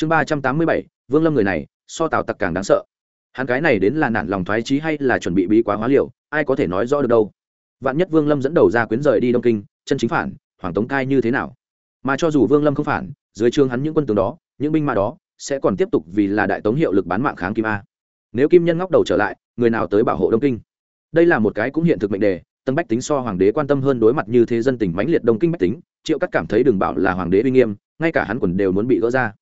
chương ba trăm tám mươi bảy, vương lâm người này, so tào tặc càng đáng sợ. Hắn cái này đến là nản lòng thoái trí hay là chuẩn bị bí quá hóa liều, ai có thể nói rõ được đâu. Vạn nhất vương lâm dẫn đầu ra quyến rời đi đông kinh, chân chính phản, hoàng tống cai như thế nào? Mà cho dù vương lâm không phản, dưới trương hắn những quân tướng đó, những binh mã đó, sẽ còn tiếp tục vì là đại tống hiệu lực bán mạng kháng kim a. Nếu kim nhân ngóc đầu trở lại, người nào tới bảo hộ đông kinh? Đây là một cái cũng hiện thực mệnh đề, tân bách tính so hoàng đế quan tâm hơn đối mặt như thế dân tình mãnh liệt đông kinh bách tính, triệu cắt cảm thấy đừng bảo là hoàng đế uy nghiêm, ngay cả hắn quần đều muốn bị gỡ ra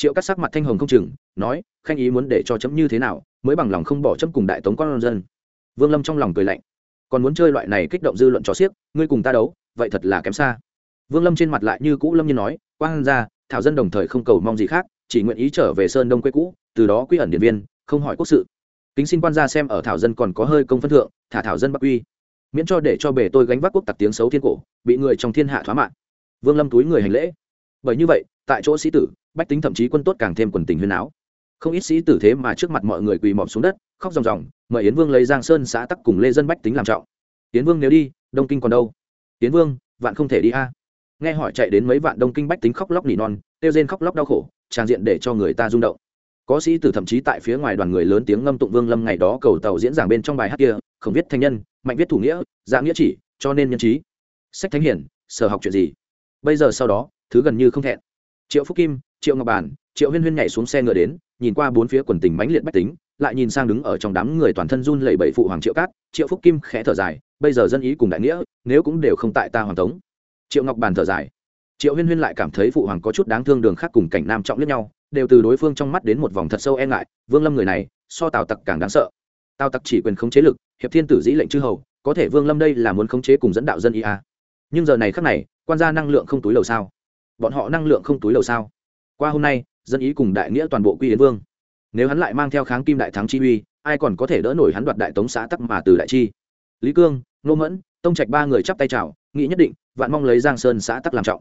triệu cắt sắc mặt thanh hồng không chừng, nói, khanh ý muốn để cho chấm như thế nào, mới bằng lòng không bỏ chấm cùng đại tống con dân. Vương lâm trong lòng cười lạnh, còn muốn chơi loại này kích động dư luận cho xiếc, ngươi cùng ta đấu, vậy thật là kém xa. Vương lâm trên mặt lại như cũ lâm như nói, quang ra thảo dân đồng thời không cầu mong gì khác, chỉ nguyện ý trở về sơn đông quê cũ, từ đó quy ẩn điện viên không hỏi quốc sự. Kính xin quan gia xem ở thảo dân còn có hơi công phân thượng, thả thảo dân bắc uy. Miễn cho để cho bề tôi gánh vác quốc tặc tiếng xấu thiên cổ, bị người trong thiên hạ thoá mạng. Vương lâm túi người hành lễ. Bởi như vậy tại chỗ sĩ tử, bách tính thậm chí quân tốt càng thêm quần tình huyên áo. Không ít sĩ tử thế mà trước mặt mọi người quỳ mọp xuống đất, khóc ròng ròng, mời yến vương lấy giang sơn xã tắc cùng lê dân bách tính làm trọng. Yến vương nếu đi, đông kinh còn đâu? Yến vương, vạn không thể đi a. Nghe hỏi chạy đến mấy vạn đông kinh bách tính khóc lóc nỉ non, kêu rên khóc lóc đau khổ, trang diện để cho người ta rung động. Có sĩ tử thậm chí tại phía ngoài đoàn người lớn tiếng ngâm tụng vương lâm ngày đó cầu tàu diễn giảng bên trong bài hát kia, không viết thanh nhân, mạnh viết thủ nghĩa dạ nghĩa chỉ, cho nên nhân trí. Sách thánh hiển, sở học chuyện gì? Bây giờ sau đó, thứ gần như không thẹn triệu phúc kim, triệu ngọc bản, triệu huyên huyên nhảy xuống xe ngựa đến, nhìn qua bốn phía quần tình mãnh liệt bách tính, lại nhìn sang đứng ở trong đám người toàn thân run lẩy bẩy phụ hoàng triệu cát, triệu phúc kim khẽ thở dài, bây giờ dân ý cùng đại nghĩa, nếu cũng đều không tại ta hoàng tống. Triệu ngọc bàn thở dài. Triệu huyên huyên lại cảm thấy phụ hoàng có chút đáng thương đường khác cùng cảnh nam trọng lẫn nhau, đều từ đối phương trong mắt đến một vòng thật sâu e ngại, vương lâm người này, so tào tặc càng đáng sợ. Tào tặc chỉ quyền khống chế lực, hiệp thiên tử dĩ lệnh chư hầu, có thể vương lâm đây là muốn khống chế cùng dẫn đạo dân ý à? nhưng giờ này khác này, quan gia năng lượng không túi lầu sao? Bọn họ năng lượng không túi lầu sao? Qua hôm nay, dân ý cùng đại nghĩa toàn bộ quy yến vương. Nếu hắn lại mang theo kháng kim đại thắng chi uy, ai còn có thể đỡ nổi hắn đoạt đại tống xã tắc mà từ đại chi? Lý cương nô mẫn, tông trạch ba người chắp tay chào, nghĩ nhất định, vạn mong lấy giang sơn xã tắc làm trọng.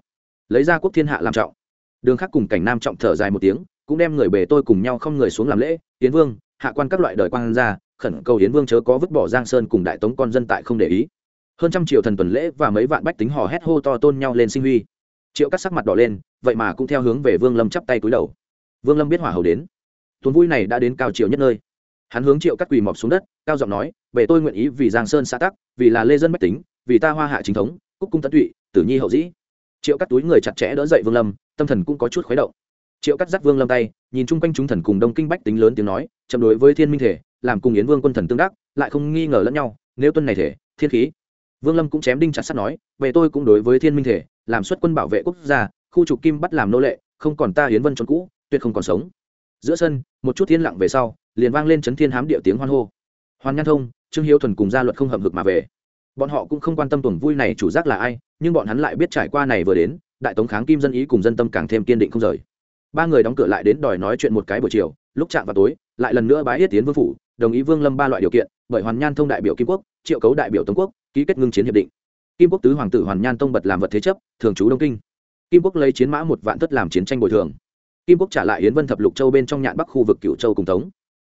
Lấy ra quốc thiên hạ làm trọng. Đường khác cùng cảnh nam trọng thở dài một tiếng, cũng đem người bề tôi cùng nhau không người xuống làm lễ, yến vương, hạ quan các loại đời quan ra, khẩn cầu yến vương chớ có vứt bỏ giang sơn cùng đại tống con dân tại không để ý. Hơn trăm triệu thần tuần lễ và mấy vạn bách tính hò hét hô to tôn nhau lên sinh huy triệu cắt sắc mặt đỏ lên, vậy mà cũng theo hướng về vương lâm chắp tay cúi đầu. Vương lâm biết hỏa hầu đến. Tuần vui này đã đến cao triều nhất nơi. Hắn hướng triệu cắt quỳ mọc xuống đất, cao giọng nói về tôi nguyện ý vì giang sơn xã tắc, vì là lê dân bách tính, vì ta hoa hạ chính thống, cúc cung tận tụy, tử nhi hậu dĩ. Triệu cắt túi người chặt chẽ đỡ dậy vương lâm, tâm thần cũng có chút khuấy động. Triệu cắt dắt vương lâm tay, nhìn chung quanh chúng thần cùng đông kinh bách tính lớn tiếng nói, chậm đối với thiên minh thể, làm cùng yến vương quân thần tương đắc, lại không nghi ngờ lẫn nhau, nếu tuân này thể, thiên khí. Vương lâm cũng chém đinh chặt sắt nói về tôi cũng đối với thiên minh thể làm xuất quân bảo vệ quốc gia, khu trục kim bắt làm nô lệ, không còn ta hiến vân trốn cũ, tuyệt không còn sống. Giữa sân, một chút thiên lặng về sau, liền vang lên chấn thiên hám địa tiếng hoan hô. Hoàn nhan thông, trương hiếu thuần cùng gia luật không hậm hực mà về. Bọn họ cũng không quan tâm tuần vui này chủ giác là ai, nhưng bọn hắn lại biết trải qua này vừa đến, đại tống kháng kim dân ý cùng dân tâm càng thêm kiên định không rời. Ba người đóng cửa lại đến đòi nói chuyện một cái buổi chiều, lúc chạm vào tối, lại lần nữa bái yết tiến vương phủ, đồng ý vương lâm ba loại điều kiện, bởi hoàn nhan thông đại biểu kim quốc, triệu cấu đại biểu tống quốc, ký kết ngưng chiến hiệp định kim quốc tứ hoàng tử hoàn nhan tông bật làm vật thế chấp, thường trú đông kinh. Kim quốc lấy chiến mã một vạn tất làm chiến tranh bồi thường. Kim quốc trả lại yến vân thập lục châu bên trong nhạn bắc khu vực cựu châu cùng tống.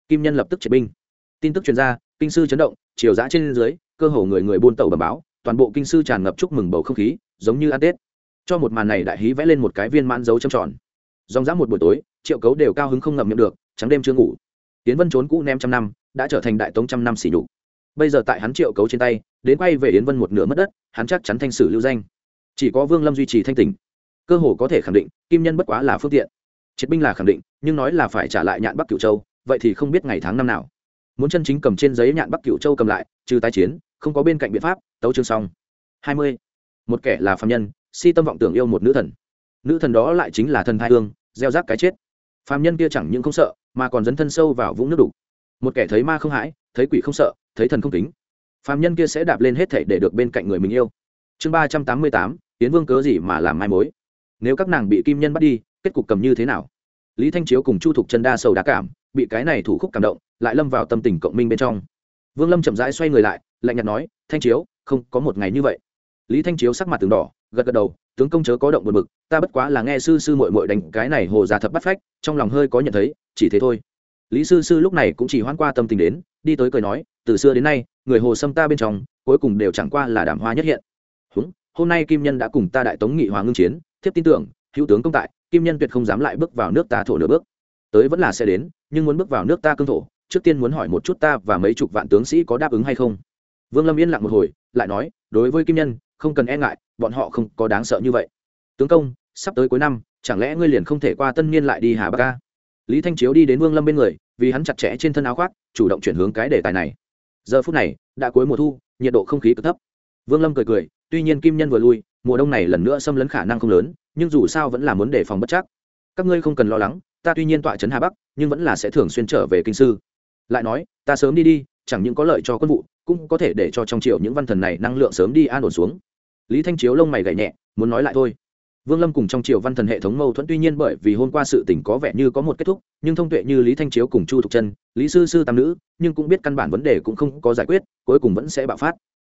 Kim nhân lập tức triệt binh. Tin tức chuyên gia kinh sư chấn động, triều giã trên dưới, cơ hồ người người buôn tàu bầm báo, toàn bộ kinh sư tràn ngập chúc mừng bầu không khí, giống như ăn tết. Cho một màn này đại hí vẽ lên một cái viên mãn dấu trầm tròn. Dòng dã một buổi tối, triệu cấu đều cao hứng không ngậm miệng được, trắng đêm chưa ngủ. Tiến vân trốn cũ nem trăm năm, đã trở thành đại tống trăm năm xỉ nhục bây giờ tại hắn triệu cấu trên tay, đến quay về yến vân một nửa mất đất, hắn chắc chắn thanh sử lưu danh. Chỉ có vương lâm duy trì thanh tình cơ hồ có thể khẳng định, kim nhân bất quá là phương tiện. Triệt binh là khẳng định, nhưng nói là phải trả lại nhạn bắc cửu châu, vậy thì không biết ngày tháng năm nào. Muốn chân chính cầm trên giấy nhạn bắc cửu châu cầm lại, trừ tái chiến, không có bên cạnh biện pháp, tấu chương xong. Hai mươi. Một kẻ là phạm nhân, si tâm vọng tưởng yêu một nữ thần. Nữ thần đó lại chính là thần thai hương, gieo rác cái chết. Phạm nhân kia chẳng những không sợ, mà còn dấn thân sâu vào vũng nước đục. Một kẻ thấy ma không hãi, thấy quỷ không sợ thấy thần không kính. Phạm nhân kia sẽ đạp lên hết thảy để được bên cạnh người mình yêu. Chương ba trăm tám mươi tám tiến vương cớ gì mà làm mai mối? Nếu các nàng bị kim nhân bắt đi, kết cục cầm như thế nào? Lý thanh chiếu cùng chu thục chân đa sầu đá cảm, bị cái này thủ khúc cảm động, lại lâm vào tâm tình cộng minh bên trong. Vương lâm chậm rãi xoay người lại, lạnh nhạt nói, thanh chiếu, không, có một ngày như vậy. Lý thanh chiếu sắc mặt từng đỏ, gật gật đầu, tướng công chớ có động một mực ta bất quá là nghe sư sư mội mội đánh cái này hồ già thập bắt phách, trong lòng hơi có nhận thấy, chỉ thế thôi. Lý sư sư lúc này cũng chỉ hoãn qua tâm tình đến đi tới cười nói, từ xưa đến nay, người hồ sâm ta bên trong, cuối cùng đều chẳng qua là đảm hoa nhất hiện. Húng, hôm nay kim nhân đã cùng ta đại tống nghị hòa ngưng chiến, thiếp tin tưởng, hữu tướng công tại, kim nhân tuyệt không dám lại bước vào nước ta thổ nửa bước. Tới vẫn là sẽ đến, nhưng muốn bước vào nước ta cương thổ, trước tiên muốn hỏi một chút ta và mấy chục vạn tướng sĩ có đáp ứng hay không. Vương lâm yên lặng một hồi, lại nói, đối với kim nhân, không cần e ngại, bọn họ không có đáng sợ như vậy. Tướng công, sắp tới cuối năm, chẳng lẽ ngươi liền không thể qua tân niên lại đi hà bắc ca? Lý thanh chiếu đi đến vương lâm bên người vì hắn chặt chẽ trên thân áo khoác, chủ động chuyển hướng cái đề tài này. Giờ phút này, đã cuối mùa thu, nhiệt độ không khí cực thấp. Vương lâm cười cười, tuy nhiên kim nhân vừa lui, mùa đông này lần nữa xâm lấn khả năng không lớn, nhưng dù sao vẫn là muốn đề phòng bất chắc. Các ngươi không cần lo lắng, ta tuy nhiên tọa trấn hà bắc, nhưng vẫn là sẽ thường xuyên trở về kinh sư. Lại nói, ta sớm đi đi, chẳng những có lợi cho quân vụ, cũng có thể để cho trong triều những văn thần này năng lượng sớm đi an ổn xuống. Lý thanh chiếu lông mày gảy nhẹ, muốn nói lại thôi vương lâm cùng trong triều văn thần hệ thống mâu thuẫn tuy nhiên bởi vì hôm qua sự tình có vẻ như có một kết thúc, nhưng thông tuệ như lý thanh chiếu cùng chu thục chân, lý sư sư tam nữ, nhưng cũng biết căn bản vấn đề cũng không có giải quyết, cuối cùng vẫn sẽ bạo phát.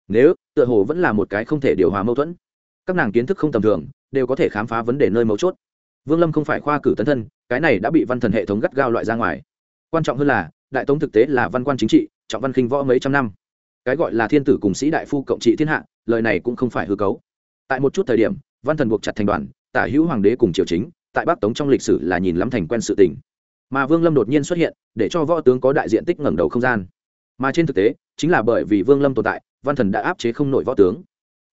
Nếu, tựa hồ vẫn là một cái không thể điều hòa mâu thuẫn. Các nàng kiến thức không tầm thường, đều có thể khám phá vấn đề nơi mấu chốt. Vương lâm không phải khoa cử tấn thân, cái này đã bị văn thần hệ thống gắt gao loại ra ngoài. Quan trọng hơn là, đại tống thực tế là văn quan chính trị, trọng văn khinh võ mấy trăm năm. Cái gọi là thiên tử cùng sĩ đại phu cộng trị thiên hạ, lời này cũng không phải hư cấu. Tại một chút thời điểm văn thần buộc chặt thành đoàn, tả hữu hoàng đế cùng triều chính, tại bắc tống trong lịch sử là nhìn lắm thành quen sự tình. Mà vương lâm đột nhiên xuất hiện, để cho võ tướng có đại diện tích ngẩng đầu không gian. Mà trên thực tế, chính là bởi vì vương lâm tồn tại, văn thần đã áp chế không nổi võ tướng.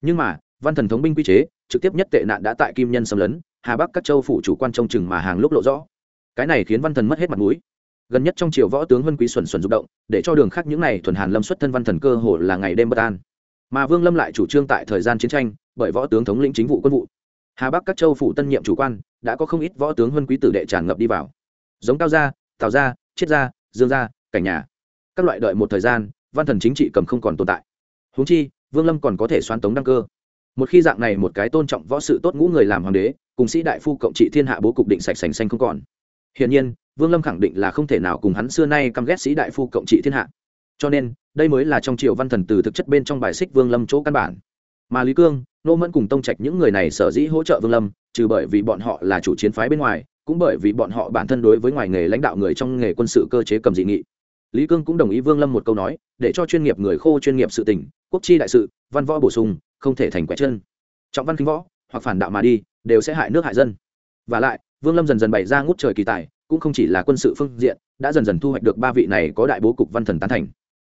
Nhưng mà, văn thần thống binh quy chế, trực tiếp nhất tệ nạn đã tại kim nhân xâm lấn, hà bắc các châu phủ chủ quan trông chừng mà hàng lúc lộ rõ. Cái này khiến văn thần mất hết mặt mũi. Gần nhất trong triều võ tướng vân quý xuẩn xuẩn rụng động, để cho đường khác những này thuần hàn lâm xuất thân văn thần cơ hồ là ngày đêm bất an mà vương lâm lại chủ trương tại thời gian chiến tranh, bởi võ tướng thống lĩnh chính vụ quân vụ. Hà bắc các châu phủ tân nhiệm chủ quan, đã có không ít võ tướng huân quý tử đệ tràn ngập đi vào. Giống cao gia, tào gia, chiết gia, dương gia, cảnh nhà. Các loại đợi một thời gian, văn thần chính trị cầm không còn tồn tại. Huống chi, vương lâm còn có thể xoan tống đăng cơ. Một khi dạng này một cái tôn trọng võ sự tốt ngũ người làm hoàng đế, cùng sĩ đại phu cộng trị thiên hạ bố cục định sạch sành xanh không còn. Hiển nhiên, vương lâm khẳng định là không thể nào cùng hắn xưa nay căm ghét sĩ đại phu cộng trị thiên hạ. Cho nên đây mới là trong triều văn thần từ thực chất bên trong bài xích vương lâm chỗ căn bản. Mà lý cương, nô mẫn cùng tông trạch những người này sở dĩ hỗ trợ vương lâm, trừ bởi vì bọn họ là chủ chiến phái bên ngoài, cũng bởi vì bọn họ bản thân đối với ngoài nghề lãnh đạo người trong nghề quân sự cơ chế cầm dị nghị. Lý cương cũng đồng ý vương lâm một câu nói, để cho chuyên nghiệp người khô chuyên nghiệp sự tỉnh quốc chi đại sự, văn võ bổ sung, không thể thành quẻ chân. Trọng văn kinh võ, hoặc phản đạo mà đi, đều sẽ hại nước hại dân. Và lại, vương lâm dần dần bày ra ngút trời kỳ tài, cũng không chỉ là quân sự phương diện, đã dần dần thu hoạch được ba vị này có đại bố cục văn thần tán thành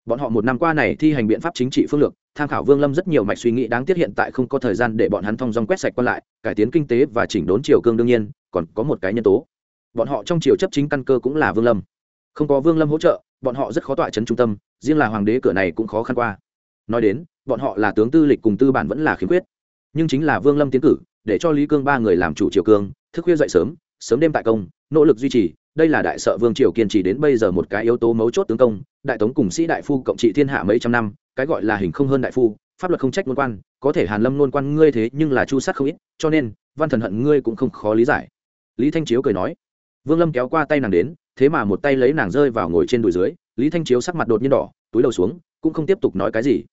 bọn họ một năm qua này thi hành biện pháp chính trị phương lược, tham khảo vương lâm rất nhiều mạch suy nghĩ đáng tiếc hiện tại không có thời gian để bọn hắn thong dong quét sạch qua lại, cải tiến kinh tế và chỉnh đốn triều cương đương nhiên, còn có một cái nhân tố. Bọn họ trong triều chấp chính căn cơ cũng là vương lâm. Không có vương lâm hỗ trợ, bọn họ rất khó tọa chấn trung tâm, riêng là hoàng đế cửa này cũng khó khăn qua. Nói đến, bọn họ là tướng tư lịch cùng tư bản vẫn là khiếm khuyết. Nhưng chính là vương lâm tiến cử, để cho lý cương ba người làm chủ triều cương, thức khuya dậy sớm sớm đêm tại công, nỗ lực duy trì đây là đại sợ vương triều kiên trì đến bây giờ một cái yếu tố mấu chốt tướng công, đại tống cùng sĩ đại phu cộng trị thiên hạ mấy trăm năm, cái gọi là hình không hơn đại phu, pháp luật không trách ngôn quan, có thể hàn lâm ngôn quan ngươi thế nhưng là chu sát không ít, cho nên, văn thần hận ngươi cũng không khó lý giải. Lý thanh chiếu cười nói. Vương lâm kéo qua tay nàng đến, thế mà một tay lấy nàng rơi vào ngồi trên đùi dưới, lý thanh chiếu sắc mặt đột nhiên đỏ, túi đầu xuống, cũng không tiếp tục nói cái gì.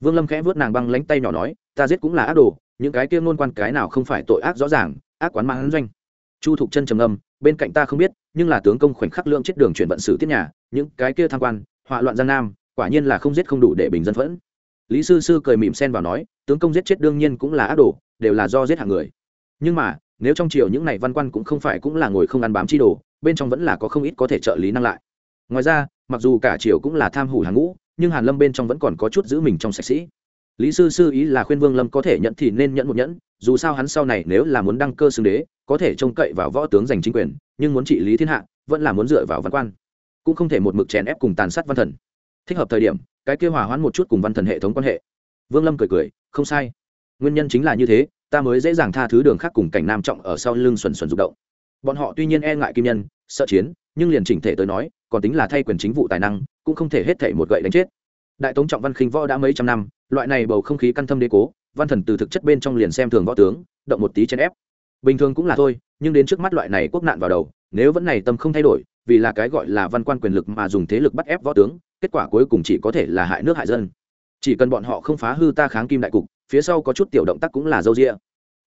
Vương lâm khẽ vớt nàng băng lánh tay nhỏ nói, ta giết cũng là ác đồ, những cái kia ngôn quan cái nào không phải tội ác rõ ràng, ác quán mang doanh chu thục chân trầm âm bên cạnh ta không biết, nhưng là tướng công khoảnh khắc lượng chết đường chuyển vận sử tiết nhà, những cái kia tham quan, họa loạn giang nam, quả nhiên là không giết không đủ để bình dân phẫn. Lý sư sư cười mỉm xen vào nói, tướng công giết chết đương nhiên cũng là ác đồ, đều là do giết hạng người. Nhưng mà, nếu trong triều những này văn quan cũng không phải cũng là ngồi không ăn bám chi đồ, bên trong vẫn là có không ít có thể trợ lý năng lại. Ngoài ra, mặc dù cả triều cũng là tham hủ hàng ngũ, nhưng hàn lâm bên trong vẫn còn có chút giữ mình trong sạch sĩ lý sư sư ý là khuyên vương lâm có thể nhận thì nên nhận một nhẫn, dù sao hắn sau này nếu là muốn đăng cơ xưng đế có thể trông cậy vào võ tướng giành chính quyền, nhưng muốn trị lý thiên hạ, vẫn là muốn dựa vào văn quan. Cũng không thể một mực chèn ép cùng tàn sát văn thần. Thích hợp thời điểm, cái kia hòa hoãn một chút cùng văn thần hệ thống quan hệ. Vương lâm cười cười, không sai. Nguyên nhân chính là như thế, ta mới dễ dàng tha thứ đường khác cùng cảnh nam trọng ở sau lưng xuẩn xuẩn rụng động. Bọn họ tuy nhiên e ngại kim nhân, sợ chiến, nhưng liền chỉnh thể tới nói, còn tính là thay quyền chính vụ tài năng, cũng không thể hết thể một gậy đánh chết. Đại tống trọng văn khinh võ đã mấy trăm năm, loại này bầu không khí căn thâm đế cố, văn thần từ thực chất bên trong liền xem thường võ tướng, động một tí chèn ép bình thường cũng là thôi, nhưng đến trước mắt loại này quốc nạn vào đầu, nếu vẫn này tâm không thay đổi, vì là cái gọi là văn quan quyền lực mà dùng thế lực bắt ép võ tướng, kết quả cuối cùng chỉ có thể là hại nước hại dân. Chỉ cần bọn họ không phá hư ta kháng kim đại cục, phía sau có chút tiểu động tác cũng là dâu rịa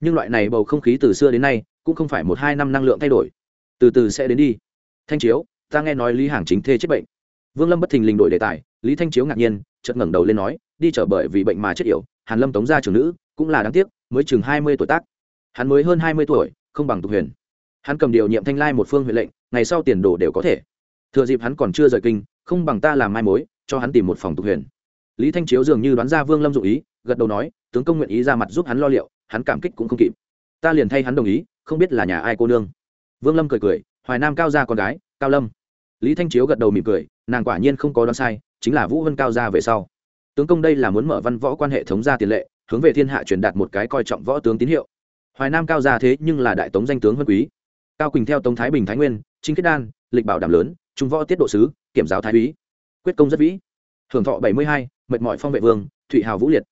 nhưng loại này bầu không khí từ xưa đến nay, cũng không phải một hai năm năng lượng thay đổi. Từ từ sẽ đến đi. Thanh chiếu, ta nghe nói lý hàng chính thê chết bệnh. Vương lâm bất thình lình đổi đề tài, lý thanh chiếu ngạc nhiên, chợt ngẩng đầu lên nói, đi trở bởi vì bệnh mà chết yểu, hàn lâm tống gia trưởng nữ, cũng là đáng tiếc, mới chừng hai mươi tuổi tác hắn mới hơn hai mươi tuổi, không bằng tục huyền. Hắn cầm điều nhiệm thanh lai một phương huệ lệnh, ngày sau tiền đồ đều có thể. Thừa dịp hắn còn chưa rời kinh, không bằng ta làm mai mối, cho hắn tìm một phòng tục huyền. Lý thanh chiếu dường như đoán ra vương lâm dụ ý, gật đầu nói, tướng công nguyện ý ra mặt giúp hắn lo liệu, hắn cảm kích cũng không kịp. Ta liền thay hắn đồng ý, không biết là nhà ai cô nương. Vương lâm cười cười, hoài nam cao gia con gái, cao lâm. Lý thanh chiếu gật đầu mỉm cười, nàng quả nhiên không có đoán sai, chính là vũ vân cao gia về sau. Tướng công đây là muốn mở văn võ quan hệ thống gia tiền lệ, hướng về thiên hạ truyền đạt một cái coi trọng võ tướng tín hiệu hoài nam cao gia thế nhưng là đại tống danh tướng huân quý. Cao quỳnh theo tống thái bình thái nguyên, trinh kết đan, lịch bảo đảm lớn, trung võ tiết độ sứ, kiểm giáo thái úy, quyết công rất vĩ, hưởng thọ bảy mươi hai, mệt mỏi phong vệ vương, thụy hào vũ liệt.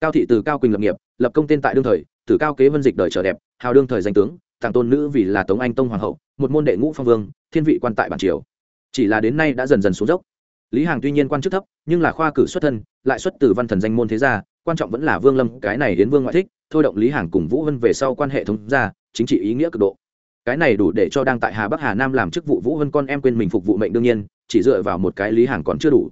Cao thị từ cao quỳnh lập nghiệp, lập công tên tại đương thời tử cao kế vân dịch đời trở đẹp, hào đương thời danh tướng, tàng tôn nữ vì là tống anh tông hoàng hậu, một môn đệ ngũ phong vương, thiên vị quan tại bản triều. Chỉ là đến nay đã dần dần xuống dốc lý hàng tuy nhiên quan chức thấp, nhưng là khoa cử xuất thân, lại xuất từ văn thần danh môn thế gia, quan trọng vẫn là vương lâm, cái này đến vương ngoại thích, thôi động lý hàng cùng vũ vân về sau quan hệ thống gia, chính trị ý nghĩa cực độ. Cái này đủ để cho đang tại hà bắc hà nam làm chức vụ vũ vân con em quên mình phục vụ mệnh đương nhiên, chỉ dựa vào một cái lý hàng còn chưa đủ.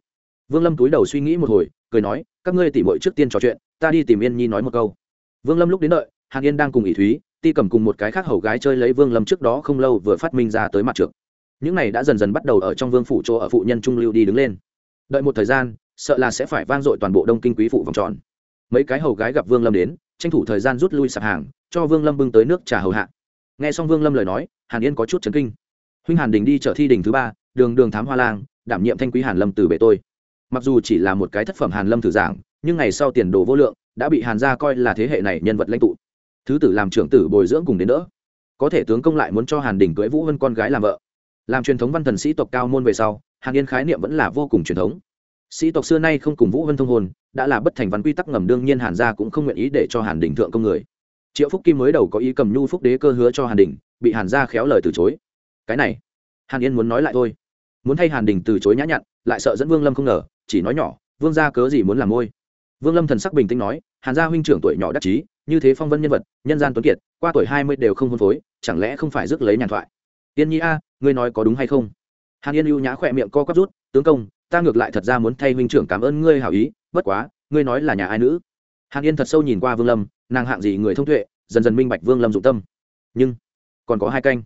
Vương lâm túi đầu suy nghĩ một hồi, cười nói, các ngươi tỉ mội trước tiên trò chuyện, ta đi tìm yên nhi nói một câu. Vương lâm lúc đến đợi, hàn yên đang cùng ỷ thúy, ti cầm cùng một cái khác hầu gái chơi lấy vương lâm trước đó không lâu vừa phát minh ra tới mặt trượt những này đã dần dần bắt đầu ở trong vương phủ chỗ ở phụ nhân trung lưu đi đứng lên. Đợi một thời gian, sợ là sẽ phải vang dội toàn bộ đông kinh quý phụ vòng tròn. Mấy cái hầu gái gặp vương lâm đến, tranh thủ thời gian rút lui sạp hàng, cho vương lâm bưng tới nước trà hầu hạ. Nghe xong vương lâm lời nói, hàn yên có chút chấn kinh. Huynh hàn đình đi chợ thi đình thứ ba, đường đường thám hoa lang, đảm nhiệm thanh quý hàn lâm từ bể tôi. Mặc dù chỉ là một cái thất phẩm hàn lâm thử giảng nhưng ngày sau tiền đồ vô lượng, đã bị hàn gia coi là thế hệ này nhân vật lãnh tụ. Thứ tử làm trưởng tử bồi dưỡng cùng đến đỡ. Có thể tướng công lại muốn cho hàn đình cưới vũ vân con gái làm vợ làm truyền thống văn thần sĩ tộc cao môn về sau, hàn yên khái niệm vẫn là vô cùng truyền thống. Sĩ tộc xưa nay không cùng vũ vân thông hồn đã là bất thành văn quy tắc ngầm, đương nhiên hàn gia cũng không nguyện ý để cho hàn đình thượng công người. Triệu phúc kim mới đầu có ý cầm nhu phúc đế cơ hứa cho hàn đình, bị hàn gia khéo lời từ chối. Cái này, hàn yên muốn nói lại thôi. Muốn thay hàn đình từ chối nhã nhặn, lại sợ dẫn vương lâm không ngờ, chỉ nói nhỏ, vương gia cớ gì muốn làm môi? Vương lâm thần sắc bình tĩnh nói, hàn gia huynh trưởng tuổi nhỏ đắc chí, như thế phong vân nhân vật, nhân gian tuấn kiệt, qua tuổi hai mươi đều không hôn phối, chẳng lẽ không phải rước lấy nhàn thoại? Tiên nhi a ngươi nói có đúng hay không? Hàn yên ưu nhã khỏe miệng co quắp rút, tướng công, ta ngược lại thật ra muốn thay huynh trưởng cảm ơn ngươi hảo ý, bất quá, ngươi nói là nhà ai nữ? Hàn yên thật sâu nhìn qua vương lâm, nàng hạng gì người thông tuệ, dần dần minh bạch vương lâm dụng tâm. Nhưng, còn có hai canh.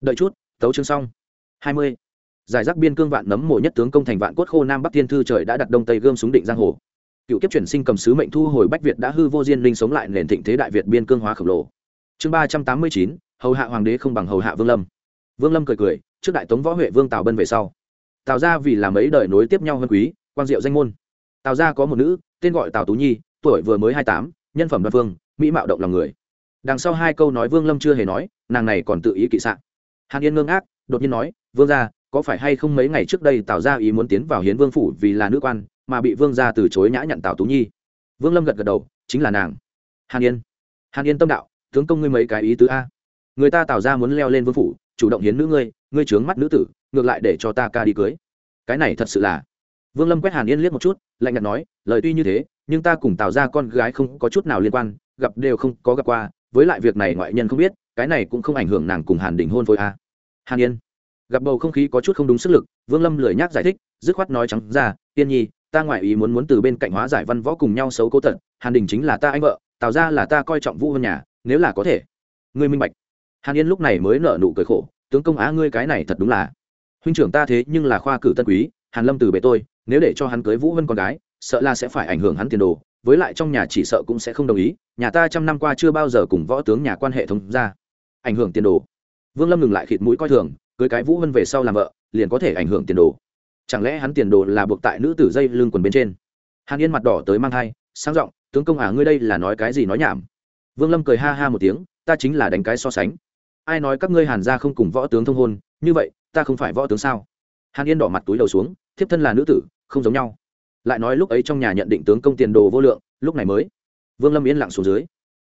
Đợi chút, tấu chương xong. Hai mươi. Giải rác biên cương vạn nấm mộ nhất tướng công thành vạn cốt khô nam bắc thiên thư trời đã đặt đông tây gươm xuống định giang hồ. Cựu kiếp chuyển sinh cầm sứ mệnh thu hồi bách việt đã hư vô diên linh sống lại nền thịnh thế đại việt biên cương hóa khổng lồ. Chương ba trăm tám mươi chín, hầu hạ hoàng đế không bằng hầu hạ vương lâm vương lâm cười cười, trước đại tống võ huệ vương tào bân về sau. Tào ra vì làm ấy đời nối tiếp nhau hơn quý quan diệu danh môn. Tào ra có một nữ, tên gọi tào tú nhi, tuổi vừa mới hai tám, nhân phẩm đoan vương, mỹ mạo động lòng người. Đằng sau hai câu nói vương lâm chưa hề nói, nàng này còn tự ý kỵ sạn hàn yên ngưng ác đột nhiên nói, vương gia, có phải hay không mấy ngày trước đây tào ra ý muốn tiến vào hiến vương phủ vì là nữ quan, mà bị vương gia từ chối nhã nhận tào tú nhi? Vương lâm gật gật đầu, chính là nàng. Hàn yên hàn yên tâm đạo, tướng công ngươi mấy cái ý tứ a. Người ta tào ra muốn leo lên vương phủ chủ động hiến nữ ngươi ngươi trướng mắt nữ tử, ngược lại để cho ta ca đi cưới. Cái này thật sự là. Vương lâm quét hàn yên liếc một chút, lạnh nhạt nói, lời tuy như thế, nhưng ta cùng tạo ra con gái không có chút nào liên quan, gặp đều không có gặp qua, với lại việc này ngoại nhân không biết, cái này cũng không ảnh hưởng nàng cùng hàn đình hôn phối a. Hàn yên. Gặp bầu không khí có chút không đúng sức lực, vương lâm lười nhác giải thích, dứt khoát nói trắng ra tiên nhi, ta ngoại ý muốn muốn từ bên cạnh hóa giải văn võ cùng nhau xấu cố tận, hàn đình chính là ta anh vợ tạo ra là ta coi trọng vũ hơn nhà, nếu là có thể. Ngươi minh bạch hàn yên lúc này mới nở nụ cười khổ, tướng công á, ngươi cái này thật đúng là huynh trưởng ta thế nhưng là khoa cử tân quý, hàn lâm từ bề tôi, nếu để cho hắn cưới vũ vân con gái, sợ là sẽ phải ảnh hưởng hắn tiền đồ, với lại trong nhà chỉ sợ cũng sẽ không đồng ý, nhà ta trăm năm qua chưa bao giờ cùng võ tướng nhà quan hệ thống ra, ảnh hưởng tiền đồ. Vương lâm ngừng lại khịt mũi coi thường, cưới cái vũ vân về sau làm vợ, liền có thể ảnh hưởng tiền đồ. Chẳng lẽ hắn tiền đồ là buộc tại nữ tử dây lưng quần bên trên? Hàn yên mặt đỏ tới mang thai, sang giọng, tướng công à ngươi đây là nói cái gì nói nhảm? Vương lâm cười ha ha một tiếng, ta chính là đánh cái so sánh ai nói các ngươi hàn gia không cùng võ tướng thông hôn, như vậy, ta không phải võ tướng sao? Hàn yên đỏ mặt túi đầu xuống, thiếp thân là nữ tử, không giống nhau. Lại nói lúc ấy trong nhà nhận định tướng công tiền đồ vô lượng, lúc này mới. Vương lâm yên lặng xuống dưới.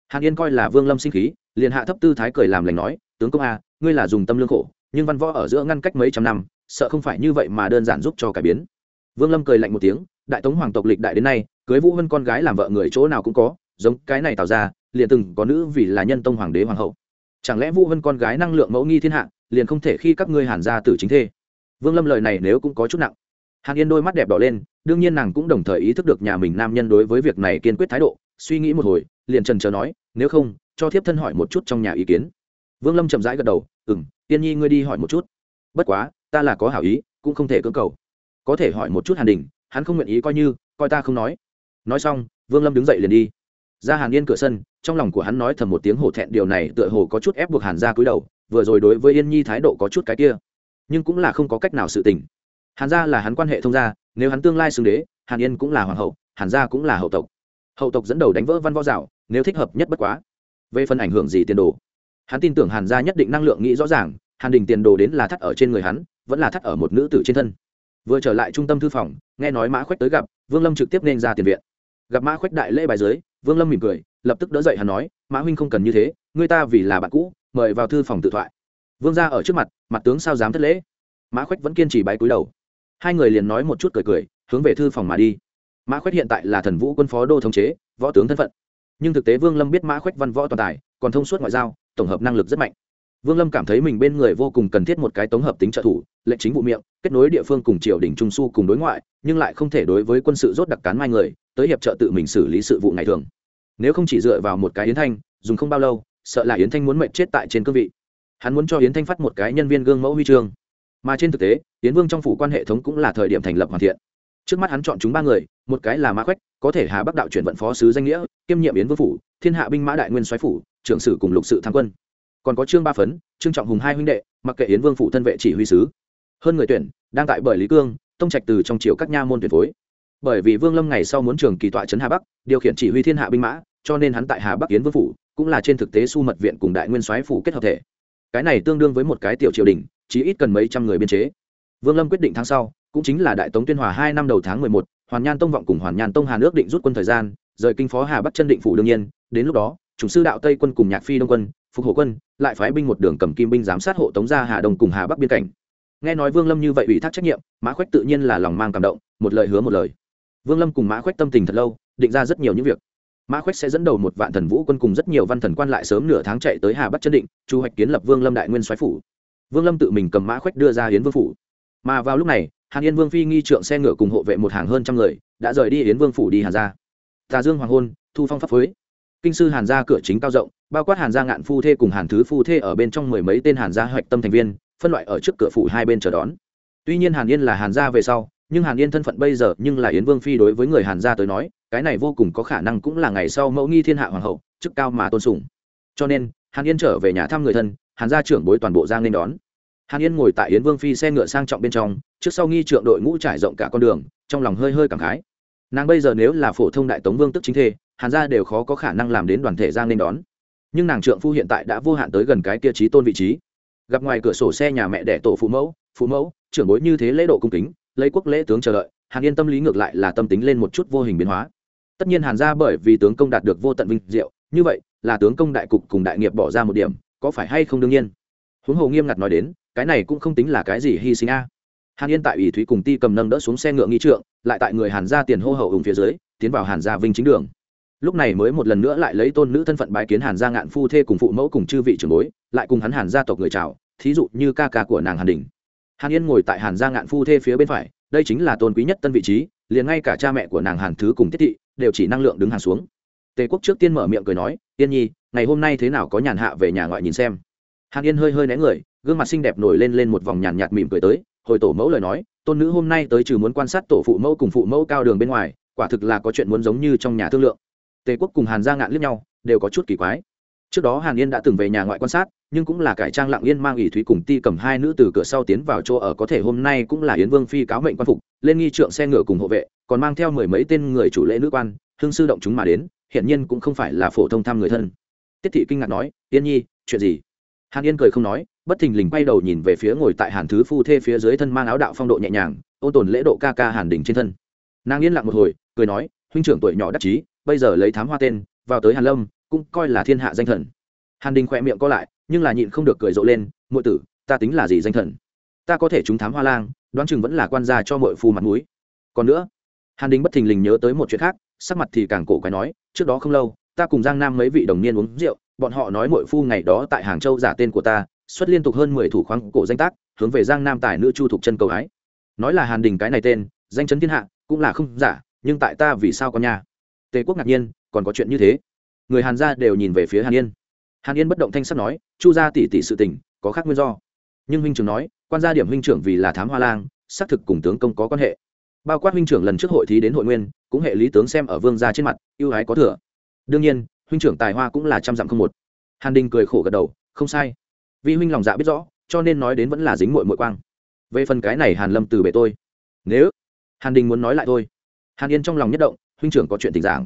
Hàn yên coi là vương lâm sinh khí, liền hạ thấp tư thái cười làm lành nói, tướng công a ngươi là dùng tâm lương khổ, nhưng văn võ ở giữa ngăn cách mấy trăm năm, sợ không phải như vậy mà đơn giản giúp cho cải biến. Vương lâm cười lạnh một tiếng, đại tống hoàng tộc lịch đại đến nay, cưới vũ vân con gái làm vợ người chỗ nào cũng có, giống cái này tạo ra, liền từng có nữ vì là nhân tông hoàng đế hoàng hậu chẳng lẽ vũ vân con gái năng lượng mẫu nghi thiên hạ, liền không thể khi các ngươi hàn ra tử chính thê? Vương lâm lời này nếu cũng có chút nặng. Hàn yên đôi mắt đẹp đỏ lên, đương nhiên nàng cũng đồng thời ý thức được nhà mình nam nhân đối với việc này kiên quyết thái độ, suy nghĩ một hồi, liền trần trờ nói, nếu không, cho thiếp thân hỏi một chút trong nhà ý kiến. Vương lâm chậm rãi gật đầu ừ m tiên nhi ngươi đi hỏi một chút. Bất quá, ta là có hảo ý, cũng không thể cưỡng cầu. Có thể hỏi một chút hàn đình, hắn không nguyện ý coi như, coi ta không nói. Nói xong, vương lâm đứng dậy liền đi ra hàn yên cửa sân, trong lòng của hắn nói thầm một tiếng hổ thẹn, điều này tựa hồ có chút ép buộc hàn ra cúi đầu, vừa rồi đối với yên nhi thái độ có chút cái kia, nhưng cũng là không có cách nào sự tình. Hàn gia là hắn quan hệ thông gia, nếu hắn tương lai xưng đế, hàn yên cũng là hoàng hậu, hàn gia cũng là hậu tộc. Hậu tộc dẫn đầu đánh vỡ văn võ dạo nếu thích hợp nhất bất quá. Về phần ảnh hưởng gì tiền đồ? Hắn tin tưởng hàn gia nhất định năng lượng nghĩ rõ ràng, hàn đình tiền đồ đến là thắt ở trên người hắn, vẫn là thắt ở một nữ tử trên thân. Vừa trở lại trung tâm thư phòng, nghe nói mã khoách tới gặp, vương lâm trực tiếp nên ra tiền viện. Gặp mã khoách đại lễ bài dưới vương lâm mỉm cười, lập tức đỡ dậy hắn nói, mã huynh không cần như thế người ta vì là bạn cũ, mời vào thư phòng tự thoại. Vương ra ở trước mặt mặt tướng sao dám thất lễ? Mã khoách vẫn kiên trì bái cúi đầu. Hai người liền nói một chút cười cười, hướng về thư phòng mà đi. Mã khoách hiện tại là thần vũ quân phó đô thống chế, võ tướng thân phận. Nhưng thực tế vương lâm biết mã khoách văn võ toàn tài, còn thông suốt ngoại giao, tổng hợp năng lực rất mạnh vương lâm cảm thấy mình bên người vô cùng cần thiết một cái tổng hợp tính trợ thủ lệnh chính vụ miệng kết nối địa phương cùng triều đình trung su cùng đối ngoại nhưng lại không thể đối với quân sự rốt đặc cán mai người tới hiệp trợ tự mình xử lý sự vụ ngày thường. Nếu không chỉ dựa vào một cái yến thanh dùng không bao lâu sợ là yến thanh muốn mệnh chết tại trên cương vị. Hắn muốn cho yến thanh phát một cái nhân viên gương mẫu huy chương. Mà trên thực tế yến vương trong phủ quan hệ thống cũng là thời điểm thành lập hoàn thiện. Trước mắt hắn chọn chúng ba người một cái là mã Quách, có thể hà bắc đạo chuyển vận phó sứ danh nghĩa kiêm nhiệm yến vương phủ thiên hạ binh mã đại nguyên soái phủ trưởng sử cùng lục sự tham quân còn có trương ba phấn, trương trọng hùng hai huynh đệ, mặc kệ yến vương phụ thân vệ chỉ huy sứ. Hơn người tuyển, đang tại bởi lý cương, tông trạch từ trong triều các nha môn tuyển phối. Bởi vì vương lâm ngày sau muốn trường kỳ tọa trấn hà bắc, điều khiển chỉ huy thiên hạ binh mã, cho nên hắn tại hà bắc yến vương phủ, cũng là trên thực tế su mật viện cùng đại nguyên soái phủ kết hợp thể. Cái này tương đương với một cái tiểu triều đình chỉ ít cần mấy trăm người biên chế. Vương lâm quyết định tháng sau, cũng chính là đại tống tuyên hòa hai năm đầu tháng mười một, hoàn nhan tông vọng cùng hoàn nhan tông hà nước định rút quân thời gian, rời kinh phó hà bắc chân định phủ đương nhiên, đến lúc đó chủng sư đạo tây quân cùng nhạc phi đông quân, phục hộ quân, lại phái binh một đường cầm kim binh giám sát hộ tống ra hà đông cùng hà bắc biên cảnh. Nghe nói vương lâm như vậy ủy thác trách nhiệm, mã khoách tự nhiên là lòng mang cảm động, một lời hứa một lời. Vương lâm cùng mã khoách tâm tình thật lâu, định ra rất nhiều những việc. Mã khoách sẽ dẫn đầu một vạn thần vũ quân cùng rất nhiều văn thần quan lại sớm nửa tháng chạy tới hà bắc chân định, chu hoạch kiến lập vương lâm đại nguyên soái phủ. Vương lâm tự mình cầm mã khoách đưa ra hiến vương phủ. Mà vào lúc này, hàn yên vương phi nghi trượng xe ngựa cùng hộ vệ một hàng hơn trăm người, đã rời đi hiến vương phủ đi hà gia. Tà dương hoàng hôn, thu phong pháp phối kinh sư hàn gia cửa chính cao rộng, bao quát hàn gia ngạn phu thê cùng hàn thứ phu thê ở bên trong mười mấy tên hàn gia hoạch tâm thành viên, phân loại ở trước cửa phủ hai bên chờ đón. Tuy nhiên hàn yên là hàn gia về sau, nhưng hàn yên thân phận bây giờ nhưng là yến vương phi đối với người hàn gia tới nói, cái này vô cùng có khả năng cũng là ngày sau mẫu nghi thiên hạ hoàng hậu, chức cao mà tôn sùng. Cho nên, hàn yên trở về nhà thăm người thân, hàn gia trưởng bối toàn bộ giang nên đón. Hàn yên ngồi tại yến vương phi xe ngựa sang trọng bên trong, trước sau nghi trượng đội ngũ trải rộng cả con đường, trong lòng hơi hơi cảm khái. Nàng bây giờ nếu là phổ thông đại tống vương tức chính thê hàn gia đều khó có khả năng làm đến đoàn thể giang nên đón. Nhưng nàng trượng phu hiện tại đã vô hạn tới gần cái kia trí tôn vị trí. Gặp ngoài cửa sổ xe nhà mẹ đẻ tổ phụ mẫu phụ mẫu, trưởng bối như thế lễ độ cung kính, lấy quốc lễ tướng chờ đợi, hàn yên tâm lý ngược lại là tâm tính lên một chút vô hình biến hóa. Tất nhiên hàn gia bởi vì tướng công đạt được vô tận vinh diệu, như vậy là tướng công đại cục cùng đại nghiệp bỏ ra một điểm, có phải hay không đương nhiên? Huống hồ nghiêm ngặt nói đến, cái này cũng không tính là cái gì hy sinh a. Hàn yên tại ủy thúy cùng ti cầm nâng đỡ xuống xe ngựa nghi trượng, lại tại người hàn gia tiền hô hậu ủng phía dưới, tiến vào hàn gia vinh chính đường lúc này mới một lần nữa lại lấy tôn nữ thân phận bái kiến hàn gia ngạn phu thê cùng phụ mẫu cùng chư vị trưởng bối, lại cùng hắn hàn gia tộc người chào, thí dụ như ca ca của nàng hàn đình. Hàn yên ngồi tại hàn gia ngạn phu thê phía bên phải, đây chính là tôn quý nhất tân vị trí, liền ngay cả cha mẹ của nàng hàn thứ cùng tiết thị đều chỉ năng lượng đứng hàng xuống. Tề quốc trước tiên mở miệng cười nói, yên nhi, ngày hôm nay thế nào có nhàn hạ về nhà ngoại nhìn xem? Hàn yên hơi hơi né người, gương mặt xinh đẹp nổi lên lên một vòng nhàn nhạt mỉm cười tới, hồi tổ mẫu lời nói, tôn nữ hôm nay tới trừ muốn quan sát tổ phụ mẫu cùng phụ mẫu cao đường bên ngoài, quả thực là có chuyện muốn giống như trong nhà thương lượng tề quốc cùng hàn gia ngạn liếc nhau, đều có chút kỳ quái. Trước đó hàn yên đã từng về nhà ngoại quan sát, nhưng cũng là cải trang lặng yên mang ỷ thúy cùng ti cầm hai nữ từ cửa sau tiến vào chỗ ở, có thể hôm nay cũng là yến vương phi cáo mệnh quan phục, lên nghi trượng xe ngựa cùng hộ vệ, còn mang theo mười mấy tên người chủ lễ nữ quan, hương sư động chúng mà đến hiện nhiên cũng không phải là phổ thông thăm người thân. Tiết thị kinh ngạc nói, yên nhi, chuyện gì? Hàn yên cười không nói, bất thình lình quay đầu nhìn về phía ngồi tại hàn thứ phu thê phía dưới thân mang áo đạo phong độ nhẹ nhàng, ôn tồn lễ độ ca ca hàn đình trên thân. Nàng yên lặng một hồi, cười nói, huynh trưởng tuổi nhỏ đắc chí bây giờ lấy thám hoa tên, vào tới hàn lâm, cũng coi là thiên hạ danh thần. Hàn đình khỏe miệng co lại, nhưng là nhịn không được cười rộ lên, muội tử, ta tính là gì danh thần? Ta có thể trúng thám hoa lang, đoán chừng vẫn là quan gia cho mọi phu mặt mũi. Còn nữa, hàn đình bất thình lình nhớ tới một chuyện khác, sắc mặt thì càng cổ quái nói, trước đó không lâu, ta cùng giang nam mấy vị đồng niên uống rượu, bọn họ nói mọi phu ngày đó tại hàng châu giả tên của ta, xuất liên tục hơn mười thủ khoáng cổ danh tác, hướng về giang nam tài nữ chu thục chân cầu ái nói là hàn đình cái này tên, danh chấn thiên hạ, cũng là không giả, nhưng tại ta vì sao con nhà? Tề quốc ngạc nhiên, còn có chuyện như thế. Người hàn gia đều nhìn về phía hàn yên. Hàn yên bất động thanh sắt nói, chu gia tỷ tỷ sự tình, có khác nguyên do. Nhưng huynh trưởng nói, quan gia điểm huynh trưởng vì là thám hoa lang, xác thực cùng tướng công có quan hệ. Bao quát huynh trưởng lần trước hội thí đến hội nguyên, cũng hệ lý tướng xem ở vương gia trên mặt, ưu ái có thừa. Đương nhiên, huynh trưởng tài hoa cũng là trăm dặm không một. Hàn đình cười khổ gật đầu, không sai. Vì huynh lòng dạ biết rõ, cho nên nói đến vẫn là dính mội mội quang. Về phần cái này hàn lâm từ bể tôi. Nếu hàn đình muốn nói lại thôi. Hàn yên trong lòng nhất động huynh trưởng có chuyện tình giảng.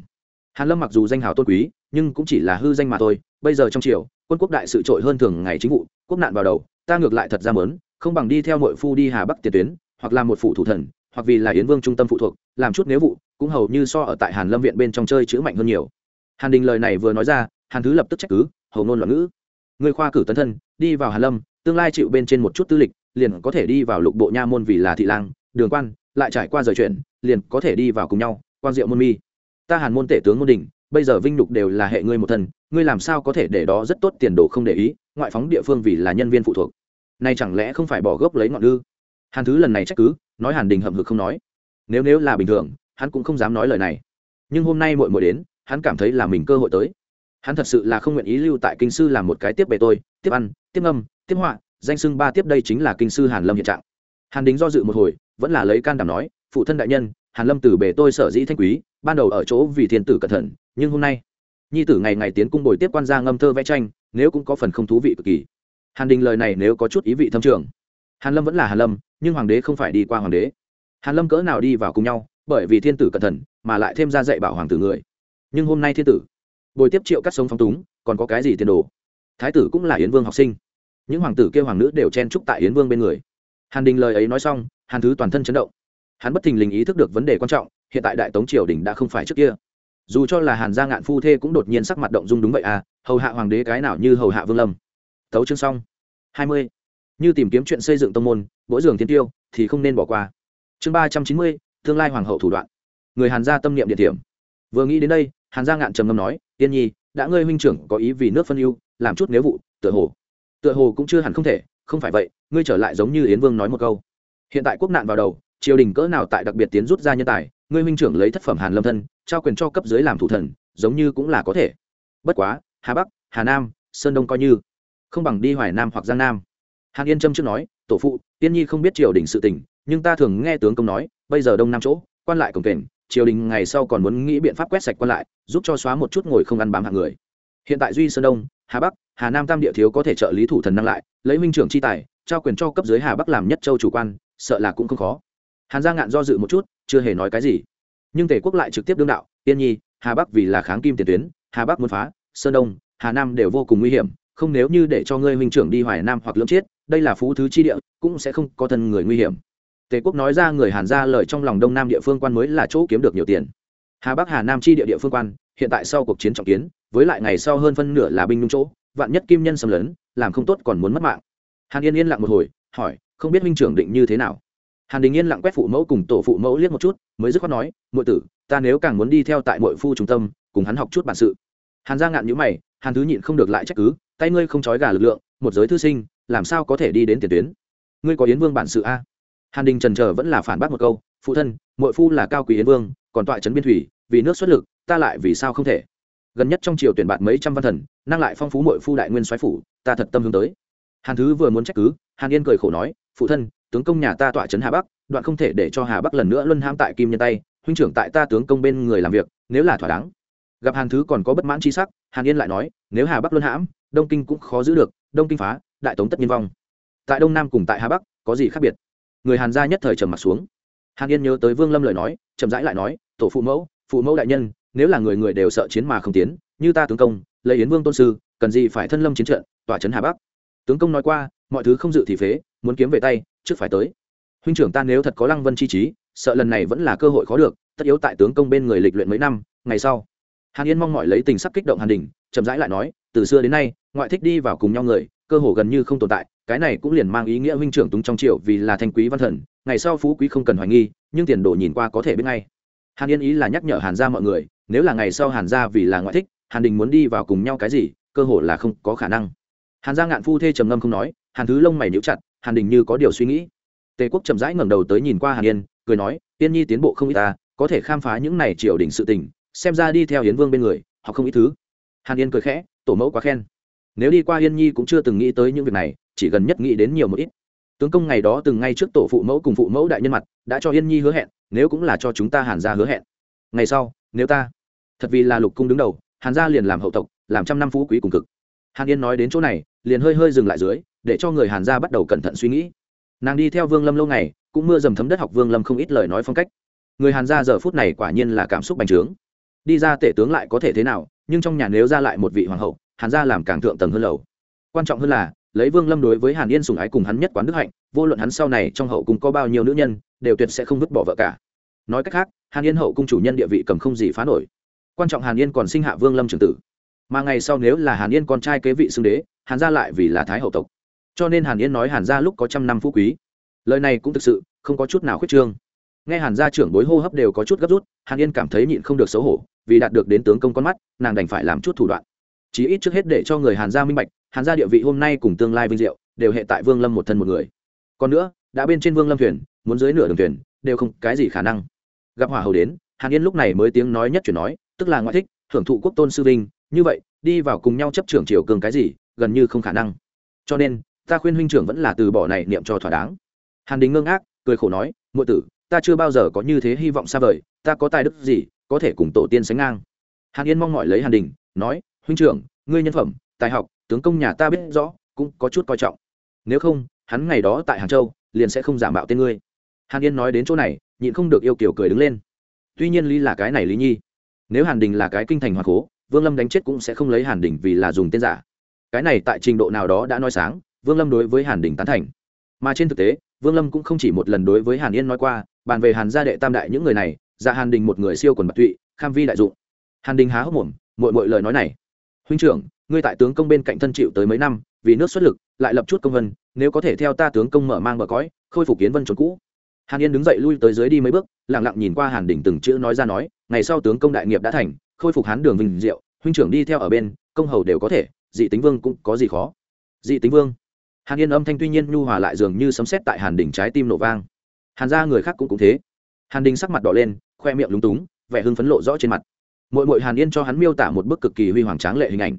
Hàn lâm mặc dù danh hào tôn quý, nhưng cũng chỉ là hư danh mà thôi. Bây giờ trong triều, quân quốc đại sự trội hơn thường ngày chính vụ, quốc nạn vào đầu, ta ngược lại thật ra mớn không bằng đi theo nội phu đi hà bắc tiền tuyến, hoặc là một phụ thủ thần, hoặc vì là yến vương trung tâm phụ thuộc, làm chút nếu vụ, cũng hầu như so ở tại hàn lâm viện bên trong chơi chữ mạnh hơn nhiều. Hàn đình lời này vừa nói ra, hàn thứ lập tức trách cứ, hầu ngôn loạn ngữ. Người khoa cử tấn thân, đi vào hàn lâm, tương lai chịu bên trên một chút tư lịch, liền có thể đi vào lục bộ nha môn vì là thị lang, đường quan, lại trải qua rời chuyện liền có thể đi vào cùng nhau quan diệu môn mi. Ta hàn môn tể tướng môn đình, bây giờ vinh nhục đều là hệ ngươi một thân, ngươi làm sao có thể để đó rất tốt tiền đồ không để ý, ngoại phóng địa phương vì là nhân viên phụ thuộc. Này chẳng lẽ không phải bỏ gốc lấy ngọn ư hàn thứ lần này trách cứ, nói hàn đình hậm hực không nói. Nếu nếu là bình thường, hắn cũng không dám nói lời này. Nhưng hôm nay muội mội đến, hắn cảm thấy là mình cơ hội tới. Hắn thật sự là không nguyện ý lưu tại kinh sư làm một cái tiếp bề tôi, tiếp ăn, tiếp âm tiếp họa, danh sưng ba tiếp đây chính là kinh sư hàn lâm hiện trạng. Hàn đình do dự một hồi, vẫn là lấy can đảm nói, phụ thân đại nhân hàn lâm từ bề tôi sở dĩ thanh quý, ban đầu ở chỗ vì thiên tử cẩn thận, nhưng hôm nay, nhi tử ngày ngày tiến cung bồi tiếp quan gia ngâm thơ vẽ tranh, nếu cũng có phần không thú vị cực kỳ. Hàn đình lời này nếu có chút ý vị thâm trường. Hàn lâm vẫn là hàn lâm, nhưng hoàng đế không phải đi qua hoàng đế. Hàn lâm cỡ nào đi vào cùng nhau, bởi vì thiên tử cẩn thận, mà lại thêm ra dạy bảo hoàng tử người. Nhưng hôm nay thiên tử, bồi tiếp triệu cắt sống phong túng, còn có cái gì tiền đồ? Thái tử cũng là yến vương học sinh. Những hoàng tử kêu hoàng nữ đều chen trúc tại yến vương bên người. Hàn đình lời ấy nói xong, hàn thứ toàn thân chấn động hắn bất thình lình ý thức được vấn đề quan trọng, hiện tại đại tống triều đình đã không phải trước kia. Dù cho là hàn gia ngạn phu thê cũng đột nhiên sắc mặt động dung đúng vậy à hầu hạ hoàng đế cái nào như hầu hạ vương lâm. Tấu chương xong. Hai mươi. Như tìm kiếm chuyện xây dựng tông môn mỗi giường thiên tiêu, thì không nên bỏ qua. Chương ba trăm chín mươi, tương lai hoàng hậu thủ đoạn. Người hàn gia tâm niệm địa điểm. Vừa nghĩ đến đây, hàn gia ngạn trầm ngâm nói tiên nhi, đã ngươi huynh trưởng có ý vì nước phân ưu, làm chút nếu vụ, tựa hồ. Tựa hồ cũng chưa hẳn không thể, không phải vậy, ngươi trở lại giống như yến vương nói một câu. Hiện tại quốc nạn vào đầu triều đình cỡ nào tại đặc biệt tiến rút ra nhân tài, ngươi huynh trưởng lấy thất phẩm hàn lâm thân, trao quyền cho cấp dưới làm thủ thần, giống như cũng là có thể. Bất quá, hà bắc, hà nam, sơn đông coi như. Không bằng đi hoài nam hoặc giang nam. Hàn yên trâm trước nói, tổ phụ tiên nhi không biết triều đình sự tình, nhưng ta thường nghe tướng công nói, bây giờ đông nam chỗ, quan lại cổng kềnh triều đình ngày sau còn muốn nghĩ biện pháp quét sạch quan lại, giúp cho xóa một chút ngồi không ăn bám hạng người. Hiện tại duy sơn đông, hà bắc, hà nam tam địa thiếu có thể trợ lý thủ thần năng lại, lấy minh trưởng chi tài, trao quyền cho cấp dưới hà bắc làm nhất châu chủ quan, sợ là cũng không khó hàn gia ngạn do dự một chút, chưa hề nói cái gì. Nhưng tề quốc lại trực tiếp đương đạo, tiên nhi, hà bắc vì là kháng kim tiền tuyến, hà bắc muốn phá, sơn đông, hà nam đều vô cùng nguy hiểm, không nếu như để cho ngươi minh trưởng đi hoài nam hoặc lưỡng chết đây là phú thứ chi địa, cũng sẽ không có thân người nguy hiểm. Tề quốc nói ra người hàn ra lời trong lòng đông nam địa phương quan mới là chỗ kiếm được nhiều tiền. Hà bắc, hà nam chi địa địa phương quan, hiện tại sau cuộc chiến trọng kiến, với lại ngày sau hơn phân nửa là binh nhung chỗ, vạn nhất kim nhân xâm lấn, làm không tốt còn muốn mất mạng. Hàn yên yên lặng một hồi, hỏi, không biết minh trưởng định như thế nào? Hàn đình yên lặng quét phụ mẫu cùng tổ phụ mẫu liếc một chút, mới dứt khoát nói, muội tử, ta nếu càng muốn đi theo tại muội phu trung tâm, cùng hắn học chút bản sự. Hàn gia ngạn nhữ mày, hàn thứ nhịn không được lại trách cứ, tay ngươi không trói gà lực lượng, một giới thư sinh, làm sao có thể đi đến tiền tuyến? Ngươi có yến vương bản sự a? Hàn đình trần trờ vẫn là phản bác một câu, phụ thân, muội phu là cao quý yến vương, còn tọa trấn biên thủy, vì nước xuất lực, ta lại vì sao không thể? Gần nhất trong triều tuyển bạn mấy trăm văn thần, năng lại phong phú muội phu đại nguyên soái phủ, ta thật tâm hướng tới. Hàn thứ vừa muốn trách cứ, hàn yên cười khổ nói phụ thân, tướng công nhà ta tọa trấn hà bắc, đoạn không thể để cho hà bắc lần nữa luân hãm tại kim nhân tay, huynh trưởng tại ta tướng công bên người làm việc, nếu là thỏa đáng. Gặp hàn thứ còn có bất mãn tri sắc, hàn yên lại nói, nếu hà bắc luân hãm, đông kinh cũng khó giữ được, đông kinh phá, đại tống tất nhiên vong. Tại đông nam cùng tại hà bắc, có gì khác biệt? Người hàn gia nhất thời trầm mặt xuống. Hàn yên nhớ tới vương lâm lời nói, chậm rãi lại nói, tổ phụ mẫu phụ mẫu đại nhân, nếu là người người đều sợ chiến mà không tiến, như ta tướng công, lấy yến vương tôn sư, cần gì phải thân lâm chiến trận tỏa trấn hà bắc? Tướng công nói qua, mọi thứ không dự thì phế muốn kiếm về tay, trước phải tới. Huynh trưởng ta nếu thật có lăng vân chi trí, sợ lần này vẫn là cơ hội khó được, tất yếu tại tướng công bên người lịch luyện mấy năm, ngày sau. Hàn yên mong mọi lấy tình sắc kích động hàn đình, chậm rãi lại nói, từ xưa đến nay, ngoại thích đi vào cùng nhau người, cơ hồ gần như không tồn tại, cái này cũng liền mang ý nghĩa huynh trưởng túng trong triều vì là thanh quý văn thần, ngày sau phú quý không cần hoài nghi, nhưng tiền đồ nhìn qua có thể biết ngay. Hàn yên ý là nhắc nhở hàn gia mọi người, nếu là ngày sau hàn gia vì là ngoại thích, hàn đình muốn đi vào cùng nhau cái gì, cơ hồ là không có khả năng. Hàn gia ngạn phu thê trầm ngâm không nói, hàn thứ lông mày níu chặt hàn đình như có điều suy nghĩ. Tề quốc chậm rãi ngẩng đầu tới nhìn qua hàn yên, cười nói, tiên nhi tiến bộ không ít ta có thể khám phá những này triều đình sự tình, xem ra đi theo hiến vương bên người họ không ít thứ. Hàn yên cười khẽ, tổ mẫu quá khen. Nếu đi qua yên nhi cũng chưa từng nghĩ tới những việc này, chỉ gần nhất nghĩ đến nhiều một ít. Tướng công ngày đó từng ngay trước tổ phụ mẫu cùng phụ mẫu đại nhân mặt, đã cho yên nhi hứa hẹn, nếu cũng là cho chúng ta hàn gia hứa hẹn. Ngày sau, nếu ta thật vì là lục cung đứng đầu, hàn gia liền làm hậu tộc, làm trăm năm phú quý cùng cực. Hàn yên nói đến chỗ này liền hơi hơi dừng lại dưới, để cho người hàn gia bắt đầu cẩn thận suy nghĩ. Nàng đi theo vương lâm lâu ngày, cũng mưa dầm thấm đất học vương lâm không ít lời nói phong cách. Người hàn gia giờ phút này quả nhiên là cảm xúc bành trướng. Đi ra tể tướng lại có thể thế nào, nhưng trong nhà nếu ra lại một vị hoàng hậu, hàn gia làm càng thượng tầng hơn lầu. Quan trọng hơn là, lấy vương lâm đối với hàn yên sùng ái cùng hắn nhất quán đức hạnh, vô luận hắn sau này trong hậu cung có bao nhiêu nữ nhân, đều tuyệt sẽ không vứt bỏ vợ cả. Nói cách khác, hàn yên hậu cung chủ nhân địa vị cầm không gì phá nổi. Quan trọng hàn yên còn sinh hạ vương lâm trường tử. Mà ngày sau nếu là hàn yên con trai kế vị xưng đế hàn gia lại vì là thái hậu tộc. Cho nên hàn yên nói hàn gia lúc có trăm năm phú quý. Lời này cũng thực sự không có chút nào khuyết trương. Nghe hàn gia trưởng bối hô hấp đều có chút gấp rút, hàn yên cảm thấy nhịn không được xấu hổ, vì đạt được đến tướng công con mắt, nàng đành phải làm chút thủ đoạn. Chí ít trước hết để cho người hàn gia minh bạch, hàn gia địa vị hôm nay cùng tương lai vinh diệu, đều hệ tại vương lâm một thân một người. Còn nữa, đã bên trên vương lâm thuyền, muốn dưới nửa đường thuyền, đều không cái gì khả năng. Gặp hỏa hầu đến, hàn yên lúc này mới tiếng nói nhất chuyển nói, tức là ngoại thích, hưởng thụ quốc tôn sư vinh, như vậy, đi vào cùng nhau chấp trưởng triều cường cái gì gần như không khả năng. Cho nên, ta khuyên huynh trưởng vẫn là từ bỏ này niệm cho thỏa đáng. Hàn đình ngưng ác cười khổ nói ngụ tử, ta chưa bao giờ có như thế hy vọng xa vời, ta có tài đức gì, có thể cùng tổ tiên sánh ngang. Hàn yên mong mỏi lấy hàn đình, nói, huynh trưởng, ngươi nhân phẩm, tài học, tướng công nhà ta biết rõ, cũng có chút coi trọng. Nếu không, hắn ngày đó tại hàng châu, liền sẽ không giảm bạo tên ngươi. Hàn yên nói đến chỗ này, nhịn không được yêu kiểu cười đứng lên. Tuy nhiên lý là cái này lý nhi. Nếu hàn đình là cái kinh thành hoa cố, vương lâm đánh chết cũng sẽ không lấy hàn đình vì là dùng tên giả cái này tại trình độ nào đó đã nói sáng, vương lâm đối với hàn đình tán thành. Mà trên thực tế, vương lâm cũng không chỉ một lần đối với hàn yên nói qua, bàn về hàn gia đệ tam đại những người này ra hàn đình một người siêu quần bạc tụy, kham vi đại dụng. Hàn đình há hốc mồm mội mội lời nói này. Huynh trưởng, ngươi tại tướng công bên cạnh thân chịu tới mấy năm, vì nước xuất lực, lại lập chút công vân, nếu có thể theo ta tướng công mở mang bờ cõi, khôi phục kiến vân trốn cũ. Hàn yên đứng dậy lui tới dưới đi mấy bước lẳng lặng nhìn qua hàn đình từng chữ nói ra nói, ngày sau tướng công đại nghiệp đã thành, khôi phục hán đường vinh diệu, huynh trưởng đi theo ở bên, công hầu đều có thể dị tính vương cũng có gì khó? Dị tính vương? Hàn yên âm thanh tuy nhiên nhu hòa lại dường như sấm sét tại hàn đỉnh trái tim nổ vang. Hàn ra người khác cũng cũng thế. Hàn đình sắc mặt đỏ lên, khoe miệng lúng túng, vẻ hưng phấn lộ rõ trên mặt. Mỗi mỗi hàn yên cho hắn miêu tả một bức cực kỳ huy hoàng tráng lệ hình ảnh.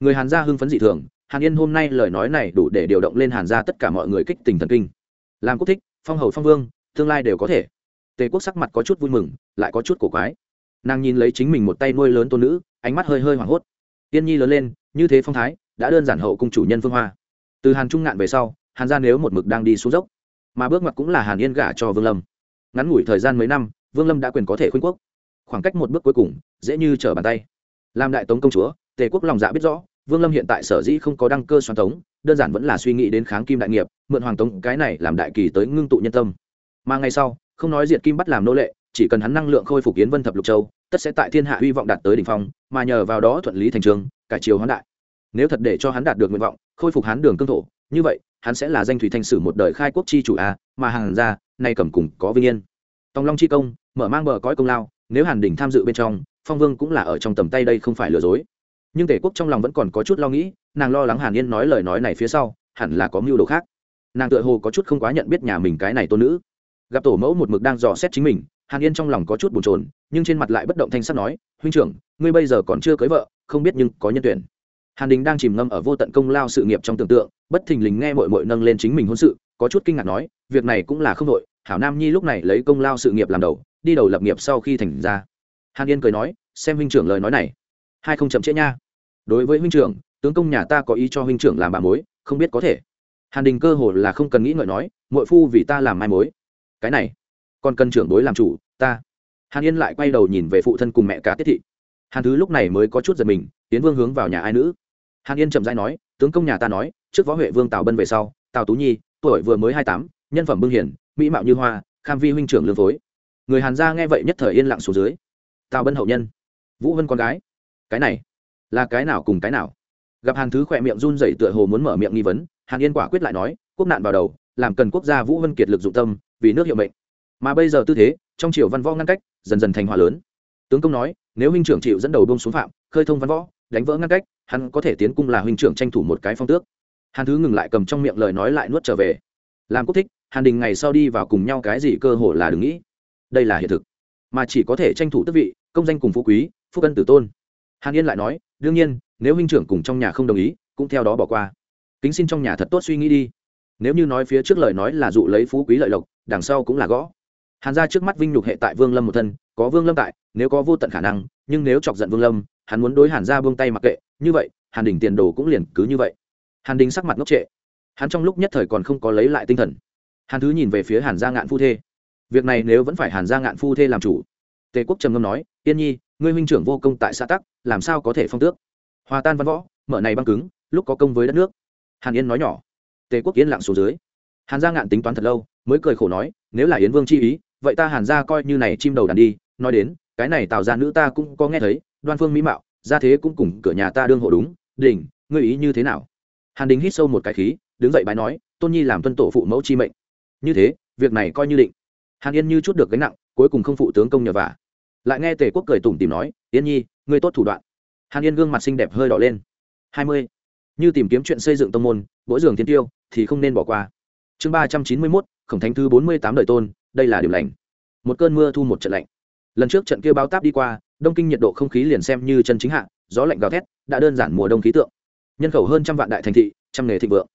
Người hàn gia hưng phấn dị thường, hàn yên hôm nay lời nói này đủ để điều động lên hàn gia tất cả mọi người kích tình thần kinh. Làm quốc thích, phong hầu phong vương, tương lai đều có thể. Tề quốc sắc mặt có chút vui mừng, lại có chút cổ quái. Nàng nhìn lấy chính mình một tay nuôi lớn tôn nữ, ánh mắt hơi hơi hoảng hốt. Tiên nhi lớn lên như thế phong thái, đã đơn giản hậu cung chủ nhân phương hoa. Từ hàn trung ngạn về sau, hàn gia nếu một mực đang đi xuống dốc, mà bước mặt cũng là hàn yên gả cho vương lâm. Ngắn ngủi thời gian mấy năm, vương lâm đã quyền có thể khuyên quốc. Khoảng cách một bước cuối cùng, dễ như trở bàn tay. Làm đại tống công chúa, tề quốc lòng dạ biết rõ, vương lâm hiện tại sở dĩ không có đăng cơ xoan tống, đơn giản vẫn là suy nghĩ đến kháng kim đại nghiệp, mượn hoàng tống cái này làm đại kỳ tới ngưng tụ nhân tâm. Mà ngay sau, không nói diệt kim bắt làm nô lệ chỉ cần hắn năng lượng khôi phục yến vân thập lục châu, tất sẽ tại thiên hạ hy vọng đạt tới đỉnh phong, mà nhờ vào đó thuận lý thành trường, cải chiều hoán đại. Nếu thật để cho hắn đạt được nguyện vọng, khôi phục hắn đường cương thổ, như vậy, hắn sẽ là danh thủy thanh sử một đời khai quốc chi chủ a, mà hàng ra nay cầm cùng có vinh yên. Tòng long chi công, mở mang bờ cõi công lao, nếu hàn đình tham dự bên trong, phong vương cũng là ở trong tầm tay đây không phải lừa dối. Nhưng tể quốc trong lòng vẫn còn có chút lo nghĩ, nàng lo lắng hàn yên nói lời nói này phía sau, hẳn là có mưu đồ khác. Nàng tựa hồ có chút không quá nhận biết nhà mình cái này tôn nữ. Gặp tổ mẫu một mực đang dò xét chính mình hàn yên trong lòng có chút bồn chồn, nhưng trên mặt lại bất động thanh sắt nói, huynh trưởng, ngươi bây giờ còn chưa cưới vợ, không biết nhưng có nhân tuyển. Hàn đình đang chìm ngâm ở vô tận công lao sự nghiệp trong tưởng tượng, bất thình lình nghe mội mội nâng lên chính mình hôn sự, có chút kinh ngạc nói, việc này cũng là không đội hảo nam nhi lúc này lấy công lao sự nghiệp làm đầu, đi đầu lập nghiệp sau khi thành ra. Hàn yên cười nói, xem huynh trưởng lời nói này. Hai không chậm trễ nha. Đối với huynh trưởng, tướng công nhà ta có ý cho huynh trưởng làm bà mối, không biết có thể. Hàn đình cơ hồ là không cần nghĩ ngợi nói mội phu vì ta làm mai mối. Cái này còn cần trưởng bối làm chủ, ta. Hàn yên lại quay đầu nhìn về phụ thân cùng mẹ cả tiết thị. Hàn thứ lúc này mới có chút giật mình tiến vương hướng vào nhà ai nữ. Hàn yên chậm rãi nói, tướng công nhà ta nói, trước võ huệ vương tào bân về sau, tào tú nhi, tuổi vừa mới hai tám, nhân phẩm bưng hiển mỹ mạo như hoa, kham vi huynh trưởng lương phối. Người hàn gia nghe vậy nhất thời yên lặng xuống dưới. Tào bân hậu nhân. Vũ vân con gái. Cái này, là cái nào cùng cái nào? Gặp hàn thứ khỏe miệng run rẩy tựa hồ muốn mở miệng nghi vấn, hàn yên quả quyết lại nói, quốc nạn vào đầu, làm cần quốc gia vũ vân kiệt lực dụng tâm, vì nước hiệu mệnh mà bây giờ tư thế, trong triều văn võ ngăn cách, dần dần thành hòa lớn. Tướng công nói, nếu huynh trưởng chịu dẫn đầu bông xuống phạm, khơi thông văn võ, đánh vỡ ngăn cách, hắn có thể tiến cung là huynh trưởng tranh thủ một cái phong tước. Hàn thứ ngừng lại cầm trong miệng lời nói lại nuốt trở về. Làm quốc thích, hàn đình ngày sau đi vào cùng nhau cái gì cơ hội là đừng nghĩ. Đây là hiện thực. Mà chỉ có thể tranh thủ tước vị, công danh cùng phú quý, phúc ân tử tôn. Hàn yên lại nói, đương nhiên, nếu huynh trưởng cùng trong nhà không đồng ý, cũng theo đó bỏ qua. Kính xin trong nhà thật tốt suy nghĩ đi. Nếu như nói phía trước lời nói là dụ lấy phú quý lợi lộc, đằng sau cũng là gõ hàn gia trước mắt vinh nhục hệ tại vương lâm một thân, có vương lâm tại, nếu có vô tận khả năng, nhưng nếu chọc giận vương lâm, hắn muốn đối hàn gia buông tay mặc kệ, như vậy, hàn đình tiền đồ cũng liền cứ như vậy. Hàn đình sắc mặt ngốc trệ. Hắn trong lúc nhất thời còn không có lấy lại tinh thần. Hàn thứ nhìn về phía hàn gia ngạn phu thê. Việc này nếu vẫn phải hàn gia ngạn phu thê làm chủ. Tề quốc trầm ngâm nói tiên nhi, ngươi huynh trưởng vô công tại xã tắc, làm sao có thể phong tước? Hòa tan văn võ, mở này băng cứng, lúc có công với đất nước. Hàn yên nói nhỏ. Tề quốc yên lặng xuống dưới. Hàn gia ngạn tính toán thật lâu, mới cười khổ nói, nếu là yến vương chi ý vậy ta hàn gia coi như này chim đầu đàn đi, nói đến, cái này tạo ra nữ ta cũng có nghe thấy, đoan phương mỹ mạo ra thế cũng cùng cửa nhà ta đương hộ đúng, đỉnh, ngươi ý như thế nào? Hàn đình hít sâu một cái khí, đứng dậy bái nói, tôn nhi làm tuân tổ phụ mẫu chi mệnh. Như thế, việc này coi như định. Hàn yên như chút được gánh nặng, cuối cùng không phụ tướng công nhờ vả. Lại nghe tề quốc cười tủm tìm nói, yên nhi, ngươi tốt thủ đoạn. Hàn yên gương mặt xinh đẹp hơi đỏ lên. Hai mươi. Như tìm kiếm chuyện xây dựng tông môn mỗi giường thiên tiêu, thì không nên bỏ qua. Chương ba trăm chín mươi mốt khổng thánh thứ bốn mươi tám đời tôn, đây là điểm lành. Một cơn mưa thu một trận lạnh. Lần trước trận kia báo táp đi qua, đông kinh nhiệt độ không khí liền xem như chân chính hạ, gió lạnh gào thét, đã đơn giản mùa đông khí tượng. Nhân khẩu hơn trăm vạn đại thành thị, trăm nghề thịnh vượng.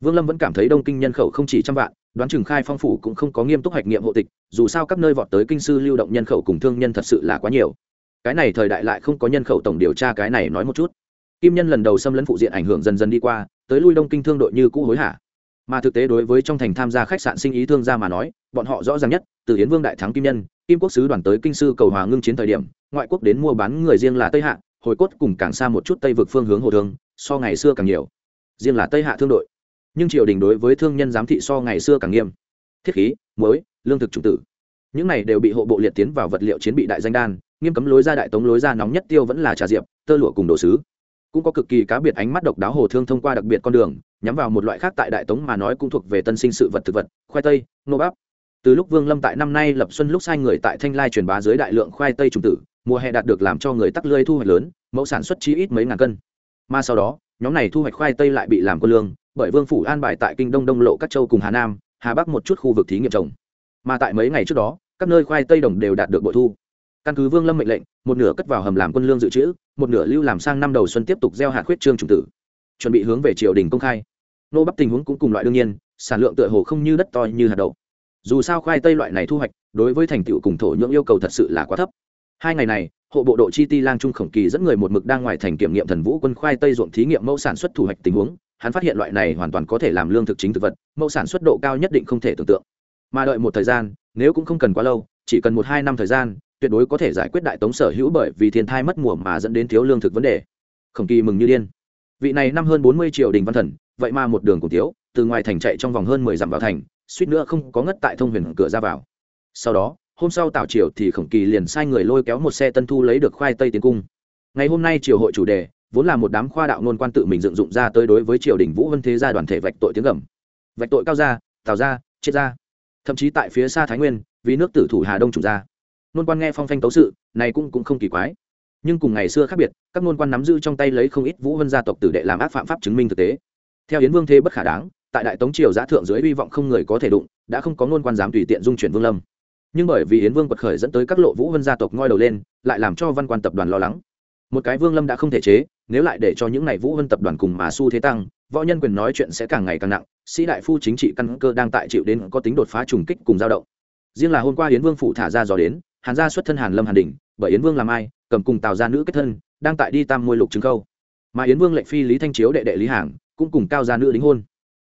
Vương lâm vẫn cảm thấy đông kinh nhân khẩu không chỉ trăm vạn, đoán chừng khai phong phủ cũng không có nghiêm túc hoạch nghiệm hộ tịch, dù sao các nơi vọt tới kinh sư lưu động nhân khẩu cùng thương nhân thật sự là quá nhiều. Cái này thời đại lại không có nhân khẩu tổng điều tra cái này nói một chút. Kim nhân lần đầu xâm lấn phụ diện ảnh hưởng dần dần đi qua, tới lui đông kinh thương đội như cũ hối hả mà thực tế đối với trong thành tham gia khách sạn sinh ý thương gia mà nói, bọn họ rõ ràng nhất, từ hiến vương đại thắng kim nhân, kim quốc sứ đoàn tới kinh sư cầu hòa ngưng chiến thời điểm, ngoại quốc đến mua bán người riêng là tây hạ, hồi cốt cùng càng xa một chút tây vực phương hướng hồ thương, so ngày xưa càng nhiều. Riêng là tây hạ thương đội. Nhưng triều đình đối với thương nhân giám thị so ngày xưa càng nghiêm. Thiết khí, muối, lương thực chủng tử. Những này đều bị hộ bộ liệt tiến vào vật liệu chiến bị đại danh đan, nghiêm cấm lối ra đại tống lối ra nóng nhất tiêu vẫn là trà diệp, tơ lụa cùng đồ sứ cũng có cực kỳ cá biệt ánh mắt độc đáo hồ thương thông qua đặc biệt con đường, nhắm vào một loại khác tại đại tống mà nói cũng thuộc về tân sinh sự vật thực vật, khoai tây, nô bắp. Từ lúc vương lâm tại năm nay lập xuân lúc sai người tại thanh lai truyền bá dưới đại lượng khoai tây trùng tử, mùa hè đạt được làm cho người tắc lơi thu hoạch lớn, mẫu sản xuất chi ít mấy ngàn cân. Mà sau đó, nhóm này thu hoạch khoai tây lại bị làm quân lương, bởi vương phủ an bài tại kinh đông đông lộ các châu cùng hà nam, hà bắc một chút khu vực thí nghiệm trồng. Mà tại mấy ngày trước đó, các nơi khoai tây đồng đều đạt được bội thu căn cứ vương lâm mệnh lệnh, một nửa cất vào hầm làm quân lương dự trữ, một nửa lưu làm sang năm đầu xuân tiếp tục gieo hạt khuyết trương trùng tử. Chuẩn bị hướng về triều đình công khai. Nô bắp tình huống cũng cùng loại đương nhiên, sản lượng tựa hồ không như đất to như hạt đậu. Dù sao khoai tây loại này thu hoạch, đối với thành tựu cùng thổ nhưỡng yêu cầu thật sự là quá thấp. Hai ngày này, hộ bộ độ chi ti lang trung khổng kỳ dẫn người một mực đang ngoài thành kiểm nghiệm thần vũ quân khoai tây ruộng thí nghiệm mẫu sản xuất thu hoạch tình huống. Hắn phát hiện loại này hoàn toàn có thể làm lương thực chính thực vật, mẫu sản xuất độ cao nhất định không thể tưởng tượng. Mà đợi một thời gian, nếu cũng không cần quá lâu, chỉ cần một hai năm thời gian tuyệt đối có thể giải quyết đại tống sở hữu bởi vì thiên thai mất mùa mà dẫn đến thiếu lương thực vấn đề. Khổng kỳ mừng như điên. Vị này năm hơn bốn mươi triệu đình văn thần, vậy mà một đường cùng thiếu, từ ngoài thành chạy trong vòng hơn mười dặm vào thành, suýt nữa không có ngất tại thông huyền cửa ra vào. Sau đó, hôm sau tào triều thì khổng kỳ liền sai người lôi kéo một xe tân thu lấy được khoai tây tiến cung. Ngày hôm nay triều hội chủ đề, vốn là một đám khoa đạo nôn quan tự mình dựng dụng ra tới đối với triều đình vũ vân thế gia đoàn thể vạch tội tiếng gầm. Vạch tội cao gia, tào gia triết gia. Thậm chí tại phía xa thái nguyên, vì nước tử thủ hà đông chủ gia nôn quan nghe phong phanh tấu sự, này cũng cũng không kỳ quái. Nhưng cùng ngày xưa khác biệt, các nôn quan nắm giữ trong tay lấy không ít vũ vân gia tộc tử đệ làm ác phạm pháp chứng minh thực tế. Theo yến vương thế bất khả đáng, tại đại tống triều giã thượng dưới hy vọng không người có thể đụng, đã không có nôn quan dám tùy tiện dung chuyển vương lâm. Nhưng bởi vì yến vương quật khởi dẫn tới các lộ vũ vân gia tộc ngoi đầu lên, lại làm cho văn quan tập đoàn lo lắng. Một cái vương lâm đã không thể chế, nếu lại để cho những này vũ vân tập đoàn cùng mà su thế tăng, võ nhân quyền nói chuyện sẽ càng ngày càng nặng, sĩ đại phu chính trị căn cơ đang tại chịu đến có tính đột phá trùng kích cùng dao động. Riêng là hôm qua yến vương phủ thả ra dò đến hàn gia xuất thân hàn lâm hàn đình bởi yến vương làm ai, cầm cùng tào gia nữ kết thân, đang tại đi tam môi lục trứng câu. Mà yến vương lệnh phi lý thanh chiếu đệ đệ lý hàng cũng cùng cao gia nữ đính hôn.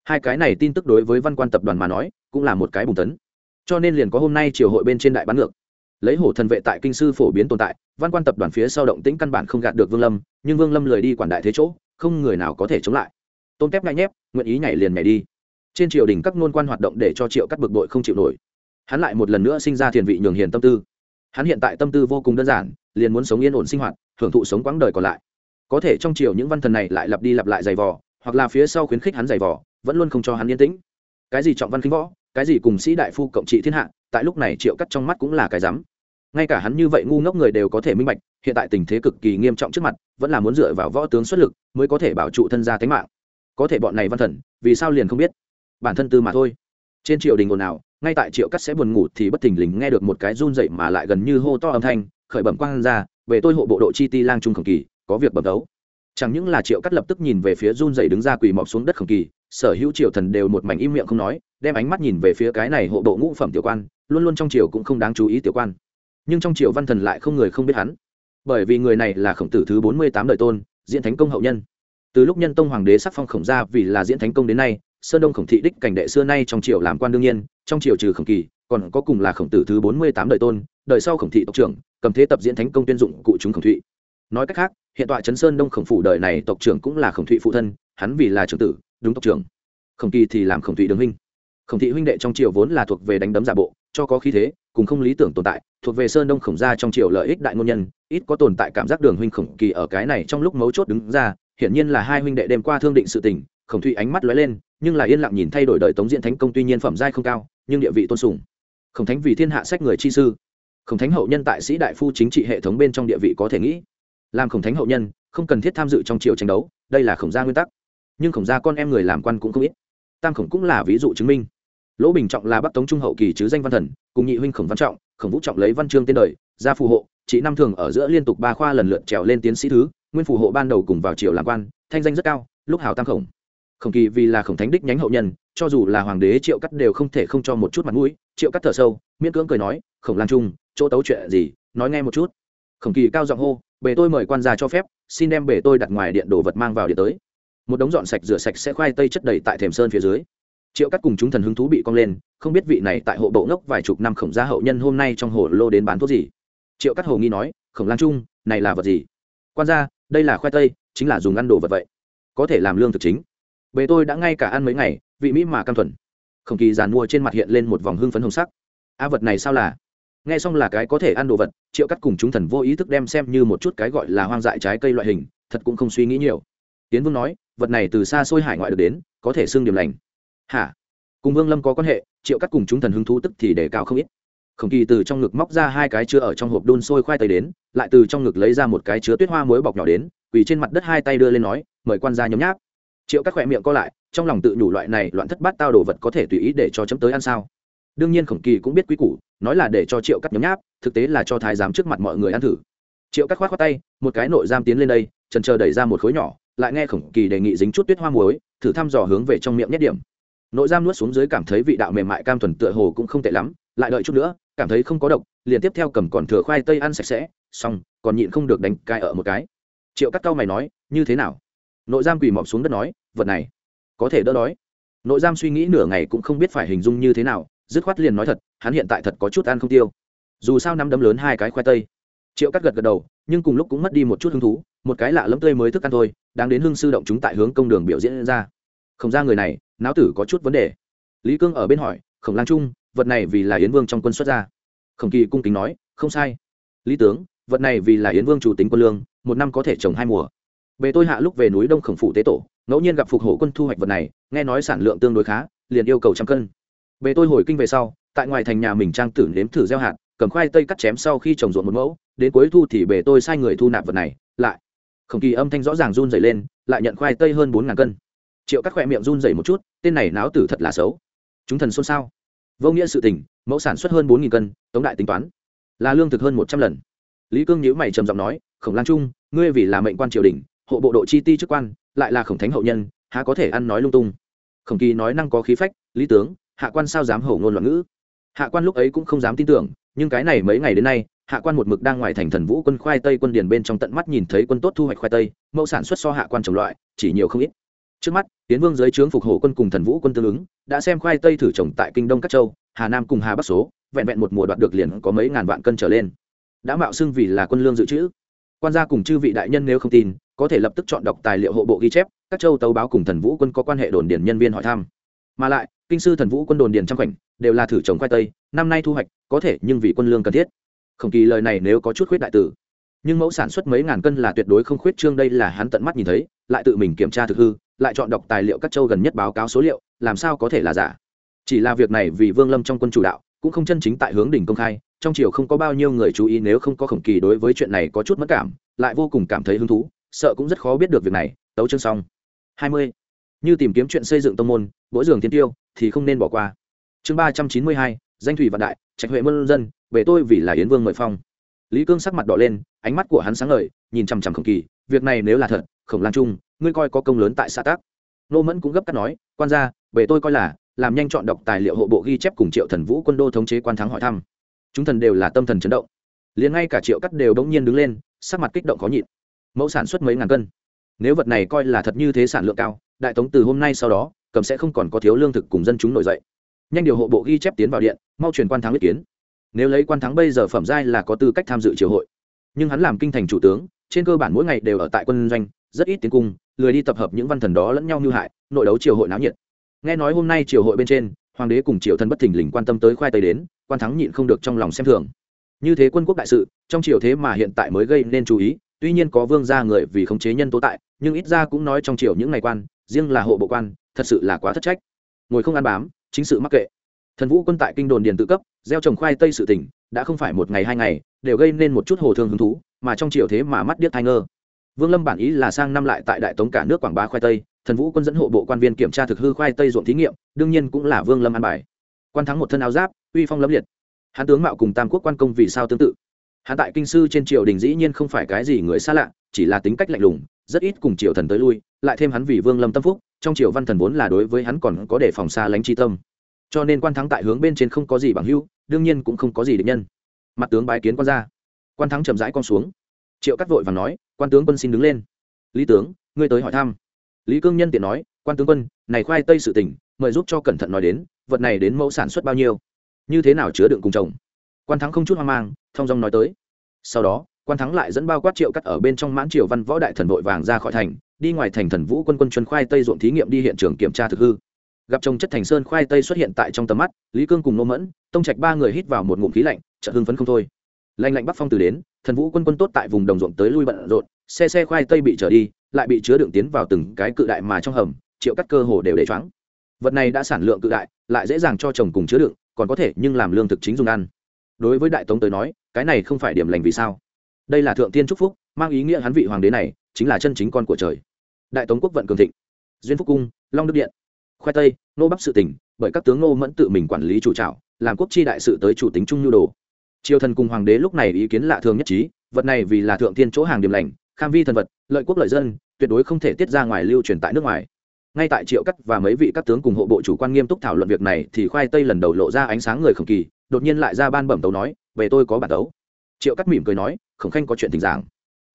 Hai cái này tin tức đối với văn quan tập đoàn mà nói, cũng là một cái bùng tấn. Cho nên liền có hôm nay triều hội bên trên đại bán ngược. Lấy hổ thần vệ tại kinh sư phổ biến tồn tại, văn quan tập đoàn phía sau động tĩnh căn bản không gạt được vương lâm, nhưng vương lâm lười đi quản đại thế chỗ, không người nào có thể chống lại. Tôn Tép ngại nhép, nguyện ý nhảy liền nhảy đi. Trên triều đình các nôn quan hoạt động để cho triệu cắt bực bội không chịu nổi. Hắn lại một lần nữa sinh ra thiền vị nhường hiền tâm tư hắn hiện tại tâm tư vô cùng đơn giản, liền muốn sống yên ổn sinh hoạt, hưởng thụ sống quãng đời còn lại. Có thể trong chiều những văn thần này lại lặp đi lặp lại giày vò, hoặc là phía sau khuyến khích hắn giày vò, vẫn luôn không cho hắn yên tĩnh. Cái gì trọng văn khinh võ, cái gì cùng sĩ đại phu cộng trị thiên hạ, tại lúc này triệu cắt trong mắt cũng là cái rắm. Ngay cả hắn như vậy ngu ngốc người đều có thể minh bạch, hiện tại tình thế cực kỳ nghiêm trọng trước mặt, vẫn là muốn dựa vào võ tướng xuất lực, mới có thể bảo trụ thân gia tính mạng. Có thể bọn này văn thần, vì sao liền không biết? Bản thân tư mà thôi. Trên triều đình ồn ào ngay tại triệu cắt sẽ buồn ngủ thì bất thình lình nghe được một cái run dậy mà lại gần như hô to âm thanh, khởi bẩm quang ra, về tôi hộ bộ độ chi ti lang trung khổng kỳ, có việc bẩm đấu. Chẳng những là triệu cắt lập tức nhìn về phía run dậy đứng ra quỳ mọc xuống đất khổng kỳ, sở hữu triều thần đều một mảnh im miệng không nói, đem ánh mắt nhìn về phía cái này hộ bộ ngũ phẩm tiểu quan, luôn luôn trong triều cũng không đáng chú ý tiểu quan. Nhưng trong triều văn thần lại không người không biết hắn. Bởi vì người này là khổng tử thứ bốn mươi tám đời tôn, diễn thánh công hậu nhân. Từ lúc nhân tông hoàng đế sắc phong khổng gia vì là diễn thánh công đến nay sơn đông khổng thị đích cảnh đệ xưa nay trong triều làm quan đương nhiên, trong triều trừ khổng kỳ, còn có cùng là khổng tử thứ bốn mươi tám đời tôn, đời sau khổng thị tộc trưởng, cầm thế tập diễn thánh công tuyên dụng cụ chúng khổng thụy nói cách khác, hiện tại trấn sơn đông khổng phủ đời này tộc trưởng cũng là khổng thụy phụ thân, hắn vì là trưởng tử, đúng tộc trưởng. Khổng kỳ thì làm khổng thụy đường huynh. Khổng thị huynh đệ trong triều vốn là thuộc về đánh đấm giả bộ, cho có khí thế, cùng không lý tưởng tồn tại, thuộc về sơn đông khổng gia trong triều lợi ích đại ngôn nhân, ít có tồn tại cảm giác đường huynh khổng kỳ ở cái này trong lúc mấu chốt đứng ra, hiển nhiên là hai huynh đệ đêm qua thương định sự tình, khổng thụy ánh mắt lóe lên nhưng là yên lặng nhìn thay đổi đời tống diện thánh công tuy nhiên phẩm giai không cao, nhưng địa vị tôn sùng. Khổng thánh vì thiên hạ sách người chi sư. Khổng thánh hậu nhân tại sĩ đại phu chính trị hệ thống bên trong địa vị có thể nghĩ. Làm khổng thánh hậu nhân, không cần thiết tham dự trong triều tranh đấu, đây là khổng gia nguyên tắc. Nhưng khổng gia con em người làm quan cũng không ít. Tam khổng cũng là ví dụ chứng minh. Lỗ bình trọng là bắc tống trung hậu kỳ chứ danh văn thần, cùng nhị huynh khổng văn trọng, khổng vũ trọng lấy văn chương tên đời ra phù hộ, chị năm thường ở giữa liên tục ba khoa lần lượt trèo lên tiến sĩ thứ, nguyên phù hộ ban đầu cùng vào triều làm quan, thanh danh rất cao, lúc hào tam khổng khổng kỳ vì là khổng thánh đích nhánh hậu nhân, cho dù là hoàng đế triệu cắt đều không thể không cho một chút mặt mũi. Triệu cắt thở sâu, miễn cưỡng cười nói, khổng lan trung, chỗ tấu chuyện gì? Nói nghe một chút. Khổng kỳ cao giọng hô bề tôi mời quan gia cho phép, xin đem bề tôi đặt ngoài điện đồ vật mang vào điện tới. Một đống dọn sạch rửa sạch sẽ khoai tây chất đầy tại thềm sơn phía dưới. Triệu cắt cùng chúng thần hứng thú bị cong lên, không biết vị này tại hộ bộ ngốc vài chục năm khổng gia hậu nhân hôm nay trong hồ lô đến bán thuốc gì. Triệu cắt hồ nghi nói, khổng lan trung, này là vật gì? Quan gia, đây là khoai tây, chính là dùng ăn đồ vật vậy. Có thể làm lương thực chính bề tôi đã ngay cả ăn mấy ngày, vị mỹ mà cam thuần. Không kỳ giàn mua trên mặt hiện lên một vòng hưng phấn hồng sắc. A vật này sao là? Nghe xong là cái có thể ăn đồ vật, triệu cắt cùng chúng thần vô ý thức đem xem như một chút cái gọi là hoang dại trái cây loại hình, thật cũng không suy nghĩ nhiều. Tiến vương nói, vật này từ xa xôi hải ngoại được đến, có thể xương điểm lành. Hả? Cùng vương lâm có quan hệ, triệu cắt cùng chúng thần hứng thú tức thì để cao không ít. Khổng kỳ từ trong ngực móc ra hai cái chứa ở trong hộp đun sôi khoai tây đến, lại từ trong ngực lấy ra một cái chứa tuyết hoa muối bọc nhỏ đến, quỳ trên mặt đất hai tay đưa lên nói, mời quan gia nhấm nháp triệu các khỏe miệng co lại, trong lòng tự nhủ loại này loạn thất bát tao đồ vật có thể tùy ý để cho chấm tới ăn sao? Đương nhiên khổng kỳ cũng biết quy củ, nói là để cho triệu cắt nhấm nháp, thực tế là cho thái giám trước mặt mọi người ăn thử. Triệu cắt khoát khoát tay, một cái nội giam tiến lên đây trần chờ đẩy ra một khối nhỏ, lại nghe khổng kỳ đề nghị dính chút tuyết hoa muối, thử thăm dò hướng về trong miệng nhất điểm. Nội giam nuốt xuống dưới cảm thấy vị đạo mềm mại cam thuần tựa hồ cũng không tệ lắm, lại đợi chút nữa, cảm thấy không có độc, liền tiếp theo cầm còn thừa khoai tây ăn sạch sẽ, xong, còn nhịn không được đánh cai ở một cái. Triệu cắt cau mày nói, như thế nào? Nội giam quỳ mọp xuống đất nói, vật này, có thể đỡ đói. Nội giam suy nghĩ nửa ngày cũng không biết phải hình dung như thế nào, dứt khoát liền nói thật, hắn hiện tại thật có chút ăn không tiêu. Dù sao năm đấm lớn hai cái khoai tây. Triệu cắt gật gật đầu, nhưng cùng lúc cũng mất đi một chút hứng thú, một cái lạ lẫm tươi mới thức ăn thôi đang đến hương sư động chúng tại hướng công đường biểu diễn ra. Không ra người này não tử có chút vấn đề. Lý cương ở bên hỏi, khổng lang trung, vật này vì là yến vương trong quân xuất ra? Khổng kỳ cung kính nói, không sai. Lý tướng, vật này vì là yến vương chủ tính quân lương, một năm có thể trồng hai mùa bề tôi hạ lúc về núi đông khổng phủ tế tổ, ngẫu nhiên gặp phục hổ quân thu hoạch vật này, nghe nói sản lượng tương đối khá, liền yêu cầu trăm cân. Bề tôi hồi kinh về sau, tại ngoài thành nhà mình trang tử nếm thử gieo hạt, cầm khoai tây cắt chém sau khi trồng ruộng một mẫu, đến cuối thu thì bề tôi sai người thu nạp vật này, lại. Khổng kỳ âm thanh rõ ràng run dày lên, lại nhận khoai tây hơn bốn ngàn cân. Triệu cắt khoe miệng run dày một chút, tên này náo tử thật là xấu. Chúng thần xôn xao. Vô nghĩa sự tình, mẫu sản xuất hơn bốn nghìn cân, tống đại tính toán. Là lương thực hơn một trăm lần. Lý cương nhữ mày trầm giọng nói, khổng lan trung, ngươi vì là mệnh quan triều đình hộ bộ độ chi ti chức quan, lại là khổng thánh hậu nhân, há có thể ăn nói lung tung. Khổng kỳ nói năng có khí phách, lý tướng, hạ quan sao dám hổ ngôn loạn ngữ? Hạ quan lúc ấy cũng không dám tin tưởng, nhưng cái này mấy ngày đến nay, hạ quan một mực đang ngoài thành thần vũ quân khoai tây quân điền bên trong tận mắt nhìn thấy quân tốt thu hoạch khoai tây, mẫu sản xuất so hạ quan trồng loại, chỉ nhiều không ít. Trước mắt, tiến vương dưới trướng phục hộ quân cùng thần vũ quân tương ứng, đã xem khoai tây thử trồng tại kinh đông các châu, hà nam cùng hà bắc số, vẹn vẹn một mùa đoạt được liền có mấy ngàn vạn cân trở lên. Đã mạo xưng vì là quân lương dự trữ. Quan gia cùng chư vị đại nhân nếu không tin có thể lập tức chọn đọc tài liệu hộ bộ ghi chép, các châu tấu báo cùng thần vũ quân có quan hệ đồn điền nhân viên hỏi thăm. Mà lại, kinh sư thần vũ quân đồn điền trăm khoảnh, đều là thử trồng khoai tây, năm nay thu hoạch, có thể, nhưng vì quân lương cần thiết. Không kỳ lời này nếu có chút khuyết đại tử nhưng mẫu sản xuất mấy ngàn cân là tuyệt đối không khuyết trương đây là hắn tận mắt nhìn thấy, lại tự mình kiểm tra thực hư, lại chọn đọc tài liệu các châu gần nhất báo cáo số liệu, làm sao có thể là giả. Chỉ là việc này vì vương lâm trong quân chủ đạo, cũng không chân chính tại hướng đỉnh công khai, trong triều không có bao nhiêu người chú ý, nếu không có khổng kỳ đối với chuyện này có chút mất cảm, lại vô cùng cảm thấy hứng thú sợ cũng rất khó biết được việc này, tấu chương xong. Hai mươi. Như tìm kiếm chuyện xây dựng tông môn mỗi giường thiên tiêu, thì không nên bỏ qua. Chương ba trăm chín mươi hai, danh thủy vạn đại, trạch huệ mân dân, về tôi vì là yến vương mời phong. Lý cương sắc mặt đỏ lên, ánh mắt của hắn sáng ngời, nhìn chằm chằm khổng kỳ, việc này nếu là thật, khổng lan trung, ngươi coi có công lớn tại xã tác. Nô mẫn cũng gấp cắt nói, quan gia, về tôi coi là, làm nhanh chọn đọc tài liệu hộ bộ ghi chép cùng triệu thần vũ quân đô thống chế quan thắng hỏi thăm. Chúng thần đều là tâm thần chấn động. Liền ngay cả triệu cắt đều đống nhiên đứng lên, sắc mặt kích động khó nhịn mẫu sản xuất mấy ngàn cân. Nếu vật này coi là thật như thế sản lượng cao, đại tống từ hôm nay sau đó, cầm sẽ không còn có thiếu lương thực cùng dân chúng nổi dậy. Nhanh điều hộ bộ ghi chép tiến vào điện, mau truyền quan thắng ý kiến. Nếu lấy quan thắng bây giờ phẩm giai là có tư cách tham dự triều hội. Nhưng hắn làm kinh thành chủ tướng, trên cơ bản mỗi ngày đều ở tại quân doanh, rất ít tiến cung, lười đi tập hợp những văn thần đó lẫn nhau như hại, nội đấu triều hội náo nhiệt. Nghe nói hôm nay triều hội bên trên, hoàng đế cùng triều thần bất thình lình quan tâm tới khoai tây đến, quan thắng nhịn không được trong lòng xem thường. Như thế quân quốc đại sự, trong triều thế mà hiện tại mới gây nên chú ý tuy nhiên có vương gia người vì khống chế nhân tố tại, nhưng ít ra cũng nói trong triều những ngày quan, riêng là hộ bộ quan, thật sự là quá thất trách. Ngồi không ăn bám, chính sự mắc kệ. Thần vũ quân tại kinh đồn điền tự cấp, gieo trồng khoai tây sự tỉnh, đã không phải một ngày hai ngày, đều gây nên một chút hồ thương hứng thú, mà trong triều thế mà mắt điếc thai ngơ. Vương lâm bản ý là sang năm lại tại đại tống cả nước quảng bá khoai tây, thần vũ quân dẫn hộ bộ quan viên kiểm tra thực hư khoai tây ruộng thí nghiệm, đương nhiên cũng là vương lâm an bài. Quan thắng một thân áo giáp, uy phong lẫm liệt. Hán tướng mạo cùng tam quốc quan công vì sao tương tự hắn tại kinh sư trên triều đình dĩ nhiên không phải cái gì người xa lạ, chỉ là tính cách lạnh lùng, rất ít cùng triều thần tới lui, lại thêm hắn vì vương lâm tâm phúc, trong triều văn thần vốn là đối với hắn còn có đề phòng xa lánh tri tâm. Cho nên quan thắng tại hướng bên trên không có gì bằng hưu đương nhiên cũng không có gì địch nhân. Mặt tướng bái kiến quan ra quan thắng chậm rãi con xuống. Triệu cắt vội và nói, quan tướng quân xin đứng lên. Lý tướng, ngươi tới hỏi thăm. Lý cương nhân tiện nói, quan tướng quân, này khoai tây sự tỉnh mời giúp cho cẩn thận nói đến, vật này đến mẫu sản xuất bao nhiêu? Như thế nào chứa đựng cùng chồng quan thắng không chút hoang mang thong dong nói tới. Sau đó, quan thắng lại dẫn bao quát triệu cắt ở bên trong mãn triều văn võ đại thần vội vàng ra khỏi thành, đi ngoài thành thần vũ quân quân chuân khoai tây ruộng thí nghiệm đi hiện trường kiểm tra thực hư. Gặp trồng chất thành sơn khoai tây xuất hiện tại trong tầm mắt, lý cương cùng nô mẫn, tông trạch ba người hít vào một ngụm khí lạnh chợ hưng phấn không thôi. Lạnh lạnh bắc phong từ đến, thần vũ quân quân tốt tại vùng đồng ruộng tới lui bận rộn, xe xe khoai tây bị trở đi, lại bị chứa đựng tiến vào từng cái cự đại mà trong hầm, triệu cắt cơ hồ đều để choáng. Vật này đã sản lượng cự đại, lại dễ dàng cho trồng cùng chứa đựng, còn có thể nhưng làm lương thực chính dùng ăn đối với đại tống tới nói, cái này không phải điểm lành vì sao? Đây là thượng tiên trúc phúc, mang ý nghĩa hắn vị hoàng đế này chính là chân chính con của trời. Đại tống quốc vận cường thịnh. Duyên phúc cung, long đức điện. Khoe tây, nô bắp sự tỉnh bởi các tướng nô mẫn tự mình quản lý chủ trảo, làm quốc chi đại sự tới chủ tính trung nhu đồ. Triều thần cùng hoàng đế lúc này ý kiến lạ thường nhất trí, vật này vì là thượng tiên chỗ hàng điểm lành, kham vi thần vật, lợi quốc lợi dân, tuyệt đối không thể tiết ra ngoài lưu truyền tại nước ngoài. Ngay tại triệu cắt và mấy vị các tướng cùng hộ bộ chủ quan nghiêm túc thảo luận việc này thì khoai tây lần đầu lộ ra ánh sáng người khổng kỳ đột nhiên lại ra ban bẩm tấu nói, về tôi có bản tấu. Triệu cắt mỉm cười nói, khổng khanh có chuyện tình giảng.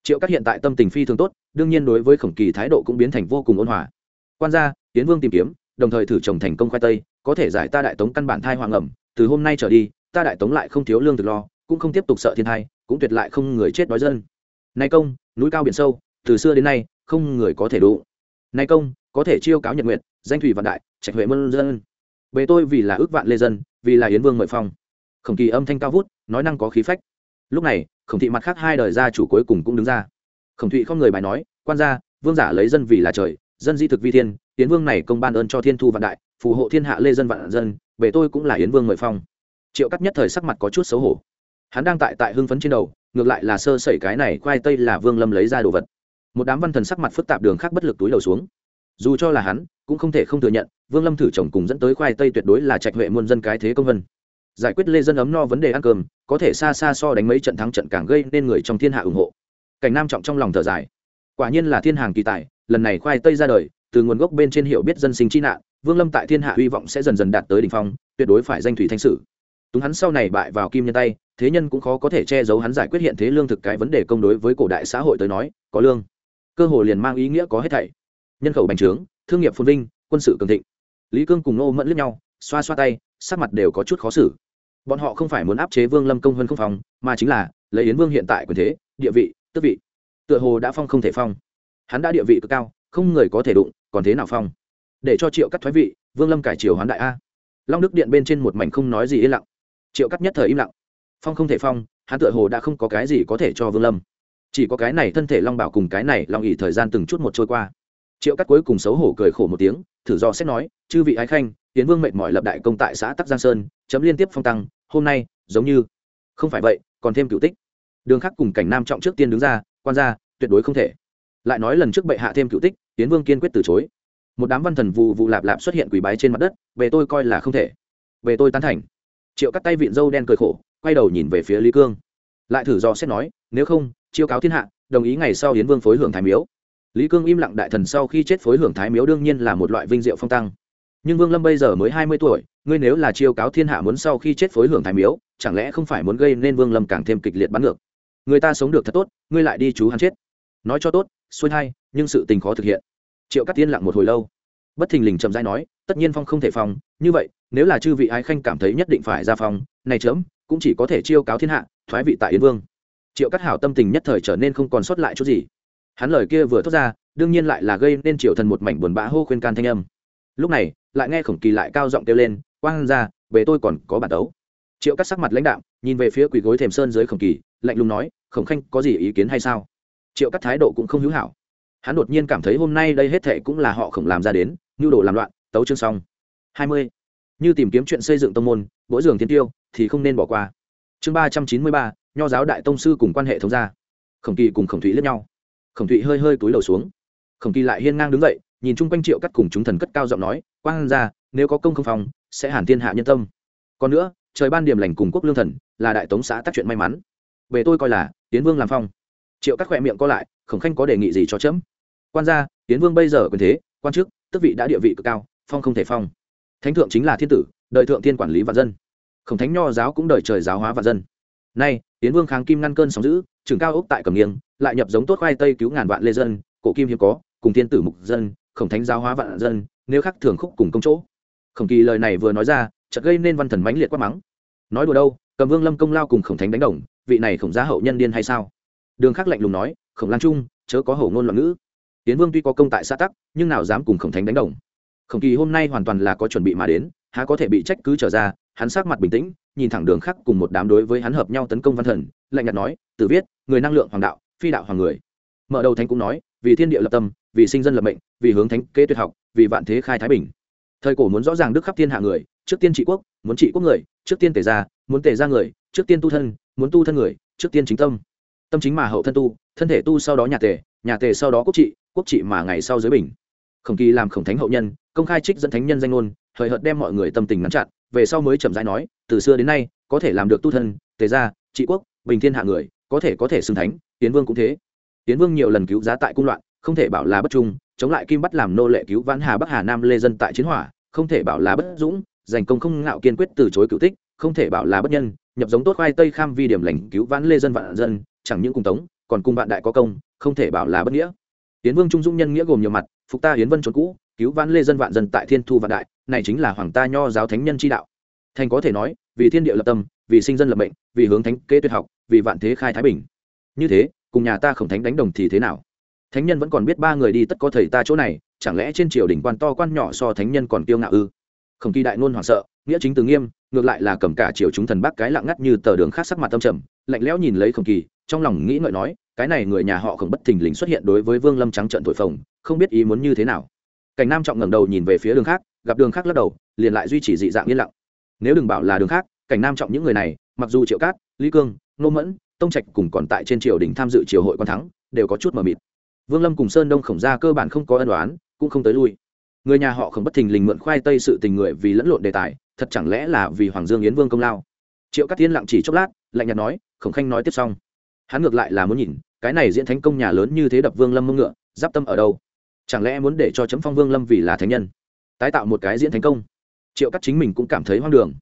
Triệu cắt hiện tại tâm tình phi thường tốt, đương nhiên đối với khổng kỳ thái độ cũng biến thành vô cùng ôn hòa. Quan gia, tiến vương tìm kiếm, đồng thời thử trồng thành công khoai tây, có thể giải ta đại tống căn bản thai hoàng ẩm, từ hôm nay trở đi, ta đại tống lại không thiếu lương thực lo, cũng không tiếp tục sợ thiên thai, cũng tuyệt lại không người chết đói dân. Nay công, núi cao biển sâu, từ xưa đến nay, không người có thể đủ. Nay công, có thể chiêu cáo nhật nguyện danh thủy vạn đại, trạch huệ mân dân. Bề tôi vì là ước vạn lê dân, vì là yến vương mời phong khổng kỳ âm thanh cao vút, nói năng có khí phách. Lúc này, khổng thị mặt khác hai đời gia chủ cuối cùng cũng đứng ra. Khổng thụy không người bài nói, quan gia, vương giả lấy dân vì là trời, dân di thực vi thiên yến vương này công ban ơn cho thiên thu vạn đại, phù hộ thiên hạ lê dân vạn dân về tôi cũng là yến vương mời phong. Triệu cắt nhất thời sắc mặt có chút xấu hổ. Hắn đang tại tại hưng phấn trên đầu, ngược lại là sơ sẩy cái này khoai tây là vương lâm lấy ra đồ vật. Một đám văn thần sắc mặt phức tạp đường khác bất lực túi đầu xuống. Dù cho là hắn, cũng không thể không thừa nhận, vương lâm thử chồng cùng dẫn tới khoai tây tuyệt đối là trạch huệ muôn dân cái thế công vân giải quyết lê dân ấm no vấn đề ăn cơm, có thể xa xa so đánh mấy trận thắng trận càng gây nên người trong thiên hạ ủng hộ. Cảnh nam trọng trong lòng thở dài. Quả nhiên là thiên hàng kỳ tài, lần này khoai tây ra đời, từ nguồn gốc bên trên hiểu biết dân sinh chi nạn, vương lâm tại thiên hạ hy vọng sẽ dần dần đạt tới đ ỉ n h phong, tuyệt đối phải danh thủy thanh sử. Túng hắn sau này bại vào kim nhân tay, thế nhân cũng khó có thể che giấu hắn giải quyết hiện thế lương thực cái vấn đề công đối với cổ đại xã hội tới nói, có lương, cơ hội liền mang ý nghĩa có hết thảy. Nhân khẩu bành trướng, thương nghiệp phồn vinh, quân sự cường thịnh. Lý cương cùng nô mẫn lướt nhau, xoa xoa tay, sắc mặt đều có chút khó xử bọn họ không phải muốn áp chế vương lâm công hơn không phong mà chính là, lấy yến vương hiện tại quyền thế, địa vị, tước vị. Tựa hồ đã phong không thể phong. Hắn đã địa vị cực cao, không người có thể đụng, còn thế nào phong? Để cho triệu cắt thoái vị, vương lâm cải triều hoán đại a. Long đức điện bên trên một mảnh không nói gì yên lặng. Triệu cắt nhất thời im lặng. Phong không thể phong, hắn tựa hồ đã không có cái gì có thể cho vương lâm. Chỉ có cái này thân thể long bảo cùng cái này long ỉ thời gian từng chút một trôi qua. Triệu cắt cuối cùng xấu hổ cười khổ một tiếng, thử do xét nói, chư vị ái khanh tiến vương mệt mỏi lập đại công tại xã tắc giang sơn, chấm liên tiếp phong tăng hôm nay, giống như, không phải vậy, còn thêm cựu tích. Đường khắc cùng cảnh nam trọng trước tiên đứng ra, quan gia, tuyệt đối không thể. Lại nói lần trước bệ hạ thêm cựu tích, tiến vương kiên quyết từ chối. Một đám văn thần vụ vụ lạp lạp xuất hiện quỷ bái trên mặt đất, về tôi coi là không thể. Về tôi tán thành. Triệu cắt tay vịn dâu đen cười khổ, quay đầu nhìn về phía lý cương. Lại thử do xét nói, nếu không, chiêu cáo thiên hạ, đồng ý ngày sau hiến vương phối hưởng thái miếu. Lý cương im lặng đại thần sau khi chết phối hưởng thái miếu đương nhiên là một loại vinh diệu phong tăng. Nhưng vương lâm bây giờ mới hai mươi tuổi ngươi nếu là chiêu cáo thiên hạ muốn sau khi chết phối hưởng thái miếu, chẳng lẽ không phải muốn gây nên vương lâm càng thêm kịch liệt bắn ngược? Người ta sống được thật tốt, ngươi lại đi chú hắn chết. Nói cho tốt, xuôi hay nhưng sự tình khó thực hiện. Triệu cắt tiên lặng một hồi lâu. Bất thình lình chậm rãi nói, tất nhiên phong không thể phong, như vậy, nếu là chư vị ái khanh cảm thấy nhất định phải ra phong, này chớm, cũng chỉ có thể chiêu cáo thiên hạ, thoái vị tại yến vương. Triệu cắt hảo tâm tình nhất thời trở nên không còn sót lại chút gì. Hắn lời kia vừa thốt ra, đương nhiên lại là gây nên triệu thần một mảnh buồn bã hô khuyên can thanh âm. Lúc này, lại nghe khổng kỳ lại cao giọng kêu lên quang ra về tôi còn có bản đấu. triệu cắt sắc mặt lãnh đạo nhìn về phía quỳ gối thềm sơn dưới khổng kỳ, lạnh lùng nói, khổng khanh, có gì ý kiến hay sao? Triệu cắt thái độ cũng không hữu hảo. Hắn đột nhiên cảm thấy hôm nay đây hết thệ cũng là họ khổng làm ra đến nhu đồ làm loạn, tấu chương xong. Hai mươi. Như tìm kiếm chuyện xây dựng tông môn mỗi giường thiên tiêu, thì không nên bỏ qua. Chương ba trăm chín mươi ba, nho giáo đại tông sư cùng quan hệ thống gia. Khổng kỳ cùng khổng thụy lẫn nhau. Khổng thụy hơi hơi túi đầu xuống. Khổng kỳ lại hiên ngang đứng dậy, nhìn chung quanh triệu cắt cùng chúng thần cất cao giọng nói, quang ra, nếu có công không phòng sẽ hàn thiên hạ nhân tâm. Còn nữa, trời ban điểm lành cùng quốc lương thần là đại tống xã tác chuyện may mắn. Về tôi coi là, tiến vương làm phong. Triệu các khoe miệng co lại, khổng khanh có đề nghị gì cho chấm? Quan gia, tiến vương bây giờ quyền thế, quan chức tức vị đã địa vị cực cao, phong không thể phong. Thánh thượng chính là thiên tử, đời thượng thiên quản lý vạn dân. Khổng thánh nho giáo cũng đời trời giáo hóa vạn dân. Nay, tiến vương kháng kim ngăn cơn sóng giữ trường cao ốc tại cầm nghiêng, lại nhập giống tốt khoai tây cứu ngàn vạn lê dân, cổ kim hiếm có, cùng thiên tử mục dân, khổng thánh giáo hóa vạn dân, nếu khắc thường khúc cùng công chỗ khổng kỳ lời này vừa nói ra, chợt gây nên văn thần mãnh liệt quát mắng. Nói đùa đâu, cầm vương lâm công lao cùng khổng thánh đánh đồng, vị này khổng gia hậu nhân điên hay sao? Đường khắc lạnh lùng nói, khổng lan trung, chớ có hổ ngôn loạn ngữ. Tiến vương tuy có công tại xã tắc, nhưng nào dám cùng khổng thánh đánh đồng? Khổng kỳ hôm nay hoàn toàn là có chuẩn bị mà đến, há có thể bị trách cứ trở ra, hắn sắc mặt bình tĩnh, nhìn thẳng đường khắc cùng một đám đối với hắn hợp nhau tấn công văn thần, lạnh nhạt nói tự viết, người năng lượng hoàng đạo, phi đạo hoàng người. Mở đầu thánh cũng nói, vì thiên địa lập tâm, vì sinh dân lập mệnh, vì hướng thánh kế tuyệt học, vì vạn thế khai thái bình thời cổ muốn rõ ràng đức khắp thiên hạ người, trước tiên trị quốc, muốn trị quốc người, trước tiên tề ra muốn tề ra người, trước tiên tu thân, muốn tu thân người, trước tiên chính tâm. Tâm chính mà hậu thân tu, thân thể tu sau đó nhà tề nhà tề sau đó quốc trị quốc trị mà ngày sau giới bình. Khổng kỳ làm khổng thánh hậu nhân, công khai trích dẫn thánh nhân danh ngôn, hời hợt đem mọi người tâm tình ngắn chặn, về sau mới chậm rãi nói, từ xưa đến nay, có thể làm được tu thân tề gia, trị quốc, bình thiên hạ người, có thể có thể xưng thánh tiến vương cũng thế. Tiến vương nhiều lần cứu giá tại cung loạn, không thể bảo là bất trung chống lại kim bắt làm nô lệ cứu vãn hà bắc hà nam lê dân tại chiến hỏa, không thể bảo là bất dũng, giành công không ngạo kiên quyết từ chối cựu tích, không thể bảo là bất nhân, nhập giống tốt khoai tây kham vi điểm lành cứu vãn lê dân vạn dân, chẳng những cùng tống, còn cùng vạn đại có công, không thể bảo là bất nghĩa. Tiến vương trung dũng nhân nghĩa gồm nhiều mặt, phục ta hiến vân trốn cũ, cứu vãn lê dân vạn dân tại thiên thu vạn đại, này chính là hoàng ta nho giáo thánh nhân chi đạo. Thành có thể nói, vì thiên địa lập tâm, vì sinh dân lập mệnh, vì hướng thánh kế tuyệt học, vì vạn thế khai thái bình. Như thế, cùng nhà ta khổng thánh đánh đồng thì thế nào? Thánh nhân vẫn còn biết ba người đi tất có thầy ta chỗ này, chẳng lẽ trên triều đình quan to quan nhỏ so thánh nhân còn kiêu ngạo ư? Không kỳ đại ngôn hoảng sợ, nghĩa chính từ nghiêm, ngược lại là cầm cả triều chúng thần bác cái lặng ngắt như tờ đường khác sắc mặt tâm trầm, lạnh lẽo nhìn lấy khổng kỳ, trong lòng nghĩ ngợi nói, cái này người nhà họ khổng bất thình lình xuất hiện đối với vương lâm trắng trận thổi phồng, không biết ý muốn như thế nào. Cảnh nam trọng ngẩng đầu nhìn về phía đường khác, gặp đường khác lắc đầu, liền lại duy trì dị dạng yên lặng. Nếu đừng bảo là đường khác, cảnh nam trọng những người này, mặc dù triệu cát, lý cương nô mẫn, tông trạch cùng còn tại trên triều đình tham dự triều hội quan thắng, đều có chút mờ mịt vương lâm cùng sơn đông khổng gia cơ bản không có ân đoán cũng không tới lui. Người nhà họ không bất thình lình mượn khoai tây sự tình người vì lẫn lộn đề tài, thật chẳng lẽ là vì hoàng dương yến vương công lao? Triệu cát tiên lặng chỉ chốc lát, lạnh nhạt nói, khổng khanh nói tiếp xong. Hắn ngược lại là muốn nhìn, cái này diễn thánh công nhà lớn như thế đập vương lâm mông ngựa, giáp tâm ở đâu? Chẳng lẽ muốn để cho chấm phong vương lâm vì là thánh nhân, tái tạo một cái diễn thánh công? Triệu Cát chính mình cũng cảm thấy hoang đường.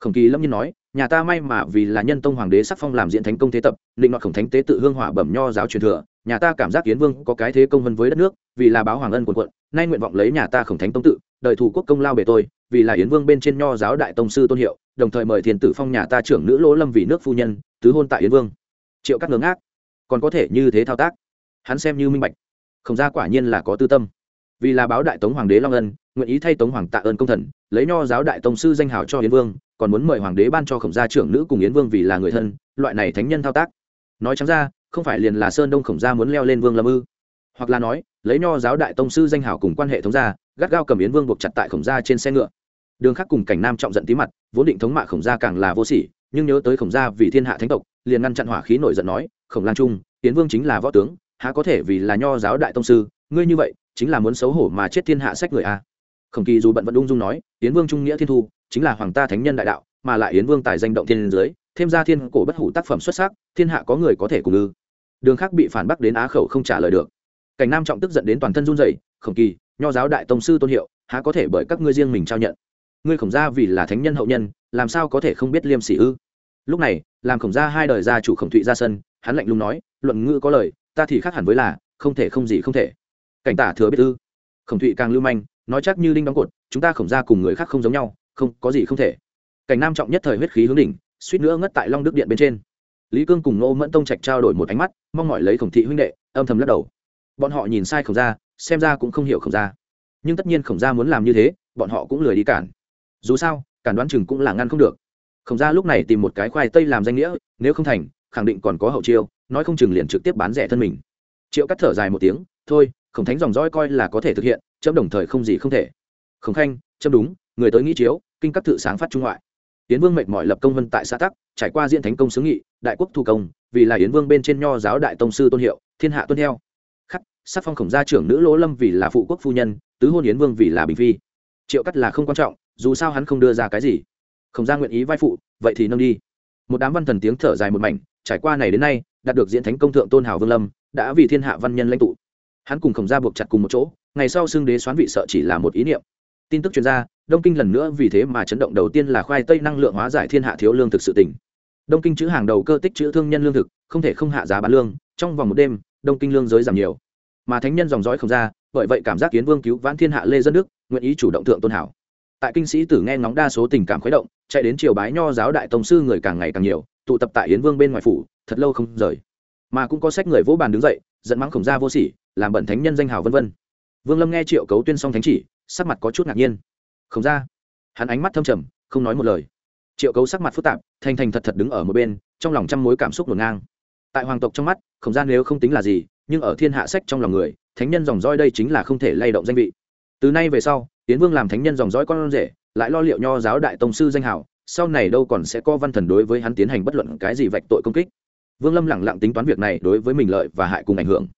Khổng kỳ lâm nhiên nói, nhà ta may mà vì là nhân tông hoàng đế sắc phong làm diễn thánh công thế tập, định đoạt khổng thánh tế tự hương hỏa bẩm nho giáo truyền thừa nhà ta cảm giác kiến vương có cái thế công vân với đất nước, vì là báo hoàng ân quần quận, nay nguyện vọng lấy nhà ta khổng thánh tông tự, đời thủ quốc công lao bề tôi, vì là yến vương bên trên nho giáo đại tông sư tôn hiệu, đồng thời mời thiền tử phong nhà ta trưởng nữ lỗ lâm vì nước phu nhân, tứ hôn tại yến vương. Triệu các ngớ ngác. Còn có thể như thế thao tác? Hắn xem như minh bạch. Khổng gia quả nhiên là có tư tâm. Vì là báo đại tống hoàng đế long ân, nguyện ý thay tống hoàng tạ ơn công thần, lấy nho giáo đại tông sư danh hào cho yến vương, còn muốn mời hoàng đế ban cho khổng gia trưởng nữ cùng yến vương vì là người thân, loại này thánh nhân thao tác. Nói chẳng ra không phải liền là sơn đông khổng gia muốn leo lên vương lâm ư? Hoặc là nói, lấy nho giáo đại tông sư danh hào cùng quan hệ thống gia, gắt gao cầm yến vương buộc chặt tại khổng gia trên xe ngựa. Đường khắc cùng cảnh nam trọng giận tí mặt, vốn định thống mạ khổng gia càng là vô sỉ, nhưng nhớ tới khổng gia vì thiên hạ thánh tộc, liền ngăn chặn hỏa khí nổi giận nói, khổng lan trung, yến vương chính là võ tướng, há có thể vì là nho giáo đại tông sư, ngươi như vậy, chính là muốn xấu hổ mà chết thiên hạ sách người a. Khổng kỳ dù bận vẫn ung dung nói, yến vương trung nghĩa thiên thu, chính là hoàng ta thánh nhân đại đạo, mà lại yến vương tài danh động thiên giới thêm ra thiên cổ bất hủ tác phẩm xuất sắc, thiên hạ có người có thể cùng ư? Đường khác bị phản bác đến á khẩu không trả lời được. Cảnh nam trọng tức giận đến toàn thân run rẩy, khổng kỳ, nho giáo đại tông sư tôn hiệu, há có thể bởi các ngươi riêng mình trao nhận? Ngươi khổng gia vì là thánh nhân hậu nhân, làm sao có thể không biết liêm sỉ ư? Lúc này, làm khổng gia hai đời gia chủ khổng thụy ra sân, hắn lạnh lùng nói, luận ngữ có lời, ta thì khác hẳn với là, không thể không gì không thể. Cảnh tả thừa biết ư? Khổng thụy càng lưu manh, nói chắc như đinh đóng cột, chúng ta khổng gia cùng người khác không giống nhau, không có gì không thể. Cảnh nam trọng nhất thời huyết khí hướng đỉnh, suýt nữa ngất tại long đức điện bên trên lý cương cùng nô mẫn tông trạch trao đổi một ánh mắt, mong mỏi lấy khổng thị huynh đệ, âm thầm lắc đầu. Bọn họ nhìn sai khổng gia, xem ra cũng không hiểu khổng gia. Nhưng tất nhiên khổng gia muốn làm như thế, bọn họ cũng lười đi cản. Dù sao, cản đoán chừng cũng là ngăn không được. Khổng gia lúc này tìm một cái khoai tây làm danh nghĩa, nếu không thành, khẳng định còn có hậu chiêu, nói không chừng liền trực tiếp bán rẻ thân mình. Triệu cắt thở dài một tiếng, thôi, khổng thánh dòng dõi coi là có thể thực hiện, chấm đồng thời không gì không thể. Khổng khanh, chấm đúng, người tới nghĩ chiếu, kinh các tự sáng phát trung ngoại yến vương mệt mỏi lập công vân tại xã tắc, trải qua diễn thánh công xứ nghị, đại quốc thu công, vì là yến vương bên trên nho giáo đại tông sư tôn hiệu, thiên hạ tuân theo. Khắc, sắc phong khổng gia trưởng nữ lỗ lâm vì là phụ quốc phu nhân, tứ hôn yến vương vì là bình phi. Triệu cắt là không quan trọng, dù sao hắn không đưa ra cái gì. Khổng gia nguyện ý vai phụ, vậy thì nâng đi. Một đám văn thần tiếng thở dài một mảnh, trải qua này đến nay, đạt được diễn thánh công thượng tôn hào vương lâm, đã vì thiên hạ văn nhân lãnh tụ. Hắn cùng khổng gia buộc chặt cùng một chỗ, ngày sau xưng đế xoán vị sợ chỉ là một ý niệm. Tin tức chuyên gia đông kinh lần nữa vì thế mà chấn động đầu tiên là khoai tây năng lượng hóa giải thiên hạ thiếu lương thực sự tỉnh. Đông kinh chữ hàng đầu cơ tích chữ thương nhân lương thực, không thể không hạ giá bán lương, trong vòng một đêm, đông kinh lương giới giảm nhiều. Mà thánh nhân dòng dõi không ra, bởi vậy cảm giác kiến vương cứu vãn thiên hạ lê dân đức, nguyện ý chủ động thượng tôn hảo. Tại kinh sĩ tử nghe ngóng đa số tình cảm khuấy động, chạy đến triều bái nho giáo đại tông sư người càng ngày càng nhiều, tụ tập tại yến vương bên ngoài phủ, thật lâu không rời. Mà cũng có sách người vỗ bàn đứng dậy dẫn mắng khổng gia vô sỉ, làm bẩn thánh nhân danh hào vân vân. Vương lâm nghe triệu cấu tuyên xong thánh chỉ, sắc mặt có chút ngạc nhiên không ra, hắn ánh mắt thâm trầm không nói một lời. Triệu cấu sắc mặt phức tạp thành thành thật thật đứng ở một bên trong lòng trăm mối cảm xúc ngổn ngang. Tại hoàng tộc trong mắt không gian nếu không tính là gì nhưng ở thiên hạ sách trong lòng người thánh nhân dòng dõi đây chính là không thể lay động danh vị. Từ nay về sau tiến vương làm thánh nhân dòng dõi con rể lại lo liệu nho giáo đại tông sư danh hảo sau này đâu còn sẽ có văn thần đối với hắn tiến hành bất luận cái gì vạch tội công kích. Vương lâm lẳng lặng tính toán việc này đối với mình lợi và hại cùng ảnh hưởng.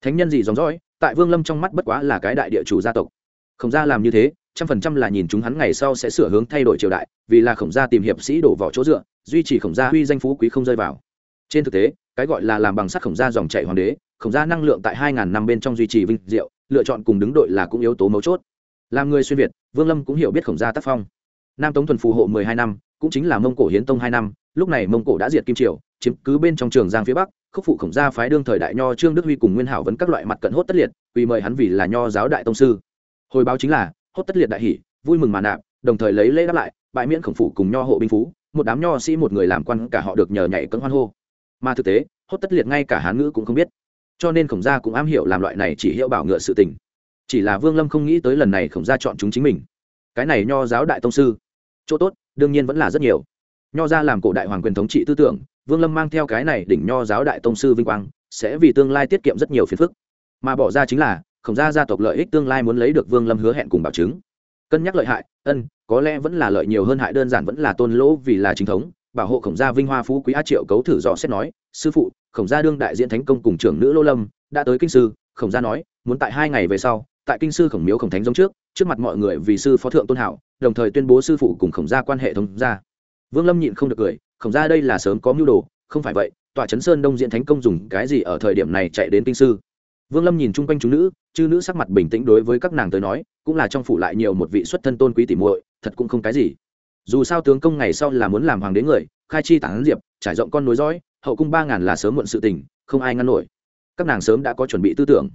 Thánh nhân gì dòng dõi tại vương lâm trong mắt bất quá là cái đại địa chủ gia tộc. Không ra làm như thế trăm phần trăm là nhìn chúng hắn ngày sau sẽ sửa hướng thay đổi triều đại, vì là khổng gia tìm hiệp sĩ đổ vỏ chỗ dựa, duy trì khổng gia huy danh phú quý không rơi vào. Trên thực tế, cái gọi là làm bằng sắt khổng gia dòng chảy hoàng đế, khổng gia năng lượng tại hai ngàn năm bên trong duy trì vinh diệu, lựa chọn cùng đứng đội là cũng yếu tố mấu chốt. Làm người xuyên việt, vương lâm cũng hiểu biết khổng gia tác phong. Nam tống thuần phù hộ mười hai năm, cũng chính là mông cổ hiến tông hai năm, lúc này mông cổ đã diệt kim triều, chiếm cứ bên trong trường giang phía bắc, khúc phụ khổng gia phái đương thời đại nho trương đức huy cùng nguyên hảo vấn các loại mặt cận hốt tất liệt, vì mời hắn vì là nho giáo đại tông sư. Hồi báo chính là hốt tất liệt đại hỷ, vui mừng mà nạp, đồng thời lấy lễ đáp lại, bãi miễn khổng phủ cùng nho hộ binh phú, một đám nho sĩ một người làm quan cả họ được nhờ nhảy cân hoan hô. Mà thực tế, hốt tất liệt ngay cả hán ngữ cũng không biết. Cho nên khổng gia cũng am hiểu làm loại này chỉ hiệu bảo ngựa sự tình. Chỉ là vương lâm không nghĩ tới lần này khổng gia chọn chúng chính mình. Cái này nho giáo đại tông sư, chỗ tốt, đương nhiên vẫn là rất nhiều. Nho gia làm cổ đại hoàng quyền thống trị tư tưởng, vương lâm mang theo cái này đỉnh nho giáo đại tông sư vinh quang, sẽ vì tương lai tiết kiệm rất nhiều phiền phức. Mà bỏ ra chính là khổng gia gia tộc lợi ích tương lai muốn lấy được vương lâm hứa hẹn cùng bảo chứng. Cân nhắc lợi hại, ân, có lẽ vẫn là lợi nhiều hơn hại đơn giản vẫn là tôn lỗ vì là chính thống, bảo hộ khổng gia vinh hoa phú quý á triệu cấu thử dò xét nói, sư phụ, khổng gia đương đại diện thánh công cùng trưởng nữ lô lâm, đã tới kinh sư, khổng gia nói, muốn tại hai ngày về sau, tại kinh sư khổng miếu khổng thánh giống trước trước mặt mọi người vì sư phó thượng tôn hảo, đồng thời tuyên bố sư phụ cùng khổng gia quan hệ thống gia. Vương lâm nhịn không được cười, khổng gia đây là sớm có mưu đồ, không phải vậy, tòa trấn sơn đông diện thánh công dùng cái gì ở thời điểm này chạy đến kinh sư? Vương lâm nhìn chung quanh chúng nữ, chư nữ sắc mặt bình tĩnh đối với các nàng tới nói, cũng là trong phủ lại nhiều một vị xuất thân tôn quý tỉ muội, thật cũng không cái gì. Dù sao tướng công ngày sau là muốn làm hoàng đế người, khai chi tản diệp, trải rộng con nối dõi, hậu cung ba ngàn là sớm muộn sự tình, không ai ngăn nổi. Các nàng sớm đã có chuẩn bị tư tưởng.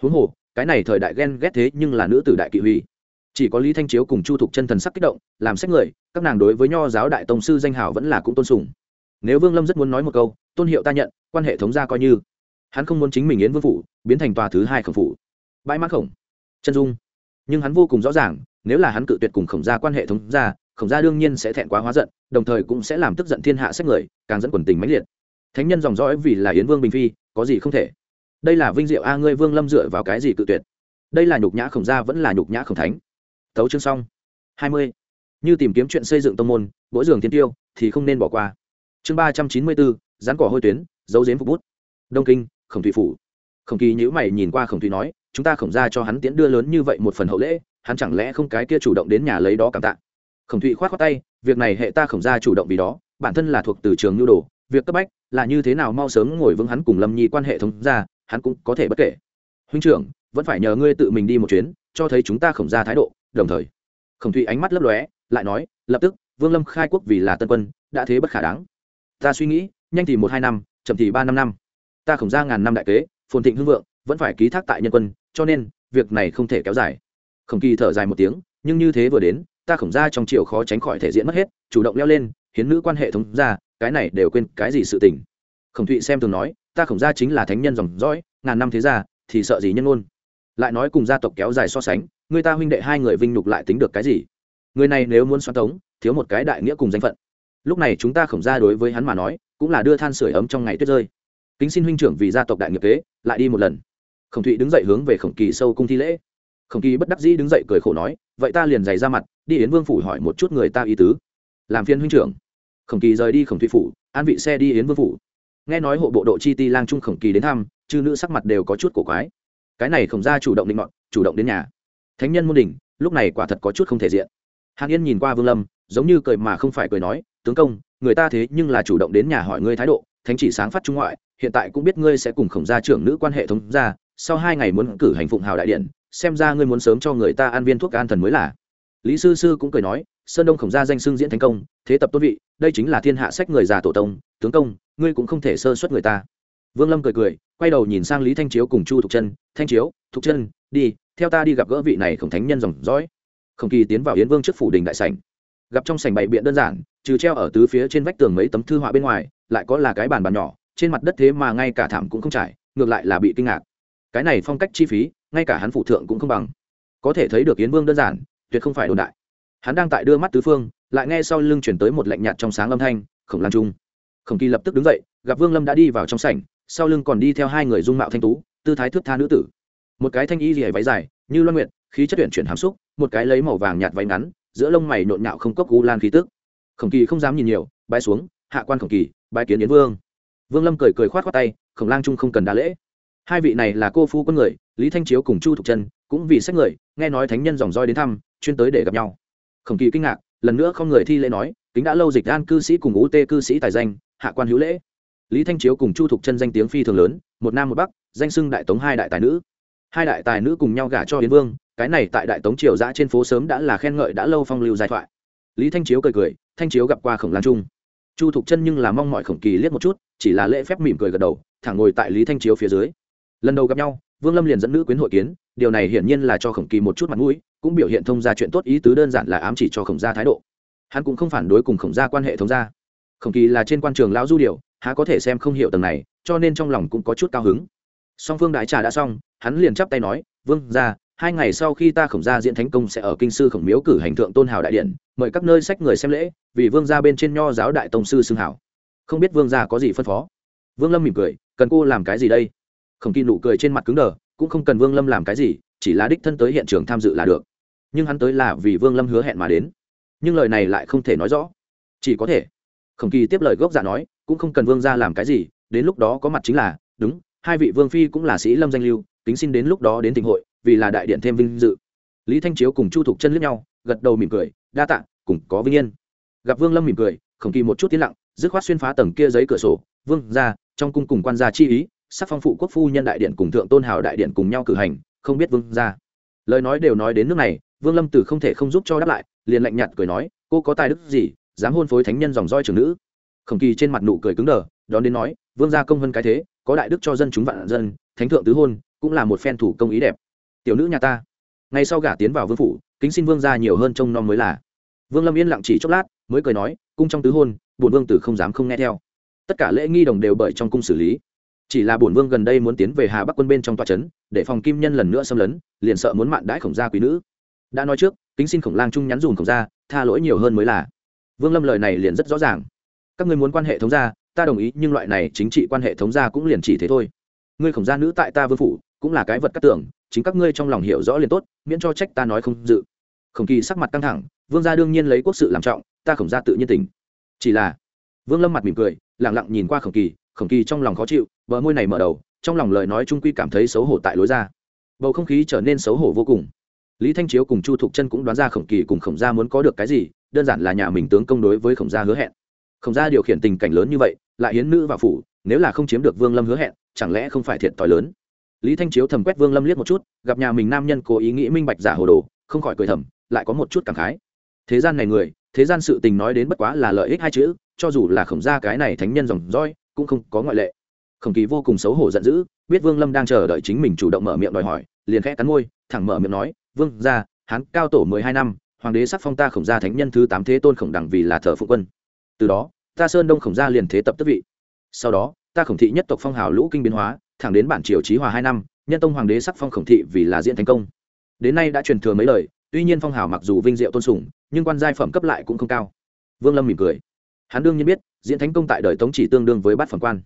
Huống hồ, cái này thời đại ghen ghét thế nhưng là nữ tử đại kỵ huy. Chỉ có lý thanh chiếu cùng chu thục chân thần sắc kích động, làm sách người, các nàng đối với nho giáo đại tông sư danh hào vẫn là cũng tôn sùng. Nếu vương lâm rất muốn nói một câu, tôn hiệu ta nhận, quan hệ thống gia coi như hắn không muốn chính mình yến vương phủ, biến thành tòa thứ hai khổng phủ. Bãi mã khổng. Chân dung. Nhưng hắn vô cùng rõ ràng, nếu là hắn cự tuyệt cùng khổng gia quan hệ thống gia, khổng gia đương nhiên sẽ thẹn quá hóa giận, đồng thời cũng sẽ làm tức giận thiên hạ sách người, càng dẫn quần tình mãnh liệt. Thánh nhân dòng dõi vì là yến vương bình phi, có gì không thể. Đây là vinh diệu a, ngươi vương lâm dựa vào cái gì cự tuyệt? Đây là nhục nhã khổng gia vẫn là nhục nhã khổng thánh. Thấu chương xong. Hai mươi. Như tìm kiếm chuyện xây dựng tông môn mỗi giường thiên tiêu, thì không nên bỏ qua. Chương ba trăm chín mươi bốn rán cỏ hôi tuyến dấu dếm phục bút. Đông kinh khổng thủy phủ. Khổng kỳ nhữ mày nhìn qua khổng thủy nói, chúng ta khổng ra cho hắn tiễn đưa lớn như vậy một phần hậu lễ, hắn chẳng lẽ không cái kia chủ động đến nhà lấy đó cảm tạ? Khổng thụy khoát khoát tay, việc này hệ ta khổng ra chủ động vì đó, bản thân là thuộc từ trường nhu đồ, việc cấp bách là như thế nào mau sớm ngồi vững hắn cùng lâm nhi quan hệ thống ra hắn cũng có thể bất kể. Huynh trưởng, vẫn phải nhờ ngươi tự mình đi một chuyến, cho thấy chúng ta khổng ra thái độ, đồng thời. Khổng thụy ánh mắt lấp lóe, lại nói, lập tức, vương lâm khai quốc vì là tân quân, đã thế bất khả đáng. Ta suy nghĩ, nhanh thì một hai năm, chậm thì ba năm năm ta khổng ra ngàn năm đại kế, phồn thịnh hưng vượng, vẫn phải ký thác tại nhân quân, cho nên, việc này không thể kéo dài. Khổng kỳ thở dài một tiếng, nhưng như thế vừa đến, ta khổng ra trong chiều khó tránh khỏi thể diễn mất hết, chủ động leo lên, hiến nữ quan hệ thống ra, cái này đều quên cái gì sự tình. Khổng thụy xem thường nói, ta khổng ra chính là thánh nhân dòng dõi, ngàn năm thế ra thì sợ gì nhân ngôn? Lại nói cùng gia tộc kéo dài so sánh, người ta huynh đệ hai người vinh nhục lại tính được cái gì? Người này nếu muốn xoắn tống, thiếu một cái đại nghĩa cùng danh phận. Lúc này chúng ta khổng ra đối với hắn mà nói, cũng là đưa than sửa ấm trong ngày tuyết rơi kính xin huynh trưởng vì gia tộc đại nghiệp kế, lại đi một lần. Khổng thụy đứng dậy hướng về khổng kỳ sâu cung thi lễ. Khổng kỳ bất đắc dĩ đứng dậy cười khổ nói, vậy ta liền giày ra mặt, đi yến vương phủ hỏi một chút người ta ý tứ. Làm phiên huynh trưởng. Khổng kỳ rời đi khổng thụy phủ, an vị xe đi yến vương phủ. Nghe nói hộ bộ độ chi ti lang trung khổng kỳ đến thăm, chư nữ sắc mặt đều có chút cổ quái. Cái này khổng ra chủ động định mọn chủ động đến nhà. Thánh nhân môn đình lúc này quả thật có chút không thể diện. Hàn yên nhìn qua vương lâm, giống như cười mà không phải cười nói, tướng công, người ta thế nhưng là chủ động đến nhà hỏi ngươi thái độ, thánh chỉ sáng phát trung ngoại hiện tại cũng biết ngươi sẽ cùng khổng gia trưởng nữ quan hệ thống ra sau hai ngày muốn cử hành phụng hào đại điện, xem ra ngươi muốn sớm cho người ta ăn viên thuốc an thần mới là. Lý sư sư cũng cười nói, sơn đông khổng gia danh xưng diễn thành công, thế tập tốt vị, đây chính là thiên hạ sách người già tổ tông, tướng công, ngươi cũng không thể sơ xuất người ta. Vương lâm cười cười, quay đầu nhìn sang lý thanh chiếu cùng chu thục chân, thanh chiếu, thục chân, đi, theo ta đi gặp gỡ vị này khổng thánh nhân dòng dõi. Khổng kỳ tiến vào yến vương trước phủ đình đại sảnh. Gặp trong sảnh bày biện đơn giản, trừ treo ở tứ phía trên vách tường mấy tấm thư họa bên ngoài, lại có là cái bàn bàn nhỏ trên mặt đất thế mà ngay cả thảm cũng không trải, ngược lại là bị kinh ngạc. Cái này phong cách chi phí, ngay cả hắn phụ thượng cũng không bằng. Có thể thấy được yến vương đơn giản, tuyệt không phải đồn đại. Hắn đang tại đưa mắt tứ phương, lại nghe sau lưng chuyển tới một lạnh nhạt trong sáng âm thanh, khổng lan trung. Khổng kỳ lập tức đứng dậy, gặp vương lâm đã đi vào trong sảnh, sau lưng còn đi theo hai người dung mạo thanh tú, tư thái thước tha nữ tử. Một cái thanh y rìa váy dài, như loan nguyện khí chất tuyển chuyển hàm xúc, một cái lấy màu vàng nhạt váy ngắn, giữa lông mày nộn nhạo không cốc u lan khí tức. Khổng kỳ không dám nhìn nhiều, bái xuống, hạ quan khổng kỳ, bái kiến yến vương vương lâm cười cười khoát khoát tay, khổng lang trung không cần đa lễ. Hai vị này là cô phu quân người, lý thanh chiếu cùng chu thục chân, cũng vì sách người, nghe nói thánh nhân dòng roi đến thăm, chuyên tới để gặp nhau. Khổng kỳ kinh ngạc, lần nữa không người thi lễ nói, kính đã lâu dịch an cư sĩ cùng ú tê cư sĩ tài danh, hạ quan hữu lễ. Lý thanh chiếu cùng chu thục chân danh tiếng phi thường lớn, một nam một bắc, danh xưng đại tống hai đại tài nữ. Hai đại tài nữ cùng nhau gả cho hiến vương, cái này tại đại tống triều giã trên phố sớm đã là khen ngợi đã lâu phong lưu giai thoại. Lý thanh chiếu cười cười, thanh chiếu gặp qua khổng lan trung. Chu thục chân nhưng là mong mọi khổng kỳ liếc một chút chỉ là lễ phép mỉm cười gật đầu, thẳng ngồi tại lý thanh chiếu phía dưới. Lần đầu gặp nhau, vương lâm liền dẫn nữ quyến hội kiến, điều này hiển nhiên là cho khổng kỳ một chút mặt mũi, cũng biểu hiện thông ra chuyện tốt ý tứ đơn giản là ám chỉ cho khổng gia thái độ. Hắn cũng không phản đối cùng khổng gia quan hệ thống gia. Khổng kỳ là trên quan trường lão du điều, há có thể xem không hiểu tầng này, cho nên trong lòng cũng có chút cao hứng. Song phương đại trà đã xong, hắn liền chắp tay nói, vương ra hai ngày sau khi ta khổng gia diễn thánh công sẽ ở kinh sư khổng miếu cử hành thượng tôn hào đại điện, mời các nơi sách người xem lễ, vì vương gia bên trên nho giáo đại tông sư xưng hảo không biết vương gia có gì phân phó. Vương lâm mỉm cười, cần cô làm cái gì đây? Khổng kỳ nụ cười trên mặt cứng đờ, cũng không cần vương lâm làm cái gì, chỉ là đích thân tới hiện trường tham dự là được. Nhưng hắn tới là vì vương lâm hứa hẹn mà đến. Nhưng lời này lại không thể nói rõ. Chỉ có thể, khổng kỳ tiếp lời gốc giả nói, cũng không cần vương ra làm cái gì, đến lúc đó có mặt chính là, đúng, hai vị vương phi cũng là sĩ lâm danh lưu tính xin đến lúc đó đến tình hội, vì là đại điện thêm vinh dự. Lý thanh chiếu cùng chu thục chân lướt nhau, gật đầu mỉm cười, đa tạ, cùng có vinh yên. Gặp vương lâm mỉm cười, khổng kỳ một chút tiến lặng dứt khoát xuyên phá tầng kia giấy cửa sổ, vương ra, trong cung cùng quan gia chi ý, sắc phong phụ quốc phu nhân đại điện cùng thượng tôn hào đại điện cùng nhau cử hành, không biết vương ra. Lời nói đều nói đến nước này, vương lâm tử không thể không giúp cho đáp lại, liền lạnh nhạt cười nói, cô có tài đức gì, dám hôn phối thánh nhân dòng roi trưởng nữ? Khổng kỳ trên mặt nụ cười cứng đờ, đón đến nói, vương gia công hơn cái thế, có đại đức cho dân chúng vạn dân, thánh thượng tứ hôn, cũng là một phen thủ công ý đẹp. Tiểu nữ nhà ta. Ngay sau gả tiến vào vương phủ, kính xin vương gia nhiều hơn trông nom mới là. Vương lâm yên lặng chỉ chốc lát, mới cười nói, cung trong tứ hôn bổn vương tử không dám không nghe theo. Tất cả lễ nghi đồng đều bởi trong cung xử lý. Chỉ là bổn vương gần đây muốn tiến về hà bắc quân bên trong tòa trấn để phòng kim nhân lần nữa xâm lấn, liền sợ muốn mạn đãi khổng gia quý nữ. Đã nói trước, kính xin khổng lang trung nhắn dùm khổng gia, tha lỗi nhiều hơn mới là. Vương lâm lời này liền rất rõ ràng. Các ngươi muốn quan hệ thống gia, ta đồng ý, nhưng loại này chính trị quan hệ thống gia cũng liền chỉ thế thôi. Ngươi khổng gia nữ tại ta vương phủ, cũng là cái vật cắt tưởng chính các ngươi trong lòng hiểu rõ liền tốt, miễn cho trách ta nói không dự. Khổng kỳ sắc mặt căng thẳng, vương gia đương nhiên lấy quốc sự làm trọng, ta khổng gia tự nhiên tình chỉ là, vương lâm mặt mỉm cười lẳng lặng nhìn qua khổng kỳ khổng kỳ trong lòng khó chịu vợ môi này mở đầu, trong lòng lời nói trung quy cảm thấy xấu hổ tại lối ra. Bầu không khí trở nên xấu hổ vô cùng. Lý thanh chiếu cùng chu thục chân cũng đoán ra khổng kỳ cùng khổng gia muốn có được cái gì, đơn giản là nhà mình tướng công đối với khổng gia hứa hẹn. Khổng gia điều khiển tình cảnh lớn như vậy, lại hiến nữ vào phủ, nếu là không chiếm được vương lâm hứa hẹn, chẳng lẽ không phải thiệt t lớn? Lý thanh chiếu thầm quét vương lâm liếc một chút, gặp nhà mình nam nhân cố ý nghĩ minh bạch giả hồ đồ, không khỏi cười thầm, lại có một chút cảm khái. Thế gian này người thế gian sự tình nói đến bất quá là lợi ích hai chữ cho dù là khổng gia cái này thánh nhân dòng roi cũng không có ngoại lệ. Khổng kỳ vô cùng xấu hổ giận dữ biết vương lâm đang chờ đợi chính mình chủ động mở miệng đòi hỏi liền khẽ cắn môi thẳng mở miệng nói vương gia, hắn cao tổ mười hai năm hoàng đế sắc phong ta khổng gia thánh nhân thứ tám thế tôn khổng đẳng vì là thờ phụ quân. Từ đó ta sơn đông khổng gia liền thế tập tức vị. Sau đó ta khổng thị nhất tộc phong hào lũ kinh biến hóa thẳng đến bản triều trí hòa hai năm nhân tông hoàng đế sắc phong khổng thị vì là diễn thành công. Đến nay đã truyền thừa mấy lời tuy nhiên phong hào mặc dù vinh diệu tôn sùng, nhưng quan giai phẩm cấp lại cũng không cao. Vương lâm mỉm cười. Hắn đương nhiên biết, diễn thánh công tại đời tống chỉ tương đương với bát phẩm quan.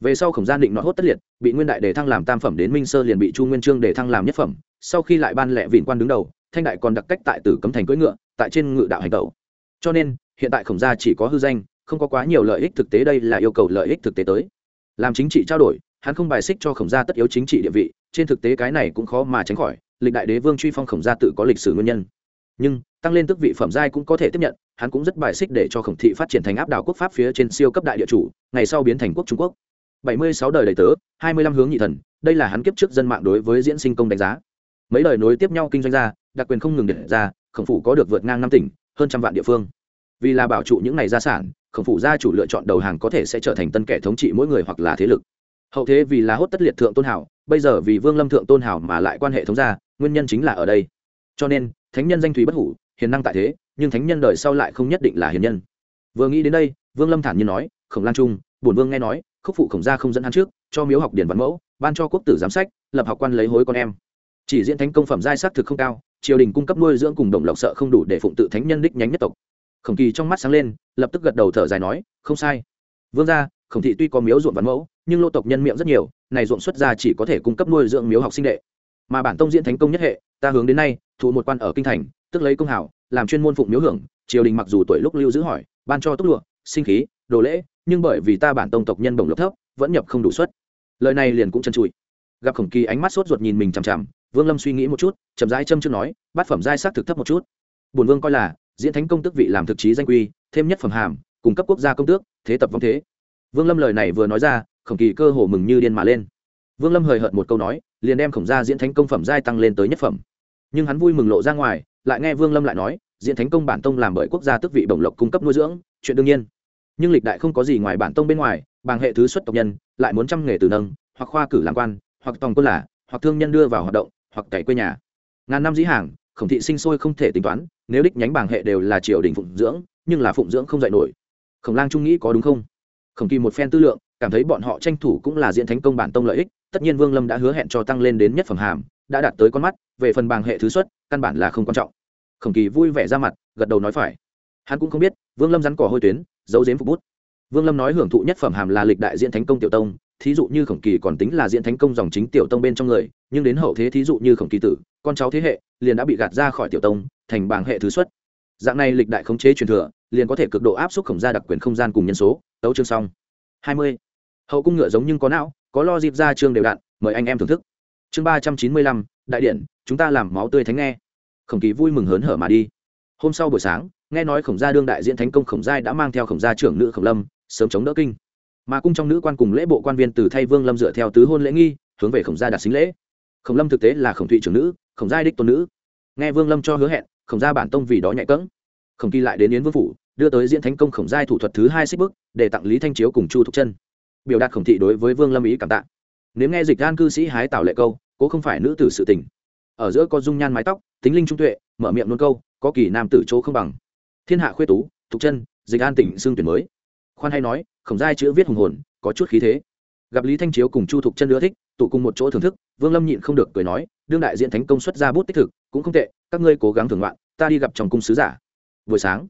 Về sau khổng gia định nọ hốt tất liệt, bị nguyên đại đề thăng làm tam phẩm đến minh sơ liền bị chu nguyên trương đề thăng làm nhất phẩm. Sau khi lại ban lệ vịn quan đứng đầu, thanh đại còn đặc cách tại tử cấm thành cưỡi ngựa, tại trên ngự đạo hành tẩu. Cho nên, hiện tại khổng gia chỉ có hư danh, không có quá nhiều lợi ích thực tế đây là yêu cầu lợi ích thực tế tới. Làm chính trị trao đổi, hắn không bài xích cho khổng gia tất yếu chính trị địa vị, trên thực tế cái này cũng khó mà tránh khỏi lịch đại đế vương truy phong khổng gia tự có lịch sử nguyên nhân. Nhưng, tăng lên tước vị phẩm giai cũng có thể tiếp nhận, hắn cũng rất bài xích để cho khổng thị phát triển thành áp đảo quốc pháp phía trên siêu cấp đại địa chủ, ngày sau biến thành quốc trung quốc. Bảy mươi sáu đời đầy tớ, hai mươi lăm hướng nhị thần, đây là hắn kiếp trước dân mạng đối với diễn sinh công đánh giá. Mấy đời nối tiếp nhau kinh doanh ra, đặc quyền không ngừng để ra, khổng phủ có được vượt ngang năm tỉnh, hơn trăm vạn địa phương. Vì là bảo trụ những này gia sản, khổng phủ gia chủ lựa chọn đầu hàng có thể sẽ trở thành tân kẻ thống trị mỗi người hoặc là thế lực. Hậu thế vì là hốt tất liệt thượng tôn hảo, bây giờ vì vương lâm thượng tôn hảo mà lại quan hệ thống gia nguyên nhân chính là ở đây. Cho nên, thánh nhân danh thủy bất hủ, hiền năng tại thế, nhưng thánh nhân đời sau lại không nhất định là hiền nhân. Vừa nghĩ đến đây, vương lâm thản nhiên nói, khổng lan trung, bổn vương nghe nói, khúc phụ khổng gia không dẫn hắn trước, cho miếu học điển văn mẫu, ban cho quốc tử giám sách, lập học quan lấy hối con em. Chỉ diễn thánh công phẩm giai sắc thực không cao, triều đình cung cấp nuôi dưỡng cùng đồng lộc sợ không đủ để phụng tự thánh nhân đích nhánh nhất tộc. Khổng kỳ trong mắt sáng lên, lập tức gật đầu thở dài nói, không sai. Vương gia, khổng thị tuy có miếu ruộng văn mẫu, nhưng lô tộc nhân miệng rất nhiều, này ruộng xuất ra chỉ có thể cung cấp nuôi dưỡng miếu học sinh đệ mà bản tông diễn thánh công nhất hệ, ta hướng đến nay, thụ một quan ở kinh thành, tức lấy công hảo, làm chuyên môn phụng miếu hưởng, triều đình mặc dù tuổi lúc lưu giữ hỏi, ban cho tốc lụa, sinh khí, đồ lễ, nhưng bởi vì ta bản tông tộc nhân bổng lộc thấp, vẫn nhập không đủ suất. Lời này liền cũng chân trụi. Gặp khổng kỳ ánh mắt sốt ruột nhìn mình chằm chằm, vương lâm suy nghĩ một chút, chậm rãi châm chưa nói, bát phẩm giai sắc thực thấp một chút. Bổn vương coi là, diễn thánh công tước vị làm thực chí danh quy, thêm nhất phẩm hàm, cung cấp quốc gia công tước, thế tập vong thế. Vương lâm lời này vừa nói ra, khổng kỳ cơ hồ mừng như điên mà lên vương lâm hời hợt một câu nói, liền đem khổng gia diễn thánh công phẩm giai tăng lên tới nhất phẩm. Nhưng hắn vui mừng lộ ra ngoài, lại nghe vương lâm lại nói, diễn thánh công bản tông làm bởi quốc gia tước vị bổng lộc cung cấp nuôi dưỡng, chuyện đương nhiên. Nhưng lịch đại không có gì ngoài bản tông bên ngoài, bằng hệ thứ xuất tộc nhân, lại muốn trăm nghề từ nâng, hoặc khoa cử làm quan, hoặc tòng quân là, hoặc thương nhân đưa vào hoạt động, hoặc cày quê nhà. Ngàn năm dĩ hàng, khổng thị sinh sôi không thể tính toán, nếu đích nhánh bảng hệ đều là triều đình phụng dưỡng, nhưng là phụng dưỡng không dạy nổi. Khổng lang trung nghĩ có đúng không? Khổng kỳ một phen tư lượng, cảm thấy bọn họ tranh thủ cũng là diện thánh công bản tông lợi ích, tất nhiên vương lâm đã hứa hẹn cho tăng lên đến nhất phẩm hàm, đã đạt tới con mắt, về phần bảng hệ thứ xuất, căn bản là không quan trọng. Khổng kỳ vui vẻ ra mặt, gật đầu nói phải. Hắn cũng không biết, vương lâm rắn cỏ hôi tuyến, giấu dếm phục bút. Vương lâm nói hưởng thụ nhất phẩm hàm là lịch đại diện thánh công tiểu tông, thí dụ như khổng kỳ còn tính là diễn thánh công dòng chính tiểu tông bên trong người, nhưng đến hậu thế thí dụ như khổng kỳ tử, con cháu thế hệ, liền đã bị gạt ra khỏi tiểu tông, thành bảng hệ thứ xuất dạng này lịch đại khống chế truyền thừa, liền có thể cực độ áp suất khổng gia đặc quyền không gian cùng nhân số. Đấu chương xong. Hai mươi. Hậu cung ngựa giống nhưng có não, có lo dịp ra chương đều đạn, mời anh em thưởng thức. Chương ba trăm chín mươi lăm, đại điện, chúng ta làm máu tươi thánh nghe. Khổng kỳ vui mừng hớn hở mà đi. Hôm sau buổi sáng, nghe nói khổng gia đương đại diễn thánh công khổng giai đã mang theo khổng gia trưởng nữ khổng lâm, sớm chống đỡ kinh. Mà cung trong nữ quan cùng lễ bộ quan viên từ thay vương lâm dựa theo tứ hôn lễ nghi, hướng về khổng gia đạt xính lễ. Khổng lâm thực tế là khổng thụy trưởng nữ, khổng giai đích tôn nữ. Nghe vương lâm cho hứa hẹn khổng gia bản tông vì đó nhạy cẫng khổng kỳ lại đến yến vương phủ, đưa tới diễn thánh công khổng giai thủ thuật thứ hai xích bức, để tặng lý thanh chiếu cùng chu thục chân. Biểu đạt khổng thị đối với vương lâm ý cảm tạ. Nếu nghe dịch gan cư sĩ hái tảo lệ câu, cố không phải nữ tử sự tình. Ở giữa có dung nhan mái tóc, tính linh trung tuệ, mở miệng luôn câu, có kỳ nam tử chỗ không bằng. Thiên hạ khuê tú, thục chân, dịch an tỉnh xương tuyển mới. Khoan hay nói, khổng giai chữ viết hùng hồn, có chút khí thế. Gặp lý thanh chiếu cùng chu thục chân ưa thích tụ cùng một chỗ thưởng thức, vương lâm nhịn không được cười nói, đương đại diện thánh công xuất ra bút tích thực, cũng không tệ, các ngươi cố gắng thưởng loạn ta đi gặp trong cung sứ giả. Buổi sáng,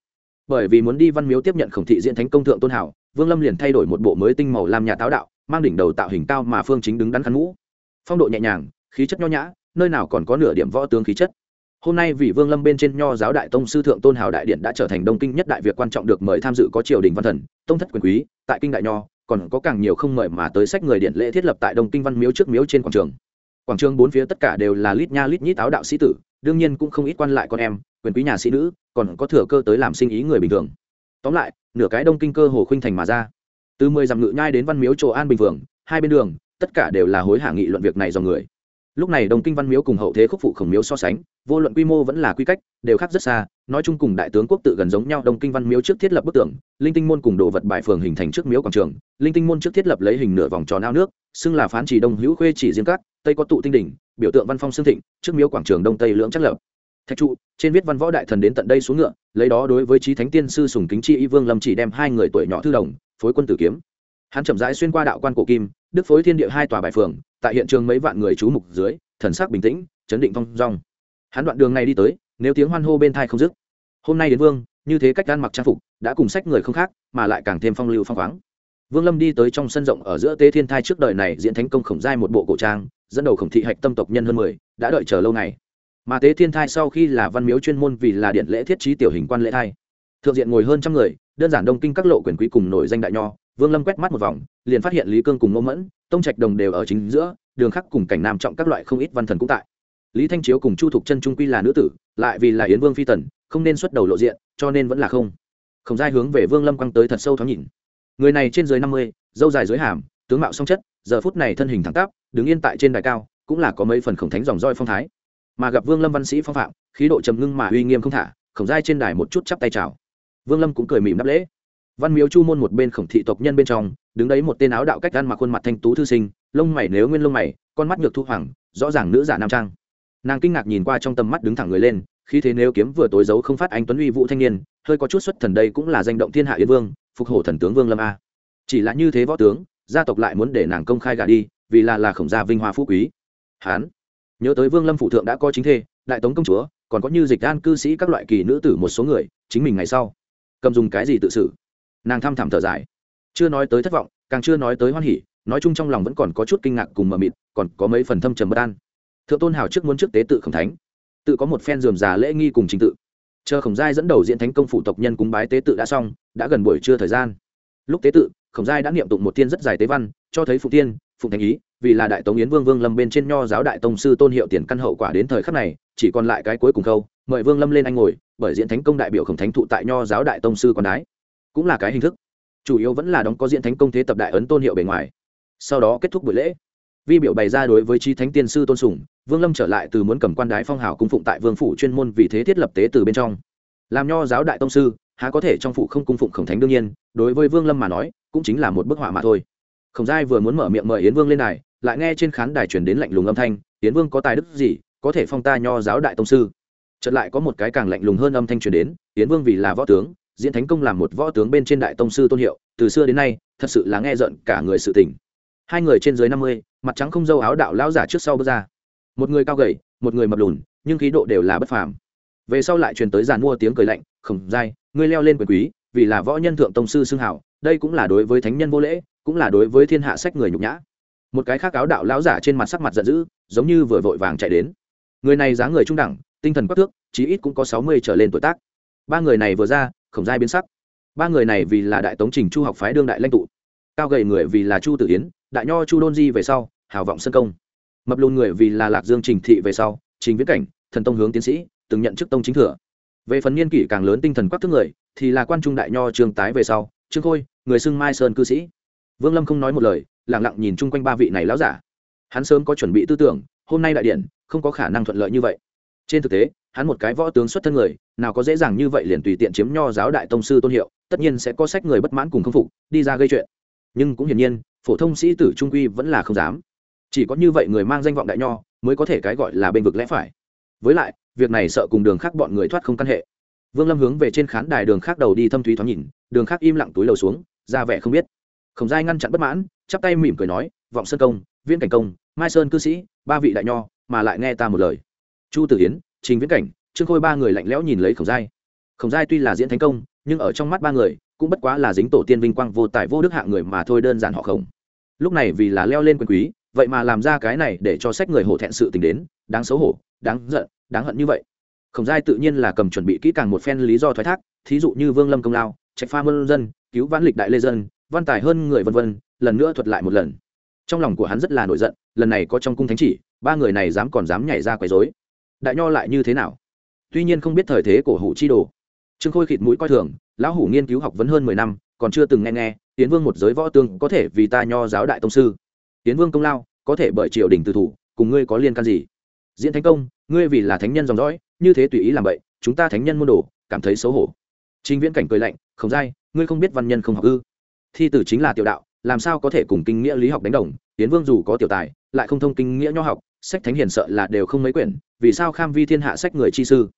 bởi vì muốn đi văn miếu tiếp nhận khổng thị diện thánh công thượng tôn hảo, vương lâm liền thay đổi một bộ mới tinh màu làm nhà táo đạo, mang đỉnh đầu tạo hình cao mà phương chính đứng đắn khăn mũ. Phong độ nhẹ nhàng, khí chất nho nhã, nơi nào còn có nửa điểm võ tướng khí chất. Hôm nay vì vương lâm bên trên nho giáo đại tông sư thượng tôn hào đại điện đã trở thành đông kinh nhất đại việc quan trọng được mời tham dự có triều đình văn thần, tông thất quyền quý, tại kinh đại nho còn có càng nhiều không mời mà tới sách người điện lễ thiết lập tại đông kinh văn miếu trước miếu trên quảng trường. Quảng trường bốn phía tất cả đều là lít nha lít nhít áo đạo sĩ tử, đương nhiên cũng không ít quan lại con em, quyền quý nhà sĩ nữ, còn có thừa cơ tới làm sinh ý người bình thường. Tóm lại, nửa cái đông kinh cơ hồ khuynh thành mà ra. Từ mười dặm ngự nhai đến văn miếu chỗ an bình phường, hai bên đường, tất cả đều là hối hả nghị luận việc này do người. Lúc này đồng kinh văn miếu cùng hậu thế khúc phụ khổng miếu so sánh, vô luận quy mô vẫn là quy cách, đều khác rất xa nói chung cùng đại tướng quốc tự gần giống nhau, đông kinh văn miếu trước thiết lập bức tượng linh tinh môn cùng đồ vật bài phường hình thành trước miếu quảng trường. Linh tinh môn trước thiết lập lấy hình nửa vòng tròn ao nước, xưng là phán chỉ đông hữu khuê chỉ riêng cát tây có tụ tinh đỉnh, biểu tượng văn phong xương thịnh, trước miếu quảng trường đông tây lưỡng chắc lập. Thạch trụ, trên viết văn võ đại thần đến tận đây xuống ngựa, lấy đó đối với trí thánh tiên sư sùng kính chi y vương lâm chỉ đem hai người tuổi nhỏ thư đồng, phối quân tử kiếm. Hắn chậm rãi xuyên qua đạo quan cổ kim, đức phối thiên địa hai tòa bài phường, tại hiện trường mấy vạn người chú mục dưới, thần sắc bình tĩnh, chấn định phong dong. Hắn đoạn đường này đi tới, nếu tiếng hoan hô bên thai không dứt hôm nay đến vương, như thế cách gan mặc trang phục, đã cùng sách người không khác, mà lại càng thêm phong lưu phong khoáng. Vương lâm đi tới trong sân rộng ở giữa tế thiên thai trước đời này diễn thánh công khổng giai một bộ cổ trang, dẫn đầu khổng thị hạch tâm tộc nhân hơn mười, đã đợi chờ lâu ngày. Mà tế thiên thai sau khi là văn miếu chuyên môn vì là điện lễ thiết trí tiểu hình quan lễ thai. Thượng diện ngồi hơn trăm người, đơn giản đông kinh các lộ quyền quý cùng nổi danh đại nho, vương lâm quét mắt một vòng, liền phát hiện lý cương cùng ngô mẫn, tông trạch đồng đều ở chính giữa, đường khắc cùng cảnh nam trọng các loại không ít văn thần cũng tại lý thanh chiếu cùng chu thục chân trung quy là nữ tử, lại vì là yến vương phi tần, không nên xuất đầu lộ diện, cho nên vẫn là không. Không giai hướng về vương lâm quăng tới thật sâu thoáng nhìn. Người này trên dưới năm mươi, dâu dài dưới hàm, tướng mạo song chất, giờ phút này thân hình thẳng tắp, đứng yên tại trên đài cao, cũng là có mấy phần khổng thánh dòng roi phong thái. Mà gặp vương lâm văn sĩ phong phạm, khí độ trầm ngưng mà uy nghiêm không thả khổng giai trên đài một chút chắp tay chào. Vương lâm cũng cười mỉm đáp lễ. Văn miếu chu môn một bên khổng thị tộc nhân bên trong, đứng đấy một tên áo đạo cách ăn mặc khuôn mặt thanh tú thư sinh, lông mày nếu nguyên lông mày, con mắt nhược thu hoàng, rõ ràng nữ giả nam trang nàng kinh ngạc nhìn qua trong tầm mắt đứng thẳng người lên khi thế nếu kiếm vừa tối giấu không phát anh tuấn uy vũ thanh niên, hơi có chút xuất thần đây cũng là danh động thiên hạ yên vương, phục hổ thần tướng vương lâm a. Chỉ là như thế võ tướng, gia tộc lại muốn để nàng công khai gả đi, vì là là khổng gia vinh hoa phú quý. Hán, nhớ tới vương lâm phụ thượng đã có chính thê, đại tống công chúa, còn có như dịch an cư sĩ các loại kỳ nữ tử một số người, chính mình ngày sau, cầm dùng cái gì tự xử? Nàng thăm thẳm thở dài. Chưa nói tới thất vọng, càng chưa nói tới hoan hỉ, nói chung trong lòng vẫn còn có chút kinh ngạc cùng mờ mịt, còn có mấy phần thâm trầm bất an thượng tôn hào trước muốn trước tế tự khổng thánh, tự có một phen dườm già lễ nghi cùng trình tự. Chờ khổng giai dẫn đầu diễn thánh công phủ tộc nhân cúng bái tế tự đã xong, đã gần buổi trưa thời gian. Lúc tế tự, khổng giai đã niệm tụng một tiên rất dài tế văn, cho thấy phụ tiên, phụng thánh ý, vì là đại tống yến vương vương lâm bên trên nho giáo đại tông sư tôn hiệu tiền căn hậu quả đến thời khắc này, chỉ còn lại cái cuối cùng câu, mời vương lâm lên anh ngồi, bởi diễn thánh công đại biểu khổng thánh thụ tại nho giáo đại tông sư còn đái. Cũng là cái hình thức. Chủ yếu vẫn là đóng có diễn thánh công thế tập đại ấn tôn hiệu bề ngoài. Sau đó kết thúc buổi lễ vi biểu bày ra đối với chi thánh tiên sư tôn sùng, vương lâm trở lại từ muốn cầm quan đái phong hào cung phụng tại vương phủ chuyên môn vì thế thiết lập tế từ bên trong. Làm nho giáo đại tông sư, há có thể trong phủ không cung phụng khổng thánh đương nhiên, đối với vương lâm mà nói, cũng chính là một bức họa mà thôi. Khổng giai vừa muốn mở miệng mời yến vương lên đài, lại nghe trên khán đài truyền đến lạnh lùng âm thanh, yến vương có tài đức gì, có thể phong ta nho giáo đại tông sư? Chợt lại có một cái càng lạnh lùng hơn âm thanh truyền đến, yến vương vì là võ tướng, diễn thánh công làm một võ tướng bên trên đại tông sư tôn hiệu, từ xưa đến nay, thật sự là nghe giận cả người sự tình. Hai người trên dưới năm mươi mặt trắng không dâu áo đạo lão giả trước sau bước ra. Một người cao gầy, một người mập lùn, nhưng khí độ đều là bất phàm. Về sau lại truyền tới giàn mua tiếng cười lạnh, khổng dai ngươi leo lên quyền quý, vì là võ nhân thượng tông sư xưng hảo, đây cũng là đối với thánh nhân vô lễ, cũng là đối với thiên hạ sách người nhục nhã. Một cái khác áo đạo lão giả trên mặt sắc mặt giận dữ, giống như vừa vội vàng chạy đến. Người này dáng người trung đẳng, tinh thần quắc thước, chí ít cũng có sáu mươi trở lên tuổi tác. Ba người này vừa ra, khổng giai biến sắc. Ba người này vì là đại tống trình chu học phái đương đại lãnh tụ. Cao gầy người vì là chu tử yến, đại nho chu đôn di về sau hào vọng sân công. Mập lùn người vì là lạc dương trình thị về sau, trình viễn cảnh, thần tông hướng tiến sĩ, từng nhận chức tông chính thừa. Về phần niên kỷ càng lớn tinh thần quắc thức người, thì là quan trung đại nho trương tái về sau, trương khôi, người xưng mai sơn cư sĩ. Vương lâm không nói một lời lẳng lặng nhìn chung quanh ba vị này láo giả. Hắn sớm có chuẩn bị tư tưởng, hôm nay đại điện, không có khả năng thuận lợi như vậy. Trên thực tế, hắn một cái võ tướng xuất thân người, nào có dễ dàng như vậy liền tùy tiện chiếm nho giáo đại tông sư tôn hiệu, tất nhiên sẽ có sách người bất mãn cùng khâm phục, đi ra gây chuyện. Nhưng cũng hiển nhiên, phổ thông sĩ tử trung quy vẫn là không dám chỉ có như vậy người mang danh vọng đại nho mới có thể cái gọi là bên vực lẽ phải. Với lại, việc này sợ cùng đường khác bọn người thoát không căn hệ. Vương lâm hướng về trên khán đài đường khác đầu đi thâm thúy thoáng nhìn, đường khác im lặng túi lầu xuống, ra vẻ không biết. Khổng giai ngăn chặn bất mãn, chắp tay mỉm cười nói, vọng sơn công viên cảnh công, mai sơn cư sĩ, ba vị đại nho, mà lại nghe ta một lời. Chu tử hiến trình viễn cảnh, trương khôi ba người lạnh lẽo nhìn lấy khổng giai. Khổng giai tuy là diễn thành công, nhưng ở trong mắt ba người, cũng bất quá là dính tổ tiên vinh quang vô tài vô đức hạng người mà thôi, đơn giản họ khổng. Lúc này vì là leo lên quyền quý vậy mà làm ra cái này để cho sách người hổ thẹn sự tình đến, đáng xấu hổ, đáng giận, đáng hận như vậy. Khổng giai tự nhiên là cầm chuẩn bị kỹ càng một phen lý do thoái thác, thí dụ như vương lâm công lao, trạch pha mân dân, cứu vãn lịch đại lê dân, văn tài hơn người vân vân, lần nữa thuật lại một lần. Trong lòng của hắn rất là nổi giận, lần này có trong cung thánh chỉ, ba người này dám còn dám nhảy ra quấy rối. Đại nho lại như thế nào? Tuy nhiên không biết thời thế của hủ chi đồ. Trương khôi khịt mũi coi thường, lão hủ nghiên cứu học vấn hơn mười năm, còn chưa từng nghe nghe tiến vương một giới võ tương có thể vì ta nho giáo đại tông sư tiến vương công lao, có thể bởi triều đình từ thủ, cùng ngươi có liên can gì? Diễn thánh công, ngươi vì là thánh nhân dòng dõi, như thế tùy ý làm vậy chúng ta thánh nhân môn đồ, cảm thấy xấu hổ. Trình viễn cảnh cười lạnh, không dai, ngươi không biết văn nhân không học ư? Thi tử chính là tiểu đạo, làm sao có thể cùng kinh nghĩa lý học đánh đồng? Tiến vương dù có tiểu tài, lại không thông kinh nghĩa nho học, sách thánh hiền sợ là đều không mấy quyển, vì sao kham vi thiên hạ sách người chi sư?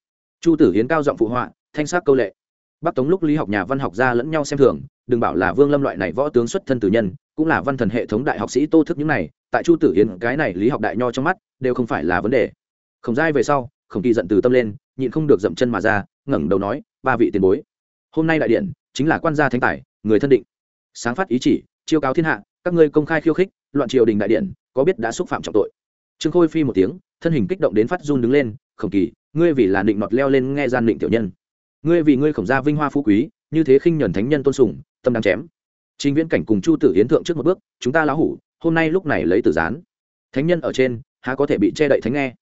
Chu tử hiến cao giọng phụ họa, thanh sắc câu lệ. Bắc tống lúc lý học nhà văn học ra lẫn nhau xem thường, đừng bảo là vương lâm loại này võ tướng xuất thân tử nhân cũng là văn thần hệ thống đại học sĩ tô thức những này, tại chu tử hiến cái này lý học đại nho trong mắt, đều không phải là vấn đề. Khổng giai về sau, khổng kỳ giận từ tâm lên, nhịn không được dậm chân mà ra, ngẩng đầu nói, ba vị tiền bối, hôm nay đại điện chính là quan gia thánh tài, người thân định. Sáng phát ý chỉ, chiêu cáo thiên hạ, các ngươi công khai khiêu khích, loạn triều đình đại điện, có biết đã xúc phạm trọng tội. Trương khôi phi một tiếng, thân hình kích động đến phát run đứng lên, khổng kỳ, ngươi vì là định nọt leo lên nghe gian định tiểu nhân. Ngươi vì ngươi khổng gia vinh hoa phú quý, như thế khinh nhẫn thánh nhân tôn sùng, tâm đáng chém trình viễn cảnh cùng chu tử hiến thượng trước một bước, chúng ta lão hủ, hôm nay lúc này lấy tử gián. Thánh nhân ở trên, há có thể bị che đậy thánh nghe?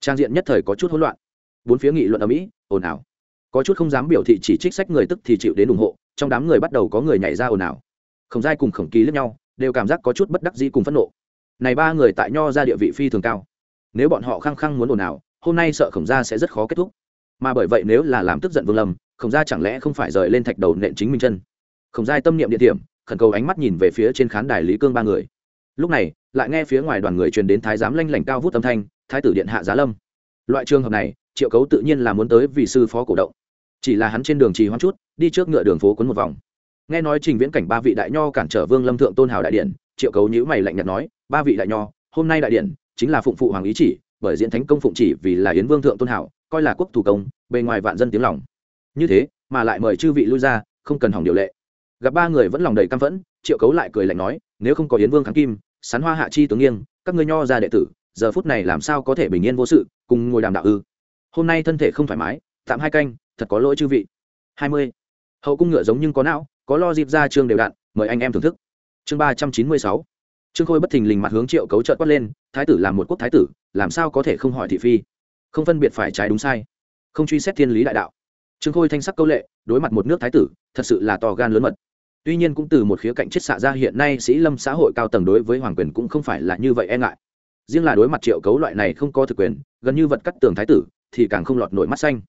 Trang diện nhất thời có chút hỗn loạn. Bốn phía nghị luận ở mỹ ồn ào. Có chút không dám biểu thị chỉ trích sách người tức thì chịu đến ủng hộ, trong đám người bắt đầu có người nhảy ra ồn ào. Khổng giai cùng khổng ký lẫn nhau, đều cảm giác có chút bất đắc dĩ cùng phẫn nộ. Này ba người tại nho ra địa vị phi thường cao. Nếu bọn họ khăng khăng muốn ồn ào, hôm nay sợ khổng gia sẽ rất khó kết thúc. Mà bởi vậy nếu là làm tức giận vương lâm, khổng gia chẳng lẽ không phải rời lên thạch đầu nện chính minh chân? Khổng giai tâm niệm địa điểm khẩn cầu ánh mắt nhìn về phía trên khán đài lý cương ba người. Lúc này, lại nghe phía ngoài đoàn người truyền đến thái giám lanh lảnh cao vút âm thanh, thái tử điện hạ giá lâm. Loại trường hợp này, triệu cấu tự nhiên là muốn tới vì sư phó cổ động. Chỉ là hắn trên đường trì hoãn chút, đi trước ngựa đường phố quấn một vòng. Nghe nói trình viễn cảnh ba vị đại nho cản trở vương lâm thượng tôn hào đại điện, triệu cấu nhữ mày lạnh nhạt nói, ba vị đại nho, hôm nay đại điện chính là phụng phụ hoàng ý chỉ, bởi diễn thánh công phụng chỉ vì là yến vương thượng tôn hảo coi là quốc thủ công, bề ngoài vạn dân tiếng lòng. Như thế, mà lại mời chư vị lui ra, không cần hỏng điều lệ gặp ba người vẫn lòng đầy căm phẫn, triệu cấu lại cười lạnh nói, nếu không có yến vương kháng kim, sán hoa hạ chi tướng nghiêng, các ngươi nho ra đệ tử, giờ phút này làm sao có thể bình yên vô sự, cùng ngồi đàm đạo ư? Hôm nay thân thể không thoải mái, tạm hai canh, thật có lỗi chư vị. Hai mươi. Hậu cung ngựa giống nhưng có não, có lo dịp ra chương đều đặn mời anh em thưởng thức. Chương ba trăm chín mươi sáu. Trương khôi bất thình lình mặt hướng triệu cấu trợt quát lên, thái tử làm một quốc thái tử, làm sao có thể không hỏi thị phi? Không phân biệt phải trái đúng sai, không truy xét thiên lý đại đạo. Trương khôi thanh sắc câu lệ, đối mặt một nước thái tử, thật sự là to gan lớn mật tuy nhiên cũng từ một khía cạnh chết xạ ra hiện nay sĩ lâm xã hội cao tầng đối với hoàng quyền cũng không phải là như vậy e ngại. Riêng là đối mặt triệu cấu loại này không có thực quyền, gần như vật cắt tường thái tử, thì càng không lọt nổi mắt xanh.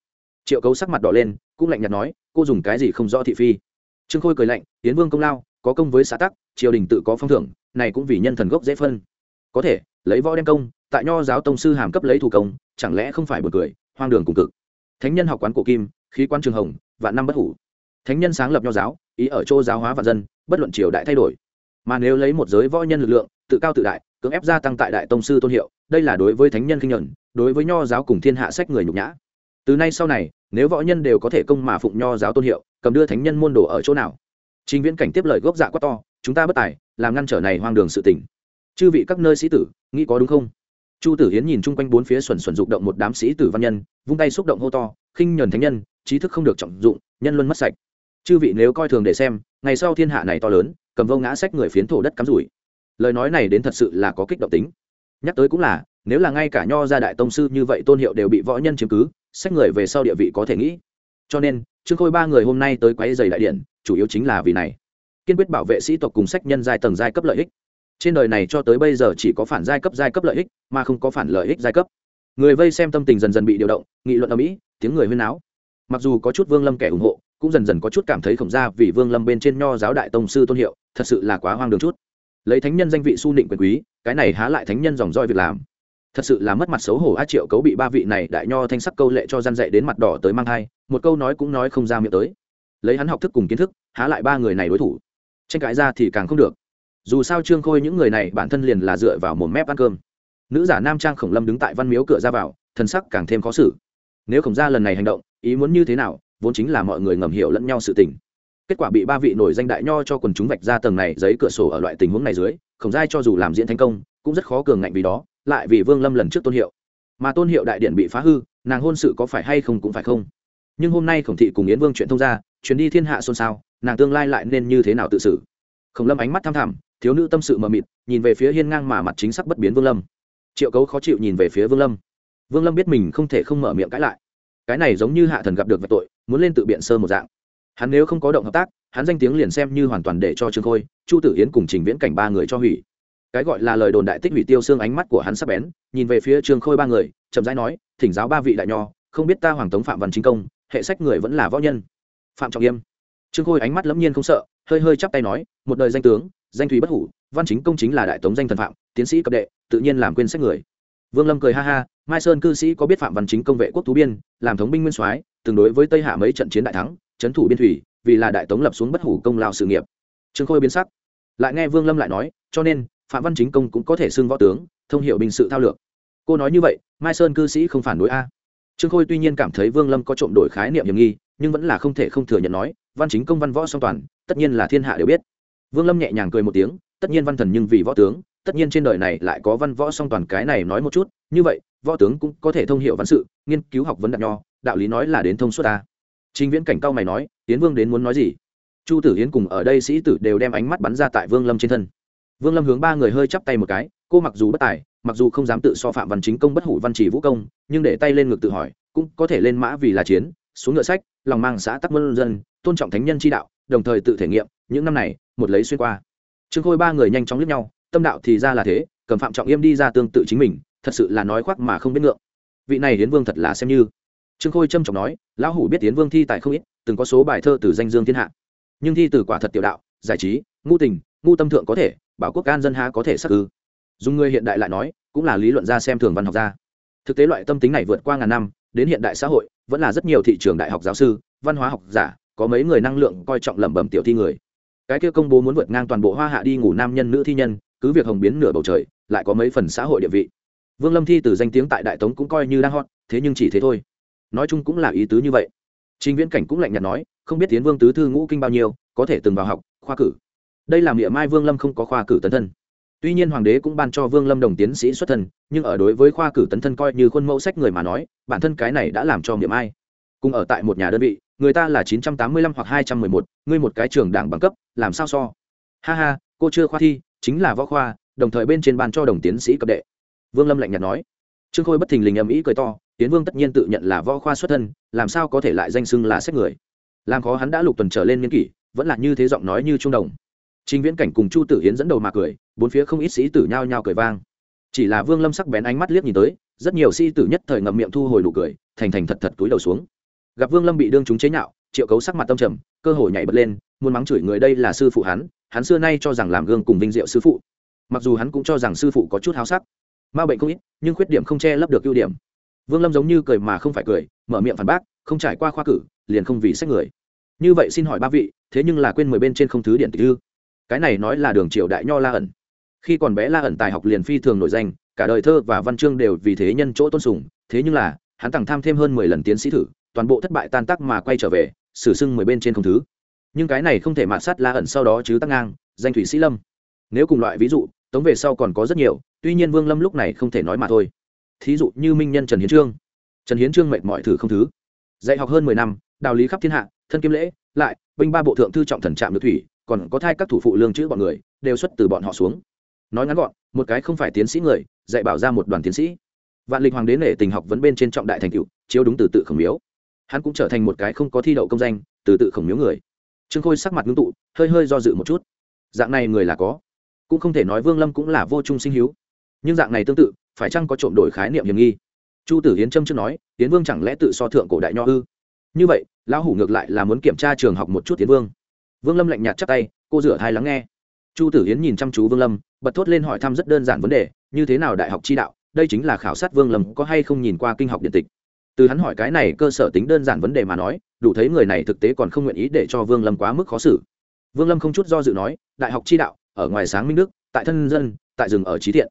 Triệu cấu sắc mặt đỏ lên, cũng lạnh nhạt nói, cô dùng cái gì không rõ thị phi? Trương khôi cười lạnh tiến vương công lao, có công với xã tắc, triều đình tự có phong thưởng, này cũng vì nhân thần gốc dễ phân. Có thể, lấy võ đem công, tại nho giáo tông sư hàm cấp lấy thủ công, chẳng lẽ không phải bật cười, hoang đường cùng cực? Thánh nhân học quán cổ kim, khí quan trường hồng, vạn năm bất hủ thánh nhân sáng lập nho giáo, ý ở chỗ giáo hóa vạn dân, bất luận triều đại thay đổi. Mà nếu lấy một giới võ nhân lực lượng, tự cao tự đại, cưỡng ép gia tăng tại đại tông sư tôn hiệu, đây là đối với thánh nhân kinh nhuận, đối với nho giáo cùng thiên hạ sách người nhục nhã. Từ nay sau này, nếu võ nhân đều có thể công mà phụng nho giáo tôn hiệu, cầm đưa thánh nhân môn đồ ở chỗ nào? Trình viễn cảnh tiếp lời gốc dạ quá to, chúng ta bất tài, làm ngăn trở này hoang đường sự tỉnh chư vị các nơi sĩ tử, nghĩ có đúng không? Chu tử hiến nhìn chung quanh bốn phía xuẩn xuẩn rụng động một đám sĩ tử văn nhân, vung tay xúc động hô to, khinh nhờn thánh nhân, trí thức không được trọng dụng, nhân luân mất sạch chư vị nếu coi thường để xem, ngày sau thiên hạ này to lớn, cầm vô ngã sách người phiến thổ đất cắm rủi. Lời nói này đến thật sự là có kích động tính. Nhắc tới cũng là, nếu là ngay cả nho gia đại tông sư như vậy tôn hiệu đều bị võ nhân chiếm cứ, sách người về sau địa vị có thể nghĩ. Cho nên, trương khôi ba người hôm nay tới quấy giày đại điện, chủ yếu chính là vì này. Kiên quyết bảo vệ sĩ tộc cùng sách nhân giai tầng giai cấp lợi ích. Trên đời này cho tới bây giờ chỉ có phản giai cấp giai cấp lợi ích, mà không có phản lợi ích giai cấp. Người vây xem tâm tình dần dần bị điều động, nghị luận ở mỹ, tiếng người huyên áo mặc dù có chút vương lâm kẻ ủng hộ cũng dần dần có chút cảm thấy khổng ra vì vương lâm bên trên nho giáo đại tông sư tôn hiệu, thật sự là quá hoang đường chút. Lấy thánh nhân danh vị su nịnh quyền quý, cái này há lại thánh nhân dòng roi việc làm. Thật sự là mất mặt xấu hổ a triệu cấu bị ba vị này đại nho thanh sắc câu lệ cho gian dạy đến mặt đỏ tới mang thai, một câu nói cũng nói không ra miệng tới. Lấy hắn học thức cùng kiến thức, há lại ba người này đối thủ. Tranh cãi ra thì càng không được. Dù sao trương khôi những người này bản thân liền là dựa vào một mép ăn cơm. Nữ giả nam trang khổng lâm đứng tại văn miếu cửa ra vào thân sắc càng thêm khó xử. Nếu khổng ra lần này hành động, ý muốn như thế nào vốn chính là mọi người ngầm hiểu lẫn nhau sự tình. Kết quả bị ba vị nổi danh đại nho cho quần chúng vạch ra tầng này giấy cửa sổ ở loại tình huống này dưới khổng giai cho dù làm diễn thành công, cũng rất khó cường ngạnh vì đó, lại vì vương lâm lần trước tôn hiệu. Mà tôn hiệu đại điện bị phá hư, nàng hôn sự có phải hay không cũng phải không. Nhưng hôm nay khổng thị cùng yến vương chuyện thông ra chuyến đi thiên hạ xôn xao, nàng tương lai lại nên như thế nào tự xử? Khổng lâm ánh mắt tham thẳm, thiếu nữ tâm sự mờ mịt, nhìn về phía hiên ngang mà mặt chính sắc bất biến vương lâm. Triệu cấu khó chịu nhìn về phía vương lâm. Vương lâm biết mình không thể không mở miệng cãi lại. Cái này giống như hạ thần gặp được vạch tội muốn lên tự biện sơ một dạng. Hắn nếu không có động hợp tác, hắn danh tiếng liền xem như hoàn toàn để cho trương khôi, chu tử yến cùng trình viễn cảnh ba người cho hủy. Cái gọi là lời đồn đại tích hủy tiêu xương ánh mắt của hắn sắp bén, nhìn về phía trương khôi ba người, chậm rãi nói, thỉnh giáo ba vị đại nho, không biết ta hoàng tống phạm văn chính công, hệ sách người vẫn là võ nhân. Phạm trọng yêm trương khôi ánh mắt lẫm nhiên không sợ, hơi hơi chắp tay nói, một đời danh tướng, danh thủy bất hủ, văn chính công chính là đại tống danh thần phạm, tiến sĩ cấp đệ, tự nhiên làm quên sách người. Vương lâm cười ha ha mai sơn cư sĩ có biết phạm văn chính công vệ quốc tú biên, làm thống binh nguyên soái, từng đối với tây hạ mấy trận chiến đại thắng trấn thủ biên thủy, vì là đại tống lập xuống bất hủ công lao sự nghiệp. Trương khôi biến sắc. Lại nghe vương lâm lại nói, cho nên, phạm văn chính công cũng có thể xưng võ tướng, thông hiểu bình sự thao lược. Cô nói như vậy, mai sơn cư sĩ không phản đối a. Trương khôi tuy nhiên cảm thấy vương lâm có trộm đổi khái niệm hiểm nghi, nhưng vẫn là không thể không thừa nhận nói, văn chính công văn võ song toàn, tất nhiên là thiên hạ đều biết. Vương lâm nhẹ nhàng cười một tiếng, tất nhiên văn thần nhưng vì võ tướng, tất nhiên trên đời này lại có văn võ song toàn cái này nói một chút, như vậy võ tướng cũng có thể thông hiệu văn sự, nghiên cứu học vấn đạo nho, đạo lý nói là đến thông suốt ta. Trình viễn cảnh cao mày nói, tiến vương đến muốn nói gì? Chu tử yến cùng ở đây sĩ tử đều đem ánh mắt bắn ra tại vương lâm trên thân. Vương lâm hướng ba người hơi chắp tay một cái, cô mặc dù bất tài, mặc dù không dám tự so phạm văn chính công bất hủ văn chỉ vũ công, nhưng để tay lên ngực tự hỏi, cũng có thể lên mã vì là chiến, xuống ngựa sách, lòng mang xã tắc vân dân, tôn trọng thánh nhân chi đạo, đồng thời tự thể nghiệm, những năm này, một lấy xuyên qua. Trương khôi ba người nhanh chóng lướt nhau, tâm đạo thì ra là thế, cầm phạm trọng yêm đi ra tương tự chính mình thật sự là nói khoác mà không biết ngượng. Vị này hiến vương thật là xem như. Trương khôi trâm trọng nói, lão hủ biết hiến vương thi tại không ít, từng có số bài thơ từ danh dương thiên hạ. Nhưng thi từ quả thật tiểu đạo, giải trí, ngu tình, ngu tâm thượng có thể, bảo quốc can dân há có thể sắc ư? Dùng người hiện đại lại nói, cũng là lý luận ra xem thường văn học ra thực tế loại tâm tính này vượt qua ngàn năm, đến hiện đại xã hội, vẫn là rất nhiều thị trường đại học giáo sư, văn hóa học giả, có mấy người năng lượng coi trọng lẩm bẩm tiểu thi người. Cái kia công bố muốn vượt ngang toàn bộ hoa hạ đi ngủ nam nhân, nữ thi nhân, cứ việc hồng biến nửa bầu trời, lại có mấy phần xã hội địa vị vương lâm thi từ danh tiếng tại đại tống cũng coi như đang hot, thế nhưng chỉ thế thôi. Nói chung cũng là ý tứ như vậy. Trình viễn cảnh cũng lạnh nhạt nói, không biết tiến vương tứ thư ngũ kinh bao nhiêu, có thể từng vào học, khoa cử. Đây là miệng mai vương lâm không có khoa cử tấn thân. Tuy nhiên hoàng đế cũng ban cho vương lâm đồng tiến sĩ xuất thân, nhưng ở đối với khoa cử tấn thân coi như khuôn mẫu sách người mà nói, bản thân cái này đã làm cho miệng mai. Cùng ở tại một nhà đơn vị, người ta là chín trăm tám mươi lăm hoặc hai trăm mười một, ngươi một cái trường đảng bằng cấp, làm sao so? Ha ha, cô chưa khoa thi, chính là võ khoa, đồng thời bên trên ban cho đồng tiến sĩ cấp đệ vương lâm lạnh nhạt nói trương khôi bất thình lình ầm ĩ cười to tiến vương tất nhiên tự nhận là võ khoa xuất thân làm sao có thể lại danh xưng là sách người làm khó hắn đã lục tuần trở lên niên kỷ vẫn là như thế giọng nói như trung đồng Trình Viễn Cảnh cùng Chu Tử Hiến dẫn đầu mà cười, bốn phía không ít sĩ tử nhao nhao cười vang. Chỉ là Vương Lâm sắc bén ánh mắt liếc nhìn tới, rất nhiều sĩ tử nhất thời ngậm miệng thu hồi đủ cười, thành thành thật thật túi đầu xuống. Gặp Vương Lâm bị đương chúng chế nhạo, Triệu Cấu sắc mặt tâm trầm, cơ hội nhảy bật lên, muốn mắng chửi người đây là sư phụ hắn, hắn xưa nay cho rằng làm gương cùng vinh diệu sư phụ. Mặc dù hắn cũng cho rằng sư phụ có chút háo sắc, ma bệnh không ít, nhưng khuyết điểm không che lấp được ưu điểm. Vương Lâm giống như cười mà không phải cười, mở miệng phản bác, không trải qua khoa cử, liền không vì sách người. Như vậy xin hỏi ba vị, thế nhưng là quên mười bên trên không thứ điện tịch ư? cái này nói là đường triều đại nho la ẩn khi còn bé la ẩn tài học liền phi thường nổi danh cả đời thơ và văn chương đều vì thế nhân chỗ tôn sùng thế nhưng là hắn tặng tham thêm hơn mười lần tiến sĩ thử toàn bộ thất bại tan tác mà quay trở về xử sưng mười bên trên không thứ nhưng cái này không thể mạ sát la ẩn sau đó chứ tăng ngang danh thủy sĩ lâm nếu cùng loại ví dụ tống về sau còn có rất nhiều tuy nhiên vương lâm lúc này không thể nói mà thôi. Thí dụ như minh nhân trần hiến trương. Trần hiến trương mệt mọi thử không thứ. Dạy học hơn mười năm, đạo lý khắp thiên hạ, thân kim lễ, lại, binh ba bộ thượng thư trọng thần trạm được thủy, còn có thai các thủ phụ lương chữ bọn người, đều xuất từ bọn họ xuống. Nói ngắn gọn, một cái không phải tiến sĩ người, dạy bảo ra một đoàn tiến sĩ. Vạn lịch hoàng đế nể tình học vấn bên trên trọng đại thành cựu chiếu đúng từ tự khổng miếu. Hắn cũng trở thành một cái không có thi đậu công danh, từ tự khổng miếu người. Trương khôi sắc mặt ngưng tụ, hơi hơi do dự một chút. Dạng này người là có. Cũng không thể nói vương lâm cũng là vô trung sinh hiếu nhưng dạng này tương tự, phải chăng có trộm đổi khái niệm hiểm nghi? Chu tử hiến trâm trước nói tiến vương chẳng lẽ tự so thượng cổ đại nho ư? Như vậy, lão hủ ngược lại là muốn kiểm tra trường học một chút tiến vương. Vương lâm lạnh nhạt chắc tay, cô rửa thai lắng nghe. Chu tử yến nhìn chăm chú vương lâm, bật thốt lên hỏi thăm rất đơn giản vấn đề, như thế nào đại học chi đạo, đây chính là khảo sát vương lâm có hay không nhìn qua kinh học điện tịch. Từ hắn hỏi cái này cơ sở tính đơn giản vấn đề mà nói, đủ thấy người này thực tế còn không nguyện ý để cho vương lâm quá mức khó xử. Vương lâm không chút do dự nói, đại học chi đạo, ở ngoài sáng minh đức, tại thân dân, tại rừng ở trí thiện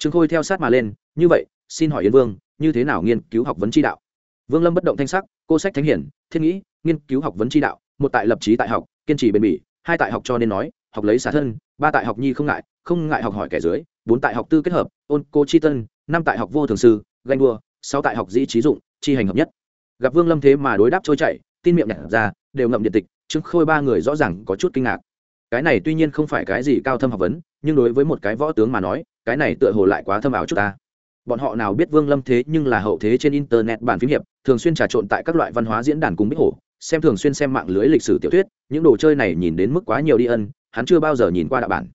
trương khôi theo sát mà lên, như vậy, xin hỏi yến vương, như thế nào nghiên cứu học vấn chi đạo? Vương lâm bất động thanh sắc, cô sách thánh hiển, thiết nghĩ, nghiên cứu học vấn chi đạo, một tại lập trí tại học, kiên trì bền bỉ, hai tại học cho nên nói, học lấy xả thân, ba tại học nhi không ngại không ngại học hỏi kẻ dưới, bốn tại học tư kết hợp, ôn cô chi tân, năm tại học vô thường sư, ganh đua, sáu tại học dĩ trí dụng, chi hành hợp nhất. Gặp vương lâm thế mà đối đáp trôi chảy, tin miệng nhặt ra, đều ngậm điện tịch chứng khôi ba người rõ ràng có chút kinh ngạc. Cái này tuy nhiên không phải cái gì cao thâm học vấn nhưng đối với một cái võ tướng mà nói, cái này tựa hồ lại quá thâm ảo chút ta. Bọn họ nào biết vương lâm thế nhưng là hậu thế trên internet bản phím hiệp, thường xuyên trà trộn tại các loại văn hóa diễn đàn cùng bích hổ, xem thường xuyên xem mạng lưới lịch sử tiểu thuyết, những đồ chơi này nhìn đến mức quá nhiều đi ân, hắn chưa bao giờ nhìn qua đạo bản.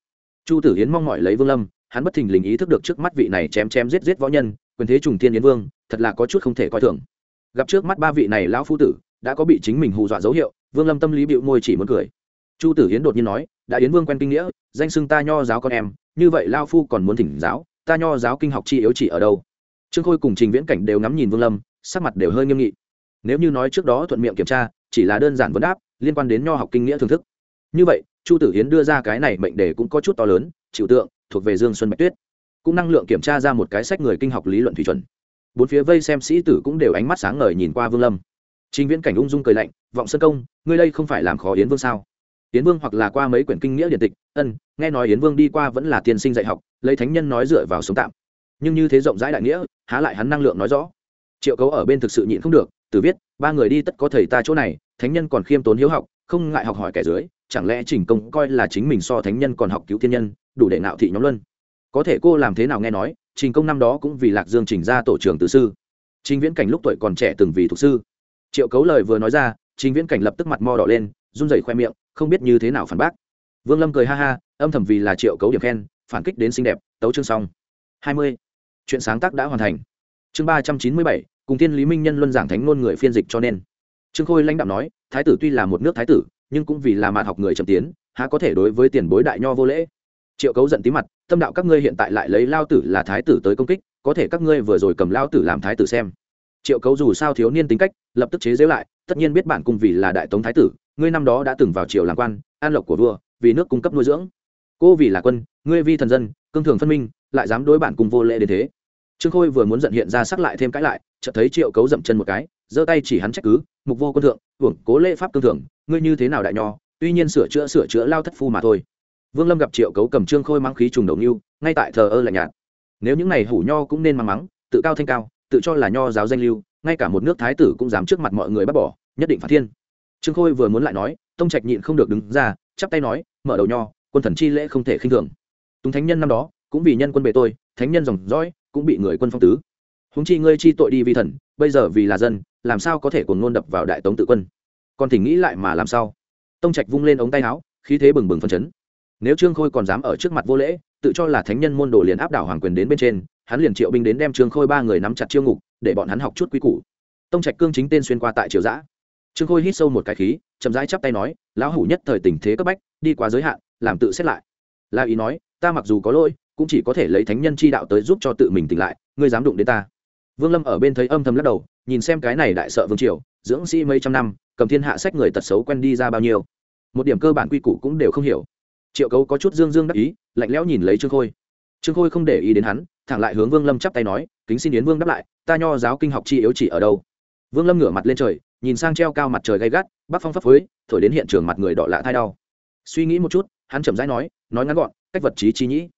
Chu tử hiến mong mỏi lấy vương lâm, hắn bất thình lình ý thức được trước mắt vị này chém chém giết giết võ nhân, quyền thế trùng tiên yến vương, thật là có chút không thể coi thường. Gặp trước mắt ba vị này lão phu tử, đã có bị chính mình hù dọa dấu hiệu, vương lâm tâm lý bịu môi chỉ muốn cười. Chu tử hiến đột nhiên nói đã yến vương quen kinh nghĩa, danh xưng ta nho giáo con em, như vậy lao phu còn muốn thỉnh giáo, ta nho giáo kinh học chi yếu chỉ ở đâu? Trương khôi cùng trình viễn cảnh đều ngắm nhìn vương lâm, sắc mặt đều hơi nghiêm nghị. Nếu như nói trước đó thuận miệng kiểm tra, chỉ là đơn giản vấn đáp, liên quan đến nho học kinh nghĩa thưởng thức. Như vậy, chu tử hiến đưa ra cái này mệnh đề cũng có chút to lớn, chịu tượng, thuộc về dương xuân bạch tuyết. Cũng năng lượng kiểm tra ra một cái sách người kinh học lý luận thủy chuẩn. Bốn phía vây xem sĩ tử cũng đều ánh mắt sáng ngời nhìn qua vương lâm. Trình viễn cảnh ung dung cười lạnh, vọng sân công, ngươi đây không phải làm khó yến vương sao? Yến vương hoặc là qua mấy quyển kinh nghĩa điện tịch, ân, nghe nói yến vương đi qua vẫn là tiên sinh dạy học, lấy thánh nhân nói dựa vào sống tạm. Nhưng như thế rộng rãi đại nghĩa, há lại hắn năng lượng nói rõ. Triệu cấu ở bên thực sự nhịn không được, từ viết, ba người đi tất có thầy ta chỗ này, thánh nhân còn khiêm tốn hiếu học, không ngại học hỏi kẻ dưới, chẳng lẽ trình công coi là chính mình so thánh nhân còn học cứu thiên nhân, đủ để nạo thị nhóm luân. Có thể cô làm thế nào nghe nói trình công năm đó cũng vì lạc dương trình ra tổ trưởng tự sư. Trình viễn cảnh lúc tuổi còn trẻ từng vì thục sư. Triệu cấu lời vừa nói ra, trình viễn cảnh lập tức mặt mo đỏ lên run rẩy khoe miệng, không biết như thế nào phản bác. Vương lâm cười ha ha, âm thầm vì là triệu cấu điểm khen, phản kích đến xinh đẹp, tấu chương xong. Hai mươi. Chuyện sáng tác đã hoàn thành. Chương ba trăm chín mươi bảy, cùng tiên lý minh nhân luân giảng thánh ngôn người phiên dịch cho nên. Trương khôi lãnh đạo nói, thái tử tuy là một nước thái tử, nhưng cũng vì là mạn học người chậm tiến, há có thể đối với tiền bối đại nho vô lễ? Triệu cấu giận tí mặt, tâm đạo các ngươi hiện tại lại lấy lao tử là thái tử tới công kích, có thể các ngươi vừa rồi cầm lao tử làm thái tử xem. Triệu cấu dù sao thiếu niên tính cách, lập tức chế giễu lại, tất nhiên biết bản cung vì là đại tống thái tử ngươi năm đó đã từng vào triều làm quan, an lộc của vua, vì nước cung cấp nuôi dưỡng. Cô vì là quân, ngươi vi thần dân, cương thường phân minh, lại dám đối bản cung vô lễ đến thế. Trương khôi vừa muốn giận hiện ra sắc lại thêm cãi lại, chợt thấy triệu cấu dậm chân một cái, giơ tay chỉ hắn trách cứ, mục vô quân thượng, hưởng cố lễ pháp cương thường, ngươi như thế nào đại nho, tuy nhiên sửa chữa sửa chữa lao thất phu mà thôi. Vương lâm gặp triệu cấu cầm trương khôi mang khí trùng đầu nưu ngay tại thờ ơ lạnh nhạt. Nếu những này hủ nho cũng nên mang mắng, tự cao thanh cao, tự cho là nho giáo danh lưu, ngay cả một nước thái tử cũng dám trước mặt mọi người bắt bỏ, nhất định phạt thiên trương khôi vừa muốn lại nói, tông trạch nhịn không được đứng ra, chắp tay nói, mở đầu nho, quân thần chi lễ không thể khinh thường. Tùng thánh nhân năm đó, cũng vì nhân quân bề tôi, thánh nhân dòng dõi, cũng bị người quân phong tứ. Húng chi ngươi chi tội đi vi thần, bây giờ vì là dân, làm sao có thể cùng ngôn đập vào đại tống tự quân? Còn thỉnh nghĩ lại mà làm sao? Tông trạch vung lên ống tay áo, khí thế bừng bừng phân chấn. Nếu trương khôi còn dám ở trước mặt vô lễ, tự cho là thánh nhân môn đồ liền áp đảo hoàng quyền đến bên trên, hắn liền triệu binh đến đem trương khôi ba người nắm chặt chiêu ngục, để bọn hắn học chút quy củ. Tông trạch cương chính tên xuyên qua tại triều giã trương khôi hít sâu một cái khí, chậm rãi chắp tay nói, lão hủ nhất thời tình thế cấp bách, đi quá giới hạn, làm tự xét lại. La ý nói, ta mặc dù có lỗi, cũng chỉ có thể lấy thánh nhân chi đạo tới giúp cho tự mình tỉnh lại, ngươi dám đụng đến ta. Vương lâm ở bên thấy âm thầm lắc đầu, nhìn xem cái này đại sợ vương triều, dưỡng sĩ mấy trăm năm, cầm thiên hạ sách người tật xấu quen đi ra bao nhiêu. Một điểm cơ bản quy củ cũng đều không hiểu. Triệu cấu có chút dương dương đắc ý, lạnh lẽo nhìn lấy trương khôi. Trương khôi không để ý đến hắn, thẳng lại hướng vương lâm chắp tay nói, kính xin yến vương đáp lại, ta nho giáo kinh học chi yếu chỉ ở đâu? Vương lâm ngửa mặt lên trời, nhìn sang treo cao mặt trời gay gắt, bắc phong phấp phới, thổi đến hiện trường mặt người đỏ lạ thai đau. Suy nghĩ một chút, hắn chậm rãi nói nói ngắn gọn, cách vật trí chi nhĩ.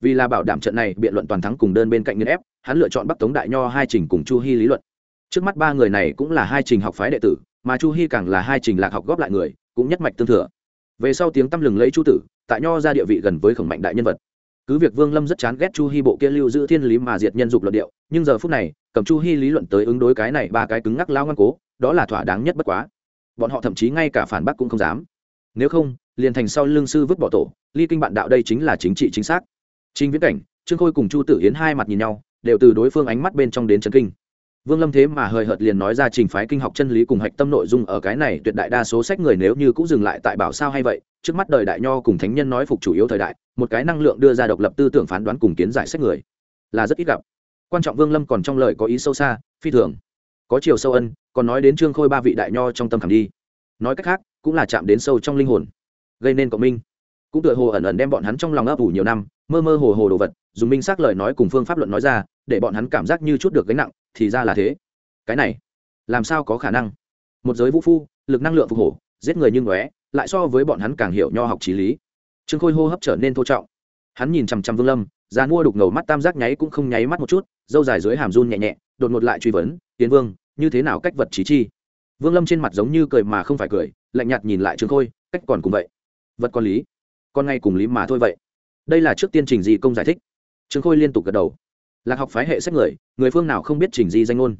Vì là bảo đảm trận này biện luận toàn thắng cùng đơn bên cạnh nghiên ép, hắn lựa chọn bắc tống đại nho hai trình cùng chu hy lý luận. Trước mắt ba người này cũng là hai trình học phái đệ tử, mà chu hy càng là hai trình lạc học góp lại người, cũng nhất mạch tương thừa. Về sau tiếng tăm lừng lấy chu tử, tại nho ra địa vị gần với khổng mạnh đại nhân vật cứ việc vương lâm rất chán ghét chu hy bộ kia lưu giữ thiên lý mà diệt nhân dục luận điệu, nhưng giờ phút này, cầm chu hy lý luận tới ứng đối cái này ba cái cứng ngắc lao ngoan cố, đó là thỏa đáng nhất bất quá. Bọn họ thậm chí ngay cả phản bác cũng không dám. Nếu không, liền thành sau lương sư vứt bỏ tổ, ly kinh bạn đạo đây chính là chính trị chính xác. Chính viễn cảnh, trương khôi cùng chu tử hiến hai mặt nhìn nhau, đều từ đối phương ánh mắt bên trong đến trấn kinh. Vương lâm thế mà hời hợt liền nói ra trình phái kinh học chân lý cùng hạch tâm nội dung ở cái này tuyệt đại đa số sách người nếu như cũng dừng lại tại bảo sao hay vậy trước mắt đời đại nho cùng thánh nhân nói phục chủ yếu thời đại, một cái năng lượng đưa ra độc lập tư tưởng phán đoán cùng kiến giải sách người, là rất ít gặp. Quan trọng vương lâm còn trong lời có ý sâu xa, phi thường. Có chiều sâu ân, còn nói đến trương khôi ba vị đại nho trong tâm khảm đi. Nói cách khác, cũng là chạm đến sâu trong linh hồn, gây nên cộng minh. Cũng tựa hồ ẩn ẩn đem bọn hắn trong lòng ấp ủ nhiều năm, mơ mơ hồ hồ đồ vật, dùng minh xác lời nói cùng phương pháp luận nói ra, để bọn hắn cảm giác như chút được gánh nặng, thì ra là thế. Cái này, làm sao có khả năng? Một giới vũ phu, lực năng lượng phục hổ, giết người như ngóe lại so với bọn hắn càng hiểu nho học trí lý. Trương khôi hô hấp trở nên thô trọng. Hắn nhìn chằm chằm vương lâm ra mua đục ngầu mắt tam giác nháy cũng không nháy mắt một chút, dâu dài dưới hàm run nhẹ nhẹ, đột ngột lại truy vấn tiến vương, như thế nào cách vật trí chi? Vương lâm trên mặt giống như cười mà không phải cười, lạnh nhạt nhìn lại trương khôi, cách còn cùng vậy. Vật con lý, con ngay cùng lý mà thôi vậy. Đây là trước tiên trình di công giải thích. Trương khôi liên tục gật đầu. Lạc học phái hệ sách người người phương nào không biết trình di danh ngôn.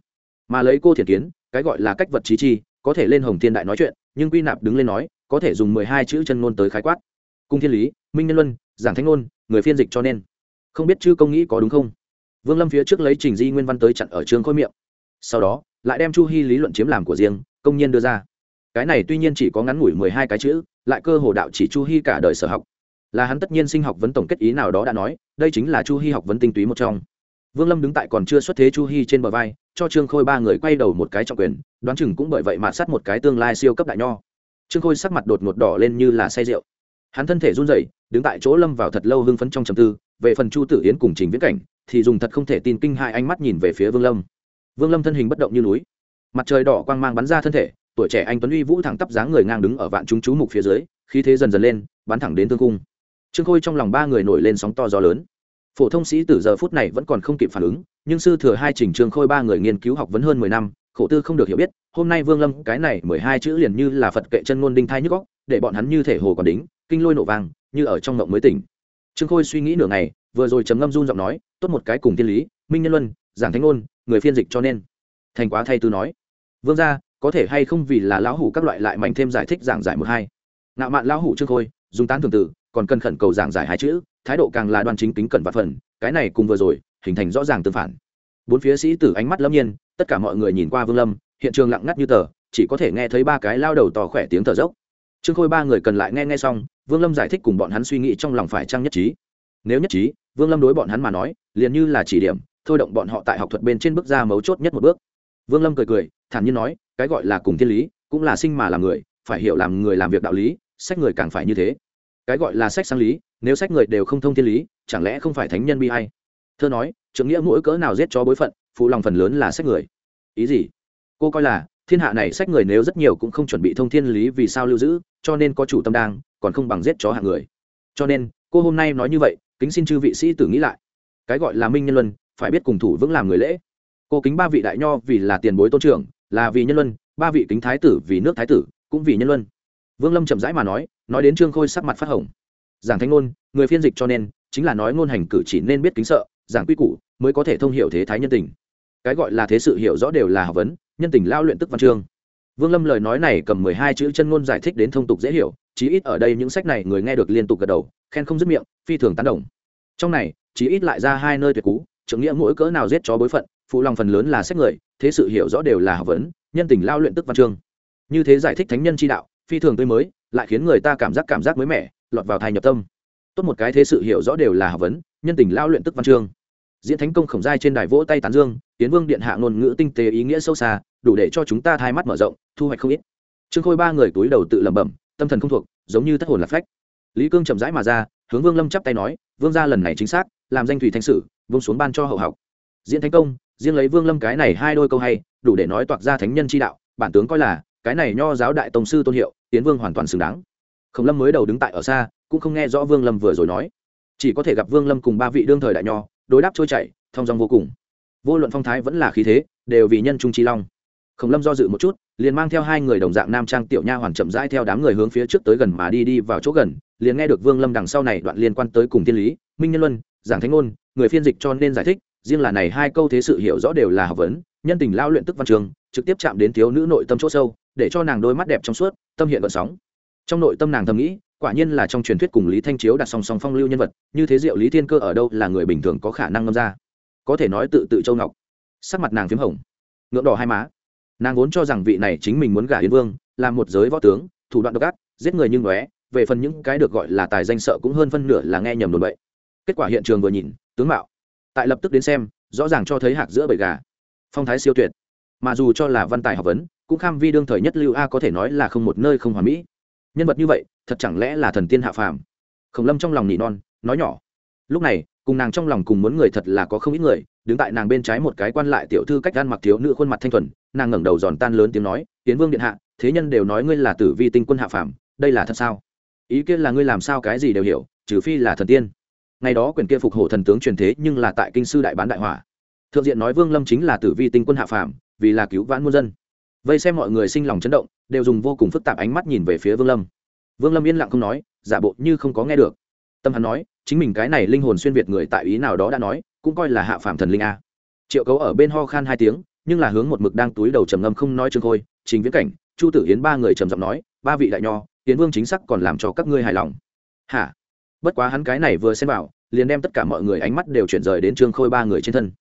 Mà lấy cô thiền kiến, cái gọi là cách vật trí chi, có thể lên hồng thiên đại nói chuyện, nhưng quy nạp đứng lên nói có thể dùng mười hai chữ chân ngôn tới khái quát. Cung thiên lý, minh nhân luân, giảng thánh ngôn, người phiên dịch cho nên. Không biết chư công nghĩ có đúng không? Vương lâm phía trước lấy trình di nguyên văn tới chặn ở trường khôi miệng. Sau đó, lại đem chu hy lý luận chiếm làm của riêng, công nhiên đưa ra. Cái này tuy nhiên chỉ có ngắn ngủi mười hai cái chữ, lại cơ hồ đạo chỉ chu hy cả đời sở học. Là hắn tất nhiên sinh học vấn tổng kết ý nào đó đã nói, đây chính là chu hy học vấn tinh túy một trong. Vương lâm đứng tại còn chưa xuất thế chu hy trên bờ vai, cho trương khôi ba người quay đầu một cái trọng quyền, đoán chừng cũng bởi vậy mà sát một cái tương lai siêu cấp đại nho trương khôi sắc mặt đột ngột đỏ lên như là say rượu. Hắn thân thể run rẩy, đứng tại chỗ lâm vào thật lâu hưng phấn trong trầm tư, về phần chu tử yến cùng trình viễn cảnh, thì dùng thật không thể tin kinh hai ánh mắt nhìn về phía vương lâm. Vương lâm thân hình bất động như núi. Mặt trời đỏ quang mang bắn ra thân thể, tuổi trẻ anh tuấn uy vũ thẳng tắp dáng người ngang đứng ở vạn chúng chú mục phía dưới, khí thế dần dần lên, bắn thẳng đến thương cung trương khôi trong lòng ba người nổi lên sóng to gió lớn. Phổ thông sĩ từ giờ phút này vẫn còn không kịp phản ứng, nhưng sư thừa hai trình trương khôi ba người nghiên cứu học vấn hơn mười năm khổ tư không được hiểu biết, hôm nay vương lâm cái này mười hai chữ liền như là phật kệ chân ngôn đinh thai nhức góc để bọn hắn như thể hồ còn đính, kinh lôi nổ vang, như ở trong mộng mới tỉnh. Trương khôi suy nghĩ nửa ngày, vừa rồi chấm ngâm run giọng nói, tốt một cái cùng tiên lý, minh nhân luân, giảng thánh ngôn, người phiên dịch cho nên. Thành quá thay tư nói, vương gia, có thể hay không vì là lão hủ các loại lại mạnh thêm giải thích giảng giải một hai. Nạo mạn lão hủ trương khôi, dùng tán thường tử còn cần khẩn cầu giảng giải hai chữ, thái độ càng là đoan chính kính cẩn và phần, cái này cùng vừa rồi, hình thành rõ ràng tương phản bốn phía sĩ tử ánh mắt lâm nhiên, tất cả mọi người nhìn qua vương lâm, hiện trường lặng ngắt như tờ, chỉ có thể nghe thấy ba cái lao đầu tỏ khỏe tiếng thở dốc. Trương khôi ba người cần lại nghe nghe xong, vương lâm giải thích cùng bọn hắn suy nghĩ trong lòng phải trăng nhất trí. Nếu nhất trí, vương lâm đối bọn hắn mà nói, liền như là chỉ điểm, thôi động bọn họ tại học thuật bên trên bước ra mấu chốt nhất một bước. Vương lâm cười cười, thản nhiên nói, cái gọi là cùng thiên lý, cũng là sinh mà làm người, phải hiểu làm người làm việc đạo lý, sách người càng phải như thế. Cái gọi là sách sang lý, nếu sách người đều không thông thiên lý, chẳng lẽ không phải thánh nhân bi hay thơ nói, trưởng nghĩa mỗi cỡ nào giết cho bối phận, phụ lòng phần lớn là sách người. Ý gì? Cô coi là, thiên hạ này sách người nếu rất nhiều cũng không chuẩn bị thông thiên lý vì sao lưu giữ, cho nên có chủ tâm đang, còn không bằng giết chó hạng người. Cho nên, cô hôm nay nói như vậy, kính xin chư vị sĩ tử nghĩ lại. Cái gọi là minh nhân luân, phải biết cùng thủ vững làm người lễ. Cô kính ba vị đại nho vì là tiền bối tôn trưởng, là vì nhân luân, ba vị kính thái tử vì nước thái tử, cũng vì nhân luân. Vương lâm chậm rãi mà nói nói đến trương khôi sắc mặt phát hồng. Giảng thanh ngôn, người phiên dịch cho nên, chính là nói ngôn hành cử chỉ nên biết kính sợ giảng quy củ mới có thể thông hiểu thế thái nhân tình. Cái gọi là thế sự hiểu rõ đều là học vấn, nhân tình lao luyện tức văn chương. Vương lâm lời nói này cầm mười hai chữ chân ngôn giải thích đến thông tục dễ hiểu, chí ít ở đây những sách này người nghe được liên tục gật đầu, khen không dứt miệng, phi thường tán đồng. Trong này, chí ít lại ra hai nơi tuyệt cú, trưởng nghĩa mỗi cỡ nào giết chó bối phận, phụ lòng phần lớn là sách người, thế sự hiểu rõ đều là học vấn, nhân tình lao luyện tức văn chương. Như thế giải thích thánh nhân chi đạo, phi thường tươi mới, lại khiến người ta cảm giác cảm giác mới mẻ, lọt vào thai nhập tâm. Tốt một cái thế sự hiểu rõ đều là học vấn, nhân tình lao luyện tức văn chương diễn thánh công khổng giai trên đài vỗ tay tán dương tiến vương điện hạ ngôn ngữ tinh tế ý nghĩa sâu xa, đủ để cho chúng ta thay mắt mở rộng, thu hoạch không ít. Trương khôi ba người túi đầu tự lẩm bẩm, tâm thần không thuộc, giống như thất hồn lạc phách. Lý cương chậm rãi mà ra, hướng vương lâm chắp tay nói, vương gia lần này chính xác, làm danh thủy thanh sử vương xuống ban cho hậu học. Diễn thánh công, riêng lấy vương lâm cái này hai đôi câu hay, đủ để nói toạc ra thánh nhân chi đạo, bản tướng coi là, cái này nho giáo đại tổng sư tôn hiệu tiến vương hoàn toàn xứng đáng. Khổng lâm mới đầu đứng tại ở xa, cũng không nghe rõ vương lâm vừa rồi nói. Chỉ có thể gặp vương lâm cùng ba vị đương thời đại nho đối đáp trôi chảy, thong dong vô cùng. Vô luận phong thái vẫn là khí thế, đều vì nhân trung trí long. Khổng lâm do dự một chút, liền mang theo hai người đồng dạng nam trang tiểu nha hoàn chậm rãi theo đám người hướng phía trước tới gần mà đi đi vào chỗ gần, liền nghe được vương lâm đằng sau này đoạn liên quan tới cùng thiên lý, minh nhân luân, giảng thánh ngôn, người phiên dịch cho nên giải thích, riêng là này hai câu thế sự hiểu rõ đều là học vấn, nhân tình lao luyện tức văn trường, trực tiếp chạm đến thiếu nữ nội tâm chỗ sâu, để cho nàng đôi mắt đẹp trong suốt, tâm hiện vận sóng. Trong nội tâm nàng thầm nghĩ quả nhiên là trong truyền thuyết cùng lý thanh chiếu đặt song song phong lưu nhân vật, như thế diệu lý thiên cơ ở đâu là người bình thường có khả năng ngâm ra. Có thể nói tự tự châu ngọc. Sắc mặt nàng p h í m hồng ngưỡng đỏ hai má. Nàng vốn cho rằng vị này chính mình muốn gả hiến vương, là một giới võ tướng, thủ đoạn độc ác, giết người nhưng ngóe về phần những cái được gọi là tài danh sợ cũng hơn phân nửa là nghe nhầm đồn bậy. Kết quả hiện trường vừa nhìn, tướng mạo. Tại lập tức đến xem, rõ ràng cho thấy hạc giữa bầy gà. Phong thái siêu tuyệt. Mà dù cho là văn tài học vấn, cũng kham vi đương thời nhất lưu a có thể nói là không một nơi không hoàn mỹ. Nhân vật như vậy thật chẳng lẽ là thần tiên hạ phàm? Khổng lâm trong lòng nỉ non, nói nhỏ. Lúc này, cùng nàng trong lòng cùng muốn người thật là có không ít người, đứng tại nàng bên trái một cái quan lại tiểu thư cách gan mặc thiếu nữ khuôn mặt thanh thuần, nàng ngẩng đầu giòn tan lớn tiếng nói, tiến vương điện hạ, thế nhân đều nói ngươi là tử vi tinh quân hạ phàm, đây là thật sao? Ý kiến là ngươi làm sao cái gì đều hiểu, trừ phi là thần tiên. Ngày đó quyền kia phục hổ thần tướng truyền thế nhưng là tại kinh sư đại bán đại hỏa. Thượng diện nói vương lâm chính là tử vi tinh quân hạ phàm, vì là cứu vãn muôn dân. Vây xem mọi người sinh lòng chấn động, đều dùng vô cùng phức tạp ánh mắt nhìn về phía vương lâm vương lâm yên lặng không nói giả bộ như không có nghe được. Tâm hắn nói chính mình cái này linh hồn xuyên việt người tại ý nào đó đã nói cũng coi là hạ phạm thần linh a. Triệu cấu ở bên ho khan hai tiếng nhưng là hướng một mực đang túi đầu trầm ngâm không nói trương khôi chính viễn cảnh chu tử hiến ba người trầm giọng nói ba vị đại nho hiến vương chính xác còn làm cho các ngươi hài lòng. Hả? Bất quá hắn cái này vừa xem vào, liền đem tất cả mọi người ánh mắt đều chuyển rời đến trương khôi ba người trên thân.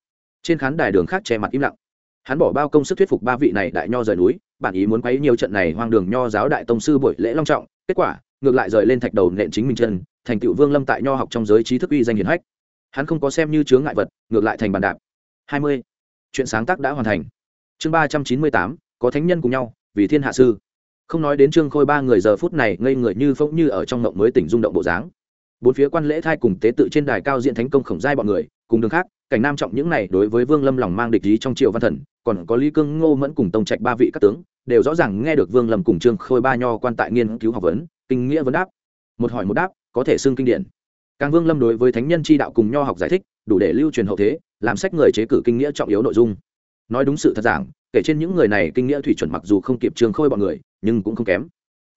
Trên khán đài đường khác che mặt im lặng. Hắn bỏ bao công sức thuyết phục ba vị này đại nho rời núi bản ý muốn quấy nhiều trận này hoang đường nho giáo đại tông sư buổi lễ long trọng kết quả, ngược lại rời lên thạch đầu nện chính mình chân, thành tựu vương lâm tại nho học trong giới trí thức uy danh hiển hách. Hắn không có xem như chướng ngại vật, ngược lại thành bàn đạp. Hai mươi. Chuyện sáng tác đã hoàn thành. Chương ba trăm chín mươi tám, có thánh nhân cùng nhau, vì thiên hạ sư. Không nói đến trương khôi ba người giờ phút này ngây người như phỗng như ở trong ngộng mới tỉnh rung động bộ dáng bốn phía quan lễ thai cùng tế tự trên đài cao diện thánh công khổng giai bọn người, cùng đường khác, cảnh nam trọng những này đối với vương lâm lòng mang địch ý trong triều văn thần, còn có lý cương, ngô mẫn cùng tông trạch ba vị các tướng, đều rõ ràng nghe được vương lâm cùng trương khôi ba nho quan tại nghiên cứu học vấn, kinh nghĩa vấn đáp. Một hỏi một đáp, có thể xưng kinh điển. Càng vương lâm đối với thánh nhân chi đạo cùng nho học giải thích, đủ để lưu truyền hậu thế, làm sách người chế cử kinh nghĩa trọng yếu nội dung. Nói đúng sự thật giảng, kể trên những người này kinh nghĩa thủy chuẩn mặc dù không kịp trường khôi bọn người, nhưng cũng không kém.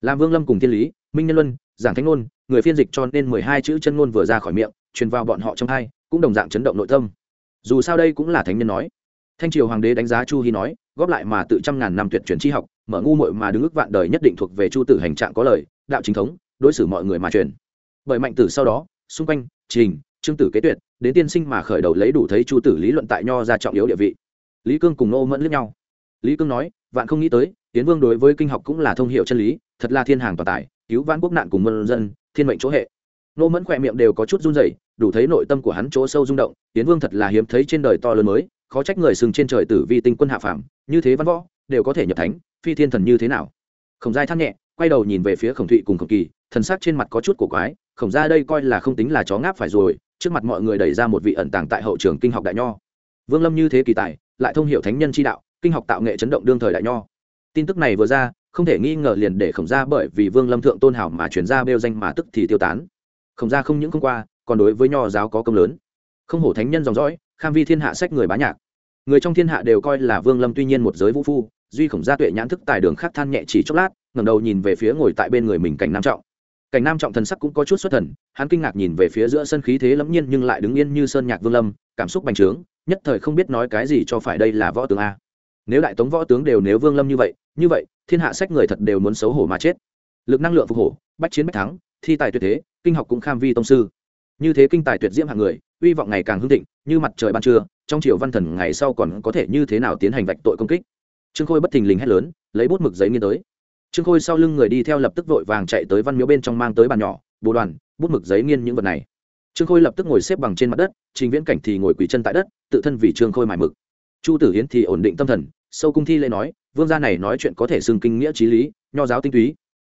Làm vương lâm cùng thiên lý, minh nhân luân giảng thánh ngôn, người phiên dịch cho nên mười hai chữ chân ngôn vừa ra khỏi miệng, truyền vào bọn họ trong hai, cũng đồng dạng chấn động nội tâm. Dù sao đây cũng là thánh nhân nói. Thanh triều hoàng đế đánh giá chu hy nói, góp lại mà tự trăm ngàn năm tuyệt truyền tri học, mở ngu muội mà đứng ước vạn đời nhất định thuộc về chu tử hành trạng có lời, đạo chính thống, đối xử mọi người mà truyền. Bởi mạnh tử sau đó, xung quanh, trình, trương tử kế tuyệt, đến tiên sinh mà khởi đầu lấy đủ thấy chu tử lý luận tại nho ra trọng yếu địa vị. Lý cương cùng nô mẫn lẫn nhau. Lý cương nói, vạn không nghĩ tới tiến vương đối với kinh học cũng là thông hiệu chân lý, thật là thiên hàng toàn tài cứu vãn quốc nạn cùng mân dân, thiên mệnh chỗ hệ. Nô mẫn khỏe miệng đều có chút run rẩy, đủ thấy nội tâm của hắn chỗ sâu rung động tiến vương thật là hiếm thấy trên đời to lớn mới, khó trách người sừng trên trời tử vi tinh quân hạ phàm, như thế văn võ, đều có thể nhập thánh, phi thiên thần như thế nào. Khổng giai than nhẹ, quay đầu nhìn về phía khổng thụy cùng khổng kỳ, thần sắc trên mặt có chút cổ quái, khổng gia đây coi là không tính là chó ngáp phải rồi, trước mặt mọi người đẩy ra một vị ẩn tàng tại hậu trường kinh học đại nho. Vương lâm như thế kỳ tài, lại thông hiểu thánh nhân chi đạo, kinh học tạo nghệ chấn động đương thời đại nho. Tin tức này vừa ra không thể nghi ngờ liền để khổng gia bởi vì vương lâm thượng tôn hảo mà chuyển ra bêu danh mà tức thì tiêu tán. Khổng gia không những không qua, còn đối với nho giáo có công lớn. Không hổ thánh nhân dòng dõi, kham vi thiên hạ sách người bá nhạc. Người trong thiên hạ đều coi là vương lâm tuy nhiên một giới vũ phu, duy khổng gia tuệ nhãn thức tài đường khác than nhẹ chỉ chốc lát, ngẩng đầu nhìn về phía ngồi tại bên người mình cảnh nam trọng. Cảnh nam trọng thần sắc cũng có chút xuất thần, hắn kinh ngạc nhìn về phía giữa sân khí thế lẫm nhiên nhưng lại đứng yên như sơn nhạc vương lâm, cảm xúc bành trướng, nhất thời không biết nói cái gì cho phải đây là võ tướng a. Nếu đại tống võ tướng đều nếu vương lâm như vậy như vậy, thiên hạ sách người thật đều muốn xấu hổ mà chết. Lực năng lượng phục hổ, bách chiến bách thắng, thi tài tuyệt thế, kinh học cũng kham vi tông sư. Như thế kinh tài tuyệt diễm hạng người, uy vọng ngày càng hưng thịnh, như mặt trời ban trưa, trong triều văn thần ngày sau còn có thể như thế nào tiến hành vạch tội công kích? Trương khôi bất thình lình hét lớn, lấy bút mực giấy nghiên tới. Trương khôi sau lưng người đi theo lập tức vội vàng chạy tới văn miếu bên trong mang tới bàn nhỏ, bồ đoàn, bút mực giấy nghiên những vật này. Trương khôi lập tức ngồi xếp bằng trên mặt đất, trình viễn cảnh thì ngồi quỳ chân tại đất, tự thân vì trương khôi mải mực. Chu tử hiến thì ổn định tâm thần, sâu cung thi lễ nói vương gia này nói chuyện có thể xưng kinh nghĩa trí lý, nho giáo tinh túy.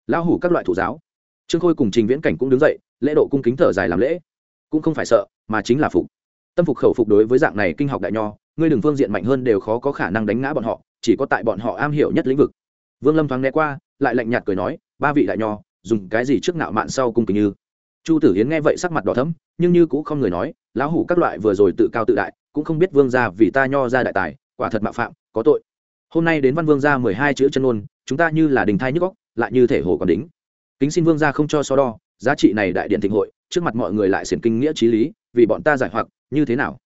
Lão hủ các loại thủ giáo. Trương khôi cùng trình viễn cảnh cũng đứng dậy, lễ độ cung kính thở dài làm lễ. Cũng không phải sợ, mà chính là phục. Tâm phục khẩu phục đối với dạng này kinh học đại nho, ngươi đừng phương diện mạnh hơn đều khó có khả năng đánh ngã bọn họ, chỉ có tại bọn họ am hiểu nhất lĩnh vực. Vương lâm thoáng né qua, lại lạnh nhạt cười nói, ba vị đại nho, dùng cái gì trước nạo mạn sau cung kính như? Chu tử hiến nghe vậy sắc mặt đỏ thấm nhưng như cũng không người nói, lão hủ các loại vừa rồi tự cao tự đại, cũng không biết vương gia vì ta nho ra đại tài, quả thật mạo phạm, có tội hôm nay đến văn vương gia mười hai chữ chân ôn chúng ta như là đình thai nhức góc lại như thể hồ còn đính. Kính xin vương gia không cho so đo, giá trị này đại điện thịnh hội, trước mặt mọi người lại xiển kinh nghĩa trí lý, vì bọn ta giải hoặc, như thế nào?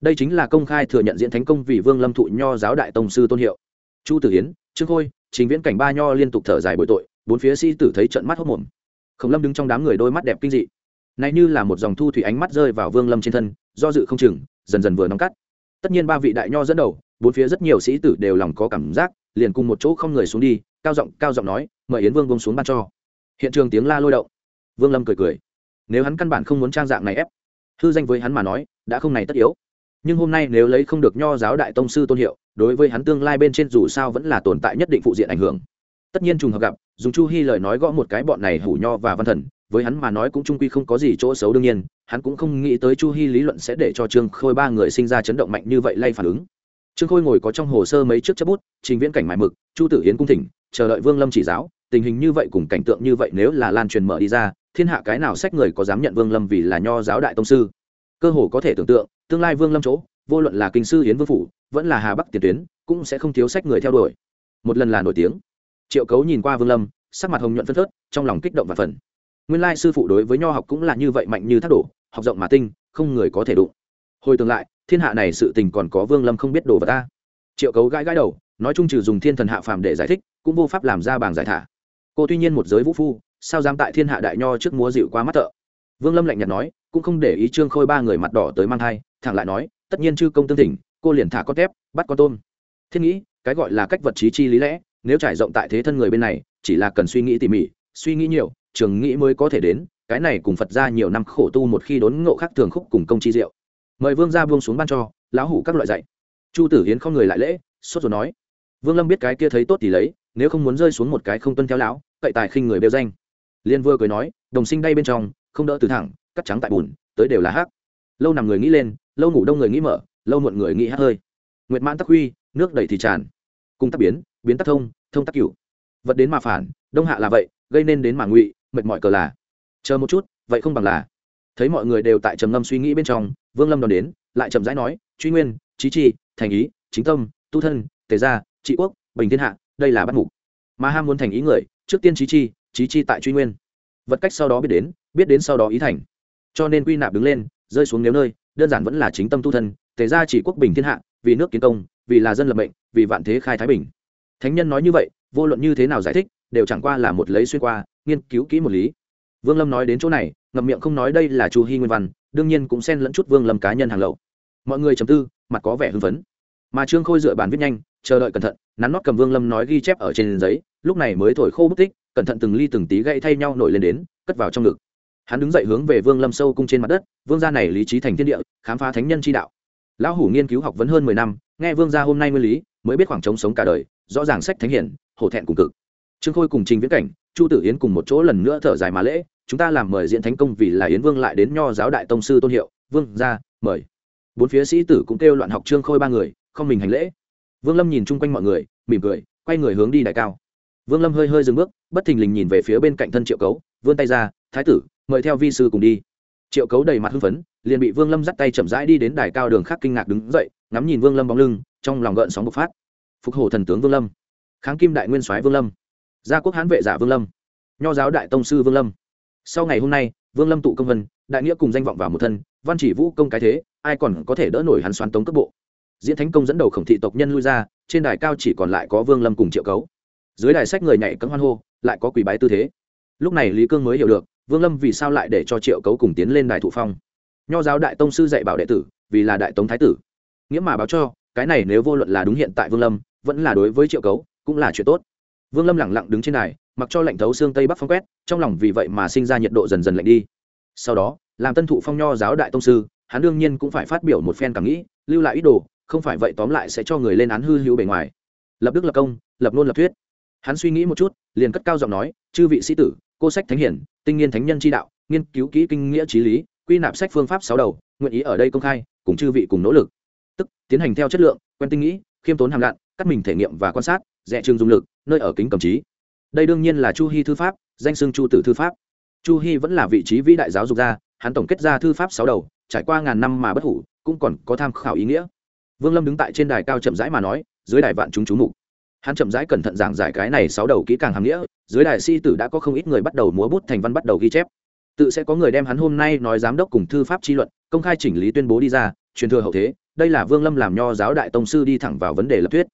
Đây chính là công khai thừa nhận diễn thánh công vì vương lâm thụ nho giáo đại tông sư tôn hiệu. Chu tử hiến trương khôi chính viễn cảnh ba nho liên tục thở dài bội tội, bốn phía sĩ tử thấy trận mắt hốc mồm. Khổng lâm đứng trong đám người đôi mắt đẹp kinh dị. Này như là một dòng thu thủy ánh mắt rơi vào vương lâm trên thân, do dự không chừng, dần dần vừa nóng cắt. Tất nhiên ba vị đại nho dẫn đầu bốn phía rất nhiều sĩ tử đều lòng có cảm giác, liền cùng một chỗ không người xuống đi, cao giọng cao giọng nói, mời yến vương bông xuống ban cho. Hiện trường tiếng la lôi động. Vương lâm cười cười. Nếu hắn căn bản không muốn trang dạng này ép, hư danh với hắn mà nói, đã không này tất yếu. Nhưng hôm nay nếu lấy không được nho giáo đại tông sư tôn hiệu, đối với hắn tương lai bên trên dù sao vẫn là tồn tại nhất định phụ diện ảnh hưởng. Tất nhiên trùng hợp gặp, dùng chu hy lời nói gõ một cái bọn này hủ nho và văn thần, với hắn mà nói cũng trung quy không có gì chỗ xấu đương nhiên, hắn cũng không nghĩ tới chu hy lý luận sẽ để cho trương khôi ba người sinh ra chấn động mạnh như vậy lay phản ứng trương khôi ngồi có trong hồ sơ mấy chiếc chấp bút, trình viễn cảnh mải mực, chu tử yến cung thỉnh, chờ đợi vương lâm chỉ giáo, tình hình như vậy cùng cảnh tượng như vậy nếu là lan truyền mở đi ra, thiên hạ cái nào sách người có dám nhận vương lâm vì là nho giáo đại tông sư? Cơ hồ có thể tưởng tượng, tương lai vương lâm chỗ, vô luận là kinh sư yến vương phủ, vẫn là hà bắc tiền tuyến, cũng sẽ không thiếu sách người theo đuổi. Một lần là nổi tiếng. Triệu cấu nhìn qua vương lâm, sắc mặt hồng nhuận phân phớt, trong lòng kích động và phần nguyên lai sư phụ đối với nho học cũng là như vậy mạnh như thác đổ, học rộng mà tinh, không người có thể đụng. Hồi tương lại thiên hạ này sự tình còn có vương lâm không biết đồ vật ta. Triệu cấu gãi gãi đầu, nói chung trừ dùng thiên thần hạ phàm để giải thích, cũng vô pháp làm ra bảng giải thả. Cô tuy nhiên một giới vũ phu, sao dám tại thiên hạ đại nho trước múa dịu quá mắt thợ? Vương lâm lạnh nhạt nói, cũng không để ý trương khôi ba người mặt đỏ tới mang thai, thẳng lại nói, tất nhiên chư công tương thỉnh, cô liền thả con tép bắt con tôm. Thiết nghĩ, cái gọi là cách vật trí chi lý lẽ, nếu trải rộng tại thế thân người bên này, chỉ là cần suy nghĩ tỉ mỉ, suy nghĩ nhiều, trường nghĩ mới có thể đến, cái này cùng phật ra nhiều năm khổ tu một khi đốn ngộ khác thường khúc cùng công chi diệu mời vương ra buông xuống ban cho, lão hủ các loại dạy. Chu tử hiến không người lại lễ, sốt rồi nói. Vương lâm biết cái kia thấy tốt thì lấy, nếu không muốn rơi xuống một cái không tuân theo lão, cậy tài khinh người bêu danh. Liên vừa cười nói, đồng sinh đây bên trong, không đỡ từ thẳng, cắt trắng tại bùn, tới đều là hát lâu nằm người nghĩ lên, lâu ngủ đông người nghĩ mở, lâu muộn người nghĩ hát hơi. Nguyệt mãn tắc huy, nước đầy thì tràn. Cung tắc biến biến tắc thông thông tắc cửu. Vật đến mà phản, đông hạ là vậy, gây nên đến mà ngụy, mệt mỏi cờ là. Chờ một chút, vậy không bằng là. Thấy mọi người đều tại trầm ngâm suy nghĩ bên trong vương lâm đón đến, lại chậm rãi nói, truy nguyên trí chi, thành ý, chính tâm, tu thân, tề gia, trị quốc, bình thiên hạ, đây là bắt mục. Mà ham muốn thành ý người, trước tiên trí chi trí chi tại truy nguyên. Vật cách sau đó biết đến biết đến sau đó ý thành. Cho nên quy nạp đứng lên, rơi xuống nếu nơi, đơn giản vẫn là chính tâm tu thân, tề gia chỉ quốc, bình thiên hạ, vì nước kiến công, vì là dân lập mệnh, vì vạn thế khai thái bình. Thánh nhân nói như vậy, vô luận như thế nào giải thích, đều chẳng qua là một lấy xuyên qua, nghiên cứu kỹ một lý. Vương lâm nói đến chỗ này, ngậm miệng không nói đây là chu hy nguyên văn đương nhiên cũng xen lẫn chút vương lâm cá nhân hàng lậu. Mọi người chấm tư, mặt có vẻ hưng phấn. Mà trương khôi dựa bàn viết nhanh, chờ đợi cẩn thận, nắn nót cầm vương lâm nói ghi chép ở trên giấy, lúc này mới thổi khô bút tích, cẩn thận từng ly từng tí gậy thay nhau nổi lên đến, cất vào trong ngực. Hắn đứng dậy hướng về vương lâm sâu cung trên mặt đất, vương gia này lý trí thành thiên địa, khám phá thánh nhân chi đạo. Lão hủ nghiên cứu học vấn hơn mười năm, nghe vương gia hôm nay nguyên lý, mới biết khoảng trống sống cả đời, rõ ràng sách thánh hiển, hổ thẹn cùng cực. Trương khôi cùng trình viễn cảnh chu tử yến cùng một chỗ lần nữa thở dài mà lễ, chúng ta làm mời diễn thánh công vì là yến vương lại đến nho giáo đại tông sư tôn hiệu. Vương ra, mời. Bốn phía sĩ tử cũng kêu loạn học trương khôi ba người, không mình hành lễ. Vương lâm nhìn chung quanh mọi người, mỉm cười, quay người hướng đi đại cao. Vương lâm hơi hơi dừng bước, bất thình lình nhìn về phía bên cạnh thân triệu cấu, vươn tay ra, thái tử, mời theo vi sư cùng đi. Triệu cấu đầy mặt hưng phấn, liền bị vương lâm dắt tay chậm rãi đi đến đài cao đường khác kinh ngạc đứng dậy, ngắm nhìn vương lâm bóng lưng, trong lòng gợn sóng bộc phát. Phục hổ thần tướng vương lâm. Kháng kim đại nguyên soái vương lâm gia quốc hán vệ giả vương lâm, nho giáo đại tông sư vương lâm. Sau ngày hôm nay, vương lâm tụ công vân, đại nghĩa cùng danh vọng vào một thân, văn chỉ vũ công cái thế, ai còn có thể đỡ nổi hắn xoắn tống cấp bộ. Diễn thánh công dẫn đầu khổng thị tộc nhân lui ra, trên đài cao chỉ còn lại có vương lâm cùng triệu cấu. Dưới đài sách người nhảy cấm hoan hô, lại có quỳ bái tư thế. Lúc này lý cương mới hiểu được, vương lâm vì sao lại để cho triệu cấu cùng tiến lên đài thụ phong. Nho giáo đại tông sư dạy bảo đệ tử, vì là đại tống thái tử. Nghĩa mà báo cho, cái này nếu vô luận là đúng hiện tại vương lâm, vẫn là đối với triệu cấu, cũng là chuyện tốt vương lâm lẳng lặng đứng trên đài, mặc cho lạnh thấu xương tây bắc phong quét, trong lòng vì vậy mà sinh ra nhiệt độ dần dần lạnh đi. Sau đó, làm tân thụ phong nho giáo đại tông sư, hắn đương nhiên cũng phải phát biểu một phen cảm nghĩ, lưu lại ý đồ, không phải vậy tóm lại sẽ cho người lên án hư hữu bề ngoài. Lập đức lập công, lập luôn lập thuyết. Hắn suy nghĩ một chút, liền cất cao giọng nói, chư vị sĩ tử, cô sách thánh hiển, tinh nghiên thánh nhân chi đạo, nghiên cứu kỹ kinh nghĩa trí lý, quy nạp sách phương pháp sáu đầu, nguyện ý ở đây công khai, cùng chư vị cùng nỗ lực. Tức, tiến hành theo chất lượng, quen tinh nghĩ, khiêm tốn hàm lạn, cắt mình thể nghiệm và quan sát dẹ trường dùng lực nơi ở kính cầm trí. Đây đương nhiên là chu hy thư pháp, danh xưng chu tử thư pháp. Chu hy vẫn là vị trí vĩ đại giáo dục gia, hắn tổng kết ra thư pháp sáu đầu, trải qua ngàn năm mà bất hủ, cũng còn có tham khảo ý nghĩa. Vương lâm đứng tại trên đài cao chậm rãi mà nói, dưới đài vạn chúng chú mục. Hắn chậm rãi cẩn thận giảng giải cái này sáu đầu kỹ càng hàm nghĩa, dưới đài si tử đã có không ít người bắt đầu múa bút thành văn bắt đầu ghi chép. Tự sẽ có người đem hắn hôm nay nói giám đốc cùng thư pháp chi luận, công khai chỉnh lý tuyên bố đi ra, truyền thừa hậu thế, đây là vương lâm làm nho giáo đại tông sư đi thẳng vào vấn đề lập thuyết.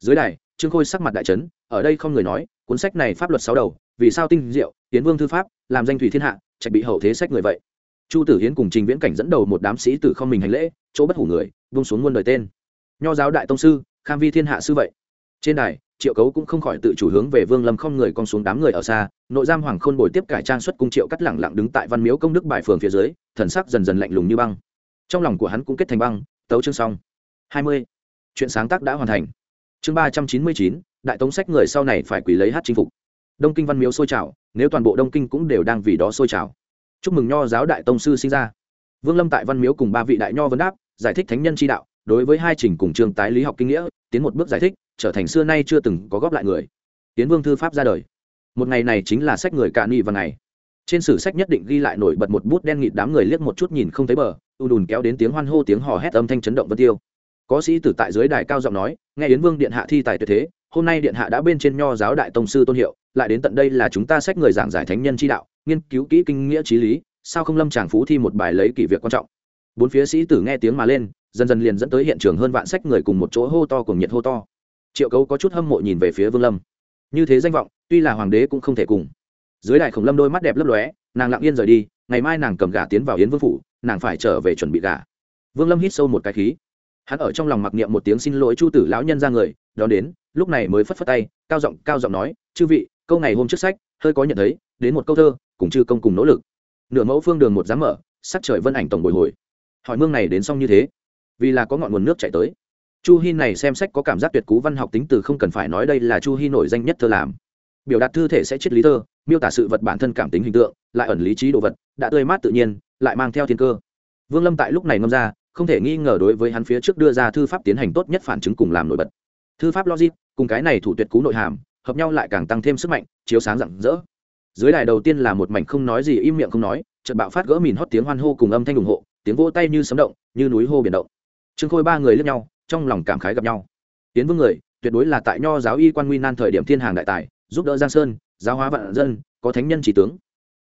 Dưới đài, trương khôi sắc mặt đại trấn ở đây không người nói, cuốn sách này pháp luật sáu đầu, vì sao tinh diệu tiến vương thư pháp, làm danh thủy thiên hạ, trạch bị hậu thế sách người vậy? Chu tử hiến cùng trình viễn cảnh dẫn đầu một đám sĩ tử không mình hành lễ, chỗ bất hủ người vung xuống muôn đời tên. Nho giáo đại tông sư, kham vi thiên hạ sư vậy. Trên đài, triệu cấu cũng không khỏi tự chủ hướng về vương lâm không người con xuống đám người ở xa, nội giam hoàng khôn bồi tiếp cải trang xuất cung triệu cắt lẳng lặng đứng tại văn miếu công đức bài phường phía dưới, thần sắc dần dần lạnh lùng như băng. Trong lòng của hắn cũng kết thành băng, tấu chương xong. Hai mươi. Chuyện sáng tác đã hoàn thành. Chương ba trăm chín mươi chín đại tống sách người sau này phải quỳ lấy hát chinh phục. Đông kinh văn miếu sôi trào, nếu toàn bộ đông kinh cũng đều đang vì đó sôi trào. Chúc mừng nho giáo đại tông sư sinh ra. Vương lâm tại văn miếu cùng ba vị đại nho vấn đáp, giải thích thánh nhân chi đạo, đối với hai trình cùng trường tái lý học kinh nghĩa, tiến một bước giải thích, trở thành xưa nay chưa từng có góp lại người. Tiến vương thư pháp ra đời. Một ngày này chính là sách người cạn nghị và ngày. Trên sử sách nhất định ghi lại nổi bật một bút đen nghịt đám người liếc một chút nhìn không thấy bờ u đùn kéo đến tiếng hoan hô tiếng hò hét âm thanh chấn động vân tiêu. Có sĩ tử tại dưới đài cao giọng nói, nghe yến vương điện hạ thi tài tuyệt thế hôm nay điện hạ đã bên trên nho giáo đại tông sư tôn hiệu, lại đến tận đây là chúng ta sách người giảng giải thánh nhân chi đạo, nghiên cứu kỹ kinh nghĩa trí lý, sao không lâm tràng phú thi một bài lấy kỷ việc quan trọng. Bốn phía sĩ tử nghe tiếng mà lên, dần dần liền dẫn tới hiện trường hơn vạn sách người cùng một chỗ hô to cùng nhiệt hô to. Triệu cấu có chút hâm mộ nhìn về phía vương lâm. Như thế danh vọng, tuy là hoàng đế cũng không thể cùng. Dưới đại khổng lâm đôi mắt đẹp lấp lóe, nàng lặng yên rời đi, ngày mai nàng cầm gà tiến vào yến vương phủ, nàng phải trở về chuẩn bị gả vương lâm hít sâu một cái khí. Hắn ở trong lòng mặc niệm một tiếng xin lỗi chu tử lão nhân ra người, đón đến lúc này mới phất phất tay, cao giọng cao giọng nói, chư vị, câu ngày hôm trước sách, hơi có nhận thấy, đến một câu thơ, cùng chư công cùng nỗ lực. Nửa mẫu phương đường một dám mở, sắc trời vân ảnh tổng bồi hồi. Hỏi mương này đến xong như thế, vì là có ngọn nguồn nước chảy tới. Chu hi này xem sách có cảm giác tuyệt cú văn học tính từ không cần phải nói đây là chu hi nổi danh nhất thơ làm. Biểu đạt thư thể sẽ triết lý thơ, miêu tả sự vật bản thân cảm tính hình tượng, lại ẩn lý trí đồ vật, đã tươi mát tự nhiên, lại mang theo thiên cơ. Vương lâm tại lúc này ngâm ra, không thể nghi ngờ đối với hắn phía trước đưa ra thư pháp tiến hành tốt nhất phản chứng cùng làm nổi bật. Thư pháp logic cùng cái này thủ tuyệt cú nội hàm, hợp nhau lại càng tăng thêm sức mạnh, chiếu sáng rạng rỡ. Dưới đài đầu tiên là một mảnh không nói gì im miệng không nói, chợt bạo phát gỡ mìn hót tiếng hoan hô cùng âm thanh ủng hộ, tiếng vỗ tay như sấm động, như núi hô biển động. Trương khôi ba người lướt nhau, trong lòng cảm khái gặp nhau. Tiến vương người, tuyệt đối là tại nho giáo y quan nguy nan thời điểm thiên hàng đại tài, giúp đỡ giang sơn, giáo hóa vạn dân, có thánh nhân chỉ tướng.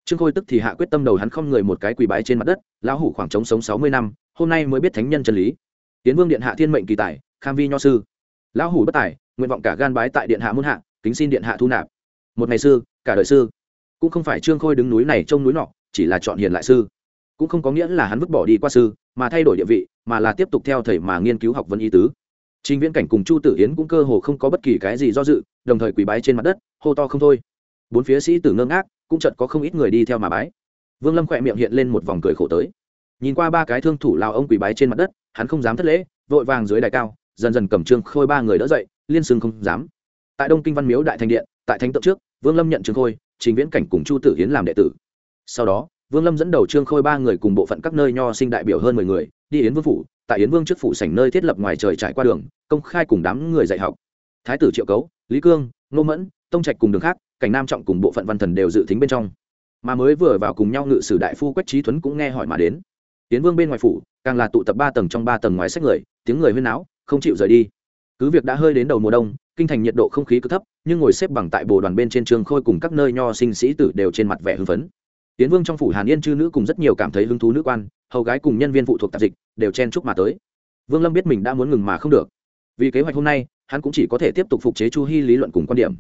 Trương khôi tức thì hạ quyết tâm đầu hắn không người một cái quỳ bái trên mặt đất, lão hủ khoảng trống sống sáu mươi năm, hôm nay mới biết thánh nhân chân lý. Tiến vương điện hạ thiên mệnh kỳ tài, kham vi nho sư. Lão hủ bất tài nguyện vọng cả gan bái tại điện hạ muôn hạ, kính xin điện hạ thu nạp. Một ngày sư, cả đời sư. Cũng không phải trương khôi đứng núi này trông núi nọ, chỉ là chọn hiền lại sư. Cũng không có nghĩa là hắn vứt bỏ đi qua sư, mà thay đổi địa vị, mà là tiếp tục theo thầy mà nghiên cứu học vấn y tứ. Trình viễn cảnh cùng chu tử yến cũng cơ hồ không có bất kỳ cái gì do dự, đồng thời quỳ bái trên mặt đất, hô to không thôi. Bốn phía sĩ tử ngơ ngác, cũng chợt có không ít người đi theo mà bái. Vương lâm khỏe miệng hiện lên một vòng cười khổ tới. Nhìn qua ba cái thương thủ lao ông quỳ bái trên mặt đất, hắn không dám thất lễ, vội vàng dưới đài cao, dần dần cầm trương khôi ba người đỡ dậy liên xưng không dám. Tại đông kinh văn miếu đại thành điện, tại thánh tượng trước, vương lâm nhận trương khôi, trình viễn cảnh cùng chu tử hiến làm đệ tử. Sau đó, vương lâm dẫn đầu trương khôi ba người cùng bộ phận các nơi nho sinh đại biểu hơn mười người, đi yến vương phủ, tại yến vương trước phủ sảnh nơi thiết lập ngoài trời trải qua đường, công khai cùng đám người dạy học. Thái tử triệu cấu, lý cương, ngô mẫn, tông trạch cùng đường khác, cảnh nam trọng cùng bộ phận văn thần đều dự tính bên trong. Mà mới vừa vào cùng nhau ngự sử đại phu quách trí thuấn cũng nghe hỏi mà đến. Tiến vương bên ngoài phủ, càng là tụ tập ba tầng trong ba tầng ngoài sách người, tiếng người huyên náo, không chịu rời đi cứ việc đã hơi đến đầu mùa đông, kinh thành nhiệt độ không khí cứ thấp, nhưng ngồi xếp bằng tại bồ đoàn bên trên trường khôi cùng các nơi nho sinh sĩ tử đều trên mặt vẻ hưng phấn. Tiến vương trong phủ hàn yên chư nữ cùng rất nhiều cảm thấy hứng thú nữ quan, hầu gái cùng nhân viên phụ thuộc tạp dịch, đều chen chúc mà tới. Vương lâm biết mình đã muốn ngừng mà không được. Vì kế hoạch hôm nay, hắn cũng chỉ có thể tiếp tục phục chế chu hy lý luận cùng quan điểm.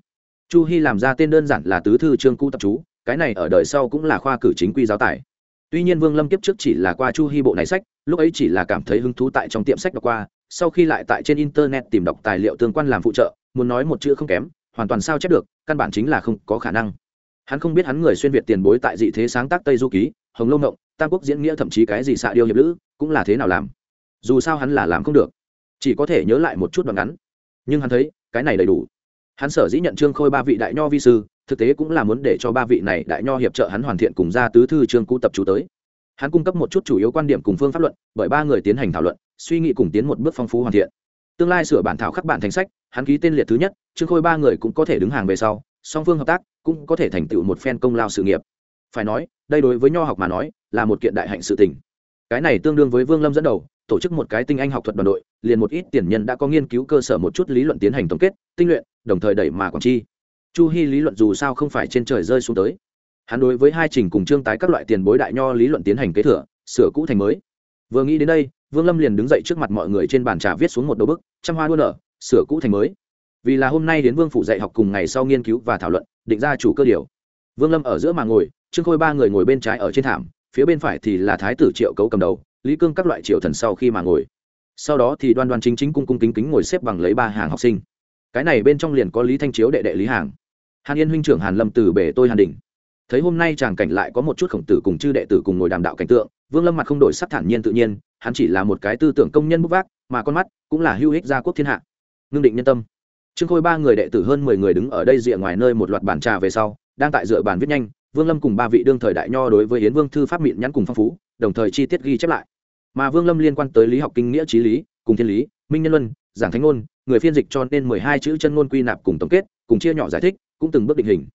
Chu hy làm ra tên đơn giản là tứ thư trương cũ tập chú, cái này ở đời sau cũng là khoa cử chính quy giáo tài. Tuy nhiên vương lâm kiếp trước chỉ là qua chu hy bộ này sách, lúc ấy chỉ là cảm thấy hứng thú tại trong tiệm sách đọc qua sau khi lại tại trên internet tìm đọc tài liệu tương quan làm phụ trợ, muốn nói một chữ không kém, hoàn toàn sao chép được, căn bản chính là không có khả năng. Hắn không biết hắn người xuyên việt tiền bối tại dị thế sáng tác tây du ký, hồng lâu ngộng, tam quốc diễn nghĩa thậm chí cái gì xạ điêu hiệp lữ, cũng là thế nào làm? Dù sao hắn là làm không được. Chỉ có thể nhớ lại một chút đoạn ngắn. Nhưng hắn thấy, cái này đầy đủ. Hắn sở dĩ nhận trương khôi ba vị đại nho vi sư, thực tế cũng là muốn để cho ba vị này đại nho hiệp trợ hắn hoàn thiện cùng ra tứ thư trương cũ tập chú tới. Hắn cung cấp một chút chủ yếu quan điểm cùng phương pháp luận, bởi ba người tiến hành thảo luận suy nghĩ cùng tiến một bước phong phú hoàn thiện. Tương lai sửa bản thảo khắc bản thành sách, hắn ký tên liệt thứ nhất, trương khôi ba người cũng có thể đứng hàng về sau, song phương hợp tác cũng có thể thành tựu một phen công lao sự nghiệp. Phải nói, đây đối với nho học mà nói, là một kiện đại hạnh sự tình. Cái này tương đương với vương lâm dẫn đầu, tổ chức một cái tinh anh học thuật đoàn đội, liền một ít tiền nhân đã có nghiên cứu cơ sở một chút lý luận tiến hành tổng kết, tinh luyện, đồng thời đẩy mà quảng chi. Chu hy lý luận dù sao không phải trên trời rơi xuống tới. Hắn đối với hai trình cùng trương tái các loại tiền bối đại nho lý luận tiến hành kế thừa, sửa cũ thành mới. Vừa nghĩ đến đây vương lâm liền đứng dậy trước mặt mọi người trên bàn trà viết xuống một đầu bức, trăm hoa đua nở, sửa cũ thành mới. Vì là hôm nay đến vương phủ dạy học cùng ngày sau nghiên cứu và thảo luận, định ra chủ cơ điều. Vương lâm ở giữa mà ngồi, trương khôi ba người ngồi bên trái ở trên thảm, phía bên phải thì là thái tử triệu cấu cầm đầu, lý cương các loại triệu thần sau khi mà ngồi. Sau đó thì đoan đoan chính chính cung cung kính kính ngồi xếp bằng lấy ba hàng học sinh. Cái này bên trong liền có lý thanh chiếu đệ đệ lý hàng. Hàn yên huynh trưởng hàn lâm từ bể tôi hàn đình. Thấy hôm nay chàng cảnh lại có một chút khổng tử cùng chư đệ tử cùng ngồi đàm đạo cảnh tượng, vương lâm mặt không đổi sắc thản nhiên tự nhiên hắn chỉ là một cái tư tưởng công nhân bút vác, mà con mắt cũng là hưu ích gia quốc thiên hạ. Ngưng định nhân tâm. Trương khôi ba người đệ tử hơn mười người đứng ở đây rìa ngoài nơi một loạt bàn trà về sau, đang tại dựa bàn viết nhanh, vương lâm cùng ba vị đương thời đại nho đối với yến vương thư pháp miệng nhắn cùng phong phú, đồng thời chi tiết ghi chép lại. Mà vương lâm liên quan tới lý học kinh nghĩa trí lý, cùng thiên lý, minh nhân luân, giảng thánh ngôn, người phiên dịch cho nên mười hai chữ chân ngôn quy nạp cùng tổng kết, cùng chia nhỏ giải thích, cũng từng bước định hình.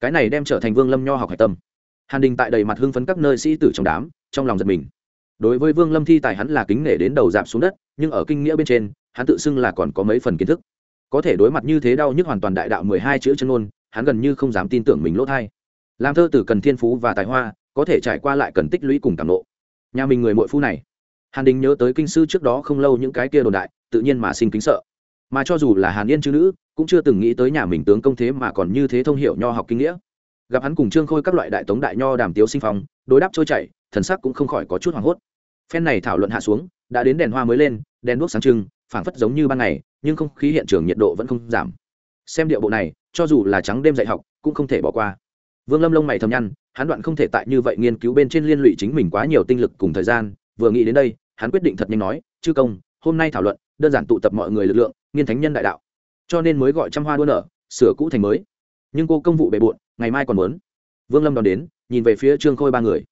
Cái này đem trở thành vương lâm nho học hải tâm. Hàn đình tại đầy mặt hưng phấn các nơi sĩ tử trong đám, trong lòng giật mình đối với vương lâm thi tài hắn là kính nể đến đầu dạp xuống đất, nhưng ở kinh nghĩa bên trên, hắn tự xưng là còn có mấy phần kiến thức. Có thể đối mặt như thế đau nhức hoàn toàn đại đạo mười hai chữ chân ngôn, hắn gần như không dám tin tưởng mình lỗ thai. Làm thơ từ cần thiên phú và tài hoa, có thể trải qua lại cần tích lũy cùng cảm nộ. Nhà mình người mội phu này, hàn đình nhớ tới kinh sư trước đó không lâu những cái kia đồn đại, tự nhiên mà sinh kính sợ. Mà cho dù là hàn yên chữ nữ, cũng chưa từng nghĩ tới nhà mình tướng công thế mà còn như thế thông hiểu nho học kinh nghĩa. Gặp hắn cùng trương khôi các loại đại tống đại nho đàm tiếu sinh phong, đối đáp trôi chảy thần sắc cũng không khỏi có chút hoảng hốt. Phen này thảo luận hạ xuống, đã đến đèn hoa mới lên, đèn đuốc sáng trưng, phảng phất giống như ban ngày, nhưng không khí hiện trường nhiệt độ vẫn không giảm. Xem điệu bộ này, cho dù là trắng đêm dạy học, cũng không thể bỏ qua. Vương lâm lông mày thầm nhăn, hắn đoạn không thể tại như vậy nghiên cứu bên trên liên lụy chính mình quá nhiều tinh lực cùng thời gian, vừa nghĩ đến đây, hắn quyết định thật nhanh nói, chư công, hôm nay thảo luận, đơn giản tụ tập mọi người lực lượng, nghiên thánh nhân đại đạo. Cho nên mới gọi trăm hoa đua nở, sửa cũ thành mới. Nhưng cô công vụ bề bộn, ngày mai còn muốn. Vương lâm đón đến, nhìn về phía trương khôi ba người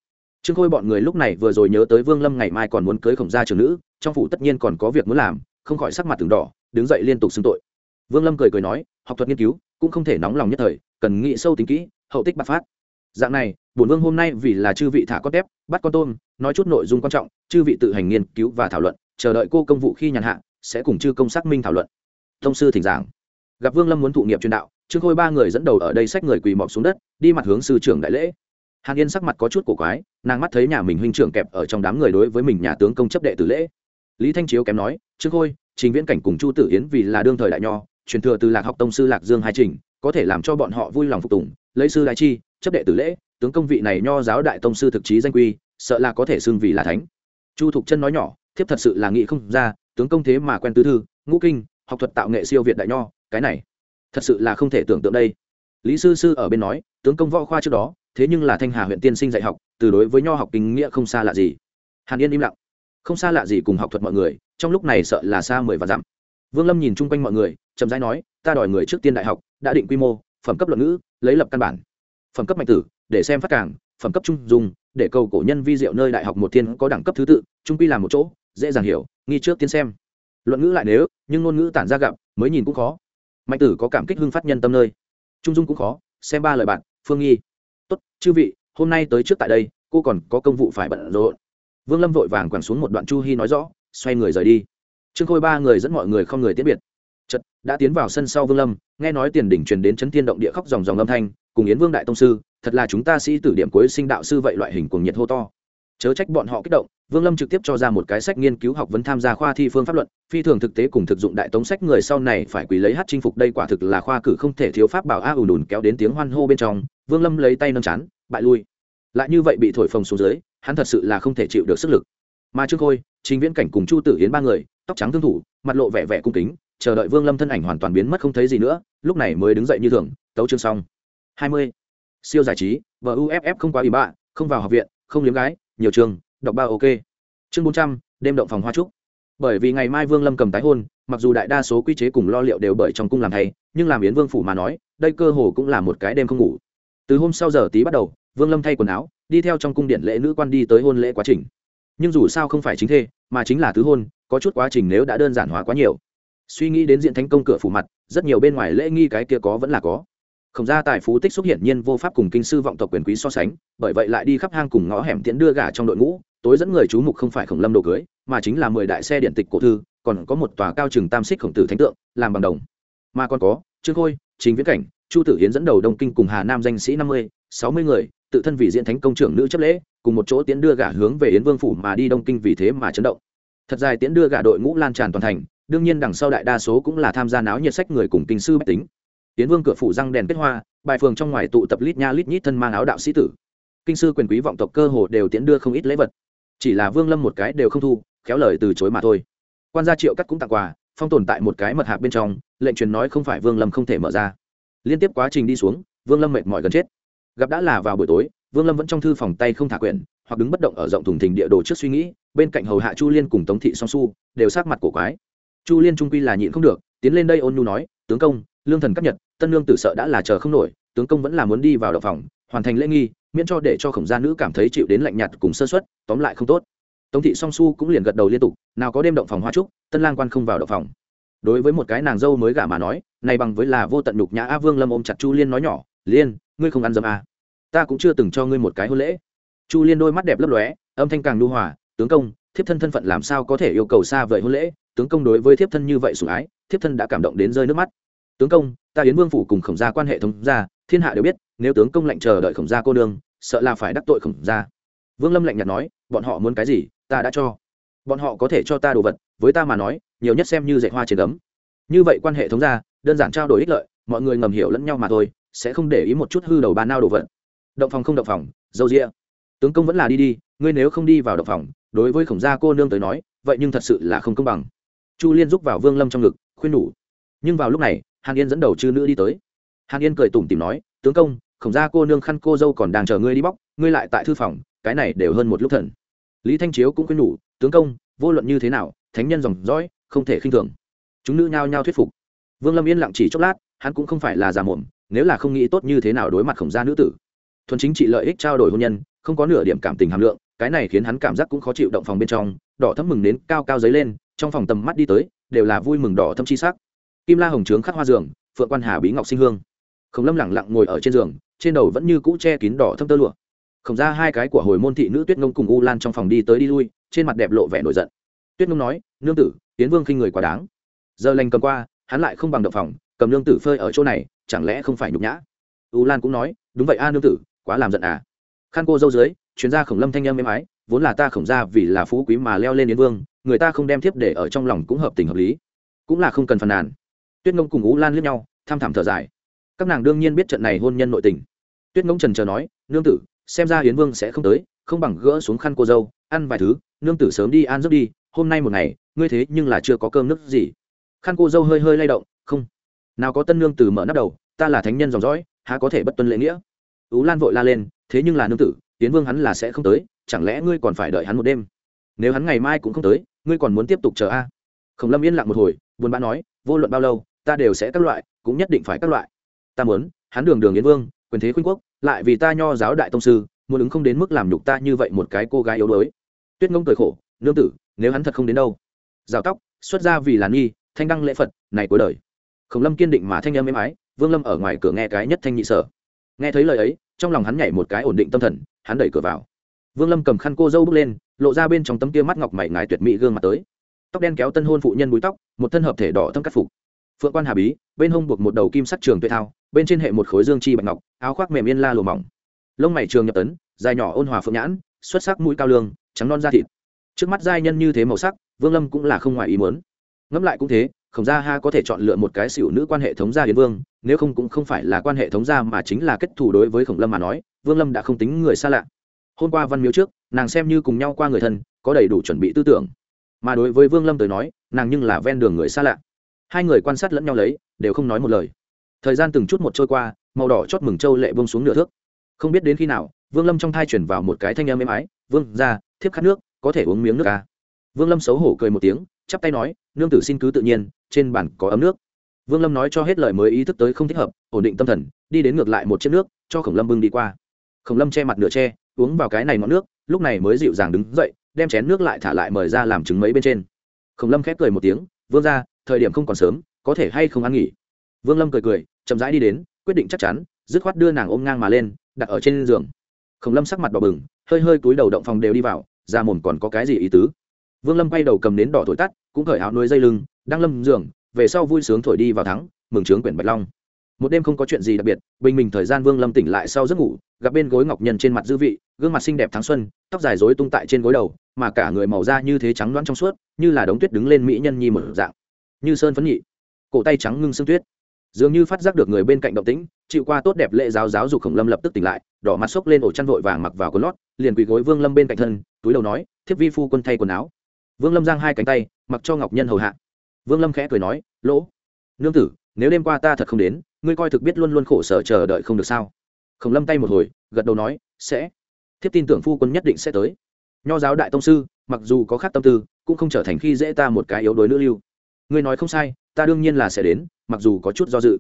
trương khôi bọn người lúc này vừa rồi nhớ tới vương lâm ngày mai còn muốn cưới khổng gia trường nữ, trong phủ tất nhiên còn có việc muốn làm, không khỏi sắc mặt từng đỏ, đứng dậy liên tục xưng tội. Vương lâm cười cười nói, học thuật nghiên cứu cũng không thể nóng lòng nhất thời, cần nghĩ sâu tính kỹ, hậu tích bạc phát. Dạng này, bổn vương hôm nay vì là chư vị thả con tép, bắt con tôm, nói chút nội dung quan trọng, chư vị tự hành nghiên cứu và thảo luận, chờ đợi cô công vụ khi nhàn hạ, sẽ cùng chư công xác minh thảo luận. Thông sư thỉnh giảng. Gặp vương lâm muốn thụ nghiệp truyền đạo, trương khôi ba người dẫn đầu ở đây sách người quỳ mọc xuống đất, đi mặt hướng sư trưởng đại lễ hàn yên sắc mặt có chút cổ quái, nàng mắt thấy nhà mình huynh trưởng kẹp ở trong đám người đối với mình nhà tướng công chấp đệ tử lễ. Lý thanh chiếu kém nói trước khôi, trình viễn cảnh cùng chu tử yến vì là đương thời đại nho, truyền thừa từ lạc học tông sư lạc dương hai trình, có thể làm cho bọn họ vui lòng phục tùng, lấy sư đại chi, chấp đệ tử lễ, tướng công vị này nho giáo đại tông sư thực chí danh quy, sợ là có thể xưng vì là thánh. Chu thục chân nói nhỏ, thiếp thật sự là nghĩ không ra, tướng công thế mà quen tứ thư, ngũ kinh, học thuật tạo nghệ siêu việt đại nho, cái này, thật sự là không thể tưởng tượng đây. Lý sư sư ở bên nói, tướng công võ khoa trước đó thế nhưng là thanh hà huyện tiên sinh dạy học, từ đối với nho học kinh nghĩa không xa lạ gì. Hàn yên im lặng. Không xa lạ gì cùng học thuật mọi người, trong lúc này sợ là xa mười và dặm. Vương lâm nhìn chung quanh mọi người, chậm rãi nói, ta đòi người trước tiên đại học, đã định quy mô, phẩm cấp luận ngữ, lấy lập căn bản. Phẩm cấp mạnh tử, để xem phát cảng phẩm cấp trung dùng, để cầu cổ nhân vi diệu nơi đại học một thiên có đẳng cấp thứ tự, trung quy làm một chỗ, dễ dàng hiểu, nghi trước tiên xem. Luận ngữ lại nếu, nhưng ngôn ngữ tản ra gặp, mới nhìn cũng khó. Mạnh tử có cảm kích hưng phát nhân tâm nơi. Trung dung cũng khó, xem ba lời bạn, phương nghi tốt, chư vị, hôm nay tới trước tại đây, cô còn có công vụ phải bận rộn. Vương lâm vội vàng quẳng xuống một đoạn chu hy nói rõ, xoay người rời đi. Trương khôi ba người dẫn mọi người không người tiễn biệt. Chật đã tiến vào sân sau vương lâm, nghe nói tiền đỉnh truyền đến chấn thiên động địa khóc dòng dòng âm thanh, cùng yến vương đại tông sư, thật là chúng ta sĩ tử điểm cuối sinh đạo sư vậy loại hình cuồng nhiệt hô to chớ trách bọn họ kích động, vương lâm trực tiếp cho ra một cái sách nghiên cứu học vấn tham gia khoa thi phương pháp luận, phi thường thực tế cùng thực dụng đại tống sách người sau này phải quỳ lấy hát chinh phục đây quả thực là khoa cử không thể thiếu pháp bảo a ùn ùn kéo đến tiếng hoan hô bên trong, vương lâm lấy tay nâng chán, bại lui. Lại như vậy bị thổi phồng xuống dưới, hắn thật sự là không thể chịu được sức lực. Mà trương khôi chính viễn cảnh cùng chu tử hiến ba người, tóc trắng thương thủ, mặt lộ vẻ vẻ cung kính, chờ đợi vương lâm thân ảnh hoàn toàn biến mất không thấy gì nữa, lúc này mới đứng dậy như thường, tấu chương xong. Hai mươi. Siêu giải trí và uff không quá ủy bạ, không vào học viện, không liếm gái nhiều trường đọc ba ok. Chương bốn trăm, đêm động phòng hoa trúc. Bởi vì ngày mai vương lâm cầm tái hôn, mặc dù đại đa số quy chế cùng lo liệu đều bởi trong cung làm thay, nhưng làm yến vương phủ mà nói, đây cơ hồ cũng là một cái đêm không ngủ. Từ hôm sau giờ tí bắt đầu, vương lâm thay quần áo, đi theo trong cung điện lễ nữ quan đi tới hôn lễ quá trình. Nhưng dù sao không phải chính thê, mà chính là tứ hôn, có chút quá trình nếu đã đơn giản hóa quá nhiều. Suy nghĩ đến diện thánh công cửa phủ mặt, rất nhiều bên ngoài lễ nghi cái kia có vẫn là có khổng gia tài phú tích xúc hiển nhiên vô pháp cùng kinh sư vọng tộc quyền quý so sánh, bởi vậy lại đi khắp hang cùng ngõ hẻm tiễn đưa gà trong đội ngũ, tối dẫn người chú mục không phải khổng lâm đồ cưới, mà chính là mười đại xe điện tịch cổ thư, còn có một tòa cao chừng tam xích khổng tử thánh tượng, làm bằng đồng. Mà còn có, trương khôi chính viễn cảnh, chu tử hiến dẫn đầu đông kinh cùng hà nam danh sĩ năm mươi, sáu mươi người, tự thân vì diễn thánh công trưởng nữ chấp lễ, cùng một chỗ tiễn đưa gà hướng về yến vương phủ mà đi đông kinh vì thế mà chấn động. Thật dài tiễn đưa gà đội ngũ lan tràn toàn thành, đương nhiên đằng sau đại đa số cũng là tham gia náo nhiệt sách người cùng kinh sư bách tính tiến vương cửa phủ răng đèn kết hoa, bài phường trong ngoài tụ tập lít nha lít nhít thân mang áo đạo sĩ tử. Kinh sư quyền quý vọng tộc cơ hồ đều tiến đưa không ít lễ vật. Chỉ là vương lâm một cái đều không thu, khéo lời từ chối mà thôi. Quan gia triệu cắt cũng tặng quà, phong tồn tại một cái mật hạp bên trong, lệnh truyền nói không phải vương lâm không thể mở ra. Liên tiếp quá trình đi xuống, vương lâm mệt mỏi gần chết. Gặp đã là vào buổi tối, vương lâm vẫn trong thư phòng tay không thả quyển, hoặc đứng bất động ở rộng thùng thình địa đồ trước suy nghĩ, bên cạnh hầu hạ chu liên cùng tống thị song su, đều sát mặt cổ quái. Chu liên trung quy là nhịn không được, tiến lên đây ôn nhu nói, tướng công, lương thần cấp nhật tân Nương tử sợ đã là chờ không nổi, tướng công vẫn là muốn đi vào đậu phòng, hoàn thành lễ nghi, miễn cho để cho khổng gia nữ cảm thấy chịu đến lạnh nhạt cùng sơ xuất tóm lại không tốt. Tống thị song su cũng liền gật đầu liên tục, nào có đêm động phòng hoa trúc, tân lang quan không vào động phòng. Đối với một cái nàng dâu mới gả mà nói, này bằng với là vô tận nhục nhã a vương lâm ôm chặt chu liên nói nhỏ, liên, ngươi không ăn dâm à. ta cũng chưa từng cho ngươi một cái hôn lễ. Chu liên đôi mắt đẹp lấp lóe, âm thanh càng nu hòa, tướng công, thiếp thân thân phận làm sao có thể yêu cầu xa vời hôn lễ? Tướng công đối với thiếp thân như vậy sủng ái, thiếp thân đã cảm động đến rơi nước mắt. Tướng công ta yến vương phủ cùng khổng gia quan hệ thống gia, thiên hạ đều biết, nếu tướng công lệnh chờ đợi khổng gia cô nương, sợ là phải đắc tội khổng gia. Vương lâm lạnh nhạt nói, bọn họ muốn cái gì, ta đã cho. Bọn họ có thể cho ta đồ vật, với ta mà nói, nhiều nhất xem như dạy hoa trên cấm như vậy quan hệ thống gia, đơn giản trao đổi ích lợi, mọi người ngầm hiểu lẫn nhau mà thôi, sẽ không để ý một chút hư đầu bàn nao đồ vật. Động phòng không động phòng, dâu rĩa tướng công vẫn là đi đi, ngươi nếu không đi vào động phòng, đối với khổng gia cô nương tới nói, vậy nhưng thật sự là không công bằng. Chu liên giúp vào vương lâm trong ngực, khuyên nhủ. Nhưng vào lúc này hàn yên dẫn đầu chư nữ đi tới. Hàn yên cười tủm tìm nói, tướng công, khổng gia cô nương khăn cô dâu còn đang chờ ngươi đi bóc, ngươi lại tại thư phòng, cái này đều hơn một lúc thần. Lý thanh chiếu cũng khuyên nhủ, tướng công, vô luận như thế nào, thánh nhân dòng dõi, không thể khinh thường. Chúng nữ nhao nhao thuyết phục. Vương lâm yên lặng chỉ chốc lát, hắn cũng không phải là già mồm nếu là không nghĩ tốt như thế nào đối mặt khổng gia nữ tử. Thuần chính trị lợi ích trao đổi hôn nhân, không có nửa điểm cảm tình hàm lượng, cái này khiến hắn cảm giác cũng khó chịu động phòng bên trong, đỏ thấm mừng đến cao cao dấy lên, trong phòng tầm mắt đi tới, đều là vui mừng đỏ thâm chi sắc kim la hồng trướng khắc hoa giường, phượng quan hà bí ngọc sinh hương. Khổng lâm lẳng lặng ngồi ở trên giường, trên đầu vẫn như cũ che kín đỏ thâm tơ lụa. Khổng ra hai cái của hồi môn thị nữ tuyết ngông cùng u lan trong phòng đi tới đi lui, trên mặt đẹp lộ vẻ nổi giận. Tuyết ngông nói, nương tử tiến vương khinh người quá đáng. Giờ lành cầm qua, hắn lại không bằng động phòng, cầm nương tử phơi ở chỗ này, chẳng lẽ không phải nhục nhã? U lan cũng nói, đúng vậy a, nương tử, quá làm giận à. Khăn cô dâu dưới chuyên gia khổng lâm thanh em êm ái, vốn là ta khổng ra vì là phú quý mà leo lên yến vương, người ta không đem thiếp để ở trong lòng cũng hợp tình hợp lý. Cũng là không cần phàn nàn tuyết ngông cùng ú lan liếc nhau, tham thảm thở dài. Các nàng đương nhiên biết trận này hôn nhân nội tình. Tuyết ngông trần chờ nói, nương tử, xem ra yến vương sẽ không tới, không bằng gỡ xuống khăn cô dâu, ăn vài thứ, nương tử sớm đi ăn giấc đi, hôm nay một ngày, ngươi thế nhưng là chưa có cơm nước gì. Khăn cô dâu hơi hơi lay động, không. Nào có tân nương tử mở nắp đầu, ta là thánh nhân dòng dõi, há có thể bất tuân lễ nghĩa? Ú lan vội la lên, thế nhưng là nương tử hiến vương hắn là sẽ không tới, chẳng lẽ ngươi còn phải đợi hắn một đêm? Nếu hắn ngày mai cũng không tới, ngươi còn muốn tiếp tục chờ a? À? khổng lâm yên lặng một hồi, buồn bã nói, vô luận bao lâu ta đều sẽ các loại, cũng nhất định phải các loại. Ta muốn, hắn đường đường yến vương, quyền thế khuynh quốc, lại vì ta nho giáo đại tông sư, muốn ứng không đến mức làm nhục ta như vậy một cái cô gái yếu đuối. Tuyết ngông cười khổ, nương tử, nếu hắn thật không đến đâu. Rào tóc, xuất ra vì là nghi, thanh đăng lễ phật, này cuối đời. Khổng lâm kiên định mà thanh âm êm ái, vương lâm ở ngoài cửa nghe cái nhất thanh nhị sở. Nghe thấy lời ấy, trong lòng hắn nhảy một cái ổn định tâm thần, hắn đẩy cửa vào. Vương lâm cầm khăn cô dâu bước lên, lộ ra bên trong tấm kia mắt ngọc mày ngài tuyệt mỹ gương mặt tới. Tóc đen kéo tân hôn phụ nhân búi tóc, một thân hợp thể đỏ thâm cắt phục phượng quan hà bí, bên hông buộc một đầu kim sắc trường tuệ thao, bên trên hệ một khối dương chi bạch ngọc, áo khoác mềm yên la lùa mỏng. Lông mày trường nhập tấn, dài nhỏ ôn hòa phượng nhãn, xuất sắc mũi cao lương, trắng non da thịt. Trước mắt giai nhân như thế màu sắc, vương lâm cũng là không ngoài ý muốn. Ngẫm lại cũng thế khổng gia ha có thể chọn lựa một cái xỉu nữ quan hệ thống gia hiến vương, nếu không cũng không phải là quan hệ thống gia mà chính là kết thù đối với khổng lâm mà nói, vương lâm đã không tính người xa lạ. Hôm qua văn miếu trước, nàng xem như cùng nhau qua người thân, có đầy đủ chuẩn bị tư tưởng. Mà đối với vương lâm tới nói, nàng nhưng là ven đường người xa lạ hai người quan sát lẫn nhau lấy, đều không nói một lời. Thời gian từng chút một trôi qua, màu đỏ chót mừng châu lệ bông xuống nửa thước. Không biết đến khi nào, vương lâm trong thai chuyển vào một cái thanh âm êm ái, vương ra thiếp khát nước, có thể uống miếng nước ca vương lâm xấu hổ cười một tiếng, chắp tay nói, nương tử xin cứ tự nhiên, trên bàn có ấm nước. Vương lâm nói cho hết lời mới ý thức tới không thích hợp, ổn định tâm thần, đi đến ngược lại một chiếc nước, cho khổng lâm bưng đi qua. Khổng lâm che mặt nửa che, uống vào cái này ngọn nước, lúc này mới dịu dàng đứng dậy, đem chén nước lại thả lại mời ra làm trứng mấy bên trên. Khổng lâm khép cười một tiếng, vương ra thời điểm không còn sớm, có thể hay không ăn nghỉ. Vương lâm cười cười, chậm rãi đi đến, quyết định chắc chắn, dứt khoát đưa nàng ôm ngang mà lên, đặt ở trên giường. Khổng lâm sắc mặt đỏ bừng, hơi hơi túi đầu động phòng đều đi vào ra mồm còn có cái gì ý tứ? Vương lâm quay đầu cầm đến đỏ thổi tắt, cũng khởi áo nuôi dây lưng, đang lâm giường, về sau vui sướng thổi đi vào thắng, mừng trướng quyển bạch long. Một đêm không có chuyện gì đặc biệt, bình minh thời gian vương lâm tỉnh lại sau giấc ngủ, gặp bên gối ngọc nhân trên mặt dư vị, gương mặt xinh đẹp tháng xuân, tóc dài dối tung tại trên gối đầu, mà cả người màu da như thế trắng loãng trong suốt, như là đống tuyết đứng lên mỹ nhân nhi một dạng như sơn phấn nhị. Cổ tay trắng ngưng xương tuyết. Dường như phát giác được người bên cạnh động tĩnh, chịu qua tốt đẹp lệ giáo giáo dục khổng lâm lập tức tỉnh lại, đỏ mặt xốc lên ổ chăn vội vàng mặc vào quần lót, liền quỳ gối vương lâm bên cạnh thân, túi đầu nói, thiếp vi phu quân thay quần áo. Vương lâm giang hai cánh tay, mặc cho ngọc nhân hầu hạ. Vương lâm khẽ cười nói, lỗ, nương tử, nếu đêm qua ta thật không đến, ngươi coi thực biết luôn luôn khổ sở chờ đợi không được sao? Khổng lâm tay một hồi, gật đầu nói, sẽ. Thiếp tin tưởng phu quân nhất định sẽ tới. Nho giáo đại tông sư, mặc dù có khác tâm tư, cũng không trở thành khi dễ ta một cái yếu đuối nữ lưu ngươi nói không sai, ta đương nhiên là sẽ đến, mặc dù có chút do dự.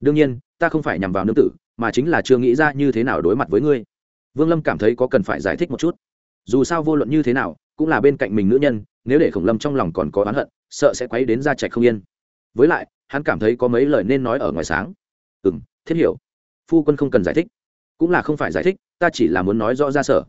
Đương nhiên, ta không phải nhằm vào nương tử, mà chính là chưa nghĩ ra như thế nào đối mặt với ngươi. Vương lâm cảm thấy có cần phải giải thích một chút. Dù sao vô luận như thế nào, cũng là bên cạnh mình nữ nhân, nếu để khổng lâm trong lòng còn có oán hận, sợ sẽ quấy đến ra trạch không yên. Với lại, hắn cảm thấy có mấy lời nên nói ở ngoài sáng. Ừ m thiết hiểu. Phu quân không cần giải thích. Cũng là không phải giải thích, ta chỉ là muốn nói rõ ra sở.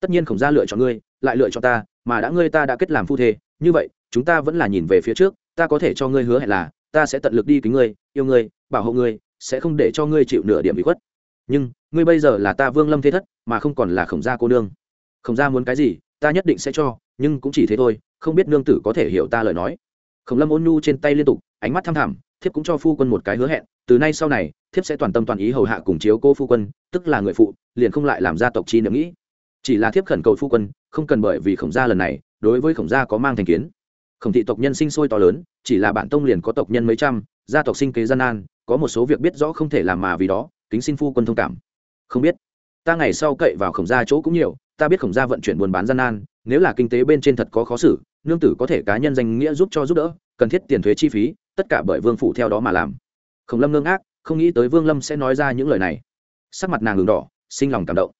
Tất nhiên khổng gia lựa chọn ngươi, lại lựa chọn ta, mà đã ngươi ta đã kết làm phu thê, như vậy, chúng ta vẫn là nhìn về phía trước ta có thể cho ngươi hứa hẹn là, ta sẽ tận lực đi kính ngươi, yêu ngươi, bảo hộ ngươi, sẽ không để cho ngươi chịu nửa điểm bị khuất. Nhưng, ngươi bây giờ là ta vương lâm thế thất, mà không còn là khổng gia cô nương. Khổng gia muốn cái gì, ta nhất định sẽ cho, nhưng cũng chỉ thế thôi, không biết nương tử có thể hiểu ta lời nói. Khổng lâm ôn nhu trên tay liên tục, ánh mắt thăm thẳm, thiếp cũng cho phu quân một cái hứa hẹn, từ nay sau này, thiếp sẽ toàn tâm toàn ý hầu hạ cùng chiếu cô phu quân, tức là người phụ, liền không lại làm gia tộc chi niệm nghĩ. Chỉ là thiếp khẩn cầu phu quân, không cần bởi vì khổng gia lần này, đối với khổng gia có mang thành kiến khổng thị tộc nhân sinh sôi to lớn, chỉ là bản tông liền có tộc nhân mấy trăm, gia tộc sinh kế gian nan, có một số việc biết rõ không thể làm mà vì đó, kính xin phu quân thông cảm. Không biết, ta ngày sau cậy vào khổng gia chỗ cũng nhiều, ta biết khổng gia vận chuyển buôn bán gian nan, nếu là kinh tế bên trên thật có khó xử, nương tử có thể cá nhân danh nghĩa giúp cho giúp đỡ, cần thiết tiền thuế chi phí, tất cả bởi vương phủ theo đó mà làm. Khổng lâm ngưng ác không nghĩ tới vương lâm sẽ nói ra những lời này. Sắc mặt nàng ngừng đỏ, sinh lòng cảm động.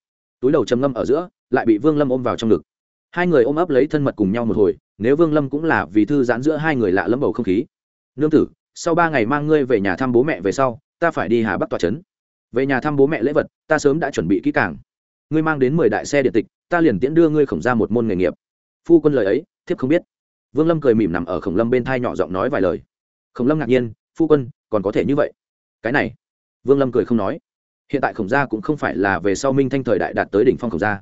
Túi đầu trầm ngâm ở giữa, lại bị vương lâm ôm vào trong ngực hai người ôm ấp lấy thân mật cùng nhau một hồi, nếu vương lâm cũng là vì thư giãn giữa hai người lạ lẫm bầu không khí. Nương tử, sau ba ngày mang ngươi về nhà thăm bố mẹ về sau, ta phải đi hà bắc tòa trấn. Về nhà thăm bố mẹ lễ vật, ta sớm đã chuẩn bị kỹ càng. Ngươi mang đến mười đại xe điện tịch, ta liền tiễn đưa ngươi khổng ra một môn nghề nghiệp. Phu quân lời ấy, thiếp không biết. Vương lâm cười mỉm nằm ở khổng lâm bên thai nhỏ giọng nói vài lời. Khổng lâm ngạc nhiên, phu quân, còn có thể như vậy? Cái này, vương lâm cười không nói. Hiện tại khổng gia cũng không phải là về sau minh thanh thời đại đạt tới đỉnh phong khổng gia.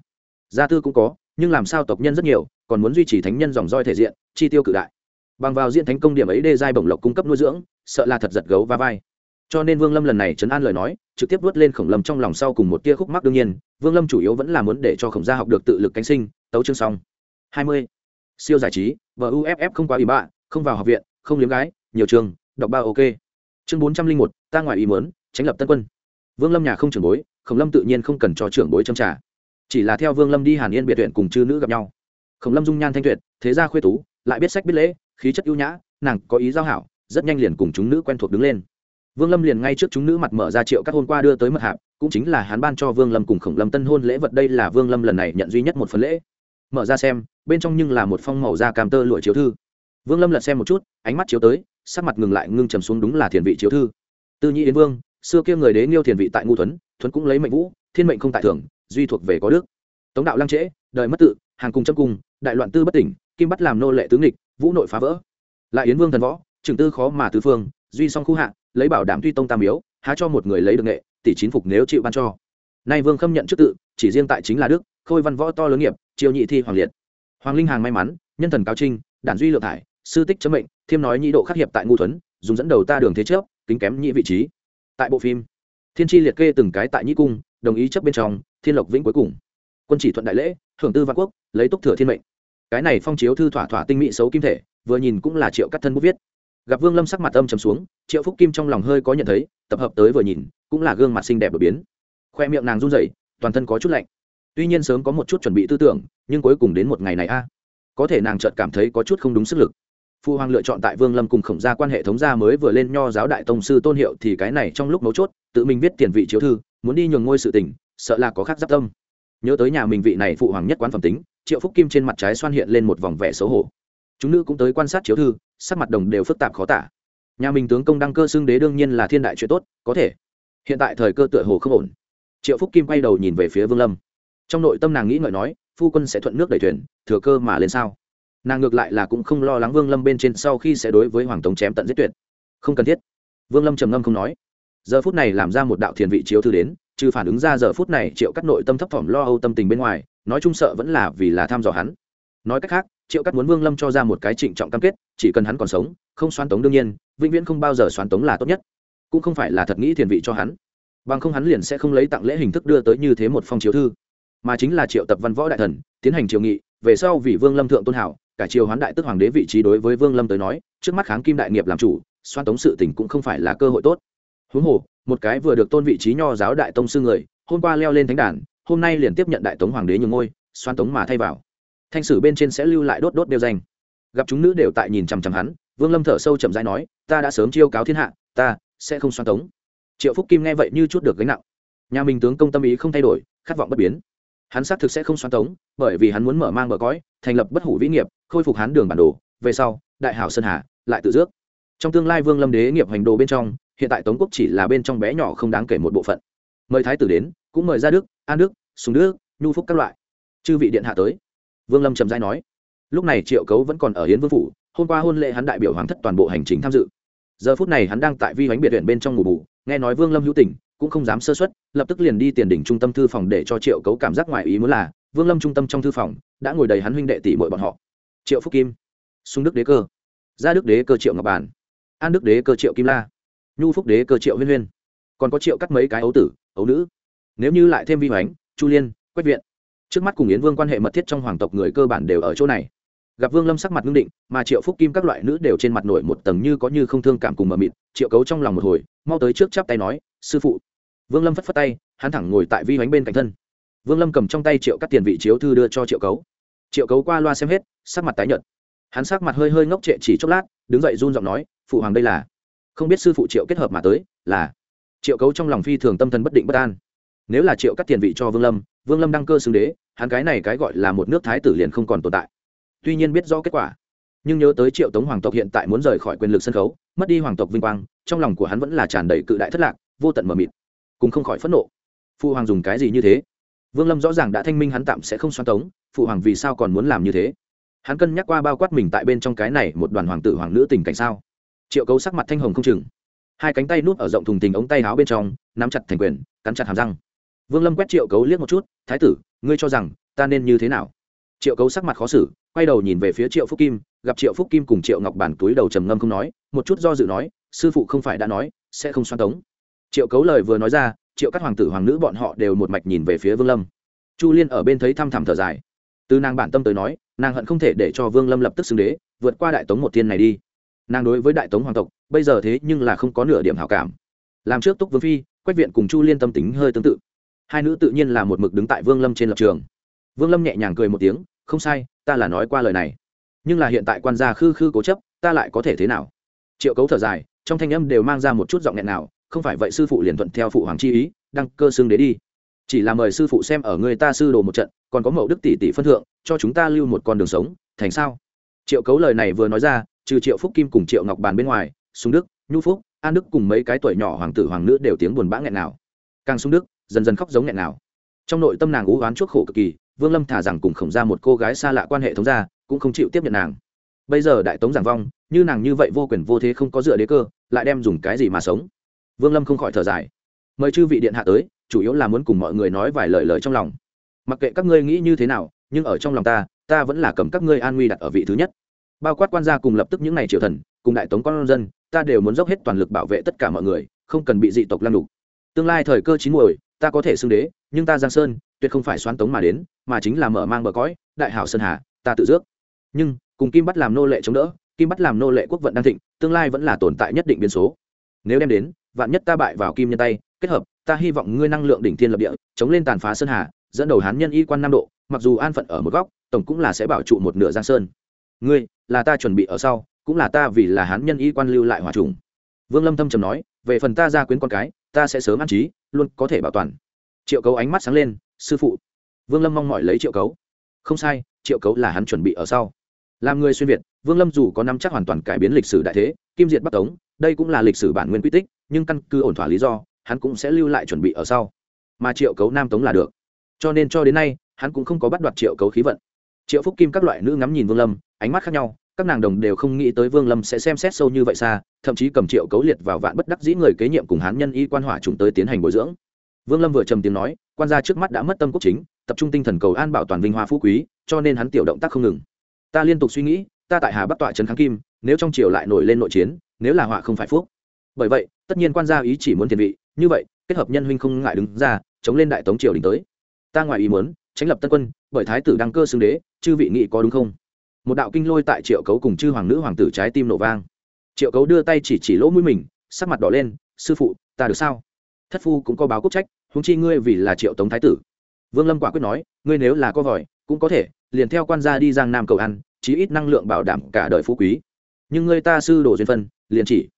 Gia tư cũng có nhưng làm sao tộc nhân rất nhiều, còn muốn duy trì thánh nhân dòng roi thể diện, chi tiêu cự đại. Bằng vào diện thánh công điểm ấy đê giai bổng lộc cung cấp nuôi dưỡng, sợ là thật giật gấu va vai. Cho nên vương lâm lần này chấn an lời nói, trực tiếp vớt lên khổng lâm trong lòng sau cùng một tia khúc mắc đương nhiên, vương lâm chủ yếu vẫn là muốn để cho khổng gia học được tự lực cánh sinh, tấu chương xong. Hai mươi. Siêu giải trí và uff không quá ủy bạ, không vào học viện, không liếm gái, nhiều trường, đọc ba ok. Chương bốn trăm linh một, ta ngoài ý mớn tránh lập tân quân. Vương lâm nhà không trưởng bối, khổng lâm tự nhiên không cần cho trưởng bối châm trả chỉ là theo vương lâm đi hàn yên biệt tuyển cùng chư nữ gặp nhau. Khổng lâm dung nhan thanh tuyệt, thế gia khuê tú, lại biết sách biết lễ, khí chất ưu nhã, nàng có ý giao hảo, rất nhanh liền cùng chúng nữ quen thuộc đứng lên. Vương lâm liền ngay trước chúng nữ mặt mở ra triệu các hôn qua đưa tới mật hạp, cũng chính là hắn ban cho vương lâm cùng khổng lâm tân hôn lễ vật đây là vương lâm lần này nhận duy nhất một phần lễ. Mở ra xem, bên trong nhưng là một phong màu da cam tơ lụa chiếu thư. Vương lâm lật xem một chút, ánh mắt chiếu tới, sắc mặt ngừng lại ngưng trầm xuống đúng là thiền vị chiếu thư. Tư nhĩ đến vương, xưa kia người đế nghiêu thiền vị tại ngu thuấn thuấn cũng lấy mệnh vũ, thiên mệnh không tại thường duy thuộc về có đức. Tống đạo lăng trễ, đời mất tự, hàng cùng châm cung đại loạn tư bất tỉnh, kim bắt làm nô lệ tướng địch vũ nội phá vỡ. Lại yến vương thần võ trường tư khó mà tứ phương, duy song khu hạ, lấy bảo đảm tuy tông tam miếu há cho một người lấy được nghệ, tỷ chín phục nếu chịu ban cho. Nay vương khâm nhận chức tự, chỉ riêng tại chính là đức, khôi văn võ to lớn nghiệp, triều nhị thi hoàng liệt. Hoàng linh hàng may mắn, nhân thần cao trinh, đản duy lượng thải, sư tích chấm mệnh, thiêm nói nhị độ khắc hiệp tại ngu thuấn, dùng dẫn đầu ta đường thế chớp, kính kém nhị vị trí. Tại bộ phim, thiên tri liệt kê từng cái tại nhị cung, đồng ý chấp bên trong thiên lộc vĩnh cuối cùng. Quân chỉ thuận đại lễ, hưởng tư văn quốc, lấy túc thừa thiên mệnh. Cái này phong chiếu thư thỏa thỏa tinh mỹ xấu kim thể, vừa nhìn cũng là triệu cắt thân bút viết. Gặp vương lâm sắc mặt âm trầm xuống, triệu phúc kim trong lòng hơi có nhận thấy, tập hợp tới vừa nhìn, cũng là gương mặt xinh đẹp đột biến. Khoe miệng nàng run rẩy, toàn thân có chút lạnh. Tuy nhiên sớm có một chút chuẩn bị tư tưởng, nhưng cuối cùng đến một ngày này a, có thể nàng chợt cảm thấy có chút không đúng sức lực. Phu hoàng lựa chọn tại vương lâm cùng khổng gia quan hệ thống gia mới vừa lên nho giáo đại tông sư tôn hiệu thì cái này trong lúc mấu chốt, tự mình viết tiền vị chiếu thư, muốn đi nhường ngôi sự tình sợ là có khác giáp tâm. Nhớ tới nhà mình vị này phụ hoàng nhất quán phẩm tính, triệu phúc kim trên mặt trái xoan hiện lên một vòng vẻ xấu hổ. Chúng nữ cũng tới quan sát chiếu thư, sắc mặt đồng đều phức tạp khó tả. Nhà mình tướng công đăng cơ xưng đế đương nhiên là thiên đại chuyện tốt, có thể. Hiện tại thời cơ tựa hồ không ổn. Triệu phúc kim quay đầu nhìn về phía vương lâm. Trong nội tâm nàng nghĩ ngợi nói, phu quân sẽ thuận nước đẩy thuyền, thừa cơ mà lên sao? Nàng ngược lại là cũng không lo lắng vương lâm bên trên sau khi sẽ đối với hoàng tống chém tận giết tuyệt. Không cần thiết. Vương lâm trầm ngâm không nói. Giờ phút này làm ra một đạo thiền vị chiếu thư đến trừ phản ứng ra giờ phút này triệu cắt nội tâm thấp thỏm lo âu tâm tình bên ngoài, nói chung sợ vẫn là vì là tham dò hắn. Nói cách khác, triệu cắt muốn vương lâm cho ra một cái trịnh trọng cam kết, chỉ cần hắn còn sống, không xoan tống đương nhiên, vĩnh viễn không bao giờ xoan tống là tốt nhất. Cũng không phải là thật nghĩ thiền vị cho hắn. Bằng không hắn liền sẽ không lấy tặng lễ hình thức đưa tới như thế một phong chiếu thư. Mà chính là triệu tập văn võ đại thần, tiến hành triều nghị, về sau vì vương lâm thượng tôn hảo, cả triều hoán đại tức hoàng đế vị trí đối với vương lâm tới nói, trước mắt kháng kim đại nghiệp làm chủ xoan tống sự tình cũng không phải là cơ hội tốt. Huống hồ một cái vừa được tôn vị trí nho giáo đại tông sư người, hôm qua leo lên thánh đàn, hôm nay liền tiếp nhận đại tống hoàng đế nhường ngôi, xoan tống mà thay vào. Thanh sử bên trên sẽ lưu lại đốt đốt đeo danh. Gặp chúng nữ đều tại nhìn chằm chằm hắn, vương lâm thở sâu chậm rãi nói, ta đã sớm chiêu cáo thiên hạ, ta sẽ không xoan tống. Triệu phúc kim nghe vậy như chút được gánh nặng. Nhà mình tướng công tâm ý không thay đổi, khát vọng bất biến. Hắn xác thực sẽ không xoan tống, bởi vì hắn muốn mở mang bờ cõi, thành lập bất hủ vĩ nghiệp, khôi phục hắn đường bản đồ, về sau, đại hảo sơn hà, lại tự dước trong tương lai vương lâm đế nghiệp hành đồ bên trong hiện tại tống quốc chỉ là bên trong bé nhỏ không đáng kể một bộ phận. Mời thái tử đến, cũng mời ra đức, an đức, sùng đức, nhu phúc các loại. Chư vị điện hạ tới. Vương lâm trầm giai nói. Lúc này triệu cấu vẫn còn ở hiến vương phủ, hôm qua hôn lễ hắn đại biểu hoàng thất toàn bộ hành trình tham dự. Giờ phút này hắn đang tại vi bánh biệt huyện bên trong ngủ bù, nghe nói vương lâm hữu tình, cũng không dám sơ xuất lập tức liền đi tiền đỉnh trung tâm thư phòng để cho triệu cấu cảm giác ngoài ý muốn là, vương lâm trung tâm trong thư phòng, đã ngồi đầy hắn huynh đệ tỷ mọi bọn họ. Triệu phúc kim sung đức đế cơ, gia đức đế cơ triệu ngọc bản, an đức đế cơ triệu kim la nhu phúc đế cơ triệu huyên huyên. Còn có triệu cắt mấy cái ấu tử, ấu nữ. Nếu như lại thêm vi hoánh, chu liên, quách viện. Trước mắt cùng yến vương quan hệ mật thiết trong hoàng tộc người cơ bản đều ở chỗ này. Gặp vương lâm sắc mặt ngưng định, mà triệu phúc kim các loại nữ đều trên mặt nổi một tầng như có như không thương cảm cùng mờ mịt, triệu cấu trong lòng một hồi, mau tới trước chắp tay nói, sư phụ. Vương lâm phất phất tay, hắn thẳng ngồi tại vi hoánh bên cạnh thân. Vương lâm cầm trong tay triệu cắt tiền vị chiếu thư đưa cho triệu cấu. Triệu cấu qua loa xem hết, sắc mặt tái nhợt. Hắn sắc mặt hơi hơi ngốc trệ chỉ chốc lát, đứng dậy run giọng nói, phụ hoàng đây là không biết sư phụ triệu kết hợp mà tới, là triệu cấu trong lòng phi thường tâm thần bất định bất an. Nếu là triệu cắt tiền vị cho vương lâm vương lâm đăng cơ xưng đế, hắn cái này cái gọi là một nước thái tử liền không còn tồn tại. Tuy nhiên biết rõ kết quả, nhưng nhớ tới triệu tống hoàng tộc hiện tại muốn rời khỏi quyền lực sân khấu, mất đi hoàng tộc vinh quang, trong lòng của hắn vẫn là tràn đầy cự đại thất lạc, vô tận mờ mịt, cùng không khỏi phẫn nộ. Phụ hoàng dùng cái gì như thế? Vương lâm rõ ràng đã thanh minh hắn tạm sẽ không xoan tống phụ hoàng vì sao còn muốn làm như thế? Hắn cân nhắc qua bao quát mình tại bên trong cái này một đoàn hoàng tử hoàng nữ tình cảnh sao? Triệu cấu sắc mặt thanh hồng không chừng. Hai cánh tay núp ở rộng thùng tình ống tay áo bên trong, nắm chặt thành quyền, cắn chặt hàm răng. Vương lâm quét triệu cấu liếc một chút, thái tử, ngươi cho rằng ta nên như thế nào? Triệu cấu sắc mặt khó xử, quay đầu nhìn về phía triệu phúc kim, gặp triệu phúc kim cùng triệu ngọc bản túi đầu trầm ngâm không nói, một chút do dự nói, sư phụ không phải đã nói, sẽ không xoan tống. Triệu cấu lời vừa nói ra, triệu các hoàng tử hoàng nữ bọn họ đều một mạch nhìn về phía vương lâm. Chu liên ở bên thấy thăm thẳm thở dài. Từ nàng bản tâm tới nói, nàng hận không thể để cho vương lâm lập tức xưng đế, vượt qua đại tống một thiên này đi nàng đối với đại tống hoàng tộc, bây giờ thế nhưng là không có nửa điểm hảo cảm. Làm trước túc vương phi, quách viện cùng chu liên tâm tính hơi tương tự. Hai nữ tự nhiên là một mực đứng tại vương lâm trên lập trường. Vương lâm nhẹ nhàng cười một tiếng, không sai, ta là nói qua lời này. Nhưng là hiện tại quan gia khư khư cố chấp, ta lại có thể thế nào? Triệu cấu thở dài, trong thanh âm đều mang ra một chút giọng nghẹn nào, không phải vậy sư phụ liền thuận theo phụ hoàng chi ý, đăng cơ xương đế đi. Chỉ là mời sư phụ xem ở người ta sư đồ một trận, còn có mậu đức tỷ tỷ phân thượng, cho chúng ta lưu một con đường sống, thành sao? Triệu cấu lời này vừa nói ra trừ triệu phúc kim cùng triệu ngọc bàn bên ngoài sung đức, nhu phúc, an đức cùng mấy cái tuổi nhỏ hoàng tử hoàng nữ đều tiếng buồn bã nghẹn nào càng sung đức, dần dần khóc giống nghẹn nào trong nội tâm nàng ú oán chuốc khổ cực kỳ, vương lâm thả rằng cùng khổng ra một cô gái xa lạ quan hệ thống gia, cũng không chịu tiếp nhận nàng. Bây giờ đại tống giảng vong, như nàng như vậy vô quyền vô thế không có dựa đế cơ, lại đem dùng cái gì mà sống? Vương lâm không khỏi thở dài. Mời chư vị điện hạ tới, chủ yếu là muốn cùng mọi người nói vài lời lời trong lòng. Mặc kệ các ngươi nghĩ như thế nào, nhưng ở trong lòng ta ta vẫn là cầm các ngươi an nguy đặt ở vị thứ nhất bao quát quan gia cùng lập tức những ngày triều thần, cùng đại tống con dân, ta đều muốn dốc hết toàn lực bảo vệ tất cả mọi người, không cần bị dị tộc lăng đục tương lai thời cơ chín muồi, ta có thể xưng đế, nhưng ta giang sơn, tuyệt không phải xoán tống mà đến, mà chính là mở mang bờ cõi, đại hảo sơn hà, ta tự dước. Nhưng, cùng kim bắt làm nô lệ chống đỡ, kim bắt làm nô lệ quốc vận đan thịnh, tương lai vẫn là tồn tại nhất định biến số. Nếu đem đến, vạn nhất ta bại vào kim nhân tay, kết hợp, ta hy vọng ngươi năng lượng đỉnh thiên lập địa, chống lên tàn phá sơn hà, dẫn đầu hán nhân y quan nam độ, mặc dù an phận ở một góc, tổng cũng là sẽ bảo trụ một nửa giang sơn. Ngươi là ta chuẩn bị ở sau, cũng là ta vì là hán nhân y quan lưu lại hòa trùng. Vương lâm thâm trầm nói, về phần ta ra quyến con cái, ta sẽ sớm an trí, luôn có thể bảo toàn. Triệu cấu ánh mắt sáng lên, sư phụ. Vương lâm mong mỏi lấy triệu cấu. Không sai, triệu cấu là hắn chuẩn bị ở sau. Làm người xuyên việt, vương lâm dù có năm chắc hoàn toàn cải biến lịch sử đại thế, kim diệt bắc tống, đây cũng là lịch sử bản nguyên quy tích, nhưng căn cứ ổn thỏa lý do, hắn cũng sẽ lưu lại chuẩn bị ở sau. Mà triệu cấu nam tống là được. Cho nên cho đến nay, hắn cũng không có bắt đoạt triệu cấu khí vận triệu phúc kim các loại nữ ngắm nhìn vương lâm, ánh mắt khác nhau, các nàng đồng đều không nghĩ tới vương lâm sẽ xem xét sâu như vậy xa, thậm chí cầm triệu cấu liệt vào vạn bất đắc dĩ người kế nhiệm cùng hán nhân y quan hỏa chúng tới tiến hành bồi dưỡng. Vương lâm vừa trầm tiếng nói, quan gia trước mắt đã mất tâm quốc chính, tập trung tinh thần cầu an bảo toàn vinh hoa phú quý, cho nên hắn tiểu động tác không ngừng. Ta liên tục suy nghĩ, ta tại hà bắc tọa trấn kháng kim, nếu trong triều lại nổi lên nội chiến, nếu là họa không phải phúc. Bởi vậy, tất nhiên quan gia ý chỉ muốn tiền vị, như vậy, kết hợp nhân huynh không ngại đứng ra, chống lên đại tống triều đình tới. Ta ngoài ý muốn, tránh lập tân quân, bởi thái tử đăng cơ xưng đế chư vị nghị có đúng không? Một đạo kinh lôi tại triệu cấu cùng chư hoàng nữ hoàng tử trái tim nổ vang. Triệu cấu đưa tay chỉ chỉ lỗ mũi mình, sắc mặt đỏ lên, sư phụ, ta được sao? Thất phu cũng có báo quốc trách húng chi ngươi vì là triệu tống thái tử. Vương lâm quả quyết nói, ngươi nếu là có vòi, cũng có thể, liền theo quan gia đi giang nam cầu ăn, chí ít năng lượng bảo đảm cả đời phú quý. Nhưng ngươi ta sư đồ duyên phân, liền chỉ.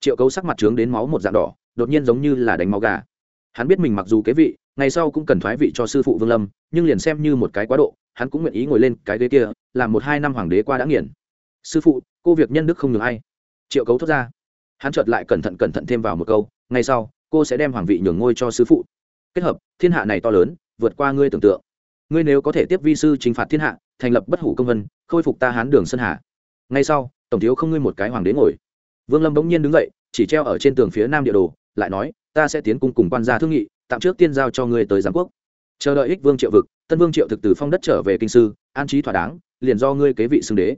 Triệu cấu sắc mặt trướng đến máu một dạng đỏ, đột nhiên giống như là đánh máu gà. Hắn biết mình mặc dù kế vị, ngày sau cũng cần thoái vị cho sư phụ vương lâm, nhưng liền xem như một cái quá độ hắn cũng nguyện ý ngồi lên cái ghế kia, làm một hai năm hoàng đế qua đã nghiền. Sư phụ, cô việc nhân đức không nhường ai. Triệu cấu thốt ra. Hắn chợt lại cẩn thận cẩn thận thêm vào một câu ngay sau, cô sẽ đem hoàng vị nhường ngôi cho sư phụ. Kết hợp, thiên hạ này to lớn, vượt qua ngươi tưởng tượng. Ngươi nếu có thể tiếp vi sư trừng phạt thiên hạ, thành lập bất hủ công vân, khôi phục ta hán đường sơn hà. Ngay sau, tổng thiếu không ngươi một cái hoàng đế ngồi. Vương lâm bỗng nhiên đứng dậy, chỉ treo ở trên tường phía nam địa đồ, lại nói, ta sẽ tiến cung cùng quan gia thương nghị, tạm trước tiên giao cho ngươi tới giám quốc chờ đợi ích vương triệu vực, tân vương triệu thực từ phong đất trở về kinh sư, an trí thỏa đáng, liền do ngươi kế vị xưng đế.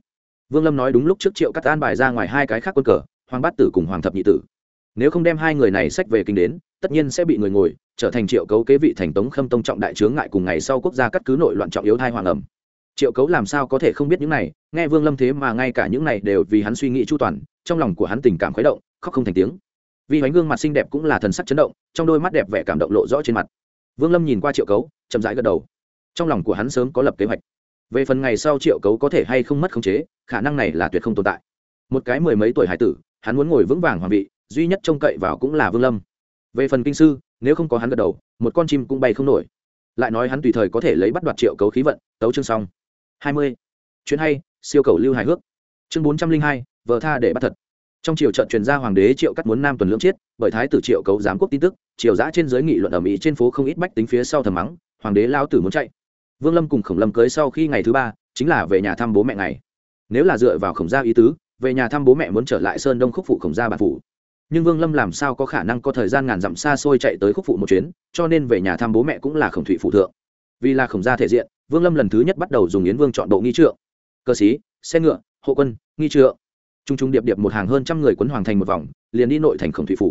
Vương lâm nói đúng lúc trước triệu cắt an bài ra ngoài hai cái khác quân cờ, hoàng bát tử cùng hoàng thập nhị tử. Nếu không đem hai người này sách về kinh đến, tất nhiên sẽ bị người ngồi, trở thành triệu cấu kế vị thành tống khâm tông trọng đại chướng ngại cùng ngày sau quốc gia cắt cứ nội loạn trọng yếu thai hoàng ẩm. Triệu cấu làm sao có thể không biết những này, nghe vương lâm thế mà ngay cả những này đều vì hắn suy nghĩ chu toàn, trong lòng của hắn tình cảm khuấy động, khóc không thành tiếng. Vì bánh gương mặt xinh đẹp cũng là thần sắc chấn động, trong đôi mắt đẹp vẻ cảm động lộ rõ trên mặt vương lâm nhìn qua triệu cấu, chậm rãi gật đầu. Trong lòng của hắn sớm có lập kế hoạch. Về phần ngày sau triệu cấu có thể hay không mất khống chế, khả năng này là tuyệt không tồn tại. Một cái mười mấy tuổi hải tử, hắn muốn ngồi vững vàng hoàng vị, duy nhất trông cậy vào cũng là vương lâm. Về phần kinh sư, nếu không có hắn gật đầu, một con chim cũng bay không nổi. Lại nói hắn tùy thời có thể lấy bắt đoạt triệu cấu khí vận, tấu chương xong. Hai mươi. Chuyến hay, siêu cầu lưu hài hước. Chương bốn trăm linh hai, vờ tha để bắt thật trong triều trận truyền ra hoàng đế triệu cắt muốn nam tuần lưỡng chiết, bởi thái tử triệu cấu giám quốc tin tức, triều giã trên giới nghị luận ở mỹ trên phố không ít bách tính phía sau thầm mắng, hoàng đế lao tử muốn chạy. Vương lâm cùng khổng lâm cưới sau khi ngày thứ ba, chính là về nhà thăm bố mẹ ngày. Nếu là dựa vào khổng gia ý tứ, về nhà thăm bố mẹ muốn trở lại sơn đông khúc phụ khổng gia bản phủ. Nhưng vương lâm làm sao có khả năng có thời gian ngàn dặm xa xôi chạy tới khúc phụ một chuyến, cho nên về nhà thăm bố mẹ cũng là khổng thụy phụ thượng. Vì là khổng gia thể diện, vương lâm lần thứ nhất bắt đầu dùng yến vương chọn bộ nghi trượng. Cơ sĩ, xe ngựa, hộ quân, nghi trượng t r u n g t r u n g điệp điệp một hàng hơn trăm người quấn hoàng thành một vòng, liền đi nội thành khổng thủy phủ.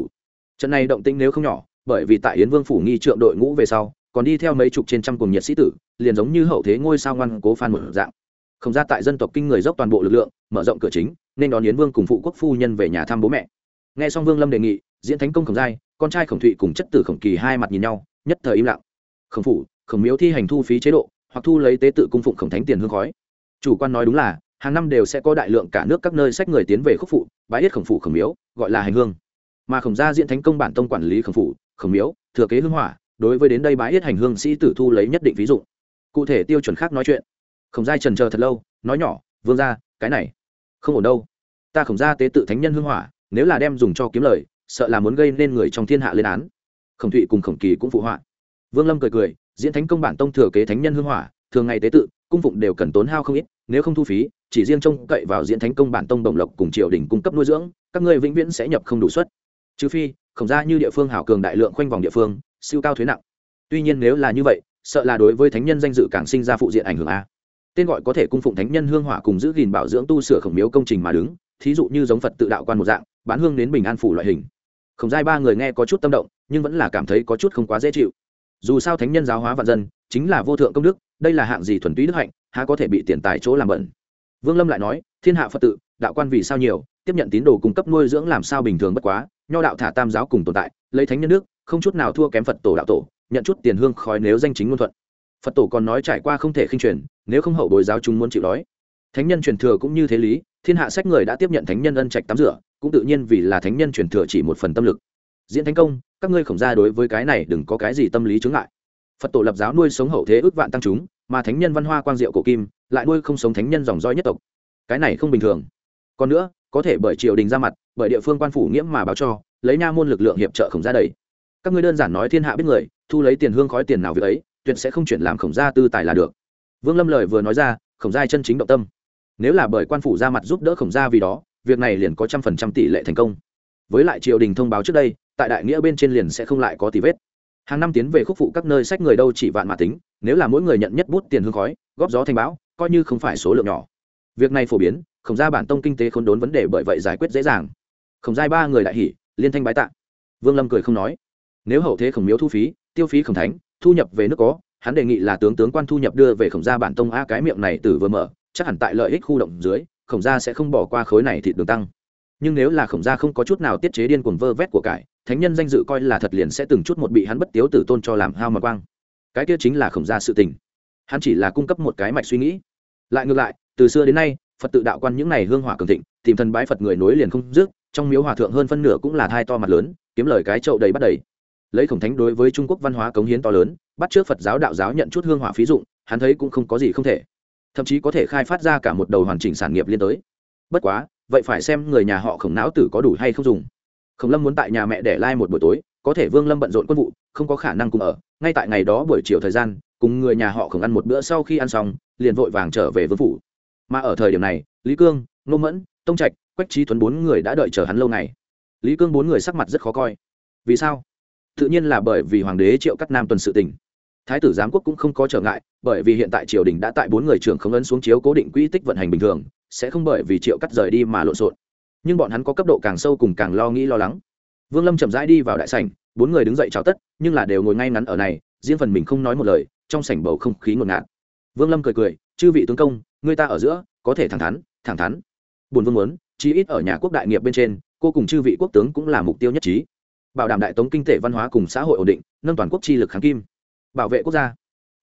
Trận này động tĩnh nếu không nhỏ, bởi vì tại yến vương phủ nghi trượng đội ngũ về sau, còn đi theo mấy chục trên trăm cùng nhiệt sĩ tử, liền giống như hậu thế ngôi sao ngoan cố phan một dạng. Không ra tại dân tộc kinh người dốc toàn bộ lực lượng, mở rộng cửa chính, nên đón yến vương cùng phụ quốc phu nhân về nhà thăm bố mẹ. Nghe xong vương lâm đề nghị, diễn thánh công khổng giai, con trai khổng thụy cùng chất tử khổng kỳ hai mặt nhìn nhau, nhất thời im lặng. Khổng phủ, khổng miếu thi hành thu phí chế độ, hoặc thu lấy tế tự cung phụng khổng thánh tiền hương khói. Chủ quan nói đúng là hàng năm đều sẽ có đại lượng cả nước các nơi sách người tiến về khúc phụ bãi yết khổng phủ khổng miếu, gọi là hành hương. Mà khổng gia diễn thánh công bản tông quản lý khổng phủ, khổng miếu, thừa kế hương hỏa, đối với đến đây bãi yết hành hương sĩ tử thu lấy nhất định ví dụ. Cụ thể tiêu chuẩn khác nói chuyện. Khổng giai trần chờ thật lâu, nói nhỏ, vương gia, cái này không ổn đâu. Ta khổng gia tế tự thánh nhân hương hỏa, nếu là đem dùng cho kiếm lời, sợ là muốn gây nên người trong thiên hạ lên án. Khổng thụy cùng khổng kỳ cũng phụ họa. Vương lâm cười cười, diễn thánh công bản tông thừa kế thánh nhân hương hỏa, thường ngày tế tự, cung phụng đều cần tốn hao không ít, nếu không thu phí chỉ riêng trông cậy vào diễn thánh công bản tông đồng lộc cùng triều đình cung cấp nuôi dưỡng, các ngươi vĩnh viễn sẽ nhập không đủ suất. Trừ phi, khổng ra như địa phương hảo cường đại lượng khoanh vòng địa phương, siêu cao thuế nặng. Tuy nhiên nếu là như vậy, sợ là đối với thánh nhân danh dự càng sinh ra phụ diện ảnh hưởng a. Tên gọi có thể cung phụng thánh nhân hương hỏa cùng giữ gìn bảo dưỡng tu sửa khổng miếu công trình mà đứng, thí dụ như giống phật tự đạo quan một dạng, bán hương đến bình an phủ loại hình. Khổng giai ba người nghe có chút tâm động, nhưng vẫn là cảm thấy có chút không quá dễ chịu. Dù sao thánh nhân giáo hóa vạn dân, chính là vô thượng công đức, đây là hạng gì thuần túy đức hạnh, há có thể bị tiền tài chỗ làm bẩn vương lâm lại nói, thiên hạ phật tự, đạo quan vì sao nhiều? Tiếp nhận tín đồ cung cấp nuôi dưỡng làm sao bình thường bất quá? Nho đạo thả tam giáo cùng tồn tại, lấy thánh nhân nước, không chút nào thua kém phật tổ đạo tổ, nhận chút tiền hương khói nếu danh chính ngôn thuận. Phật tổ còn nói trải qua không thể khinh truyền, nếu không hậu bồi giáo chúng muốn chịu đói. Thánh nhân truyền thừa cũng như thế lý, thiên hạ sách người đã tiếp nhận thánh nhân ân trạch tắm rửa, cũng tự nhiên vì là thánh nhân truyền thừa chỉ một phần tâm lực. Diễn thánh công, các ngươi khổng ra đối với cái này đừng có cái gì tâm lý chướng ngại. Phật tổ lập giáo nuôi sống hậu thế ước vạn tăng chúng, mà thánh nhân văn hoa quang diệu cổ kim lại nuôi không sống thánh nhân dòng dõi nhất tộc. Cái này không bình thường. Còn nữa, có thể bởi triều đình ra mặt, bởi địa phương quan phủ nghiễm mà báo cho, lấy nha môn lực lượng hiệp trợ khổng ra đầy. Các ngươi đơn giản nói thiên hạ biết người, thu lấy tiền hương khói tiền nào việc ấy, tuyệt sẽ không chuyển làm khổng gia tư tài là được. Vương lâm lời vừa nói ra, khổng gia chân chính động tâm. Nếu là bởi quan phủ ra mặt giúp đỡ khổng gia vì đó, việc này liền có trăm phần trăm tỷ lệ thành công. Với lại triều đình thông báo trước đây, tại đại nghĩa bên trên liền sẽ không lại có tỷ vết. Hàng năm tiến về khúc phụ các nơi sách người đâu chỉ vạn mà tính, nếu là mỗi người nhận nhất bút tiền hương khói, góp gió thành bão coi như không phải số lượng nhỏ. Việc này phổ biến, khổng gia bản tông kinh tế khốn đốn vấn đề bởi vậy giải quyết dễ dàng. Khổng giai ba người đại hỉ, liên thanh bái tạ. Vương lâm cười không nói. Nếu hậu thế khổng miếu thu phí, tiêu phí khổng thánh, thu nhập về nước có, hắn đề nghị là tướng tướng quan thu nhập đưa về khổng gia bản tông a cái miệng này từ vừa mở, chắc hẳn tại lợi ích khu động dưới, khổng gia sẽ không bỏ qua khối này thịt đường tăng. Nhưng nếu là khổng gia không có chút nào tiết chế điên cuồng vơ vét của cải, thánh nhân danh dự coi là thật liền sẽ từng chút một bị hắn bất tiếu tử tôn cho làm hao mà quang. Cái kia chính là khổng gia sự tình. Hắn chỉ là cung cấp một cái mạch suy nghĩ lại ngược lại, từ xưa đến nay, phật tự đạo quan những này hương hỏa cường thịnh, tìm thần bái phật người nối liền không dứt, trong miếu hòa thượng hơn phân nửa cũng là thai to mặt lớn, kiếm lời cái chậu đầy bắt đầy. Lấy khổng thánh đối với trung quốc văn hóa cống hiến to lớn, bắt trước phật giáo đạo giáo nhận chút hương hỏa phí dụng, hắn thấy cũng không có gì không thể. Thậm chí có thể khai phát ra cả một đầu hoàn chỉnh sản nghiệp liên tới. Bất quá, vậy phải xem người nhà họ khổng não tử có đủ hay không dùng. Khổng lâm muốn tại nhà mẹ để lai một buổi tối, có thể vương lâm bận rộn quân vụ, không có khả năng cùng ở, ngay tại ngày đó buổi chiều thời gian cùng người nhà họ khổng ăn một bữa sau khi ăn xong, liền vội vàng trở về vương phủ. Mà ở thời điểm này, lý cương nô mẫn, tông trạch, quách trí tuấn bốn người đã đợi chờ hắn lâu ngày. Lý cương bốn người sắc mặt rất khó coi. Vì sao? Tự nhiên là bởi vì hoàng đế triệu cắt nam tuần sự tình. Thái tử giám quốc cũng không có trở ngại, bởi vì hiện tại triều đình đã tại bốn người trưởng không ấn xuống chiếu cố định quỹ tích vận hành bình thường, sẽ không bởi vì triệu cắt rời đi mà lộn xộn. Nhưng bọn hắn có cấp độ càng sâu cùng càng lo nghĩ lo lắng. Vương lâm chậm rãi đi vào đại sảnh, bốn người đứng dậy chào tất, nhưng là đều ngồi ngay ngắn ở này, riêng phần mình không nói một lời trong sảnh bầu không khí ngột ngạt. Vương lâm cười cười, chư vị tướng công, người ta ở giữa, có thể thẳng thắn thẳng thắn. Buồn vương muốn, chí ít ở nhà quốc đại nghiệp bên trên, cô cùng chư vị quốc tướng cũng là mục tiêu nhất trí. Bảo đảm đại tống kinh tế văn hóa cùng xã hội ổn định, nâng toàn quốc chi lực kháng kim. Bảo vệ quốc gia.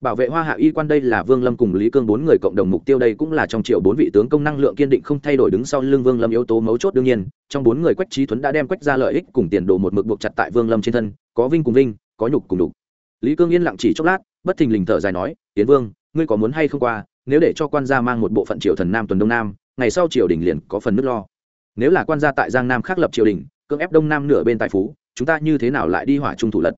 Bảo vệ hoa hạ y quan đây là vương lâm cùng lý cương bốn người cộng đồng mục tiêu đây cũng là trong triệu bốn vị tướng công năng lượng kiên định không thay đổi đứng sau lưng vương lâm yếu tố mấu chốt đương nhiên, trong bốn người quách trí tuấn đã đem quách ra lợi ích cùng tiền đồ một mực buộc chặt tại vương lâm trên thân, có vinh cùng vinh, có nhục cùng đục lý cương yên lặng chỉ chốc lát bất thình lình thở dài nói, tiến vương, ngươi có muốn hay không qua? Nếu để cho quan gia mang một bộ phận triều thần nam tuần đông nam, ngày sau triều đình liền có phần nước lo. Nếu là quan gia tại giang nam khác lập triều đình, cưỡng ép đông nam nửa bên tài phú, chúng ta như thế nào lại đi hỏa trung thủ lật?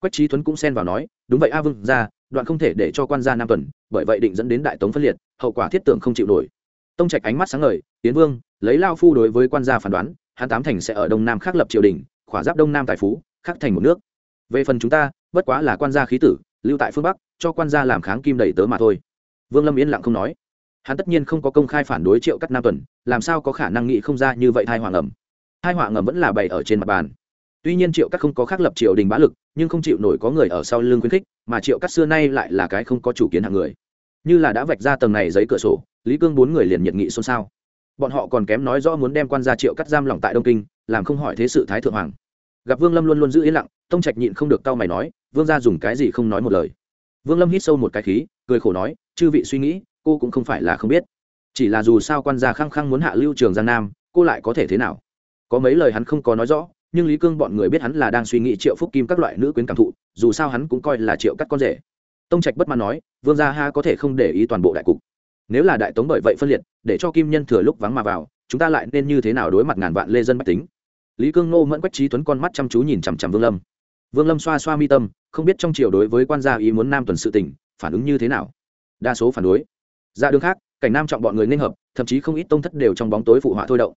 Quách trí tuấn cũng xen vào nói, đúng vậy a vương ra đoạn không thể để cho quan gia nam tuần, bởi vậy định dẫn đến đại tống phân liệt, hậu quả thiết tưởng không chịu nổi. Tông trạch ánh mắt sáng ngời, tiến vương, lấy lao phu đối với quan gia phán đoán, hắn tám thành sẽ ở đông nam khác lập triều đình, khỏa giáp đông nam tài phú, khắc thành một nước. Về phần chúng ta, bất quá là quan gia khí tử lưu tại phương bắc, cho quan gia làm kháng kim đầy tớ mà thôi. Vương lâm yên lặng không nói. Hắn tất nhiên không có công khai phản đối triệu cắt nam tuần, làm sao có khả năng nghĩ không ra như vậy thai hoàng ẩm hai hoàng ngầm vẫn là bày ở trên mặt bàn. Tuy nhiên triệu cắt không có khác lập triều đình bá lực, nhưng không chịu nổi có người ở sau lưng khuyến khích, mà triệu cắt xưa nay lại là cái không có chủ kiến hạng người. Như là đã vạch ra tầng này giấy cửa sổ, lý cương bốn người liền nhiệt nghị xôn xao. Bọn họ còn kém nói rõ muốn đem quan gia triệu cắt giam lỏng tại đông kinh, làm không hỏi thế sự thái thượng hoàng. Gặp vương lâm luôn luôn giữ yên lặng tông trạch nhịn không được tao mày nói, vương gia dùng cái gì không nói một lời. Vương lâm hít sâu một cái khí, cười khổ nói, chư vị suy nghĩ, cô cũng không phải là không biết. Chỉ là dù sao quan gia khăng khăng muốn hạ lưu trường giang nam, cô lại có thể thế nào? Có mấy lời hắn không có nói rõ, nhưng lý cương bọn người biết hắn là đang suy nghĩ triệu phúc kim các loại nữ quyến cảm thụ, dù sao hắn cũng coi là triệu cắt con rể. Tông trạch bất mãn nói, vương gia ha có thể không để ý toàn bộ đại cục. Nếu là đại tống bởi vậy phân liệt, để cho kim nhân thừa lúc vắng mà vào, chúng ta lại nên như thế nào đối mặt ngàn vạn lê dân bách tính? Lý cương nô mẫn quách trí tuấn con mắt chăm chú nhìn chằm chằm vương lâm vương lâm xoa xoa mi tâm, không biết trong triều đối với quan gia ý muốn nam tuần sự tỉnh phản ứng như thế nào. Đa số phản đối. Ra đường khác, cảnh nam trọng bọn người nên hợp, thậm chí không ít tông thất đều trong bóng tối phụ họa thôi động.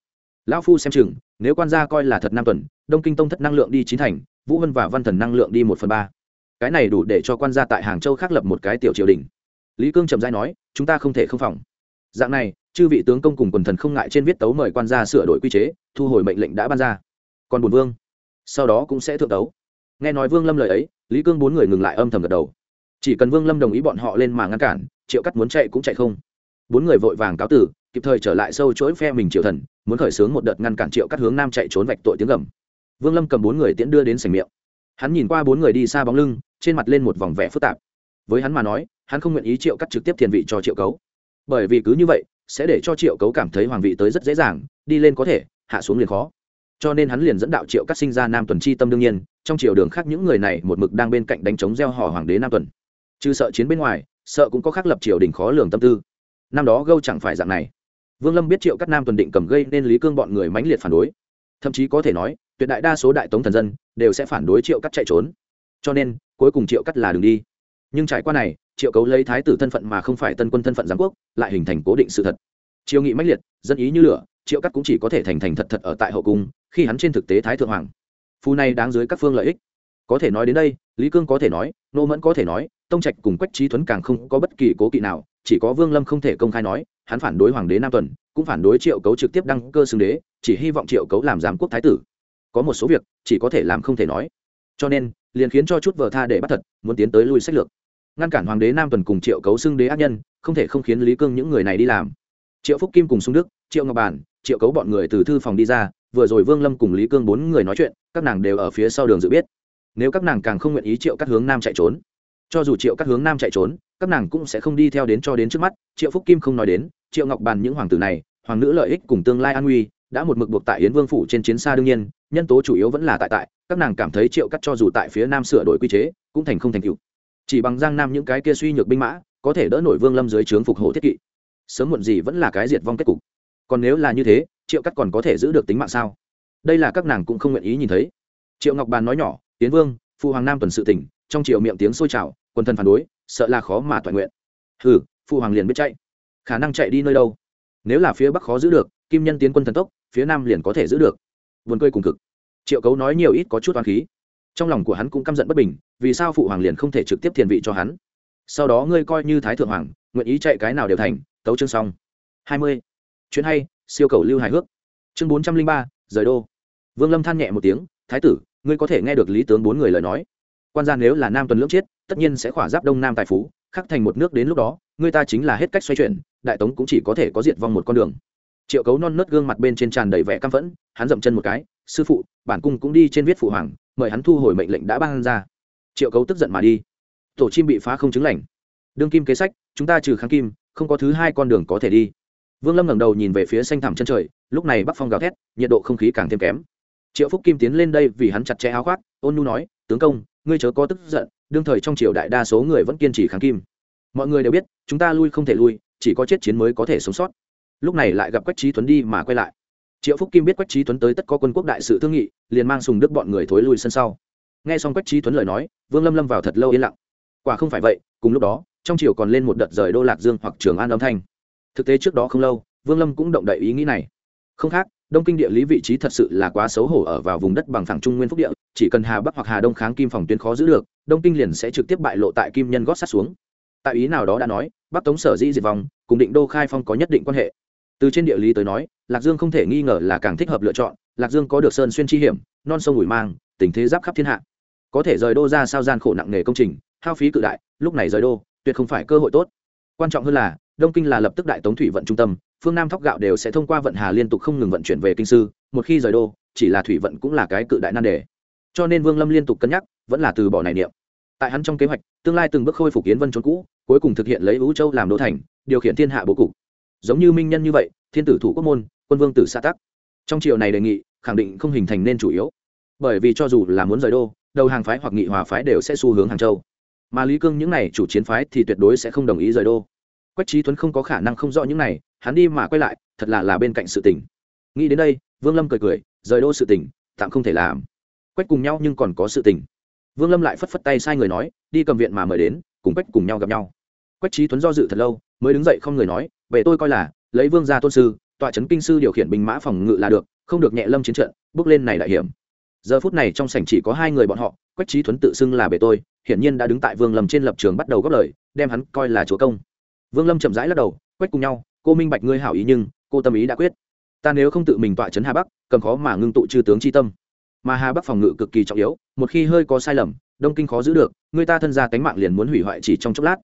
Lão phu xem chừng, nếu quan gia coi là thật nam tuần, đông kinh tông thất năng lượng đi chín thành, vũ hân và văn thần năng lượng đi một phần ba. Cái này đủ để cho quan gia tại hàng châu khác lập một cái tiểu triều đình. Lý cương trầm dai nói, chúng ta không thể không phòng. Dạng này, chư vị tướng công cùng quần thần không ngại trên viết tấu mời quan gia sửa đổi quy chế, thu hồi mệnh lệnh đã ban ra. Còn bùn vương, sau đó cũng sẽ thượng tấu nghe nói vương lâm lời ấy, lý cương bốn người ngừng lại âm thầm gật đầu. Chỉ cần vương lâm đồng ý bọn họ lên mà ngăn cản, triệu cắt muốn chạy cũng chạy không. Bốn người vội vàng cáo tử, kịp thời trở lại sâu chỗi phe mình triệu thần, muốn khởi xướng một đợt ngăn cản triệu cắt hướng nam chạy trốn vạch tội tiếng gầm. Vương lâm cầm bốn người tiễn đưa đến sảnh miệng. Hắn nhìn qua bốn người đi xa bóng lưng, trên mặt lên một vòng vẻ phức tạp. Với hắn mà nói, hắn không nguyện ý triệu cắt trực tiếp thiền vị cho triệu cấu. Bởi vì cứ như vậy, sẽ để cho triệu cấu cảm thấy hoàng vị tới rất dễ dàng, đi lên có thể, hạ xuống liền khó cho nên hắn liền dẫn đạo triệu cắt sinh ra nam tuần chi tâm đương nhiên, trong triều đường khác những người này một mực đang bên cạnh đánh chống gieo hò hoàng đế nam tuần. Chứ sợ chiến bên ngoài, sợ cũng có khác lập triều đình khó lường tâm tư. Năm đó gâu chẳng phải dạng này. Vương lâm biết triệu cắt nam tuần định cầm gây nên lý cương bọn người mãnh liệt phản đối. Thậm chí có thể nói, tuyệt đại đa số đại tống thần dân đều sẽ phản đối triệu cắt chạy trốn. Cho nên, cuối cùng triệu cắt là đường đi. Nhưng trải qua này, triệu cấu lấy thái tử thân phận mà không phải tân quân thân phận giám quốc, lại hình thành cố định sự thật. Triều nghị mãnh liệt, dân ý như lửa, triệu cắt cũng chỉ có thể thành thành thật thật ở tại hậu cung khi hắn trên thực tế thái thượng hoàng. Phu này đáng dưới các phương lợi ích. Có thể nói đến đây, lý cương có thể nói, nô mẫn có thể nói, tông trạch cùng quách trí tuấn càng không có bất kỳ cố kỵ nào, chỉ có vương lâm không thể công khai nói, hắn phản đối hoàng đế nam tuần, cũng phản đối triệu cấu trực tiếp đăng cơ xưng đế, chỉ hy vọng triệu cấu làm giám quốc thái tử. Có một số việc, chỉ có thể làm không thể nói. Cho nên, liền khiến cho chút vợ tha để bắt thật, muốn tiến tới lui sách lược. Ngăn cản hoàng đế nam tuần cùng triệu cấu xưng đế ác nhân, không thể không khiến lý cương những người này đi làm. Triệu phúc kim cùng sung đức, triệu ngọc bản triệu cấu bọn người từ thư phòng đi ra, vừa rồi vương lâm cùng lý cương bốn người nói chuyện, các nàng đều ở phía sau đường dự biết. Nếu các nàng càng không nguyện ý triệu các hướng nam chạy trốn, cho dù triệu các hướng nam chạy trốn, các nàng cũng sẽ không đi theo đến cho đến trước mắt. Triệu phúc kim không nói đến, triệu ngọc bàn những hoàng tử này, hoàng nữ lợi ích cùng tương lai an nguy đã một mực buộc tại yến vương phủ trên chiến xa đương nhiên, nhân tố chủ yếu vẫn là tại tại, các nàng cảm thấy triệu cắt cho dù tại phía nam sửa đổi quy chế, cũng thành không thành cựu chỉ bằng giang nam những cái kia suy nhược binh mã, có thể đỡ nổi vương lâm dưới trướng phục hộ thiết kỵ. Sớm muộn gì vẫn là cái diệt vong kết cục còn nếu là như thế triệu cắt còn có thể giữ được tính mạng sao? Đây là các nàng cũng không nguyện ý nhìn thấy. Triệu ngọc bàn nói nhỏ tiến vương phụ hoàng nam tuần sự tỉnh. Trong triệu miệng tiếng sôi trào quân thần phản đối sợ là khó mà toàn nguyện. Hừ, phụ hoàng liền biết chạy. Khả năng chạy đi nơi đâu? Nếu là phía bắc khó giữ được kim nhân tiến quân thần tốc phía nam liền có thể giữ được. Vườn cười cùng cực. Triệu cấu nói nhiều ít có chút oán khí. Trong lòng của hắn cũng căm giận bất bình vì sao phụ hoàng liền không thể trực tiếp thiền vị cho hắn? Sau đó ngươi coi như thái thượng hoàng nguyện ý chạy cái nào đều thành tấu chương xong. Hai mươi chuyện hay, siêu cầu lưu hài hước. Chương bốn trăm linh ba, rời đô. Vương lâm than nhẹ một tiếng, thái tử, ngươi có thể nghe được lý tướng bốn người lời nói. Quan gia nếu là nam tuần lưỡng chiết tất nhiên sẽ khỏa giáp đông nam tài phú, khắc thành một nước đến lúc đó người ta chính là hết cách xoay chuyển, đại tống cũng chỉ có thể có diệt vong một con đường. Triệu cấu non nớt gương mặt bên trên tràn đầy vẻ căm phẫn, hắn dậm chân một cái, sư phụ, bản cung cũng đi trên viết phụ hoàng, mời hắn thu hồi mệnh lệnh đã ban ra. Triệu cấu tức giận mà đi. Tổ chim bị phá không chứng lành. Đương kim kế sách, chúng ta trừ kháng kim, không có thứ hai con đường có thể đi vương lâm ngẩng đầu nhìn về phía xanh thẳm chân trời, lúc này bắc phong gào thét, nhiệt độ không khí càng thêm kém. Triệu phúc kim tiến lên đây vì hắn chặt chẽ áo khoác, ôn nhu nói, tướng công, ngươi chớ có tức giận, đương thời trong triều đại đa số người vẫn kiên trì kháng kim. Mọi người đều biết, chúng ta lui không thể lui, chỉ có chết chiến mới có thể sống sót. Lúc này lại gặp quách trí tuấn đi mà quay lại. Triệu phúc kim biết quách trí tuấn tới tất có quân quốc đại sự thương nghị, liền mang sùng đức bọn người thối lui sân sau. Nghe xong quách trí tuấn lời nói, vương lâm lâm vào thật lâu yên lặng. Quả không phải vậy, cùng lúc đó, trong triều còn lên một đợt rời đô lạc dương hoặc trường an âm thanh thực tế trước đó không lâu, vương lâm cũng động đậy ý nghĩ này. Không khác, đông kinh địa lý vị trí thật sự là quá xấu hổ ở vào vùng đất bằng phẳng trung nguyên phúc địa, chỉ cần hà bắc hoặc hà đông kháng kim phòng tuyến khó giữ được, đông kinh liền sẽ trực tiếp bại lộ tại kim nhân gót sát xuống. Tại ý nào đó đã nói, bắc tống sở dĩ diệt vong, cùng định đô khai phong có nhất định quan hệ. Từ trên địa lý tới nói, lạc dương không thể nghi ngờ là càng thích hợp lựa chọn, lạc dương có được sơn xuyên chi hiểm, non sông ủi mang, tình thế giáp khắp thiên hạ. Có thể rời đô ra sao gian khổ nặng nghề công trình, hao phí cự đại, lúc này rời đô, tuyệt không phải cơ hội tốt. Quan trọng hơn là đông kinh là lập tức đại tống thủy vận trung tâm, phương nam thóc gạo đều sẽ thông qua vận hà liên tục không ngừng vận chuyển về kinh sư, một khi rời đô, chỉ là thủy vận cũng là cái cự đại nan đề. Cho nên vương lâm liên tục cân nhắc, vẫn là từ bỏ này niệm. Tại hắn trong kế hoạch, tương lai từng bước khôi phục kiến vân trốn cũ, cuối cùng thực hiện lấy vũ châu làm đô thành, điều khiển thiên hạ bố cục. Giống như minh nhân như vậy, thiên tử thủ quốc môn, quân vương tử xã tắc. Trong triều này đề nghị, khẳng định không hình thành nên chủ yếu. Bởi vì cho dù là muốn rời đô, đầu hàng phái hoặc nghị hòa phái đều sẽ xu hướng hàng châu. Mà lý cương những này chủ chiến phái thì tuyệt đối sẽ không đồng ý rời đô quách trí tuấn không có khả năng không rõ những này, hắn đi mà quay lại, thật là là bên cạnh sự tình. Nghĩ đến đây, vương lâm cười cười, rời đô sự tình, tạm không thể làm. Quách cùng nhau nhưng còn có sự tình. Vương lâm lại phất phất tay sai người nói, đi cầm viện mà mời đến, cùng quách cùng nhau gặp nhau. Quách trí tuấn do dự thật lâu, mới đứng dậy không người nói, về tôi coi là, lấy vương gia tôn sư, tọa trấn kinh sư điều khiển binh mã phòng ngự là được, không được nhẹ lâm chiến trận, bước lên này đại hiểm. Giờ phút này trong sảnh chỉ có hai người bọn họ, quách trí tuấn tự xưng là bề tôi, hiển nhiên đã đứng tại vương lâm trên lập trường bắt đầu góp lời, đem hắn coi là chúa công vương lâm chậm rãi lắc đầu quách cùng nhau, cô minh bạch ngươi hảo ý nhưng, cô tâm ý đã quyết. Ta nếu không tự mình tọa trấn hà bắc, cầm khó mà ngưng tụ chư tướng chi tâm. Mà hà bắc phòng ngự cực kỳ trọng yếu, một khi hơi có sai lầm, đông kinh khó giữ được, người ta thân ra cánh mạng liền muốn hủy hoại chỉ trong chốc lát.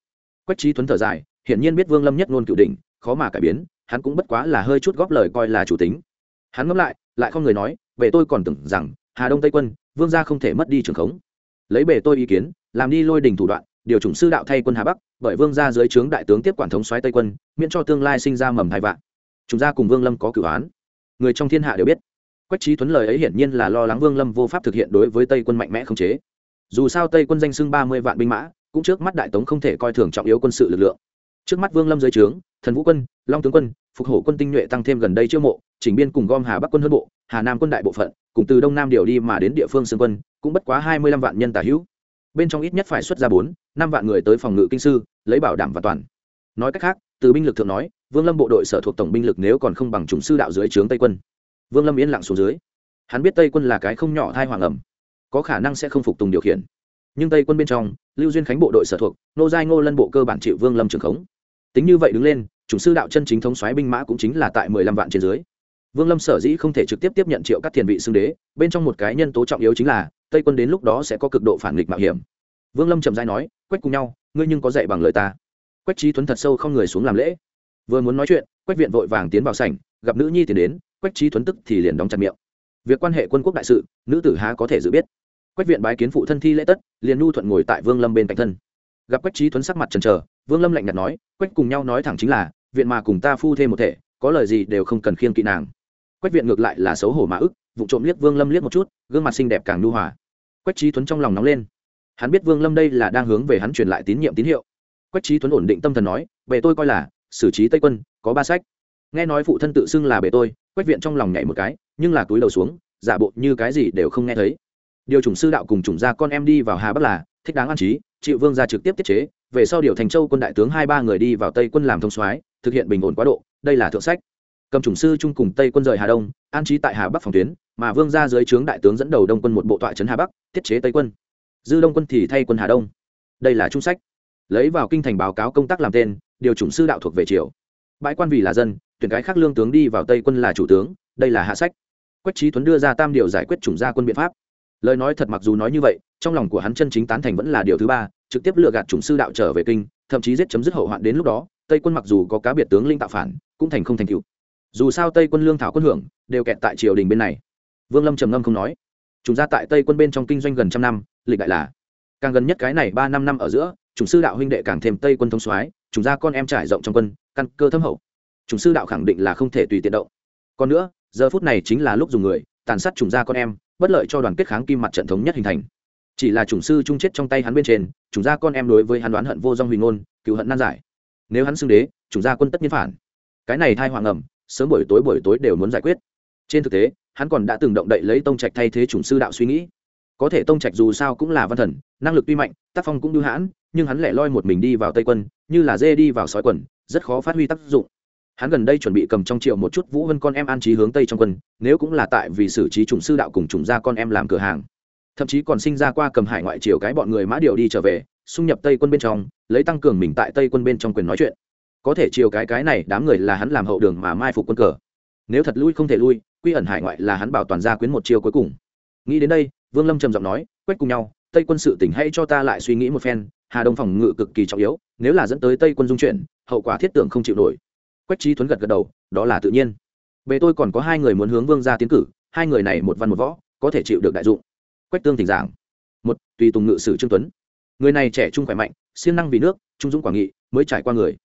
Quách trí tuấn thở dài, hiển nhiên biết vương lâm nhất ngôn cựu đỉnh, khó mà cải biến, hắn cũng bất quá là hơi chút góp lời coi là chủ tính. Hắn ngẫm lại lại không người nói về tôi còn tưởng rằng hà đông tây quân, vương gia không thể mất đi trường khống. Lấy bề tôi ý kiến, làm đi lôi đình thủ đoạn điều chủng sư đạo thay quân hà bắc, bởi vương gia dưới trướng đại tướng tiếp quản thống xoáy tây quân, miễn cho tương lai sinh ra mầm hai vạn. Chúng gia cùng vương lâm có cửu án. Người trong thiên hạ đều biết. Quách trí tuấn lời ấy hiển nhiên là lo lắng vương lâm vô pháp thực hiện đối với tây quân mạnh mẽ không chế. Dù sao tây quân danh xưng ba mươi vạn binh mã, cũng trước mắt đại tống không thể coi thường trọng yếu quân sự lực lượng. Trước mắt vương lâm dưới trướng, thần vũ quân, long tướng quân, phục hổ quân tinh nhuệ tăng thêm gần đây chiêu mộ chỉnh biên cùng gom hà bắc quân hơn bộ, hà nam quân đại bộ phận, cùng từ đông nam điều đi mà đến địa phương xương quân, cũng bất quá hai mươi lăm vạn nhân tả hữu bên trong ít nhất phải xuất ra bốn, năm vạn người tới phòng ngự kinh sư, lấy bảo đảm và toàn. Nói cách khác, từ binh lực thượng nói, vương lâm bộ đội sở thuộc tổng binh lực nếu còn không bằng chủng sư đạo dưới trướng tây quân. Vương lâm yên lặng xuống dưới. Hắn biết tây quân là cái không nhỏ thai hoàng ẩm, có khả năng sẽ không phục tùng điều khiển. Nhưng tây quân bên trong, lưu duyên khánh bộ đội sở thuộc, nô giai ngô lân bộ cơ bản chịu vương lâm trường khống. Tính như vậy đứng lên, chủng sư đạo chân chính thống xoáy binh mã cũng chính là tại mười lăm vạn trên dưới. Vương lâm sở dĩ không thể trực tiếp tiếp nhận triệu các thiền vị xưng đế, bên trong một cái nhân tố trọng yếu chính là tây quân đến lúc đó sẽ có cực độ phản nghịch mạo hiểm. Vương lâm trầm dai nói, quách cùng nhau, ngươi nhưng có dạy bằng lời ta. Quách trí tuấn thật sâu không người xuống làm lễ. Vừa muốn nói chuyện, quách viện vội vàng tiến vào sảnh, gặp nữ nhi tiến đến, quách trí tuấn tức thì liền đóng chặt miệng. Việc quan hệ quân quốc đại sự, nữ tử há có thể dự biết. Quách viện bái kiến phụ thân thi lễ tất, liền nhu thuận ngồi tại vương lâm bên cạnh thân. Gặp quách trí tuấn sắc mặt trần trờ vương lâm lạnh nhạt nói, quách cùng nhau nói thẳng chính là, viện mà cùng ta phu thêm một thể, có lời gì đều không cần khiêng kỵ nàng. Quách viện ngược lại là xấu hổ mà ức vụ trộm liếc vương lâm liếc một chút, gương mặt xinh đẹp càng nhu hòa quách trí tuấn trong lòng nóng lên. Hắn biết vương lâm đây là đang hướng về hắn truyền lại tín nhiệm tín hiệu. Quách trí tuấn ổn định tâm thần nói về tôi coi là, xử trí tây quân, có ba sách. Nghe nói phụ thân tự xưng là bề tôi, quách viện trong lòng nhảy một cái, nhưng là túi đầu xuống, giả bộ như cái gì đều không nghe thấy. Điều chủng sư đạo cùng chủng gia con em đi vào hà bắc là, thích đáng an trí, chịu vương gia trực tiếp tiết chế, về sau điều thành châu quân đại tướng hai ba người đi vào tây quân làm thông soái, thực hiện bình ổn quá độ, đây là thượng sách cầm chủng sư chung cùng tây quân rời hà đông, an trí tại hà bắc phòng tuyến, mà vương ra dưới trướng đại tướng dẫn đầu đông quân một bộ tọa trấn hà bắc tiết chế tây quân. Dư đông quân thì thay quân hà đông. Đây là trung sách. Lấy vào kinh thành báo cáo công tác làm tên, điều chủng sư đạo thuộc về triều. Bãi quan vì là dân, tuyển cái khác lương tướng đi vào tây quân là chủ tướng, đây là hạ sách. Quách trí tuấn đưa ra tam điều giải quyết chủng gia quân biện pháp. Lời nói thật mặc dù nói như vậy, trong lòng của hắn chân chính tán thành vẫn là điều thứ ba, trực tiếp lừa gạt chủng sư đạo trở về kinh, thậm chí giết chấm dứt hậu hoạn đến lúc đó, tây quân mặc dù có cá biệt tướng linh tạo phản, cũng thành không thành cựu dù sao tây quân lương thảo quân hưởng đều kẹt tại triều đình bên này vương lâm trầm ngâm không nói chúng ra tại tây quân bên trong kinh doanh gần trăm năm lịch đại là càng gần nhất cái này ba năm năm ở giữa chủng sư đạo huynh đệ càng thêm tây quân thông soái chúng ra con em trải rộng trong quân căn cơ thâm hậu chủng sư đạo khẳng định là không thể tùy tiện động còn nữa giờ phút này chính là lúc dùng người tàn sát chủng ra con em bất lợi cho đoàn kết kháng kim mặt trận thống nhất hình thành chỉ là chủng sư chung chết trong tay hắn bên trên chủng ra con em đối với hắn đoán hận vô dong huỳnh ngôn cựu hận nan giải nếu hắn xưng đế chủng ra quân tất nhiên phản cái này thai hoàng ẩm sớm buổi tối buổi tối đều muốn giải quyết. Trên thực tế, hắn còn đã từng động đậy lấy tông trạch thay thế chủng sư đạo suy nghĩ. Có thể tông trạch dù sao cũng là văn thần, năng lực tuy mạnh, tác phong cũng như hãn, nhưng hắn lẻ loi một mình đi vào tây quân, như là dê đi vào sói quần, rất khó phát huy tác dụng. Hắn gần đây chuẩn bị cầm trong triệu một chút vũ vân con em an trí hướng tây trong quân, nếu cũng là tại vì xử trí chủng sư đạo cùng chủng gia con em làm cửa hàng. Thậm chí còn sinh ra qua cầm hải ngoại triều cái bọn người mã điều đi trở về, xung nhập tây quân bên trong, lấy tăng cường mình tại tây quân bên trong quyền nói chuyện có thể chiều cái cái này đám người là hắn làm hậu đường mà mai phục quân cờ. Nếu thật lui không thể lui, quy ẩn hải ngoại là hắn bảo toàn gia quyến một chiều cuối cùng. Nghĩ đến đây, vương lâm trầm giọng nói, quét cùng nhau, tây quân sự tỉnh hay cho ta lại suy nghĩ một phen, hà đông phòng ngự cực kỳ trọng yếu, nếu là dẫn tới tây quân dung chuyển, hậu quả thiết tưởng không chịu nổi. Quách trí thuấn gật gật đầu, đó là tự nhiên. Bề tôi còn có hai người muốn hướng vương ra tiến cử, hai người này một văn một võ, có thể chịu được đại dụng. Quách tương thỉnh giảng. Một, tùy tùng ngự sử trương tuấn. Người này trẻ trung khỏe mạnh, siêng năng vì nước, trung dũng quảng nghị, mới trải qua người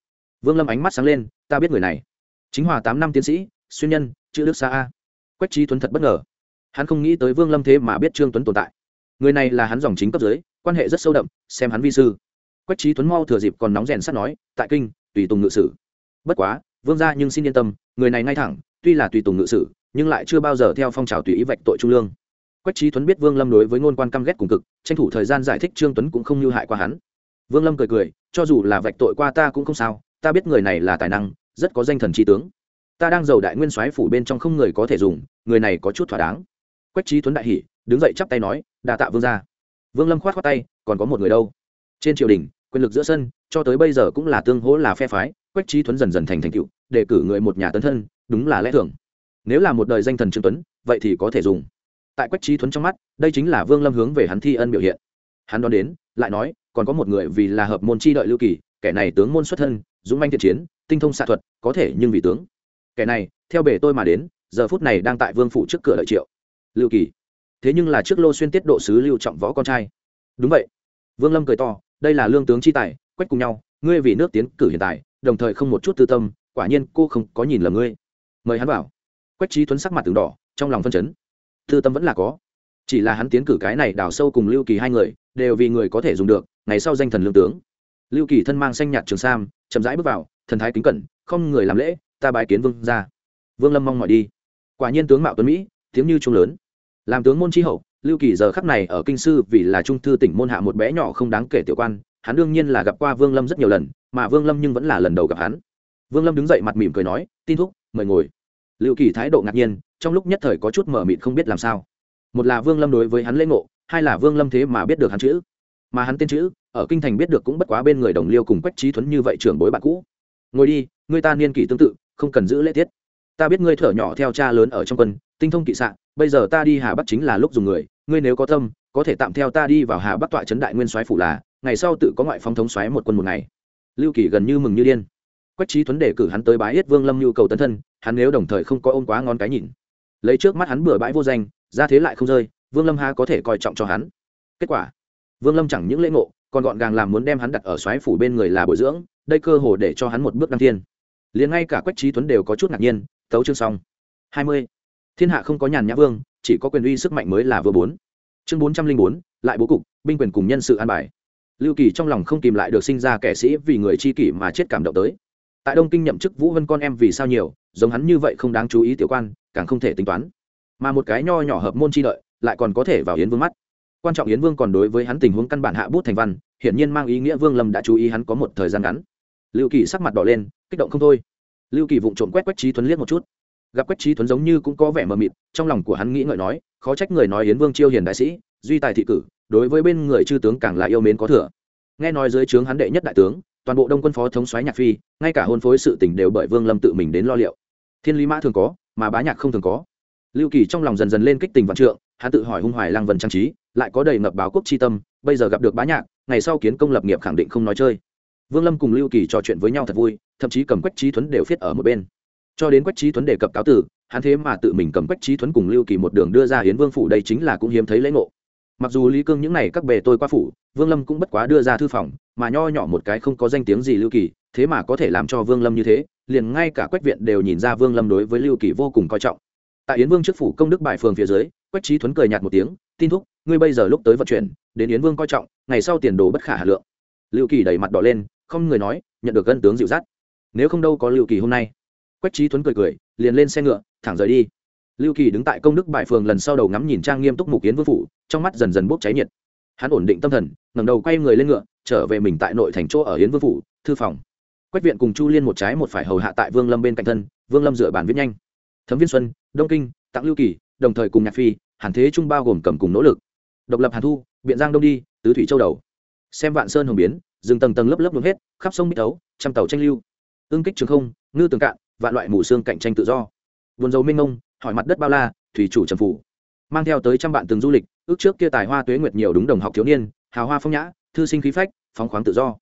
vương lâm ánh mắt sáng lên, ta biết người này. Chính hòa tám năm tiến sĩ, xuyên nhân, chữ đức xa a. Quách trí tuấn thật bất ngờ. Hắn không nghĩ tới vương lâm thế mà biết trương tuấn tồn tại. Người này là hắn dòng chính cấp dưới, quan hệ rất sâu đậm, xem hắn vi sư. Quách trí tuấn mau thừa dịp còn nóng rèn sắt nói, tại kinh, tùy tùng ngự sử. Bất quá, vương gia nhưng xin yên tâm, người này ngay thẳng, tuy là tùy tùng ngự sử, nhưng lại chưa bao giờ theo phong trào tùy ý vạch tội trung lương. Quách trí tuấn biết vương lâm đối với ngôn quan căm ghét cùng cực, tranh thủ thời gian giải thích trương tuấn cũng không như hại qua hắn. Vương lâm cười cười, cho dù là vạch tội qua ta cũng không sao ta biết người này là tài năng, rất có danh thần tri tướng. Ta đang giàu đại nguyên soái phủ bên trong không người có thể dùng, người này có chút thỏa đáng. Quách trí tuấn đại hỉ, đứng dậy chắp tay nói đà tạ vương gia. Vương lâm khoát khoát tay, còn có một người đâu? Trên triều đình, quyền lực giữa sân, cho tới bây giờ cũng là tương hỗ là phe phái. Quách trí tuấn dần dần thành thành cựu để cử người một nhà tấn thân, đúng là lẽ thường. Nếu là một đời danh thần trương tuấn, vậy thì có thể dùng. Tại quách trí tuấn trong mắt, đây chính là vương lâm hướng về hắn thi ân biểu hiện. Hắn đón đến, lại nói, còn có một người vì là hợp môn chi đợi lưu kỳ, kẻ này tướng môn xuất thân dũng manh thiện chiến, tinh thông xạ thuật, có thể nhưng vì tướng. Kẻ này, theo bể tôi mà đến, giờ phút này đang tại vương phủ trước cửa đợi triệu. Lưu kỳ. Thế nhưng là trước lô xuyên tiết độ sứ lưu trọng võ con trai. Đúng vậy. Vương lâm cười to, đây là lương tướng chi tài, quách cùng nhau, ngươi vì nước tiến cử hiện tại đồng thời không một chút tư tâm, quả nhiên cô không có nhìn lầm ngươi. Mời hắn vào. Quách trí tuấn sắc mặt từng đỏ, trong lòng phân chấn. Tư tâm vẫn là có. Chỉ là hắn tiến cử cái này đào sâu cùng lưu kỳ hai người, đều vì người có thể dùng được, ngày sau danh thần lương tướng. Lưu kỳ thân mang xanh nhạt trường sam chậm rãi bước vào, thần thái kính cẩn, không người làm lễ, ta bái kiến vương ra vương lâm mong mọi đi. Quả nhiên tướng mạo tuấn mỹ, tiếng như trung lớn. Làm tướng môn tri hậu, lưu kỳ giờ khắc này ở kinh sư vì là trung thư tỉnh môn hạ một bé nhỏ không đáng kể tiểu quan, hắn đương nhiên là gặp qua vương lâm rất nhiều lần, mà vương lâm nhưng vẫn là lần đầu gặp hắn. Vương lâm đứng dậy mặt mỉm cười nói, tin thúc, mời ngồi. Lưu kỳ thái độ ngạc nhiên, trong lúc nhất thời có chút mở mịt không biết làm sao. Một là vương lâm đối với hắn lễ ngộ, hai là vương lâm thế mà biết được hắn chữ. Mà hắn tên chữ ở kinh thành biết được cũng bất quá bên người đồng liêu cùng quách trí thuấn như vậy trưởng bối bạn cũ. Ngồi đi, người ta niên kỷ tương tự, không cần giữ lễ tiết. Ta biết ngươi thở nhỏ theo cha lớn ở trong quân, tinh thông kỵ sạn bây giờ ta đi hà bắc chính là lúc dùng người, ngươi nếu có tâm, có thể tạm theo ta đi vào hà bắc tọa trấn đại nguyên soái phủ là, ngày sau tự có ngoại phong thống soái một quân một ngày. Lưu kỳ gần như mừng như điên. Quách trí tuấn đề cử hắn tới bái yết vương lâm nhu cầu tấn thân, hắn nếu đồng thời không có ôm quá ngon cái nhìn. Lấy trước mắt hắn bừa bãi vô danh, ra thế lại không rơi, vương lâm ha có thể coi trọng cho hắn. Kết quả vương lâm chẳng những lễ ngộ, còn gọn gàng làm muốn đem hắn đặt ở xoáy phủ bên người là bồi dưỡng, đây cơ hồ để cho hắn một bước đăng thiên. Liền ngay cả quách trí tuấn đều có chút ngạc nhiên, tấu chương xong. Hai mươi. Thiên hạ không có nhàn nhã vương, chỉ có quyền uy sức mạnh mới là vừa bốn. Chương bốn trăm linh bốn, lại bố cục, binh quyền cùng nhân sự an bài. Lưu kỳ trong lòng không kìm lại được sinh ra kẻ sĩ vì người chi kỷ mà chết cảm động tới. Tại đông kinh nhậm chức vũ vân con em vì sao nhiều, giống hắn như vậy không đáng chú ý tiểu quan, càng không thể tính toán. Mà một cái nho nhỏ hợp môn chi đợi, lại còn có thể vào yến vương mắt quan trọng yến vương còn đối với hắn tình huống căn bản hạ bút thành văn, hiển nhiên mang ý nghĩa vương lâm đã chú ý hắn có một thời gian ngắn. Lưu kỳ sắc mặt đỏ lên, kích động không thôi. Lưu kỳ vụng trộm quét quách trí tuấn liếc một chút. Gặp quách trí tuấn giống như cũng có vẻ mờ mịt, trong lòng của hắn nghĩ ngợi nói, khó trách người nói yến vương chiêu hiền đại sĩ, duy tài thị cử, đối với bên người chư tướng càng là yêu mến có thừa. Nghe nói dưới trướng hắn đệ nhất đại tướng, toàn bộ đông quân phó thống soái nhạc phi, ngay cả hôn phối sự tình đều bởi vương lâm tự mình đến lo liệu. Thiên lý mã thường có, mà bá nhạc không thường có. Lưu kỳ trong lòng dần dần lên kích tình vạn trượng, hắn tự hỏi hung hoài lang vần trang trí lại có đầy ngập báo quốc chi tâm, bây giờ gặp được bá nhạc, ngày sau kiến công lập nghiệp khẳng định không nói chơi. Vương lâm cùng lưu kỳ trò chuyện với nhau thật vui, thậm chí cầm quách trí tuấn đều viết ở một bên. Cho đến quách trí tuấn đề cập cáo tử, hắn thế mà tự mình cầm quách trí tuấn cùng lưu kỳ một đường đưa ra hiến vương phủ đây chính là cũng hiếm thấy lễ ngộ. Mặc dù lý cương những n à y các bề tôi qua phủ, vương lâm cũng bất quá đưa ra thư phòng, mà nho nhỏ một cái không có danh tiếng gì lưu kỳ, thế mà có thể làm cho vương lâm như thế, liền ngay cả quách viện đều nhìn ra vương lâm đối với lưu kỳ vô cùng coi trọng. Tại yến vương trước phủ công đức bài phường phía dưới, quách trí tuấn cười nhạt một tiếng, tin thúc ngươi bây giờ lúc tới vận chuyển, đến yến vương coi trọng, ngày sau tiền đồ bất khả hà lượng. Lưu kỳ đẩy mặt đỏ lên, không người nói, nhận được gân tướng dịu dắt. Nếu không đâu có lưu kỳ hôm nay. Quách trí tuấn cười cười, liền lên xe ngựa, thẳng rời đi. Lưu kỳ đứng tại công đức Bại phường lần sau đầu ngắm nhìn trang nghiêm túc mục kiến vương phủ, trong mắt dần dần bốc cháy nhiệt. Hắn ổn định tâm thần, ngẩng đầu quay người lên ngựa, trở về mình tại nội thành chỗ ở yến vương phủ, thư phòng. Quách viện cùng chu liên một trái một phải hầu hạ tại vương lâm bên cạnh thân, vương lâm dựa bàn viết nhanh. Thấm viên xuân, đông kinh, tặng lưu kỳ, đồng thời cùng nhạc phi, hàn thế trung bao gồm cầm cùng nỗ lực độc lập hàn thu, biện giang đông đi, tứ thủy châu đầu. Xem vạn sơn hồng biến, rừng tầng tầng lớp lớp luôn hết, khắp sông mít ấu trăm tàu tranh lưu. Ương kích trường không, ngư tường cạn, vạn loại mù xương cạnh tranh tự do. Vườn dầu minh ngông hỏi mặt đất bao la, thủy chủ trầm phủ. Mang theo tới trăm bạn từng du lịch, ước trước kia tài hoa tuế nguyệt nhiều đúng đồng học thiếu niên, hào hoa phong nhã, thư sinh khí phách, phóng khoáng tự do.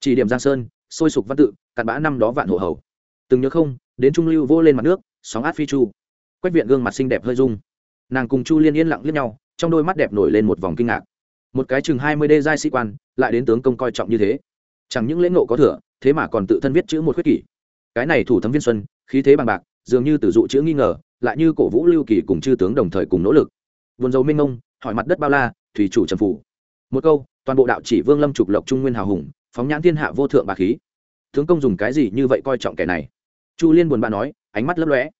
Chỉ điểm giang sơn, sôi sục văn tự, cặn bã năm đó vạn hộ hầu. Từng nhớ không, đến trung lưu vô lên mặt nước, sóng át phi chu. Quách viện gương mặt xinh đẹp hơi dung nàng cùng chu liên yên lặng liếc nhau trong đôi mắt đẹp nổi lên một vòng kinh ngạc. Một cái chừng hai mươi đê giai sĩ quan, lại đến tướng công coi trọng như thế. Chẳng những lễ ngộ có thừa, thế mà còn tự thân viết chữ một khuyết kỷ. Cái này thủ thấm viên xuân, khí thế bằng bạc, dường như từ dụ chữ nghi ngờ, lại như cổ vũ lưu kỳ cùng chư tướng đồng thời cùng nỗ lực. Buồn dầu minh ngông hỏi mặt đất bao la, thủy chủ trầm phủ. Một câu, toàn bộ đạo chỉ vương lâm trục lộc trung nguyên hào hùng, phóng nhãn thiên hạ vô thượng bà khí. Tướng công dùng cái gì như vậy coi trọng kẻ này? Chu liên buồn bã nói, ánh mắt lấp lóe.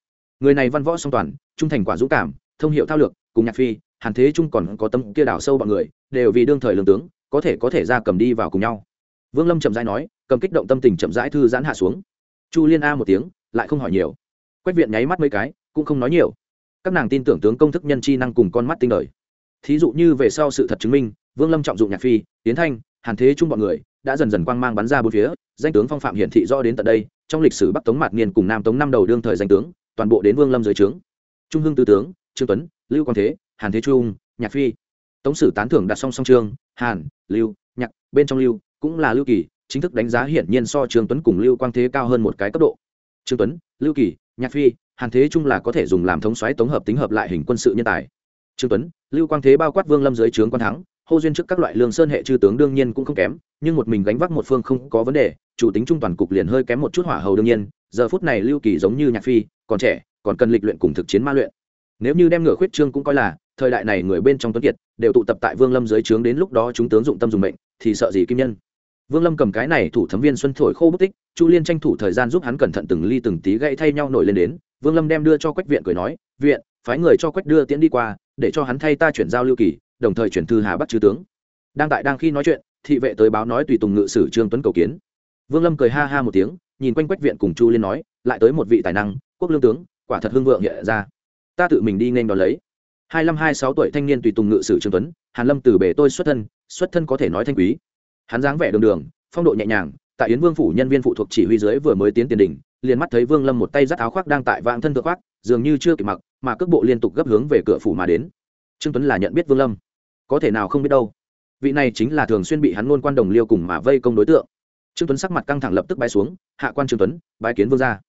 Người này văn võ song toàn, trung thành quả dũng cảm, thông hiệu thao lược, cùng nhạc phi hàn thế trung còn có tâm kia đảo sâu bọn người, đều vì đương thời lương tướng, có thể có thể ra cầm đi vào cùng nhau. Vương lâm chậm rãi nói, cầm kích động tâm tình chậm rãi thư giãn hạ xuống. Chu liên a một tiếng, lại không hỏi nhiều. Quách viện nháy mắt mấy cái, cũng không nói nhiều. Các nàng tin tưởng tướng công thức nhân chi năng cùng con mắt tinh đời. Thí dụ như về sau sự thật chứng minh, vương lâm trọng dụng nhạc phi tiến thanh, hàn thế trung bọn người, đã dần dần quang mang bắn ra bốn phía, danh tướng phong phạm hiển thị rõ đến tận đây, trong lịch sử bắc tống mạt niên cùng nam tống năm đầu đương thời danh tướng, toàn bộ đến vương lâm dưới trướng. Trung hưng tư tướng, trương tuấn, lưu quang thế hàn thế trung, nhạc phi. Tống sử tán thưởng đặt song song trương hàn, lưu, nhạc, bên trong lưu, cũng là lưu kỳ, chính thức đánh giá hiển nhiên so trương tuấn cùng lưu quang thế cao hơn một cái cấp độ. Trương tuấn, lưu kỳ, nhạc phi, hàn thế trung là có thể dùng làm thống xoáy tổng hợp tính hợp lại hình quân sự nhân tài. Trương tuấn, lưu quang thế bao quát vương lâm dưới trướng quan thắng, hô duyên trước các loại lương sơn hệ chư tướng đương nhiên cũng không kém, nhưng một mình gánh vác một phương không có vấn đề, chủ tính trung toàn cục liền hơi kém một chút hỏa hầu đương nhiên, giờ phút này lưu kỳ giống như nhạc phi, còn trẻ, còn cần lịch luyện cùng thực chiến ma luyện. Nếu như đem ngựa khuyết trương cũng coi là thời đại này người bên trong tuấn kiệt, đều tụ tập tại vương lâm dưới trướng đến lúc đó chúng tướng dụng tâm dùng mệnh, thì sợ gì kim nhân? Vương lâm cầm cái này thủ thấm viên xuân thổi khô bút tích, chu liên tranh thủ thời gian giúp hắn cẩn thận từng ly từng tí gãy thay nhau nổi lên đến, vương lâm đem đưa cho quách viện cười nói, viện, phái người cho quách đưa tiễn đi qua, để cho hắn thay ta chuyển giao lưu kỳ, đồng thời chuyển thư hà bắc chư tướng. Đang tại đang khi nói chuyện, thị vệ tới báo nói tùy tùng ngự sử trương tuấn cầu kiến. Vương lâm cười ha ha một tiếng, nhìn quanh quách viện cùng chu liên nói, lại tới một vị tài năng, quốc lương tướng, quả thật hưng vượng hiện ra. Ta tự mình đi nên đón lấy hai mươi hai sáu tuổi thanh niên tùy tùng ngự sử trương tuấn, hàn lâm từ bề tôi xuất thân xuất thân có thể nói thanh quý. Hắn dáng vẻ đường đường, phong độ nhẹ nhàng, tại yến vương phủ nhân viên phụ thuộc chỉ huy dưới vừa mới tiến tiền đỉnh liền mắt thấy vương lâm một tay giắt áo khoác đang tại vạn thân thượng khoác, dường như chưa kịp mặc, mà cước bộ liên tục gấp hướng về cửa phủ mà đến. Trương tuấn là nhận biết vương lâm. Có thể nào không biết đâu. Vị này chính là thường xuyên bị hắn ngôn quan đồng liêu cùng mà vây công đối tượng. Trương tuấn sắc mặt căng thẳng lập tức bay xuống, hạ quan trương tuấn, bái kiến vương gia.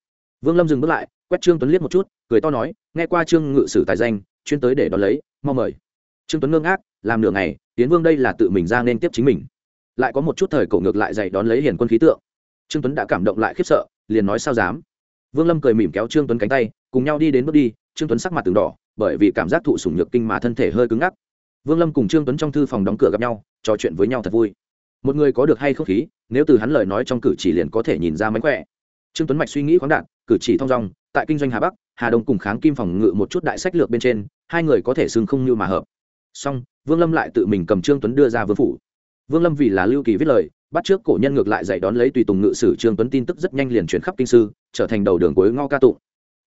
Vương lâm dừng bước lại, quét trương tuấn liếc một chút, cười to nói, nghe qua trương ngự sử tài danh chuyên tới để đón lấy, mau mời. Trương tuấn ngưng ác làm nửa ngày tiến vương đây là tự mình ra nên tiếp chính mình. Lại có một chút thời cổ ngược lại dạy đón lấy hiền quân khí tượng. Trương tuấn đã cảm động lại khiếp sợ, liền nói sao dám. Vương lâm cười mỉm kéo trương tuấn cánh tay, cùng nhau đi đến bước đi, trương tuấn sắc mặt từng đỏ, bởi vì cảm giác thụ sủng nhược kinh mà thân thể hơi cứng ngắc. Vương lâm cùng trương tuấn trong thư phòng đóng cửa gặp nhau, trò chuyện với nhau thật vui. Một người có được hay không khí, nếu từ hắn lời nói trong cử chỉ liền có thể nhìn ra mánh khỏe. Trương tuấn mạch suy nghĩ khoáng đạn cử chỉ thong dong, tại kinh doanh hà bắc hà đông cùng kháng kim phòng ngự một chút đại sách lược bên trên, hai người có thể xưng không như mà hợp. Song vương lâm lại tự mình cầm trương tuấn đưa ra vương phủ. Vương lâm vì là lưu kỳ viết lời, bắt trước cổ nhân ngược lại dạy đón lấy tùy tùng ngự sử trương tuấn tin tức rất nhanh liền chuyển khắp kinh sư, trở thành đầu đường cuối ngõ ca tụng.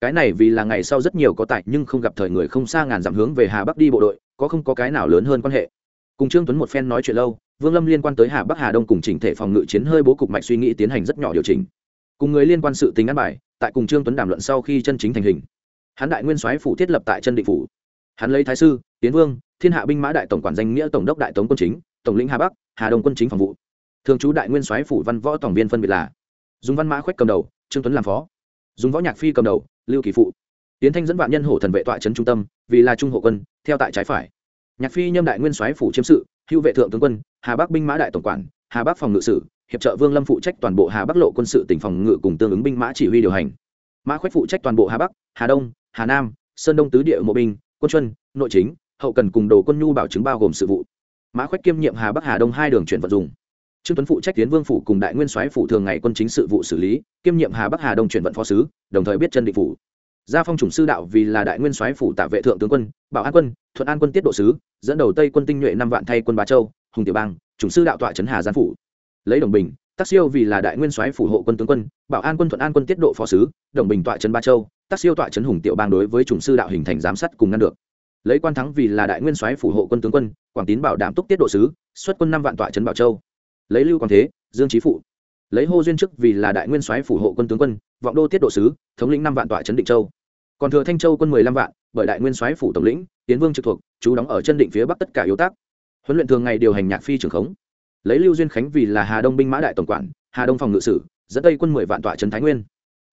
Cái này vì là ngày sau rất nhiều có tài nhưng không gặp thời người không xa ngàn dặm hướng về hà bắc đi bộ đội, có không có cái nào lớn hơn quan hệ. Cùng trương tuấn một phen nói chuyện lâu, vương lâm liên quan tới hà bắc hà đông cùng chỉnh thể phòng ngự chiến hơi bố cục mạch suy nghĩ tiến hành rất nhỏ điều chỉnh. Cùng người liên quan sự tính ăn bài tại cùng trương tuấn đàm luận sau khi chân chính thành hình. Hắn đại nguyên soái phủ thiết lập tại chân định phủ. Hắn lấy thái sư, tiến vương, thiên hạ binh mã đại tổng quản danh nghĩa tổng đốc đại tống quân chính, tổng lĩnh hà bắc, hà đông quân chính phòng vụ. Thường trú đại nguyên soái phủ văn võ tổng viên phân biệt là dùng văn mã khoách cầm đầu, trương tuấn làm phó. Dùng võ nhạc phi cầm đầu, lưu kỳ phụ. Tiến thanh dẫn vạn nhân hổ thần vệ tọa trấn trung tâm, vì là trung hộ quân, theo tại trái phải. Nhạc phi nhâm đại nguyên soái phủ chiếm sự, hữu vệ thượng tướng quân, hà bắc binh mã đại tổng quản, hà bắc phòng ngự sử hiệp trợ vương lâm phụ trách toàn bộ hà bắc lộ quân sự tỉnh phòng ngự cùng tương ứng binh mã chỉ huy điều hành. Mã khoách phụ trách toàn bộ hà bắc, hà đông, hà nam, sơn đông tứ địa mộ binh, quân chuân nội chính, hậu cần cùng đồ quân nhu bảo chứng bao gồm sự vụ. Mã khoách kiêm nhiệm hà bắc, hà đông hai đường chuyển vận dụng. Trương tuấn phụ trách tiến vương phủ cùng đại nguyên soái phủ thường ngày quân chính sự vụ xử lý, kiêm nhiệm hà bắc, hà đông chuyển vận phó sứ, đồng thời biết chân định phủ. Gia phong chủng sư đạo vì là đại nguyên soái phủ tạ vệ thượng tướng quân, bảo an quân, thuận an quân tiết độ sứ, dẫn đầu tây quân tinh nhuệ năm vạn thay quân bá châu, hùng tiểu bang, chủng sư đạo tọa trấn hà gián phủ lấy đồng bình tác siêu vì là đại nguyên soái phủ hộ quân tướng quân, bảo an quân thuận an quân tiết độ phó sứ, đồng bình tọa trấn ba châu tác siêu tọa trấn hùng tiểu bang đối với chủng sư đạo hình thành giám sát cùng ngăn được. Lấy quan thắng vì là đại nguyên soái phủ hộ quân tướng quân, quảng tín bảo đảm túc tiết độ sứ, xuất quân năm vạn tọa trấn bảo châu. Lấy lưu quang thế, dương trí phụ. Lấy hô duyên chức vì là đại nguyên soái phủ hộ quân tướng quân, vọng đô tiết độ sứ, thống lĩnh năm vạn tọa trấn định châu. Còn thừa thanh châu quân mười lăm vạn, bởi đại nguyên soái phủ tổng lĩnh, tiến vương trực thuộc, chú đóng ở chân định phía bắc tất cả yếu tác huấn luyện thường ngày điều hành nhạc phi trưởng khống lấy lưu duyên khánh vì là hà đông binh mã đại tổng quản, hà đông phòng ngự sử, dẫn tây quân mười vạn tọa trấn thái nguyên.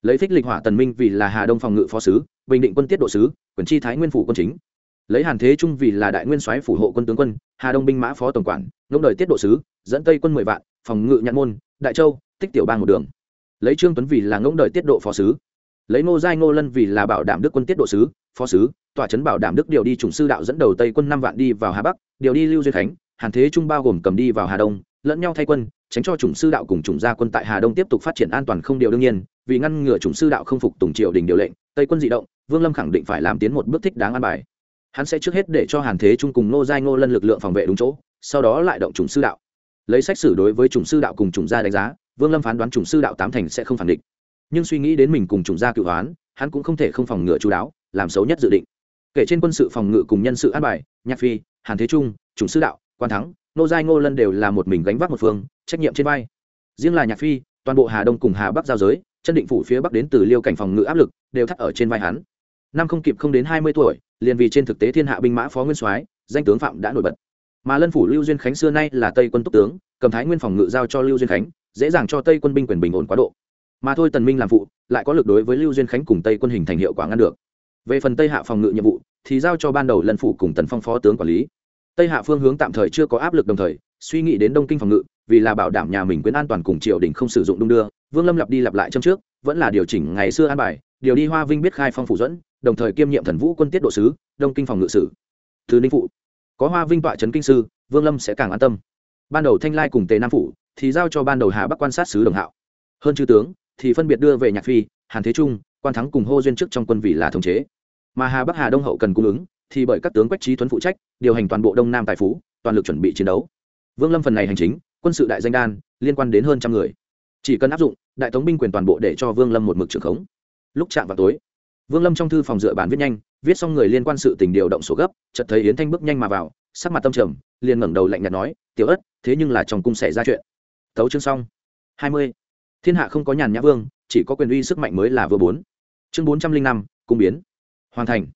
Lấy thích lịch hỏa tần minh vì là hà đông phòng ngự phó sứ, bình định quân tiết độ sứ, quyền chi thái nguyên phủ quân chính. Lấy hàn thế trung vì là đại nguyên soái phủ hộ quân tướng quân, hà đông binh mã phó tổng quản, ngông đời tiết độ sứ, dẫn tây quân mười vạn, phòng ngự nhạn môn, đại châu, tích tiểu bang một đường. Lấy trương tuấn vì là ngông đời tiết độ phó sứ. Lấy ngô giai ngô lân vì là bảo đảm đức quân tiết độ sứ, phó sứ tòa trấn bảo đảm đức điều đi chủng sư đạo dẫn đầu tây quân năm vạn đi vào hà bắc, điều đi lưu duyên khánh hàn thế trung bao gồm cầm đi vào hà đông, lẫn nhau thay quân, tránh cho chủng sư đạo cùng chủng gia quân tại hà đông tiếp tục phát triển an toàn không điều đương nhiên, vì ngăn ngừa chủng sư đạo không phục tùng triều đình điều lệnh, tây quân di động, vương lâm khẳng định phải làm tiến một bước thích đáng an bài. Hắn sẽ trước hết để cho hàn thế trung cùng nô giai ngô lân lực lượng phòng vệ đúng chỗ, sau đó lại động chủng sư đạo. Lấy sách sử đối với chủng sư đạo cùng chủng gia đánh giá, vương lâm phán đoán chủng sư đạo tám thành sẽ không phản định nhưng suy nghĩ đến mình cùng chủng gia cựu hoán, hắn cũng không thể không phòng ngừa chú đáo, làm xấu nhất dự định. Kể trên quân sự phòng ngự cùng nhân sự an bài, nhạc phi, hàn thế trung, chủng sư đạo quan thắng nô giai ngô lân đều là một mình gánh vác một phương, trách nhiệm trên vai. Riêng là nhạc phi, toàn bộ hà đông cùng hà bắc giao giới, chân định phủ phía bắc đến từ liêu cảnh phòng ngự áp lực, đều thắt ở trên vai hắn. Năm không kịp không đến hai mươi tuổi, liền vì trên thực tế thiên hạ binh mã phó nguyên soái, danh tướng phạm đã nổi bật. Mà lân phủ lưu duyên khánh xưa nay là tây quân túc tướng, cầm thái nguyên phòng ngự giao cho lưu duyên khánh, dễ dàng cho tây quân binh quyền bình ổn quá độ. Mà thôi tần minh làm phụ, lại có lực đối với lưu duyên khánh cùng tây quân hình thành hiệu quả ngăn được. Về phần tây hạ phòng ngự nhiệm vụ, thì giao cho ban đầu lân phủ cùng tần phong phó tướng quản lý tây hạ phương hướng tạm thời chưa có áp lực đồng thời, suy nghĩ đến đông kinh phòng ngự, vì là bảo đảm nhà mình quyền an toàn cùng triều đình không sử dụng đung đưa, vương lâm lặp đi lặp lại trong trước, vẫn là điều chỉnh ngày xưa an bài, điều đi hoa vinh biết khai phong phủ dẫn, đồng thời kiêm nhiệm thần vũ quân tiết độ sứ, đông kinh phòng ngự sử. Thứ ninh phụ. Có hoa vinh tọa trấn kinh sư, vương lâm sẽ càng an tâm. Ban đầu thanh lai cùng tề nam phủ thì giao cho ban đầu hà bắc quan sát sứ đồng hạo. Hơn chư tướng thì phân biệt đưa về nhạc phi, hàn thế trung, quan thắng cùng hô duyên chức trong quân vị là thống chế. Mà hà bắc hà đông hậu cần cung ứng thì bởi các tướng quách trí tuấn phụ trách, điều hành toàn bộ đông nam tài phú, toàn lực chuẩn bị chiến đấu. Vương lâm phần này hành chính, quân sự đại danh đan, liên quan đến hơn trăm người. Chỉ cần áp dụng, đại tống binh quyền toàn bộ để cho vương lâm một mực trưởng khống. Lúc chạm vào tối, vương lâm trong thư phòng dựa bản viết nhanh, viết xong người liên quan sự tình điều động sổ gấp, chợt thấy yến thanh bước nhanh mà vào, sắc mặt tâm trầm, liền ngẩng đầu lạnh nhạt nói, tiểu ất, thế nhưng là trong cung xảy ra chuyện. Tấu chương xong. Hai mươi. Thiên hạ không có nhàn nhã vương, chỉ có quyền uy sức mạnh mới là vừa bốn. Chương bốn trăm linh năm, cung biến. Hoàn thành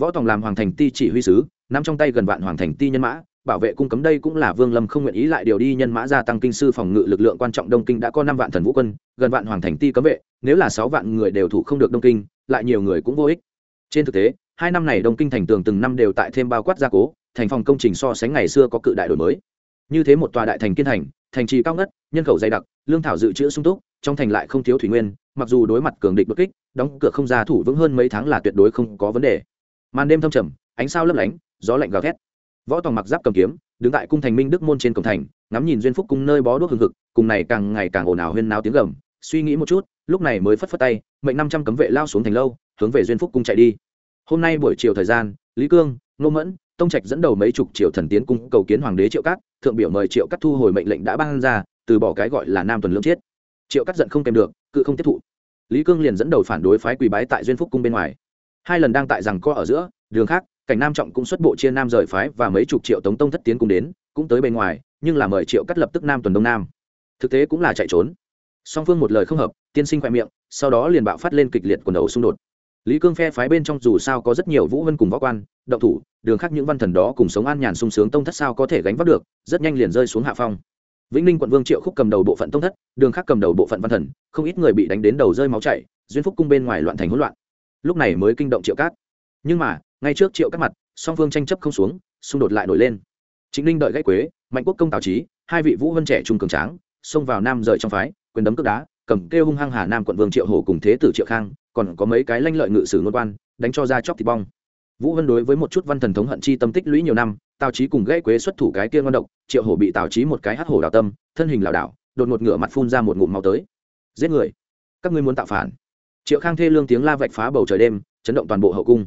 võ tòng làm hoàng thành ti chỉ huy sứ, nắm trong tay gần vạn hoàng thành ti nhân mã, bảo vệ cung cấm đây cũng là vương lâm không nguyện ý lại điều đi nhân mã gia tăng kinh sư phòng ngự lực lượng quan trọng đông kinh đã có năm vạn thần vũ quân, gần vạn hoàng thành ti cấm vệ, nếu là sáu vạn người đều thủ không được đông kinh, lại nhiều người cũng vô ích. Trên thực tế, hai năm này đông kinh thành tường từng năm đều tại thêm bao quát gia cố, thành phòng công trình so sánh ngày xưa có cự đại đổi mới. Như thế một tòa đại thành kiên thành thành trì cao ngất, nhân khẩu dày đặc, lương thảo dự trữ sung túc, trong thành lại không thiếu thủy nguyên, mặc dù đối mặt cường địch bất kích, đóng cửa không ra thủ vững hơn mấy tháng là tuyệt đối không có vấn đề màn đêm thâm trầm, ánh sao lấp lánh, gió lạnh gào thét. Võ tòng mặc giáp cầm kiếm, đứng tại cung thành minh đức môn trên cổng thành, ngắm nhìn duyên phúc cung nơi bó đuốc hừng hực, cùng này càng ngày càng ồn ào huyên náo tiếng gầm, suy nghĩ một chút, lúc này mới phất phất tay, mệnh năm trăm cấm vệ lao xuống thành lâu, hướng về duyên phúc cung chạy đi. Hôm nay buổi chiều thời gian, lý cương, ngô mẫn, tông trạch dẫn đầu mấy chục triệu thần tiến cung cầu kiến hoàng đế triệu cát, thượng biểu mời triệu cát thu hồi mệnh lệnh đã ban ra, từ bỏ cái gọi là nam tuần lưỡng chiết triệu cát giận không kèm được, cự không tiếp thụ. Lý cương liền dẫn đầu phản đối phái quỳ bái tại duyên phúc cung bên ngoài hai lần đang tại rằng co ở giữa, đường khác, cảnh nam trọng cũng xuất bộ chia nam rời phái và mấy chục triệu tống tông thất tiến cùng đến, cũng tới bên ngoài, nhưng là mời triệu cắt lập tức nam tuần đông nam. Thực tế cũng là chạy trốn. Song phương một lời không hợp, tiên sinh khoe miệng, sau đó liền bạo phát lên kịch liệt quần đầu xung đột. Lý cương phe phái bên trong dù sao có rất nhiều vũ vân cùng võ quan, động thủ, đường khác những văn thần đó cùng sống an nhàn sung sướng tông thất sao có thể gánh vác được, rất nhanh liền rơi xuống hạ phong. Vĩnh ninh quận vương triệu khúc cầm đầu bộ phận tông thất, đường khác cầm đầu bộ phận văn thần, không ít người bị đánh đến đầu rơi máu chảy, duyên phúc cung bên ngoài loạn thành hỗn loạn lúc này mới kinh động triệu cát. Nhưng mà, ngay trước triệu các mặt, song phương tranh chấp không xuống, xung đột lại nổi lên. Chính ninh đợi gãy quế, mạnh quốc công tào trí, hai vị vũ vân trẻ trung cường tráng, xông vào nam rời trong phái, quyền đấm cước đá, cầm kêu hung hăng hà nam quận vương triệu hồ cùng thế tử triệu khang, còn có mấy cái lanh lợi ngự sử ngôn quan, đánh cho ra chóc thịt bong. Vũ vân đối với một chút văn thần thống hận chi tâm tích lũy nhiều năm, tào trí cùng gãy quế xuất thủ cái kia ngon độc, triệu hổ bị tào trí một cái hắt hổ đào tâm, thân hình lảo đảo, đột ngột ngửa mặt phun ra một ngụm máu tới. Giết người. Các ngươi muốn tạo phản triệu khang thê lương tiếng la vạch phá bầu trời đêm, chấn động toàn bộ hậu cung.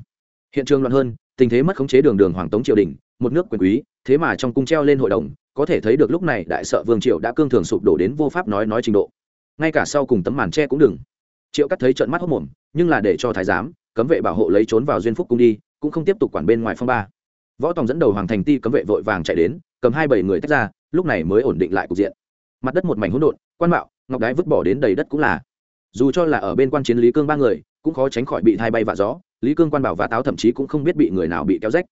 Hiện trường loạn hơn, tình thế mất khống chế đường đường hoàng tống triều đình, một nước quyền quý, thế mà trong cung treo lên hội đồng, có thể thấy được lúc này đại sợ vương triệu đã cương thường sụp đổ đến vô pháp nói nói trình độ. Ngay cả sau cùng tấm màn tre cũng đừng. Triệu cắt thấy trận mắt hốc mồm, nhưng là để cho thái giám, cấm vệ bảo hộ lấy trốn vào duyên phúc cung đi, cũng không tiếp tục quản bên ngoài phong ba. Võ tòng dẫn đầu hoàng thành ti cấm vệ vội vàng chạy đến, cầm hai bảy người tách ra, lúc này mới ổn định lại cục diện. Mặt đất một mảnh hỗn độn, quan mạo, ngọc đái vứt bỏ đến đầy đất cũng là dù cho là ở bên quan chiến lý cương ba người, cũng khó tránh khỏi bị thay bay vạ gió. Lý cương quan bảo và táo thậm chí cũng không biết bị người nào bị kéo rách.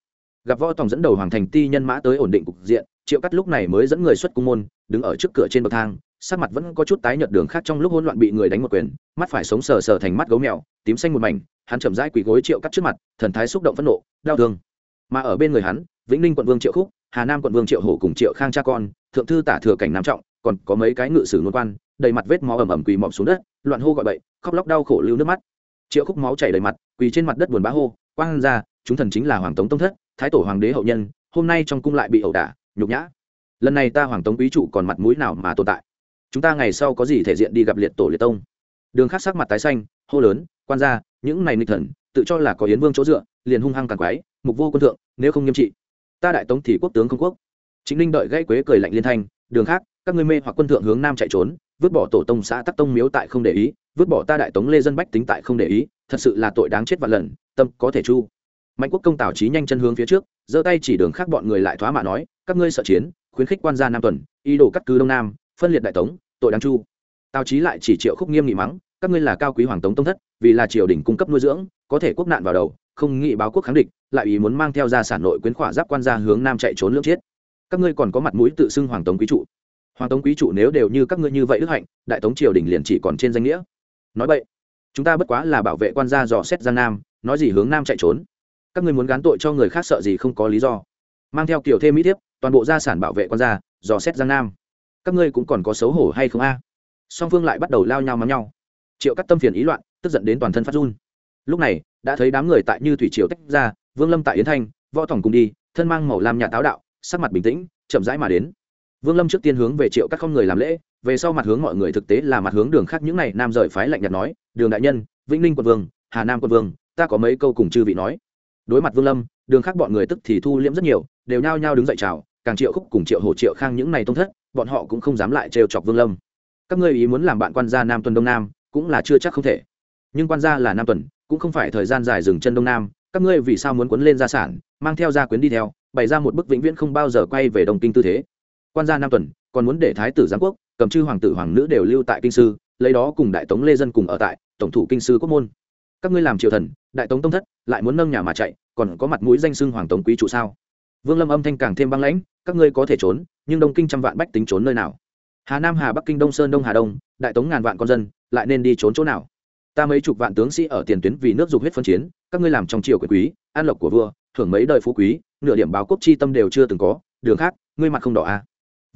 Gặp võ tòng dẫn đầu hoàng thành ti nhân mã tới ổn định cục diện, triệu cắt lúc này mới dẫn người xuất cung môn, đứng ở trước cửa trên bậc thang, sắc mặt vẫn có chút tái nhợt đường khác trong lúc hỗn loạn bị người đánh một quyền, mắt phải sống sờ sờ thành mắt gấu mèo, tím xanh một mảnh, hắn chậm rãi quỳ gối triệu cắt trước mặt, thần thái xúc động phẫn nộ, đau thương. Mà ở bên người hắn, vĩnh ninh quận vương triệu khúc, hà nam quận vương triệu hổ cùng triệu khang cha con, thượng thư tả thừa cảnh nam trọng, còn có mấy cái ngự sử ngôn quan đầy mặt vết máu ẩm ẩm quỳ mọp xuống đất, loạn hô gọi bậy, khóc lóc đau khổ lưu nước mắt. Triệu khúc máu chảy đầy mặt, quỳ trên mặt đất buồn bã hô, quang ra, chúng thần chính là hoàng tống tông thất, thái tổ hoàng đế hậu nhân, hôm nay trong cung lại bị ẩu đả, nhục nhã. Lần này ta hoàng tống quý trụ còn mặt mũi nào mà tồn tại? Chúng ta ngày sau có gì thể diện đi gặp liệt tổ liệt tông? Đường khắc sắc mặt tái xanh, hô lớn, quan gia, những này nghịch thần, tự cho là có yến vương chỗ dựa, liền hung hăng càng quái, mục vô quân thượng, nếu không nghiêm trị. Ta đại tống thì quốc tướng không quốc. Chính linh đợi gãy quế cười lạnh liên thanh, đường khác, các ngươi mê hoặc quân thượng hướng nam chạy trốn vứt bỏ tổ tông xã tắc tông miếu tại không để ý, vứt bỏ ta đại tống lê dân bách tính tại không để ý, thật sự là tội đáng chết vạn lần, tâm có thể chu. Mạnh quốc công tào trí nhanh chân hướng phía trước, giơ tay chỉ đường khác bọn người lại thoá mạ nói, các ngươi sợ chiến, khuyến khích quan gia nam tuần, ý đồ cắt cứ đông nam, phân liệt đại tống, tội đáng chu. Tào trí lại chỉ triệu khúc nghiêm nghị mắng, các ngươi là cao quý hoàng tống tông thất, vì là triều đình cung cấp nuôi dưỡng, có thể quốc nạn vào đầu, không nghị báo quốc kháng địch, lại ý muốn mang theo gia sản nội quyến khỏa giáp quan gia hướng nam chạy trốn lưỡng chết. Các ngươi còn có mặt mũi tự xưng hoàng tống quý trụ hoàng tống quý chủ nếu đều như các ngươi như vậy đức hạnh, đại tống triều đình liền chỉ còn trên danh nghĩa. Nói vậy, chúng ta bất quá là bảo vệ quan gia dò xét giang nam, nói gì hướng nam chạy trốn. Các ngươi muốn gán tội cho người khác sợ gì không có lý do. Mang theo kiểu thêm mỹ thiếp, toàn bộ gia sản bảo vệ quan gia, dò xét giang nam. Các ngươi cũng còn có xấu hổ hay không a? Song phương lại bắt đầu lao nhau mắm nhau. Triệu cắt tâm phiền ý loạn, tức giận đến toàn thân phát run. Lúc này, đã thấy đám người tại như thủy triều tách ra, vương lâm tại yến thanh, võ thỏng cùng đi, thân mang màu lam nhà táo đạo, sắc mặt bình tĩnh, chậm rãi mà đến vương lâm trước tiên hướng về triệu các không người làm lễ, về sau mặt hướng mọi người thực tế là mặt hướng đường khác những này nam rời phái lạnh nhạt nói, đường đại nhân, vĩnh ninh quận vương, hà nam quận vương, ta có mấy câu cùng chư vị nói. Đối mặt vương lâm, đường khác bọn người tức thì thu liễm rất nhiều, đều nhao nhao đứng dậy chào, càng triệu khúc cùng triệu hổ, triệu khang những này tông thất, bọn họ cũng không dám lại trêu chọc vương lâm. Các ngươi ý muốn làm bạn quan gia nam tuần đông nam, cũng là chưa chắc không thể. Nhưng quan gia là nam tuần, cũng không phải thời gian dài dừng chân đông nam, các ngươi vì sao muốn quấn lên gia sản, mang theo gia quyến đi theo, bày ra một bức vĩnh viễn không bao giờ quay về đồng kinh tư thế? Quan gia nam tuần, còn muốn để thái tử giáng quốc, cầm chư hoàng tử hoàng nữ đều lưu tại kinh sư, lấy đó cùng đại tống lê dân cùng ở tại, tổng thủ kinh sư quốc môn. Các ngươi làm triều thần, đại tống tông thất, lại muốn nâng nhà mà chạy, còn có mặt mũi danh xưng hoàng tống quý trụ sao? Vương lâm âm thanh càng thêm băng lãnh, các ngươi có thể trốn, nhưng đông kinh trăm vạn bách tính trốn nơi nào? Hà nam, hà bắc kinh, đông sơn, đông hà đông, đại tống ngàn vạn con dân, lại nên đi trốn chỗ nào? Ta mấy chục vạn tướng sĩ ở tiền tuyến vì nước dục huyết phân chiến, các ngươi làm trong triều quyền quý, an lộc của vua, thưởng mấy đời phú quý, nửa điểm báo quốc chi tâm đều chưa từng có, đường khác, ngươi mặt không đỏ à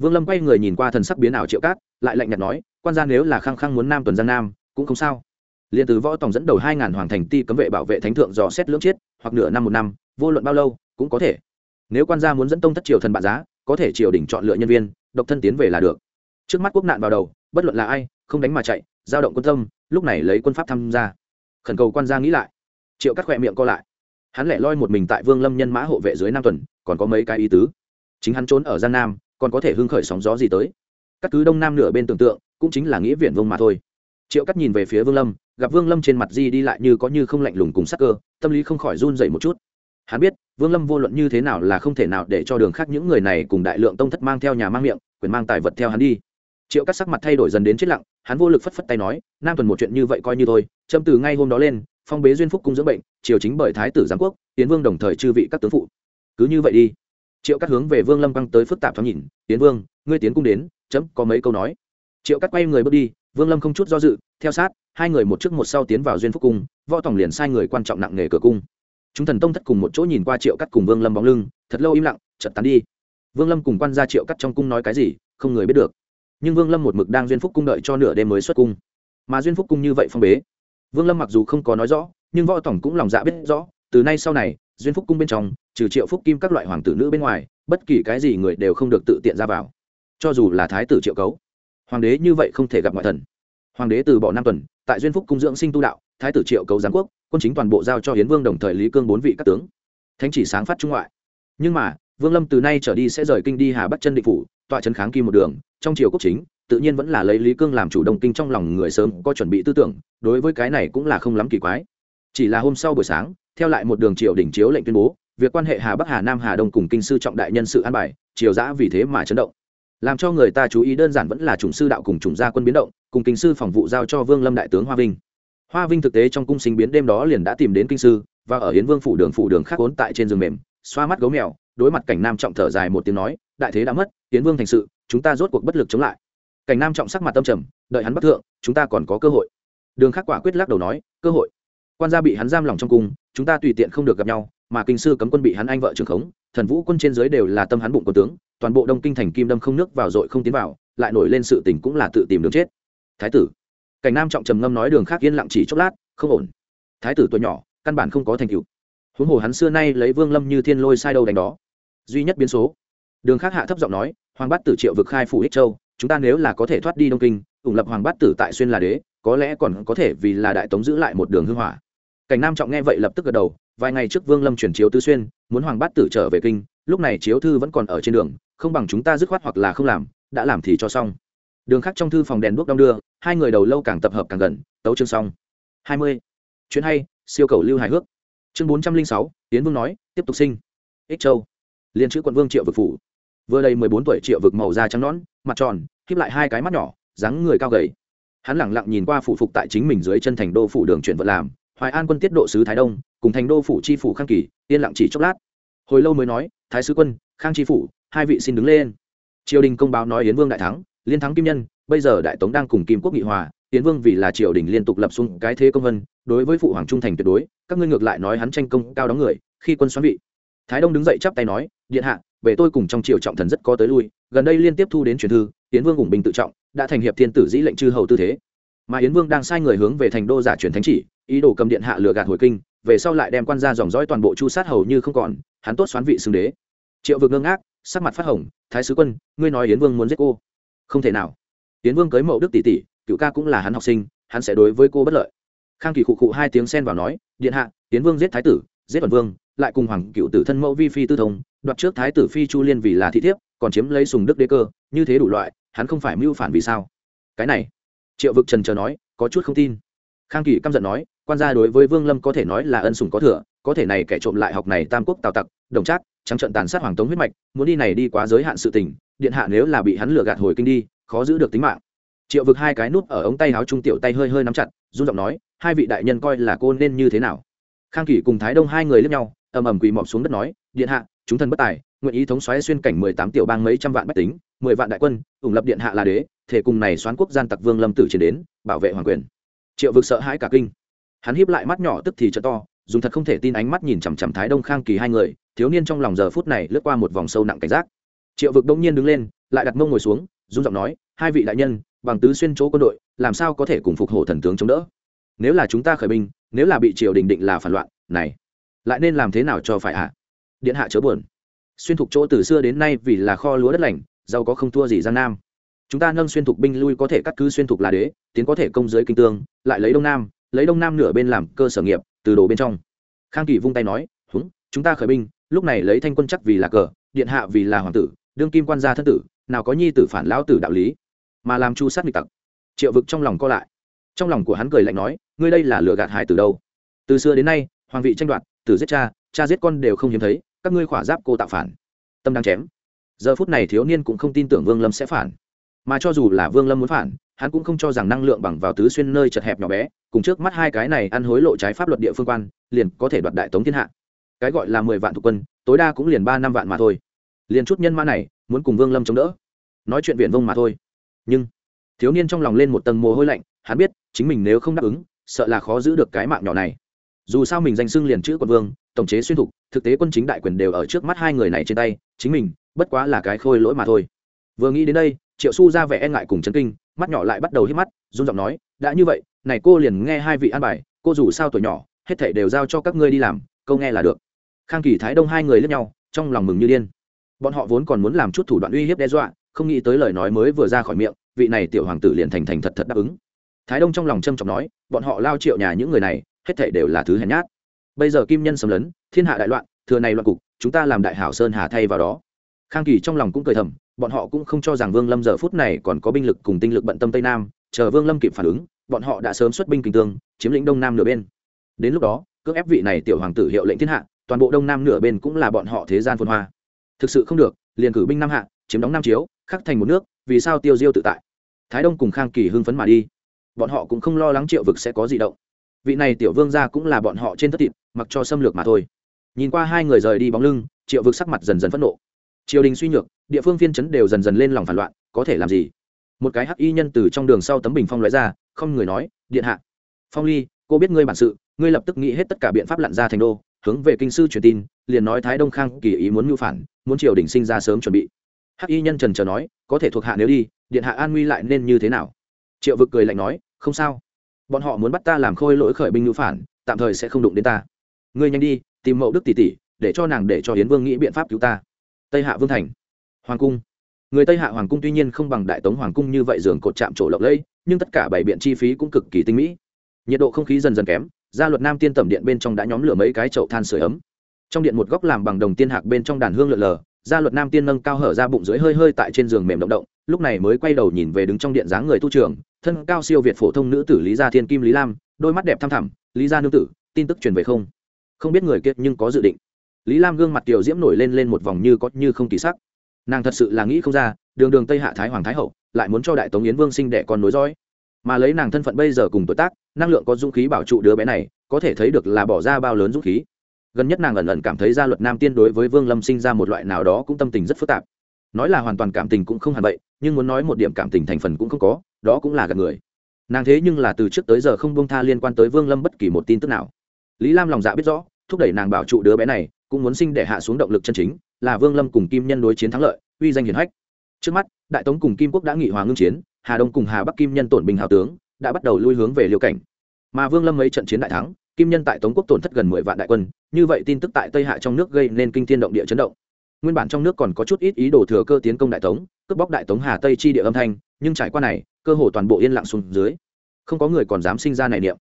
vương lâm quay người nhìn qua thần sắc biến ảo triệu cát, lại lạnh nhạt nói, quan gia nếu là khăng khăng muốn nam tuần giang nam, cũng không sao. Liền từ võ tòng dẫn đầu hai ngàn hoàng thành ti cấm vệ bảo vệ thánh thượng dò xét lưỡng chiết, hoặc nửa năm một năm, vô luận bao lâu, cũng có thể. Nếu quan gia muốn dẫn tông thất triều thần bạn giá, có thể triều đình chọn lựa nhân viên, độc thân tiến về là được. Trước mắt quốc nạn vào đầu, bất luận là ai, không đánh mà chạy, giao động quân tâm, lúc này lấy quân pháp tham gia. Khẩn cầu quan gia nghĩ lại. Triệu cắt khỏe miệng co lại. Hắn lẻ loi một mình tại vương lâm nhân mã hộ vệ dưới nam tuần, còn có mấy cái ý tứ. Chính hắn trốn ở giang nam còn có thể hưng khởi sóng gió gì tới. Các cứ đông nam nửa bên tưởng tượng, cũng chính là nghĩa viện vông mà thôi. Triệu cắt nhìn về phía vương lâm, gặp vương lâm trên mặt di đi lại như có như không lạnh lùng cùng sắc cơ, tâm lý không khỏi run dậy một chút. Hắn biết, vương lâm vô luận như thế nào là không thể nào để cho đường khác những người này cùng đại lượng tông thất mang theo nhà mang miệng, quyền mang tài vật theo hắn đi. Triệu cắt sắc mặt thay đổi dần đến chết lặng, hắn vô lực phất phất tay nói, nam tuần một chuyện như vậy coi như thôi châm từ ngay hôm đó lên, phong bế duyên phúc cung dưỡng bệnh, triều chính bởi thái tử giám quốc, tiến vương đồng thời chư vị các tướng phụ. Cứ như vậy đi triệu cắt hướng về vương lâm băng tới phức tạp thoáng nhìn, tiến vương, ngươi tiến cung đến, chấm, có mấy câu nói. Triệu cắt quay người bước đi, vương lâm không chút do dự, theo sát, hai người một trước một sau tiến vào duyên phúc cung, võ tòng liền sai người quan trọng nặng nghề cửa cung. Chúng thần tông thất cùng một chỗ nhìn qua triệu cắt cùng vương lâm bóng lưng, thật lâu im lặng chật tán đi. Vương lâm cùng quan ra triệu cắt trong cung nói cái gì, không người biết được. Nhưng vương lâm một mực đang duyên phúc cung đợi cho nửa đêm mới xuất cung. Mà duyên phúc cung như vậy phong bế. Vương lâm mặc dù không có nói rõ, nhưng võ tổng cũng lòng dạ biết rõ, từ nay sau này, duyên phúc cung bên trong trừ triệu phúc kim các loại hoàng tử nữ bên ngoài, bất kỳ cái gì người đều không được tự tiện ra vào. Cho dù là thái tử triệu cấu, hoàng đế như vậy không thể gặp ngoại thần. Hoàng đế từ bỏ năm tuần, tại duyên phúc cung dưỡng sinh tu đạo, thái tử triệu cấu giáng quốc, quân chính toàn bộ giao cho hiến vương đồng thời lý cương bốn vị các tướng. Thánh chỉ sáng phát trung ngoại. Nhưng mà, vương lâm từ nay trở đi sẽ rời kinh đi hà bắc chân định phủ, tọa trấn kháng kim một đường, trong triều quốc chính, tự nhiên vẫn là lấy lý cương làm chủ động kinh trong lòng người sớm có chuẩn bị tư tưởng, đối với cái này cũng là không lắm kỳ quái. Chỉ là hôm sau buổi sáng, theo lại một đường triều đỉnh chiếu lệnh tuyên bố việc quan hệ hà bắc hà nam hà đông cùng kinh sư trọng đại nhân sự an bài, triều giã vì thế mà chấn động. Làm cho người ta chú ý đơn giản vẫn là chủng sư đạo cùng chủng gia quân biến động, cùng kinh sư phòng vụ giao cho vương lâm đại tướng hoa vinh. Hoa vinh thực tế trong cung sinh biến đêm đó liền đã tìm đến kinh sư, và ở hiến vương phủ đường phủ đường khác vốn tại trên giường mềm, xoa mắt gấu mèo, đối mặt cảnh nam trọng thở dài một tiếng nói, đại thế đã mất hiến vương thành sự, chúng ta rốt cuộc bất lực chống lại. Cảnh nam trọng sắc mặt tâm trầm, đợi hắn bắt thượng, chúng ta còn có cơ hội. Đường khắc quả quyết lắc đầu nói, cơ hội. Quan gia bị hắn giam lòng trong cung, chúng ta tùy tiện không được gặp nhau mà kinh sư cấm quân bị hắn anh vợ trưởng khống, thần vũ quân trên dưới đều là tâm hắn bụng quân tướng, toàn bộ đông kinh thành kim đâm không nước vào dội không tiến vào, lại nổi lên sự tình cũng là tự tìm đường chết. Thái tử. Cảnh nam trọng trầm ngâm nói đường khác yên lặng chỉ chốc lát, không ổn. Thái tử tuổi nhỏ, căn bản không có thành tựu. Huống hồ hắn xưa nay lấy vương lâm như thiên lôi sai đâu đánh đó. Duy nhất biến số. Đường khác hạ thấp giọng nói, hoàng bát tử triệu vực khai phủ ích châu, chúng ta nếu là có thể thoát đi đông kinh, ủng lập hoàng bát tử tại xuyên là đế, có lẽ còn có thể vì là đại tống giữ lại một đường hư hỏa. Cảnh nam trọng nghe vậy lập tức gật đầu vài ngày trước vương lâm chuyển chiếu tứ xuyên, muốn hoàng bát tử trở về kinh, lúc này chiếu thư vẫn còn ở trên đường, không bằng chúng ta dứt khoát hoặc là không làm, đã làm thì cho xong. Đường khác trong thư phòng đèn đuốc đong đưa, hai người đầu lâu càng tập hợp càng gần, tấu chương xong. Hai mươi. Chuyến hay, siêu cầu lưu hài hước. Chương bốn trăm linh sáu tiến vương nói, tiếp tục sinh. Ích châu. Liên chữ quận vương triệu vực phủ. Vừa đầy mười bốn tuổi triệu vực màu da trắng nõn, mặt tròn khiếp lại hai cái mắt nhỏ, dáng người cao gầy. Hắn lẳng lặng nhìn qua phủ phục tại chính mình dưới chân thành đô phủ đường chuyển vận làm hoài an quân tiết độ sứ thái đông, cùng thành đô phủ chi phủ khang kỳ, yên lặng chỉ chốc lát. Hồi lâu mới nói, thái sứ quân, khang chi phủ, hai vị xin đứng lên. Triều đình công báo nói yến vương đại thắng, liên thắng kim nhân, bây giờ đại tống đang cùng kim quốc nghị hòa, yến vương vì là triều đình liên tục lập xuống cái thế công vân, đối với phụ hoàng trung thành tuyệt đối, các ngươi ngược lại nói hắn tranh công cao đóng người, khi quân xoắn vị. Thái đông đứng dậy chắp tay nói, điện hạ, về tôi cùng trong triều trọng thần rất có tới lui, gần đây liên tiếp thu đến truyền thư, yến vương ủng bình tự trọng, đã thành hiệp thiên tử dĩ lệnh chư hầu tư thế mà yến vương đang sai người hướng về thành đô giả truyền thánh chỉ, ý đồ cầm điện hạ lừa gạt hồi kinh, về sau lại đem quan gia dòng dõi toàn bộ chu sát hầu như không còn, hắn tốt xoán vị xưng đế. Triệu vực ngơ ngác, sắc mặt phát hồng, thái sứ quân, ngươi nói yến vương muốn giết cô? Không thể nào. Yến vương cưới mậu đức tỷ tỷ, cựu ca cũng là hắn học sinh, hắn sẽ đối với cô bất lợi. Khang kỳ khụ khụ hai tiếng sen vào nói, điện hạ, yến vương giết thái tử, giết tuần vương, lại cùng hoàng cựu tử thân mẫu vi phi tư thông, đoạt trước thái tử phi chu liên vì là thị thiếp, còn chiếm lấy sùng đức đế cơ, như thế đủ loại, hắn không phải mưu phản vì sao? Cái này triệu vực trần chờ nói, có chút không tin. Khang kỳ căm giận nói, quan gia đối với vương lâm có thể nói là ân sủng có thừa, có thể này kẻ trộm lại học này tam quốc tào tặc, đồng trác, trắng trận tàn sát hoàng tống huyết mạch, muốn đi này đi quá giới hạn sự tình, điện hạ nếu là bị hắn lừa gạt hồi kinh đi, khó giữ được tính mạng. Triệu vực hai cái nút ở ống tay áo trung tiểu tay hơi hơi nắm chặt, run giọng nói, hai vị đại nhân coi là cô nên như thế nào? Khang kỷ cùng thái đông hai người lướt nhau, ầm ầm quỳ mọp xuống đất nói, điện hạ, chúng thần bất tài, nguyện ý thống xoáy xuyên cảnh mười tám tiểu bang mấy trăm vạn bách tính mười vạn đại quân, ủng lập điện hạ là đế, thể cùng này xoán quốc gian tặc vương lâm tử chiến đến, bảo vệ hoàng quyền. Triệu vực sợ hãi cả kinh. Hắn hiếp lại mắt nhỏ tức thì trợ to, dùng thật không thể tin ánh mắt nhìn chằm chằm thái đông khang kỳ hai người, thiếu niên trong lòng giờ phút này lướt qua một vòng sâu nặng cảnh giác. Triệu vực đông nhiên đứng lên, lại đặt mông ngồi xuống, run giọng nói, hai vị đại nhân, bằng tứ xuyên chỗ quân đội, làm sao có thể cùng phục hổ thần tướng chống đỡ? Nếu là chúng ta khởi binh, nếu là bị triều đình định là phản loạn, này, lại nên làm thế nào cho phải à? điện hạ chớ buồn. Xuyên thục chỗ từ xưa đến nay vì là kho lúa đất lành giàu có không thua gì giang nam. Chúng ta nâng xuyên thục binh lui có thể cắt cứ xuyên thục là đế, tiến có thể công giới kinh tương, lại lấy đông nam, lấy đông nam nửa bên làm cơ sở nghiệp, từ đồ bên trong. Khang kỳ vung tay nói, húng, chúng ta khởi binh, lúc này lấy thanh quân chắc vì là cờ, điện hạ vì là hoàng tử, đương kim quan gia thân tử, nào có nhi tử phản lão tử đạo lý. Mà làm chu sát nghịch tặc. Triệu vực trong lòng co lại. Trong lòng của hắn cười lạnh nói, ngươi đây là lừa gạt hải từ đâu? Từ xưa đến nay, hoàng vị tranh đoạt, tử giết cha cha giết con đều không hiếm thấy, các ngươi khỏa giáp cô tạo phản. Tâm đang chém giờ phút này thiếu niên cũng không tin tưởng vương lâm sẽ phản. Mà cho dù là vương lâm muốn phản, hắn cũng không cho rằng năng lượng bằng vào tứ xuyên nơi chật hẹp nhỏ bé, cùng trước mắt hai cái này ăn hối lộ trái pháp luật địa phương quan, liền có thể đoạt đại tống thiên hạ. Cái gọi là mười vạn thuộc quân, tối đa cũng liền ba năm vạn mà thôi. Liền chút nhân mã này, muốn cùng vương lâm chống đỡ. Nói chuyện viện vông mà thôi. Nhưng, thiếu niên trong lòng lên một tầng mồ hôi lạnh, hắn biết, chính mình nếu không đáp ứng, sợ là khó giữ được cái mạng nhỏ này. Dù sao mình danh xưng liền chữ quận vương tổng chế xuyên thục, thực tế quân chính đại quyền đều ở trước mắt hai người này trên tay, chính mình, bất quá là cái khôi lỗi mà thôi. Vừa nghĩ đến đây, triệu su ra vẻ e ngại cùng chấn kinh, mắt nhỏ lại bắt đầu hít mắt, run giọng nói, đã như vậy, này cô liền nghe hai vị an bài, cô dù sao tuổi nhỏ, hết thảy đều giao cho các ngươi đi làm, câu nghe là được. Khang kỳ, thái đông hai người lướt nhau, trong lòng mừng như điên. Bọn họ vốn còn muốn làm chút thủ đoạn uy hiếp đe dọa, không nghĩ tới lời nói mới vừa ra khỏi miệng, vị này tiểu hoàng tử liền thành thành thật thật đáp ứng. Thái đông trong lòng trâm trọng nói, bọn họ lao triệu nhà những người này, hết thảy đều là thứ hèn nhát bây giờ kim nhân xâm lấn, thiên hạ đại loạn, thừa này loạn cục, chúng ta làm đại hảo sơn hà thay vào đó. Khang kỳ trong lòng cũng cười thầm, bọn họ cũng không cho rằng vương lâm giờ phút này còn có binh lực cùng tinh lực bận tâm tây nam, chờ vương lâm kịp phản ứng, bọn họ đã sớm xuất binh kinh tương, chiếm lĩnh đông nam nửa bên. Đến lúc đó, cưỡng ép vị này tiểu hoàng tử hiệu lệnh thiên hạ, toàn bộ đông nam nửa bên cũng là bọn họ thế gian phồn hoa. Thực sự không được, liền cử binh nam hạ, chiếm đóng nam chiếu, khắc thành một nước, vì sao tiêu diêu tự tại? Thái đông cùng khang kỳ hưng phấn mà đi. Bọn họ cũng không lo lắng triệu vực sẽ có gì động vị này tiểu vương gia cũng là bọn họ trên thất thịt, mặc cho xâm lược mà thôi. Nhìn qua hai người rời đi bóng lưng, triệu vực sắc mặt dần dần phẫn nộ. Triều đình suy nhược, địa phương phiên chấn đều dần dần lên lòng phản loạn, có thể làm gì? Một cái hắc y nhân từ trong đường sau tấm bình phong loại ra, không người nói, điện hạ, phong ly, cô biết ngươi bản sự, ngươi lập tức nghĩ hết tất cả biện pháp lặn ra thành đô, hướng về kinh sư truyền tin, liền nói thái đông khang kỳ ý muốn mưu phản, muốn triều đình sinh ra sớm chuẩn bị. Hắc y nhân trần trờ nói, có thể thuộc hạ nếu đi, điện hạ an nguy lại nên như thế nào? Triệu vực cười lạnh nói, không sao bọn họ muốn bắt ta làm khôi lỗi khởi binh nữ phản, tạm thời sẽ không đụng đến ta. Ngươi nhanh đi, tìm Mậu đức tỷ tỷ, để cho nàng để cho hiến vương nghĩ biện pháp cứu ta. Tây hạ vương thành. Hoàng cung. Người tây hạ hoàng cung tuy nhiên không bằng đại tống hoàng cung như vậy giường cột chạm trổ lộng lẫy, nhưng tất cả bảy biện chi phí cũng cực kỳ tinh mỹ. Nhiệt độ không khí dần dần kém, gia luật nam tiên tẩm điện bên trong đã nhóm lửa mấy cái chậu than sửa ấm. Trong điện một góc làm bằng đồng tiên hạc bên trong đàn hương lượn lờ gia luật nam tiên nâng cao hở ra bụng dưới hơi hơi tại trên giường mềm động động, lúc này mới quay đầu nhìn về đứng trong điện dáng người tu trường thân cao siêu việt phổ thông nữ tử lý gia thiên kim lý lam, đôi mắt đẹp thăm thẳm, lý gia nương tử, tin tức truyền về không? Không biết người kiệt nhưng có dự định. Lý lam gương mặt tiểu diễm nổi lên lên một vòng như có như không kỳ sắc. Nàng thật sự là nghĩ không ra, đường đường tây hạ thái hoàng thái hậu, lại muốn cho đại tống yến vương sinh đẻ con nối dõi. Mà lấy nàng thân phận bây giờ cùng tuổi tác, năng lượng có dũng khí bảo trụ đứa bé này, có thể thấy được là bỏ ra bao lớn dũng khí gần nhất nàng ẩn ẩn cảm thấy gia luật nam tiên đối với vương lâm sinh ra một loại nào đó cũng tâm tình rất phức tạp. Nói là hoàn toàn cảm tình cũng không hẳn vậy, nhưng muốn nói một điểm cảm tình thành phần cũng không có, đó cũng là gần người. Nàng thế nhưng là từ trước tới giờ không bông tha liên quan tới vương lâm bất kỳ một tin tức nào. Lý lam lòng dạ biết rõ, thúc đẩy nàng bảo trụ đứa bé này, cũng muốn sinh để hạ xuống động lực chân chính, là vương lâm cùng kim nhân đối chiến thắng lợi, uy danh hiển hách. Trước mắt, đại tống cùng kim quốc đã nghị hòa ngưng chiến, hà đông cùng hà bắc kim nhân tổn bình hào tướng, đã bắt đầu lui hướng về liêu cảnh. Mà vương lâm mấy trận chiến đại thắng kim nhân tại tống quốc tổn thất gần mười vạn đại quân, như vậy tin tức tại tây hạ trong nước gây nên kinh thiên động địa chấn động. Nguyên bản trong nước còn có chút ít ý đồ thừa cơ tiến công đại tống, cướp bóc đại tống hà tây chi địa âm thanh, nhưng trải qua này, cơ hồ toàn bộ yên lặng xuống dưới. Không có người còn dám sinh ra này niệm.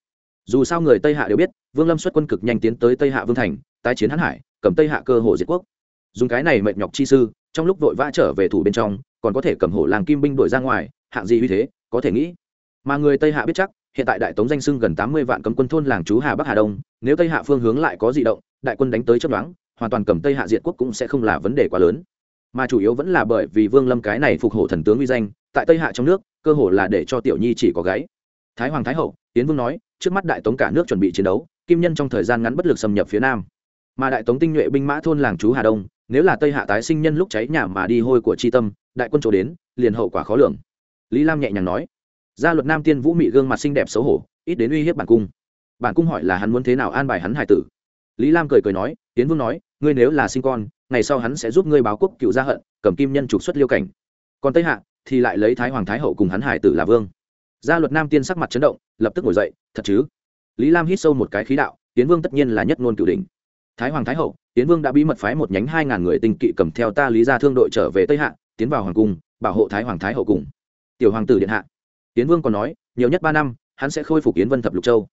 Dù sao người tây hạ đều biết, vương lâm xuất quân cực nhanh tiến tới tây hạ vương thành, tái chiến hãn hải, cầm tây hạ cơ hồ diệt quốc. Dùng cái này mệt nhọc chi sư, trong lúc vội vã trở về thủ bên trong, còn có thể cầm hổ làng kim binh đổi ra ngoài, hạng gì uy thế, có thể nghĩ mà người tây hạ biết chắc, hiện tại đại tống danh sưng gần tám mươi vạn cấm quân thôn làng chú hà bắc hà đông, nếu tây hạ phương hướng lại có di động, đại quân đánh tới chấp đoán hoàn toàn cầm tây hạ diện quốc cũng sẽ không là vấn đề quá lớn. Mà chủ yếu vẫn là bởi vì vương lâm cái này phục hổ thần tướng uy danh, tại tây hạ trong nước, cơ hồ là để cho tiểu nhi chỉ có gáy. Thái hoàng thái hậu tiến vương nói, trước mắt đại tống cả nước chuẩn bị chiến đấu, kim nhân trong thời gian ngắn bất lực xâm nhập phía nam. Mà đại tống tinh nhuệ binh mã thôn làng chú hà đông, nếu là tây hạ tái sinh nhân lúc cháy nhà mà đi hôi của tri tâm, đại quân chỗ đến, liền hậu quả khó lường. Lý lam nhẹ nhàng nói gia luật nam tiên vũ mị gương mặt xinh đẹp xấu hổ, ít đến uy hiếp bản cung. Bản cung hỏi là hắn muốn thế nào an bài hắn hải tử. Lý lam cười cười nói, tiến vương nói, ngươi nếu là sinh con, ngày sau hắn sẽ giúp ngươi báo quốc cựu gia hận, cầm kim nhân trục xuất liêu cảnh. Còn tây hạ thì lại lấy thái hoàng thái hậu cùng hắn hải tử là vương. Gia luật nam tiên sắc mặt chấn động, lập tức ngồi dậy, thật chứ? Lý lam hít sâu một cái khí đạo, tiến vương tất nhiên là nhất ngôn cửu đình thái hoàng thái hậu, tiến vương đã bí mật phái một nhánh hai ngàn người tinh kỵ cầm theo ta lý ra thương đội trở về tây hạ, tiến vào hoàng cung, bảo hộ thái hoàng thái hậu cùng. Tiểu hoàng tử điện hạ tiến vương còn nói, nhiều nhất ba năm, hắn sẽ khôi phục kiến vân thập lục châu.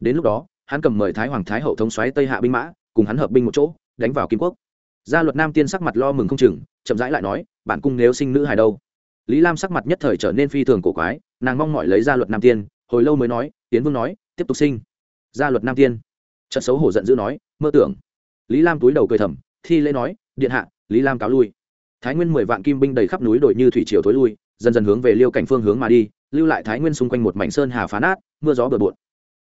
Đến lúc đó, hắn cầm mời thái hoàng thái hậu thống xoáy tây hạ binh mã, cùng hắn hợp binh một chỗ, đánh vào kim quốc. Gia luật nam tiên sắc mặt lo mừng không chừng, chậm rãi lại nói, bản cung nếu sinh nữ hài đâu? Lý lam sắc mặt nhất thời trở nên phi thường cổ quái, nàng mong mỏi lấy gia luật nam tiên, hồi lâu mới nói tiến vương nói, tiếp tục sinh. Gia luật nam tiên trận xấu hổ giận dữ nói, mơ tưởng. Lý lam túi đầu cười thầm, thi lễ nói, điện hạ, lý lam cáo lui. Thái nguyên mười vạn kim binh đầy khắp núi đổi như thủy triều thối lui, dần dần hướng về liêu cảnh phương hướng mà đi lưu lại thái nguyên xung quanh một mảnh sơn hà phá nát, mưa gió bừa bộn.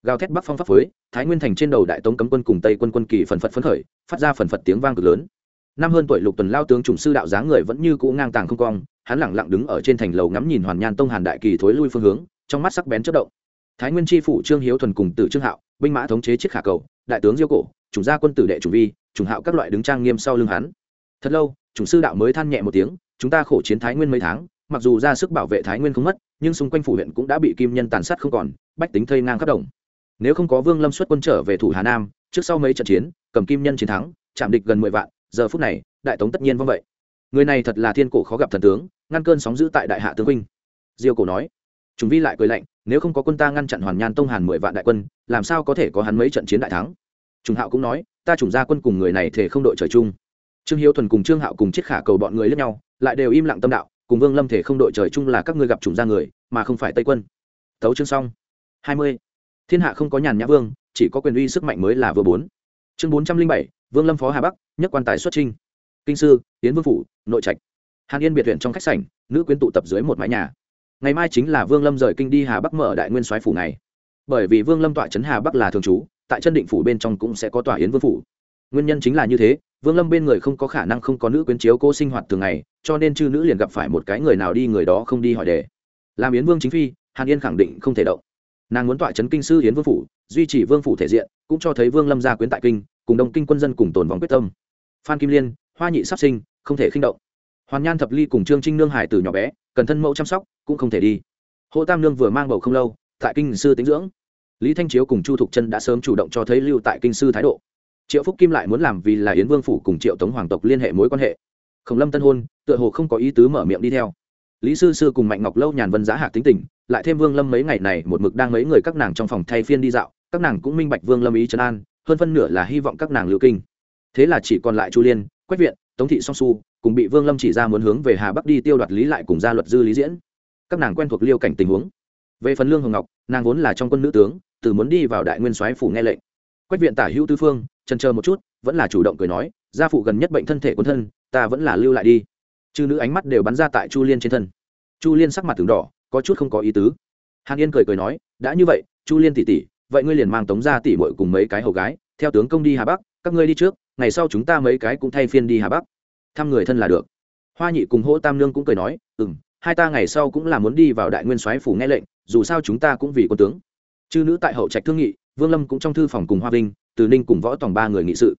Gào thét bắc phong pháp phới thái nguyên thành trên đầu đại tống cấm quân cùng tây quân quân kỳ phần phật phấn khởi, phát ra phần phật tiếng vang cực lớn. Năm hơn tuổi lục tuần lao tướng trùng sư đạo dáng người vẫn như cũ ngang tàng không cong, hắn lẳng lặng đứng ở trên thành lầu ngắm nhìn hoàn nhan tông hàn đại kỳ thối lui phương hướng, trong mắt sắc bén chất động. Thái nguyên tri phủ trương hiếu thuần cùng tử trương hạo, binh mã thống chế chiếc khả cầu, đại tướng diêu cổ, chủng gia quân tử đệ chủ vi, chủng hạo các loại đứng trang nghiêm sau lưng hắn. Thật lâu, chủng sư đạo mới than nhẹ một tiếng, chúng ta khổ chiến thái nguyên mấy tháng mặc dù ra sức bảo vệ thái nguyên không mất, nhưng xung quanh phủ huyện cũng đã bị kim nhân tàn sát không còn, bách tính thây ngang khắp đồng. Nếu không có vương lâm xuất quân trở về thủ hà nam, trước sau mấy trận chiến, cầm kim nhân chiến thắng, chạm địch gần mười vạn, giờ phút này, đại tống tất nhiên vâng vậy. Người này thật là thiên cổ khó gặp thần tướng, ngăn cơn sóng giữ tại đại hạ tướng huynh. Diêu cổ nói. Chúng vi lại cười lạnh, nếu không có quân ta ngăn chặn hoàn nhan tông hàn mười vạn đại quân, làm sao có thể có hắn mấy trận chiến đại thắng? Trùng hạo cũng nói, ta trùng ra quân cùng người này thể không đội trời chung. Trương hiếu thuần cùng trương hạo cùng chiết khả cầu bọn người lẫn nhau, lại đều im lặng tâm đạo cùng vương lâm thể không đội trời chung là các ngươi gặp trùng ra người, mà không phải tây quân. Tấu chương xong. Hai mươi. Thiên hạ không có nhàn nhã vương, chỉ có quyền uy sức mạnh mới là vừa bốn. Chương bốn trăm linh bảy, vương lâm phó hà bắc, nhất quan tài xuất trinh. Kinh sư tiến vương phủ, nội trạch. Hàn yên biệt viện trong khách sảnh, nữ quyến tụ tập dưới một mái nhà. Ngày mai chính là vương lâm rời kinh đi hà bắc mở đại nguyên soái phủ này bởi vì vương lâm tọa trấn hà bắc là thường trú, tại chân định phủ bên trong cũng sẽ có tòa yến vương phủ. Nguyên nhân chính là như thế, vương lâm bên người không có khả năng không có nữ quyến chiếu cô sinh hoạt thường ngày cho nên chư nữ liền gặp phải một cái người nào đi người đó không đi hỏi đề. Làm yến vương chính phi, hàn yên khẳng định không thể động. Nàng muốn tọa trấn kinh sư yến vương phủ, duy trì vương phủ thể diện, cũng cho thấy vương lâm gia quyến tại kinh, cùng đông kinh quân dân cùng tồn vòng quyết tâm. Phan kim liên, hoa nhị sắp sinh, không thể khinh động. Hoàn nhan thập ly cùng trương trinh nương hải từ nhỏ bé, cần thân mẫu chăm sóc, cũng không thể đi. Hộ tam nương vừa mang bầu không lâu, tại kinh sư tính dưỡng. Lý thanh chiếu cùng chu thục chân đã sớm chủ động cho thấy lưu tại kinh sư thái độ. Triệu phúc kim lại muốn làm vì là yến vương phủ cùng triệu tống hoàng tộc liên hệ mối quan hệ khổng lâm tân hôn, tựa hồ không có ý tứ mở miệng đi theo. Lý sư sư cùng mạnh ngọc lâu nhàn vân giá hạc tính tình, lại thêm vương lâm mấy ngày này một mực đang mấy người các nàng trong phòng thay phiên đi dạo, các nàng cũng minh bạch vương lâm ý trấn an, hơn phân nửa là hy vọng các nàng lưu kinh. Thế là chỉ còn lại chu liên, quách viện, tống thị song su, cùng bị vương lâm chỉ ra muốn hướng về hà bắc đi tiêu đoạt lý lại cùng gia luật dư lý diễn. Các nàng quen thuộc liêu cảnh tình huống. Về phần lương hồng ngọc, nàng vốn là trong quân nữ tướng, từ muốn đi vào đại nguyên soái phủ nghe lệnh. Quách viện tả hữu tư phương trần chờ một chút, vẫn là chủ động cười nói, gia phụ gần nhất bệnh thân thể quân thân ta vẫn là lưu lại đi. Chư nữ ánh mắt đều bắn ra tại chu liên trên thân. Chu liên sắc mặt tường đỏ, có chút không có ý tứ. Hàn yên cười cười nói, đã như vậy, chu liên tỷ tỷ, vậy ngươi liền mang tống ra tỷ bội cùng mấy cái hầu gái, theo tướng công đi hà bắc, các ngươi đi trước, ngày sau chúng ta mấy cái cũng thay phiên đi hà bắc. Thăm người thân là được. Hoa nhị cùng hỗ tam nương cũng cười nói ừ m hai ta ngày sau cũng là muốn đi vào đại nguyên soái phủ nghe lệnh, dù sao chúng ta cũng vì quân tướng. Chư nữ tại hậu trạch thương nghị, vương lâm cũng trong thư phòng cùng hoa vinh, từ ninh cùng võ tòng ba người nghị sự.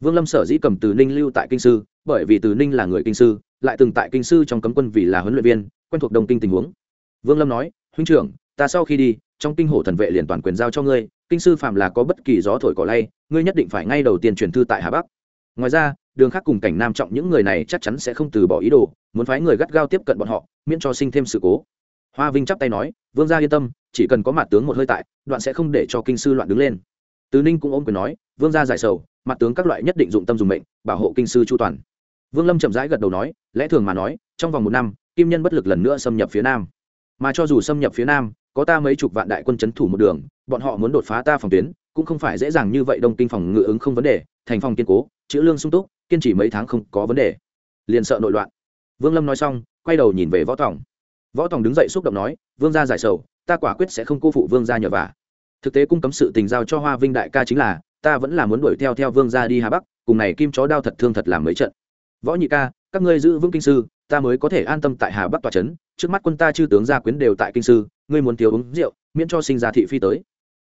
Vương lâm sở dĩ cầm từ ninh lưu tại kinh sư bởi vì từ ninh là người kinh sư, lại từng tại kinh sư trong cấm quân vì là huấn luyện viên, quen thuộc đồng kinh tình huống. Vương lâm nói, huynh trưởng, ta sau khi đi, trong kinh hổ thần vệ liền toàn quyền giao cho ngươi, kinh sư phạm là có bất kỳ gió thổi cỏ lay, ngươi nhất định phải ngay đầu tiên truyền thư tại hà bắc. Ngoài ra, đường khác cùng cảnh nam trọng những người này chắc chắn sẽ không từ bỏ ý đồ, muốn phái người gắt gao tiếp cận bọn họ, miễn cho sinh thêm sự cố. Hoa vinh chắp tay nói, vương gia yên tâm, chỉ cần có mặt tướng một hơi tại, đoạn sẽ không để cho kinh sư loạn đứng lên. Tứ ninh cũng ôm quyền nói, vương gia giải sầu, mặt tướng các loại nhất định dụng tâm dùng mệnh, bảo hộ kinh sư chu toàn vương lâm chậm rãi gật đầu nói, lẽ thường mà nói, trong vòng một năm, kim nhân bất lực lần nữa xâm nhập phía nam. Mà cho dù xâm nhập phía nam, có ta mấy chục vạn đại quân c h ấ n thủ một đường, bọn họ muốn đột phá ta phòng tuyến, cũng không phải dễ dàng như vậy đông kinh phòng ngự ứng không vấn đề, thành phòng kiên cố, chữ lương sung túc, kiên trì mấy tháng không có vấn đề. Liền sợ nội loạn. Vương lâm nói xong, quay đầu nhìn về võ tòng. Võ tòng đứng dậy xúc động nói, vương gia giải sầu, ta quả quyết sẽ không cô phụ vương gia nhờ vả. Thực tế cung cấm sự tình giao cho hoa vinh đại ca chính là, ta vẫn là muốn đuổi theo theo vương gia đi hà bắc, cùng này kim chó đao thật thương thật làm mấy trận võ nhị ca, các ngươi giữ vững kinh sư, ta mới có thể an tâm tại hà bắc tòa trấn, trước mắt quân ta chư tướng gia quyến đều tại kinh sư, ngươi muốn thiếu uống rượu, miễn cho sinh ra thị phi tới.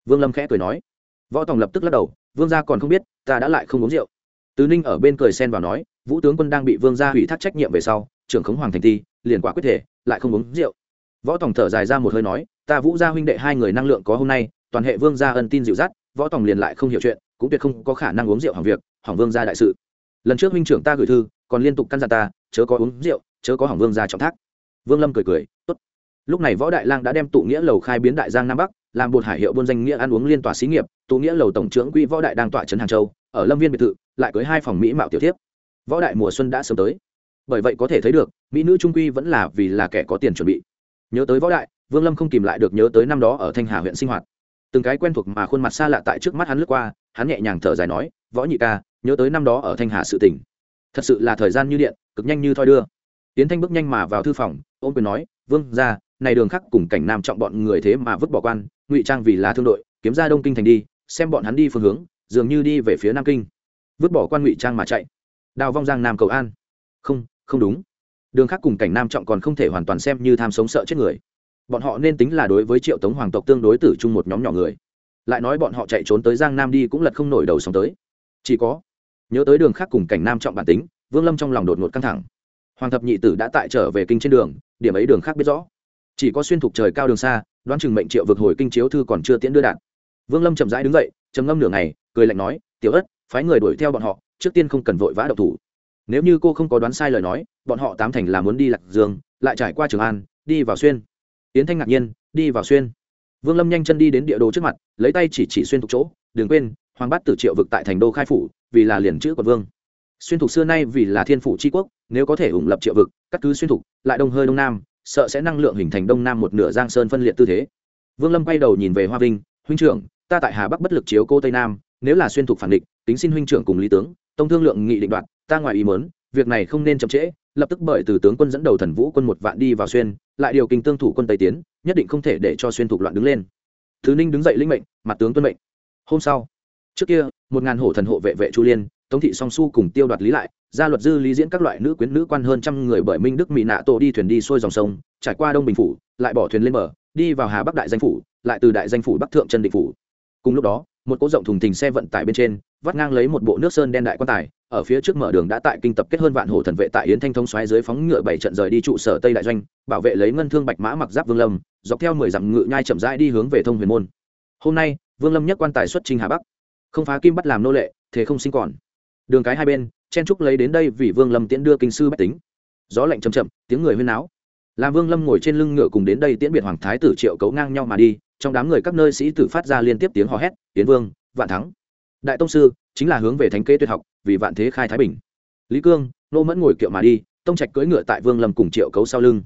Vương lâm khẽ cười nói. Võ tòng lập tức lắc đầu, vương gia còn không biết, ta đã lại không uống rượu. Tứ ninh ở bên cười xen vào nói, vũ tướng quân đang bị vương gia hủy thác trách nhiệm về sau, trưởng khống hoàng thành ti liền quả quyết thể, lại không uống rượu. Võ tòng thở dài ra một hơi nói, ta vũ gia huynh đệ hai người năng lượng có hôm nay, toàn hệ vương gia ân tin dịu dắt, võ tòng liền lại không hiểu chuyện, cũng tuyệt không có khả năng uống rượu hỏng việc, hỏng vương gia đại sự. Lần trước huynh trưởng ta gửi thư còn liên tục căn dặn ta, chớ có uống rượu, chớ có hỏng vương ra trọng thác. Vương lâm cười cười, tốt. Lúc này võ đại lang đã đem tụ nghĩa lầu khai biến đại giang nam bắc, làm bột hải hiệu buôn danh nghĩa ăn uống liên tòa xí nghiệp, tụ nghĩa lầu tổng trưởng quỹ võ đại đang tọa trấn hàng châu, ở lâm viên biệt thự, lại cưới hai phòng mỹ mạo tiểu thiếp. Võ đại mùa xuân đã sớm tới. Bởi vậy có thể thấy được, mỹ nữ trung quy vẫn là vì là kẻ có tiền chuẩn bị. Nhớ tới võ đại, vương lâm không kìm lại được nhớ tới năm đó ở thanh hà huyện sinh hoạt. Từng cái quen thuộc mà khuôn mặt xa lạ tại trước mắt hắn lướt qua, hắn nhẹ nhàng thở dài nói, võ nhị ca, nhớ tới năm đó ở thanh hà sự tỉnh thật sự là thời gian như điện, cực nhanh như thoi đưa. Tiến thanh bước nhanh mà vào thư phòng, ôm quyền nói, vương ra này đường khắc cùng cảnh nam trọng bọn người thế mà vứt bỏ quan, ngụy trang vì là thương đội, kiếm ra đông kinh thành đi, xem bọn hắn đi phương hướng, dường như đi về phía nam kinh. Vứt bỏ quan ngụy trang mà chạy. Đào vong giang nam cầu an. Không không đúng. Đường Khắc cùng cảnh nam trọng còn không thể hoàn toàn xem như tham sống sợ chết người. Bọn họ nên tính là đối với triệu tống hoàng tộc tương đối tử chung một nhóm nhỏ người. Lại nói bọn họ chạy trốn tới giang nam đi cũng lật không nổi đầu sống tới. Chỉ có nhớ tới đường khác cùng cảnh nam trọng bản tính, vương lâm trong lòng đột ngột căng thẳng. Hoàng thập nhị tử đã tại trở về kinh trên đường, điểm ấy đường khác biết rõ. Chỉ có xuyên thục trời cao đường xa, đoán chừng mệnh triệu vực hồi kinh chiếu thư còn chưa tiễn đưa đạn vương lâm chậm rãi đứng dậy, trầm ngâm nửa ngày, cười lạnh nói, tiểu ất, phái người đuổi theo bọn họ, trước tiên không cần vội vã độc thủ. Nếu như cô không có đoán sai lời nói, bọn họ tám thành là muốn đi lạc dương, lại trải qua trường an, đi vào xuyên. Yến thanh ngạc nhiên, đi vào xuyên. Vương lâm nhanh chân đi đến địa đồ trước mặt, lấy tay chỉ chỉ xuyên thục chỗ, đừng quên hoàng bát tử triệu vực tại thành đô khai phủ, vì là liền chữ quận vương. Xuyên thục xưa nay vì là thiên phủ tri quốc, nếu có thể ủng lập triệu vực, cắt cứ xuyên thục, lại đông hơi đông nam, sợ sẽ năng lượng hình thành đông nam một nửa giang sơn phân liệt tư thế. Vương lâm quay đầu nhìn về hoa vinh, huynh trưởng, ta tại hà bắc bất lực chiếu cô tây nam, nếu là xuyên thục phản địch, tính xin huynh trưởng cùng lý tướng, tông thương lượng nghị định đoạt, ta ngoài ý mớn việc này không nên chậm trễ, lập tức bởi từ tướng quân dẫn đầu thần vũ quân một vạn đi vào xuyên, lại điều kinh tương thủ quân tây tiến, nhất định không thể để cho xuyên thục loạn đứng lên. Thứ ninh đứng dậy linh mệnh, mặt tướng tuân mệnh. Hôm sau trước kia, một ngàn hổ thần hộ vệ vệ chu liên, tống thị song su cùng tiêu đoạt lý lại, gia luật dư lý diễn các loại nữ quyến nữ quan hơn trăm người bởi minh đức mỹ nạ tổ đi thuyền đi xuôi dòng sông, trải qua đông bình phủ, lại bỏ thuyền lên bờ, đi vào hà bắc đại danh phủ, lại từ đại danh phủ bắc thượng trần định phủ. Cùng lúc đó, một cỗ rộng thùng thình xe vận tải bên trên, vắt ngang lấy một bộ nước sơn đen đại quan tài, ở phía trước mở đường đã tại kinh tập kết hơn vạn hổ thần vệ tại yến thanh thông xoáy dưới phóng ngựa bảy trận rời đi trụ sở tây đại doanh, bảo vệ lấy ngân thương bạch mã mặc giáp vương lâm, dọc theo mười dặm ngựa nhai chậm rãi đi hướng về thông huyền môn. Hôm nay, vương lâm nhất quan tài xuất trình hà bắc không phá kim bắt làm nô lệ, thế không sinh còn. Đường cái hai bên, chen trúc lấy đến đây vì vương lâm tiễn đưa kinh sư bách tính. Gió lạnh chầm chậm, tiếng người huyên náo. Làm vương lâm ngồi trên lưng ngựa cùng đến đây tiễn biệt hoàng thái tử triệu cấu ngang nhau mà đi, trong đám người các nơi sĩ tử phát ra liên tiếp tiếng hò hét, tiến vương, vạn thắng. Đại tông sư, chính là hướng về thánh kế tuyệt học, vì vạn thế khai thái bình. Lý cương, nô mẫn ngồi kiệu mà đi, tông trạch cưỡi ngựa tại vương lâm cùng triệu cấu sau lưng.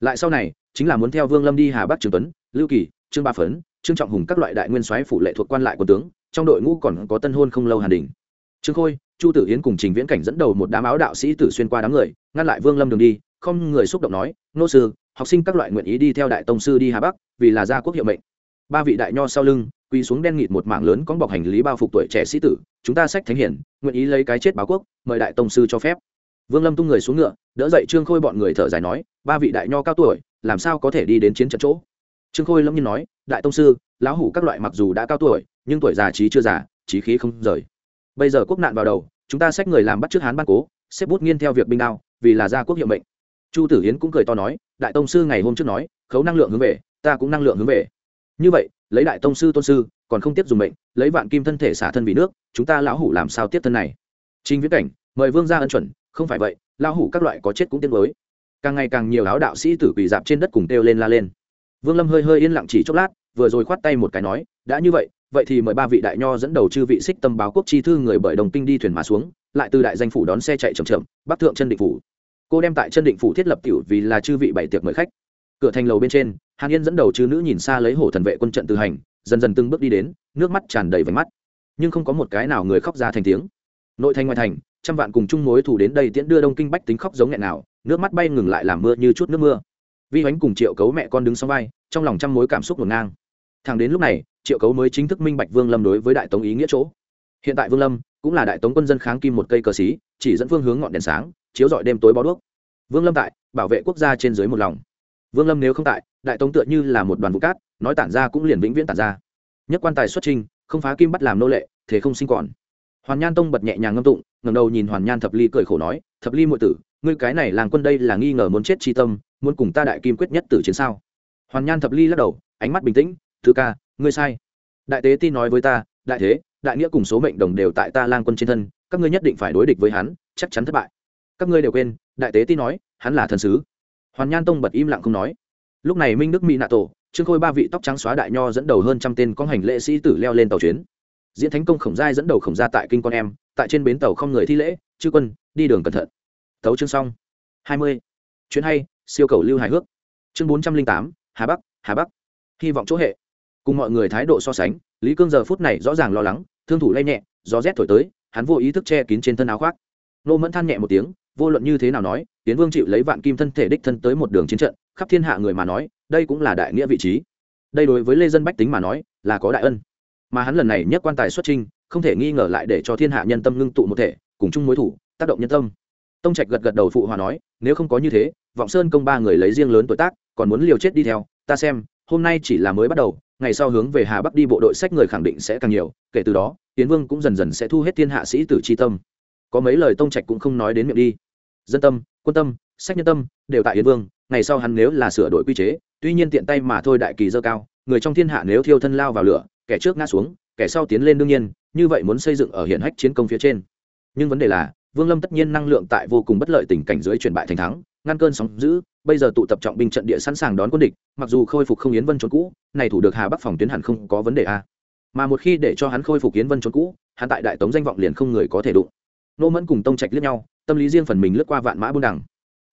Lại sau này, chính là muốn theo vương lâm đi hà bắc trường tuấn, lưu kỳ, trương ba phấn, trương trọng hùng các loại đại nguyên soái phủ lệ thuộc quan lại quân tướng trong đội ngũ còn có tân hôn không lâu hàn đình trương khôi chu tử yến cùng trình viễn cảnh dẫn đầu một đám áo đạo sĩ tử xuyên qua đám người ngăn lại vương lâm đường đi không người xúc động nói nô sư học sinh các loại nguyện ý đi theo đại tông sư đi hà bắc vì là gia quốc hiệu mệnh ba vị đại nho sau lưng quỳ xuống đen nghịt một mảng lớn có bọc hành lý bao phục tuổi trẻ sĩ tử chúng ta sách thánh hiển nguyện ý lấy cái chết báo quốc mời đại tông sư cho phép vương lâm tung người xuống ngựa đỡ dậy trương khôi bọn người thở dài nói ba vị đại nho cao tuổi làm sao có thể đi đến chiến trận chỗ trương khôi lâm nhiên nói đại tông sư, lão hủ các loại mặc dù đã cao tuổi, nhưng tuổi già trí chưa già, trí khí không rời. Bây giờ quốc nạn vào đầu, chúng ta xách người làm bắt trước hán ban cố, xếp bút nghiên theo việc binh đao, vì là gia quốc hiệu mệnh. Chu tử hiến cũng cười to nói, đại tông sư ngày hôm trước nói, khấu năng lượng hướng về, ta cũng năng lượng hướng về. Như vậy, lấy đại tông sư tôn sư, còn không tiếp dùng mệnh, lấy vạn kim thân thể xả thân vì nước, chúng ta lão hủ làm sao tiếp thân này? Trình viễn cảnh, mời vương gia ân chuẩn, không phải vậy, lão hủ các loại có chết cũng tiếc mới càng ngày càng nhiều áo đạo sĩ tử quỳ dạp trên đất cùng kêu lên la lên vương lâm hơi hơi yên lặng chỉ chốc lát, vừa rồi khoát tay một cái nói, đã như vậy vậy thì mời ba vị đại nho dẫn đầu chư vị xích tâm báo quốc chi thư người bởi đồng kinh đi thuyền mà xuống, lại từ đại danh phủ đón xe chạy chậm chậm, bắc thượng chân định phủ. Cô đem tại chân định phủ thiết lập tiểu vì là chư vị bảy tiệc mời khách. Cửa thành lầu bên trên, hàn yên dẫn đầu chư nữ nhìn xa lấy hổ thần vệ quân trận từ hành, dần dần từng bước đi đến, nước mắt tràn đầy vành mắt. Nhưng không có một cái nào người khóc ra thành tiếng. Nội thành ngoài thành, trăm vạn cùng chung mối thủ đến đây tiễn đưa đông kinh bách tính khóc giống nghẹn nào, nước mắt bay ngừng lại làm mưa như chút nước mưa vi bánh cùng triệu cấu mẹ con đứng sau vai, trong lòng trăm mối cảm xúc ngổn ngang. Thằng đến lúc này, triệu cấu mới chính thức minh bạch vương lâm đối với đại tống ý nghĩa chỗ. Hiện tại vương lâm cũng là đại tống quân dân kháng kim một cây cờ xí, chỉ dẫn phương hướng ngọn đèn sáng, chiếu dọi đêm tối bó đuốc. Vương lâm tại, bảo vệ quốc gia trên dưới một lòng. Vương lâm nếu không tại, đại tống tựa như là một đoàn vũ cát, nói tản ra cũng liền vĩnh viễn tản ra. Nhất quan tài xuất trình không phá kim bắt làm nô lệ, thế không sinh còn. Hoàn nhan tông bật nhẹ nhàng ngâm tụng ngầm đầu nhìn hoàn nhan thập ly cười khổ nói, thập ly muội tử, ngươi cái này làng quân đây là nghi ngờ muốn chết chi tâm muốn cùng ta đại kim quyết nhất tử chiến sao? Hoàn nhan thập ly lắc đầu, ánh mắt bình tĩnh thứ ca, ngươi sai. Đại tế ti nói với ta, đại thế, đại nghĩa cùng số mệnh đồng đều tại ta lang quân trên thân, các ngươi nhất định phải đối địch với hắn, chắc chắn thất bại. Các ngươi đều quên, đại tế ti nói, hắn là thần sứ. Hoàn nhan tông bật im lặng không nói. Lúc này minh đức mỹ nạ tổ, trương khôi ba vị tóc trắng xóa đại nho dẫn đầu hơn trăm tên con hành lễ sĩ tử leo lên tàu chuyến. Diễn thánh công khổng giai dẫn đầu khổng gia tại kinh con em, tại trên bến tàu không người thi lễ, chư quân, đi đường cẩn thận. Tấu chương xong. Hai mươi. Chuyến hay siêu cầu lưu hài hước. Chương bốn trăm linh tám, hà bắc hà bắc. Hy vọng chỗ hệ. Cùng mọi người thái độ so sánh, lý cương giờ phút này rõ ràng lo lắng, thương thủ lay nhẹ, gió rét thổi tới, hắn vô ý thức che kín trên thân áo khoác. Nô mẫn than nhẹ một tiếng, vô luận như thế nào nói, tiến vương chịu lấy vạn kim thân thể đích thân tới một đường chiến trận, khắp thiên hạ người mà nói, đây cũng là đại nghĩa vị trí. Đây đối với lê dân bách tính mà nói, là có đại ân. Mà hắn lần này nhất quan tài xuất trinh không thể nghi ngờ lại để cho thiên hạ nhân tâm ngưng tụ một thể, cùng chung mối thủ, tác động nhân tâm. Tông trạch gật gật đầu phụ hòa nói, nếu không có như thế vọng sơn công ba người lấy riêng lớn tuổi tác, còn muốn liều chết đi theo, ta xem, hôm nay chỉ là mới bắt đầu, ngày sau hướng về hà bắc đi bộ đội sách người khẳng định sẽ càng nhiều, kể từ đó tiến vương cũng dần dần sẽ thu hết thiên hạ sĩ tử c h i tâm. Có mấy lời tông trạch cũng không nói đến miệng đi. Dân tâm, quân tâm, sách nhân tâm, đều tại yến vương, ngày sau hắn nếu là sửa đổi quy chế, tuy nhiên tiện tay mà thôi đại kỳ dơ cao, người trong thiên hạ nếu thiêu thân lao vào lửa, kẻ trước ngã xuống, kẻ sau tiến lên đương nhiên, như vậy muốn xây dựng ở hiện hách chiến công phía trên. Nhưng vấn đề là, vương lâm tất nhiên năng lượng tại vô cùng bất lợi tình cảnh dưới chuyển bại thành thắng ngăn cơn sóng giữ bây giờ tụ tập trọng binh trận địa sẵn sàng đón quân địch, mặc dù khôi phục không yến vân trốn cũ, này thủ được hà bắc phòng tuyến hẳn không có vấn đề a mà một khi để cho hắn khôi phục yến vân trốn cũ, hắn tại đại tống danh vọng liền không người có thể đụng. Nô mẫn cùng tông trạch liếc nhau, tâm lý riêng phần mình lướt qua vạn mã buôn đằng.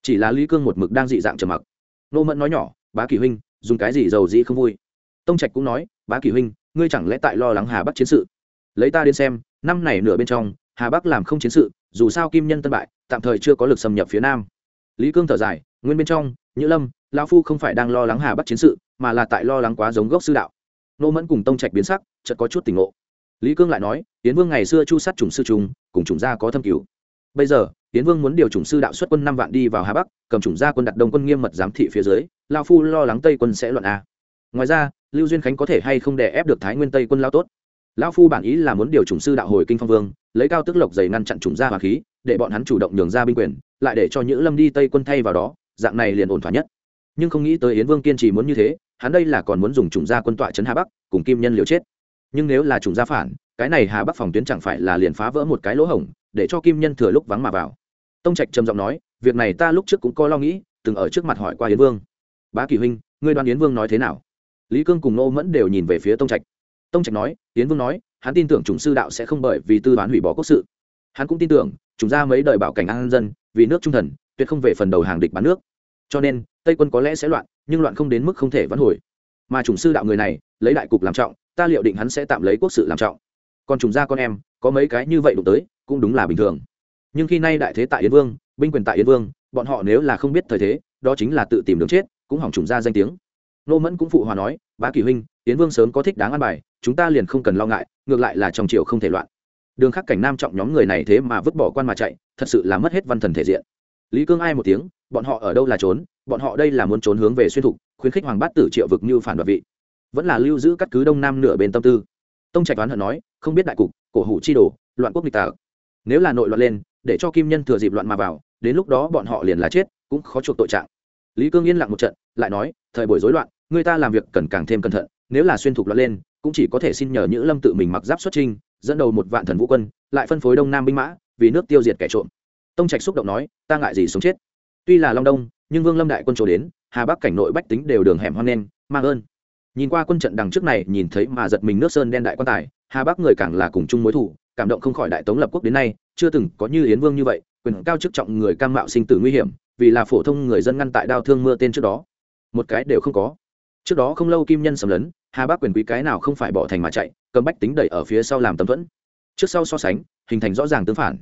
Chỉ là lý cương một mực đang dị dạng trầm mặc. Nô mẫn nói nhỏ, bá kỳ huynh, dùng cái gì giàu dĩ không vui? Tông trạch cũng nói, bá kỳ huynh, ngươi chẳng lẽ tại lo lắng hà bắc chiến sự? Lấy ta đến xem, năm này nửa bên trong, hà bắc làm không chiến sự, dù sao kim nhân tân bại, tạm thời chưa có lực xâm nhập phía nam lý cương thở dài, nguyên bên trong, nhữ lâm, lão phu không phải đang lo lắng hà bắc chiến sự, mà là tại lo lắng quá giống gốc sư đạo. Nô mẫn cùng tông trạch biến sắc, chợt có chút tỉnh ngộ. Lý cương lại nói tiến vương ngày xưa chu sát chủng sư trùng, cùng chủng gia có thâm cứu bây giờ tiến vương muốn điều chủng sư đạo xuất quân năm vạn đi vào hà bắc, cầm chủng gia quân đặt đông quân nghiêm mật giám thị phía dưới lao phu lo lắng tây quân sẽ loạn a. Ngoài ra, lưu duyên khánh có thể hay không đè ép được thái nguyên tây quân lao tốt? Lão phu bản ý là muốn điều chủng sư đạo hồi kinh phong vương, lấy cao tức lộc dày ngăn chặn chủng gia hòa khí, để bọn hắn chủ động nhường ra binh quyền lại để cho nhữ lâm đi tây quân thay vào đó, dạng này liền ổn thỏa nhất. Nhưng không nghĩ tới yến vương kiên trì muốn như thế, hắn đây là còn muốn dùng chủng gia quân tọa trấn hà bắc, cùng kim nhân liều chết. Nhưng nếu là chủng gia phản, cái này hà bắc phòng tuyến chẳng phải là liền phá vỡ một cái lỗ hổng, để cho kim nhân thừa lúc vắng mà vào. Tông trạch trầm giọng nói, việc này ta lúc trước cũng có lo nghĩ, từng ở trước mặt hỏi qua yến vương. Bá kỳ huynh, ngươi đoán yến vương nói thế nào? Lý cương cùng nô mẫn đều nhìn về phía tông trạch. Tông trạch nói, yến vương nói, hắn tin tưởng chủng sư đạo sẽ không bởi vì tư đoán hủy bỏ quốc sự. Hắn cũng tin tưởng chúng ra mấy đời bảo cảnh an dân vì nước trung thần, tuyệt không về phần đầu hàng địch bán nước. Cho nên, tây quân có lẽ sẽ loạn, nhưng loạn không đến mức không thể vãn hồi. Mà chủng sư đạo người này, lấy đại cục làm trọng, ta liệu định hắn sẽ tạm lấy quốc sự làm trọng. Còn trùng gia con em, có mấy cái như vậy đụng tới, cũng đúng là bình thường. Nhưng khi nay đại thế tại yến vương, binh quyền tại yến vương, bọn họ nếu là không biết thời thế, đó chính là tự tìm đường chết, cũng hỏng trùng gia danh tiếng. Nô mẫn cũng phụ hòa nói, bá kỳ huynh, yến vương sớm có thích đáng ăn bài, chúng ta liền không cần lo ngại, ngược lại là trong triều không thể loạn. Đường khắc cảnh nam trọng nhóm người này thế mà vứt bỏ quan mà chạy thật sự là mất hết văn thần thể diện. Lý cương ai một tiếng, bọn họ ở đâu là trốn, bọn họ đây là muốn trốn hướng về xuyên thục, khuyến khích hoàng bát tử triệu vực như phản đoạt vị. Vẫn là lưu giữ cắt cứ đông nam nửa bên tâm tư. Tông trạch đoán hận nói, không biết đại cục, cổ hủ chi đồ, loạn quốc nghịch tả nếu là nội loạn lên, để cho kim nhân thừa dịp loạn mà vào, đến lúc đó bọn họ liền là chết, cũng khó chuộc tội trạng. Lý cương yên lặng một trận, lại nói, thời buổi rối loạn, người ta làm việc cần càng thêm cẩn thận, nếu là xuyên thục loạn lên, cũng chỉ có thể xin nhờ nhữ lâm tự mình mặc giáp xuất trinh dẫn đầu một vạn thần vũ quân, lại phân phối đông nam binh mã vì nước tiêu diệt kẻ trộm. Tông trạch xúc động nói, ta ngại gì sống chết. Tuy là long đông, nhưng vương lâm đại quân trổ đến, hà bắc cảnh nội bách tính đều đường hẻm hoang nen mang ơn nhìn qua quân trận đằng trước này, nhìn thấy mà giật mình nước sơn đen đại quan tài, hà bắc người càng là cùng chung mối thủ cảm động không khỏi đại tống lập quốc đến nay, chưa từng có như yến vương như vậy, quyền cao chức trọng người cam mạo sinh tử nguy hiểm, vì là phổ thông người dân ngăn tại đao thương mưa tên trước đó. Một cái đều không có. Trước đó không lâu kim nhân sầm lấn, hà bắc quyền quý cái nào không phải bỏ thành mà chạy, cầm bách tính đẩy ở phía sau làm tấm thuẫn trước sau so sánh, hình thành rõ ràng tương phản.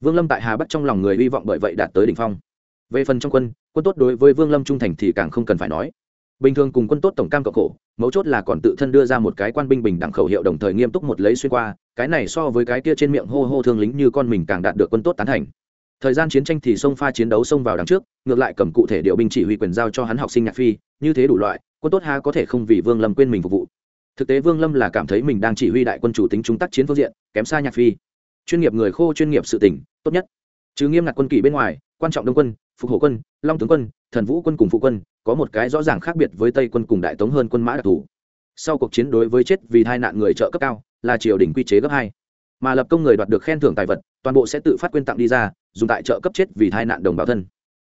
Vương lâm tại hà bắc trong lòng người hy vọng bởi vậy đạt tới đỉnh phong. Về phần trong quân quân tốt đối với vương lâm trung thành thì càng không cần phải nói. Bình thường cùng quân tốt tổng cam cộng khổ, mấu chốt là còn tự thân đưa ra một cái quan binh bình đẳng khẩu hiệu đồng thời nghiêm túc một lấy xuyên qua, cái này so với cái kia trên miệng hô hô thương lính như con mình càng đạt được quân tốt tán thành. Thời gian chiến tranh thì xông pha chiến đấu xông vào đằng trước, ngược lại cầm cụ thể điều binh chỉ huy quyền giao cho hắn học sinh nhạc phi, như thế đủ loại, quân tốt ha có thể không vì vương lâm quên mình phục vụ thực tế vương lâm là cảm thấy mình đang chỉ huy đại quân chủ tính trung tác chiến phương diện, kém xa nhạc phi. Chuyên nghiệp người khô chuyên nghiệp sự tỉnh tốt nhất. Chứ nghiêm ngặt quân kỷ bên ngoài, quan trọng đông quân, phục hộ quân, long tướng quân, thần vũ quân cùng phụ quân, có một cái rõ ràng khác biệt với tây quân cùng đại tống hơn quân mã đặc thù. Sau cuộc chiến đối với chết vì tai nạn người trợ cấp cao, là triều đình quy chế gấp hai. Mà lập công người đoạt được khen thưởng tài vật, toàn bộ sẽ tự phát quyên tặng đi ra, dùng tại trợ cấp chết vì tai nạn đồng bào thân.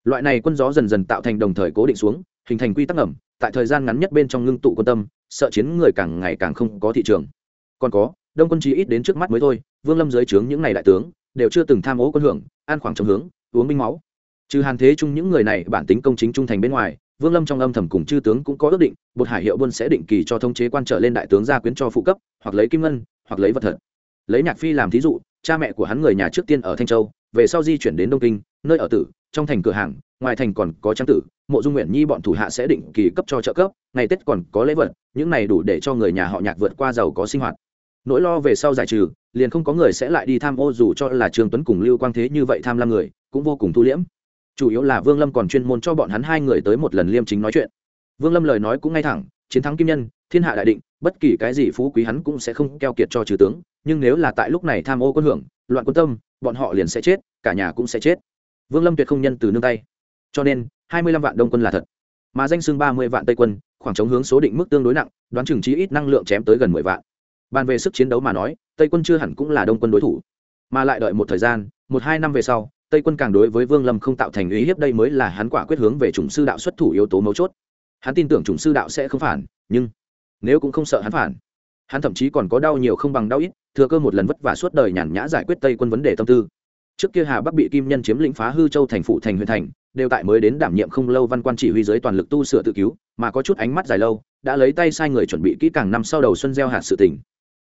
Loại này quân gió dần dần tạo thành đồng thời cố định xuống, hình thành quy tắc ẩm tại thời gian ngắn nhất bên trong ngưng tụ quân tâm, sợ chiến người càng ngày càng không có thị trường. Còn có, đông quân chí ít đến trước mắt mới thôi, vương lâm dưới trướng những ngày đại tướng, đều chưa từng tham ô quân hưởng, an khoảng trong hướng, uống binh máu. Trừ hàn thế chung những người này bản tính công chính trung thành bên ngoài, vương lâm trong âm thầm cùng chư tướng cũng có ước định, bột hải hiệu buôn sẽ định kỳ cho thống chế quan trở lên đại tướng gia quyến cho phụ cấp, hoặc lấy kim ngân, hoặc lấy vật thật. Lấy nhạc phi làm thí dụ, cha mẹ của hắn người nhà trước tiên ở thanh châu, về sau di chuyển đến đông kinh, nơi ở tử trong thành cửa hàng, ngoài thành còn có trang tử, mộ dung nguyện nhi bọn thủ hạ sẽ định kỳ cấp cho trợ cấp, ngày tết còn có lễ vật, những này đủ để cho người nhà họ nhạc vượt qua giàu có sinh hoạt. Nỗi lo về sau giải trừ, liền không có người sẽ lại đi tham ô dù cho là trương tuấn cùng lưu quang thế như vậy tham lam người, cũng vô cùng thu liễm. Chủ yếu là vương lâm còn chuyên môn cho bọn hắn hai người tới một lần liêm chính nói chuyện. Vương lâm lời nói cũng ngay thẳng, chiến thắng kim nhân, thiên hạ đại định, bất kỳ cái gì phú quý hắn cũng sẽ không keo kiệt cho trừ tướng, nhưng nếu là tại lúc này tham ô quân hưởng, loạn quân tâm, bọn họ liền sẽ chết, cả nhà cũng sẽ chết vương lâm tuyệt không nhân từ nương tay. Cho nên hai mươi lăm vạn đông quân là thật. Mà danh xưng ba mươi vạn tây quân khoảng trống hướng số định mức tương đối nặng đoán chừng trí ít năng lượng chém tới gần mười vạn. Bàn về sức chiến đấu mà nói tây quân chưa hẳn cũng là đông quân đối thủ. Mà lại đợi một thời gian một hai năm về sau tây quân càng đối với vương lâm không tạo thành ý, hiếp đây mới là hắn quả quyết hướng về chủng sư đạo xuất thủ yếu tố mấu chốt. Hắn tin tưởng chủng sư đạo sẽ không phản nhưng nếu cũng không sợ hắn phản hắn thậm chí còn có đau nhiều không bằng đau ít thừa cơ một lần vất vả suốt đời nhàn nhã giải quyết tây quân vấn đề tâm tư trước kia hà bắc bị kim nhân chiếm lĩnh phá hư châu thành phụ thành huyện thành, đều tại mới đến đảm nhiệm không lâu văn quan chỉ huy giới toàn lực tu sửa tự cứu, mà có chút ánh mắt dài lâu, đã lấy tay sai người chuẩn bị kỹ càng năm sau đầu xuân gieo hạt sự tỉnh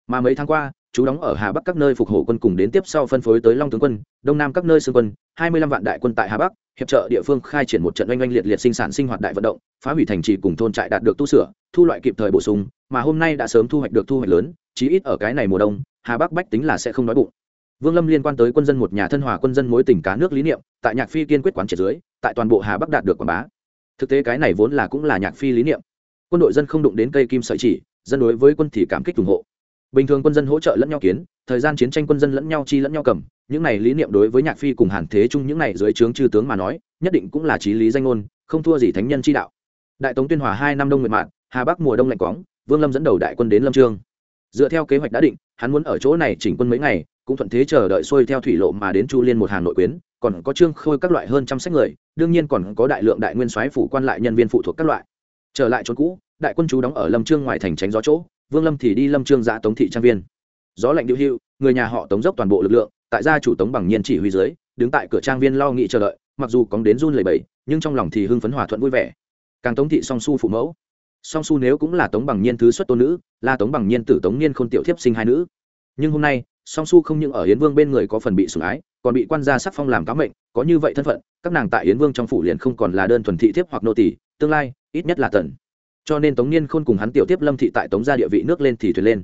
mà mấy tháng qua, chú đóng ở hà bắc các nơi phục hộ quân cùng đến tiếp sau phân phối tới long tướng quân, đông nam các nơi xương quân, hai mươi lăm vạn đại quân tại hà bắc, hiệp trợ địa phương khai triển một trận oanh oanh liệt liệt sinh sản sinh hoạt đại vận động, phá hủy thành trì cùng thôn trại đạt được tu sửa, thu loại kịp thời bổ sung, mà hôm nay đã sớm thu hoạch được thu hoạch lớn, chí ít ở cái này mùa đông, hà bắc bách tính là sẽ không đói bụng vương lâm liên quan tới quân dân một nhà thân hòa quân dân mối tình cá nước lý niệm, tại nhạc phi kiên quyết quán triệt dưới, tại toàn bộ hà bắc đạt được quảng bá. Thực tế cái này vốn là cũng là nhạc phi lý niệm. Quân đội dân không đụng đến cây kim sợi chỉ, dân đối với quân thì cảm kích ủng hộ. Bình thường quân dân hỗ trợ lẫn nhau kiến, thời gian chiến tranh quân dân lẫn nhau chi lẫn nhau cầm, những này lý niệm đối với nhạc phi cùng hàn thế chung những này dưới trướng chư tướng mà nói, nhất định cũng là trí lý danh ngôn, không thua gì thánh nhân chi đạo. Đại tống tuyên hòa hai năm đông nguyệt mạn, hà bắc mùa đông lạnh quóng, vương lâm dẫn đầu đại quân đến lâm trương. Dựa theo kế hoạch đã định, hắn muốn ở chỗ này chỉnh quân mấy ngày cũng thuận thế chờ đợi xuôi theo thủy lộ mà đến chu liên một hàng nội quyến, còn có trương khôi các loại hơn trăm sách người, đương nhiên còn có đại lượng đại nguyên soái phủ quan lại nhân viên phụ thuộc các loại. Trở lại chốn cũ, đại quân chú đóng ở lâm trương ngoài thành tránh gió chỗ, vương lâm thì đi lâm trương giã tống thị trang viên. Gió lạnh điệu hưu người nhà họ tống dốc toàn bộ lực lượng, tại gia chủ tống bằng nhiên chỉ huy dưới, đứng tại cửa trang viên lo nghị chờ đợi, mặc dù cóng đến run lẩy bẩy, nhưng trong lòng thì hưng phấn hòa thuận vui vẻ. Càng tống thị song su phụ mẫu. Song su nếu cũng là tống bằng nhiên thứ xuất tôn nữ, là tống bằng nhiên tử tống niên khôn tiểu thiếp sinh hai nữ. Nhưng hôm nay song su không những ở yến vương bên người có phần bị sủng ái, còn bị quan gia sắc phong làm cáo mệnh, có như vậy thân phận, các nàng tại yến vương trong phủ liền không còn là đơn thuần thị thiếp hoặc nô tỷ tương lai, ít nhất là tần cho nên tống niên khôn cùng hắn tiểu tiếp lâm thị tại tống gia địa vị nước lên thì thuyền lên.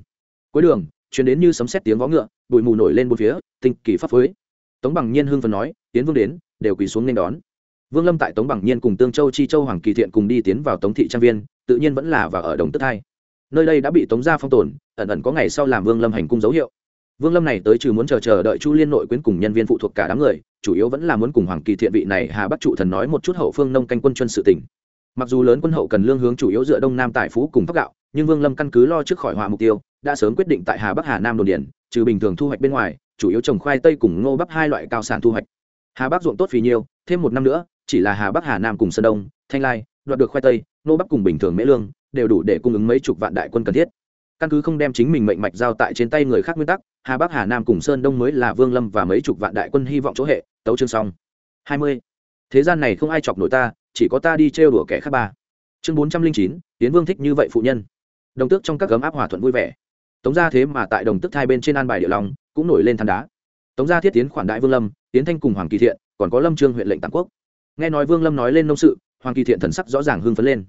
Cuối đường chuyển đến như sấm xét tiếng vó ngựa, bụi mù nổi lên bốn phía, tinh kỳ pháp phối. Tống bằng nhiên hưng phần nói tiến vương đến, đều quỳ xuống nên đón. Vương lâm tại tống bằng nhiên cùng tương châu chi châu hoàng kỳ thiện cùng đi tiến vào tống thị trang viên, tự nhiên vẫn là và ở đồng tức hai. Nơi đây đã bị tống gia phong tồn, ẩn ẩn có ngày sau làm vương lâm hành cung dấu hiệu vương lâm này tới trừ muốn chờ chờ đợi chu liên nội quyến cùng nhân viên phụ thuộc cả đám người, chủ yếu vẫn là muốn cùng hoàng kỳ thiện vị này hà bắc trụ thần nói một chút hậu phương nông canh quân chuân sự tỉnh mặc dù lớn quân hậu cần lương hướng chủ yếu dựa đông nam tài phú cùng thóc gạo, nhưng vương lâm căn cứ lo trước khỏi họa mục tiêu, đã sớm quyết định tại hà bắc hà nam đồn điển trừ bình thường thu hoạch bên ngoài, chủ yếu trồng khoai tây cùng ngô bắp hai loại cao sản thu hoạch. Hà bắc ruộng tốt phì nhiêu thêm một năm nữa, chỉ là hà bắc hà nam cùng sơn đông, thanh lai, đoạt được khoai tây, ngô bắp cùng bình thường mễ lương, đều đủ để cung ứng mấy chục vạn đại quân cần thiết. Căn cứ không đem chính mình mệnh mạch giao tại trên tay người khác nguyên tắc hà bắc, hà nam cùng sơn đông mới là vương lâm và mấy chục vạn đại quân hy vọng chỗ hệ, tấu chương xong. Hai mươi. Thế gian này không ai chọc nổi ta, chỉ có ta đi trêu đùa kẻ khác ba. Chương bốn trăm linh chín tiến vương thích như vậy phụ nhân. Đồng tước trong các gấm áp hòa thuận vui vẻ. Tống gia thế mà tại đồng tước hai bên trên an bài địa lòng cũng nổi lên than đá. Tống gia thiết tiến khoản đại vương lâm tiến thanh cùng hoàng kỳ thiện, còn có lâm trương huyện lệnh tạng quốc. Nghe nói vương lâm nói lên nông sự, hoàng kỳ thiện thần sắc rõ ràng hưng phấn lên.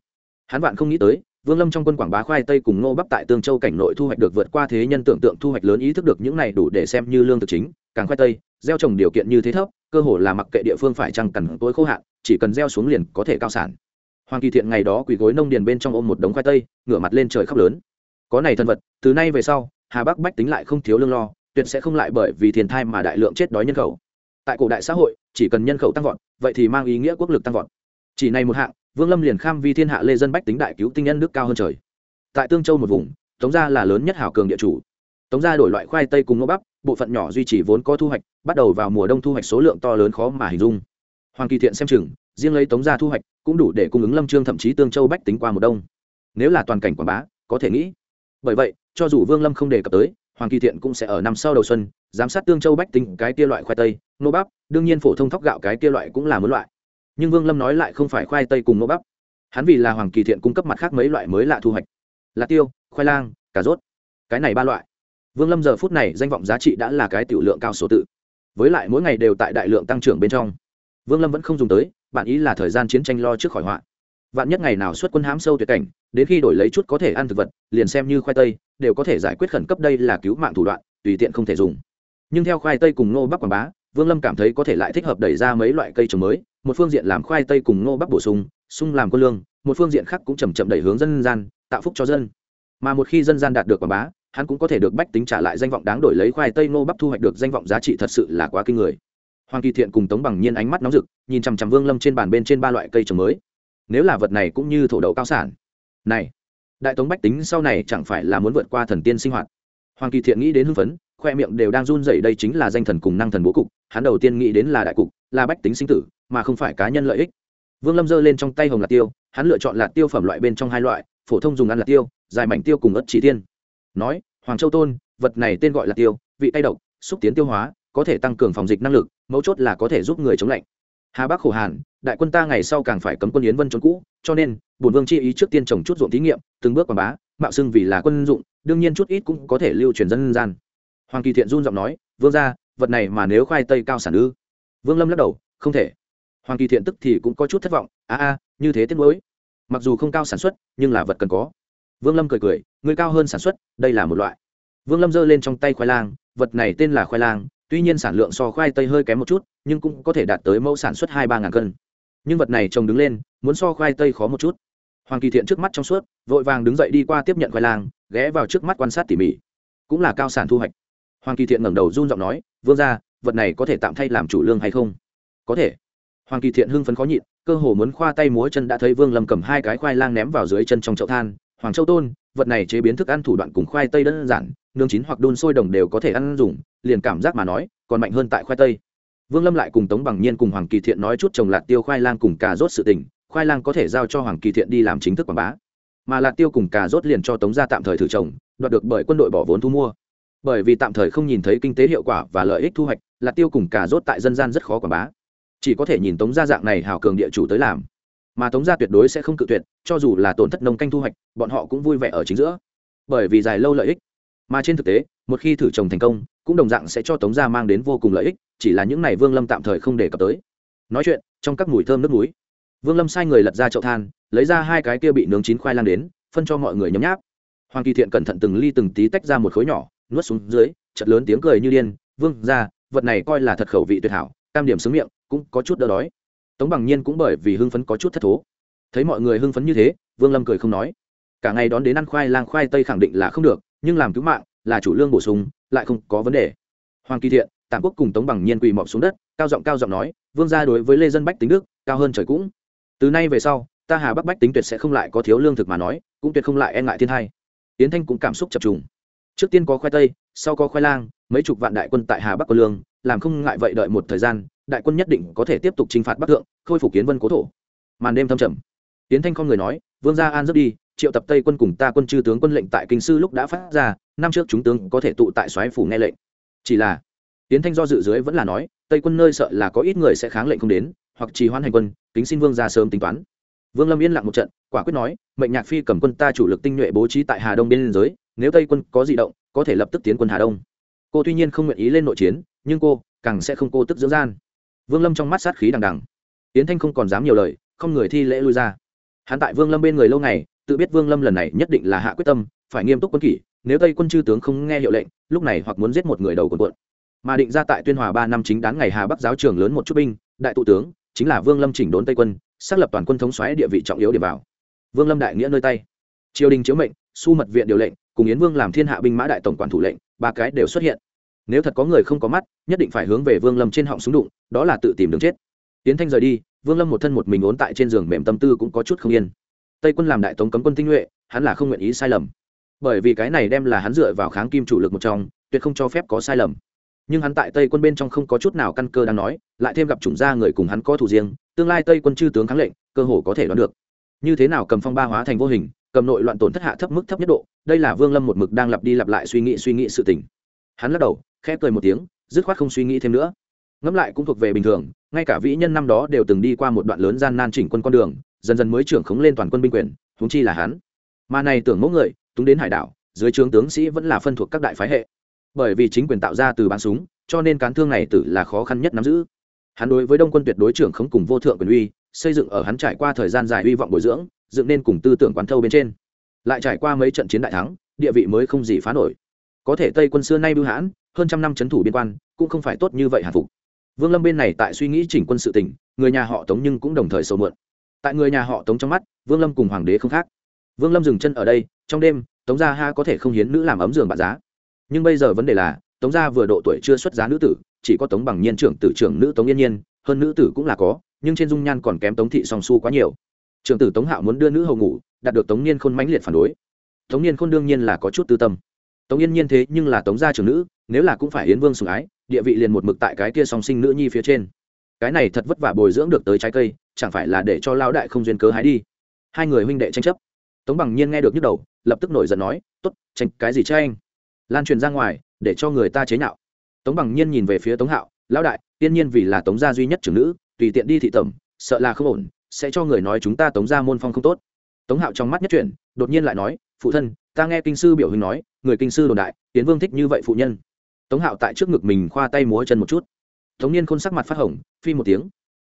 Hắn vạn không nghĩ tới vương lâm trong quân quảng bá khoai tây cùng ngô bắp tại tương châu cảnh nội thu hoạch được vượt qua thế nhân tưởng tượng thu hoạch lớn ý thức được những này đủ để xem như lương thực chính, càng khoai tây, gieo trồng điều kiện như thế thấp, cơ hồ là mặc kệ địa phương phải chăng cần tối khô hạn, chỉ cần gieo xuống liền có thể cao sản. Hoàng kỳ thiện ngày đó quỳ gối nông điền bên trong ôm một đống khoai tây, ngửa mặt lên trời khóc lớn. Có này thân vật, từ nay về sau, hà bắc bách tính lại không thiếu lương lo, tuyệt sẽ không lại bởi vì thiền thai mà đại lượng chết đói nhân khẩu. Tại cổ đại xã hội, chỉ cần nhân khẩu tăng vọt, vậy thì mang ý nghĩa quốc lực tăng vọt. Chỉ này một hạng vương lâm liền kham vi thiên hạ lê dân bách tính đại cứu tinh nhân nước cao hơn trời. Tại tương châu một vùng, tống gia là lớn nhất hảo cường địa chủ. Tống gia đổi loại khoai tây cùng ngô bắp, bộ phận nhỏ duy trì vốn có thu hoạch, bắt đầu vào mùa đông thu hoạch số lượng to lớn khó mà hình dung. Hoàng kỳ thiện xem chừng, riêng lấy tống gia thu hoạch, cũng đủ để cung ứng lâm trương thậm chí tương châu bách tính qua một đông. Nếu là toàn cảnh quảng bá, có thể nghĩ. Bởi vậy, cho dù vương lâm không đề cập tới, hoàng kỳ thiện cũng sẽ ở năm sau đầu xuân, giám sát tương châu bách tính cái kia loại khoai tây nô bắp, đương nhiên phổ thông thóc gạo cái kia loại cũng là một loại nhưng vương lâm nói lại không phải khoai tây cùng nô bắp. Hắn vì là hoàng kỳ thiện cung cấp mặt khác mấy loại mới lạ thu hoạch. Lạt tiêu, khoai lang, cà rốt. Cái này ba loại. Vương lâm giờ phút này danh vọng giá trị đã là cái tiểu lượng cao số tự. Với lại mỗi ngày đều tại đại lượng tăng trưởng bên trong. Vương lâm vẫn không dùng tới, bạn ý là thời gian chiến tranh lo trước khỏi họa. Vạn nhất ngày nào xuất quân hãm sâu tuyệt cảnh, đến khi đổi lấy chút có thể ăn thực vật, liền xem như khoai tây, đều có thể giải quyết khẩn cấp đây là cứu mạng thủ đoạn, tùy tiện không thể dùng. Nhưng theo khoai tây cùng ngô bắp quảng bá, vương lâm cảm thấy có thể lại thích hợp đẩy ra mấy loại cây trồng mới một phương diện làm khoai tây cùng ngô bắp bổ sung sung làm quân lương, một phương diện khác cũng chầm chậm đẩy hướng dân gian, tạo phúc cho dân. Mà một khi dân gian đạt được quảng bá, hắn cũng có thể được bách tính trả lại danh vọng đáng đổi lấy khoai tây ngô bắp thu hoạch được danh vọng giá trị thật sự là quá kinh người. Hoàng kỳ thiện cùng tống bằng nhiên ánh mắt nóng rực, nhìn chằm chằm vương lâm trên bàn bên trên ba loại cây trồng mới. Nếu là vật này cũng như thổ đậu cao sản. Này, đại tống bách tính sau này chẳng phải là muốn vượt qua thần tiên sinh hoạt. Hoàng kỳ thiện nghĩ đến hưng phấn, khoe miệng đều đang run rẩy đây chính là danh thần cùng năng thần bố cục, hắn đầu tiên nghĩ đến là đại cục, là bách tính sinh tử mà không phải cá nhân lợi ích. Vương lâm giơ lên trong tay hồng lạc tiêu, hắn lựa chọn lạc tiêu phẩm loại bên trong hai loại, phổ thông dùng ăn lạc tiêu, dài mảnh tiêu cùng ớt chỉ tiên nói, hoàng châu tôn, vật này tên gọi là tiêu, vị tay độc, xúc tiến tiêu hóa, có thể tăng cường phòng dịch năng lực, mấu chốt là có thể giúp người chống lạnh. Hà bắc khổ hàn, đại quân ta ngày sau càng phải cấm quân yến vân trốn cũ, cho nên, bổn vương chi ý trước tiên trồng chút ruộng thí nghiệm, từng bước quảng bá, mạo xưng vì là quân dụng, đương nhiên chút ít cũng có thể lưu truyền dân gian. Hoàng kỳ thiện run giọng nói, vương ra vật này mà nếu khoai tây cao sản ư? Vương lâm lắc đầu, không thể hoàng kỳ thiện tức thì cũng có chút thất vọng, a a, như thế tiếc nuối. Mặc dù không cao sản xuất, nhưng là vật cần có. Vương lâm cười cười, người cao hơn sản xuất, đây là một loại. Vương lâm giơ lên trong tay khoai lang, vật này tên là khoai lang, tuy nhiên sản lượng so khoai tây hơi kém một chút, nhưng cũng có thể đạt tới mẫu sản xuất hai ba ngàn cân. Nhưng vật này trồng đứng lên, muốn so khoai tây khó một chút. Hoàng kỳ thiện trước mắt trong suốt, vội vàng đứng dậy đi qua tiếp nhận khoai lang, ghé vào trước mắt quan sát tỉ mỉ. Cũng là cao sản thu hoạch. Hoàng kỳ thiện ngẩng đầu run giọng nói, vương ra vật này có thể tạm thay làm chủ lương hay không? Có thể hoàng kỳ thiện hưng phấn khó nhịn, cơ hồ muốn khoa tay múa chân đã thấy vương lâm cầm hai cái khoai lang ném vào dưới chân trong chậu than. Hoàng châu tôn, vật này chế biến thức ăn thủ đoạn cùng khoai tây đơn giản, nướng chín hoặc đun sôi đồng đều có thể ăn dùng, liền cảm giác mà nói, còn mạnh hơn tại khoai tây. Vương lâm lại cùng tống bằng nhiên cùng hoàng kỳ thiện nói chút trồng lạt tiêu khoai lang cùng cà rốt sự tình, khoai lang có thể giao cho hoàng kỳ thiện đi làm chính thức quảng bá. Mà lạt tiêu cùng cà rốt liền cho tống ra tạm thời thử trồng, đoạt được bởi quân đội bỏ vốn thu mua. Bởi vì tạm thời không nhìn thấy kinh tế hiệu quả và lợi ích thu hoạch lạt tiêu cùng cà rốt tại dân gian rất khó quảng bá chỉ có thể nhìn tống gia dạng này hào cường địa chủ tới làm. Mà tống gia tuyệt đối sẽ không cự tuyệt, cho dù là tổn thất nông canh thu hoạch, bọn họ cũng vui vẻ ở chính giữa. Bởi vì dài lâu lợi ích. Mà trên thực tế, một khi thử trồng thành công, cũng đồng dạng sẽ cho tống gia mang đến vô cùng lợi ích, chỉ là những này vương lâm tạm thời không đề cập tới. Nói chuyện, trong các mùi thơm nước núi. Vương lâm sai người lật ra chậu than, lấy ra hai cái kia bị nướng chín khoai lang đến, phân cho mọi người nhấm nháp. Hoàng kỳ thiện cẩn thận từng ly từng tí tách ra một khối nhỏ, nuốt xuống dưới chật lớn tiếng cười như điên, vương ra vật này coi là thật khẩu vị tuyệt hảo, cam điểm xứng miệng cũng có chút đỡ đói. Tống bằng nhiên cũng bởi vì hưng phấn có chút thất thố. Thấy mọi người hưng phấn như thế, vương lâm cười không nói. Cả ngày đón đến ăn khoai lang khoai tây khẳng định là không được, nhưng làm cứu mạng là chủ lương bổ sung, lại không có vấn đề. Hoàng kỳ thiện, tạm quốc cùng tống bằng nhiên quỳ mọc xuống đất, cao giọng cao giọng nói, vương gia đối với lê dân bách tính đức, cao hơn trời cũng. Từ nay về sau, ta hà bắc bách tính tuyệt sẽ không lại có thiếu lương thực mà nói, cũng tuyệt không lại e ngại thiên hai yến thanh cũng cảm xúc chập trùng. Trước tiên có khoai tây, sau có khoai lang, mấy chục vạn đại quân tại hà bắc có lương, làm không ngại vậy đợi một thời gian đại quân nhất định có thể tiếp tục chinh phạt bắc thượng, khôi phục kiến vân cố thổ. Màn đêm thâm trầm. Tiến thanh không người nói, vương gia an rất đi, triệu tập tây quân cùng ta quân chư tướng quân lệnh tại kinh sư lúc đã phát ra, năm trước chúng tướng có thể tụ tại soái phủ nghe lệnh. Chỉ là, tiến thanh do dự dưới vẫn là nói, tây quân nơi sợ là có ít người sẽ kháng lệnh không đến, hoặc trì hoãn hành quân, kính xin vương ra sớm tính toán. Vương lâm yên lặng một trận, quả quyết nói, mệnh nhạc phi cầm quân ta chủ lực tinh nhuệ bố trí tại hà đông biên giới, nếu tây quân có di động, có thể lập tức tiến quân hà đông. Cô tuy nhiên không nguyện ý lên nội chiến, nhưng cô càng sẽ không cô tức dưỡng gian vương lâm trong mắt sát khí đằng đằng. Yến thanh không còn dám nhiều lời, không người thi lễ lui ra. Hắn tại vương lâm bên người lâu ngày, tự biết vương lâm lần này nhất định là hạ quyết tâm, phải nghiêm túc quân kỷ, nếu tây quân chư tướng không nghe hiệu lệnh, lúc này hoặc muốn giết một người đầu quần quận mà định ra tại tuyên hòa ba năm chính đáng ngày hà bắc giáo trường lớn một chút binh, đại tụ tướng, chính là vương lâm chỉnh đốn tây quân, xác lập toàn quân thống xoáy địa vị trọng yếu để vào. Vương lâm đại nghĩa nơi tay. Triều đình chiếu mệnh, su mật viện điều lệnh, cùng yến vương làm thiên hạ binh mã đại tổng quản thủ lệnh, ba cái đều xuất hiện nếu thật có người không có mắt, nhất định phải hướng về vương lâm trên họng súng đụng, đó là tự tìm đường chết. Tiến thanh rời đi, vương lâm một thân một mình ốn tại trên giường mềm tâm tư cũng có chút không yên. Tây quân làm đại tống cấm quân tinh nhuệ, hắn là không nguyện ý sai lầm. Bởi vì cái này đem là hắn dựa vào kháng kim chủ lực một trong, tuyệt không cho phép có sai lầm. Nhưng hắn tại tây quân bên trong không có chút nào căn cơ đang nói, lại thêm gặp chủng gia người cùng hắn có thủ riêng, tương lai tây quân chư tướng kháng lệnh, cơ hồ có thể đoán được. Như thế nào cầm phong ba hóa thành vô hình, cầm nội loạn tổn thất hạ thấp mức thấp nhất độ, đây là vương lâm một mực đang lặp đi lặp lại suy nghĩ suy nghĩ sự tình. Hắn lắc đầu khẽ cười một tiếng, dứt khoát không suy nghĩ thêm nữa. Ngẫm lại cũng thuộc về bình thường, ngay cả vĩ nhân năm đó đều từng đi qua một đoạn lớn gian nan chỉnh quân con đường, dần dần mới trưởng khống lên toàn quân binh quyền húng chi là hắn. Mà này tưởng mẫu người, túng đến hải đảo, dưới trướng tướng sĩ vẫn là phân thuộc các đại phái hệ. Bởi vì chính quyền tạo ra từ bán súng, cho nên cán thương này tử là khó khăn nhất nắm giữ. Hắn đối với đông quân tuyệt đối trưởng khống cùng vô thượng quyền uy, xây dựng ở hắn trải qua thời gian dài hy vọng bồi dưỡng, dựng nên cùng tư tưởng quán thâu bên trên. Lại trải qua mấy trận chiến đại thắng, địa vị mới không gì phá nổi có thể tây quân xưa nay bưu hãn, hơn trăm năm c h ấ n thủ biên quan, cũng không phải tốt như vậy hàn phục. Vương lâm bên này tại suy nghĩ chỉnh quân sự tỉnh người nhà họ tống nhưng cũng đồng thời sâu mượn. Tại người nhà họ tống trong mắt, vương lâm cùng hoàng đế không khác. Vương lâm dừng chân ở đây, trong đêm, tống gia ha có thể không hiến nữ làm ấm giường bạc giá. Nhưng bây giờ vấn đề là, tống gia vừa độ tuổi chưa xuất giá nữ tử, chỉ có tống bằng nhiên trưởng tử trưởng nữ tống yên nhiên, hơn nữ tử cũng là có, nhưng trên dung nhan còn kém tống thị song su quá nhiều. Trưởng tử tống hạo muốn đưa nữ hầu ngủ, đạt được tống niên khôn mãnh liệt phản đối. Tống niên khôn đương nhiên là có chút tư tâm tống yên nhiên thế nhưng là tống gia trưởng nữ, nếu là cũng phải yến vương sủng ái, địa vị liền một mực tại cái kia song sinh nữ nhi phía trên. Cái này thật vất vả bồi dưỡng được tới trái cây, chẳng phải là để cho lao đại không duyên cớ hái đi. Hai người huynh đệ tranh chấp. Tống bằng nhiên nghe được nhức đầu, lập tức nổi giận nói t ố t tranh cái gì tranh lan truyền ra ngoài, để cho người ta chế nhạo. Tống bằng nhiên nhìn về phía tống hạo, lão đại, tiên nhiên vì là tống gia duy nhất trưởng nữ, tùy tiện đi thị tẩm, sợ là không ổn, sẽ cho người nói chúng ta tống gia môn phong không tốt. Tống hạo trong mắt nhất chuyển, đột nhiên lại nói, phụ thân ta nghe kinh sư biểu hình nói, người kinh sư đồn đại tiến vương thích như vậy phụ nhân. Tống hạo tại trước ngực mình khoa tay múa chân một chút. Tống niên khôn sắc mặt phát hồng, phi một tiếng.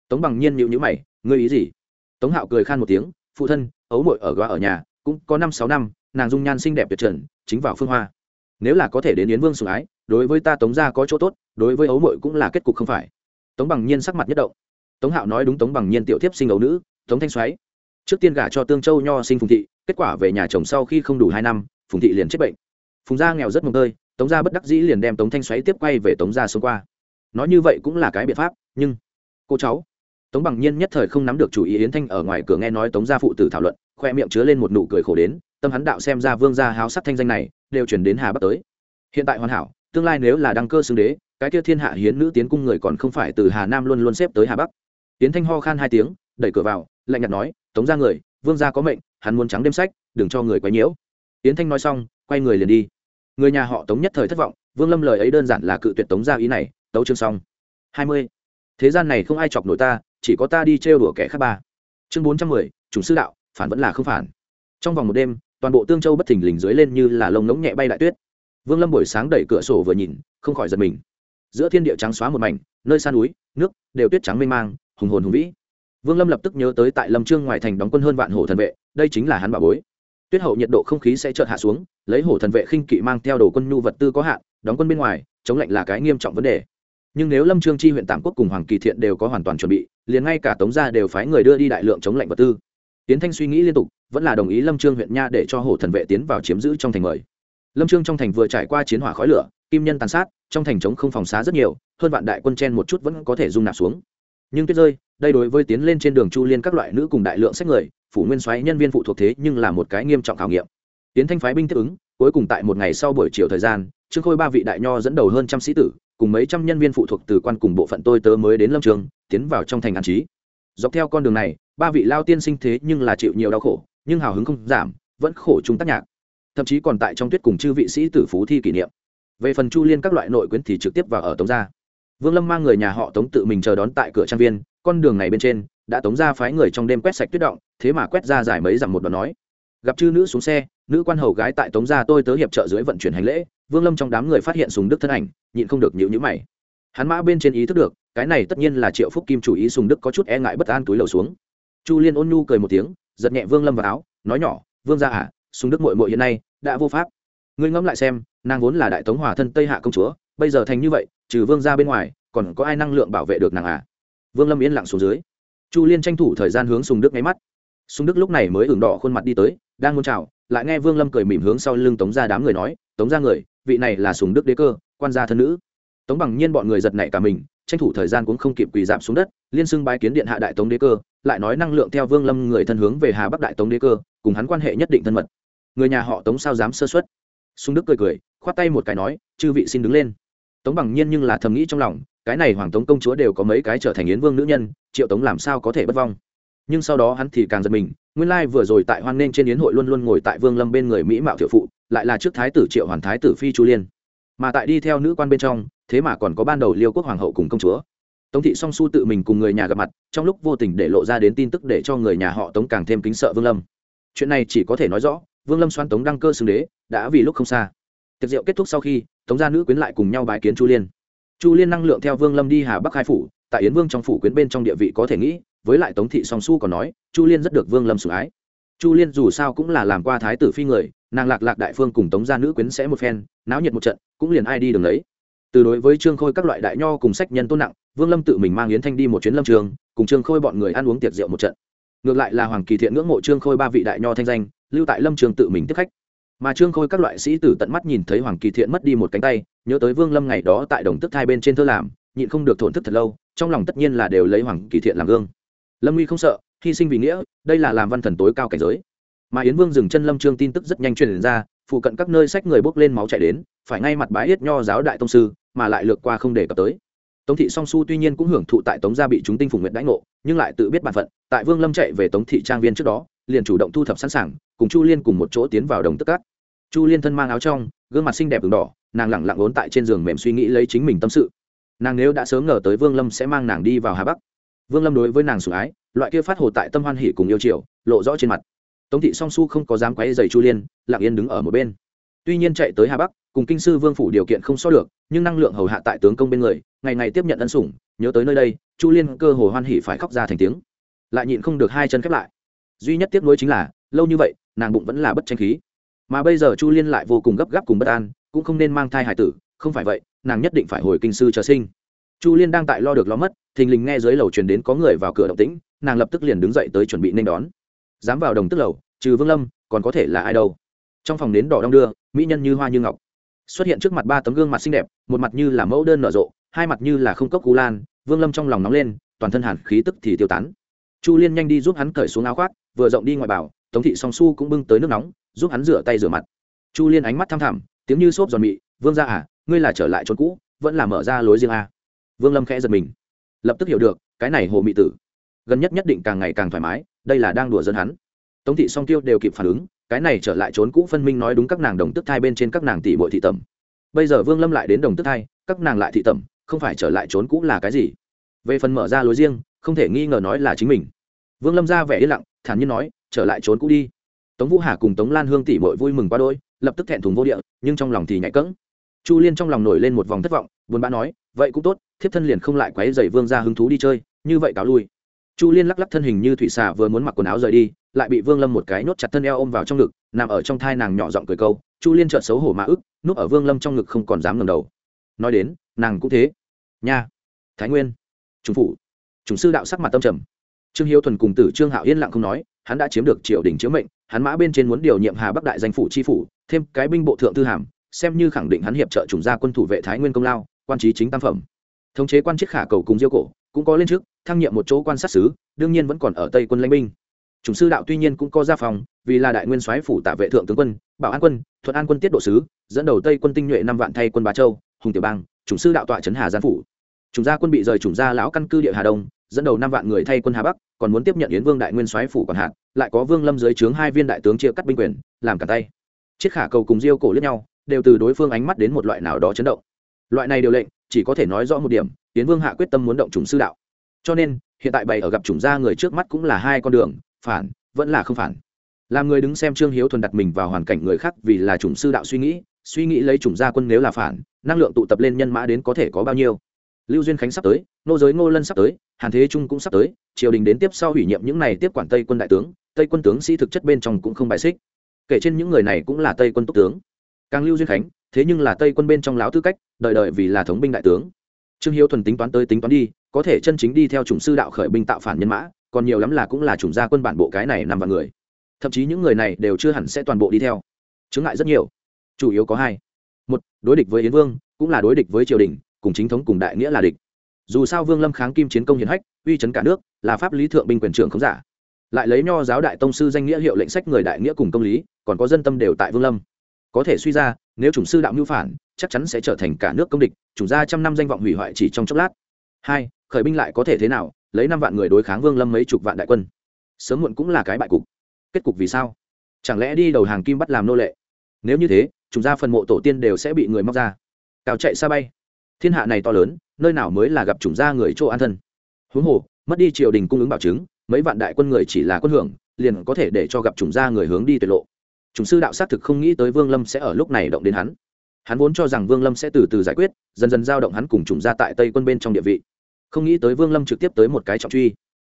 Tống bằng nhiên nhịu nhữ mày, ngươi ý gì? Tống hạo cười khan một tiếng, phụ thân, ấu mội ở góa ở nhà, cũng có năm sáu năm, nàng dung nhan xinh đẹp tuyệt trần, chính vào phương hoa. Nếu là có thể đến yến vương sủng ái, đối với ta tống gia có chỗ tốt, đối với ấu mội cũng là kết cục không phải. Tống bằng nhiên sắc mặt nhất động. Tống hạo nói đúng tống bằng nhiên tiểu tiếp sinh ấu nữ, tống thanh xoáy trước tiên gả cho tương châu nho sinh phùng thị, kết quả về nhà chồng sau khi không đủ hai năm, phùng thị liền chết bệnh. Phùng gia nghèo rất mồm tơi, tống gia bất đắc dĩ liền đem tống thanh xoáy tiếp quay về tống gia sống qua. Nói như vậy cũng là cái biện pháp, nhưng cô cháu, tống bằng nhiên nhất thời không nắm được chủ ý yến thanh ở ngoài cửa nghe nói tống gia phụ tử thảo luận, khoe miệng chứa lên một nụ cười khổ đến, tâm hắn đạo xem ra vương gia háo sắc thanh danh này, đều chuyển đến hà bắc tới. Hiện tại hoàn hảo, tương lai nếu là đăng cơ xưng đế, cái kia thiên hạ hiến nữ tiến cung người còn không phải từ hà nam luôn luôn xếp tới hà bắc. Tiến thanh ho khan hai tiếng, đẩy cửa vào lạnh nhạt nói, tống ra người, vương gia có mệnh, hắn muốn trắng đêm sách, đừng cho người quấy nhiễu. Yến thanh nói xong, quay người liền đi. Người nhà họ tống nhất thời thất vọng, vương lâm lời ấy đơn giản là cự tuyệt tống ra ý này, tấu chương xong. Hai mươi. Thế gian này không ai chọc nổi ta, chỉ có ta đi trêu đùa kẻ khác ba. Chương bốn trăm mười, chủng sư đạo, phản vẫn là không phản. Trong vòng một đêm, toàn bộ tương châu bất thình lình dưới lên như là lông ngỗng nhẹ bay đại tuyết. Vương lâm buổi sáng đẩy cửa sổ vừa nhìn, không khỏi giật mình. Giữa thiên địa trắng xóa một mảnh, nơi san núi, nước đều tuyết trắng mênh mang, hùng hồn hùng vĩ vương lâm lập tức nhớ tới tại lâm trương ngoài thành đóng quân hơn vạn hổ thần vệ, đây chính là hắn bảo bối. Tuyết hậu nhiệt độ không khí sẽ chợt hạ xuống, lấy hổ thần vệ khinh kỵ mang theo đồ quân nhu vật tư có hạn, đóng quân bên ngoài, chống lạnh là cái nghiêm trọng vấn đề. Nhưng nếu lâm trương chi huyện tạm quốc cùng hoàng kỳ thiện đều có hoàn toàn chuẩn bị, liền ngay cả tống gia đều phái người đưa đi đại lượng chống lạnh vật tư. Tiến thanh suy nghĩ liên tục, vẫn là đồng ý lâm trương huyện nha để cho hổ thần vệ tiến vào chiếm giữ trong thành mời. Lâm trương trong thành vừa trải qua chiến hỏa khói lửa, kim nhân tàn sát, trong thành chống không phòng xá rất nhiều, hơn vạn đại quân chen một chút vẫn có thể dung nạp xuống nhưng tuyết rơi, đây đối với tiến lên trên đường chu liên các loại nữ cùng đại lượng sách người, phủ nguyên soái nhân viên phụ thuộc thế nhưng là một cái nghiêm trọng khảo nghiệm. Tiến thanh phái binh tiếp ứng, cuối cùng tại một ngày sau buổi chiều thời gian, trương khôi ba vị đại nho dẫn đầu hơn trăm sĩ tử, cùng mấy trăm nhân viên phụ thuộc từ quan cùng bộ phận tôi tớ mới đến lâm trường, tiến vào trong thành an trí. Dọc theo con đường này, ba vị lao tiên sinh thế nhưng là chịu nhiều đau khổ, nhưng hào hứng không giảm, vẫn khổ chung tác nhạc. Thậm chí còn tại trong tuyết cùng chư vị sĩ tử phú thi kỷ niệm. Về phần chu liên các loại nội quyến thì trực tiếp vào ở tống gia vương lâm mang người nhà họ tống tự mình chờ đón tại cửa trang viên, con đường này bên trên, đã tống ra phái người trong đêm quét sạch tuyết động, thế mà quét ra giải mấy dặm một đoạn nói. Gặp chư nữ xuống xe, nữ quan hầu gái tại tống gia tôi tớ hiệp trợ dưới vận chuyển hành lễ, vương lâm trong đám người phát hiện sùng đức thân ảnh, nhịn không được nhịu nhữ mày. Hắn mã bên trên ý thức được, cái này tất nhiên là triệu phúc kim chủ ý sùng đức có chút e ngại bất an túi lầu xuống. Chu liên ôn nhu cười một tiếng, giật nhẹ vương lâm vào áo, nói nhỏ, vương gia à sùng đức mội mội hiện nay đã vô pháp. Ngươi ngẫm lại xem, nàng vốn là đại tống hòa thân tây hạ công chúa, bây giờ thành như vậy trừ vương gia bên ngoài, còn có ai năng lượng bảo vệ được nàng à? Vương lâm yên lặng xuống dưới. Chu liên tranh thủ thời gian hướng sùng đức nháy mắt. Sùng đức lúc này mới ửng đỏ khuôn mặt đi tới, đang muốn chào, lại nghe vương lâm cười mỉm hướng sau lưng tống ra đám người nói, tống ra người, vị này là sùng đức đế cơ, quan gia thân nữ. Tống bằng nhiên bọn người giật nảy cả mình, tranh thủ thời gian cũng không kịp quỳ giảm xuống đất, liên xưng bái kiến điện hạ đại tống đế cơ, lại nói năng lượng theo vương lâm người thân hướng về hà bắc đại tống đế cơ, cùng hắn quan hệ nhất định thân mật. Người nhà họ tống sao dám sơ xuất sung đức cười cười, khoát tay một cái nói, chư vị xin đứng lên tống bằng nhiên nhưng là thầm nghĩ trong lòng, cái này hoàng tống công chúa đều có mấy cái trở thành yến vương nữ nhân, triệu tống làm sao có thể bất vong? Nhưng sau đó hắn thì càng giật mình, nguyên lai vừa rồi tại hoan nghênh trên yến hội luôn luôn ngồi tại vương lâm bên người mỹ mạo thiệu phụ, lại là trước thái tử triệu hoàn thái tử phi chu liên. Mà tại đi theo nữ quan bên trong, thế mà còn có ban đầu liêu quốc hoàng hậu cùng công chúa. Tống thị song su tự mình cùng người nhà gặp mặt, trong lúc vô tình để lộ ra đến tin tức để cho người nhà họ tống càng thêm kính sợ vương lâm. Chuyện này chỉ có thể nói rõ, vương lâm xoan tống đăng cơ xưng đế, đã vì lúc không xa tiệc rượu kết thúc sau khi, tống gia nữ quyến lại cùng nhau bài kiến chu liên. Chu liên năng lượng theo vương lâm đi hà bắc hai phủ, tại yến vương trong phủ quyến bên trong địa vị có thể nghĩ, với lại tống thị song su còn nói, chu liên rất được vương lâm sủng ái. Chu liên dù sao cũng là làm qua thái tử phi người, nàng lạc lạc đại phương cùng tống gia nữ quyến sẽ một phen, náo nhiệt một trận, cũng liền ai đi đường ấy từ đối với trương khôi các loại đại nho cùng sách nhân tôn nặng, vương lâm tự mình mang yến thanh đi một chuyến lâm trường, cùng trương khôi bọn người ăn uống tiệc rượu một trận. Ngược lại là hoàng kỳ thiện ngưỡng mộ trương khôi ba vị đại nho thanh danh, lưu tại lâm trường tự mình tiếp khách mà trương khôi các loại sĩ tử tận mắt nhìn thấy hoàng kỳ thiện mất đi một cánh tay, nhớ tới vương lâm ngày đó tại đồng tức hai bên trên thơ làm, nhịn không được thổn thức thật lâu, trong lòng tất nhiên là đều lấy hoàng kỳ thiện làm gương. Lâm uy không sợ, hy sinh vì nghĩa, đây là làm văn thần tối cao cảnh giới. Mà yến vương dừng chân lâm trương tin tức rất nhanh truyền ra, phụ cận các nơi sách người bốc lên máu chạy đến, phải ngay mặt bái yết nho giáo đại tông sư, mà lại lược qua không để cập tới. Tống thị song su tuy nhiên cũng hưởng thụ tại tống gia bị chúng tinh phùng nguyện đãi ngộ, nhưng lại tự biết bản phận, tại vương lâm chạy về tống thị trang viên trước đó liền chủ động thu thập sẵn sàng, cùng chu liên cùng một chỗ tiến vào đồng tức cát. Chu liên thân mang áo trong, gương mặt xinh đẹp đường đỏ, nàng lẳng lặng ốn tại trên giường mềm suy nghĩ lấy chính mình tâm sự. Nàng nếu đã sớm ngờ tới vương lâm sẽ mang nàng đi vào hà bắc. Vương lâm đối với nàng sủng ái, loại kia phát hồ tại tâm hoan hỉ cùng yêu chiều, lộ rõ trên mặt. Tống thị song su không có dám quấy dày chu liên, lặng yên đứng ở một bên. Tuy nhiên chạy tới hà bắc, cùng kinh sư vương phủ điều kiện không so được, nhưng năng lượng hầu hạ tại tướng công bên người, ngày ngày tiếp nhận ân sủng, nhớ tới nơi đây, chu liên cơ hồ hoan hỉ phải khóc ra thành tiếng. Lại nhịn không được hai chân khép lại duy nhất tiếc nuối chính là, lâu như vậy, nàng bụng vẫn là bất tranh khí. Mà bây giờ chu liên lại vô cùng gấp gáp cùng bất an, cũng không nên mang thai hải tử, không phải vậy, nàng nhất định phải hồi kinh sư chờ sinh. Chu liên đang tại lo được lo mất, thình lình nghe dưới lầu truyền đến có người vào cửa động tĩnh, nàng lập tức liền đứng dậy tới chuẩn bị nên đón. Dám vào đồng tức lầu, trừ vương lâm, còn có thể là ai đâu? Trong phòng nến đỏ đong đưa, mỹ nhân như hoa như ngọc. Xuất hiện trước mặt ba tấm gương mặt xinh đẹp, một mặt như là mẫu đơn nở rộ, hai mặt như là không cốc cú lan, vương lâm trong lòng nóng lên, toàn thân hàn khí tức thì tiêu tán. Chu liên nhanh đi giúp hắn cởi xuống áo khoác vừa rộng đi ngoài bảo, tống thị song su cũng bưng tới nước nóng, giúp hắn rửa tay rửa mặt. Chu liên ánh mắt thăm thẳm, tiếng như xốp giòn mị, vương ra à ngươi là trở lại chốn cũ, vẫn là mở ra lối riêng à. vương lâm khẽ giật mình. Lập tức hiểu được, cái này hồ mị tử, gần nhất nhất định càng ngày càng thoải mái, đây là đang đùa dân hắn. Tống thị song tiêu đều kịp phản ứng, cái này trở lại trốn cũ phân minh nói đúng các nàng đồng tức thai bên trên các nàng tỷ bội thị tẩm. Bây giờ vương lâm lại đến đồng tức thai, các nàng lại thị tẩm, không phải trở lại trốn cũ là cái gì? Về phần mở ra lối riêng, không thể nghi ngờ nói là chính mình. Vương lâm ra vẻ yên lặng thản nhiên nói, trở lại trốn cũ đi. Tống vũ hà cùng tống lan hương tỷ bội vui mừng qua đôi lập tức thẹn thùng vô địa, nhưng trong lòng thì nhạy cỡng chu liên trong lòng nổi lên một vòng thất vọng, buồn bã nói, vậy cũng tốt, thiếp thân liền không lại quấy dày vương ra hứng thú đi chơi, như vậy cáo lui. Chu liên lắc lắc thân hình như thủy xà vừa muốn mặc quần áo rời đi, lại bị vương lâm một cái nốt chặt thân eo ôm vào trong ngực, nằm ở trong thai nàng nhỏ giọng cười câu, chu liên trợn xấu hổ mã ức, núp ở vương lâm trong ngực không còn dám ngầm đầu. Nói đến, nàng cũng thế. Nha, thái nguyên trung phủ. Chúng sư đạo sắc mặt tâm trầm trương hiếu thuần cùng tử trương hạo yên lặng không nói, hắn đã chiếm được triều đình chiếu mệnh, hắn mã bên trên muốn điều nhiệm hà bắc đại danh phủ chi phủ, thêm cái binh bộ thượng thư hàm, xem như khẳng định hắn hiệp trợ chủng gia quân thủ vệ thái nguyên công lao, quan trí chính tam phẩm. Thống chế quan chức khả cầu cùng diêu cổ, cũng có lên trước, thăng nhiệm một chỗ quan sát sứ, đương nhiên vẫn còn ở tây quân lãnh binh. Chủng sư đạo tuy nhiên cũng có gia phòng vì là đại nguyên soái phủ tạ vệ thượng tướng quân, bảo an quân, thuận an quân tiết độ sứ, dẫn đầu tây quân tinh nhuệ năm vạn thay quân bá châu, hùng tiểu bang, chủng sư đạo tọa trấn hà giang phủ. Chủng gia quân bị rời chủng gia lão căn cư địa hà đông dẫn đầu năm vạn người thay quân hà bắc, còn muốn tiếp nhận yến vương đại nguyên soái phủ còn hạt, lại có vương lâm dưới trướng hai viên đại tướng chia cắt binh quyền, làm cả tay. Chiếc khả cầu cùng diêu cổ lướt nhau, đều từ đối phương ánh mắt đến một loại nào đó chấn động. Loại này điều lệnh, chỉ có thể nói rõ một điểm, yến vương hạ quyết tâm muốn động chủng sư đạo. Cho nên, hiện tại bày ở gặp chủng gia người trước mắt cũng là hai con đường, phản, vẫn là không phản. Làm người đứng xem trương hiếu thuần đặt mình vào hoàn cảnh người khác vì là chủng sư đạo suy nghĩ suy nghĩ lấy chủng gia quân nếu là phản, năng lượng tụ tập lên nhân mã đến có thể có bao nhiêu lưu duyên khánh sắp tới, nô giới ngô lân sắp tới, hàn thế trung cũng sắp tới, triều đình đến tiếp sau hủy nhiệm những này tiếp quản tây quân đại tướng, tây quân tướng sĩ thực chất bên trong cũng không bài xích. Kể trên những người này cũng là tây quân túc tướng. Càng lưu duyên khánh, thế nhưng là tây quân bên trong láo tư cách đợi đợi vì là thống binh đại tướng. Trương hiếu thuần tính toán tới tính toán đi, có thể chân chính đi theo chủng sư đạo khởi binh tạo phản nhân mã, còn nhiều lắm là cũng là chủng gia quân bản bộ cái này nằm vào người. Thậm chí những người này đều chưa hẳn sẽ toàn bộ đi theo. Chứng ngại rất nhiều. Chủ yếu có hai. Một, đối địch với yến vương, cũng là đối địch với triều đình cùng chính thống cùng đại nghĩa là địch. Dù sao vương lâm kháng kim chiến công hiển hách, uy chấn cả nước, là pháp lý thượng binh quyền trưởng không giả. Lại lấy nho giáo đại tông sư danh nghĩa hiệu lệnh sách người đại nghĩa cùng công lý, còn có dân tâm đều tại vương lâm. Có thể suy ra, nếu chủng sư đạo mưu phản, chắc chắn sẽ trở thành cả nước công địch, chủng gia trăm năm danh vọng hủy hoại chỉ trong chốc lát. Hai, khởi binh lại có thể thế nào, lấy năm vạn người đối kháng vương lâm mấy chục vạn đại quân. Sớm muộn cũng là cái bại cục. Kết cục vì sao? Chẳng lẽ đi đầu hàng kim bắt làm nô lệ? Nếu như thế chúng ra phần mộ tổ tiên đều sẽ bị người móc ra. Cào chạy xa bay thiên hạ này to lớn, nơi nào mới là gặp chủng gia người chỗ an thân? Huống hồ, mất đi triều đình cung ứng bảo chứng, mấy vạn đại quân người chỉ là quân hưởng, liền có thể để cho gặp chủng gia người hướng đi tuyệt lộ. Chủng sư đạo xác thực không nghĩ tới vương lâm sẽ ở lúc này động đến hắn. Hắn vốn cho rằng vương lâm sẽ từ từ giải quyết, dần dần giao động hắn cùng chủng gia tại tây quân bên trong địa vị. Không nghĩ tới vương lâm trực tiếp tới một cái trọng truy.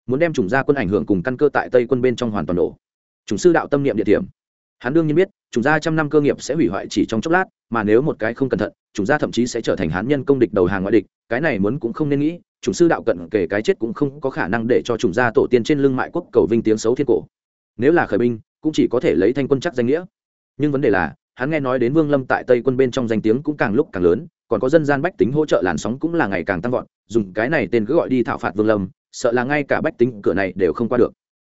Muốn đem chủng gia quân ảnh hưởng cùng căn cơ tại tây quân bên trong hoàn toàn nổ. Chủng sư đạo tâm niệm địa điểm hắn đương nhiên biết chúng gia trăm năm cơ nghiệp sẽ hủy hoại chỉ trong chốc lát, mà nếu một cái không cẩn thận chúng gia thậm chí sẽ trở thành hán nhân công địch đầu hàng ngoại địch, cái này muốn cũng không nên nghĩ chủng sư đạo cận kể cái chết cũng không có khả năng để cho chủng gia tổ tiên trên lưng mại quốc cầu vinh tiếng xấu thiên cổ. Nếu là khởi binh, cũng chỉ có thể lấy thanh quân chắc danh nghĩa. Nhưng vấn đề là, hắn nghe nói đến vương lâm tại tây quân bên trong danh tiếng cũng càng lúc càng lớn, còn có dân gian bách tính hỗ trợ làn sóng cũng là ngày càng tăng vọt, dùng cái này tên cứ gọi đi thảo phạt vương lâm, sợ là ngay cả bách tính cửa này đều không qua được.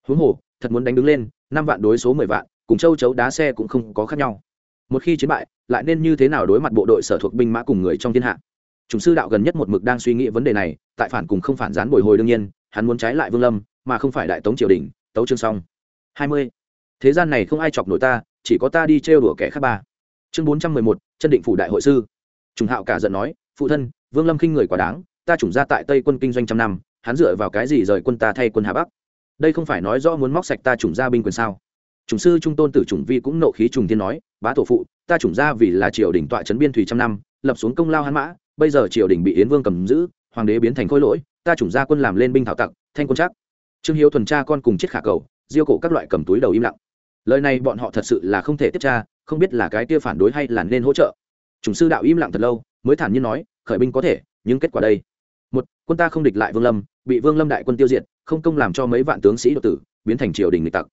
Huống hồ, thật muốn đánh đứng lên, năm vạn đối số mười vạn cùng châu chấu đá xe cũng không có khác nhau. Một khi chiến bại, lại nên như thế nào đối mặt bộ đội sở thuộc binh mã cùng người trong thiên hạ? Chúng sư đạo gần nhất một mực đang suy nghĩ vấn đề này, tại phản cùng không phản gián bồi hồi đương nhiên, hắn muốn trái lại vương lâm, mà không phải đại tống triều đình, tấu chương xong hai mươi. Thế gian này không ai chọc nổi ta, chỉ có ta đi trêu đùa kẻ khác ba. Chương bốn trăm mười một, chân định phủ đại hội sư. Trùng hạo cả giận nói, phụ thân, vương lâm khinh người quá đáng, ta chủng ra tại tây quân kinh doanh trăm năm, hắn dựa vào cái gì rời quân ta thay quân hà bắc? Đây không phải nói rõ muốn móc sạch ta chủng ra binh quyền sao? Chủng sư trung tôn tử chủng vi cũng nộ khí trùng Thiên nói, bá tổ phụ, ta chủng ra vì là triều đình tọa trấn biên thủy trăm năm, lập xuống công lao hán mã, bây giờ triều đình bị yến vương cầm giữ, hoàng đế biến thành khối lỗi, ta chủng ra quân làm lên binh thảo tặc, thanh quân chắc trương hiếu thuần cha con cùng chiếc khả cầu, diêu cổ các loại cầm túi đầu im lặng. Lời này bọn họ thật sự là không thể tiếp tra, không biết là cái kia phản đối hay là nên hỗ trợ. Chủng sư đạo im lặng thật lâu, mới thản nhiên nói, khởi binh có thể, nhưng kết quả đây. Một, quân ta không địch lại vương lâm, bị vương lâm đại quân tiêu diệt, không công làm cho mấy vạn tướng sĩ đột tử, biến thành triều đình nghịch tặc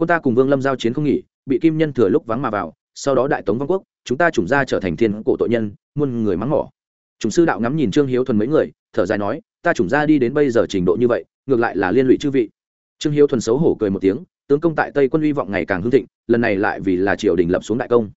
quân ta cùng vương lâm giao chiến không nghỉ, bị kim nhân thừa lúc vắng mà vào, sau đó đại tống vong quốc, chúng ta chủng ra trở thành thiên cổ tội nhân, muôn người mắng mỏ. Chủng sư đạo ngắm nhìn trương hiếu thuần mấy người, thở dài nói, ta chủng ra đi đến bây giờ trình độ như vậy, ngược lại là liên lụy chư vị. Trương hiếu thuần xấu hổ cười một tiếng, tướng công tại tây quân hy vọng ngày càng hưng thịnh, lần này lại vì là triều đình lập xuống đại công.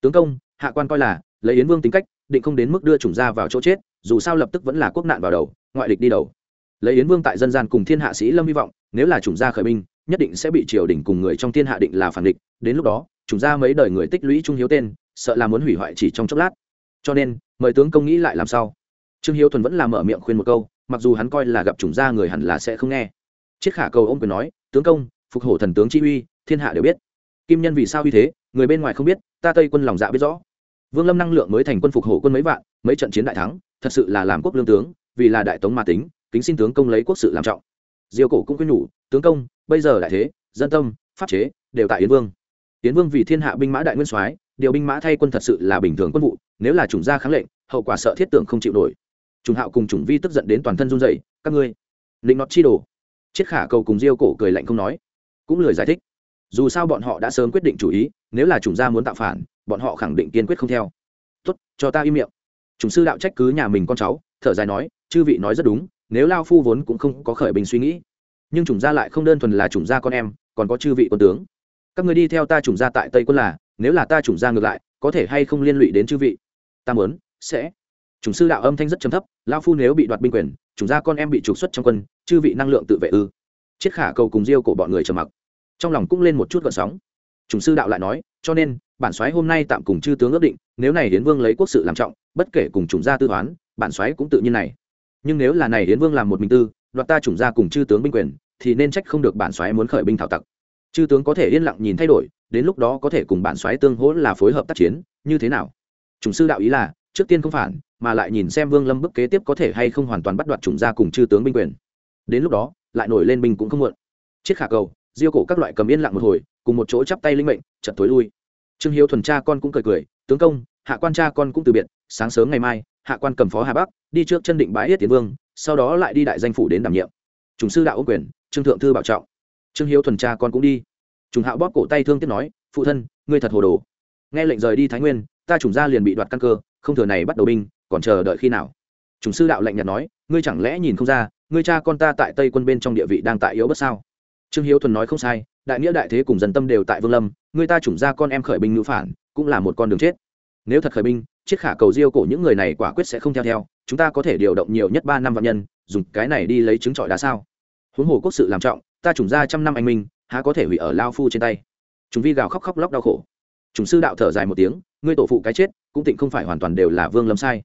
Tướng công, hạ quan coi là, lấy yến vương tính cách, định không đến mức đưa chủng ra vào chỗ chết, dù sao lập tức vẫn là quốc nạn vào đầu, ngoại địch đi đầu. Lấy yến vương tại dân gian cùng thiên hạ sĩ lâm hy vọng, nếu là chủng gia khởi binh nhất định sẽ bị triều đình cùng người trong thiên hạ định là phản địch. Đến lúc đó, chúng ra mấy đời người tích lũy trung hiếu tên, sợ là muốn hủy hoại chỉ trong chốc lát. Cho nên, mời tướng công nghĩ lại làm sao? Trương hiếu thuần vẫn là mở miệng khuyên một câu, mặc dù hắn coi là gặp chủng gia người hẳn là sẽ không nghe. Chiết khả cầu ôm quyền nói, tướng công, phục hổ thần tướng chi uy, thiên hạ đều biết. Kim nhân vì sao uy thế, người bên ngoài không biết, ta tây quân lòng dạ biết rõ. Vương lâm năng lượng mới thành quân phục hổ quân mấy vạn, mấy trận chiến đại thắng, thật sự là làm quốc lương tướng, vì là đại tống mà tính, kính xin tướng công lấy quốc sự làm trọng. Diêu cổ cũng khuyên nhủ, tướng công bây giờ đại thế, dân tâm, pháp chế, đều tại yến vương. Yến vương vì thiên hạ binh mã đại nguyên soái, điều binh mã thay quân thật sự là bình thường quân vụ, nếu là chủng gia kháng lệnh, hậu quả sợ thiết tưởng không chịu nổi. Trùng hạo cùng chủng vi tức giận đến toàn thân run rẩy, các ngươi định nọt chi đồ. Chiết khả cầu cùng diêu cổ cười lạnh không nói, cũng lười giải thích. Dù sao bọn họ đã sớm quyết định chủ ý, nếu là chủng gia muốn tạo phản, bọn họ khẳng định kiên quyết không theo. Tốt, cho ta im miệng. Chủng sư đạo trách cứ nhà mình con cháu, thở dài nói, chư vị nói rất đúng, nếu lao phu vốn cũng không có khởi bình suy nghĩ nhưng chủng gia lại không đơn thuần là chủng gia con em, còn có chư vị quân tướng. Các người đi theo ta chủng gia tại tây quân là, nếu là ta chủng gia ngược lại, có thể hay không liên lụy đến chư vị? Ta muốn, sẽ. Chủng sư đạo âm thanh rất trầm thấp lao phu nếu bị đoạt binh quyền, chủng gia con em bị trục xuất trong quân, chư vị năng lượng tự vệ ư. Chiết khả cầu cùng diêu cổ bọn người trầm mặc. Trong lòng cũng lên một chút gợn sóng. Chủng sư đạo lại nói, cho nên, bản soái hôm nay tạm cùng chư tướng ước định, nếu này hiến vương lấy quốc sự làm trọng, bất kể cùng chủng gia tư toán, bản soái cũng tự nhiên này. Nhưng nếu là này hiến vương làm một mình tư đoạt ta chủng gia cùng chư tướng binh quyền, thì nên trách không được bản soái muốn khởi binh thảo tặc. Chư tướng có thể yên lặng nhìn thay đổi, đến lúc đó có thể cùng bản soái tương hỗ là phối hợp tác chiến, như thế nào? Chủng sư đạo ý là, trước tiên không phản, mà lại nhìn xem vương lâm bức kế tiếp có thể hay không hoàn toàn bắt đoạt chủng gia cùng chư tướng binh quyền. Đến lúc đó, lại nổi lên binh cũng không muộn. Chiếc khả cầu, diêu cổ các loại cầm yên lặng một hồi, cùng một chỗ chắp tay linh mệnh chật tối lui. Trương hiếu thuần cha con cũng cười cười, tướng công, hạ quan cha con cũng từ biệt, sáng sớm ngày mai, hạ quan cầm phó hà bắc, đi trước chân định bãi yết tiến vương sau đó lại đi đại danh phủ đến đảm nhiệm. Chúng sư đạo ô quyền, trương thượng thư bảo trọng. Trương hiếu thuần cha con cũng đi. Chúng hạo bóp cổ tay thương tiếc nói, phụ thân, ngươi thật hồ đồ. Nghe lệnh rời đi thái nguyên, ta chủng gia liền bị đoạt căn cơ, không thừa này bắt đầu binh, còn chờ đợi khi nào? Chúng sư đạo lệnh nhạt nói, ngươi chẳng lẽ nhìn không ra, ngươi cha con ta tại tây quân bên trong địa vị đang tại yếu bất sao? Trương hiếu thuần nói, không sai, đại nghĩa đại thế cùng dân tâm đều tại vương lâm, ngươi ta chủng ra con em khởi binh ngữ phản, cũng là một con đường chết. Nếu thật khởi binh chiếc khả cầu diêu cổ những người này quả quyết sẽ không theo theo, chúng ta có thể điều động nhiều nhất ba năm vạn nhân, dùng cái này đi lấy trứng trọi đá sao? Huống hồ quốc sự làm trọng, ta trùng ra trăm năm anh minh, há có thể hủy ở lao phu trên tay? Chúng vi gào khóc khóc lóc đau khổ. Chúng sư đạo thở dài một tiếng, ngươi tổ phụ cái chết, cũng tịnh không phải hoàn toàn đều là vương lâm sai.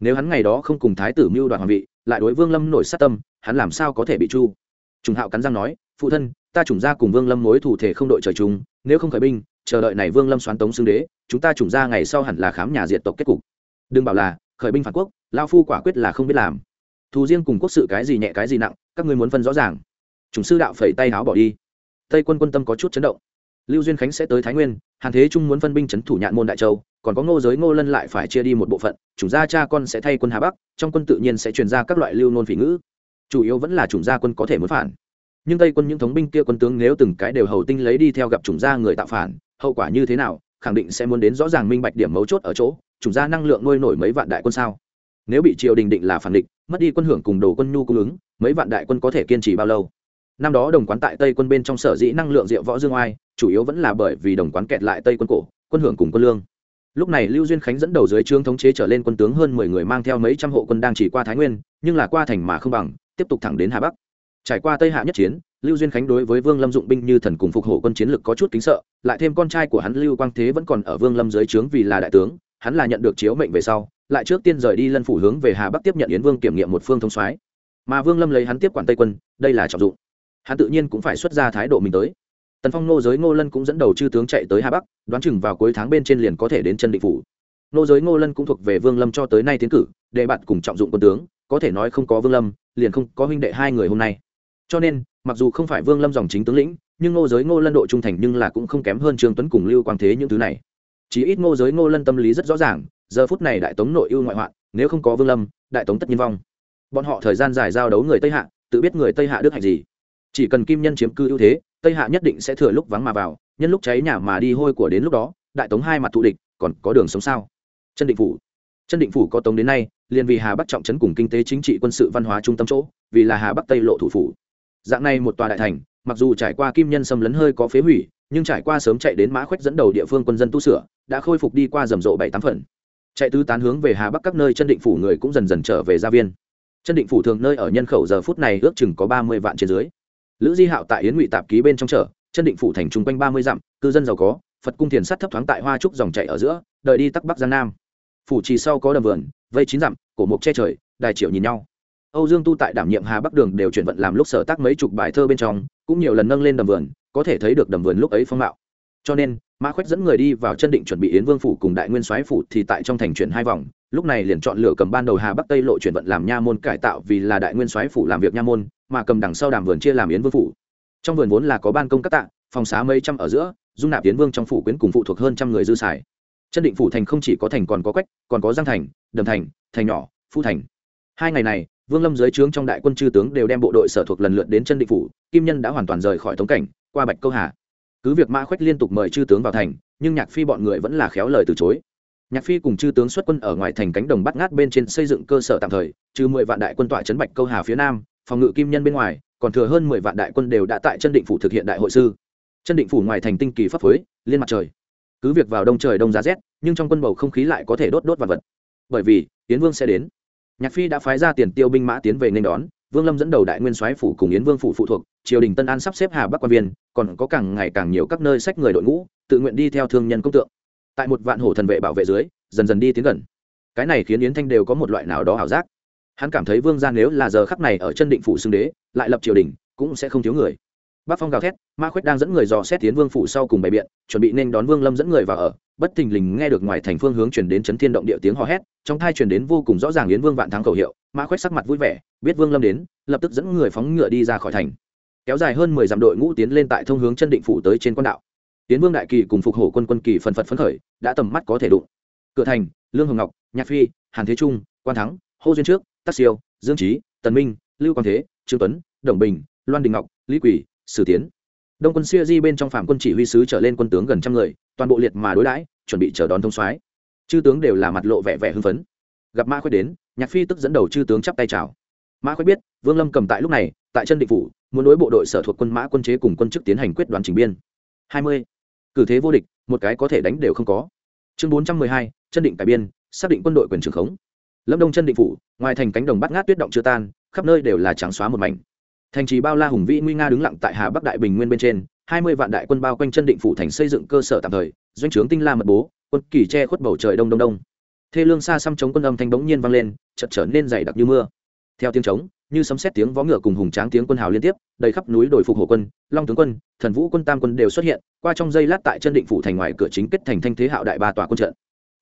Nếu hắn ngày đó không cùng thái tử mưu đoàn hoàng vị, lại đối vương lâm nổi sát tâm, hắn làm sao có thể bị chu? Trùng hạo cắn răng nói, phụ thân, ta trùng ra cùng vương lâm mối thủ thể không đội trời chung, nếu không khởi binh chờ đợi này vương lâm xoán tống xưng đế, chúng ta chủng ra ngày sau hẳn là khám nhà diệt tộc kết cục. Đừng bảo là, khởi binh phản quốc lao phu quả quyết là không biết làm. Thù riêng cùng quốc sự cái gì nhẹ cái gì nặng, các ngươi muốn phân rõ ràng. Chúng sư đạo phẩy tay áo bỏ đi. Tây quân quân tâm có chút chấn động. Lưu duyên khánh sẽ tới thái nguyên, hàn thế trung muốn phân binh chấn thủ nhạn môn đại châu, còn có ngô giới ngô lân lại phải chia đi một bộ phận, chủng gia cha con sẽ thay quân hà bắc, trong quân tự nhiên sẽ truyền ra các loại lưu nôn phỉ ngữ. Chủ yếu vẫn là chủng gia quân có thể muốn phản. Nhưng tây quân những thống binh kia quân tướng nếu từng cái đều hầu tinh lấy đi theo gặp chủng gia người tạo phản hậu quả như thế nào, khẳng định sẽ muốn đến rõ ràng minh bạch điểm mấu chốt ở chỗ chủng gia năng lượng nuôi nổi mấy vạn đại quân sao? Nếu bị triều đình định là phản địch, mất đi quân hưởng cùng đồ quân nhu cung ứng, mấy vạn đại quân có thể kiên trì bao lâu? Năm đó đồng quán tại tây quân bên trong sở dĩ năng lượng diệu võ dương oai, chủ yếu vẫn là bởi vì đồng quán kẹt lại tây quân cổ, quân hưởng cùng quân lương. Lúc này lưu duyên khánh dẫn đầu dưới trướng thống chế trở lên quân tướng hơn mười người mang theo mấy trăm hộ quân đang chỉ qua thái nguyên, nhưng là qua thành mà không bằng, tiếp tục thẳng đến hà bắc. Trải qua tây hạ nhất chiến lưu duyên khánh đối với vương lâm dụng binh như thần cùng phục hộ quân chiến lực có chút kính sợ, lại thêm con trai của hắn lưu quang thế vẫn còn ở vương lâm dưới trướng vì là đại tướng, hắn là nhận được chiếu mệnh về sau, lại trước tiên rời đi lân phủ hướng về hà bắc tiếp nhận yến vương kiểm nghiệm một phương thông soái. Mà vương lâm lấy hắn tiếp quản tây quân, đây là trọng dụng. Hắn tự nhiên cũng phải xuất ra thái độ mình tới. Tần phong nô giới ngô lân cũng dẫn đầu chư tướng chạy tới hà bắc, đoán chừng vào cuối tháng bên trên liền có thể đến chân định phủ. Nô giới ngô lân cũng thuộc về vương lâm cho tới nay tiến cử, để bạn cùng trọng dụng quân tướng, có thể nói không có vương lâm, liền không có huynh đệ hai người hôm nay. Cho nên mặc dù không phải vương lâm dòng chính tướng lĩnh, nhưng ngô giới ngô lân độ trung thành nhưng là cũng không kém hơn trương tuấn cùng lưu quang thế những thứ này. Chỉ ít ngô giới ngô lân tâm lý rất rõ ràng, giờ phút này đại tống nội ưu ngoại hoạn, nếu không có vương lâm, đại tống tất nhiên vong. Bọn họ thời gian dài giao đấu người tây hạ, tự biết người tây hạ đức hạnh gì. Chỉ cần kim nhân chiếm cư ưu thế, tây hạ nhất định sẽ thừa lúc vắng mà vào, nhân lúc cháy nhà mà đi hôi của đến lúc đó, đại tống hai mặt thù địch, còn có đường sống sao? Chân định phủ. Chân định phủ có tống đến nay, liền vì hà bắc trọng trấn cùng kinh tế chính trị quân sự văn hóa trung tâm chỗ, vì là hà bắc tây lộ thủ phủ dạng này một tòa đại thành, mặc dù trải qua kim nhân xâm lấn hơi có phế hủy, nhưng trải qua sớm chạy đến mã khoách dẫn đầu địa phương quân dân tu sửa, đã khôi phục đi qua rầm rộ bảy tám phần. Chạy tứ tán hướng về hà bắc các nơi, chân định phủ người cũng dần dần trở về gia viên. Chân định phủ thường nơi ở nhân khẩu giờ phút này ước chừng có ba mươi vạn trên dưới. Lữ di hạo tại yến ngụy tạp ký bên trong chợ, chân định phủ thành chung quanh ba mươi dặm, cư dân giàu có, phật cung thiền sắt thấp thoáng tại hoa trúc dòng chạy ở giữa, đợi đi tắc bắc giang nam. Phủ trì sau có đầm vườn, vây chín dặm, cổ mục che trời, đài triệu nhìn nhau âu dương tu tại đảm nhiệm hà bắc đường đều chuyển vận làm lúc sở tác mấy chục bài thơ bên trong, cũng nhiều lần nâng lên đầm vườn, có thể thấy được đầm vườn lúc ấy phong mạo. Cho nên, mã khoách dẫn người đi vào chân định chuẩn bị yến vương phủ cùng đại nguyên soái phủ thì tại trong thành chuyển hai vòng, lúc này liền chọn lựa cầm ban đầu hà bắc tây lộ chuyển vận làm nha môn cải tạo vì là đại nguyên soái phủ làm việc nha môn, mà cầm đằng sau đàm vườn chia làm yến vương phủ. Trong vườn vốn là có ban công các tạ, phòng xá mấy trăm ở giữa, dung nạp yến vương trong phủ quyến cùng phụ thuộc hơn trăm người dư xài. Chân định phủ thành không chỉ có thành còn có quách, còn có giang thành, đầm thành thành nhỏ, phu thành. Hai ngày này vương lâm dưới trướng trong đại quân chư tướng đều đem bộ đội sở thuộc lần lượt đến chân định phủ, kim nhân đã hoàn toàn rời khỏi tống cảnh, qua bạch câu hà. Cứ việc mã khoách liên tục mời chư tướng vào thành, nhưng nhạc phi bọn người vẫn là khéo lời từ chối. Nhạc phi cùng chư tướng xuất quân ở ngoài thành cánh đồng bắt ngát bên trên xây dựng cơ sở tạm thời, trừ mười vạn đại quân tọa trấn bạch câu hà phía nam, phòng ngự kim nhân bên ngoài, còn thừa hơn mười vạn đại quân đều đã tại chân định phủ thực hiện đại hội sư. Chân định phủ ngoài thành tinh kỳ pháp phối, liên mặt trời. Cứ việc vào đông trời đông giá rét, nhưng trong quân bầu không khí lại có thể đốt đốt vật vật. Bởi vì tiến vương sẽ đến nhạc phi đã phái ra tiền tiêu binh mã tiến về nên đón, vương lâm dẫn đầu đại nguyên soái phủ cùng yến vương phủ phụ thuộc, triều đình tân an sắp xếp hà bắc quan viên, còn có càng ngày càng nhiều các nơi sách người đội ngũ, tự nguyện đi theo thương nhân công tượng. Tại một vạn hổ thần vệ bảo vệ dưới, dần dần đi tiến gần. Cái này khiến yến thanh đều có một loại nào đó ảo giác. Hắn cảm thấy vương gia nếu là giờ khắc này ở chân định phủ xưng đế, lại lập triều đình, cũng sẽ không thiếu người. Bác phong gào thét, ma khuyết đang dẫn người dò xét tiến vương phủ sau cùng bày biện, chuẩn bị nên đón vương lâm dẫn người vào ở bất thình lình nghe được ngoài thành phương hướng chuyển đến chấn thiên động địa tiếng hò hét, trong thai chuyển đến vô cùng rõ ràng yến vương vạn thắng khẩu hiệu, mã khoét sắc mặt vui vẻ, biết vương lâm đến, lập tức dẫn người phóng ngựa đi ra khỏi thành. Kéo dài hơn mười dặm đội ngũ tiến lên tại thông hướng chân định phủ tới trên quan đạo. Tiến vương đại kỳ cùng phục hổ quân quân kỳ phần phật phấn khởi, đã tầm mắt có thể đụng. Cửa thành, lương hồng ngọc, nhạc phi, hàn thế trung, quan thắng, hô duyên trước, tắc siêu, dương trí tần minh, lưu quang thế, trương tuấn, đồng bình, loan đình ngọc, lý quỷ sử tiến đông quân siêu di bên trong phạm quân chỉ huy sứ trở lên quân tướng gần trăm người, toàn bộ liệt mà đối đãi, chuẩn bị chờ đón thông soái. Chư tướng đều là mặt lộ vẻ vẻ hưng phấn. Gặp mã khuyết đến, nhạc phi tức dẫn đầu chư tướng chắp tay chào. Mã khuyết biết, vương lâm cầm tại lúc này, tại chân định phủ, muốn đối bộ đội sở thuộc quân mã quân chế cùng quân chức tiến hành quyết đoán trình biên. Hai mươi. Cử thế vô địch, một cái có thể đánh đều không có. Chương bốn trăm mười hai, chân định cải biên, xác định quân đội quyền trưởng khống. Lâm đông chân định phủ, ngoài thành cánh đồng bắt ngát tuyết động chưa tan, khắp nơi đều là trắng xóa một mảnh thành trì bao la hùng vĩ nguy nga đứng lặng tại hà bắc đại bình nguyên bên trên, hai mươi vạn đại quân bao quanh chân định phủ thành xây dựng cơ sở tạm thời, doanh trướng tinh la mật bố, quân kỳ che khuất bầu trời đông đông đông. Thê lương xa xăm chống quân âm thanh bỗng nhiên vang lên, chợt trở nên dày đặc như mưa. Theo tiếng trống, như sấm xét tiếng vó ngựa cùng hùng tráng tiếng quân hào liên tiếp, đầy khắp núi đồi phục hộ quân, long tướng quân, thần vũ quân tam quân đều xuất hiện, qua trong giây lát tại chân định phủ thành ngoài cửa chính kết thành thanh thế hạo đại ba tòa quân trận.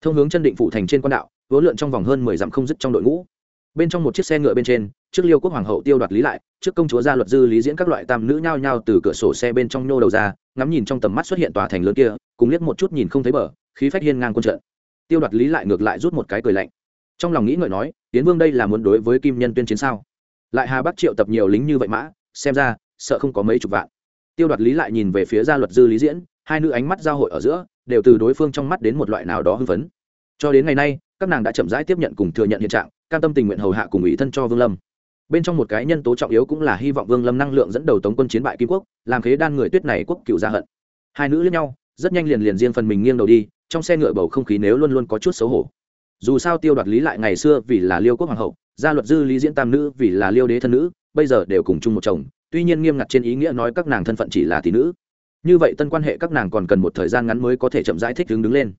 Thông hướng chân định phủ thành trên quan đạo, vốn lượn trong vòng hơn mười dặm không dứt trong đội ngũ bên trong một chiếc xe ngựa bên trên, trước liêu quốc hoàng hậu tiêu đoạt lý lại, trước công chúa gia luật dư lý diễn các loại tam nữ nhao nhao từ cửa sổ xe bên trong nhô đầu ra, ngắm nhìn trong tầm mắt xuất hiện tòa thành lớn kia, cùng liếc một chút nhìn không thấy bờ, khí phách hiên ngang quân trận. Tiêu đoạt lý lại ngược lại rút một cái cười lạnh. Trong lòng nghĩ ngợi nói, tiến vương đây là muốn đối với kim nhân tuyên chiến sao? Lại hà bắc triệu tập nhiều lính như vậy mã xem ra, sợ không có mấy chục vạn. Tiêu đoạt lý lại nhìn về phía gia luật dư lý diễn, hai nữ ánh mắt giao hội ở giữa, đều từ đối phương trong mắt đến một loại nào đó hưng phấn. Cho đến ngày nay, các nàng đã chậm rãi tiếp nhận cùng thừa nhận hiện trạng cam tâm tình nguyện hầu hạ cùng ủy thân cho vương lâm. Bên trong một cái nhân tố trọng yếu cũng là hy vọng vương lâm năng lượng dẫn đầu tống quân chiến bại kim quốc, làm khế đan người tuyết này quốc cựu gia hận. Hai nữ lẫn nhau, rất nhanh liền liền riêng phần mình nghiêng đầu đi, trong xe ngựa bầu không khí nếu luôn luôn có chút xấu hổ. Dù sao tiêu đoạt lý lại ngày xưa vì là liêu quốc hoàng hậu, gia luật dư lý diễn tam nữ vì là liêu đế thân nữ, bây giờ đều cùng chung một chồng, tuy nhiên nghiêm ngặt trên ý nghĩa nói các nàng thân phận chỉ là tỷ nữ. Như vậy tân quan hệ các nàng còn cần một thời gian ngắn mới có thể chậm rãi thích đứng đứng lên.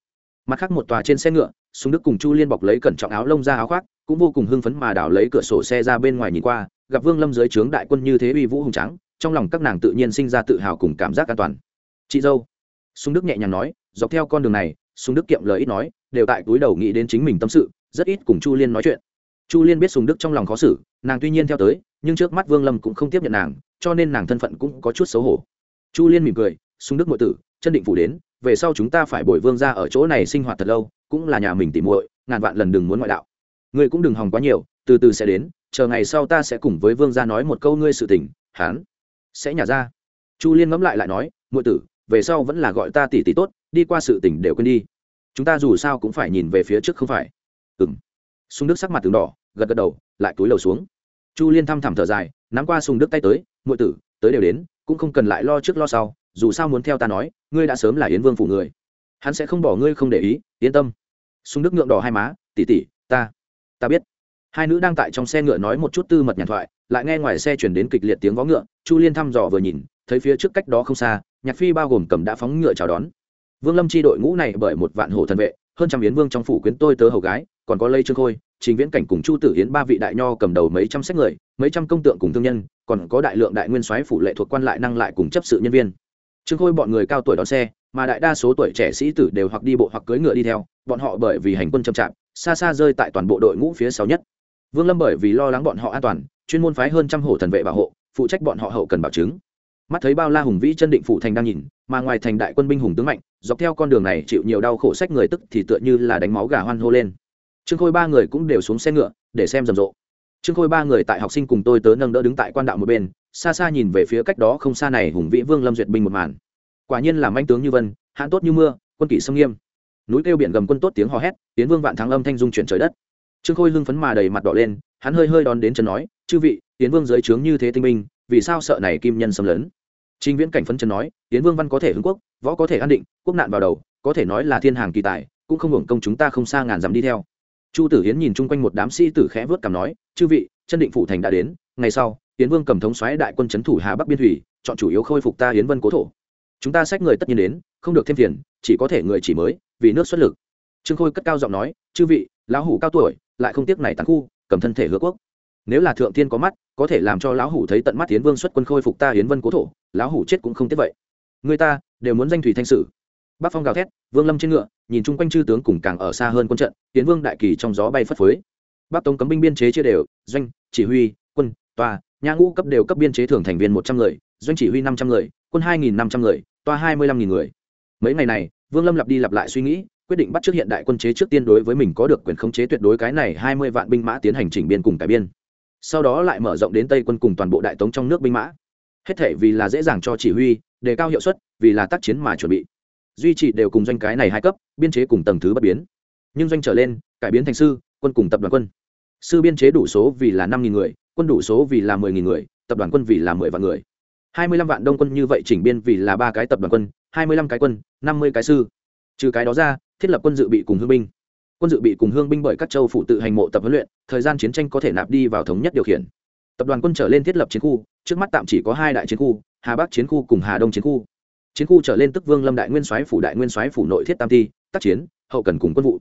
Mặt khác một tòa trên xe ngựa súng đức cùng chu liên bọc lấy cẩn trọng áo lông ra áo khoác cũng vô cùng hưng phấn mà đào lấy cửa sổ xe ra bên ngoài nhìn qua, gặp vương lâm dưới trướng đại quân như thế uy vũ hùng trắng trong lòng các nàng tự nhiên sinh ra tự hào cùng cảm giác an toàn. Chị dâu, sung đức nhẹ nhàng nói, dọc theo con đường này, sung đức kiệm lời ít nói, đều tại túi đầu nghĩ đến chính mình tâm sự, rất ít cùng chu liên nói chuyện. Chu liên biết sung đức trong lòng khó xử, nàng tuy nhiên theo tới, nhưng trước mắt vương lâm cũng không tiếp nhận nàng, cho nên nàng thân phận cũng có chút xấu hổ. Chu liên mỉm cười, sung đức ngụy tử, chân định phủ đến, về sau chúng ta phải bồi vương ra ở chỗ này sinh hoạt thật lâu, cũng là nhà mình tìm muội, ngàn vạn lần đừng muốn ngoại đạo ngươi cũng đừng hòng quá nhiều từ từ sẽ đến chờ ngày sau ta sẽ cùng với vương gia nói một câu ngươi sự tình hán sẽ nhả ra. Chu liên ngẫm lại lại nói ngụy tử về sau vẫn là gọi ta tỷ tỷ tốt đi qua sự tình đều quên đi. Chúng ta dù sao cũng phải nhìn về phía trước không phải. Ừ sung đức sắc mặt từng đỏ gật gật đầu lại túi lầu xuống. Chu liên thăm thẳm thở dài nắm qua sung đức tay tới ngụy tử tới đều đến cũng không cần lại lo trước lo sau dù sao muốn theo ta nói ngươi đã sớm là yến vương phủ người. Hắn sẽ không bỏ ngươi không để ý yên tâm. Sung đức ngượng đỏ hai má tỷ tỷ, ta ta biết. Hai nữ đang tại trong xe ngựa nói một chút tư mật nhàn thoại, lại nghe ngoài xe chuyển đến kịch liệt tiếng vó ngựa, chu liên thăm dò vừa nhìn, thấy phía trước cách đó không xa, nhạc phi bao gồm cầm đã phóng ngựa chào đón. Vương lâm chi đội ngũ này bởi một vạn hổ thần vệ, hơn trăm yến vương trong phủ quyến tôi tớ hầu gái, còn có lây trương khôi, trình viễn cảnh cùng chu tử yến ba vị đại nho cầm đầu mấy trăm sách người, mấy trăm công tượng cùng thương nhân, còn có đại lượng đại nguyên soái phủ lệ thuộc quan lại năng lại cùng chấp sự nhân viên. Trương khôi bọn người cao tuổi đón xe, mà đại đa số tuổi trẻ sĩ tử đều hoặc đi bộ hoặc cưỡi ngựa đi theo, bọn họ bởi vì hành quân chậm chạp xa xa rơi tại toàn bộ đội ngũ phía sau nhất. Vương lâm bởi vì lo lắng bọn họ an toàn, chuyên môn phái hơn trăm hổ thần vệ bảo hộ, phụ trách bọn họ hậu cần bảo chứng. Mắt thấy bao la hùng vĩ chân định phủ thành đang nhìn, mà ngoài thành đại quân binh hùng tướng mạnh, dọc theo con đường này chịu nhiều đau khổ sách người tức thì tựa như là đánh máu gà hoan hô lên. Trương khôi ba người cũng đều xuống xe ngựa, để xem rầm rộ. Trương khôi ba người tại học sinh cùng tôi tớ nâng đỡ đứng tại quan đạo một bên, xa xa nhìn về phía cách đó không xa này hùng vĩ vương lâm duyệt binh một màn. Quả nhiên là manh tướng như vân, hãn tốt như mưa, quân kỷ sông nghiêm núi kêu biển gầm quân tốt tiếng hò hét tiến vương vạn thắng âm thanh dung chuyển trời đất trương khôi hưng phấn mà đầy mặt đỏ lên hắn hơi hơi đón đến chân nói chư vị tiến vương dưới trướng như thế tinh minh vì sao sợ này kim nhân xâm lấn Trình Viễn cảnh phấn chân nói, Tiến Vương văn có thể hưng quốc, võ có thể an định, quốc nạn vào đầu, có thể nói là thiên hàng kỳ tài, cũng không hưởng công chúng ta không xa ngàn dặm đi theo. Chu Tử Hiến nhìn chung quanh một đám sĩ tử khẽ vớt cảm nói, chư vị, chân định phủ thành đã đến, ngày sau, Tiến Vương cầm thống xoáy đại quân chấn thủ Hà Bắc biên thủy, chọn chủ yếu khôi phục ta Hiến Vân cố thổ. Chúng ta xách người tất nhiên đến, không được thêm phiền, chỉ có thể người chỉ mới, vì nước xuất lực. Trương Khôi cất cao giọng nói, chư vị, lão hủ cao tuổi, lại không tiếc này tàn khu, cầm thân thể hứa quốc. Nếu là thượng thiên có mắt có thể làm cho lão hủ thấy tận mắt tiến vương xuất quân khôi phục ta hiến vân cố thổ lão hủ chết cũng không tiếc vậy. Người ta đều muốn danh thủy thanh sử. Bắc phong gào thét vương lâm trên ngựa nhìn chung quanh chư tướng cùng càng ở xa hơn quân trận tiến vương đại kỳ trong gió bay phất phới. Bắc tống cấm binh biên chế chia đều doanh chỉ huy quân tòa nhà ngũ cấp đều cấp biên chế thưởng thành viên một trăm người doanh chỉ huy năm trăm người quân hai nghìn năm trăm người toa hai mươi lăm nghìn người. Mấy ngày này vương lâm lặp đi lặp lại suy nghĩ, quyết định bắt trước hiện đại quân chế trước tiên đối với mình có được quyền khống chế tuyệt đối cái này hai mươi vạn binh mã tiến hành chỉnh biên cùng cải biên. Sau đó lại mở rộng đến tây quân cùng toàn bộ đại tống trong nước binh mã. Hết thể vì là dễ dàng cho chỉ huy, đề cao hiệu suất, vì là tác chiến mà chuẩn bị. Duy trì đều cùng doanh cái này hai cấp, biên chế cùng tầng thứ bất biến. Nhưng doanh trở lên, cải biến thành sư, quân cùng tập đoàn quân. Sư biên chế đủ số vì là năm nghìn người, quân đủ số vì là mười nghìn người, tập đoàn quân vì là mười vạn người hai mươi lăm vạn đông quân như vậy chỉnh biên vì là ba cái tập đoàn quân, hai mươi lăm cái quân, năm mươi cái sư. Trừ cái đó ra, thiết lập quân dự bị cùng hương binh. Quân dự bị cùng hương binh bởi các châu phụ tự hành mộ tập huấn luyện, thời gian chiến tranh có thể nạp đi vào thống nhất điều khiển. Tập đoàn quân trở lên thiết lập chiến khu, trước mắt tạm chỉ có hai đại chiến khu, hà bắc chiến khu cùng hà đông chiến khu. Chiến khu trở lên tức vương lâm đại nguyên soái phủ đại nguyên soái phủ nội thiết tam ti, tác chiến, hậu cần cùng quân vụ.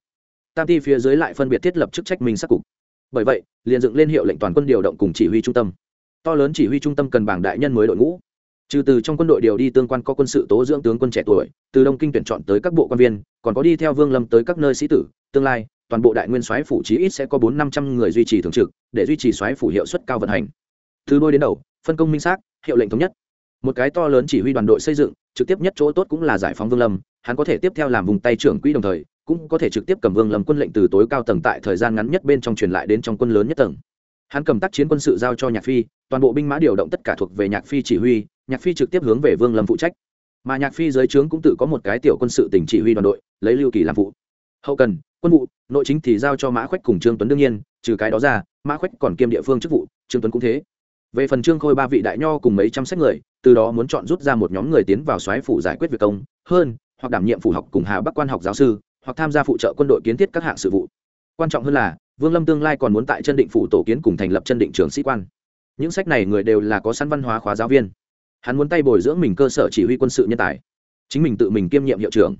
Tam ti phía dưới lại phân biệt thiết lập chức trách minh sắc cục. Bởi vậy, liền dựng lên hiệu lệnh toàn quân điều động cùng chỉ huy trung tâm to lớn chỉ huy trung tâm cần bảng đại nhân mới đội ngũ. Trừ từ trong quân đội điều đi tương quan có quân sự tố dưỡng tướng quân trẻ tuổi, từ đông kinh tuyển chọn tới các bộ quan viên, còn có đi theo vương lâm tới các nơi sĩ tử, tương lai, toàn bộ đại nguyên soái phủ chí ít sẽ có bốn năm trăm người duy trì thường trực, để duy trì soái phủ hiệu suất cao vận hành. Từ đôi đến đầu, phân công minh xác, hiệu lệnh thống nhất. Một cái to lớn chỉ huy đoàn đội xây dựng, trực tiếp nhất chỗ tốt cũng là giải phóng vương lâm, hắn có thể tiếp theo làm vùng tay trưởng quỹ đồng thời, cũng có thể trực tiếp cầm vương lâm quân lệnh từ tối cao tầng tại thời gian ngắn nhất bên trong truyền lại đến trong quân lớn nhất tầng hắn cầm tác chiến quân sự giao cho nhạc phi, toàn bộ binh mã điều động tất cả thuộc về nhạc phi chỉ huy, nhạc phi trực tiếp hướng về vương lâm phụ trách. Mà nhạc phi dưới trướng cũng tự có một cái tiểu quân sự tỉnh chỉ huy đoàn đội, lấy lưu kỳ làm vụ hậu cần, quân vụ, nội chính thì giao cho mã khoách cùng trương tuấn đương nhiên, trừ cái đó ra, mã khoách còn kiêm địa phương chức vụ, trương tuấn cũng thế. Về phần trương khôi ba vị đại nho cùng mấy trăm sách người, từ đó muốn chọn rút ra một nhóm người tiến vào xoáy phủ giải quyết việc công, hơn, hoặc đảm nhiệm phủ học cùng hà bắc quan học giáo sư, hoặc tham gia phụ trợ quân đội kiến thiết các hạng sự vụ quan trọng hơn là, vương lâm tương lai còn muốn tại chân định phủ tổ kiến cùng thành lập chân định trường sĩ quan. Những sách này người đều là có sẵn văn hóa khóa giáo viên. Hắn muốn tay bồi dưỡng mình cơ sở chỉ huy quân sự nhân tài. Chính mình tự mình kiêm nhiệm hiệu trưởng.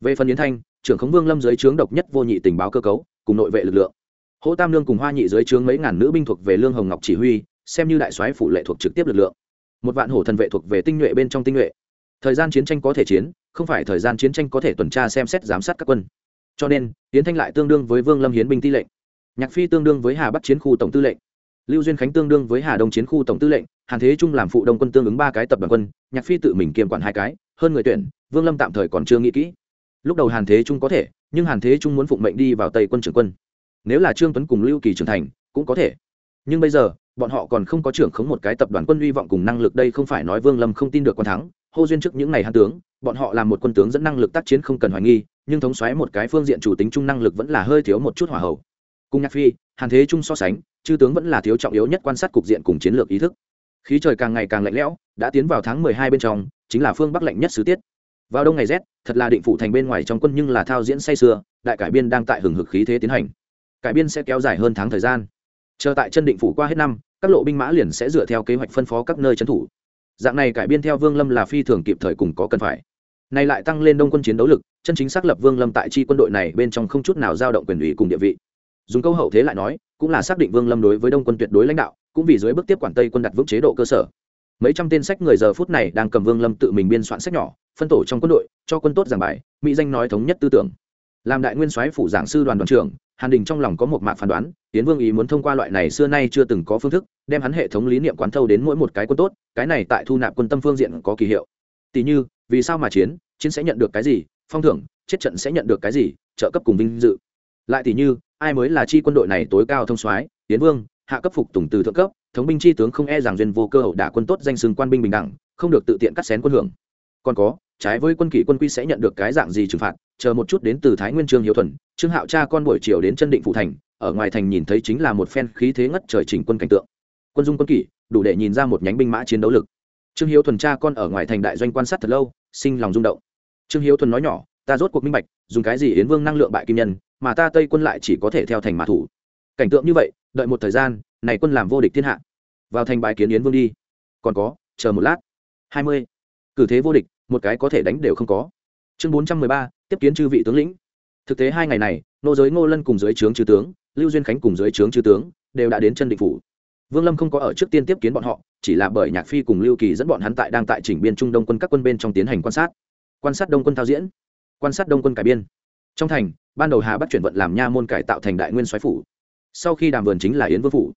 Về phần yến thanh, trưởng khống vương lâm dưới trướng độc nhất vô nhị tình báo cơ cấu, cùng nội vệ lực lượng. Hỗ tam lương cùng hoa nhị dưới trướng mấy ngàn nữ binh thuộc về lương hồng ngọc chỉ huy, xem như đại soái phủ lệ thuộc trực tiếp lực lượng. Một vạn hổ thần vệ thuộc về tinh nhuệ bên trong tinh nhuệ. Thời gian chiến tranh có thể chiến, không phải thời gian chiến tranh có thể tuần tra xem xét giám sát các quân cho nên, yến thanh lại tương đương với vương lâm hiến binh Tư lệnh. Nhạc phi tương đương với hà bắc chiến khu tổng tư lệnh. Lưu duyên khánh tương đương với hà đông chiến khu tổng tư lệnh. Hàn thế trung làm phụ đông quân tương ứng ba cái tập đoàn quân. Nhạc phi tự mình kiêm quản hai cái, hơn người tuyển, vương lâm tạm thời còn chưa nghĩ kỹ. Lúc đầu hàn thế trung có thể, nhưng hàn thế trung muốn phụng mệnh đi vào tây quân trưởng quân. Nếu là trương tuấn cùng lưu kỳ trưởng thành, cũng có thể. Nhưng bây giờ, bọn họ còn không có trưởng khống một cái tập đoàn quân hy vọng cùng năng lực đây không phải nói vương lâm không tin được quân thắng. Hô duyên trước những ngày hàn tướng, bọn họ làm một quân tướng dẫn năng lực tác chiến không cần hoài nghi nhưng thống xoáy một cái phương diện chủ tính trung năng lực vẫn là hơi thiếu một chút hỏa hậu cùng nhạc phi, hàn thế trung so sánh, chư tướng vẫn là thiếu trọng yếu nhất quan sát cục diện cùng chiến lược ý thức. Khí trời càng ngày càng lạnh lẽo, đã tiến vào tháng mười hai bên trong, chính là phương bắc lạnh nhất sứ tiết. Vào đông ngày rét, thật là định phủ thành bên ngoài trong quân nhưng là thao diễn say sưa, đại cải biên đang tại hừng hực khí thế tiến hành. Cải biên sẽ kéo dài hơn tháng thời gian. Chờ tại chân định phủ qua hết năm, các lộ binh mã liền sẽ dựa theo kế hoạch phân phó các nơi trấn thủ. Dạng này cải biên theo vương lâm là phi thường kịp thời cùng có cần phải này lại tăng lên đông quân chiến đấu lực, chân chính xác lập vương lâm tại chi quân đội này bên trong không chút nào dao động quyền ủy cùng địa vị. Dùng câu hậu thế lại nói, cũng là xác định vương lâm đối với đông quân tuyệt đối lãnh đạo, cũng vì dưới bước tiếp quản tây quân đặt vững chế độ cơ sở. Mấy trăm tên sách người giờ phút này đang cầm vương lâm tự mình biên soạn sách nhỏ, phân tổ trong quân đội, cho quân tốt giảng bài, mỹ danh nói thống nhất tư tưởng. Làm đại nguyên soái phủ giảng sư đoàn đoàn trưởng, hàn đình trong lòng có một mạc phán đoán tiến vương ý muốn thông qua loại này xưa nay chưa từng có phương thức, đem hắn hệ thống lý niệm quán thâu đến mỗi một cái quân tốt, cái này tại thu nạp quân tâm phương diện có kỳ hiệu. Tỷ như vì sao mà chiến? Chiến sẽ nhận được cái gì? Phong thưởng, chết trận sẽ nhận được cái gì? Trợ cấp cùng vinh dự. Lại thì như, ai mới là chi quân đội này tối cao thông soái? Tiến vương, hạ cấp phục tùng từ thượng cấp, thống binh chi tướng không e rằng duyên vô cơ hậu đả quân tốt danh sừng quan binh bình đẳng, không được tự tiện cắt xén quân hưởng. Còn có, trái với quân kỷ quân quy sẽ nhận được cái dạng gì trừng phạt? Chờ một chút đến từ thái nguyên trương hiếu thuần, trương hạo cha con buổi chiều đến chân định phụ thành, ở ngoài thành nhìn thấy chính là một phen khí thế ngất trời chỉnh quân cảnh tượng. Quân dung quân kỷ, đủ để nhìn ra một nhánh binh mã chiến đấu lực trương hiếu thuần cha con ở ngoài thành đại doanh quan sát thật lâu, sinh lòng rung động. Trương hiếu thuần nói nhỏ, ta rốt cuộc minh bạch, dùng cái gì yến vương năng lượng bại kim nhân, mà ta tây quân lại chỉ có thể theo thành mã thủ. Cảnh tượng như vậy, đợi một thời gian, này quân làm vô địch thiên hạ. Vào thành bài kiến yến vương đi. Còn có, chờ một lát. Hai mươi. Cử thế vô địch, một cái có thể đánh đều không có. Chương bốn trăm mười ba, tiếp kiến chư vị tướng lĩnh. Thực tế hai ngày này, nô giới ngô lân cùng dưới trướng chư tướng, lưu duyên khánh cùng dưới trướng chư tướng, đều đã đến chân định phủ vương lâm không có ở trước tiên tiếp kiến bọn họ, chỉ là bởi nhạc phi cùng lưu kỳ dẫn bọn hắn tại đang tại chỉnh biên trung đông quân các quân bên trong tiến hành quan sát. Quan sát đông quân thao diễn, quan sát đông quân cải biên. Trong thành, ban đầu hà bắt chuyển vận làm nha môn cải tạo thành đại nguyên soái phủ. Sau khi đàm vườn chính là yến vương phủ.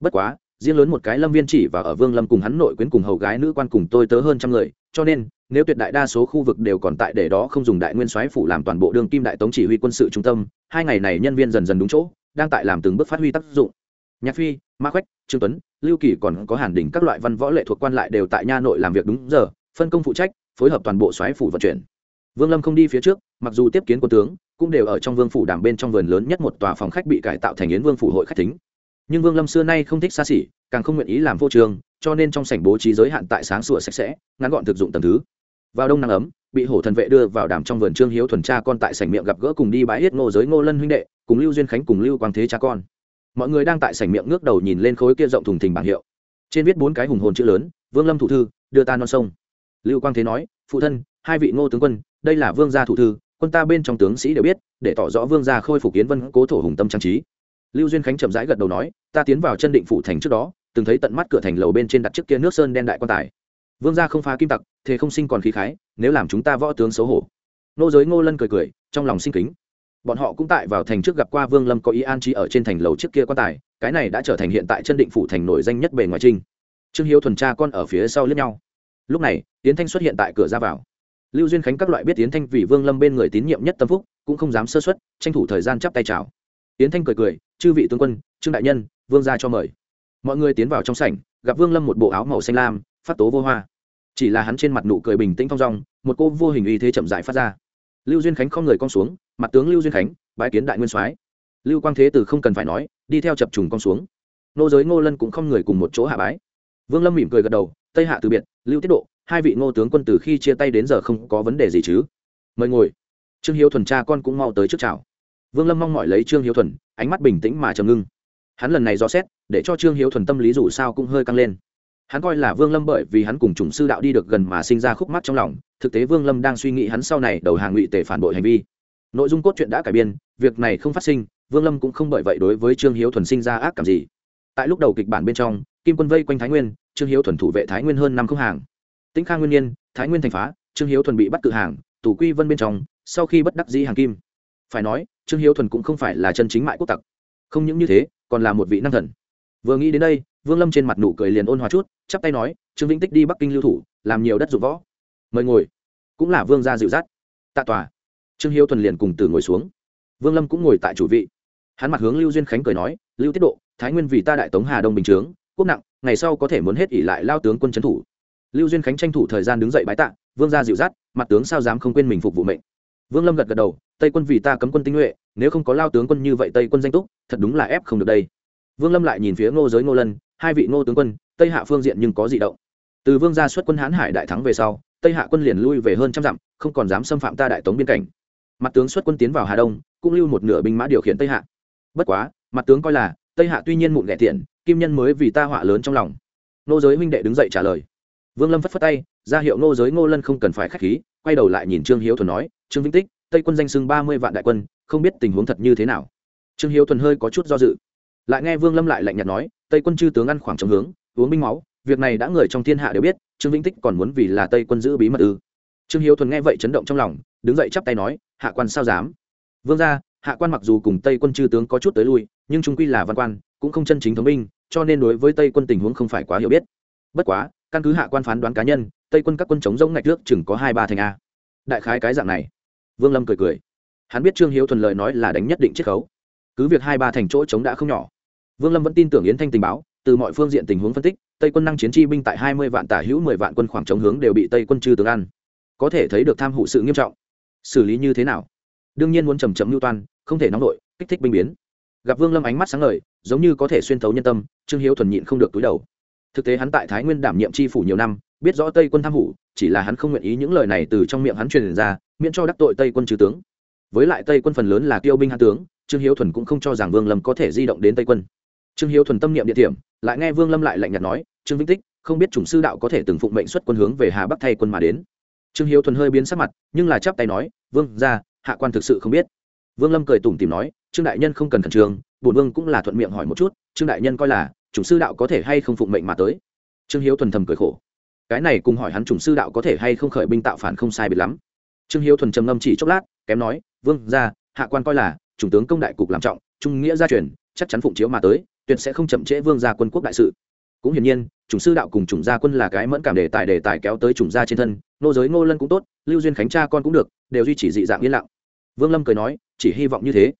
Bất quá, riêng lớn một cái lâm viên chỉ và ở vương lâm cùng hắn nội quyến cùng hầu gái nữ quan cùng tôi tớ hơn trăm người, cho nên, nếu tuyệt đại đa số khu vực đều còn tại để đó không dùng đại nguyên soái phủ làm toàn bộ đường kim đại tống chỉ huy quân sự trung tâm, hai ngày này nhân viên dần dần đúng chỗ, đang tại làm từng bước phát huy tác dụng. Nhạc phi, ma khoách trương tuấn, lưu kỳ còn có hàn đình các loại văn võ lệ thuộc quan lại đều tại nha nội làm việc đúng giờ, phân công phụ trách, phối hợp toàn bộ xoáy phủ vận chuyển. Vương lâm không đi phía trước, mặc dù tiếp kiến quân tướng, cũng đều ở trong vương phủ đàm bên trong vườn lớn nhất một tòa phòng khách bị cải tạo thành yến vương phủ hội khách thính. Nhưng vương lâm xưa nay không thích xa xỉ, càng không nguyện ý làm vô trường, cho nên trong sảnh bố trí giới hạn tại sáng sủa sạch sẽ, ngắn gọn thực dụng tầm thứ. Vào đông nắng ấm, bị hổ thần vệ đưa vào đàm trong vườn trương hiếu thuần cha con tại sảnh miệng gặp gỡ cùng đi bãi yết ngô giới ngô lân huynh đệ, cùng lưu duyên khánh cùng lưu quang thế cha con mọi người đang tại sảnh miệng ngước đầu nhìn lên khối kia rộng thùng thình bảng hiệu. Trên viết bốn cái hùng hồn chữ lớn, vương lâm thủ thư, đưa ta non sông. Lưu quang thế nói, phụ thân, hai vị ngô tướng quân, đây là vương gia thủ thư, quân ta bên trong tướng sĩ đều biết, để tỏ rõ vương gia khôi phục kiến vân, cố thổ hùng tâm trang trí. Lưu duyên khánh chậm rãi gật đầu nói, ta tiến vào chân định phủ thành trước đó, từng thấy tận mắt cửa thành lầu bên trên đặt trước kia nước sơn đen đại quan tài. Vương gia không phá kim tặc, thế không sinh còn khí khái, nếu làm chúng ta võ tướng xấu hổ. Nô giới ngô lân cười cười, trong lòng sinh kính bọn họ cũng tại vào thành trước gặp qua vương lâm có ý an trí ở trên thành lầu trước kia quan tài, cái này đã trở thành hiện tại chân định phủ thành nổi danh nhất bề ngoài trinh. Trương hiếu thuần tra con ở phía sau lướt nhau. Lúc này tiến thanh xuất hiện tại cửa ra vào. Lưu duyên khánh các loại biết tiến thanh vì vương lâm bên người tín nhiệm nhất tâm phúc, cũng không dám sơ xuất tranh thủ thời gian chắp tay chào. Tiến thanh cười cười, chư vị tướng quân, trương đại nhân, vương ra cho mời. Mọi người tiến vào trong sảnh, gặp vương lâm một bộ áo màu xanh lam, phát tố vô hoa. Chỉ là hắn trên mặt nụ cười bình tĩnh thong dong, một cô vô hình uy thế chậm dại phát ra. Lưu duyên khánh không người con xuống mặt tướng lưu duyên khánh, bái kiến đại nguyên soái. Lưu quang thế từ không cần phải nói, đi theo chập trùng con xuống. Nô giới ngô lân cũng không người cùng một chỗ hạ bái. Vương lâm mỉm cười gật đầu, tây hạ từ biệt, lưu tiết độ, hai vị ngô tướng quân từ khi chia tay đến giờ không có vấn đề gì chứ. Mời ngồi. Trương hiếu thuần cha con cũng mau tới trước chào. Vương lâm mong mỏi lấy trương hiếu thuần, ánh mắt bình tĩnh mà trầm ngưng. Hắn lần này do xét, để cho trương hiếu thuần tâm lý dù sao cũng hơi căng lên. Hắn coi là vương lâm bởi vì hắn cùng chủng sư đạo đi được gần mà sinh ra khúc mắt trong lòng, thực tế vương lâm đang suy nghĩ hắn sau này đầu hàng ngụy tể phản bội hành vi nội dung cốt truyện đã cải biên, việc này không phát sinh, vương lâm cũng không bởi vậy đối với trương hiếu thuần sinh ra ác cảm gì. Tại lúc đầu kịch bản bên trong, kim quân vây quanh thái nguyên, trương hiếu thuần thủ vệ thái nguyên hơn năm không hàng. Tĩnh khang nguyên nhiên, thái nguyên thành phá, trương hiếu thuần bị bắt cự hàng tủ quy vân bên trong, sau khi bất đắc dĩ hàng kim. Phải nói, trương hiếu thuần cũng không phải là chân chính mại quốc tặc. Không những như thế, còn là một vị năng thần. Vừa nghĩ đến đây, vương lâm trên mặt nụ cười liền ôn hòa chút, chắp tay nói, trương vĩnh tích đi bắc kinh lưu thủ, làm nhiều đất dụng võ. Mời ngồi. Cũng là vương gia dịu dắt. Tạ tòa trương hiếu thuần liền cùng từ ngồi xuống. Vương lâm cũng ngồi tại chủ vị. Hắn mặt hướng lưu duyên khánh cười nói, lưu tiết độ, thái nguyên vì ta đại tống hà đông bình chướng, quốc nặng, ngày sau có thể muốn hết ỷ lại lao tướng quân trấn thủ. Lưu duyên khánh tranh thủ thời gian đứng dậy bái tạ, vương gia dịu dắt, mặt tướng sao dám không quên mình phục vụ mệnh. Vương lâm gật gật đầu, tây quân vì ta cấm quân tinh nhuệ, nếu không có lao tướng quân như vậy tây quân danh túc, thật đúng là ép không được đây. Vương lâm lại nhìn phía ngô giới ngô lân, hai vị ngô tướng quân, tây hạ phương diện nhưng có gì động. Từ vương gia xuất quân hãn hải đại thắng về sau, tây hạ quân liền lui về hơn trăm dặm, không còn dám xâm phạm ta đại tống biên cảnh mặt tướng xuất quân tiến vào hà đông, cũng lưu một nửa binh mã điều khiển tây hạ. Bất quá, mặt tướng coi là, tây hạ tuy nhiên mụn ghẻ tiện, kim nhân mới vì ta họa lớn trong lòng. Nô giới huynh đệ đứng dậy trả lời. Vương lâm phất phất tay, ra hiệu nô giới ngô lân không cần phải k h á c h khí, quay đầu lại nhìn trương hiếu thuần nói, trương vĩnh tích, tây quân danh sưng ba mươi vạn đại quân, không biết tình huống thật như thế nào? Trương hiếu thuần hơi có chút do dự. Lại nghe vương lâm lại lạnh nhạt nói, tây quân chư tướng ăn khoảng trống hướng, uống binh máu, việc này đã người trong thiên hạ đều biết, trương vĩnh tích còn muốn vì là tây quân giữ bí mật ư? Trương hiếu thuần nghe vậy chấn động trong lòng đứng dậy chắp tay nói, hạ quan sao dám? Vương ra hạ quan mặc dù cùng tây quân chư tướng có chút tới lui, nhưng trung quy là văn quan, cũng không chân chính thống binh, cho nên đối với tây quân tình huống không phải quá hiểu biết. Bất quá, căn cứ hạ quan phán đoán cá nhân, tây quân các quân chống giống ngạch nước chừng có hai ba thành a. Đại khái cái dạng này. Vương lâm cười cười. Hắn biết trương hiếu thuần lời nói là đánh nhất định chiết khấu. Cứ việc hai ba thành chỗ chống đã không nhỏ. Vương lâm vẫn tin tưởng yến thanh tình báo, từ mọi phương diện tình huống phân tích, tây quân năng chiến chi binh tại hai mươi vạn tả hữu mười vạn quân khoảng chống hướng đều bị tây quân chư tướng ăn. Có thể thấy được tham hụ sự nghiêm trọng xử lý như thế nào? Đương nhiên muốn chầm chậm lưu toan, không thể nóng nổi kích thích binh biến. Gặp vương lâm ánh mắt sáng ngời, giống như có thể xuyên thấu nhân tâm, trương hiếu thuần nhịn không được túi đầu. Thực tế hắn tại thái nguyên đảm nhiệm tri phủ nhiều năm, biết rõ tây quân tham hủ, chỉ là hắn không nguyện ý những lời này từ trong miệng hắn truyền ra, miễn cho đắc tội tây quân trừ tướng. Với lại tây quân phần lớn là kiêu binh hạ tướng, trương hiếu thuần cũng không cho rằng vương lâm có thể di động đến tây quân. Trương hiếu thuần tâm niệm địa điểm, lại nghe vương lâm lại lạnh nhạt nói, trương vĩnh tích, không biết chủng sư đạo có thể từng phụng mệnh xuất quân hướng về hà bắc thay quân mà đến trương hiếu thuần hơi biến sắc mặt, nhưng là chắp tay nói, vương ra hạ quan thực sự không biết. Vương lâm cười tủm tìm nói, trương đại nhân không cần khẩn trương, bổn vương cũng là thuận miệng hỏi một chút, trương đại nhân coi là, chủng sư đạo có thể hay không phụng mệnh mà tới. Trương hiếu thuần thầm cười khổ. Cái này cùng hỏi hắn chủng sư đạo có thể hay không khởi binh tạo phản không sai biệt lắm. Trương hiếu thuần trầm ngâm chỉ chốc lát, kém nói, vương ra hạ quan coi là, chủng tướng công đại cục làm trọng, trung nghĩa gia truyền, chắc chắn phụng chiếu mà tới, tuyệt sẽ không chậm trễ vương gia quân quốc đại sự. Cũng hiển nhiên chủng sư đạo cùng chủng gia quân là cái mẫn cảm đề tài đề tài kéo tới chủng gia trên thân nô giới ngô lân cũng tốt, lưu duyên khánh cha con cũng được, đều duy trì dị dạng yên lặng. Vương lâm cười nói, chỉ hy vọng như thế.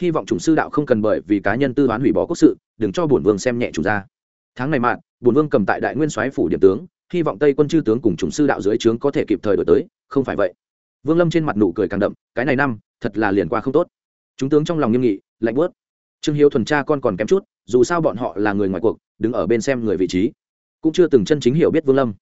Hy vọng chủng sư đạo không cần bởi vì cá nhân tư đoán hủy bỏ quốc sự, đừng cho bổn vương xem nhẹ chủ gia. Tháng này mạng bổn vương cầm tại đại nguyên soái phủ điểm tướng, hy vọng tây quân chư tướng cùng chủng sư đạo dưới trướng có thể kịp thời đổi tới, không phải vậy. Vương lâm trên mặt nụ cười càng đậm, cái này năm, thật là liền qua không tốt. Chúng tướng trong lòng nghiêm nghị, lạnh bớt trương hiếu thuần cha con còn kém chút, dù sao bọn họ là người ngoài cuộc, đứng ở bên xem người vị trí cũng chưa từng chân chính hiểu biết vương lâm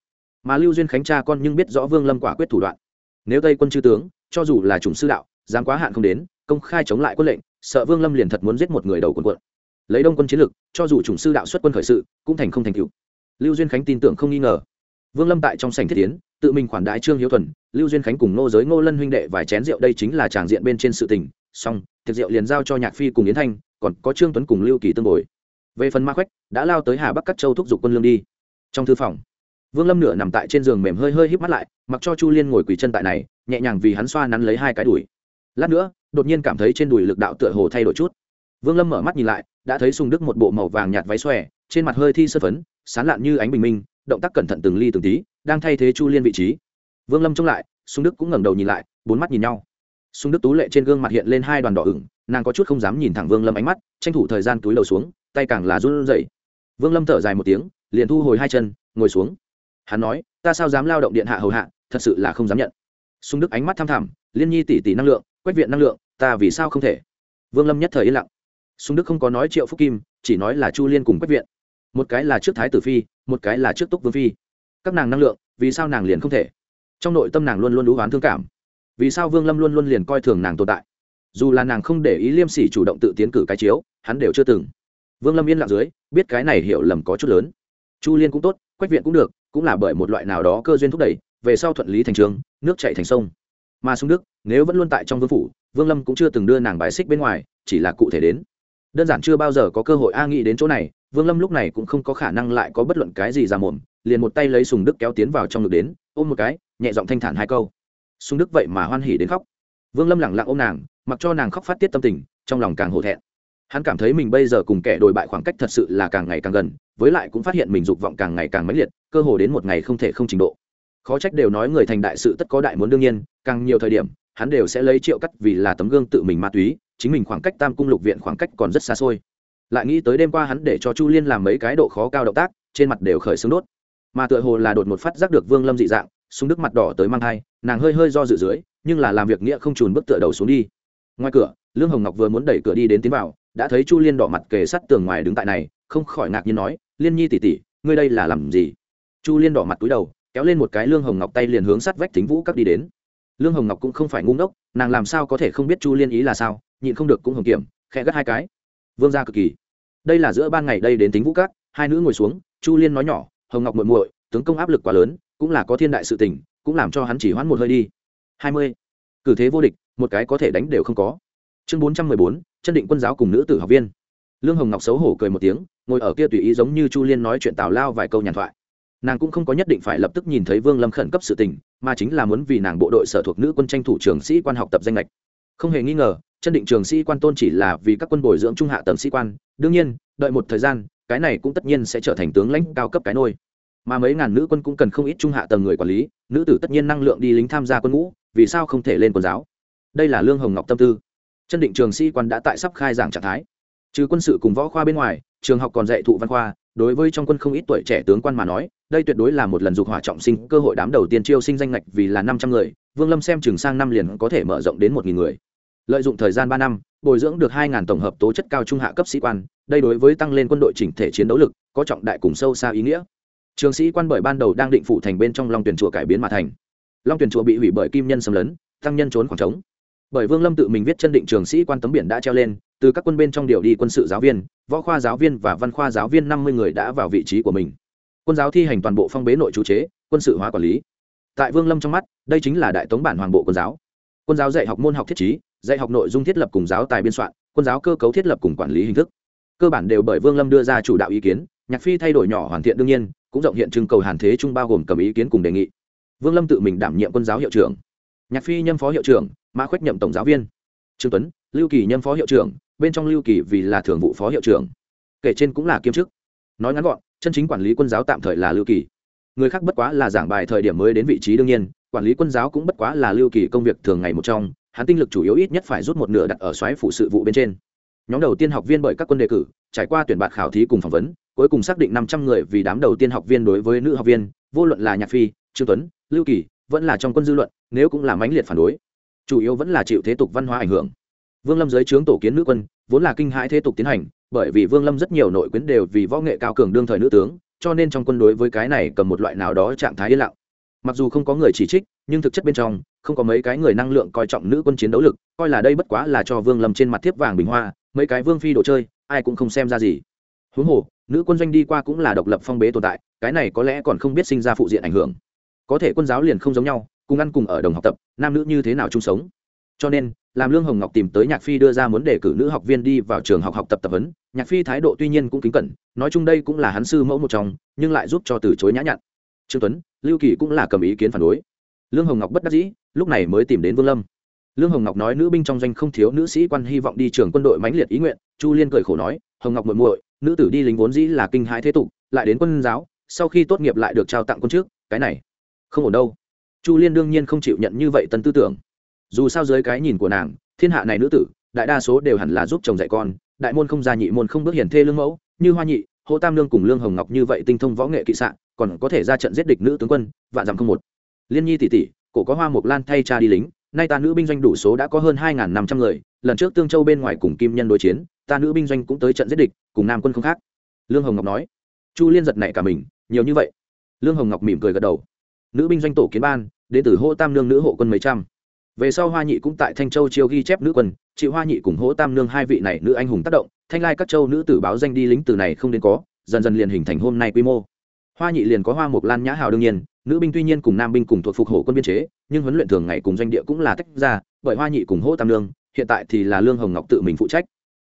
mà lưu duyên khánh cha con nhưng biết rõ vương lâm quả quyết thủ đoạn nếu tây quân chư tướng cho dù là chủng sư đạo dám quá hạn không đến công khai chống lại quân lệnh sợ vương lâm liền thật muốn giết một người đầu quân quận lấy đông quân chiến lực cho dù chủng sư đạo xuất quân khởi sự cũng thành không thành cựu lưu duyên khánh tin tưởng không nghi ngờ vương lâm tại trong sảnh thiết tiến tự mình khoản đại trương hiếu thuần lưu duyên khánh cùng nô giới ngô lân huynh đệ vài chén rượu đây chính là tràng diện bên trên sự tình xong tiệc rượu liền giao cho nhạc phi cùng yến thanh còn có trương tuấn cùng lưu kỳ tương bồi về phần ma khoách đã lao tới hà bắc cắt châu thúc giục quân lương đi trong thư phòng. Vương lâm nửa nằm tại trên giường mềm hơi hơi híp mắt lại, mặc cho chu liên ngồi quỳ chân tại này, nhẹ nhàng vì hắn xoa nắn lấy hai cái đùi. Lát nữa, đột nhiên cảm thấy trên đùi lực đạo tựa hồ thay đổi chút. Vương lâm mở mắt nhìn lại, đã thấy sùng đức một bộ màu vàng nhạt váy xòe, trên mặt hơi thi sơ phấn, sán lạn như ánh bình minh, động tác cẩn thận từng ly từng tí, đang thay thế chu liên vị trí. Vương lâm trông lại, sùng đức cũng ngẩng đầu nhìn lại, bốn mắt nhìn nhau. Sùng đức tú lệ trên gương mặt hiện lên hai đoàn đỏ ửng, nàng có chút không dám nhìn thẳng vương lâm ánh mắt, tranh thủ thời gian túi đầu xuống, tay càng là run rẩy. Vương lâm thở dài một tiếng liền thu hồi hai chân, ngồi xuống. Hắn nói, ta sao dám lao động điện hạ hầu hạ, thật sự là không dám nhận. Sung đức ánh mắt tham thẳm, liên nhi tỷ tỷ năng lượng quét viện năng lượng, ta vì sao không thể? Vương lâm nhất thời yên lặng. Sung đức không có nói triệu phúc kim, chỉ nói là chu liên cùng quét viện. Một cái là trước thái tử phi, một cái là trước túc vương phi. Các nàng năng lượng, vì sao nàng liền không thể? Trong nội tâm nàng luôn luôn lũ oán thương cảm. Vì sao vương lâm luôn luôn liền coi thường nàng tồn tại? Dù là nàng không để ý liêm sỉ chủ động tự tiến cử cái chiếu, hắn đều chưa từng. Vương lâm yên lặng dưới, biết cái này hiểu lầm có chút lớn chu liên cũng tốt, quách viện cũng được, cũng là bởi một loại nào đó cơ duyên thúc đẩy, về sau thuận lý thành trường, nước chạy thành sông. Mà sung đức, nếu vẫn luôn tại trong vương phủ, vương lâm cũng chưa từng đưa nàng bài xích bên ngoài, chỉ là cụ thể đến. Đơn giản chưa bao giờ có cơ hội a nghĩ đến chỗ này, vương lâm lúc này cũng không có khả năng lại có bất luận cái gì ra mồm, liền một tay lấy sùng đức kéo tiến vào trong ngực đến, ôm một cái, nhẹ giọng thanh thản hai câu. Sùng đức vậy mà hoan hỉ đến khóc. Vương lâm lẳng lặng ôm nàng, mặc cho nàng khóc phát tiết tâm tình, trong lòng càng hổ thẹn hắn cảm thấy mình bây giờ cùng kẻ đổi bại khoảng cách thật sự là càng ngày càng gần, với lại cũng phát hiện mình dục vọng càng ngày càng mãnh liệt, cơ hồ đến một ngày không thể không trình độ. Khó trách đều nói người thành đại sự tất có đại muốn đương nhiên, càng nhiều thời điểm, hắn đều sẽ lấy triệu cắt vì là tấm gương tự mình ma túy, chính mình khoảng cách tam cung lục viện khoảng cách còn rất xa xôi. Lại nghĩ tới đêm qua hắn để cho chu liên làm mấy cái độ khó cao động tác, trên mặt đều khởi xương đốt. Mà tựa hồ là đột một phát giác được vương lâm dị dạng, súng đức mặt đỏ tới mang thai, nàng hơi hơi do dự dưới, nhưng là làm việc nghĩa không trùn bước tựa đầu xuống đi. Ngoài cửa, lương hồng ngọc vừa muốn đẩy cửa đi đến tiến vào đã thấy chu liên đỏ mặt kề sắt tường ngoài đứng tại này, không khỏi ngạc nhiên nói, liên nhi tỉ tỉ ngươi đây là làm gì? Chu liên đỏ mặt túi đầu, kéo lên một cái lương hồng ngọc tay liền hướng sát vách thính vũ các đi đến. Lương hồng ngọc cũng không phải ngu ngốc, nàng làm sao có thể không biết chu liên ý là sao, nhịn không được cũng hồng kiểm, khẽ gắt hai cái. Vương ra cực kỳ. Đây là giữa ban ngày đây đến tính vũ các, hai nữ ngồi xuống, chu liên nói nhỏ, hồng ngọc muội muội, tướng công áp lực quá lớn, cũng là có thiên đại sự tình, cũng làm cho hắn chỉ hoãn một hơi đi. Hai mươi. Cử thế vô địch, một cái có thể đánh đều không có. Chương bốn trăm mười bốn chân định quân giáo cùng nữ tử học viên. Lương hồng ngọc xấu hổ cười một tiếng, ngồi ở kia tùy ý giống như chu liên nói chuyện tào lao vài câu nhàn thoại. Nàng cũng không có nhất định phải lập tức nhìn thấy vương lâm khẩn cấp sự tình, mà chính là muốn vì nàng bộ đội sở thuộc nữ quân tranh thủ trường sĩ quan học tập danh lệch. Không hề nghi ngờ, chân định trường sĩ quan tôn chỉ là vì các quân bồi dưỡng trung hạ tầng sĩ quan, đương nhiên, đợi một thời gian, cái này cũng tất nhiên sẽ trở thành tướng lãnh cao cấp cái nôi. Mà mấy ngàn nữ quân cũng cần không ít trung hạ tầng người quản lý, nữ tử tất nhiên năng lượng đi lính tham gia quân ngũ, vì sao không thể lên quân giáo? Đây là lương hồng ngọc tâm tư chân định trường sĩ quan đã tại sắp khai giảng trạng thái. Trừ quân sự cùng võ khoa bên ngoài, trường học còn dạy thụ văn khoa, đối với trong quân không ít tuổi trẻ tướng quan mà nói, đây tuyệt đối là một lần dục hỏa trọng sinh, cơ hội đám đầu tiên chiêu sinh danh ngạch vì là năm trăm người, vương lâm xem trường sang năm liền có thể mở rộng đến một nghìn người. Lợi dụng thời gian ba năm, bồi dưỡng được hai ngàn tổng hợp tố chất cao trung hạ cấp sĩ quan, đây đối với tăng lên quân đội chỉnh thể chiến đấu lực, có trọng đại cùng sâu xa ý nghĩa. Trường sĩ quan bởi ban đầu đang định phụ thành bên trong long tuyển chùa cải biến mà thành. Long tuyển chùa bị hủy bởi kim nhân xâm lấn, tăng nhân trốn khoảng trống bởi vương lâm tự mình viết chân định trường sĩ quan tấm biển đã treo lên, từ các quân bên trong điều đi quân sự giáo viên, võ khoa giáo viên và văn khoa giáo viên năm mươi người đã vào vị trí của mình. Quân giáo thi hành toàn bộ phong bế nội chú chế, quân sự hóa quản lý. Tại vương lâm trong mắt, đây chính là đại tống bản hoàng bộ quân giáo. Quân giáo dạy học môn học thiết trí, dạy học nội dung thiết lập cùng giáo tài biên soạn, quân giáo cơ cấu thiết lập cùng quản lý hình thức. Cơ bản đều bởi vương lâm đưa ra chủ đạo ý kiến, nhạc phi thay đổi nhỏ hoàn thiện đương nhiên, cũng rộng hiện trưng cầu hàn thế trung bao gồm cầm ý kiến cùng đề nghị. Vương lâm tự mình đảm nhiệm quân giáo hiệu trưởng. Nhạc phi nhâm phó hiệu trưởng mã khuếch nhậm tổng giáo viên. Trương tuấn, lưu kỳ nhâm phó hiệu trưởng, bên trong lưu kỳ vì là thường vụ phó hiệu trưởng. Kể trên cũng là kiêm chức. Nói ngắn gọn, chân chính quản lý quân giáo tạm thời là lưu kỳ. Người khác bất quá là giảng bài thời điểm mới đến vị trí đương nhiên, quản lý quân giáo cũng bất quá là lưu kỳ công việc thường ngày một trong, hắn tinh lực chủ yếu ít nhất phải rút một nửa đặt ở xoáy phụ sự vụ bên trên. Nhóm đầu tiên học viên bởi các quân đề cử, trải qua tuyển bạt khảo thí cùng phỏng vấn, cuối cùng xác định năm trăm người vì đám đầu tiên học viên đối với nữ học viên, vô luận là nhạc phi, trương tuấn, lưu kỳ, vẫn là trong quân dư luận, nếu cũng là mãnh liệt phản đối chủ yếu vẫn là chịu thế tục văn hóa ảnh hưởng. Vương lâm dưới trướng tổ kiến nữ quân, vốn là kinh hãi thế tục tiến hành, bởi vì vương lâm rất nhiều nội quyến đều vì võ nghệ cao cường đương thời nữ tướng, cho nên trong quân đối với cái này cầm một loại nào đó trạng thái yên lặng. Mặc dù không có người chỉ trích, nhưng thực chất bên trong, không có mấy cái người năng lượng coi trọng nữ quân chiến đấu lực, coi là đây bất quá là cho vương lâm trên mặt thiếp vàng bình hoa, mấy cái vương phi đồ chơi, ai cũng không xem ra gì. Huống hồ, nữ quân doanh đi qua cũng là độc lập phong bế tồn tại, cái này có lẽ còn không biết sinh ra phụ diện ảnh hưởng. Có thể quân giáo liền không giống nhau cùng ăn cùng ở đồng học tập, nam nữ như thế nào chung sống. Cho nên, làm lương hồng ngọc tìm tới nhạc phi đưa ra muốn đề cử nữ học viên đi vào trường học học tập tập huấn, nhạc phi thái độ tuy nhiên cũng kính cẩn, nói chung đây cũng là hắn sư mẫu một trong, nhưng lại giúp cho từ chối nhã nhặn. Trương tuấn, lưu kỳ cũng là cầm ý kiến phản đối. Lương hồng ngọc bất đắc dĩ, lúc này mới tìm đến vương lâm. Lương hồng ngọc nói nữ binh trong doanh không thiếu nữ sĩ quan hy vọng đi trường quân đội mãnh liệt ý nguyện, chu liên cười khổ nói, hồng ngọc muội muội, nữ tử đi lính vốn dĩ là kinh hãi thế tục, lại đến quân giáo, sau khi tốt nghiệp lại được trao tặng quân trước, cái này không ổn đâu chu liên đương nhiên không chịu nhận như vậy tân tư tưởng. Dù sao dưới cái nhìn của nàng, thiên hạ này nữ tử, đại đa số đều hẳn là giúp chồng dạy con, đại môn không gia nhị môn không bước hiển thê lương mẫu, như hoa nhị hô tam lương cùng lương hồng ngọc như vậy tinh thông võ nghệ kỵ sạn còn có thể ra trận giết địch nữ tướng quân, vạn dặm không một. Liên nhi tỷ tỷ, cổ có hoa mộc lan thay cha đi lính, nay ta nữ binh doanh đủ số đã có hơn hai năm trăm người, lần trước tương châu bên ngoài cùng kim nhân đối chiến, ta nữ binh doanh cũng tới trận giết địch, cùng nam quân không khác. Lương hồng ngọc nói. Chu liên giật này cả mình, nhiều như vậy. Lương hồng ngọc mỉm cười gật đầu nữ binh doanh tổ kiến ban, đến từ hô tam lương nữ hộ quân mấy trăm. Về sau hoa nhị cũng tại thanh châu chiêu ghi chép nữ quân chị hoa nhị cùng hỗ tam nương hai vị này nữ anh hùng tác động, thanh lai các châu nữ tử báo danh đi lính từ này không đến có, dần dần liền hình thành hôm nay quy mô. Hoa nhị liền có hoa mộc lan nhã hào đương nhiên, nữ binh tuy nhiên cùng nam binh cùng thuộc phục hộ quân biên chế, nhưng huấn luyện thường ngày cùng doanh địa cũng là tách ra, bởi hoa nhị cùng hỗ tam nương, hiện tại thì là lương hồng ngọc tự mình phụ trách.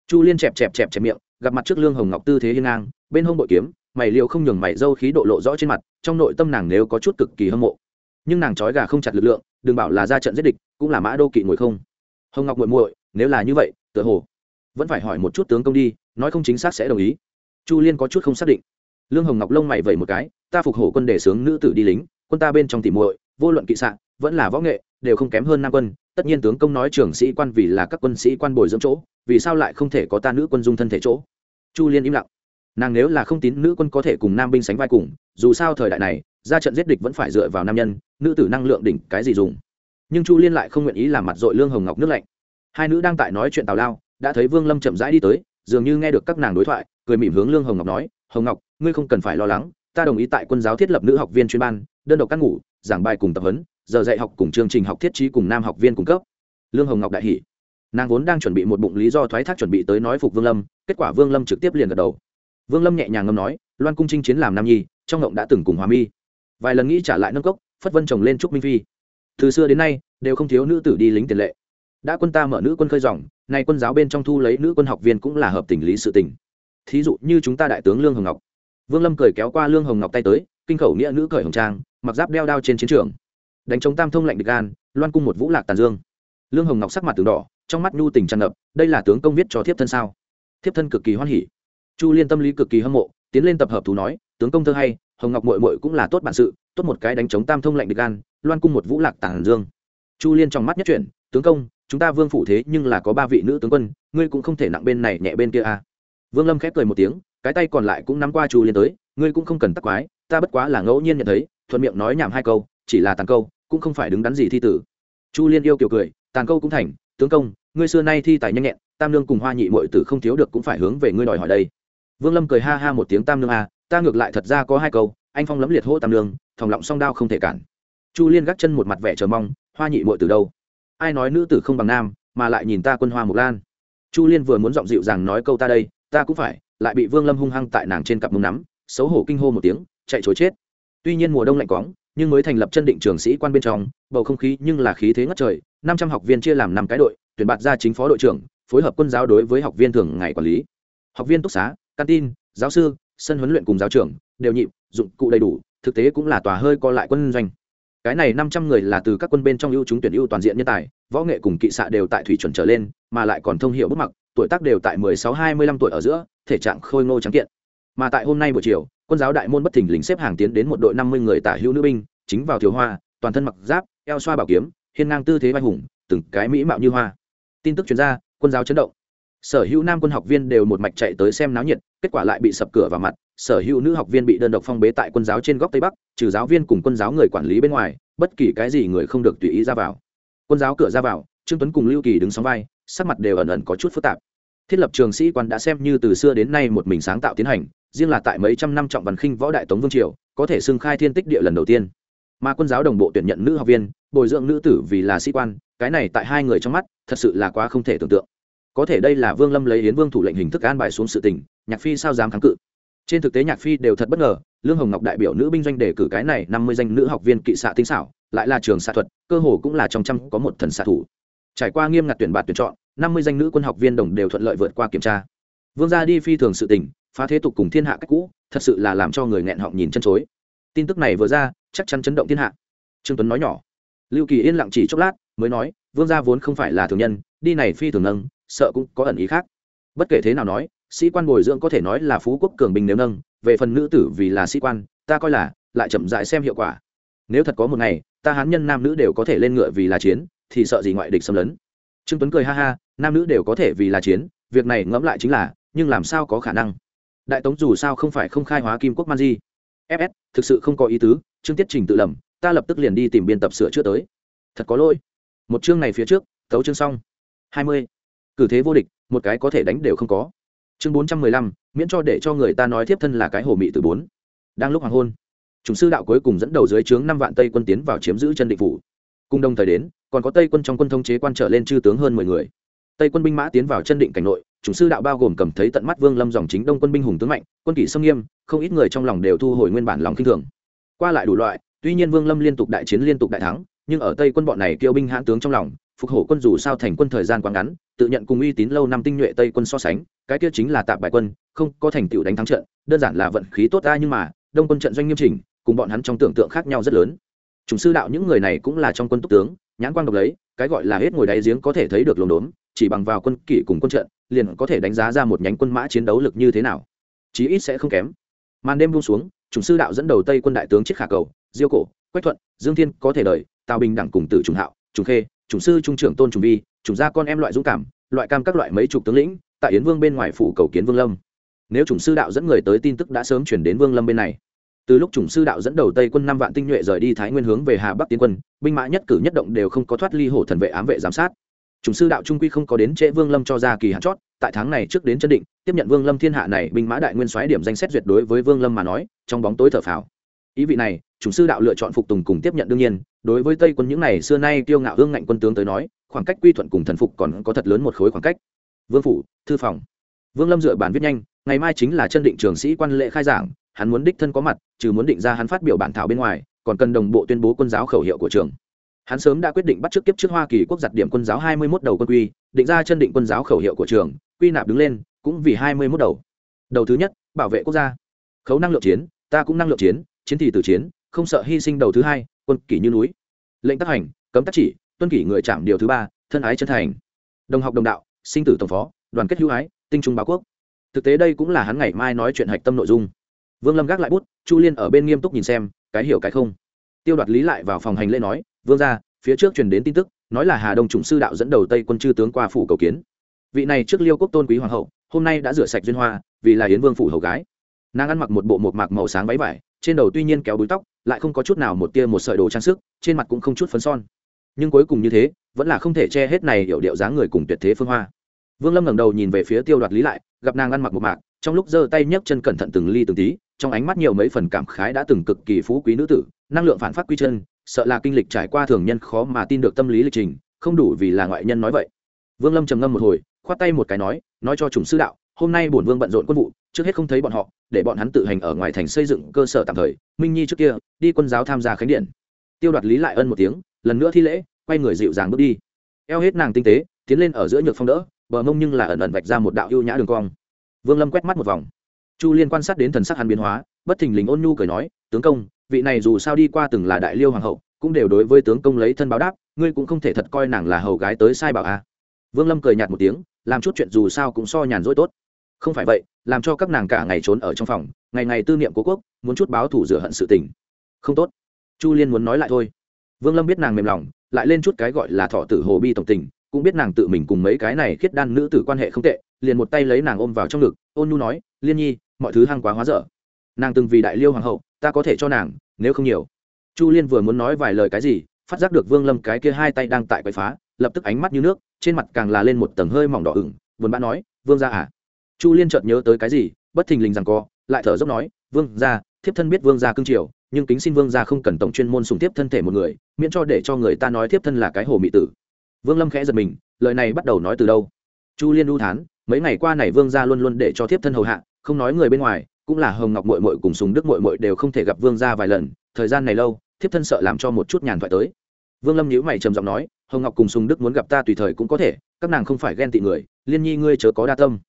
Chu liên chẹp chẹp chẹp chẹp miệng, gặp mặt trước lương hồng ngọc tư thế hiên ngang, bên hông bội kiếm mày liệu không nhường mày dâu khí độ lộ rõ trên mặt, trong nội tâm nàng nếu có chút cực kỳ hâm mộ. Nhưng nàng trói gà không chặt lực lượng, đừng bảo là ra trận giết địch, cũng là mã đô kỵ ngồi không. Hồng ngọc muội muội, nếu là như vậy, tựa hồ vẫn phải hỏi một chút tướng công đi, nói không chính xác sẽ đồng ý. Chu liên có chút không xác định. Lương hồng ngọc lông mày vẩy một cái, ta phục hổ quân để sướng nữ tử đi lính, quân ta bên trong tỉ muội, vô luận kỵ sạn vẫn là võ nghệ, đều không kém hơn nam quân, tất nhiên tướng công nói trưởng sĩ quan vì là các quân sĩ quan bồi dưỡng chỗ, vì sao lại không thể có ta nữ quân dung thân thể chỗ? Chu liên im lặng nàng nếu là không tín nữ quân có thể cùng nam binh sánh vai cùng, dù sao thời đại này, ra trận giết địch vẫn phải dựa vào nam nhân, nữ tử năng lượng đỉnh cái gì dùng. Nhưng chu liên lại không nguyện ý làm mặt dội lương hồng ngọc nước lạnh. Hai nữ đang tại nói chuyện tào lao, đã thấy vương lâm chậm rãi đi tới, dường như nghe được các nàng đối thoại, cười mỉm hướng lương hồng ngọc nói, hồng ngọc, ngươi không cần phải lo lắng, ta đồng ý tại quân giáo thiết lập nữ học viên chuyên ban, đơn độc các ngủ, giảng bài cùng tập huấn, giờ dạy học cùng chương trình học thiết trí cùng nam học viên cung cấp. Lương hồng ngọc đại hỷ nàng vốn đang chuẩn bị một bụng lý do thoái thác chuẩn bị tới nói phục vương lâm, kết quả vương lâm trực tiếp liền gật đầu vương lâm nhẹ nhàng ngâm nói, loan cung chinh chiến làm nam nhi, trong ngộng đã từng cùng hòa mi. Vài lần nghĩ trả lại nâng cốc, phất vân chồng lên trúc minh phi. Từ xưa đến nay, đều không thiếu nữ tử đi lính tiền lệ. Đã quân ta mở nữ quân khơi dòng, nay quân giáo bên trong thu lấy nữ quân học viên cũng là hợp tình lý sự tình. Thí dụ như chúng ta đại tướng lương hồng ngọc. Vương lâm cười kéo qua lương hồng ngọc tay tới, kinh khẩu nghĩa nữ cởi hồng trang, mặc giáp đeo đao trên chiến trường. Đánh chống tam thông lệnh địch gan, loan cung một vũ lạc tàn dương. Lương hồng ngọc sắc mặt từng đỏ, trong mắt nhu tình tràn ngập, đây là tướng công viết cho thiếp thân sao? Thiếp thân cực kỳ hoan hỉ chu liên tâm lý cực kỳ hâm mộ, tiến lên tập hợp thú nói, tướng công thơ hay, hồng ngọc mội mội cũng là tốt bản sự, tốt một cái đánh chống tam thông lạnh địch gan, loan cung một vũ lạc tàn dương. Chu liên trong mắt nhất chuyển, tướng công, chúng ta vương phủ thế nhưng là có ba vị nữ tướng quân, ngươi cũng không thể nặng bên này nhẹ bên kia à. vương lâm khép cười một tiếng, cái tay còn lại cũng nắm qua chu liên tới, ngươi cũng không cần tắc quái, ta bất quá là ngẫu nhiên nhận thấy, thuận miệng nói nhảm hai câu, chỉ là tàn câu, cũng không phải đứng đắn gì thi tử. Chu liên yêu kiểu cười, tàn câu cũng thành, tướng công, ngươi xưa nay thi tài nhanh nhẹn, tam lương cùng hoa nhị mội tử không thiếu được cũng phải hướng về ngươi đòi hỏi đây vương lâm cười ha ha một tiếng tam lương à, ta ngược lại thật ra có hai câu anh phong lấm liệt hô tam nương thòng lọng song đao không thể cản. Chu liên gác chân một mặt vẻ chờ mong hoa nhị mội từ đâu? Ai nói nữ tử không bằng nam mà lại nhìn ta quân hoa mục lan? Chu liên vừa muốn giọng dịu rằng nói câu ta đây ta cũng phải lại bị vương lâm hung hăng tại nàng trên cặp mông nắm xấu hổ kinh hô một tiếng chạy chối chết. Tuy nhiên mùa đông lạnh quóng nhưng mới thành lập chân định trường sĩ quan bên trong bầu không khí nhưng là khí thế ngất trời năm trăm học viên chia làm năm cái đội tuyển bạt ra chính phó đội trưởng phối hợp quân giáo đối với học viên thường ngày quản lý. Học viên túc xá căn tin, giáo sư, sân huấn luyện cùng giáo trưởng, đều nhịp, dụng cụ đầy đủ, thực tế cũng là tòa hơi co lại quân doanh. Cái này năm trăm người là từ các quân bên trong ưu chúng tuyển ưu toàn diện nhân tài, võ nghệ cùng kỵ xạ đều tại thủy chuẩn trở lên, mà lại còn thông hiệu bước mặc, tuổi tác đều tại mười sáu, hai mươi lăm tuổi ở giữa, thể trạng khôi ngô trắng kiện. Mà tại hôm nay buổi chiều, quân giáo đại môn bất thình lình xếp hàng tiến đến một đội năm mươi người tả hữu nữ binh, chính vào thiếu hoa, toàn thân mặc giáp, eo xoa bảo kiếm, hiên ngang tư thế vai hùng, từng cái mỹ mạo như hoa. Tin tức chuyên gia quân giáo chấn động sở hữu nam quân học viên đều một mạch chạy tới xem náo nhiệt, kết quả lại bị sập cửa vào mặt, sở hữu nữ học viên bị đơn độc phong bế tại quân giáo trên góc tây bắc, trừ giáo viên cùng quân giáo người quản lý bên ngoài, bất kỳ cái gì người không được tùy ý ra vào. Quân giáo cửa ra vào, trương tuấn cùng lưu kỳ đứng sóng vai, sắc mặt đều ẩn ẩn có chút phức tạp. Thiết lập trường sĩ quan đã xem như từ xưa đến nay một mình sáng tạo tiến hành, riêng là tại mấy trăm năm trọng văn khinh võ đại tống vương triều, có thể xưng khai thiên tích địa lần đầu tiên. Mà quân giáo đồng bộ tuyển nhận nữ học viên, bồi dưỡng nữ tử vì là sĩ quan, cái này tại hai người trong mắt, thật sự là quá không thể tưởng tượng có thể đây là vương lâm lấy hiến vương thủ lệnh hình thức an bài xuống sự tình, nhạc phi sao dám kháng cự? Trên thực tế nhạc phi đều thật bất ngờ, lương hồng ngọc đại biểu nữ binh doanh đề cử cái này năm mươi danh nữ học viên kỵ xạ tinh xảo, lại là trường xạ thuật, cơ hồ cũng là trong trăm có một thần xạ thủ. Trải qua nghiêm ngặt tuyển bạt tuyển chọn, năm mươi danh nữ quân học viên đồng đều thuận lợi vượt qua kiểm tra. Vương gia đi phi thường sự tình, phá thế tục cùng thiên hạ cách cũ, thật sự là làm cho người nghẹn họng nhìn chân chối. Tin tức này vừa ra, chắc chắn chấn động thiên hạ. Trương tuấn nói nhỏ. Lưu kỳ yên lặng chỉ chốc lát, mới nói, vương gia vốn không phải là thường nhân, đi này phi thường nâng sợ cũng có ẩn ý khác. Bất kể thế nào nói, sĩ quan bồi dưỡng có thể nói là phú quốc cường bình nếu nâng, về phần nữ tử vì là sĩ quan, ta coi là lại chậm dại xem hiệu quả. Nếu thật có một ngày, ta hán nhân nam nữ đều có thể lên ngựa vì là chiến, thì sợ gì ngoại địch xâm lấn. Trương tuấn cười ha ha, nam nữ đều có thể vì là chiến, việc này ngẫm lại chính là, nhưng làm sao có khả năng? Đại tống dù sao không phải không khai hóa kim quốc man di. Fs thực sự không có ý tứ chương tiết trình tự lầm ta lập tức liền đi tìm biên tập sửa chữa tới. Thật có lỗi. Một chương này phía trước, tấu chương xong. Hai mươi cử thế vô địch, một cái có thể đánh đều không có. Chương bốn trăm mười lăm, miễn cho để cho người ta nói tiếp thân là cái hồ mị từ bốn. Đang lúc hoàng hôn, chủng sư đạo cuối cùng dẫn đầu dưới trướng năm vạn tây quân tiến vào chiếm giữ chân định phủ. Cùng đồng thời đến, còn có tây quân trong quân thông chế quan trở lên chư tướng hơn mười người. Tây quân binh mã tiến vào chân định cảnh nội, chủng sư đạo bao gồm cầm thấy tận mắt vương lâm dòng chính đông quân binh hùng tướng mạnh, quân kỷ sông nghiêm, không ít người trong lòng đều thu hồi nguyên bản lòng kinh thường. Qua lại đủ loại, tuy nhiên vương lâm liên tục đại chiến liên tục đại thắng nhưng ở tây quân bọn này kêu binh hãn tướng trong lòng, phục hổ quân dù sao thành quân thời gian quá ngắn, tự nhận cùng uy tín lâu năm tinh nhuệ tây quân so sánh, cái kia chính là tạp bài quân, không có thành tựu đánh thắng trận, đơn giản là vận khí tốt ta nhưng mà, đông quân trận doanh nghiêm chỉnh, cùng bọn hắn trong tưởng tượng khác nhau rất lớn. Chúng sư đạo những người này cũng là trong quân túc tướng, nhãn quang độc lấy cái gọi là hết ngồi đáy giếng có thể thấy được lồn đốn chỉ bằng vào quân kỷ cùng quân trận, liền có thể đánh giá ra một nhánh quân mã chiến đấu lực như thế nào. Chí ít sẽ không kém. Màn đêm buông xuống, chủng sư đạo dẫn đầu tây quân đại tướng chiết khả cầu, diêu cổ, quách thuận, dương thiên có thể đời tào bình đẳng cùng tử trùng hạo, trùng khê, trùng sư, trung trưởng tôn trùng vi, trùng gia con em loại dũng cảm, loại cam các loại mấy chục tướng lĩnh, tại yến vương bên ngoài phủ cầu kiến vương lâm. Nếu chủng sư đạo dẫn người tới tin tức đã sớm chuyển đến vương lâm bên này, từ lúc chủng sư đạo dẫn đầu tây quân năm vạn tinh nhuệ rời đi thái nguyên hướng về hà bắc tiến quân, binh mã nhất cử nhất động đều không có thoát ly hổ thần vệ ám vệ giám sát. Chủng sư đạo trung quy không có đến trễ vương lâm cho ra kỳ hạn chót, tại tháng này trước đến chân định, tiếp nhận vương lâm thiên hạ này binh mã đại nguyên soái điểm danh xét duyệt đối với vương lâm mà nói, trong bóng tối thở phào ý vị này, chủng sư đạo lựa chọn phục tùng cùng tiếp nhận đương nhiên, đối với tây quân những này xưa nay kiêu ngạo hương ngạnh quân tướng tới nói, khoảng cách quy thuận cùng thần phục còn có thật lớn một khối khoảng cách. Vương phủ, thư phòng. Vương lâm dựa bản viết nhanh, ngày mai chính là chân định trường sĩ quan lệ khai giảng, hắn muốn đích thân có mặt, trừ muốn định ra hắn phát biểu bản thảo bên ngoài, còn cần đồng bộ tuyên bố quân giáo khẩu hiệu của trường. Hắn sớm đã quyết định bắt trước kiếp trước hoa kỳ quốc giặt điểm quân giáo hai mươi 21 đầu quân quy, định ra chân định quân giáo khẩu hiệu của trường, quy nạp đứng lên, cũng vì hai mươi 21 đầu. Đầu thứ nhất, bảo vệ quốc gia. Khấu năng lượng chiến, ta cũng năng lượng chiến chiến thì từ chiến, không sợ hy sinh đầu thứ hai, quân kỷ như núi. Lệnh tác hành, cấm tác chỉ, tuân kỷ người chạm điều thứ ba, thân ái chân thành. Đồng học đồng đạo, sinh tử tổng phó, đoàn kết hữu ái, tinh trung báo quốc. Thực tế đây cũng là hắn ngày mai nói chuyện hạch tâm nội dung. Vương lâm gác lại bút, chu liên ở bên nghiêm túc nhìn xem, cái hiểu cái không. Tiêu đoạt lý lại vào phòng hành lễ nói, vương ra phía trước truyền đến tin tức, nói là hà đông trùng sư đạo dẫn đầu tây quân chư tướng qua phủ cầu kiến. Vị này trước liêu quốc tôn quý hoàng hậu, hôm nay đã rửa sạch duyên hoa, vì là yến vương phủ hầu gái. Nàng ăn mặc một bộ một mạc màu sáng váy vải trên đầu tuy nhiên kéo búi tóc, lại không có chút nào một tia một sợi đồ trang sức, trên mặt cũng không chút phấn son. Nhưng cuối cùng như thế, vẫn là không thể che hết này hiểu điệu dáng người cùng tuyệt thế phương hoa. Vương lâm ngẩng đầu nhìn về phía tiêu đoạt lý lại, gặp nàng ăn mặc một mạc, trong lúc giơ tay nhấc chân cẩn thận từng ly từng tí, trong ánh mắt nhiều mấy phần cảm khái đã từng cực kỳ phú quý nữ tử, năng lượng phản phát quy chân, sợ là kinh lịch trải qua thường nhân khó mà tin được tâm lý lịch trình, không đủ vì là ngoại nhân nói vậy. Vương lâm trầm ngâm một hồi, khoát tay một cái nói nói cho chủng sư đạo hôm nay bổn vương bận rộn quân vụ, trước hết không thấy bọn họ, để bọn hắn tự hành ở ngoài thành xây dựng cơ sở tạm thời. Minh nhi trước kia, đi quân giáo tham gia khánh điện. Tiêu đoạt lý lại ân một tiếng, lần nữa thi lễ, quay người dịu dàng bước đi. Eo hết nàng tinh tế, tiến lên ở giữa nhược phong đỡ, bờ mông nhưng là ẩn ẩn vạch ra một đạo ưu nhã đường cong. Vương lâm quét mắt một vòng. Chu liên quan sát đến thần sắc hắn biến hóa, bất thình lình ôn nhu cười nói, tướng công, vị này dù sao đi qua từng là đại liêu hoàng hậu, cũng đều đối với tướng công lấy thân báo đáp, ngươi cũng không thể thật coi nàng là hầu gái tới sai bảo a. À. vương lâm cười nhạt một tiếng, làm chút chuyện dù sao cũng so nhàn rỗi tốt không phải vậy, làm cho các nàng cả ngày trốn ở trong phòng, ngày ngày tư niệm cố quốc, muốn chút báo thủ rửa hận sự tình. Không tốt. Chu liên muốn nói lại thôi. Vương lâm biết nàng mềm lòng, lại lên chút cái gọi là thọ tử hồ bi tổng tình, cũng biết nàng tự mình cùng mấy cái này khiết đan nữ tử quan hệ không tệ, liền một tay lấy nàng ôm vào trong ngực, ôn nhu nói, liên nhi, mọi thứ hăng quá hóa dở. Nàng từng vì đại liêu hoàng hậu, ta có thể cho nàng, nếu không nhiều. Chu liên vừa muốn nói vài lời cái gì, phát giác được vương lâm cái kia hai tay đang tại quậy phá, lập tức ánh mắt như nước, trên mặt càng là lên một tầng hơi mỏng đỏ ửng, buồn bã nói, vương ra à chu liên chợt nhớ tới cái gì, bất thình lình rằng co, lại thở dốc nói, vương ra thiếp thân biết vương gia cương triều, nhưng kính xin vương gia không cần tổng chuyên môn sùng tiếp thân thể một người, miễn cho để cho người ta nói thiếp thân là cái hồ mị tử. Vương lâm khẽ giật mình, lời này bắt đầu nói từ đâu? Chu liên lưu thán, mấy ngày qua này vương gia luôn luôn để cho thiếp thân hầu hạ, không nói người bên ngoài, cũng là hồng ngọc mội mội cùng sùng đức mội mội đều không thể gặp vương gia vài lần, thời gian này lâu, thiếp thân sợ làm cho một chút nhàn thoại tới. Vương lâm nhíu mày trầm giọng nói, hồng ngọc cùng sùng đức muốn gặp ta tùy thời cũng có thể, các nàng không phải ghen tị người, liên nhi ngươi chớ có đa tâm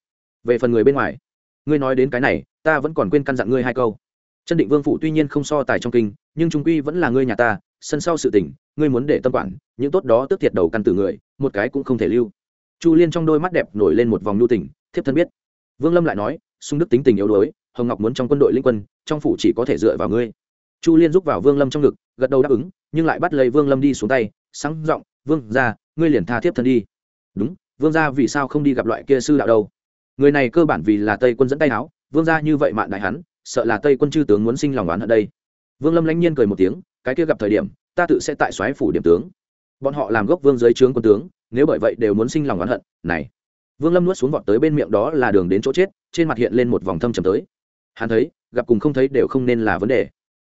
về phần người bên ngoài. Ngươi nói đến cái này ta vẫn còn quên căn dặn ngươi hai câu. Chân định vương phụ tuy nhiên không so tài trong kinh nhưng trung quy vẫn là ngươi nhà ta sân sau sự tỉnh, ngươi muốn để tâm quản những tốt đó tức thiệt đầu căn tử người một cái cũng không thể lưu. Chu liên trong đôi mắt đẹp nổi lên một vòng nhu tình thiếp thân biết. Vương lâm lại nói sung đức tính tình yếu đuối hồng ngọc muốn trong quân đội linh quân trong phủ chỉ có thể dựa vào ngươi. Chu liên giúp vào vương lâm trong ngực gật đầu đáp ứng nhưng lại bắt lấy vương lâm đi xuống tay sáng giọng vương ra ngươi liền tha thiếp thân đi. Đúng vương ra vì sao không đi gặp loại kia sư đạo đâu? Người này cơ bản vì là tây quân dẫn tay áo, vương ra như vậy mạn đại hắn, sợ là tây quân chư tướng muốn sinh lòng oán hận đây. Vương lâm lãnh nhiên cười một tiếng, cái kia gặp thời điểm, ta tự sẽ tại xoáy phủ điểm tướng. Bọn họ làm gốc vương dưới trướng quân tướng, nếu bởi vậy đều muốn sinh lòng oán hận, này. Vương lâm nuốt xuống vọt tới bên miệng đó là đường đến chỗ chết, trên mặt hiện lên một vòng thâm trầm tới. Hắn thấy, gặp cùng không thấy đều không nên là vấn đề.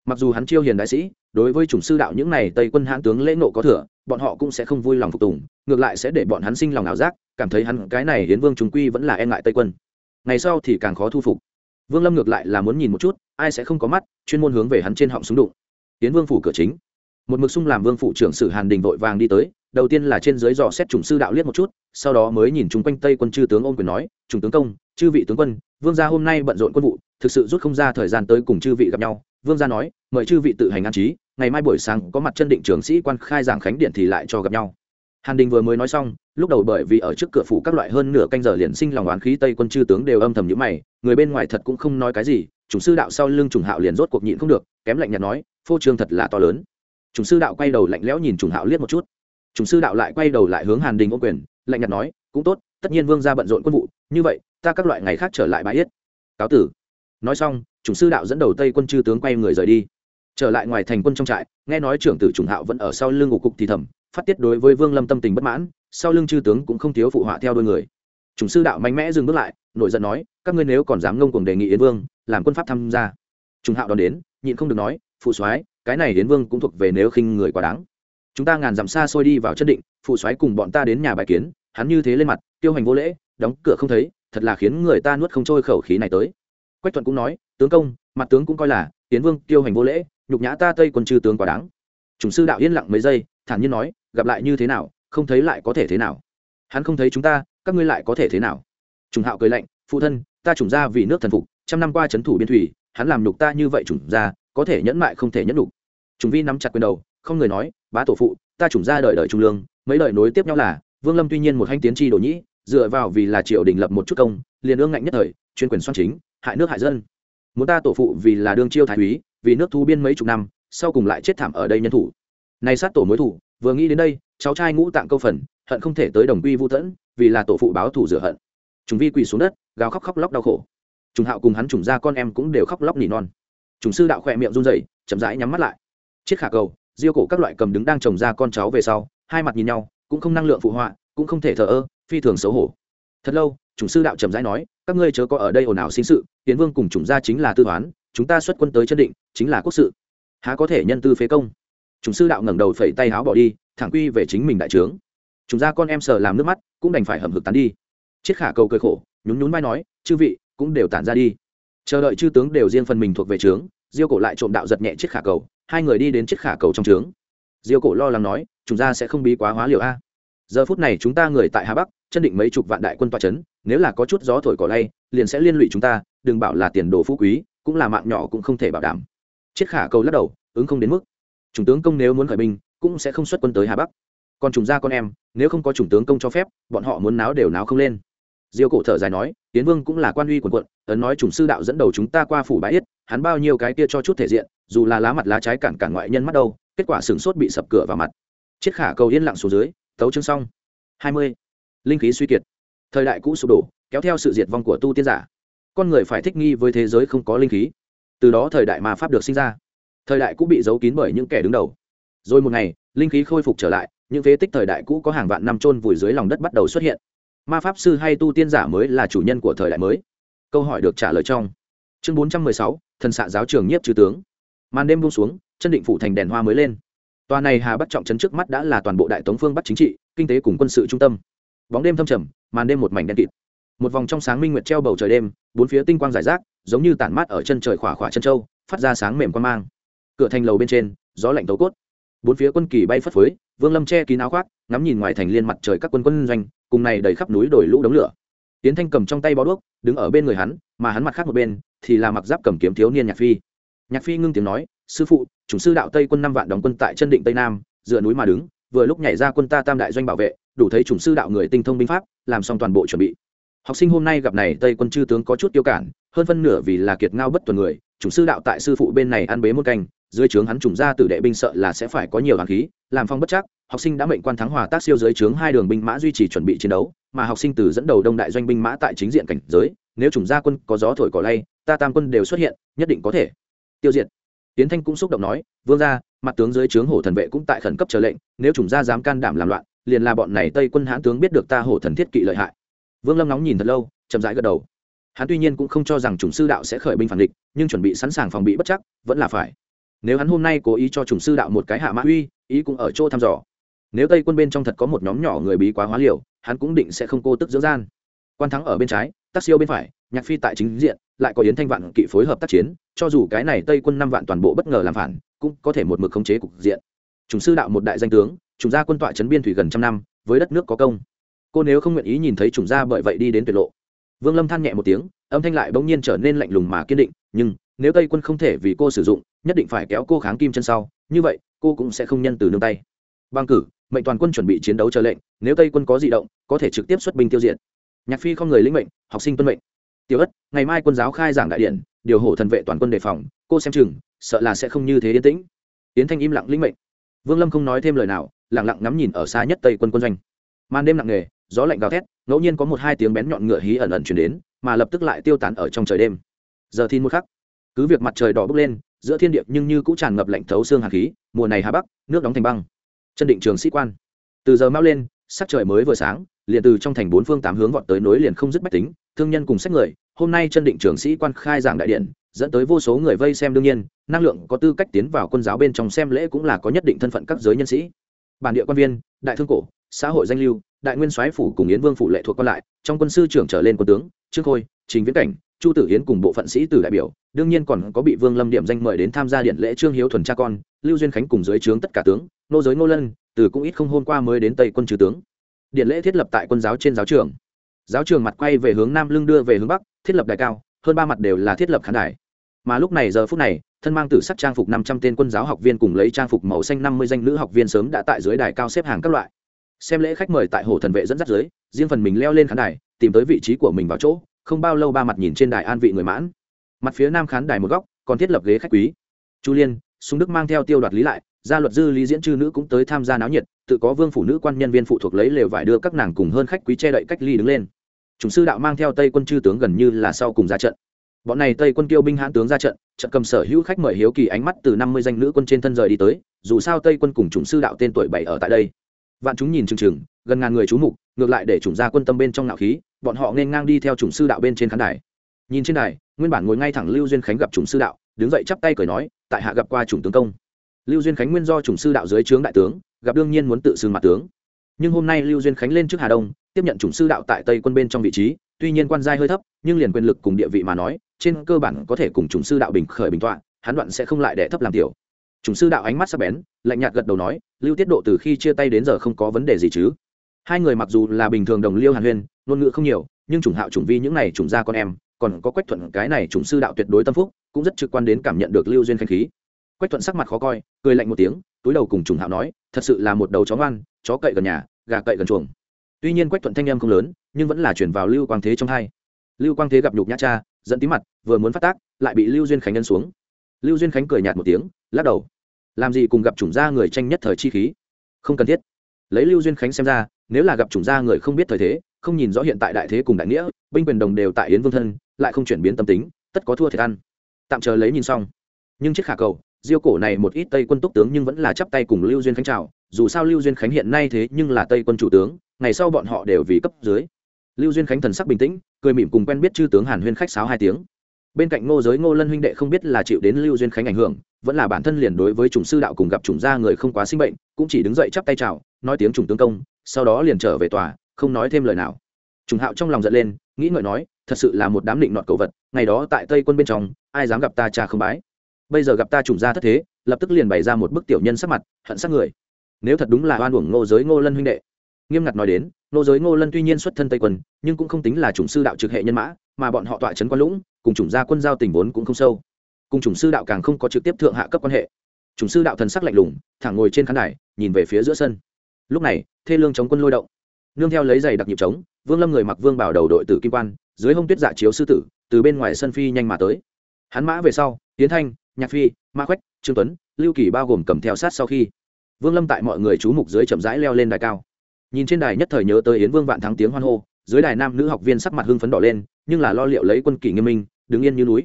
Mặc dù hắn chiêu hiền đại sĩ, đối với chủng sư đạo những này tây quân hãn tướng lễ nộ có thừa, bọn họ cũng sẽ không vui lòng phục tùng, ngược lại sẽ để bọn hắn sinh lòng ảo giác cảm thấy hắn cái này hiến vương chúng quy vẫn là e ngại tây quân. Ngày sau thì càng khó thu phục. Vương lâm ngược lại là muốn nhìn một chút, ai sẽ không có mắt, chuyên môn hướng về hắn trên họng súng đụng. Tiến vương phủ cửa chính. Một mực sung làm vương phụ trưởng sử hàn đình vội vàng đi tới, đầu tiên là trên dưới dò xét chủng sư đạo liếc một chút, sau đó mới nhìn chung quanh tây quân chư tướng ôm quyền nói, chủng tướng công, chư vị tướng quân, vương gia hôm nay bận rộn quân vụ, thực sự rút không ra thời gian tới cùng chư vị gặp nhau. Vương gia nói, mời chư vị tự hành an trí, ngày mai buổi sáng có mặt chân định trưởng sĩ quan khai giảng khánh điện thì lại cho gặp nhau hàn đình vừa mới nói xong, lúc đầu bởi vì ở trước cửa phủ các loại hơn nửa canh giờ liền sinh lòng oán khí tây quân chư tướng đều âm thầm nhữ mày, người bên ngoài thật cũng không nói cái gì, chủng sư đạo sau lưng trùng hạo liền rốt cuộc nhịn không được, kém lạnh nhạt nói, phô trương thật là to lớn. Chủng sư đạo quay đầu lạnh lẽo nhìn trùng hạo liếc một chút. Chủng sư đạo lại quay đầu lại hướng hàn đình ô quyền, lạnh nhạt nói, cũng tốt, tất nhiên vương gia bận rộn quân vụ, như vậy, ta các loại ngày khác trở lại bãi yết. Cáo tử. Nói xong, chủng sư đạo dẫn đầu tây quân chư tướng quay người rời đi. Trở lại ngoài thành quân trong trại, nghe nói trưởng tử trùng hạo vẫn ở sau lưng ngục cục thì thầm phát tiết đối với vương lâm tâm tình bất mãn, sau lưng chư tướng cũng không thiếu phụ họa theo đôi người. Chủng sư đạo mạnh mẽ dừng bước lại, nổi giận nói, các ngươi nếu còn dám ngông cuồng đề nghị yến vương, làm quân pháp tham gia. Chúng hạo đón đến, nhịn không được nói, phụ soái, cái này yến vương cũng thuộc về nếu khinh người quá đáng. Chúng ta ngàn dặm xa xôi đi vào chân định, phụ soái cùng bọn ta đến nhà bài kiến, hắn như thế lên mặt, tiêu hành vô lễ, đóng cửa không thấy, thật là khiến người ta nuốt không trôi khẩu khí này tới. Quách thuận cũng nói, tướng công, mặt tướng cũng coi là tiến vương tiêu hành vô lễ, nhục nhã ta tây quân chư tướng quá đáng chủng sư đạo yên lặng mấy giây, thản nhiên nói, gặp lại như thế nào, không thấy lại có thể thế nào. Hắn không thấy chúng ta, các ngươi lại có thể thế nào? Chủng hạo cười lạnh, phụ thân, ta chủng ra vì nước thần phục, trăm năm qua c h ấ n thủ biên thủy, hắn làm nhục ta như vậy chủng ra có thể nhẫn mại không thể nhẫn nhục. Chủng vi nắm chặt quyền đầu, không người nói, bá tổ phụ, ta chủng ra đợi đợi trung lương, mấy đời nối tiếp nhau là, vương lâm tuy nhiên một hanh tiến tri đồ nhĩ, dựa vào vì là triều đình lập một chút công, liền ương ngạnh nhất thời, chuyên quyền xoan chính, hại nước hại dân. Muốn ta tổ phụ vì là đương chiêu thái úy, vì nước thu biên mấy chục năm sau cùng lại chết thảm ở đây nhân thủ. Nay sát tổ mối thủ, vừa nghĩ đến đây, cháu trai ngũ tạng câu phần, hận không thể tới đồng quy vũ tẫn, vì là tổ phụ báo thủ rửa hận. Chúng vi quỳ xuống đất, gào khóc khóc lóc đau khổ. Chúng hạo cùng hắn trùng ra con em cũng đều khóc lóc nỉ non. Chúng sư đạo khỏe miệng run rẩy, chậm rãi nhắm mắt lại. Chiếc khả cầu, diêu cổ các loại cầm đứng đang trồng ra con cháu về sau, hai mặt nhìn nhau, cũng không năng lượng phụ họa, cũng không thể thờ ơ, phi thường xấu hổ. Thật lâu, chủng sư đạo trầm rãi nói, các ngươi chớ có ở đây ồn ào sinh sự tiến vương cùng chủng gia chính là tư toán chúng ta xuất quân tới chân định, chính là quốc sự há có thể nhân tư phế công? Chúng sư đạo ngẩng đầu phẩy tay háo bỏ đi, thẳng quy về chính mình đại trướng. Chúng ra con em sờ làm nước mắt, cũng đành phải hầm hực tán đi. Chiết khả cầu cười khổ, nhún nhún vai nói, chư vị, cũng đều tản ra đi. Chờ đợi chư tướng đều riêng phần mình thuộc về trướng, diêu cổ lại trộm đạo giật nhẹ chiết khả cầu, hai người đi đến chiết khả cầu trong trướng. Diêu cổ lo lắng nói, chúng ta sẽ không bí quá hóa liều a. Giờ phút này chúng ta người tại hà bắc, chân định mấy chục vạn đại quân toa trấn nếu là có chút gió thổi cỏ lay, liền sẽ liên lụy chúng ta, đừng bảo là tiền đồ phú quý, cũng là mạng nhỏ cũng không thể bảo đảm chiết khả cầu lắc đầu, ứng không đến mức. Chủng tướng công nếu muốn khởi binh, cũng sẽ không xuất quân tới hà bắc. Còn trùng gia con em, nếu không có chủng tướng công cho phép, bọn họ muốn náo đều náo không lên. Diêu cổ thở dài nói, tiến vương cũng là quan uy quần quận, ấn nói chủng sư đạo dẫn đầu chúng ta qua phủ bãi yết, hắn bao nhiêu cái kia cho chút thể diện, dù là lá mặt lá trái cản cản ngoại nhân mắt đâu, kết quả sửng sốt bị sập cửa vào mặt. Chiết khả cầu yên lặng xuống dưới, tấu chương xong. Hai mươi. Linh khí suy kiệt. Thời đại cũ sụp đổ, kéo theo sự diệt vong của tu tiên giả. Con người phải thích nghi với thế giới không có linh khí từ đó thời đại ma pháp được sinh ra. Thời đại cũ bị giấu kín bởi những kẻ đứng đầu. Rồi một ngày, linh khí khôi phục trở lại, những phế tích thời đại cũ có hàng vạn năm trôn vùi dưới lòng đất bắt đầu xuất hiện. Ma pháp sư hay tu tiên giả mới là chủ nhân của thời đại mới. Câu hỏi được trả lời trong chương bốn trăm mười sáu, thần xạ giáo trường nhiếp trừ tướng. Màn đêm buông xuống, chân định phủ thành đèn hoa mới lên. Tòa này hà bắt trọng trấn trước mắt đã là toàn bộ đại tống phương bắc chính trị, kinh tế cùng quân sự trung tâm. Bóng đêm thâm trầm, màn đêm một mảnh đen kịt. Một vòng trong sáng minh nguyệt treo bầu trời đêm, bốn phía tinh quang rải rác giống như tản mát ở chân trời khỏa khỏa chân châu, phát ra sáng mềm quan mang. Cửa thành lầu bên trên, gió lạnh tấu cốt. Bốn phía quân kỳ bay phất phới, vương lâm che kín áo khoác, ngắm nhìn ngoài thành liên mặt trời các quân quân doanh, cùng này đầy khắp núi đồi lũ đống lửa. Tiến thanh cầm trong tay bó đuốc, đứng ở bên người hắn, mà hắn mặt khác một bên, thì là mặc giáp cầm kiếm thiếu niên nhạc phi. Nhạc phi ngưng tiếng nói, sư phụ, chủng sư đạo tây quân năm vạn đóng quân tại chân định tây nam, dựa núi mà đứng, vừa lúc nhảy ra quân ta tam đại doanh bảo vệ, đủ thấy chủng sư đạo người tinh thông binh pháp, làm xong toàn bộ chuẩn bị học sinh hôm nay gặp này, tây quân chư tướng có chút tiêu cản hơn phân nửa vì là kiệt ngao bất tuần người chủng sư đạo tại sư phụ bên này ăn bế một canh, dưới trướng hắn trùng ra tử đệ binh sợ là sẽ phải có nhiều hàng khí, làm phong bất chắc, học sinh đã mệnh quan thắng hòa tác siêu dưới trướng hai đường binh mã duy trì chuẩn bị chiến đấu, mà học sinh từ dẫn đầu đông đại doanh binh mã tại chính diện cảnh giới, nếu chủng gia quân có gió thổi cỏ lay, ta tam quân đều xuất hiện, nhất định có thể tiêu diệt. Tiến thanh cũng xúc động nói, vương gia, mặt tướng dưới trướng hổ thần vệ cũng tại khẩn cấp chờ lệnh, nếu chủng gia dám can đảm làm loạn, liền là bọn này tây quân hãn tướng biết được ta hổ thần thiết kỵ lợi hại vương lâm nóng nhìn thật lâu, chậm rãi gật đầu. Hắn tuy nhiên cũng không cho rằng chủng sư đạo sẽ khởi binh phản địch, nhưng chuẩn bị sẵn sàng phòng bị bất chắc, vẫn là phải. Nếu hắn hôm nay cố ý cho chủng sư đạo một cái hạ mã uy, ý cũng ở chỗ thăm dò. Nếu tây quân bên trong thật có một nhóm nhỏ người bí quá hóa liều, hắn cũng định sẽ không cô tức dưỡng gian. Quan thắng ở bên trái tác siêu bên phải, nhạc phi tại chính diện, lại có yến thanh vạn kỵ phối hợp tác chiến, cho dù cái này tây quân năm vạn toàn bộ bất ngờ làm phản, cũng có thể một mực khống chế cục diện. Chủng sư đạo một đại danh tướng, chủng gia quân tọa chấn biên thủy gần trăm năm, với đất nước có công cô nếu không nguyện ý nhìn thấy trùng gia bởi vậy đi đến tuyệt lộ. Vương lâm than nhẹ một tiếng, âm thanh lại bỗng nhiên trở nên lạnh lùng mà kiên định, nhưng, nếu tây quân không thể vì cô sử dụng, nhất định phải kéo cô kháng kim chân sau, như vậy, cô cũng sẽ không nhân từ nương tay. Bang cử, mệnh toàn quân chuẩn bị chiến đấu chờ lệnh, nếu tây quân có di động, có thể trực tiếp xuất binh tiêu diệt. Nhạc phi không người lĩnh mệnh, học sinh tuân mệnh. Tiểu ất, ngày mai quân giáo khai giảng đại điện, điều hổ thần vệ toàn quân đề phòng, cô xem chừng, sợ là sẽ không như thế yên tĩnh. Tiến thanh im lặng lĩnh mệnh. Vương lâm không nói thêm lời nào, lặng lặng ngắm nhìn ở xa nhất tây quân quân doanh. Màn đêm nặng nề gió lạnh gào thét, ngẫu nhiên có một hai tiếng bén nhọn ngựa hí ẩn ẩn chuyển đến, mà lập tức lại tiêu tán ở trong trời đêm. Giờ thiên một khắc, cứ việc mặt trời đỏ bốc lên, giữa thiên địa nhưng như cũng tràn ngập lạnh thấu xương hạt khí, mùa này hà bắc, nước đóng thành băng. Chân định trường sĩ quan. Từ giờ mau lên, sắc trời mới vừa sáng, liền từ trong thành bốn phương tám hướng vọt tới nối liền không dứt bách tính, thương nhân cùng sách người, hôm nay chân định trường sĩ quan khai giảng đại điện, dẫn tới vô số người vây xem đương nhiên, năng lượng có tư cách tiến vào quân giáo bên trong xem lễ cũng là có nhất định thân phận các giới nhân sĩ. Bản địa quan viên, đại thương cổ xã hội danh lưu, đại nguyên soái phủ cùng yến vương phủ lệ thuộc còn lại, trong quân sư trưởng trở lên quân tướng, trương khôi, trình viễn cảnh, chu tử hiến cùng bộ phận sĩ tử đại biểu, đương nhiên còn có bị vương lâm điểm danh mời đến tham gia điện lễ trương hiếu thuần cha con, lưu duyên khánh cùng dưới trướng tất cả tướng, nô giới ngô lân, từ cũng ít không hôm qua mới đến tây quân trừ tướng. Điện lễ thiết lập tại quân giáo trên giáo trường. Giáo trường mặt quay về hướng nam lưng đưa về hướng bắc, thiết lập đài cao, hơn ba mặt đều là thiết lập khán đài. Mà lúc này giờ phút này, thân mang tử sắc trang phục năm trăm tên quân giáo học viên cùng lấy trang phục màu xanh năm mươi danh nữ học viên sớm đã tại dưới đài cao xếp hàng các loại xem lễ khách mời tại hồ thần vệ dẫn dắt dưới, riêng phần mình leo lên khán đài, tìm tới vị trí của mình vào chỗ, không bao lâu ba mặt nhìn trên đài an vị người mãn. Mặt phía nam khán đài một góc, còn thiết lập ghế khách quý. Chu liên súng đức mang theo tiêu đoạt lý lại, gia luật dư lý diễn chư nữ cũng tới tham gia náo nhiệt, tự có vương phủ nữ quan nhân viên phụ thuộc lấy lều vải đưa các nàng cùng hơn khách quý che đậy cách ly đứng lên. Chúng sư đạo mang theo tây quân chư tướng gần như là sau cùng ra trận. Bọn này tây quân kêu binh hãn tướng ra trận trận cầm sở hữu khách mời hiếu kỳ ánh mắt từ năm mươi danh nữ quân trên thân rời đi tới, dù sao tây quân cùng chủng sư đạo tên tuổi bảy ở tại đây vạn chúng nhìn chừng chừng, gần ngàn người chú mục, ngược lại để chủng gia quân tâm bên trong nạo khí, bọn họ nên ngang đi theo chủng sư đạo bên trên khán đài. Nhìn trên đài, nguyên bản ngồi ngay thẳng lưu duyên khánh gặp chủng sư đạo, đứng dậy chắp tay cười nói, tại hạ gặp qua chủng tướng công. Lưu duyên khánh nguyên do chủng sư đạo dưới trướng đại tướng, gặp đương nhiên muốn tự xưng mặt tướng. Nhưng hôm nay lưu duyên khánh lên trước hà đông, tiếp nhận chủng sư đạo tại tây quân bên trong vị trí, tuy nhiên quan giai hơi thấp, nhưng liền quyền lực cùng địa vị mà nói, trên cơ bản có thể cùng chủng sư đạo bình khởi bình tọa, hắn đoạn sẽ không lại đẻ thấp làm tiểu chủng sư đạo ánh mắt sắc bén, lạnh nhạt gật đầu nói, lưu tiết độ từ khi chia tay đến giờ không có vấn đề gì chứ? Hai người mặc dù là bình thường đồng liêu hàn huyên, ngôn ngữ không nhiều, nhưng chủng hạo chủng vi những này chủng gia con em, còn có quách thuận cái này chủng sư đạo tuyệt đối tâm phúc, cũng rất trực quan đến cảm nhận được lưu duyên khanh khí. Quách thuận sắc mặt khó coi, cười lạnh một tiếng, túi đầu cùng chủng hạo nói, thật sự là một đầu chó ngoan, chó cậy gần nhà, gà cậy gần chuồng. Tuy nhiên quách thuận thanh em không lớn, nhưng vẫn là chuyển vào lưu quang thế trong hai. Lưu quang thế gặp nhục nhã cha dẫn tí mặt, vừa muốn phát tác, lại bị lưu duyên khánh nhân xuống. Lưu duyên khánh cười nhạt một tiếng lắc đầu. Làm gì cùng gặp chủng gia người tranh nhất thời chi khí? Không cần thiết. Lấy lưu duyên khánh xem ra, nếu là gặp chủng gia người không biết thời thế, không nhìn rõ hiện tại đại thế cùng đại nghĩa, binh quyền đồng đều tại yến vương thân, lại không chuyển biến tâm tính, tất có thua thiệt ăn. Tạm chờ lấy nhìn xong. Nhưng chiếc khả cầu, diêu cổ này một ít tây quân túc tướng nhưng vẫn là chắp tay cùng lưu duyên khánh chào, dù sao lưu duyên khánh hiện nay thế nhưng là tây quân chủ tướng, ngày sau bọn họ đều vì cấp dưới. Lưu duyên khánh thần sắc bình tĩnh, cười mỉm cùng quen biết chư tướng hàn huyên khách sáo hai tiếng bên cạnh ngô giới ngô lân huynh đệ không biết là chịu đến lưu duyên khánh ảnh hưởng, vẫn là bản thân liền đối với chủng sư đạo cùng gặp chủng gia người không quá sinh bệnh, cũng chỉ đứng dậy chắp tay chào, nói tiếng chủng tướng công, sau đó liền trở về tòa, không nói thêm lời nào. Trùng hạo trong lòng giận lên, nghĩ ngợi nói, thật sự là một đám định nọt cầu vật, ngày đó tại tây quân bên trong, ai dám gặp ta cha không bái? Bây giờ gặp ta trùng gia thất thế, lập tức liền bày ra một bức tiểu nhân sắc mặt, hận sắc người. Nếu thật đúng là oan uổng ngô giới ngô lân huynh đệ. Nghiêm ngặt nói đến, ngô giới ngô lân tuy nhiên xuất thân tây quân, nhưng cũng không tính là chủng sư đạo trực hệ nhân mã mà bọn họ tọa trấn quan lũng, cùng chủng gia quân giao tình vốn cũng không sâu. Cùng chủng sư đạo càng không có trực tiếp thượng hạ cấp quan hệ. Chủng sư đạo thần sắc lạnh lùng, thẳng ngồi trên khán đài, nhìn về phía giữa sân. Lúc này, thê lương chống quân lôi động. Nương theo lấy giày đặc nhịp trống, vương lâm người mặc vương bảo đầu đội tử kim quan, dưới hông tuyết dạ chiếu sư tử, từ bên ngoài sân phi nhanh mà tới. Hắn mã về sau, tiến thanh, nhạc phi, ma khoách trương tuấn, lưu kỳ bao gồm cầm theo sát sau khi. Vương lâm tại mọi người chú mục dưới chậm rãi leo lên đài cao. Nhìn trên đài nhất thời nhớ tới yến vương vạn thắng tiếng hoan hô, dưới đài nam nữ học viên sắc mặt hưng phấn đỏ lên nhưng là lo liệu lấy quân kỷ nghiêm minh, đứng yên như núi.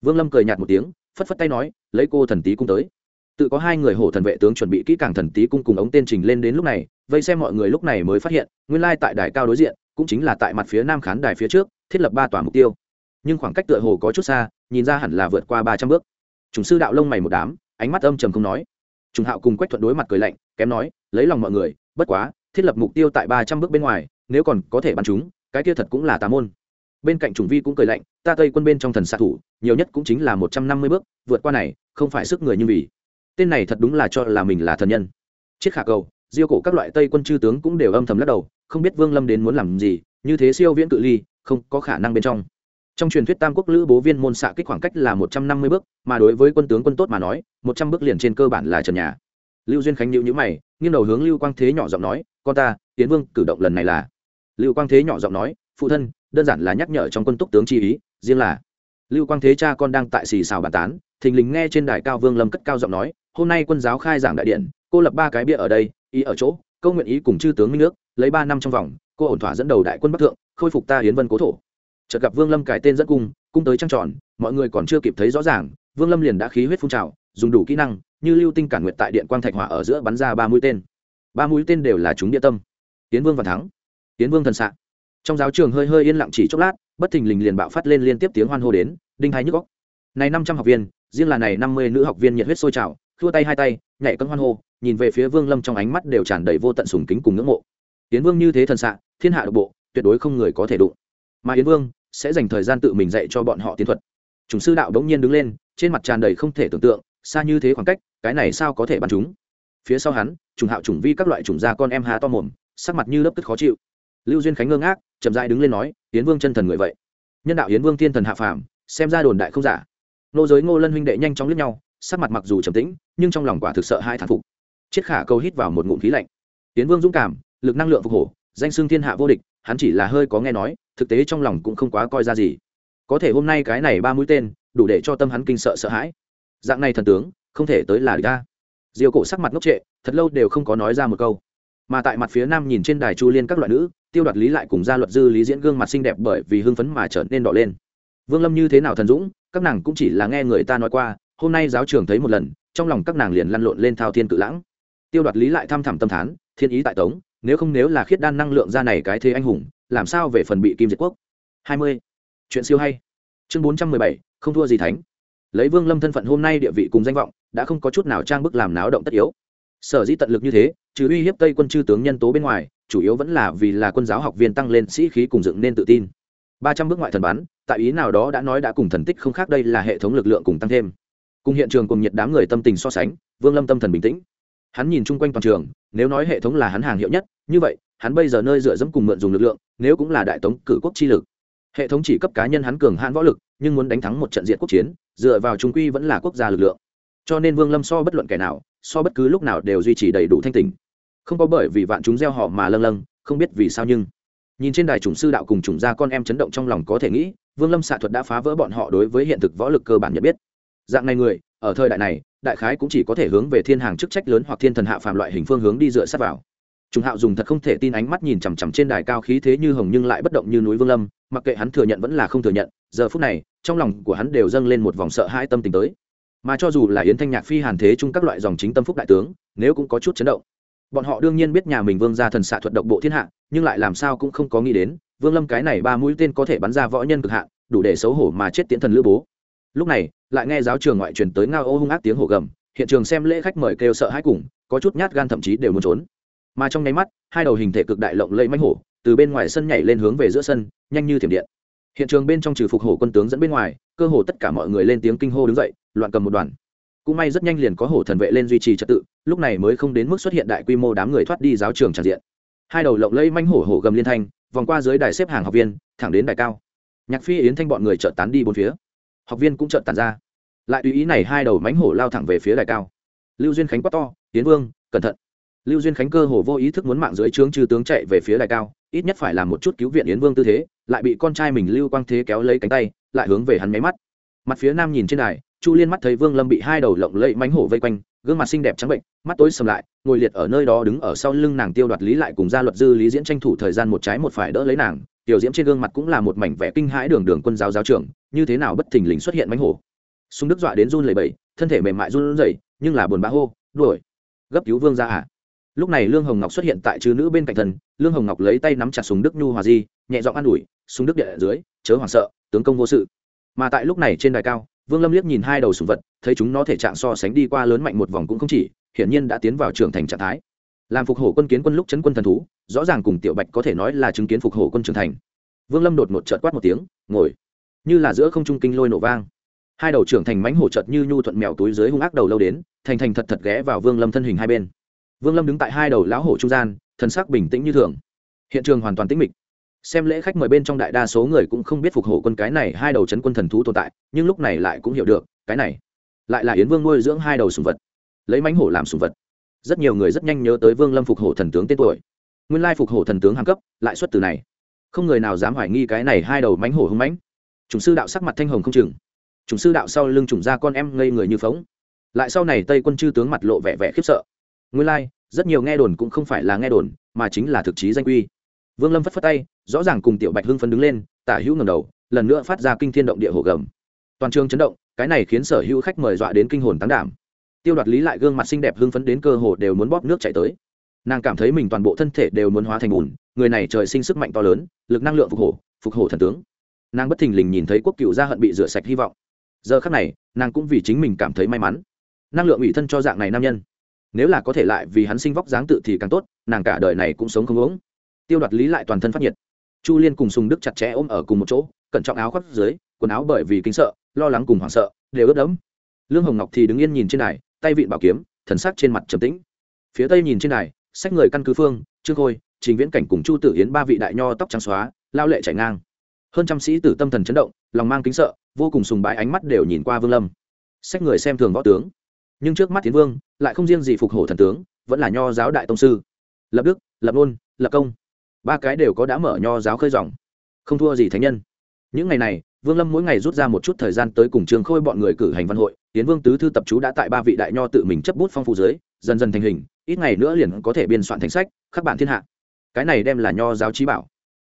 Vương lâm cười nhạt một tiếng, phất phất tay nói, lấy cô thần tý cung tới. Tự có hai người hổ thần vệ tướng chuẩn bị kỹ càng thần tý cung cùng ống tên trình lên đến lúc này, vây xem mọi người lúc này mới phát hiện, nguyên lai tại đài cao đối diện, cũng chính là tại mặt phía nam khán đài phía trước, thiết lập ba tòa mục tiêu. Nhưng khoảng cách tựa hồ có chút xa, nhìn ra hẳn là vượt qua ba trăm bước. Chúng sư đạo lông mày một đám, ánh mắt âm trầm không nói. Chúng hạo cùng quách thuận đối mặt cười lạnh, kém nói, lấy lòng mọi người, bất quá, thiết lập mục tiêu tại ba trăm bước bên ngoài, nếu còn có thể bắn chúng, cái kia thật cũng là tà môn bên cạnh trùng vi cũng cười lạnh, ta tây quân bên trong thần xạ thủ, nhiều nhất cũng chính là một trăm năm mươi bước, vượt qua này, không phải sức người như vì. Tên này thật đúng là cho là mình là thần nhân. Chiếc khả cầu, diêu cổ các loại tây quân chư tướng cũng đều âm thầm lắc đầu, không biết vương lâm đến muốn làm gì, như thế siêu viễn cự ly, không có khả năng bên trong. Trong truyền thuyết tam quốc lữ bố viên môn xạ kích khoảng cách là một trăm năm mươi bước, mà đối với quân tướng quân tốt mà nói, một trăm bước liền trên cơ bản là trần nhà. Lưu duyên khánh nhịu nhữ mày, nghiêng đầu hướng lưu quang thế nhỏ giọng nói, con ta tiến vương cử động lần này là? Lưu quang thế nhỏ giọng nói, phụ thân đơn giản là nhắc nhở trong quân túc tướng chi ý, riêng là, lưu quang thế cha con đang tại xì xào bàn tán, thình lình nghe trên đài cao vương lâm cất cao giọng nói, hôm nay quân giáo khai giảng đại điện, cô lập ba cái bia ở đây, ý ở chỗ, câu nguyện ý cùng chư tướng minh nước, lấy ba năm trong vòng, cô ổn thỏa dẫn đầu đại quân bắc thượng, khôi phục ta hiến vân cố thổ. Chợt gặp vương lâm cải tên dẫn cung cung tới trăng tròn, mọi người còn chưa kịp thấy rõ ràng, vương lâm liền đã khí huyết phun trào, dùng đủ kỹ năng, như lưu tinh cản nguyệt tại điện quang thạch hỏa ở giữa bắn ra ba mũi tên. Ba mũi tên đều là chúng địa tâm. Tiến vương và thắng. Tiến vương thần s trong giáo trường hơi hơi yên lặng chỉ chốc lát, bất thình lình liền bạo phát lên liên tiếp tiếng hoan hô đến, đinh hai nhức góc này năm trăm học viên, riêng là này năm mươi nữ học viên nhiệt huyết sôi trào thua tay hai tay, nhảy cân hoan hô, nhìn về phía vương lâm trong ánh mắt đều tràn đầy vô tận sùng kính cùng ngưỡng mộ. Yến vương như thế thần xạ, thiên hạ độc bộ, tuyệt đối không người có thể đụng. Mà yến vương sẽ dành thời gian tự mình dạy cho bọn họ tiến thuật. Chúng sư đạo đống nhiên đứng lên, trên mặt tràn đầy không thể tưởng tượng, xa như thế khoảng cách, cái này sao có thể bắn chúng? Phía sau hắn, trùng hạo trùng vi các loại trùng da con em há to mồm, sắc mặt như lớp tức khó chịu. Lưu duyên khánh ngơ ngác chậm rãi đứng lên nói, yến vương chân thần người vậy? Nhân đạo yến vương thiên thần hạ phàm, xem ra đồn đại không giả. Nô giới ngô lân huynh đệ nhanh chóng lướt nhau, sắc mặt mặc dù trầm tĩnh, nhưng trong lòng quả thực sợ hai thản phục. Chiết khả câu hít vào một ngụm khí lạnh. Yến vương dũng cảm, lực năng lượng phục hổ danh xưng thiên hạ vô địch, hắn chỉ là hơi có nghe nói, thực tế trong lòng cũng không quá coi ra gì. Có thể hôm nay cái này ba mũi tên, đủ để cho tâm hắn kinh sợ sợ hãi. Dạng này thần tướng, không thể tới là ga diều cổ sắc mặt ngốc trệ, thật lâu đều không có nói ra một câu. Mà tại mặt phía nam nhìn trên đài chu liên các loại nữ tiêu đoạt lý lại cùng gia luật dư lý diễn gương mặt xinh đẹp bởi vì hưng phấn mà trở nên đỏ lên. Vương lâm như thế nào thần dũng, các nàng cũng chỉ là nghe người ta nói qua, hôm nay giáo trường thấy một lần, trong lòng các nàng liền lăn lộn lên thao thiên cự lãng. Tiêu đoạt lý lại thăm thẳm tâm thán, thiên ý tại tống, nếu không nếu là khiết đan năng lượng ra này cái thế anh hùng, làm sao về phần bị kim diệt quốc? Hai mươi. Chuyện siêu hay. Chương bốn trăm mười bảy, không thua gì thánh. Lấy vương lâm thân phận hôm nay địa vị cùng danh vọng, đã không có chút nào trang bức làm náo động tất yếu. Sở dĩ tận lực như thế trừ uy hiếp tây quân chư tướng nhân tố bên ngoài, chủ yếu vẫn là vì là quân giáo học viên tăng lên sĩ khí cùng dựng nên tự tin. Ba trăm bước ngoại thần bắn, tại ý nào đó đã nói đã cùng thần tích không khác đây là hệ thống lực lượng cùng tăng thêm. Cùng hiện trường cùng nhiệt đám người tâm tình so sánh, vương lâm tâm thần bình tĩnh. Hắn nhìn chung quanh toàn trường, nếu nói hệ thống là hắn hàng hiệu nhất, như vậy, hắn bây giờ nơi dựa dẫm cùng mượn dùng lực lượng, nếu cũng là đại tống cử quốc chi lực. Hệ thống chỉ cấp cá nhân hắn cường hãn võ lực, nhưng muốn đánh thắng một trận diện quốc chiến, dựa vào trung quy vẫn là quốc gia lực lượng. Cho nên vương lâm so bất luận kẻ nào, so bất cứ lúc nào đều duy trì đầy đủ thanh tình không có bởi vì vạn chúng gieo họ mà lâng lâng không biết vì sao nhưng nhìn trên đài chủng sư đạo cùng chủng gia con em chấn động trong lòng có thể nghĩ vương lâm xạ thuật đã phá vỡ bọn họ đối với hiện thực võ lực cơ bản nhận biết dạng này người ở thời đại này đại khái cũng chỉ có thể hướng về thiên hàng chức trách lớn hoặc thiên thần hạ phàm loại hình phương hướng đi dựa sát vào Trùng Hạo dùng thật không thể tin ánh mắt nhìn chằm chằm trên đài cao khí thế như hồng nhưng lại bất động như núi Vương Lâm, mặc kệ hắn thừa nhận vẫn là không thừa nhận, giờ phút này, trong lòng của hắn đều dâng lên một vòng sợ hãi tâm tình tới. Mà cho dù là Yến Thanh Nhạc phi Hàn Thế chung các loại dòng chính tâm phúc đại tướng, nếu cũng có chút chấn động. Bọn họ đương nhiên biết nhà mình Vương gia thần xạ thuật độc bộ thiên hạ, nhưng lại làm sao cũng không có nghĩ đến, Vương Lâm cái này ba mũi tên có thể bắn ra võ nhân cực hạ đủ để xấu hổ mà chết tiễn thần lữ bố. Lúc này, lại nghe giáo trường ngoại truyền tới ngao ô hung ác tiếng hổ gầm, hiện trường xem lễ khách mời kêu sợ hãi cùng, có chút nhát gan thậm chí đều muốn trốn. Mà trong nháy mắt hai đầu hình thể cực đại lộng lẫy mánh hổ từ bên ngoài sân nhảy lên hướng về giữa sân nhanh như thiểm điện. Hiện trường bên trong trừ phục hổ quân tướng dẫn bên ngoài cơ hồ tất cả mọi người lên tiếng kinh hô đứng dậy loạn cầm một đoàn cũng may rất nhanh liền có hổ thần vệ lên duy trì trật tự, lúc này mới không đến mức xuất hiện đại quy mô đám người thoát đi giáo trường tràn diện. Hai đầu lộng lẫy manh hổ hổ gầm liên thanh, vòng qua dưới đài xếp hàng học viên, thẳng đến đài cao. Nhạc phi, yến thanh bọn người chợt tán đi bốn phía. Học viên cũng chợt tàn ra. Lại tùy ý này hai đầu mánh hổ lao thẳng về phía đài cao. Lưu duyên khánh quát to tiến vương, cẩn thận. Lưu duyên khánh cơ hồ vô ý thức muốn mạng dưới trướng chư tướng chạy về phía đài cao, ít nhất phải làm một chút cứu viện yến vương tư thế, lại bị con trai mình lưu quang thế kéo lấy cánh tay, lại hướng về hắn máy mắt. Mặt phía nam nhìn trên đài chu liên mắt thấy vương lâm bị hai đầu lộng lẫy mánh hổ vây quanh, gương mặt xinh đẹp trắng bệnh, mắt tối sầm lại, ngồi liệt ở nơi đó đứng ở sau lưng nàng tiêu đoạt lý lại cùng gia luật dư lý diễn tranh thủ thời gian một trái một phải đỡ lấy nàng. Tiểu diễm trên gương mặt cũng là một mảnh vẻ kinh hãi đường đường quân giáo giáo trưởng, như thế nào bất thình lình xuất hiện mánh hổ. Súng đức dọa đến run lẩy bẩy, thân thể mềm mại run rẩy, nhưng là buồn bã hô, đuổi, gấp cứu vương ra à? Lúc này lương hồng ngọc xuất hiện tại chư nữ bên cạnh thân, lương hồng ngọc lấy tay nắm chặt súng đức nhu hòa di, nhẹ giọng an ủi súng đức địa ở dưới, chớ hoảng sợ, tướng công vô sự. Mà tại lúc này trên đài cao vương lâm liếc nhìn hai đầu sùng vật, thấy chúng nó thể trạng so sánh đi qua lớn mạnh một vòng cũng không chỉ, hiển nhiên đã tiến vào trưởng thành trạng thái. Làm phục hổ quân kiến quân lúc chấn quân thần thú, rõ ràng cùng tiểu bạch có thể nói là chứng kiến phục hổ quân trưởng thành. Vương lâm đột một trợt quát một tiếng, ngồi. Như là giữa không trung kinh lôi nổ vang. Hai đầu trưởng thành mánh hổ chợt như nhu thuận mèo túi dưới hung ác đầu lâu đến, thành thành thật thật ghé vào vương lâm thân hình hai bên. Vương lâm đứng tại hai đầu lão hổ trung gian, thần sắc bình tĩnh như thường. Hiện trường hoàn toàn tĩnh mịch xem lễ khách mời bên trong đại đa số người cũng không biết phục hộ quân cái này hai đầu chấn quân thần thú tồn tại, nhưng lúc này lại cũng hiểu được, cái này lại là yến vương nuôi dưỡng hai đầu sùng vật, lấy mánh hổ làm sùng vật. Rất nhiều người rất nhanh nhớ tới vương lâm phục hổ thần tướng tên tuổi. Nguyên lai phục hổ thần tướng hàng cấp lại xuất từ này. Không người nào dám hoài nghi cái này hai đầu mánh hổ hưng mãnh. Chủng sư đạo sắc mặt thanh hồng không chừng. Chủng sư đạo sau lưng chủng ra con em ngây người như phóng lại sau này tây quân chư tướng mặt lộ vẻ vẻ khiếp sợ. Nguyên lai, rất nhiều nghe đồn cũng không phải là nghe đồn, mà chính là thực chí danh quy vương lâm phất phất tay, rõ ràng cùng tiểu bạch hưng phấn đứng lên, tả hữu ngầm đầu, lần nữa phát ra kinh thiên động địa hồ gầm. Toàn trường chấn động, cái này khiến sở hữu khách mời dọa đến kinh hồn tán đảm. Tiêu đoạt lý lại gương mặt xinh đẹp hưng phấn đến cơ hồ đều muốn bóp nước chảy tới. Nàng cảm thấy mình toàn bộ thân thể đều muốn hóa thành bùn, người này trời sinh sức mạnh to lớn, lực năng lượng phục hổ phục hổ thần tướng. Nàng bất thình lình nhìn thấy quốc cựu gia hận bị rửa sạch hy vọng. Giờ khắc này, nàng cũng vì chính mình cảm thấy may mắn. Năng lượng ủy thân cho dạng này nam nhân, nếu là có thể lại vì hắn sinh vóc dáng tự thì càng tốt, nàng cả đời này cũng sống không uống tiêu đoạt lý lại toàn thân phát nhiệt. Chu liên cùng sùng đức chặt chẽ ôm ở cùng một chỗ cẩn trọng áo khoác dưới quần áo bởi vì kính sợ lo lắng cùng hoảng sợ đều ướt đẫm. Lương hồng ngọc thì đứng yên nhìn trên này, tay vịn bảo kiếm thần sắc trên mặt trầm tĩnh. Phía tây nhìn trên này, sách người căn cứ phương trương khôi trình viễn cảnh cùng chu tử yến ba vị đại nho tóc trắng xóa lao lệ chảy ngang. Hơn trăm sĩ tử tâm thần chấn động lòng mang kính sợ vô cùng sùng bái ánh mắt đều nhìn qua vương lâm. Sách người xem thường võ tướng nhưng trước mắt tiến vương lại không riêng gì phục hổ thần tướng vẫn là nho giáo đại tông sư. Lập đức lập ôn lập công ba cái đều có đã mở nho giáo khơi dòng. Không thua gì thánh nhân. Những ngày này, vương lâm mỗi ngày rút ra một chút thời gian tới cùng trường khôi bọn người cử hành văn hội tiến vương tứ thư tập chú đã tại ba vị đại nho tự mình chấp bút phong phú dưới, dần dần thành hình, ít ngày nữa liền có thể biên soạn thành sách, khắc bản thiên hạ. Cái này đem là nho giáo trí bảo.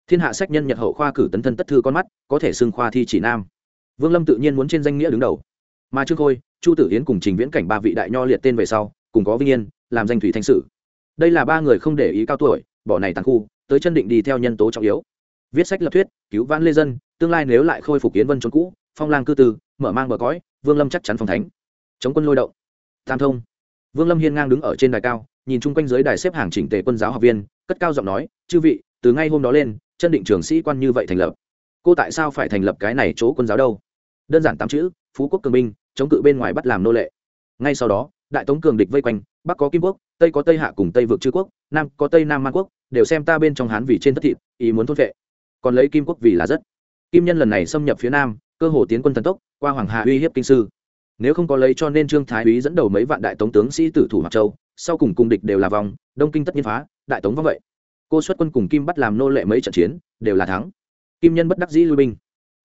Thiên hạ sách nhân nhật hậu khoa cử tấn thân tất thư con mắt, có thể xưng khoa thi chỉ nam. Vương lâm tự nhiên muốn trên danh nghĩa đứng đầu. Mà trương khôi, chu tử yến cùng trình viễn cảnh ba vị đại nho liệt tên về sau, cùng có vinh yên, làm danh thủy thanh sử. Đây là ba người không để ý cao tuổi, bỏ này tàn khu tới chân định đi theo nhân tố trọng yếu. Viết sách lập thuyết, cứu vãn lê dân, tương lai nếu lại khôi phục kiến vân trốn cũ, phong lang cư tư, mở mang bờ cõi, vương lâm chắc chắn phòng thánh. Chống quân lôi động. Tam thông. Vương lâm hiên ngang đứng ở trên đài cao, nhìn chung quanh dưới đài xếp hàng chỉnh tề quân giáo học viên, cất cao giọng nói, chư vị, từ ngay hôm đó lên, chân định trường sĩ quan như vậy thành lập. Cô tại sao phải thành lập cái này chỗ quân giáo đâu? Đơn giản tám chữ, phú quốc cường binh, chống cự bên ngoài bắt làm nô lệ. Ngay sau đó, đại tống cường địch vây quanh, bắc có kim quốc, tây có tây hạ cùng tây vượt chư quốc, nam có tây nam man quốc đều xem ta bên trong hán vì trên thất thịt, ý muốn thốt vệ. Còn lấy kim quốc vì là rất. Kim nhân lần này xâm nhập phía nam, cơ hồ tiến quân thần tốc, qua hoàng hà uy hiếp kinh sư. Nếu không có lấy cho nên trương thái úy dẫn đầu mấy vạn đại tống tướng sĩ tử thủ mặc châu, sau cùng cùng địch đều là vòng, đông kinh tất nhiên phá, đại tống vắng vậy. Cô xuất quân cùng kim bắt làm nô lệ mấy trận chiến, đều là thắng. Kim nhân bất đắc dĩ lui binh.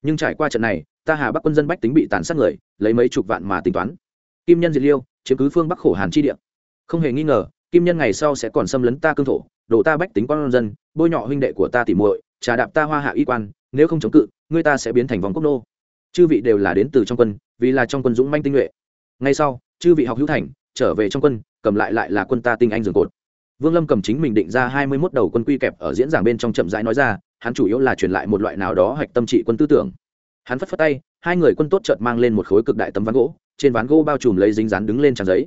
Nhưng trải qua trận này, ta hà bắc quân dân bách tính bị tàn sát người, lấy mấy chục vạn mà tính toán. Kim nhân diệt liêu, chiếm cứ phương bắc khổ hàn chi địa. Không hề nghi ngờ, kim nhân ngày sau sẽ còn xâm lấn ta cương thổ đổ ta bách tính con dân, bôi nhọ huynh đệ của ta tỉ muội, trà đạp ta hoa hạ y quan, nếu không chống cự, người ta sẽ biến thành vòng quốc nô. Chư vị đều là đến từ trong quân, vì là trong quân dũng manh tinh nhuệ. Ngay sau, chư vị học hữu thành, trở về trong quân, cầm lại lại là quân ta tinh anh dường cột. Vương lâm cầm chính mình định ra hai mươi mốt đầu quân quy kẹp ở diễn giảng bên trong chậm rãi nói ra, hắn chủ yếu là truyền lại một loại nào đó hạch tâm trị quân tư tưởng. Hắn phất phất tay, hai người quân tốt chợt mang lên một khối cực đại tấm ván gỗ, trên ván gỗ bao trùm lấy dính rán đứng lên trang giấy.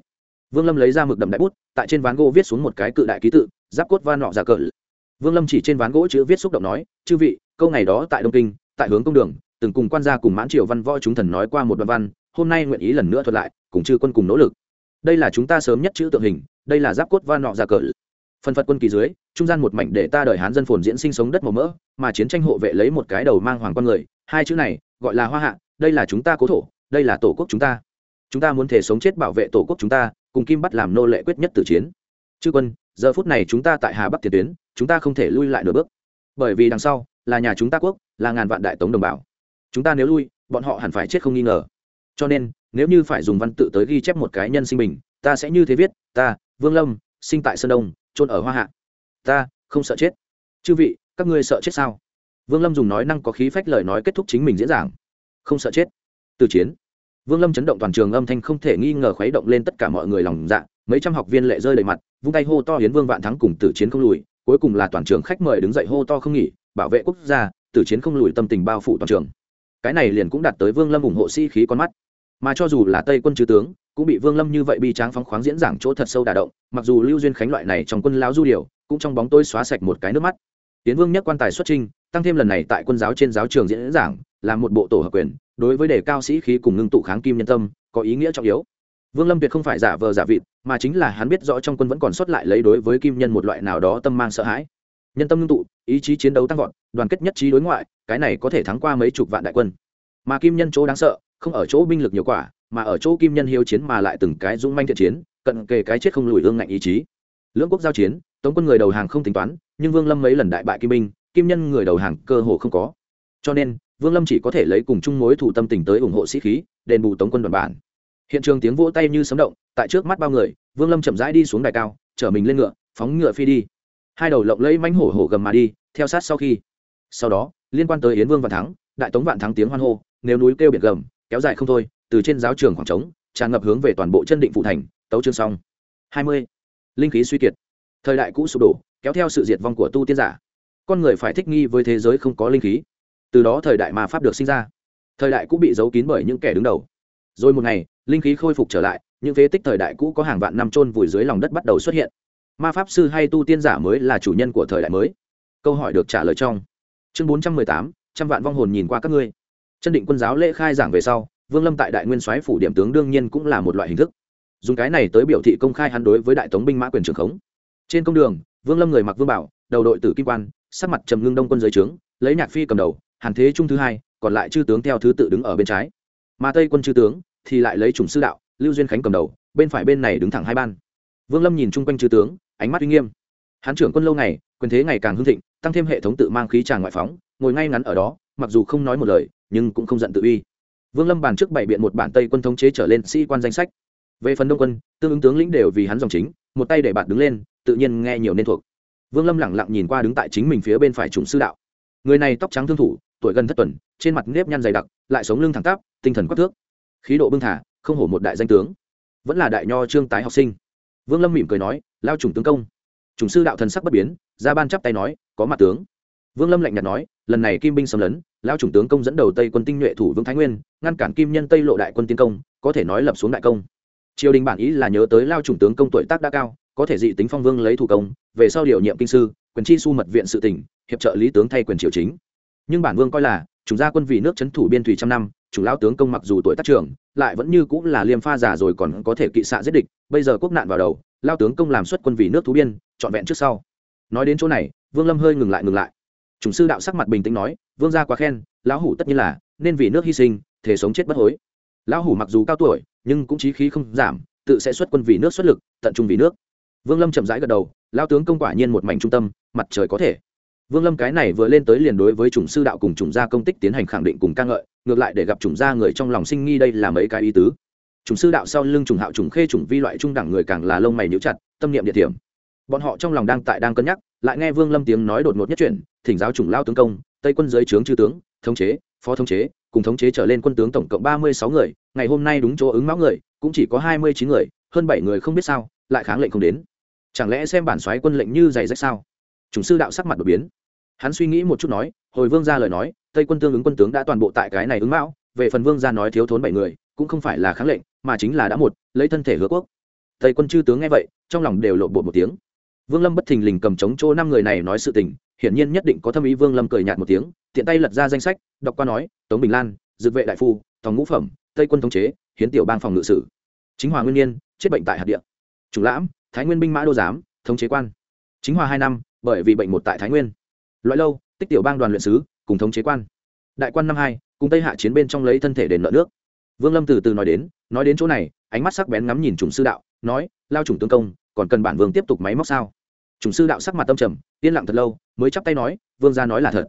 Vương lâm lấy ra mực đậm đại bút, tại trên ván gỗ viết xuống một cái cự đại ký tự giáp cốt va nọ giả cờ. Vương lâm chỉ trên ván gỗ chữ viết xúc động nói, chư vị, câu ngày đó tại đông kinh, tại hướng công đường, từng cùng quan gia cùng mãn triều văn võ chúng thần nói qua một đoạn văn, hôm nay nguyện ý lần nữa thuật lại, cùng chư quân cùng nỗ lực. Đây là chúng ta sớm nhất chữ tượng hình, đây là giáp cốt va nọ giả cờ. Phần phật quân kỳ dưới, trung gian một mảnh để ta đợi hán dân phồn diễn sinh sống đất màu mỡ, mà chiến tranh hộ vệ lấy một cái đầu mang hoàng con người, hai chữ này gọi là hoa hạ, đây là chúng ta cố thổ, đây là tổ quốc chúng ta. Chúng ta muốn thể sống chết bảo vệ tổ quốc chúng ta, cùng kim bắt làm nô lệ quyết nhất tử chiến. Chư quân giờ phút này chúng ta tại hà bắc tiền tuyến chúng ta không thể lui lại nửa bước. Bởi vì đằng sau là nhà chúng ta quốc là ngàn vạn đại tống đồng bào. Chúng ta nếu lui bọn họ hẳn phải chết không nghi ngờ. Cho nên nếu như phải dùng văn tự tới ghi chép một cái nhân sinh mình, ta sẽ như thế viết ta vương lâm sinh tại sơn đông trôn ở hoa hạ. Ta không sợ chết. Chư vị các ngươi sợ chết sao? Vương lâm dùng nói năng có khí phách lời nói kết thúc chính mình diễn giảng không sợ chết. Từ chiến vương lâm chấn động toàn trường âm thanh không thể nghi ngờ khuấy động lên tất cả mọi người lòng dạ mấy trăm học viên lệ rơi đầy mặt, vung tay hô to hiến vương vạn thắng cùng tử chiến không lùi, cuối cùng là toàn trường khách mời đứng dậy hô to không nghỉ, bảo vệ quốc gia, tử chiến không lùi tâm tình bao phủ toàn trường. Cái này liền cũng đạt tới vương lâm ủng hộ sĩ khí con mắt. Mà cho dù là tây quân chư tướng, cũng bị vương lâm như vậy bi tráng phóng khoáng diễn giảng chỗ thật sâu đà động, mặc dù lưu duyên khánh loại này trong quân lão du điều cũng trong bóng tôi xóa sạch một cái nước mắt tiến vương nhất quan tài xuất trinh tăng thêm lần này tại quân giáo trên giáo trường diễn giảng, là một bộ tổ hợp quyền, đối với đề cao sĩ khí cùng ngưng tụ kháng kim nhân tâm, có ý nghĩa trọng yếu. Vương lâm tuyệt không phải giả vờ giả vịt, mà chính là hắn biết rõ trong quân vẫn còn sót lại lấy đối với kim nhân một loại nào đó tâm mang sợ hãi. Nhân tâm ngưng tụ, ý chí chiến đấu tăng vọt, đoàn kết nhất trí đối ngoại, cái này có thể thắng qua mấy chục vạn đại quân. Mà kim nhân chỗ đáng sợ, không ở chỗ binh lực nhiều quả, mà ở chỗ kim nhân hiếu chiến mà lại từng cái dũng manh thiện chiến, cận kề cái chết không lùi ương ngạnh ý chí. Lưỡng quốc giao chiến, tống quân người đầu hàng không tính toán nhưng vương lâm mấy lần đại bại kim binh, kim nhân người đầu hàng cơ hồ không có. Cho nên, vương lâm chỉ có thể lấy cùng chung mối thủ tâm tình tới ủng hộ sĩ khí, đền bù tống quân đoàn bản. Hiện trường tiếng vỗ tay như sấm động, tại trước mắt bao người, vương lâm chậm rãi đi xuống đài cao, chở mình lên ngựa, phóng ngựa phi đi. Hai đầu lộng lẫy mánh hổ hổ gầm mà đi, theo sát sau khi. Sau đó, liên quan tới yến vương vạn thắng, đại tống vạn thắng tiếng hoan hô, nếu núi kêu biển gầm, kéo dài không thôi, từ trên giáo trường khoảng trống, tràn ngập hướng về toàn bộ chân định phụ thành, tấu chương xong. Hai mươi. Linh khí suy kiệt. Thời đại cũ sụp đổ kéo theo sự diệt vong của tu tiên giả. Con người phải thích nghi với thế giới không có linh khí. Từ đó thời đại mà pháp được sinh ra. Thời đại cũ bị giấu kín bởi những kẻ đứng đầu. Rồi một ngày, linh khí khôi phục trở lại, những phế tích thời đại cũ có hàng vạn năm trôn vùi dưới lòng đất bắt đầu xuất hiện. Ma pháp sư hay tu tiên giả mới là chủ nhân của thời đại mới. Câu hỏi được trả lời trong chương bốn trăm mười tám, trăm vạn vong hồn nhìn qua các ngươi. Chân định quân giáo lễ khai giảng về sau, vương lâm tại đại nguyên soái phủ điểm tướng đương nhiên cũng là một loại hình thức. Dùng cái này tới biểu thị công khai hắn đối với đại tống binh mã quyền trưởng khống. Trên công đường vương lâm người mặc vương bảo, đầu đội tử kim quan, sắc mặt trầm ngưng đông quân giới trướng, lấy nhạc phi cầm đầu, hàn thế trung thứ hai, còn lại chư tướng theo thứ tự đứng ở bên trái. Mà tây quân chư tướng thì lại lấy chủng sư đạo, lưu duyên khánh cầm đầu, bên phải bên này đứng thẳng hai ban. Vương lâm nhìn chung quanh chư tướng, ánh mắt uy nghiêm. Hán trưởng quân lâu ngày, quyền thế ngày càng hưng thịnh, tăng thêm hệ thống tự mang khí tràng ngoại phóng, ngồi ngay ngắn ở đó, mặc dù không nói một lời, nhưng cũng không giận tự uy. Vương lâm bàn trước bảy biện một bản tây quân thống chế trở lên sĩ quan danh sách. Về phần đông quân, tương ứng tướng lĩnh đều vì hắn dòng chính, một tay để bạn đứng lên tự nhiên nghe nhiều nên thuộc. Vương lâm lẳng lặng nhìn qua đứng tại chính mình phía bên phải Trùng sư đạo. Người này tóc trắng thương thủ, tuổi gần thất tuần, trên mặt nếp nhăn dày đặc, lại sống lưng thẳng tắp, tinh thần quắc thước. Khí độ bưng thả, không hổ một đại danh tướng. Vẫn là đại nho trương tái học sinh. Vương lâm mỉm cười nói, lao Trùng tướng công. Trùng sư đạo thần sắc bất biến, ra ban chắp tay nói, có mặt tướng. Vương lâm lạnh nhạt nói, lần này kim binh xâm lấn, lao Trùng tướng công dẫn đầu tây quân tinh nhuệ thủ vương thái nguyên, ngăn cản kim nhân tây lộ đại quân tiến công, có thể nói lập xuống đại công. Triều đình bản ý là nhớ tới lao Trùng tướng công tuổi tác đã cao có thể dị tính phong vương lấy thủ công, về sau điều nhiệm kinh sư, quyền chi su mật viện sự tỉnh, hiệp trợ lý tướng thay quyền triều chính. Nhưng bản vương coi là, chúng gia quân vì nước c thủ biên thủy trăm năm, chủ lao tướng công mặc dù tuổi tác trưởng, lại vẫn như cũng là liêm pha giả rồi còn có thể kỵ xạ giết địch, bây giờ quốc nạn vào đầu lao tướng công làm xuất quân vì nước thú biên, trọn vẹn trước sau. Nói đến chỗ này, vương lâm hơi ngừng lại ngừng lại. Chủng sư đạo sắc mặt bình tĩnh nói, vương gia quá khen, lão hủ tất nhiên là, nên vì nước hy sinh thể sống chết bất hối. Lão hủ mặc dù cao tuổi, nhưng cũng trí khí không giảm, tự sẽ xuất quân vì nước xuất lực, tận trung vì nước vương lâm chậm rãi gật đầu, lao tướng công quả nhiên một mảnh trung tâm, mặt trời có thể. Vương lâm cái này vừa lên tới liền đối với chủng sư đạo cùng chủng gia công tích tiến hành khẳng định cùng ca ngợi, ngược lại để gặp chủng gia người trong lòng sinh nghi đây là mấy cái ý tứ. Chủng sư đạo sau lưng chủng hạo chủng khê chủng vi loại trung đẳng người càng là lông mày níu chặt, tâm niệm địa điểm. Bọn họ trong lòng đang tại đang cân nhắc, lại nghe vương lâm tiếng nói đột ngột nhất chuyển, thỉnh giáo chủng lao tướng công, tây quân giới trướng chư tướng, thống chế, phó thống chế, cùng thống chế trở lên quân tướng tổng cộng ba mươi sáu người, ngày hôm nay đúng chỗ ứng máu người, cũng chỉ có hai mươi chín người, hơn bảy người không biết sao, lại kháng lệnh không đến chẳng lẽ xem bản xoáy quân lệnh như giày rách sao? Chủng sư đạo sắc mặt đột biến. Hắn suy nghĩ một chút nói, hồi vương ra lời nói, tây quân tương ứng quân tướng đã toàn bộ tại cái này ứng mão, về phần vương ra nói thiếu thốn bảy người, cũng không phải là kháng lệnh, mà chính là đã một, lấy thân thể hứa quốc. Tây quân chư tướng nghe vậy, trong lòng đều lộ bột một tiếng. Vương lâm bất thình lình cầm chống chỗ năm người này nói sự tình, hiển nhiên nhất định có thâm ý vương lâm cười nhạt một tiếng, tiện tay lật ra danh sách, đọc qua nói, tống bình lan, dược vệ đại phu, tòng ngũ phẩm, tây quân thống chế, hiến tiểu bang phòng ngự sử. Chính hòa nguyên nhiên, chết bệnh tại hạt địa. Chủ lãm thái nguyên binh mã đô giám, thống chế quan. Chính hòa hai năm, bởi vì bệnh một tại thái nguyên. Loại lâu, tích tiểu bang đoàn luyện sứ, cùng thống chế quan. Đại quan năm hai, cùng tây hạ chiến bên trong lấy thân thể đền nợ nước. Vương lâm từ từ nói đến nói đến chỗ này, ánh mắt sắc bén ngắm nhìn trùng sư đạo, nói, lao chủng tướng công, còn cần bản vương tiếp tục máy móc sao? Chủng sư đạo sắc mặt tâm trầm, yên lặng thật lâu, mới chắp tay nói, vương gia nói là thật.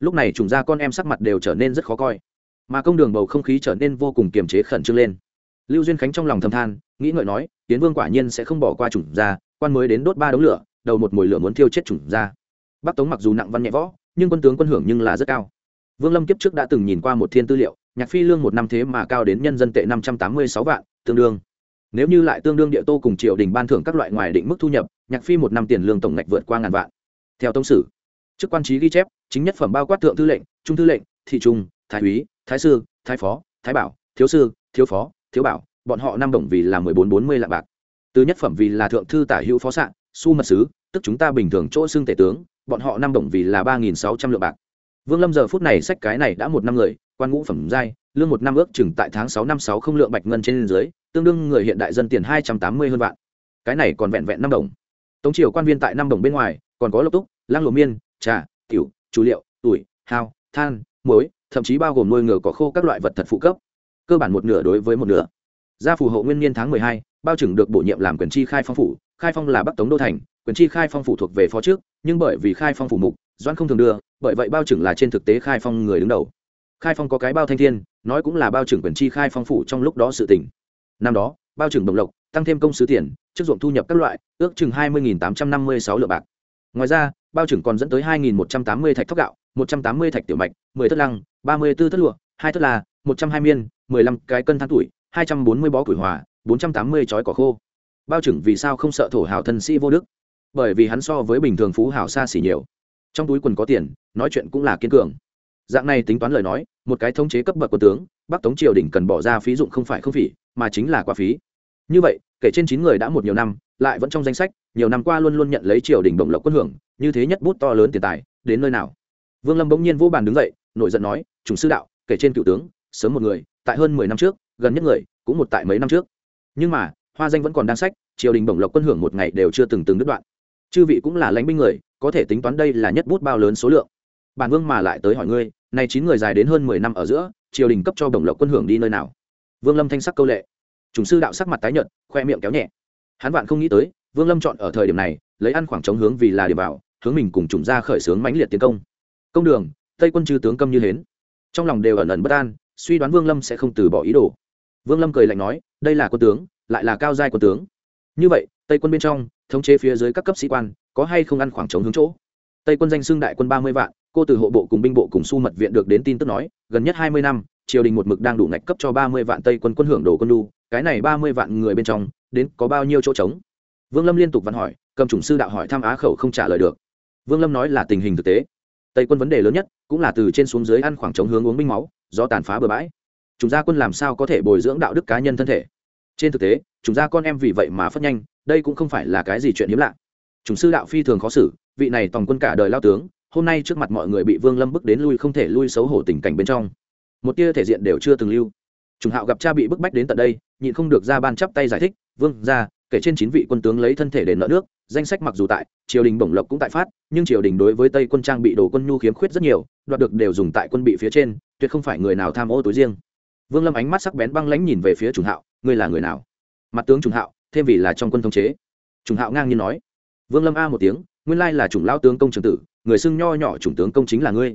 Lúc này chủng gia con em sắc mặt đều trở nên rất khó coi. Mà công đường bầu không khí trở nên vô cùng kiềm chế khẩn trương lên lưu duyên khánh trong lòng thầm than, nghĩ ngợi nói, tiến vương quả nhiên sẽ không bỏ qua chủng ra quan mới đến đốt ba đống lửa, đầu một mồi lửa muốn thiêu chết chủng ra bắc tống mặc dù nặng văn nhẹ võ, nhưng quân tướng quân hưởng nhưng là rất cao. Vương lâm kiếp trước đã từng nhìn qua một thiên tư liệu, nhạc phi lương một năm thế mà cao đến nhân dân tệ năm trăm tám mươi sáu vạn, tương đương. Nếu như lại tương đương địa tô cùng triều đình ban thưởng các loại ngoài định mức thu nhập, nhạc phi một năm tiền lương tổng ngạch vượt qua ngàn vạn. Theo tông sử, chức quan trí ghi chép, chính nhất phẩm bao quát thượng thư lệnh, trung thư lệnh, thị trung, thái úy, thái sư, thái phó, thái bảo, thiếu sư, thiếu phó thiếu bảo, bọn họ năm đồng vì là mười bốn bốn mươi lạng bạc. Từ nhất phẩm vì là thượng thư tả hữu phó sạn su mật sứ, tức chúng ta bình thường chỗ xưng tể tướng, bọn họ năm đồng vì là ba nghìn sáu trăm lượng bạc. Vương lâm giờ phút này sách cái này đã một năm người, quan ngũ phẩm giai, lương một năm ước chừng tại tháng sáu năm sáu không lượng bạch ngân trên dưới, tương đương người hiện đại dân tiền hai trăm tám mươi hơn vạn. Cái này còn vẹn vẹn năm đồng. Tống triều quan viên tại năm đồng bên ngoài, còn có lộc túc, lang lộ miên, trà, tiểu chú liệu tuổi hao than, muối, thậm chí bao gồm nuôi ngựa có khô các loại vật thật phụ cấp cơ bản một nửa đối với một nửa. Gia phù hộ nguyên niên tháng mười hai, bao trừng được bổ nhiệm làm quyền chi khai phong phủ, khai phong là bắc tống đô thành, quyền chi khai phong phủ thuộc về phó trước, nhưng bởi vì khai phong phủ mục, doãn không thường đưa, bởi vậy bao trừng là trên thực tế khai phong người đứng đầu. Khai phong có cái bao thanh thiên, nói cũng là bao trừng quyền chi khai phong phủ trong lúc đó sự tỉnh năm đó, bao trừng đồng lộc, tăng thêm công sứ tiền chức dụng thu nhập các loại, ước chừng hai mươi tám trăm năm mươi sáu lượng bạc. Ngoài ra, bao trừng còn dẫn tới hai một trăm tám mươi thạch thóc gạo, một trăm tám mươi thạch tiểu mạch, mười thất lăng, ba mươi b ố thất lụa, hai thất là một trăm hai miên mười lăm cái cân than tuổi hai trăm bốn mươi bó củi hòa bốn trăm tám mươi chói cỏ khô. Bao trưởng vì sao không sợ thổ hào thân sĩ vô đức? Bởi vì hắn so với bình thường phú hào xa xỉ nhiều. Trong túi quần có tiền nói chuyện cũng là kiên cường. Dạng này tính toán lời nói một cái thống chế cấp bậc của tướng bắc tống triều đình cần bỏ ra phí dụng không phải không phí, mà chính là quá phí. Như vậy kể trên chín người đã một nhiều năm lại vẫn trong danh sách nhiều năm qua luôn luôn nhận lấy triều đình bổng lộc quân hưởng như thế nhất bút to lớn tiền tài đến nơi nào? Vương lâm bỗng nhiên vô bàn đứng dậy nổi giận nói chúng sư đạo kể trên cựu tướng sớm một người tại hơn mười năm trước gần nhất người cũng một tại mấy năm trước. Nhưng mà hoa danh vẫn còn đang sách triều đình bổng lộc quân hưởng một ngày đều chưa từng từng đứt đoạn. Chư vị cũng là lãnh binh người có thể tính toán đây là nhất bút bao lớn số lượng. Bản vương mà lại tới hỏi ngươi nay chín người dài đến hơn mười năm ở giữa triều đình cấp cho bổng lộc quân hưởng đi nơi nào? Vương lâm thanh sắc câu lệ. Chủng sư đạo sắc mặt tái nhợt khoe miệng kéo nhẹ. Hắn vạn không nghĩ tới vương lâm chọn ở thời điểm này lấy ăn khoảng trống hướng vì là điểm bảo, hướng mình cùng chủng ra khởi xướng mãnh liệt tiến công. Công đường tây quân chư tướng câm như hến. Trong lòng đều ẩn ẩn bất an suy đoán vương lâm sẽ không từ bỏ ý đồ. Vương lâm cười lạnh nói, đây là quân tướng, lại là cao giai quân tướng. Như vậy, tây quân bên trong, thống chế phía dưới các cấp sĩ quan, có hay không ăn khoảng trống hướng chỗ? Tây quân danh xưng đại quân ba mươi vạn, cô từ hộ bộ cùng binh bộ cùng su mật viện được đến tin tức nói, gần nhất hai mươi năm, triều đình một mực đang đủ ngạch cấp cho ba mươi vạn tây quân quân hưởng đồ quân lu cái này ba mươi vạn người bên trong, đến có bao nhiêu chỗ trống? Vương lâm liên tục văn hỏi, cầm chủng sư đạo hỏi thăm á khẩu không trả lời được. Vương lâm nói là tình hình thực tế tây quân vấn đề lớn nhất cũng là từ trên xuống dưới ăn khoảng trống hướng uống binh máu, do tàn phá bừa bãi. Chúng gia quân làm sao có thể bồi dưỡng đạo đức cá nhân thân thể? Trên thực tế, chúng gia con em vì vậy mà phất nhanh, đây cũng không phải là cái gì chuyện hiếm lạ. Chúng sư đạo phi thường khó xử, vị này tòng quân cả đời lao tướng, hôm nay trước mặt mọi người bị vương lâm bức đến lui không thể lui xấu hổ tình cảnh bên trong. Một tia thể diện đều chưa từng lưu. Trùng hạo gặp cha bị bức bách đến tận đây, nhịn không được ra ban chắp tay giải thích, vương ra kể trên chín vị quân tướng lấy thân thể để nợ nước danh sách mặc dù tại, triều đình bổng lộc cũng tại phát, nhưng triều đình đối với tây quân trang bị đồ quân nhu khiếm khuyết rất nhiều, đoạt được đều dùng tại quân bị phía trên, tuyệt không phải người nào tham ô túi riêng. Vương lâm ánh mắt sắc bén băng lãnh nhìn về phía trùng hạo, ngươi là người nào? Mặt tướng trùng hạo, thêm vì là trong quân thống chế. Trùng hạo ngang nhiên nói. Vương lâm a một tiếng, nguyên lai là chủng lao tướng công trường tử, người xưng nho nhỏ chủng tướng công chính là ngươi.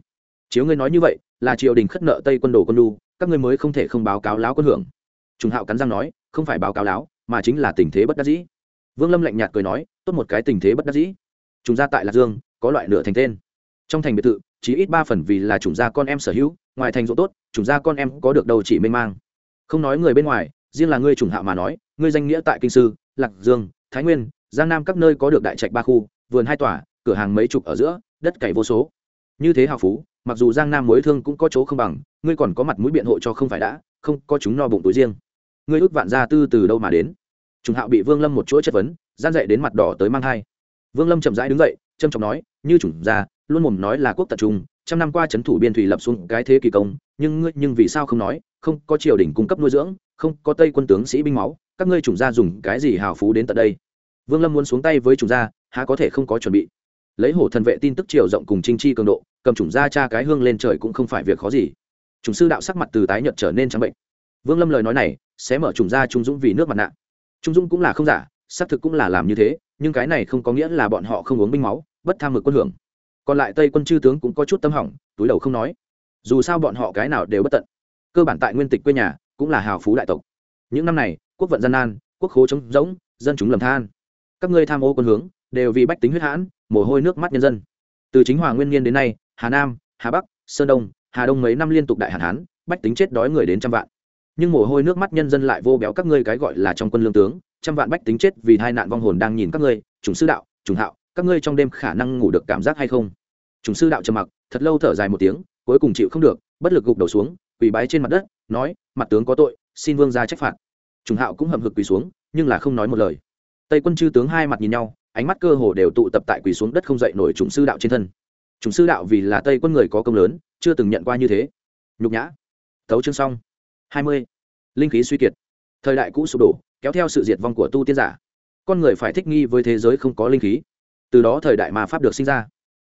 Chiếu ngươi nói như vậy, là triều đình khất nợ tây quân đồ quân nhu, các ngươi mới không thể không báo cáo láo quân hưởng. Trùng hạo cắn răng nói, không phải báo cáo láo mà chính là tình thế bất đắc dĩ vương lâm lạnh nhạt cười nói, tốt một cái tình thế bất đắc dĩ. Chúng ra tại lạc dương, có loại nửa thành tên. Trong thành biệt thự, chỉ ít ba phần vì là chủng gia con em sở hữu, ngoài thành ruộng tốt chủng gia con em có được đầu chỉ mênh mang. Không nói người bên ngoài, riêng là ngươi chủng hạ mà nói, ngươi danh nghĩa tại kinh sư, lạc dương, thái nguyên, giang nam các nơi có được đại trạch ba khu, vườn hai tòa, cửa hàng mấy chục ở giữa, đất cày vô số. Như thế hào phú, mặc dù giang nam mối thương cũng có chỗ không bằng, ngươi còn có mặt mũi biện hộ cho không phải đã, không có chúng no bụng túi riêng. Ngươi ước vạn gia tư từ đâu mà đến? Trùng hạo bị vương lâm một chuỗi chất vấn, gian dậy đến mặt đỏ tới mang thai. Vương lâm chậm rãi đứng dậy trâm trọng nói, như chủng gia, luôn mồm nói là quốc tập trung, trăm năm qua c h ấ n thủ biên thủy lập xuống cái thế kỳ công, nhưng ngươi, nhưng vì sao không nói, không có triều đình cung cấp nuôi dưỡng, không có tây quân tướng sĩ binh máu, các ngươi chủng gia dùng cái gì hào phú đến tận đây? Vương lâm muốn xuống tay với chủng gia, há có thể không có chuẩn bị. Lấy hổ thần vệ tin tức triều rộng cùng trinh chi cường độ, cầm chủng gia cha cái hương lên trời cũng không phải việc khó gì. Chủng sư đạo sắc mặt từ tái nhợt trở nên trắng bệnh. Vương lâm lời nói này, sẽ mở chủng gia trung dũng vì nước mặt nạ trung dung cũng là không giả, xác thực cũng là làm như thế, nhưng cái này không có nghĩa là bọn họ không uống binh máu, bất tham mực quân hưởng. Còn lại tây quân chư tướng cũng có chút tâm hỏng, túi đầu không nói. Dù sao bọn họ cái nào đều bất tận. Cơ bản tại nguyên tịch quê nhà, cũng là hào phú đại tộc. Những năm này, quốc vận gian nan, quốc khố trống rỗng, dân chúng lầm than. Các ngươi tham ô quân hướng, đều vì bách tính huyết hãn, mồ hôi nước mắt nhân dân. Từ chính hòa nguyên niên đến nay, hà nam, hà bắc, sơn đông, hà đông mấy năm liên tục đại hạn hán, bách tính chết đói người đến trăm vạn nhưng mồ hôi nước mắt nhân dân lại vô béo các ngươi cái gọi là trong quân lương tướng, trăm vạn bách tính chết vì hai nạn vong hồn đang nhìn các ngươi, chủng sư đạo, chủng hạo, các ngươi trong đêm khả năng ngủ được cảm giác hay không? Chủng sư đạo trầm mặc, thật lâu thở dài một tiếng, cuối cùng chịu không được, bất lực gục đầu xuống, quỳ bái trên mặt đất, nói, mặt tướng có tội, xin vương ra trách phạt. Chủng hạo cũng hậm hực quỳ xuống, nhưng là không nói một lời. Tây quân chư tướng hai mặt nhìn nhau, ánh mắt cơ hồ đều tụ tập tại quỳ xuống đất không dậy nổi chủng sư đạo trên thân. Chủng sư đạo vì là tây quân người có công lớn, chưa từng nhận qua như thế. Nhục nhã. Thấu chương xong hai mươi. Linh khí suy kiệt. Thời đại cũ sụp đổ, kéo theo sự diệt vong của tu tiên giả. Con người phải thích nghi với thế giới không có linh khí. Từ đó thời đại mà pháp được sinh ra.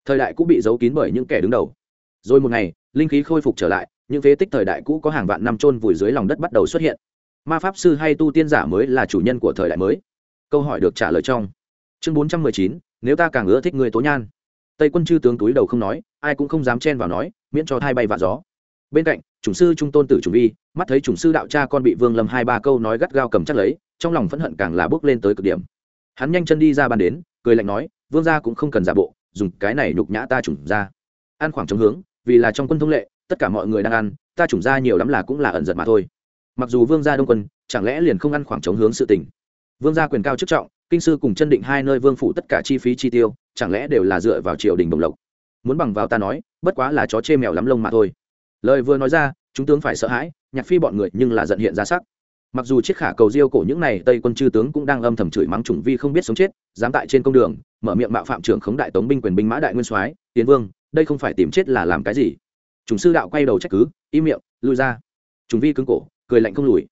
Thời đại cũ bị giấu kín bởi những kẻ đứng đầu. Rồi một ngày, linh khí khôi phục trở lại, những phế tích thời đại cũ có hàng vạn năm trôn vùi dưới lòng đất bắt đầu xuất hiện. Ma pháp sư hay tu tiên giả mới là chủ nhân của thời đại mới. Câu hỏi được trả lời trong chương bốn trăm mười chín, nếu ta càng ưa thích người tố nhan. Tây quân chư tướng túi đầu không nói, ai cũng không dám chen vào nói, miễn cho thai bay vạ gió. Bên cạnh chủng sư trung tôn tử chủng vi, mắt thấy chủng sư đạo cha con bị vương lâm hai ba câu nói gắt gao cầm chắc lấy, trong lòng phẫn hận càng là bước lên tới cực điểm. Hắn nhanh chân đi ra bàn đến, cười lạnh nói, vương gia cũng không cần giả bộ, dùng cái này nhục nhã ta chủng ra ăn khoảng trống hướng, vì là trong quân thông lệ, tất cả mọi người đang ăn, ta chủng ra nhiều lắm là cũng là ẩn giật mà thôi. Mặc dù vương gia đông quân, chẳng lẽ liền không ăn khoảng trống hướng sự tình? Vương gia quyền cao chức trọng, kinh sư cùng chân định hai nơi vương phủ tất cả chi phí chi tiêu, chẳng lẽ đều là dựa vào triều đình đồng lộc? Muốn bằng vào ta nói, bất quá là chó chê mèo lắm lông mà thôi lời vừa nói ra, chúng tướng phải sợ hãi, nhạc phi bọn người nhưng là giận hiện ra sắc. Mặc dù chiếc khả cầu diêu cổ những này tây quân chư tướng cũng đang âm thầm chửi mắng chủng vi không biết sống chết, dám tại trên công đường, mở miệng mạo phạm trưởng khống đại tống binh quyền binh mã đại nguyên soái, tiến vương, đây không phải tìm chết là làm cái gì? Chủng sư đạo quay đầu trách cứ, im miệng, lui ra. Chủng vi cứng cổ, cười lạnh không lùi.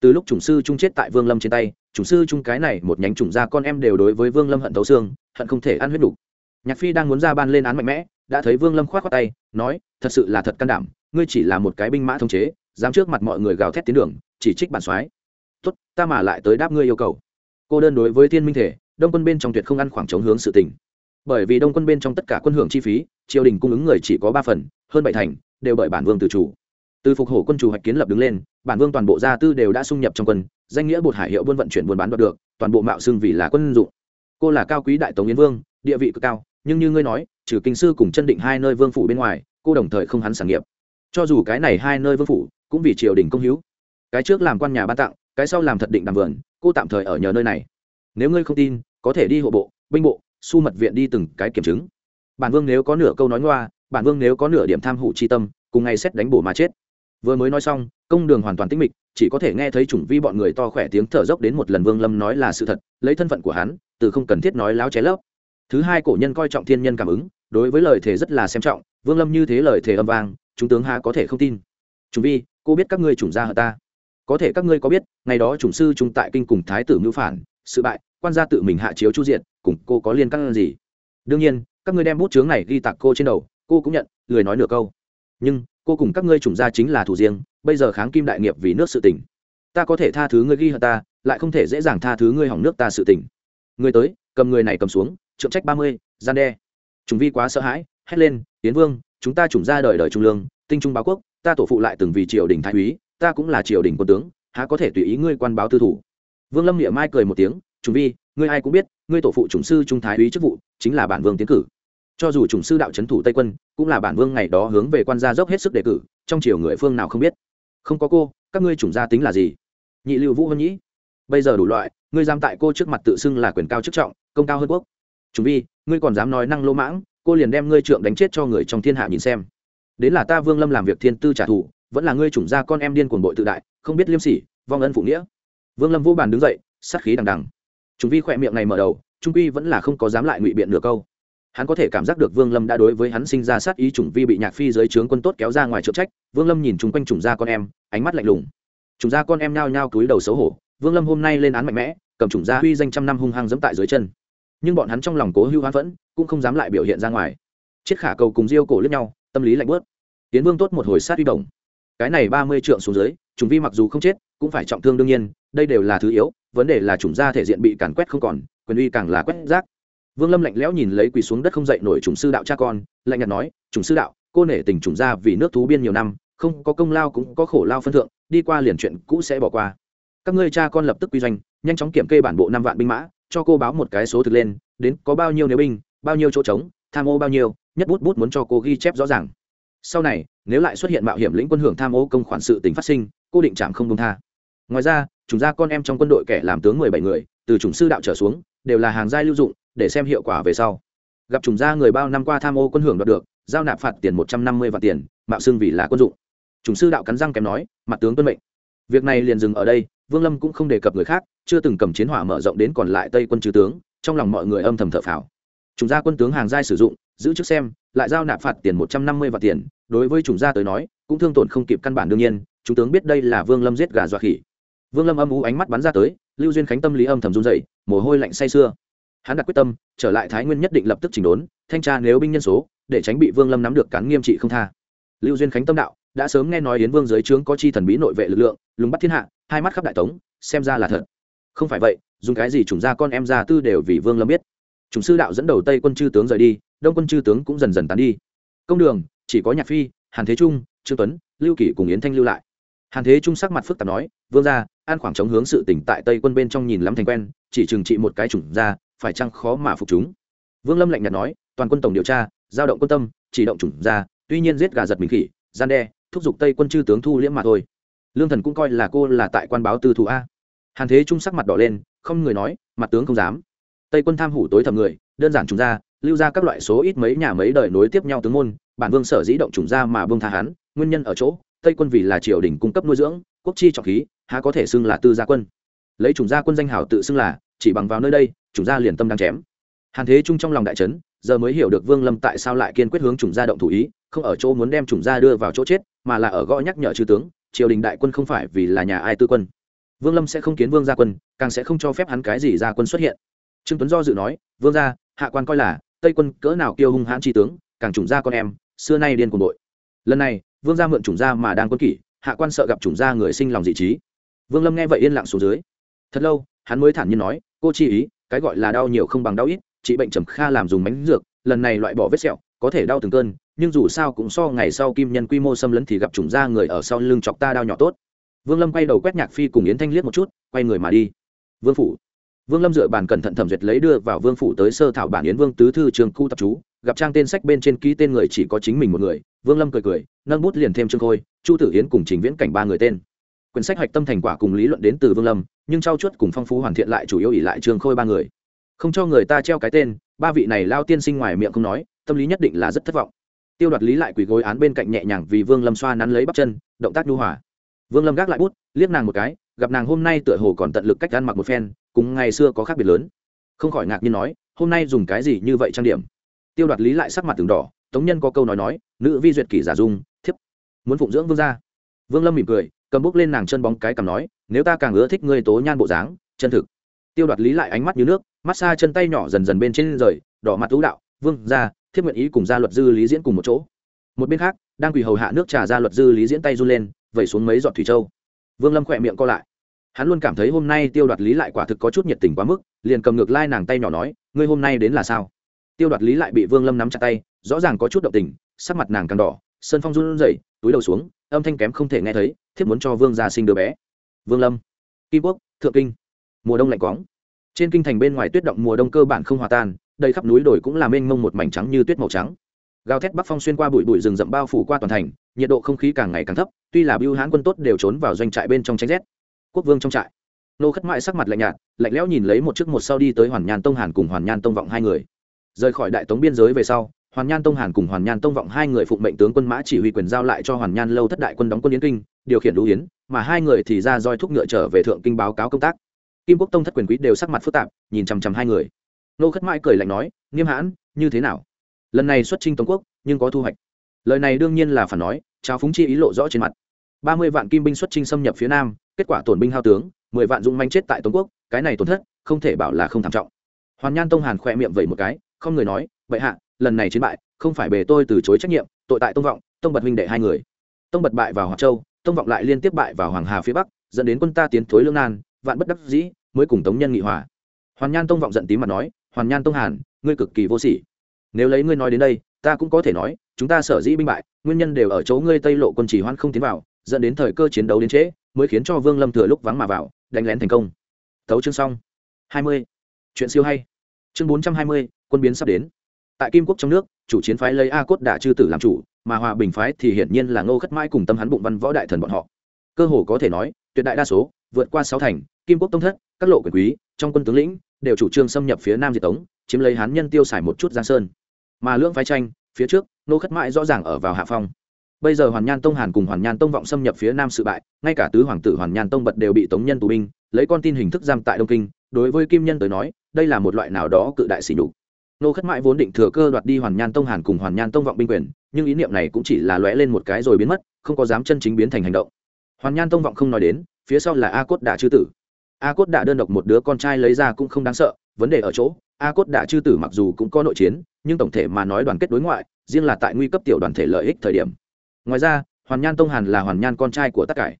Từ lúc chủng sư trung chết tại vương lâm trên tay, chủng sư trung cái này một nhánh chủng gia con em đều đối với vương lâm hận thấu xương, hận không thể ăn huyết đủ. nhạc phi đang muốn ra ban lên án mạnh mẽ, đã thấy vương lâm khoát khoát tay, nói, thật sự là thật can đảm ngươi chỉ là một cái binh mã thống chế, dám trước mặt mọi người gào thét tiến đường, chỉ trích bản soái. Tốt, ta mà lại tới đáp ngươi yêu cầu. Cô đơn đối với thiên minh thể, đông quân bên trong tuyệt không ăn khoảng trống hướng sự tình. Bởi vì đông quân bên trong tất cả quân hưởng chi phí, triều đình cung ứng người chỉ có ba phần, hơn bảy thành, đều bởi bản vương tự chủ. Từ phục hổ quân chủ hoạch kiến lập đứng lên, bản vương toàn bộ gia tư đều đã xung nhập trong quân, danh nghĩa bột hải hiệu buôn vận chuyển buôn bán đoạt được, toàn bộ mạo xưng vì là quân dụng. Cô là cao quý đại tống yến vương, địa vị cực cao, nhưng như ngươi nói, trừ kinh sư cùng chân định hai nơi vương phủ bên ngoài, cô đồng thời không hắn sản nghiệp cho dù cái này hai nơi vương phủ cũng vì triều đình công hiếu, cái trước làm quan nhà ban tặng cái sau làm thật định đàm vườn cô tạm thời ở nhờ nơi này. Nếu ngươi không tin có thể đi hộ bộ binh bộ su mật viện đi từng cái kiểm chứng. Bản vương nếu có nửa câu nói ngoa bản vương nếu có nửa điểm tham hủ chi tâm cùng ngày xét đánh bổ mà chết. Vừa mới nói xong công đường hoàn toàn tĩnh mịch chỉ có thể nghe thấy chủng vi bọn người to khỏe tiếng thở dốc đến một lần vương lâm nói là sự thật lấy thân phận của hắn từ không cần thiết nói láo ché lớp thứ hai cổ nhân coi trọng thiên nhân cảm ứng đối với lời thề rất là xem trọng vương lâm như thế lời thề âm vang chúng tướng há có thể không tin. Chúng vi, cô biết các ngươi chủng gia hở ta. Có thể các ngươi có biết, ngày đó chủng sư trung tại kinh cùng thái tử ngữ phản, sự bại, quan gia tự mình hạ chiếu chu diện cùng cô có liên căn gì? Đương nhiên, các ngươi đem bút chướng này ghi tặc cô trên đầu, cô cũng nhận, lười nói nửa câu. Nhưng, cô cùng các ngươi chủng gia chính là thủ riêng, bây giờ kháng kim đại nghiệp vì nước sự tỉnh. Ta có thể tha thứ ngươi ghi hận ta, lại không thể dễ dàng tha thứ ngươi hỏng nước ta sự tỉnh. Người tới, cầm người này cầm xuống, trượng trách ba mươi, gian đe. Chúng vi quá sợ hãi, hét lên tiến vương chúng ta chủng ra đời đời trung lương, tinh trung báo quốc, ta tổ phụ lại từng vì triều đình thái úy, ta cũng là triều đình quân tướng, há có thể tùy ý ngươi quan báo tư thủ? Vương lâm nghĩa mai cười một tiếng chúng vi, ngươi ai cũng biết, ngươi tổ phụ chủng sư trung thái úy chức vụ, chính là bản vương tiến cử. Cho dù chủng sư đạo trấn thủ tây quân, cũng là bản vương ngày đó hướng về quan gia dốc hết sức đề cử, trong triều người phương nào không biết? Không có cô, các ngươi chủng gia tính là gì? Nhị lưu vũ hân nhĩ, bây giờ đủ loại, ngươi giam tại cô trước mặt tự xưng là quyền cao chức trọng, công cao hơn quốc. Chúng vi, ngươi còn dám nói năng lỗ mãng cô liền đem ngươi trượng đánh chết cho người trong thiên hạ nhìn xem. Đến là ta vương lâm làm việc thiên tư trả thù, vẫn là ngươi chủng gia con em điên cuồng bội tự đại, không biết liêm sỉ, vong ân phụ nghĩa. Vương lâm vô bàn đứng dậy, sát khí đằng đằng. Chúng vi khỏe miệng này mở đầu, trung quy vẫn là không có dám lại ngụy biện nửa câu. Hắn có thể cảm giác được vương lâm đã đối với hắn sinh ra sát ý chủng vi bị nhạc phi dưới trướng quân tốt kéo ra ngoài trợ trách, vương lâm nhìn chung quanh chủng gia con em, ánh mắt lạnh lùng. Chủng gia con em nhao nhao cúi đầu xấu hổ, vương lâm hôm nay lên án mạnh mẽ, cầm chủng gia huy danh trăm năm hung hăng dẫm tại dưới chân nhưng bọn hắn trong lòng cố hưu hoán vẫn cũng không dám lại biểu hiện ra ngoài. Chiết khả cầu cùng diêu cổ lướt nhau, tâm lý lạnh bớt tiến vương tốt một hồi sát huy động cái này ba mươi trượng xuống dưới chúng vi mặc dù không chết, cũng phải trọng thương đương nhiên, đây đều là thứ yếu, vấn đề là chủng gia thể diện bị càn quét không còn, quyền uy càng là quét rác. Vương lâm lạnh lẽo nhìn lấy quỳ xuống đất không dậy nổi chủng sư đạo cha con, lạnh nhạt nói, chủng sư đạo, cô nể tình chủng gia vì nước thú biên nhiều năm, không có công lao cũng có khổ lao phân thượng, đi qua liền chuyện cũ sẽ bỏ qua. Các ngươi cha con lập tức quy doanh, nhanh chóng kiểm kê bản bộ năm vạn binh mã cho cô báo một cái số thực lên, đến có bao nhiêu nếu binh, bao nhiêu chỗ trống, tham ô bao nhiêu, nhất bút bút muốn cho cô ghi chép rõ ràng. Sau này, nếu lại xuất hiện mạo hiểm lĩnh quân hưởng tham ô công khoản sự tính phát sinh, cô định chạm không công tha. Ngoài ra, chúng ra con em trong quân đội kẻ làm tướng mười bảy người, từ chủng sư đạo trở xuống, đều là hàng giai lưu dụng, để xem hiệu quả về sau. Gặp chủng gia người bao năm qua tham ô quân hưởng đoạt được, giao nạp phạt tiền một trăm năm mươi vạn tiền, mạo xưng vì là quân dụng. Chủng sư đạo cắn răng kém nói, mặt tướng tuân mệnh. Việc này liền dừng ở đây vương lâm cũng không đề cập người khác, chưa từng cầm chiến hỏa mở rộng đến còn lại tây quân chư tướng, trong lòng mọi người âm thầm thở phào. Chủng gia quân tướng hàng giai sử dụng, giữ chức xem, lại giao nạp phạt tiền một trăm năm mươi vạn tiền. Đối với chủng gia tới nói, cũng thương tổn không kịp căn bản đương nhiên, chúng tướng biết đây là vương lâm giết gà dọa khỉ. Vương lâm âm u ánh mắt bắn ra tới, lưu duyên khánh tâm lý âm thầm run dậy mồ hôi lạnh say sưa. Hắn đặt quyết tâm, trở lại thái nguyên nhất định lập tức chỉnh đốn, thanh tra nếu binh nhân số, để tránh bị vương lâm nắm được cán nghiêm trị không tha. Lưu duyên khánh tâm đạo đã sớm nghe nói yến vương dưới trướng có chi thần bí nội vệ lực lượng, lùng bắt thiên hạ, hai mắt khắp đại tống, xem ra là thật. Không phải vậy, dùng cái gì chủng ra con em ra tư đều vì vương lâm biết. Chủng sư đạo dẫn đầu tây quân chư tướng rời đi, đông quân chư tướng cũng dần dần tán đi. Công đường, chỉ có nhạc phi, hàn thế trung, trương tuấn, lưu kỷ cùng yến thanh lưu lại. Hàn thế trung sắc mặt phức tạp nói, vương ra an khoảng trống hướng sự tỉnh tại tây quân bên trong nhìn lắm thành quen, chỉ trừng trị một cái chủng ra phải chăng khó mà phục chúng? Vương lâm lạnh nhạt nói, toàn quân tổng điều tra, giao động quân tâm, chỉ động chủng ra tuy nhiên giết gà giật mình khỉ, gian đe thúc giục tây quân chư tướng thu liễm mà thôi. Lương thần cũng coi là cô là tại quan báo tư thủ a. Hàn thế trung sắc mặt đỏ lên, không người nói, mặt tướng không dám. Tây quân tham hủ tối thầm người, đơn giản chúng ra, lưu ra các loại số ít mấy nhà mấy đời nối tiếp nhau tướng môn, bản vương sở dĩ động chủng ra mà vương tha hắn, nguyên nhân ở chỗ, tây quân vì là triều đình cung cấp nuôi dưỡng, quốc chi trọng khí, há có thể xưng là tư gia quân. Lấy chủng gia quân danh hào tự xưng là, chỉ bằng vào nơi đây chủng gia liền tâm đang chém. Hàn thế trung trong lòng đại trấn giờ mới hiểu được vương lâm tại sao lại kiên quyết hướng chủng gia động thủ ý, không ở chỗ muốn đem chủng gia đưa vào chỗ chết mà là ở gõ nhắc nhở chư tướng, triều đình đại quân không phải vì là nhà ai tư quân. Vương lâm sẽ không kiến vương gia quân, càng sẽ không cho phép hắn cái gì ra quân xuất hiện. Trương tuấn do dự nói, vương gia, hạ quan coi là, tây quân cỡ nào kiêu hung hãn tri tướng, càng chủng gia con em, xưa nay điên cùng đội. Lần này, vương gia mượn chủng gia mà đang quân kỷ, hạ quan sợ gặp chủng gia người sinh lòng dị trí. Vương lâm nghe vậy yên lặng xuống dưới. Thật lâu, hắn mới thản nhiên nói, cô chi ý, cái gọi là đau nhiều không bằng đau ít, trị bệnh trầm kha làm dùng bánh dược, lần này loại bỏ vết sẹo, có thể đau từng cơn nhưng dù sao cũng so ngày sau kim nhân quy mô xâm lấn thì gặp chủng gia người ở sau lưng chọc ta đau nhỏ tốt. Vương lâm quay đầu quét nhạc phi cùng yến thanh liếc một chút, quay người mà đi. Vương phủ. Vương lâm dựa bàn cẩn thận thẩm duyệt lấy đưa vào vương phủ tới sơ thảo bản yến vương tứ thư trường khu tập chú, gặp trang tên sách bên trên ký tên người chỉ có chính mình một người, vương lâm cười cười, nâng bút liền thêm trương khôi, chu tử yến cùng trình viễn cảnh ba người tên. Quyển sách hạch tâm thành quả cùng lý luận đến từ vương lâm, nhưng trao chuốt cùng phong phú hoàn thiện lại chủ yếu ỉ lại trương khôi ba người. Không cho người ta treo cái tên, ba vị này lao tiên sinh ngoài miệng không nói, tâm lý nhất định là rất thất vọng tiêu đoạt lý lại quỳ gối án bên cạnh nhẹ nhàng vì vương lâm xoa nắn lấy bắp chân, động tác nhu hòa. Vương lâm gác lại bút, liếc nàng một cái, gặp nàng hôm nay tựa hồ còn tận lực cách ăn mặc một phen, cùng ngày xưa có khác biệt lớn. Không khỏi ngạc nhiên nói, hôm nay dùng cái gì như vậy trang điểm? Tiêu đoạt lý lại sắc mặt từng đỏ, tống nhân có câu nói nói, nữ vi duyệt kỷ giả dung, thiếp, muốn phụng dưỡng vương gia. Vương lâm mỉm cười, cầm bút lên nàng chân bóng cái cầm nói, nếu ta càng ưa thích ngươi tố nhan bộ dáng, chân thực. Tiêu đoạt lý lại ánh mắt như nước mát xa chân tay nhỏ dần dần bên trên rời, đỏ mặt tú đạo, vương gia thiếp nguyện ý cùng gia luật dư lý diễn cùng một chỗ. Một bên khác, đang quỳ hầu hạ nước trà gia luật dư lý diễn tay run lên, vẩy xuống mấy giọt thủy châu. Vương lâm khỏe miệng co lại. Hắn luôn cảm thấy hôm nay tiêu đoạt lý lại quả thực có chút nhiệt tình quá mức, liền cầm ngược lai nàng tay nhỏ nói, ngươi hôm nay đến là sao? Tiêu đoạt lý lại bị vương lâm nắm chặt tay, rõ ràng có chút động tình, sắc mặt nàng càng đỏ sơn phong run rẩy, túi đầu xuống, âm thanh kém không thể nghe thấy thiếp muốn cho vương gia sinh đứa bé. Vương lâm, kim quốc, thượng kinh. Mùa đông lạnh quóng trên kinh thành bên ngoài tuyết động mùa đông cơ bản không hòa tan đầy khắp núi đồi cũng là mênh mông một mảnh trắng như tuyết màu trắng. Gào thét bắc phong xuyên qua bụi bụi rừng rậm bao phủ qua toàn thành, nhiệt độ không khí càng ngày càng thấp, tuy là biêu hãn quân tốt đều trốn vào doanh trại bên trong tránh rét. Quốc vương trong trại. Nô khất mại sắc mặt lạnh nhạt, lạnh lẽo nhìn lấy một chiếc một sau đi tới hoàn nhan tông hàn cùng hoàn nhan tông vọng hai người. Rời khỏi đại tống biên giới về sau, hoàn nhan tông hàn cùng hoàn nhan tông vọng hai người phụng mệnh tướng quân mã chỉ huy quyền giao lại cho hoàn nhan lâu thất đại quân đóng quân yến kinh, điều khiển đũ yến, mà hai người thì ra roi thúc ngựa trở về thượng kinh báo cáo công tác. Kim quốc tông thất quyền quý đều sắc mặt phức tạp, nhìn chằm chằm hai người nô khất mãi cười lạnh nói, nghiêm hãn, như thế nào? Lần này xuất trinh tống quốc, nhưng có thu hoạch. Lời này đương nhiên là phản nói trao phúng chi ý lộ rõ trên mặt. Ba mươi vạn kim binh xuất trinh xâm nhập phía nam, kết quả tổn binh hao tướng, mười vạn dũng manh chết tại tống quốc, cái này tổn thất, không thể bảo là không thảm trọng. Hoàn nhan tông hàn khỏe miệng vẩy một cái, không người nói vậy hạ, lần này chiến bại, không phải bề tôi từ chối trách nhiệm, tội tại tông vọng, tông bật huynh đệ hai người. Tông bật bại vào hoàng châu, tông vọng lại liên tiếp bại vào hoàng hà phía bắc, dẫn đến quân ta tiến thối lương nan, vạn bất đắc dĩ, mới cùng tống nhân nghị hòa. Hoàn nhan tông vọng giận tím mặt nói hoàn nhan tông hàn, ngươi cực kỳ vô sỉ. Nếu lấy ngươi nói đến đây, ta cũng có thể nói, chúng ta sở dĩ binh bại, nguyên nhân đều ở chỗ ngươi tây lộ quân chỉ hoan không tiến vào, dẫn đến thời cơ chiến đấu đến trễ, mới khiến cho vương lâm thừa lúc vắng mà vào, đánh lén thành công. Thấu chương xong. Hai mươi. Chuyện siêu hay. Chương bốn trăm hai mươi, quân biến sắp đến. Tại kim quốc trong nước, chủ chiến phái lấy a cốt đả chư tử làm chủ, mà hòa bình phái thì hiển nhiên là ngô khất mãi cùng tâm hắn bụng văn võ đại thần bọn họ. Cơ hồ có thể nói, tuyệt đại đa số, vượt qua sáu thành, kim quốc tông thất, các lộ quyền quý, trong quân tướng lĩnh đều chủ trương xâm nhập phía nam diệt tống, chiếm lấy hán nhân tiêu xài một chút giang sơn. Mà lưỡng phái tranh, phía trước, nô khất mãi rõ ràng ở vào hạ phong. Bây giờ hoàn nhan tông hàn cùng hoàn nhan tông vọng xâm nhập phía nam sự bại, ngay cả tứ hoàng tử hoàn nhan tông bật đều bị tống nhân tù binh, lấy con tin hình thức giam tại đông kinh, đối với kim nhân tới nói, đây là một loại nào đó cự đại sỉ nhục. Nô khất mãi vốn định thừa cơ đoạt đi hoàn nhan tông hàn cùng hoàn nhan tông vọng binh quyền, nhưng ý niệm này cũng chỉ là lóe lên một cái rồi biến mất, không có dám chân chính biến thành hành động. Hoàn nhan tông vọng không nói đến, phía sau là a cốt đả chư tử a cốt đã đơn độc một đứa con trai lấy ra cũng không đáng sợ, vấn đề ở chỗ, a cốt đã chư tử mặc dù cũng có nội chiến, nhưng tổng thể mà nói đoàn kết đối ngoại, riêng là tại nguy cấp tiểu đoàn thể lợi ích thời điểm. Ngoài ra, hoàn nhan tông hàn là hoàn nhan con trai của tất cải.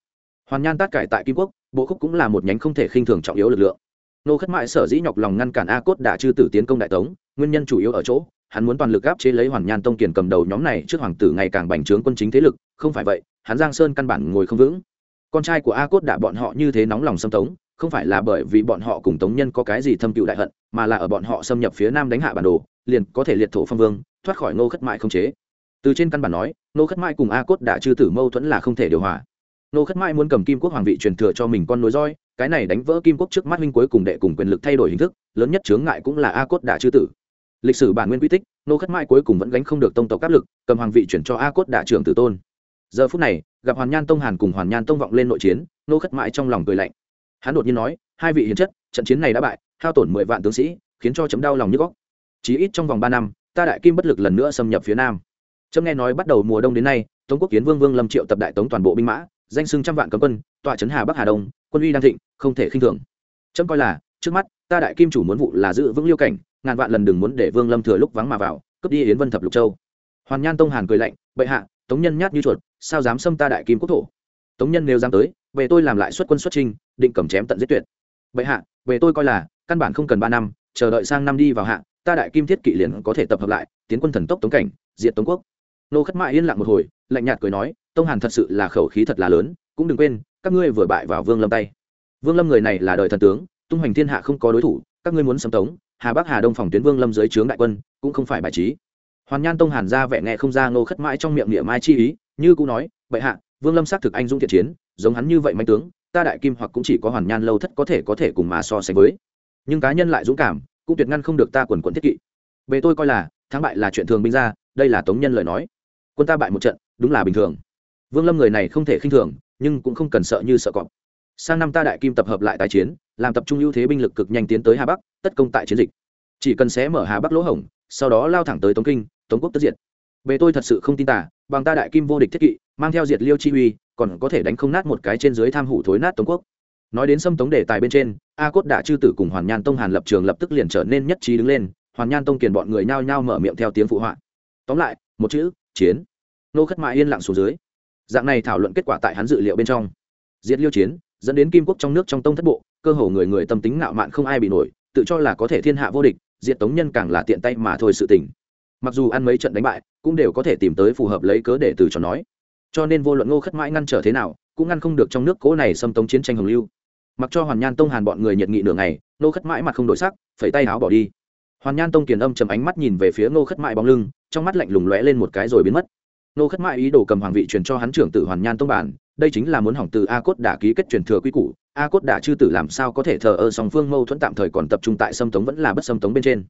Hoàn nhan tất cải tại kim quốc, bộ khúc cũng là một nhánh không thể khinh thường trọng yếu lực lượng. Nô khất mại sở dĩ nhọc lòng ngăn cản a cốt đã chư tử tiến công đại tống, nguyên nhân chủ yếu ở chỗ, hắn muốn toàn lực áp chế lấy hoàn nhan tông kiền cầm đầu nhóm này trước hoàng tử ngày càng bành trướng quân chính thế lực, không phải vậy, hắn giang sơn căn bản ngồi không vững. Con trai của a cốt đã bọn họ như thế nóng lòng xâm tống không phải là bởi vì bọn họ cùng tống nhân có cái gì thâm cựu đại hận, mà là ở bọn họ xâm nhập phía nam đánh hạ bản đồ, liền có thể liệt thổ phong vương, thoát khỏi ngô khất mại không chế. Từ trên căn bản nói, ngô khất mại cùng a cốt đã chư tử mâu thuẫn là không thể điều hòa. Ngô khất mại muốn cầm kim quốc hoàng vị truyền thừa cho mình con nối roi, cái này đánh vỡ kim quốc trước mắt minh cuối cùng đệ cùng quyền lực thay đổi hình thức, lớn nhất chướng ngại cũng là a cốt đã chư tử. Lịch sử bản nguyên quy tích, ngô khất mại cuối cùng vẫn gánh không được tông tộc áp lực, cầm hoàng vị chuyển cho a cốt đả trưởng tử tôn. Giờ phút này, gặp hoàn nhan tông hàn cùng hoàn nhan tông vọng lên nội chiến, Ngô khất mại trong lòng cười lạnh hắn đột nhiên nói, hai vị hiền chất, trận chiến này đã bại, hao tổn mười vạn tướng sĩ, khiến cho chấm đau lòng như góc. Chí ít trong vòng ba năm, ta đại kim bất lực lần nữa xâm nhập phía nam. Trâm nghe nói bắt đầu mùa đông đến nay, tống quốc kiến vương vương lâm triệu tập đại tống toàn bộ binh mã, danh sưng trăm vạn cấm quân, tọa trấn hà bắc hà đông, quân uy đang thịnh, không thể khinh thường. Trâm coi là, trước mắt, ta đại kim chủ muốn vụ là giữ vững liêu cảnh, ngàn vạn lần đừng muốn để vương lâm thừa lúc vắng mà vào, cướp đi yến vân thập lục châu. Hoàn nhan tông hàn cười lạnh, bệ hạ, tống nhân nhát như chuột, sao dám xâm ta đại kim quốc thổ? Tống nhân nếu dám tới về tôi làm lại xuất quân xuất trinh định cầm chém tận giết tuyệt. Bệ hạ, về tôi coi là, căn bản không cần ba năm, chờ đợi sang năm đi vào hạ, ta đại kim thiết kỵ liền có thể tập hợp lại, tiến quân thần tốc tống cảnh diện tống quốc. Nô khất mại yên lặng một hồi, lạnh nhạt cười nói, tông hàn thật sự là khẩu khí thật là lớn, cũng đừng quên, các ngươi vừa bại vào vương lâm tay. Vương lâm người này là đời thần tướng, tung hoành thiên hạ không có đối thủ, các ngươi muốn xâm tống, hà bắc hà đông phòng tuyến vương lâm dưới trướng đại quân, cũng không phải bài trí. Hoàn nhan tông hàn ra vẻ nghe không ra nô khất mãi trong miệng niệm mai chi ý, như cũ nói, bệ hạ, vương lâm xác thực anh dũng thiện chiến, giống hắn như vậy manh tướng ta đại kim hoặc cũng chỉ có hoàn nhan lâu thất có thể có thể cùng mà so sánh với. Nhưng cá nhân lại dũng cảm, cũng tuyệt ngăn không được ta quần quần thiết kỵ. Về tôi coi là, thắng bại là chuyện thường binh ra, đây là tống nhân lời nói. Quân ta bại một trận, đúng là bình thường. Vương lâm người này không thể khinh thường, nhưng cũng không cần sợ như sợ cọp. Sang năm ta đại kim tập hợp lại tái chiến, làm tập trung ưu thế binh lực cực nhanh tiến tới hà bắc, tất công tại chiến dịch. Chỉ cần xé mở hà bắc lỗ hổng, sau đó lao thẳng tới tống kinh, tống quốc tất diệt. Bề tôi thật sự không tin tả bằng ta đại kim vô địch thiết kỵ, mang theo diệt liêu chi uy còn có thể đánh không nát một cái trên dưới tham hủ thối nát tống quốc. Nói đến xâm tống đề tài bên trên, a cốt đã chư tử cùng hoàn nhan tông hàn lập trường lập tức liền trở nên nhất trí đứng lên, hoàn nhan tông kiền bọn người nhao nhao mở miệng theo tiếng phụ họa. Tóm lại, một chữ, chiến. Nô khất mại yên lặng xuống dưới. Dạng này thảo luận kết quả tại hắn dự liệu bên trong. Diệt liêu chiến, dẫn đến kim quốc trong nước trong tông thất bộ, cơ hồ người người tâm tính ngạo mạn không ai bị nổi, tự cho là có thể thiên hạ vô địch, diệt tống nhân càng là tiện tay mà thôi sự tình. Mặc dù ăn mấy trận đánh bại, cũng đều có thể tìm tới phù hợp lấy cớ để từ cho nói cho nên vô luận ngô khất mãi ngăn trở thế nào, cũng ngăn không được trong nước cố này xâm tống chiến tranh hồng lưu. Mặc cho hoàn nhan tông hàn bọn người nhiệt nghị nửa ngày, ngô khất mãi mặt không đổi sắc, phẩy tay áo bỏ đi. Hoàn nhan tông kiền âm chầm ánh mắt nhìn về phía ngô khất mãi bóng lưng, trong mắt lạnh lùng lóe lên một cái rồi biến mất. Ngô khất mãi ý đồ cầm hoàng vị truyền cho hắn trưởng tử hoàn nhan tông bản, đây chính là muốn hỏng từ a cốt đã ký kết truyền thừa quy củ, a cốt đã chư tử làm sao có thể thờ ơ song phương mâu thuẫn tạm thời còn tập trung tại xâm tống vẫn là bất xâm tống bên trên.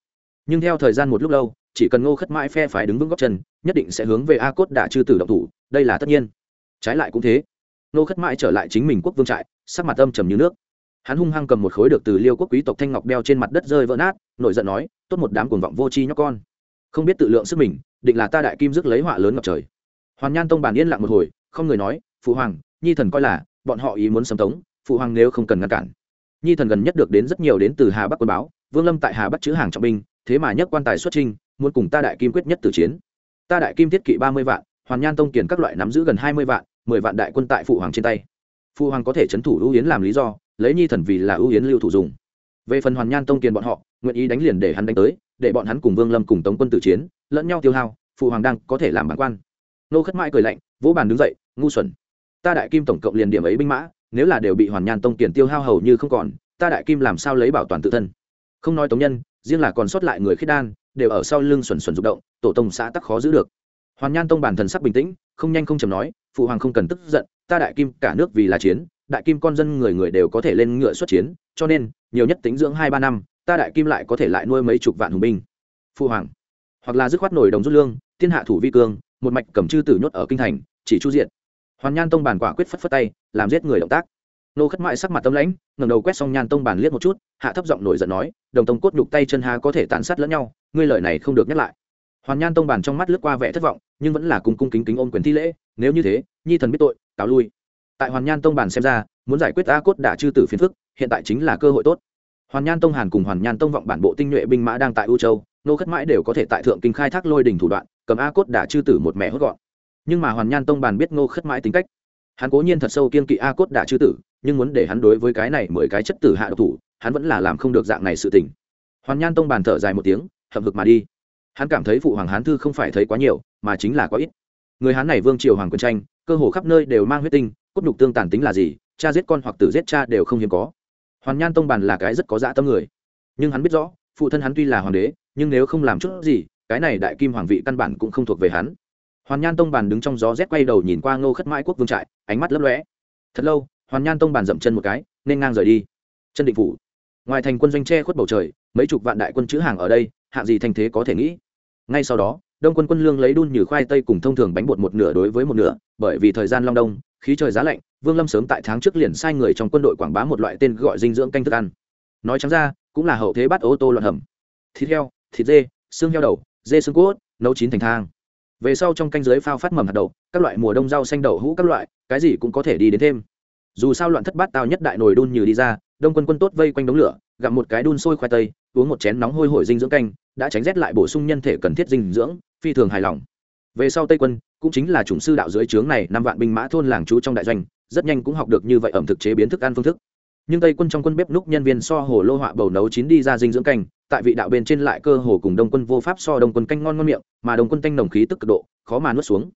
Nhưng theo thời gian một lúc lâu chỉ cần ngô khất mãi phe phải đứng vững góc chân, nhất định sẽ hướng về a cốt đả chư tử động thủ, đây là tất nhiên. Trái lại cũng thế. Ngô khất mãi trở lại chính mình quốc vương trại, sắc mặt âm trầm như nước. Hắn hung hăng cầm một khối được từ liêu quốc quý tộc thanh ngọc đeo trên mặt đất rơi vỡ nát, nổi giận nói, tốt một đám cuồng vọng vô tri nhóc con. Không biết tự lượng sức mình, định là ta đại kim dứt lấy họa lớn ngập trời. Hoàn nhan tông bàn yên lặng một hồi, không người nói, phụ hoàng, nhi thần coi là, bọn họ ý muốn sấm tống, phụ hoàng nếu không cần ngăn cản. Nhi thần gần nhất được đến rất nhiều đến từ hà bắc quân báo, vương lâm tại hà bắc chữ hàng trọng binh thế mà nhất quan tài xuất trinh, muốn cùng ta đại kim quyết nhất tử chiến. Ta đại kim thiết kỵ ba mươi vạn, hoàn nhan tông kiền các loại nắm giữ gần hai mươi vạn, mười vạn đại quân tại phụ hoàng trên tay. Phụ hoàng có thể c h ấ n thủ ưu yến làm lý do, lấy nhi thần vì là ưu yến lưu thủ dùng. Về phần hoàn nhan tông kiền bọn họ, nguyện ý đánh liền để hắn đánh tới, để bọn hắn cùng vương lâm cùng tống quân tử chiến, lẫn nhau tiêu hao, phụ hoàng đang có thể làm bản quan. Nô khất mãi cười lạnh vỗ bàn đứng dậy, ngu xuẩn. Ta đại kim tổng cộng liền điểm ấy binh mã, nếu là đều bị hoàn nhan tông kiền tiêu hao hầu như không còn, ta đại kim làm sao lấy bảo toàn tự thân? Không nói tống nhân riêng là còn sót lại người khiết đan, đều ở sau lưng xuẩn xuẩn rụng động, tổ tông xã tắc khó giữ được. Hoàn nhan tông bản thần sắc bình tĩnh, không nhanh không chầm nói, phụ hoàng không cần tức giận, ta đại kim cả nước vì là chiến, đại kim con dân người người đều có thể lên ngựa xuất chiến, cho nên, nhiều nhất tính dưỡng hai ba năm, ta đại kim lại có thể lại nuôi mấy chục vạn hùng binh. Phụ hoàng. Hoặc là dứt khoát nổi đồng rút lương, thiên hạ thủ vi cương, một mạch cầm chư tử nhốt ở kinh thành, chỉ chu diện hoàn nhan tông bản quả quyết phất phất tay, làm giết người động tác nô khất mại sắc mặt tâm lãnh, ngẩng đầu quét xong nhan tông bản liếc một chút, hạ thấp giọng nổi giận nói, đồng tông cốt nhục tay chân há có thể tàn sát lẫn nhau, ngươi lời này không được nhắc lại. Hoàn nhan tông bản trong mắt lướt qua vẻ thất vọng, nhưng vẫn là cung cung kính kính ôm quyền thi lễ, nếu như thế, nhi thần biết tội, cáo lui. Tại hoàn nhan tông bản xem ra, muốn giải quyết a cốt đã chư tử phiền phức, hiện tại chính là cơ hội tốt. Hoàn nhan tông hàn cùng hoàn nhan tông vọng bản bộ tinh nhuệ binh mã đang tại u châu, nô khất mãi đều có thể tại thượng kinh khai thác lôi đình thủ đoạn, cầm a cốt đã chư tử một mẹ hốt gọn. Nhưng mà hoàn nhan tông bản biết nô khất mãi tính cách hắn cố nhiên thật sâu kiên kỵ a cốt đả chư tử, nhưng muốn để hắn đối với cái này mười cái chất tử hạ độc thủ, hắn vẫn là làm không được dạng này sự tình. Hoàn nhan tông bàn thở dài một tiếng, hậm hực mà đi. Hắn cảm thấy phụ hoàng hán thư không phải thấy quá nhiều, mà chính là quá ít. Người hán này vương triều hoàng quân tranh, cơ hồ khắp nơi đều mang huyết tinh, cốt nhục tương tàn tính là gì, cha giết con hoặc tử giết cha đều không hiếm có. Hoàn nhan tông bàn là cái rất có dạ tâm người. Nhưng hắn biết rõ, phụ thân hắn tuy là hoàng đế, nhưng nếu không làm chút gì, cái này đại kim hoàng vị căn bản cũng không thuộc về hắn hoàn nhan tông bàn đứng trong gió rét quay đầu nhìn qua ngô khất mãi quốc vương trại, ánh mắt lấp lóe. Thật lâu, hoàn nhan tông bàn dậm chân một cái, nên ngang rời đi. Chân định phủ. Ngoài thành quân doanh tre khuất bầu trời, mấy chục vạn đại quân chữ hàng ở đây, hạng gì thành thế có thể nghĩ? Ngay sau đó, đông quân quân lương lấy đun như khoai tây cùng thông thường bánh bột một nửa đối với một nửa, bởi vì thời gian long đông, khí trời giá lạnh, vương lâm sớm tại tháng trước liền sai người trong quân đội quảng bá một loại tên gọi dinh dưỡng canh thức ăn. Nói trắng ra, cũng là hậu thế bắt ô tô loạn hầm. Thịt heo, thịt dê, xương heo đầu, dê xương cốt, nấu chín thành thang về sau trong canh dưới phao phát mầm hạt đậu, các loại mùa đông rau xanh đậu hũ các loại, cái gì cũng có thể đi đến thêm. Dù sao loạn thất bát tao nhất đại nồi đun như đi ra, đông quân quân tốt vây quanh đống lửa gặm một cái đun sôi khoai tây, uống một chén nóng hôi hổi dinh dưỡng canh, đã tránh rét lại bổ sung nhân thể cần thiết dinh dưỡng, phi thường hài lòng. Về sau tây quân, cũng chính là chủng sư đạo dưới trướng này, năm vạn binh mã thôn làng chú trong đại doanh, rất nhanh cũng học được như vậy ẩm thực chế biến thức ăn phương thức nhưng tây quân trong quân bếp núc nhân viên so hồ lô họa bầu nấu chín đi ra dinh dưỡng canh, tại vị đạo bên trên lại cơ hồ cùng đông quân vô pháp so đông quân canh ngon ngon miệng, mà đông quân canh nồng khí tức cực độ, khó mà nuốt xuống.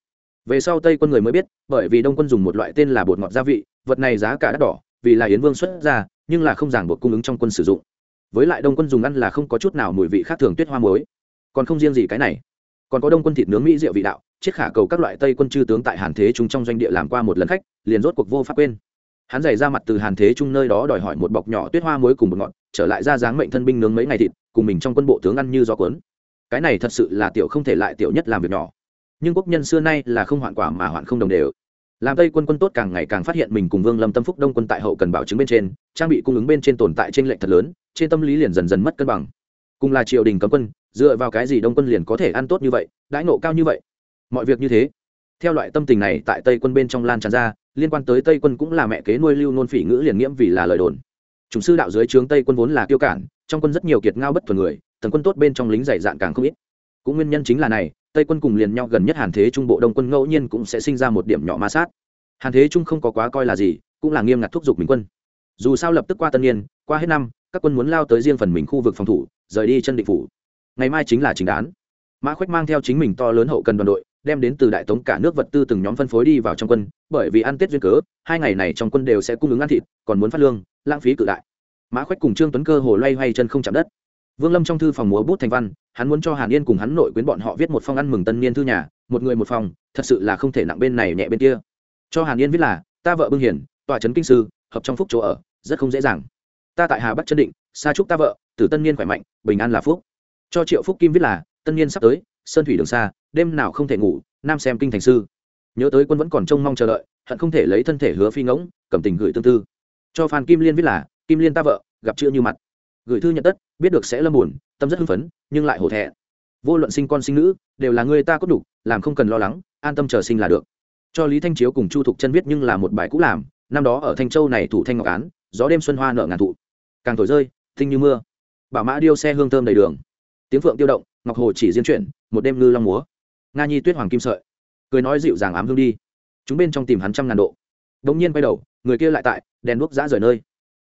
Về sau tây quân người mới biết, bởi vì đông quân dùng một loại tên là bột ngọt gia vị, vật này giá cả đắt đỏ, vì là yến vương xuất ra, nhưng là không giảng buộc cung ứng trong quân sử dụng. Với lại đông quân dùng ăn là không có chút nào mùi vị khác thường tuyết hoa muối. Còn không riêng gì cái này, còn có đông quân thịt nướng mỹ rượu vị đạo chiếc khả cầu các loại tây quân chư tướng tại hàn thế chúng trong doanh địa làm qua một lần khách, liền rốt cuộc vô pháp quên hắn giày ra mặt từ hàn thế trung nơi đó đòi hỏi một bọc nhỏ tuyết hoa muối cùng một ngọn trở lại ra dáng mệnh thân binh nướng mấy ngày thịt, cùng mình trong quân bộ tướng ăn như gió cuốn. Cái này thật sự là tiểu không thể lại tiểu nhất làm việc nhỏ. Nhưng quốc nhân xưa nay là không hoạn quả mà hoạn không đồng đều. Làm tây quân quân tốt càng ngày càng phát hiện mình cùng vương lâm tâm phúc đông quân tại hậu cần bảo chứng bên trên, trang bị cung ứng bên trên tồn tại tranh lệch thật lớn, trên tâm lý liền dần dần mất cân bằng. Cùng là triều đình cấm quân, dựa vào cái gì đông quân liền có thể ăn tốt như vậy, đãi nộ cao như vậy? Mọi việc như thế. Theo loại tâm tình này tại tây quân bên trong lan tràn ra liên quan tới tây quân cũng là mẹ kế nuôi lưu nôn phỉ ngữ liền nghiễm vì là lời đồn. Chủng sư đạo dưới trướng tây quân vốn là tiêu cản, trong quân rất nhiều kiệt ngao bất thuần người tần quân tốt bên trong lính dày dạn càng không ít. Cũng nguyên nhân chính là này, tây quân cùng liền nhau gần nhất hàn thế trung bộ đông quân ngẫu nhiên cũng sẽ sinh ra một điểm nhỏ ma sát. Hàn thế trung không có quá coi là gì, cũng là nghiêm ngặt thúc giục mình quân. Dù sao lập tức qua tân niên, qua hết năm, các quân muốn lao tới riêng phần mình khu vực phòng thủ, rời đi chân định phủ. Ngày mai chính là chính đán. Mã khoách mang theo chính mình to lớn hậu cần đoàn đội đem đến từ đại tống cả nước vật tư từng nhóm phân phối đi vào trong quân, bởi vì ăn tết duyên cớ, hai ngày này trong quân đều sẽ cung ứng ăn thịt, còn muốn phát lương, lãng phí cự đại. Mã khoách cùng trương tuấn cơ hồ loay hoay chân không chạm đất. Vương lâm trong thư phòng múa bút thành văn, hắn muốn cho hàn yên cùng hắn nội quyến bọn họ viết một phong ăn mừng tân niên thư nhà, một người một phòng, thật sự là không thể nặng bên này nhẹ bên kia. Cho hàn yên viết là, ta vợ bưng hiển tòa trấn kinh sư, hợp trong phúc chỗ ở, rất không dễ dàng. Ta tại hà bắc chân định xa chúc ta vợ từ tân niên khỏe mạnh, bình an là phúc. Cho triệu phúc kim viết là, tân niên sắp tới, sơn thủy đường xa đêm nào không thể ngủ, nam xem kinh thành sư. Nhớ tới quân vẫn còn trông mong chờ đợi, hận không thể lấy thân thể hứa phi ngỗng, cầm tình gửi tương tư. Cho phan kim liên viết là, kim liên ta vợ, gặp chưa như mặt. Gửi thư nhận tất, biết được sẽ lâm buồn, tâm rất hưng phấn, nhưng lại hổ thẹ vô luận sinh con sinh nữ, đều là người ta có đủ, làm không cần lo lắng, an tâm chờ sinh là được. Cho lý thanh chiếu cùng chu thục chân viết nhưng là một bài cũ làm, năm đó ở thanh châu này thủ thanh ngọc án, gió đêm xuân hoa nở ngàn thụ. Càng thổi rơi, thinh như mưa. Bảo mã điêu xe hương thơm đầy đường. Tiếng phượng tiêu động, ngọc hồ chỉ diên chuyển, một đêm ngư long múa nga nhi tuyết hoàng kim sợi. Cười nói dịu dàng ám hương đi. Chúng bên trong tìm hắn trăm ngàn độ. Đống nhiên quay đầu, người kia lại tại, đèn đuốc giã rời nơi.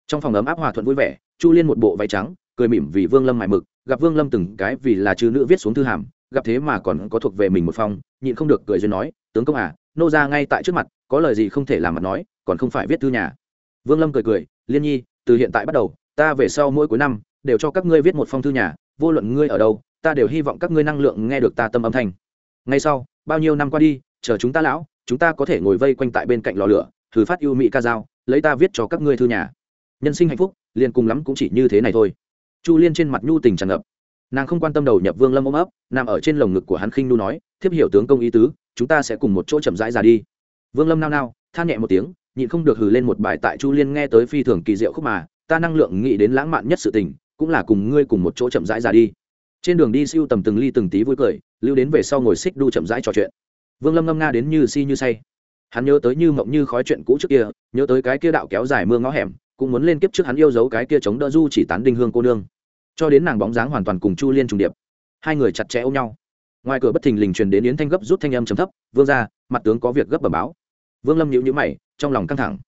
Trong phòng ấm áp hòa thuận vui vẻ, chu liên một bộ váy trắng, cười mỉm vì vương lâm mải mực, gặp vương lâm từng cái vì là chữ nữ viết xuống thư hàm, gặp thế mà còn có thuộc về mình một phong, nhịn không được cười duyên nói, tướng công à nô ra ngay tại trước mặt, có lời gì không thể làm mặt nói, còn không phải viết thư nhà. Vương lâm cười cười, liên nhi, từ hiện tại bắt đầu, ta về sau mỗi cuối năm, đều cho các ngươi viết một phong thư nhà, vô luận ngươi ở đâu, ta đều hy vọng các ngươi năng lượng nghe được ta tâm âm thanh ngay sau, bao nhiêu năm qua đi, chờ chúng ta lão, chúng ta có thể ngồi vây quanh tại bên cạnh lò lửa, thử phát yêu mỹ ca dao, lấy ta viết cho các ngươi thư nhà. Nhân sinh hạnh phúc, liền cùng lắm cũng chỉ như thế này thôi. Chu liên trên mặt nhu tình tràn ngập. Nàng không quan tâm đầu nhập vương lâm ôm ấp, nằm ở trên lồng ngực của hắn khinh nu nói, thiếp hiểu tướng công ý tứ, chúng ta sẽ cùng một chỗ chậm rãi ra đi. Vương lâm nao nao, than nhẹ một tiếng, nhịn không được hừ lên một bài tại chu liên nghe tới phi thường kỳ diệu khúc mà, ta năng lượng nghĩ đến lãng mạn nhất sự tình, cũng là cùng ngươi cùng một chỗ chậm rãi ra đi. Trên đường đi siêu tầm từng ly từng tí vui cười lưu đến về sau ngồi xích đu chậm rãi trò chuyện. Vương lâm ngâm nga đến như si như say. Hắn nhớ tới như mộng như khói chuyện cũ trước kia, nhớ tới cái kia đạo kéo dài mưa ngõ hẻm, cũng muốn lên kiếp trước hắn yêu dấu cái kia chống đỡ du chỉ tán đinh hương cô nương. Cho đến nàng bóng dáng hoàn toàn cùng chu liên trùng điệp. Hai người chặt chẽ ôm nhau. Ngoài cửa bất thình lình truyền đến yến thanh gấp rút thanh âm chấm thấp, vương ra mặt tướng có việc gấp bẩm báo. Vương lâm nhịu nhữ mày, trong lòng căng thẳng.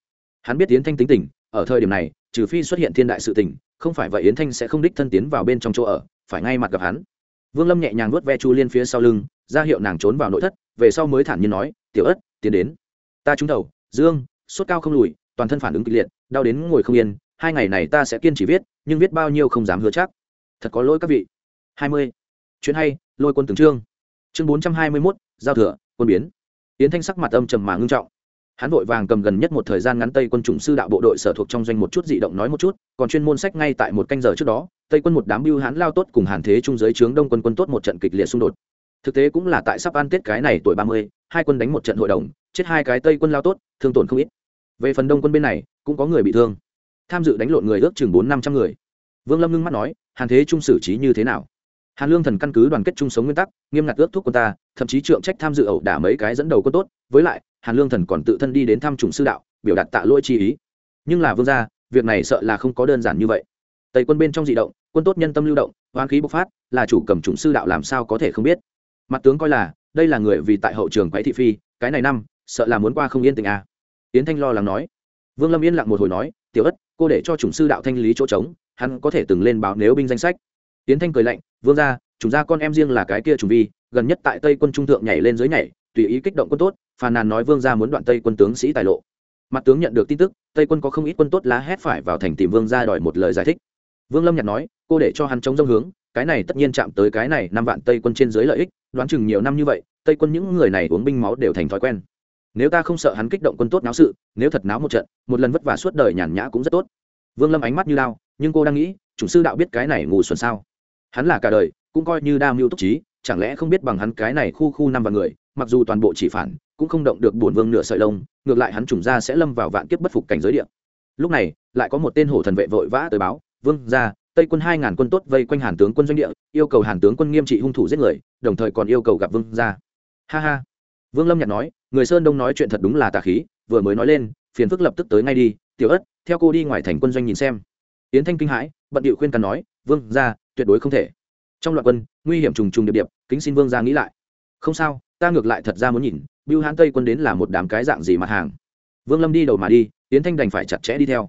Hắn biết yến thanh tính tình, ở thời điểm này, trừ phi xuất hiện thiên đại sự tình, không phải vậy yến thanh sẽ không đích thân tiến vào bên trong chỗ ở, phải ngay mặt gặp hắn vương lâm nhẹ nhàng nuốt ve chu liên phía sau lưng, ra hiệu nàng trốn vào nội thất, về sau mới thản nhiên nói, tiểu ất, tiến đến. Ta trúng đầu, dương, sốt cao không lùi, toàn thân phản ứng kịch liệt, đau đến ngồi không yên, hai ngày này ta sẽ kiên trì viết, nhưng viết bao nhiêu không dám hứa chắc. Thật có lỗi các vị. Hai mươi. Chuyện hay, lôi quân từng trương chương bốn trăm hai mươi mốt, giao thừa, quân biến. Yến thanh sắc mặt âm trầm mà ngưng trọng. Hắn vội vàng cầm gần nhất một thời gian ngắn tây quân chủng sư đạo bộ đội sở thuộc trong doanh một chút dị động nói một chút, còn chuyên môn sách ngay tại một canh giờ trước đó tây quân một đám mưu hãn lao tốt cùng hàn thế trung giới trướng đông quân quân tốt một trận kịch liệt xung đột. Thực tế cũng là tại sắp ăn tết cái này tuổi ba mươi, hai quân đánh một trận hội đồng, chết hai cái tây quân lao tốt, thương tổn không ít. Về phần đông quân bên này, cũng có người bị thương. Tham dự đánh lộn người ước chừng bốn năm trăm người. Vương lâm ngưng mắt nói, hàn thế trung xử trí như thế nào? Hàn lương thần căn cứ đoàn kết chung sống nguyên tắc, nghiêm ngặt ước thúc quân ta, thậm chí trượng trách tham dự ẩu đả mấy cái dẫn đầu quân tốt, với lại, hàn lương thần còn tự thân đi đến thăm chủng sư đạo, biểu đạt tạ lỗi chi ý. Nhưng là vương gia, việc này sợ là không có đơn giản như vậy tây quân bên trong dị động, quân tốt nhân tâm lưu động hoán khí bộc phát, là chủ cầm chủng sư đạo làm sao có thể không biết. Mặt tướng coi là, đây là người vì tại hậu trường quái thị phi, cái này năm, sợ là muốn qua không yên tình à. yến thanh lo lắng nói. Vương lâm yên lặng một hồi nói, tiểu ất, cô để cho chủng sư đạo thanh lý chỗ trống, hắn có thể từng lên báo nếu binh danh sách. Yến thanh cười lạnh, vương gia chúng ra con em riêng là cái kia trùng vi, gần nhất tại tây quân trung thượng nhảy lên dưới nhảy, tùy ý kích động quân tốt, phàn nàn nói vương gia muốn đoạn tây quân tướng sĩ tài lộ. Mặt tướng nhận được tin tức, tây quân có không ít quân tốt lá hét phải vào thành tìm vương gia đòi một lời giải thích vương lâm nhặt nói, cô để cho hắn chống dông hướng, cái này tất nhiên chạm tới cái này năm vạn tây quân trên dưới lợi ích, đoán chừng nhiều năm như vậy, tây quân những người này uống binh máu đều thành thói quen. Nếu ta không sợ hắn kích động quân tốt náo sự, nếu thật náo một trận, một lần vất vả suốt đời nhàn nhã cũng rất tốt. Vương lâm ánh mắt như lao, nhưng cô đang nghĩ, chủ sư đạo biết cái này ngủ xuẩn sao? Hắn là cả đời, cũng coi như đa mưu túc trí, chẳng lẽ không biết bằng hắn cái này khu khu năm vạn người, mặc dù toàn bộ chỉ phản, cũng không động được bổn vương nửa sợi lông, ngược lại hắn trùng ra sẽ lâm vào vạn kiếp bất phục cảnh giới địa. Lúc này, lại có một tên hổ thần vệ vội vã tới báo vương gia, tây quân hai ngàn quân tốt vây quanh hàn tướng quân doanh địa yêu cầu hàn tướng quân nghiêm trị hung thủ giết người đồng thời còn yêu cầu gặp vương gia. ha ha. Vương lâm nhạt nói người sơn đông nói chuyện thật đúng là tà khí vừa mới nói lên phiền phức lập tức tới ngay đi tiểu ất theo cô đi ngoài thành quân doanh nhìn xem. Yến thanh kinh hãi bận điệu khuyên cằn nói vương gia, tuyệt đối không thể. Trong loạt quân nguy hiểm trùng trùng điệp điệp kính xin vương gia nghĩ lại. Không sao ta ngược lại thật ra muốn nhìn bưu hãn tây quân đến là một đám cái dạng gì mặt hàng. Vương lâm đi đầu mà đi yến thanh đành phải chặt chẽ đi theo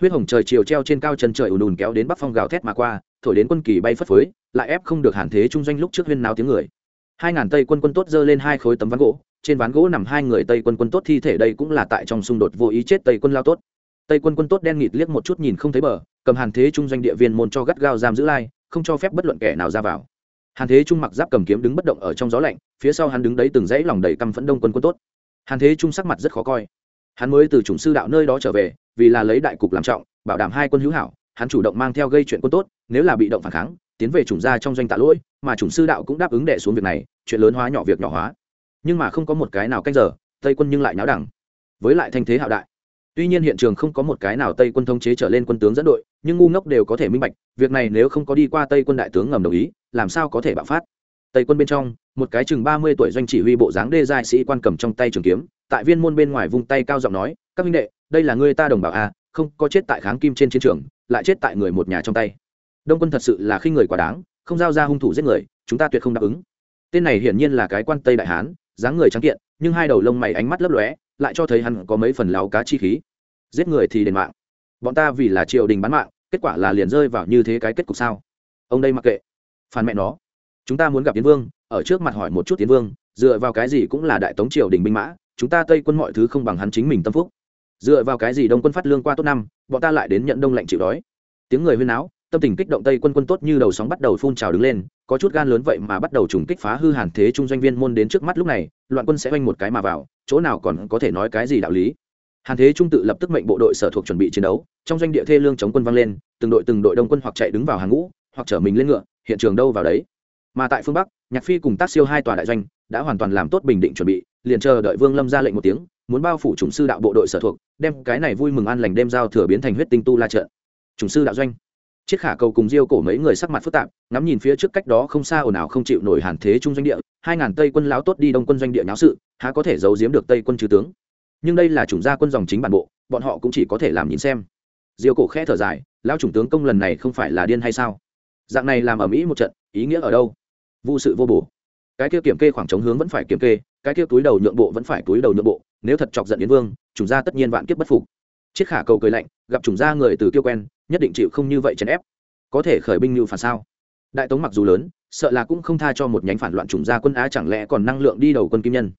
huyết hồng trời chiều treo trên cao chân trời ùn ùn kéo đến bắc phong gào thét mà qua, thổi đến quân kỳ bay phất phới, lại ép không được hàn thế trung doanh lúc trước huyên náo tiếng người. Hai ngàn tây quân quân tốt giơ lên hai khối tấm ván gỗ, trên ván gỗ nằm hai người tây quân quân tốt thi thể đây cũng là tại trong xung đột vô ý chết tây quân lao tốt. Tây quân quân tốt đen nghịt liếc một chút nhìn không thấy bờ, cầm hàn thế trung doanh địa viên môn cho gắt gao giam giữ lai, không cho phép bất luận kẻ nào ra vào. Hàn thế trung mặc giáp cầm kiếm đứng bất động ở trong gió lạnh, phía sau hắn đứng đấy từng dãy lòng đầy căm phẫn đông quân quân tốt. Hàn thế trung sắc mặt rất khó coi hắn mới từ chủng sư đạo nơi đó trở về, vì là lấy đại cục làm trọng, bảo đảm hai quân hữu hảo, hắn chủ động mang theo gây chuyện quân tốt, nếu là bị động phản kháng, tiến về chủng gia trong doanh tạ lỗi, mà chủng sư đạo cũng đáp ứng đệ xuống việc này, chuyện lớn hóa nhỏ việc nhỏ hóa. Nhưng mà không có một cái nào canh giờ, tây quân nhưng lại náo đẳng. Với lại thanh thế hạo đại. Tuy nhiên hiện trường không có một cái nào tây quân thống chế trở lên quân tướng dẫn đội, nhưng ngu ngốc đều có thể minh bạch, việc này nếu không có đi qua tây quân đại tướng ngầm đồng ý, làm sao có thể bạo phát? Tây quân bên trong, một cái chừng ba mươi tuổi doanh chỉ huy bộ dáng đê giai sĩ quan cầm trong tay trường kiếm tại viên môn bên ngoài vung tay cao giọng nói các minh đệ đây là người ta đồng bào a à, không có chết tại kháng kim trên chiến trường lại chết tại người một nhà trong tay. Đông quân thật sự là khi người quá đáng không giao ra hung thủ giết người chúng ta tuyệt không đáp ứng. Tên này hiển nhiên là cái quan tây đại hán dáng người trắng kiện nhưng hai đầu lông mày ánh mắt lấp lóe lại cho thấy hắn có mấy phần láo cá chi khí. Giết người thì đền mạng. Bọn ta vì là triều đình bán mạng kết quả là liền rơi vào như thế cái kết cục sao? Ông đây mặc kệ. Phản mẹ nó. Chúng ta muốn gặp tiến vương ở trước mặt hỏi một chút tiến vương dựa vào cái gì cũng là đại tống triều đình binh mã chúng ta tây quân mọi thứ không bằng hắn chính mình tâm phúc. Dựa vào cái gì đông quân phát lương qua tốt năm, bọn ta lại đến nhận đông lạnh chịu đói. Tiếng người huyên áo tâm tình kích động tây quân quân tốt như đầu sóng bắt đầu phun trào đứng lên, có chút gan lớn vậy mà bắt đầu trùng kích phá hư hàn thế trung doanh viên môn đến trước mắt lúc này, loạn quân sẽ oanh một cái mà vào, chỗ nào còn có thể nói cái gì đạo lý. Hàn thế trung tự lập tức mệnh bộ đội sở thuộc chuẩn bị chiến đấu, trong doanh địa thê lương chống quân vang lên, từng đội từng đội đông quân hoặc chạy đứng vào hàng ngũ, hoặc chở mình lên ngựa, hiện trường đâu vào đấy. Mà tại phương bắc, nhạc phi cùng tác siêu hai tòa đại doanh đã hoàn toàn làm tốt bình định chuẩn bị liền chờ đợi vương lâm ra lệnh một tiếng, muốn bao phủ chủng sư đạo bộ đội sở thuộc, đem cái này vui mừng an lành đêm giao thừa biến thành huyết tinh tu la trận. Chủng sư đạo doanh. Chiếc khả cầu cùng diêu cổ mấy người sắc mặt phức tạp, ngắm nhìn phía trước cách đó không xa ồn ào không chịu nổi hàn thế trung doanh địa, hai ngàn tây quân lão tốt đi đông quân doanh địa nháo sự, há có thể giấu giếm được tây quân chư tướng. Nhưng đây là chủng gia quân dòng chính bản bộ, bọn họ cũng chỉ có thể làm nhìn xem. Diêu cổ khẽ thở dài, lão chủng tướng công lần này không phải là điên hay sao? Dạng này làm ở mỹ một trận, ý nghĩa ở đâu? Vô sự vô bổ cái kia kiểm kê khoảng trống hướng vẫn phải kiểm kê, cái kia túi đầu nhượng bộ vẫn phải túi đầu nhượng bộ, nếu thật chọc giận yến vương chủng gia tất nhiên vạn kiếp bất phục. Chiếc khả cầu cười lạnh, gặp chủng gia người từ kiêu quen, nhất định chịu không như vậy chèn ép. Có thể khởi binh như phản sao? Đại tống mặc dù lớn, sợ là cũng không tha cho một nhánh phản loạn chủng gia quân á chẳng lẽ còn năng lượng đi đầu quân kim nhân.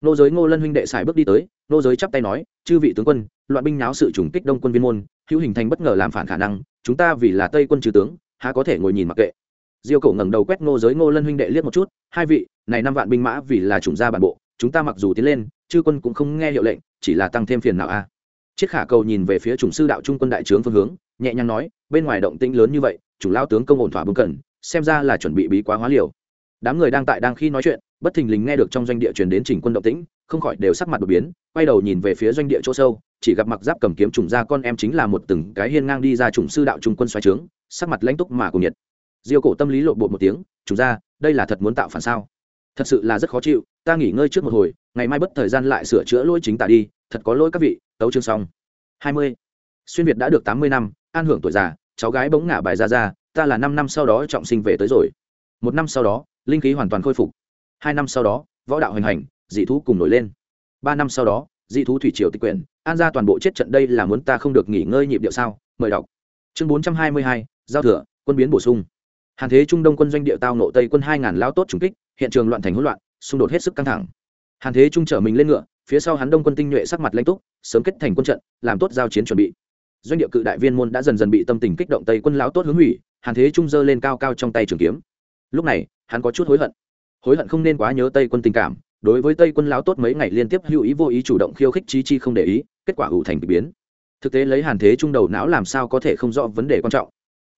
Nô giới ngô lân huynh đệ xài bước đi tới, nô giới chắp tay nói, chư vị tướng quân, loạn binh náo sự trùng kích đông quân viên môn, hữu hình thành bất ngờ làm phản khả năng, chúng ta vì là tây quân trừ tướng, há có thể ngồi nhìn mặc kệ diêu cổ ngẩng đầu quét ngô giới ngô lân huynh đệ liếc một chút, hai vị, này năm vạn binh mã vì là chủng gia bản bộ, chúng ta mặc dù tiến lên, chư quân cũng không nghe hiệu lệnh, chỉ là tăng thêm phiền nào a. Chiết khả cầu nhìn về phía chủng sư đạo trung quân đại trướng phương hướng, nhẹ nhàng nói, bên ngoài động tĩnh lớn như vậy chủng lao tướng công ổn thỏa bưng cần, xem ra là chuẩn bị bí quá hóa liều. Đám người đang tại đang khi nói chuyện, bất thình lình nghe được trong doanh địa truyền đến chỉnh quân động tĩnh, không khỏi đều sắc mặt đột biến, quay đầu nhìn về phía doanh địa chỗ sâu, chỉ gặp mặc giáp cầm kiếm trùng ra con em chính là một từng cái hiên ngang đi ra chủng sư đạo trung quân xoáy trướng, sắc mặt lãnh túc mà cùng nhiệt diêu cổ tâm lý lộn bột một tiếng, chủ ra đây là thật muốn tạo phản sao? Thật sự là rất khó chịu, ta nghỉ ngơi trước một hồi, ngày mai bất thời gian lại sửa chữa lỗi chính tạ đi, thật có lỗi các vị, tấu chương xong. Hai mươi. Xuyên việt đã được tám mươi năm, an hưởng tuổi già, cháu gái bỗng ngả bài ra ra, ta là năm năm sau đó trọng sinh về tới rồi. Một năm sau đó, linh khí hoàn toàn khôi phục. Hai năm sau đó, võ đạo hoành hành, dị thú cùng nổi lên. Ba năm sau đó, dị thú thủy triều tịch quyển, an ra toàn bộ chết trận đây là muốn ta không được nghỉ ngơi nhịp điệu sao? Mời đọc. Chương bốn trăm hai mươi hai, giao thừa, quân biến bổ sung hàn thế trung đông quân doanh địa tao nộ tây quân hai ngàn lao tốt trùng kích, hiện trường loạn thành hỗn loạn, xung đột hết sức căng thẳng. Hàn thế trung trở mình lên ngựa, phía sau hắn đông quân tinh nhuệ sắc mặt lãnh túc, sớm kết thành quân trận, làm tốt giao chiến chuẩn bị. Doanh địa cự đại viên môn đã dần dần bị tâm tình kích động tây quân lão tốt hướng hủy, hàn thế trung giơ lên cao cao trong tay trường kiếm. Lúc này, hắn có chút hối hận. Hối hận không nên quá nhớ tây quân tình cảm, đối với tây quân lão tốt mấy ngày liên tiếp hữu ý vô ý chủ động khiêu khích trí chi không để ý, kết quả ủ thành bị biến. Thực tế lấy hàn thế trung đầu não làm sao có thể không rõ vấn đề quan trọng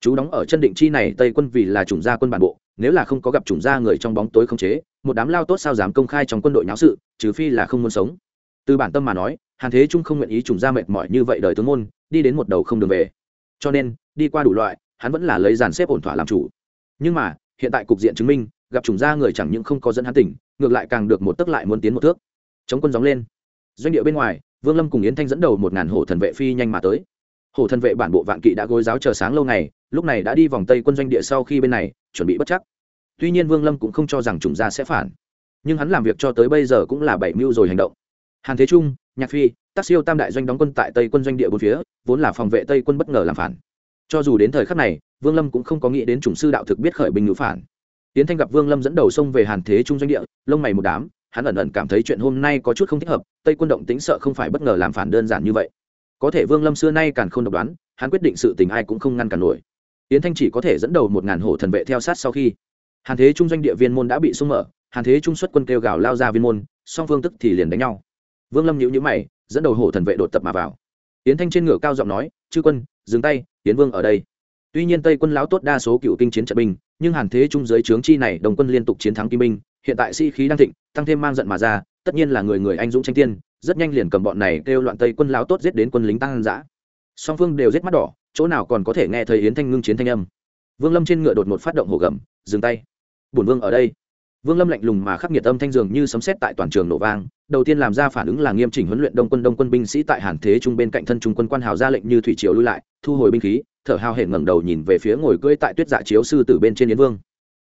chú đóng ở chân định chi này tây quân vì là chủng gia quân bản bộ, nếu là không có gặp chủng gia người trong bóng tối không chế, một đám lao tốt sao dám công khai trong quân đội nháo sự, trừ phi là không muốn sống. Từ bản tâm mà nói, hàn thế trung không nguyện ý chủng gia mệt mỏi như vậy đời tướng môn, đi đến một đầu không đường về. Cho nên, đi qua đủ loại, hắn vẫn là lấy dàn xếp ổn thỏa làm chủ. Nhưng mà, hiện tại cục diện chứng minh, gặp chủng gia người chẳng những không có dẫn hắn tỉnh, ngược lại càng được một tức lại muốn tiến một thước. Chống quân gióng lên. Doanh địa bên ngoài, vương lâm cùng yến thanh dẫn đầu một ngàn hổ thần vệ phi nhanh mà tới hổ thần vệ bản bộ vạn kỵ đã gối giáo chờ sáng lâu ngày, lúc này đã đi vòng tây quân doanh địa sau khi bên này, chuẩn bị bất chắc. Tuy nhiên vương lâm cũng không cho rằng chủng gia sẽ phản, nhưng hắn làm việc cho tới bây giờ cũng là bảy mưu rồi hành động. Hàn thế trung, nhạc phi tác siêu tam đại doanh đóng quân tại tây quân doanh địa bốn phía, vốn là phòng vệ tây quân bất ngờ làm phản. Cho dù đến thời khắc này, vương lâm cũng không có nghĩ đến chủng sư đạo thực biết khởi binh ngữ phản. Tiến thanh gặp vương lâm dẫn đầu sông về hàn thế trung doanh địa, lông mày một đám, hắn ẩn ẩn cảm thấy chuyện hôm nay có chút không thích hợp, tây quân động tính sợ không phải bất ngờ làm phản đơn giản như vậy có thể vương lâm xưa nay càng không độc đoán, hắn quyết định sự tình ai cũng không ngăn cản nổi. Yến thanh chỉ có thể dẫn đầu một ngàn hổ thần vệ theo sát sau khi. Hàn thế trung doanh địa viên môn đã bị sung mở, hàn thế trung xuất quân kêu gào lao ra viên môn, song phương tức thì liền đánh nhau. Vương lâm nhíu nhíu mày, dẫn đầu hổ thần vệ đột tập mà vào. Yến thanh trên ngựa cao giọng nói, chư quân, dừng tay, yến vương ở đây. Tuy nhiên tây quân lão tốt đa số cựu kinh chiến trận binh, nhưng hàn thế trung dưới trướng chi này đồng quân liên tục chiến thắng kim binh, hiện tại sĩ khí đang thịnh, tăng thêm mang giận mà ra, tất nhiên là người người anh dũng tranh tiên rất nhanh liền cầm bọn này kêu loạn tây quân lão tốt giết đến quân lính tăng giã. Song phương đều giết mắt đỏ, chỗ nào còn có thể nghe thấy yến thanh ngưng chiến thanh âm. Vương lâm trên ngựa đột một phát động hổ gầm, dừng tay. Bổn vương ở đây. Vương lâm lạnh lùng mà khắc nghiệt âm thanh dường như sấm xét tại toàn trường nổ vang, đầu tiên làm ra phản ứng là nghiêm chỉnh huấn luyện đông quân đông quân binh sĩ tại hàn thế trung bên cạnh thân trung quân quan hào ra lệnh như thủy triều lui lại, thu hồi binh khí, thở hào hển ngẩng đầu nhìn về phía ngồi cưỡi tại tuyết dạ chiếu sư tử bên trên yến vương.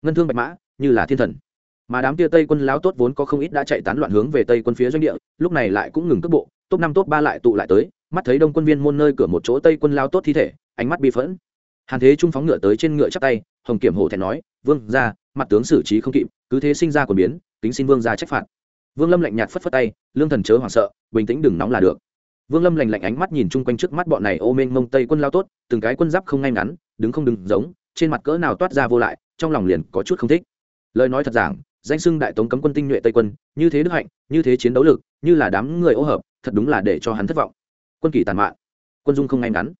Ngân thương bạch mã, như là thiên thần mà đám kia tây quân lão tốt vốn có không ít đã chạy tán loạn hướng về tây quân phía doanh địa, lúc này lại cũng ngừng cước bộ, top năm, top ba lại tụ lại tới, mắt thấy đông quân viên môn nơi cửa một chỗ tây quân lao tốt thi thể, ánh mắt bi phẫn. Hàn thế trung phóng ngựa tới trên ngựa chắc tay, hồng kiểm hổ thẹn nói, vương ra mặt tướng xử trí không kịp, cứ thế sinh ra còn biến, kính xin vương ra trách phạt. Vương lâm lạnh nhạt phất phất tay, lương thần chớ hoảng sợ, bình tĩnh đừng nóng là được. Vương lâm lạnh lạnh ánh mắt nhìn chung quanh trước mắt bọn này ô mênh mông tây quân lao tốt, từng cái quân giáp không ngay ngắn, đứng không đứng giống, trên mặt cỡ nào toát ra vô lại, trong lòng liền có chút không thích. Lời nói thật giảng danh xưng đại tống cấm quân tinh nhuệ tây quân, như thế đức hạnh, như thế chiến đấu lực, như là đám người ô hợp, thật đúng là để cho hắn thất vọng. Quân kỷ tàn mạn, quân dung không ngay ngắn.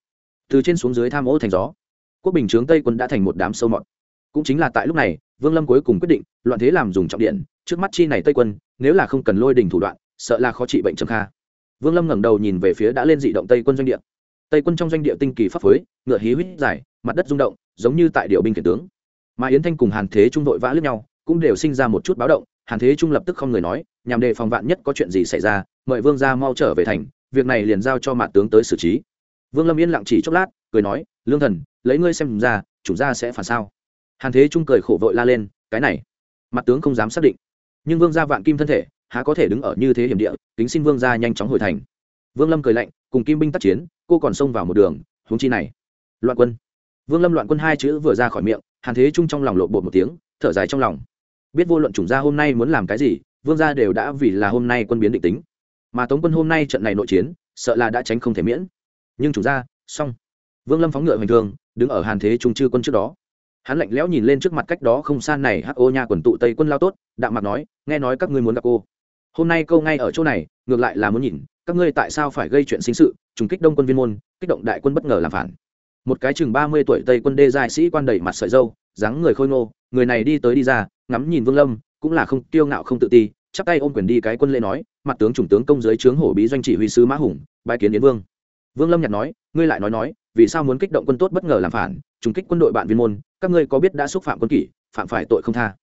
Từ trên xuống dưới tham ô thành gió, quốc bình chướng tây quân đã thành một đám sâu mọt. Cũng chính là tại lúc này, vương lâm cuối cùng quyết định, loạn thế làm dùng trọng điện, trước mắt chi này tây quân, nếu là không cần lôi đình thủ đoạn, sợ là khó trị bệnh trầm kha. Vương lâm ngẩng đầu nhìn về phía đã lên dị động tây quân doanh địa. Tây quân trong doanh địa tinh kỳ pháp phối, ngựa hí huyết dài, mặt đất rung động, giống như tại điều binh khiển tướng. Mà yến thanh cùng hàn thế trung đội vã lướt nhau cũng đều sinh ra một chút báo động, hàn thế trung lập tức không người nói, nhằm đề phòng vạn nhất có chuyện gì xảy ra, mời vương ra mau trở về thành, việc này liền giao cho mạn tướng tới xử trí. Vương lâm yên lặng chỉ chốc lát, cười nói, lương thần, lấy ngươi xem ra, chủ gia sẽ phản sao? Hàn thế trung cười khổ vội la lên, cái này mặt tướng không dám xác định. Nhưng vương gia vạn kim thân thể, há có thể đứng ở như thế hiểm địa, kính xin vương gia nhanh chóng hồi thành. Vương lâm cười lạnh, cùng kim binh tác chiến, cô còn xông vào một đường, huống chi này. Loạn quân. Vương lâm loạn quân hai chữ vừa ra khỏi miệng, hàn thế trung trong lòng lộ bột một tiếng thở dài trong lòng. Biết vô luận chủng gia hôm nay muốn làm cái gì, vương gia đều đã vì là hôm nay quân biến định tính. Mà tống quân hôm nay trận này nội chiến, sợ là đã tránh không thể miễn. Nhưng chủng gia, xong. Vương lâm phóng ngựa hoành thường, đứng ở hàn thế trung chư quân trước đó. Hắn lạnh lẽo nhìn lên trước mặt cách đó không xa này hắc ô nha quần tụ tây quân lao tốt, đạm mặt nói, nghe nói các ngươi muốn gặp cô. Hôm nay câu ngay ở chỗ này, ngược lại là muốn nhìn, các ngươi tại sao phải gây chuyện sinh sự, trùng kích đông quân viên môn, kích động đại quân bất ngờ làm phản. Một cái chừng ba mươi tuổi tây quân đê giai sĩ quan đầy mặt sợi dâu dáng người khôi ngô, người này đi tới đi ra, ngắm nhìn vương lâm, cũng là không, kiêu ngạo không tự ti, chắp tay ôm quyền đi cái quân lễ nói, mặt tướng chủng tướng công dưới trướng hổ bí doanh chỉ huy sứ mã hùng, bái kiến yến vương. Vương lâm nhặt nói, ngươi lại nói nói, vì sao muốn kích động quân tốt bất ngờ làm phản, trùng kích quân đội bạn viên môn, các ngươi có biết đã xúc phạm quân kỷ, phạm phải tội không tha?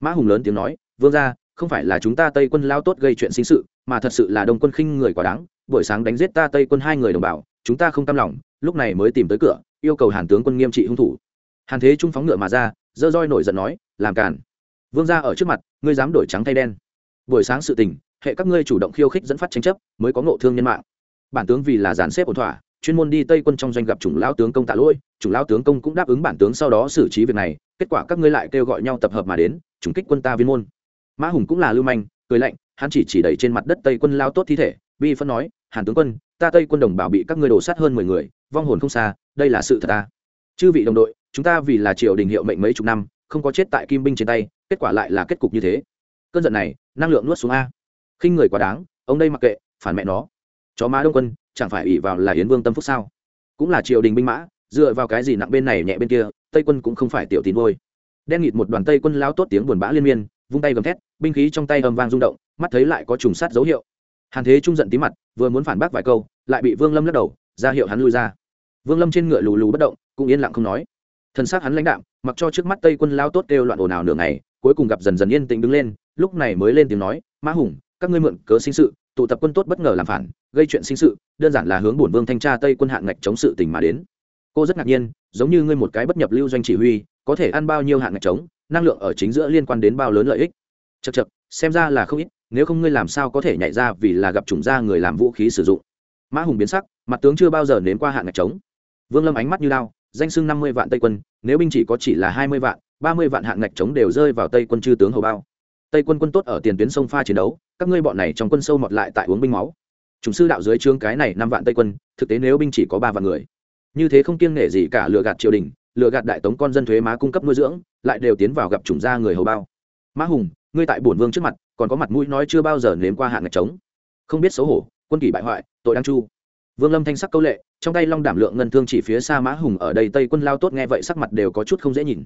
Mã hùng lớn tiếng nói, vương ra không phải là chúng ta tây quân lao tốt gây chuyện sinh sự, mà thật sự là đông quân khinh người quá đáng, buổi sáng đánh giết ta tây quân hai người đồng bào, chúng ta không cam lòng, lúc này mới tìm tới cửa, yêu cầu hàn tướng quân nghiêm trị hung thủ hàn thế trung phóng ngựa mà ra, dơ roi nổi giận nói, làm cản vương ra ở trước mặt, ngươi dám đổi trắng thay đen. Buổi sáng sự tình, hệ các ngươi chủ động khiêu khích dẫn phát tranh chấp, mới có ngộ thương nhân mạng. Bản tướng vì là giàn xếp ổn thỏa, chuyên môn đi tây quân trong doanh gặp chủng lao tướng công tạ lỗi, chủng lao tướng công cũng đáp ứng bản tướng sau đó xử trí việc này, kết quả các ngươi lại kêu gọi nhau tập hợp mà đến chủng kích quân ta viên môn. Mã hùng cũng là lưu manh, cười lạnh, hắn chỉ chỉ đẩy trên mặt đất tây quân lao tốt thi thể, bi phân nói, hàn tướng quân, ta tây quân đồng bảo bị các ngươi đổ sát hơn mười người, vong hồn không xa, đây là sự thật ta. Chư vị đồng đội chúng ta vì là triều đình hiệu mệnh mấy chục năm, không có chết tại kim binh trên tay, kết quả lại là kết cục như thế. Cơn giận này, năng lượng nuốt xuống a. Khinh người quá đáng, ông đây mặc kệ, phản mẹ nó. Chó má đông quân, chẳng phải ủy vào là yến vương tâm phúc sao? Cũng là triều đình binh mã, dựa vào cái gì nặng bên này nhẹ bên kia, tây quân cũng không phải tiểu tín vôi đen nghịt một đoàn tây quân lao tốt tiếng buồn bã liên miên, vung tay gầm thét, binh khí trong tay âm vang rung động, mắt thấy lại có trùng sát dấu hiệu. Hàn thế trung giận tí mặt, vừa muốn phản bác vài câu, lại bị vương lâm lắc đầu, ra hiệu hắn lui ra. Vương lâm trên ngựa lù lù bất động, cũng yên lặng không nói thân xác hắn lãnh đạm, mặc cho trước mắt tây quân lao tốt kêu loạn ồn ào nửa ngày, cuối cùng gặp dần dần yên tĩnh đứng lên, lúc này mới lên tiếng nói, mã hùng, các ngươi mượn cớ sinh sự, tụ tập quân tốt bất ngờ làm phản, gây chuyện sinh sự, đơn giản là hướng bổn vương thanh tra tây quân hạng ngạch chống sự tình mà đến. Cô rất ngạc nhiên, giống như ngươi một cái bất nhập lưu doanh chỉ huy, có thể ăn bao nhiêu hạng ngạch chống, năng lượng ở chính giữa liên quan đến bao lớn lợi ích. Chật chật xem ra là không ít, nếu không ngươi làm sao có thể nhảy ra vì là gặp chủng gia người làm vũ khí sử dụng. Mã hùng biến sắc, mặt tướng chưa bao giờ nếm qua hạng ngạch chống. Vương lâm ánh mắt như lao danh sưng năm mươi vạn tây quân, nếu binh chỉ có chỉ là hai mươi vạn, ba mươi vạn hạng ngạch chống đều rơi vào tây quân chư tướng hầu bao. Tây quân quân tốt ở tiền tuyến sông pha chiến đấu, các ngươi bọn này trong quân sâu mọt lại tại uống binh máu. Chúng sư đạo dưới trương cái này năm vạn tây quân, thực tế nếu binh chỉ có ba vạn người, như thế không kiêng nể gì cả lừa gạt triều đình, lừa gạt đại tống con dân thuế má cung cấp nuôi dưỡng, lại đều tiến vào gặp chủng gia người hầu bao. Mã hùng, ngươi tại bổn vương trước mặt, còn có mặt mũi nói chưa bao giờ nếm qua hạng ngạch trống. Không biết xấu hổ, quân kỷ bại hoại, tội đang chu vương lâm thanh sắc câu lệ, trong tay long đảm lượng ngân thương chỉ phía xa mã hùng ở đây, tây quân lao tốt nghe vậy sắc mặt đều có chút không dễ nhìn.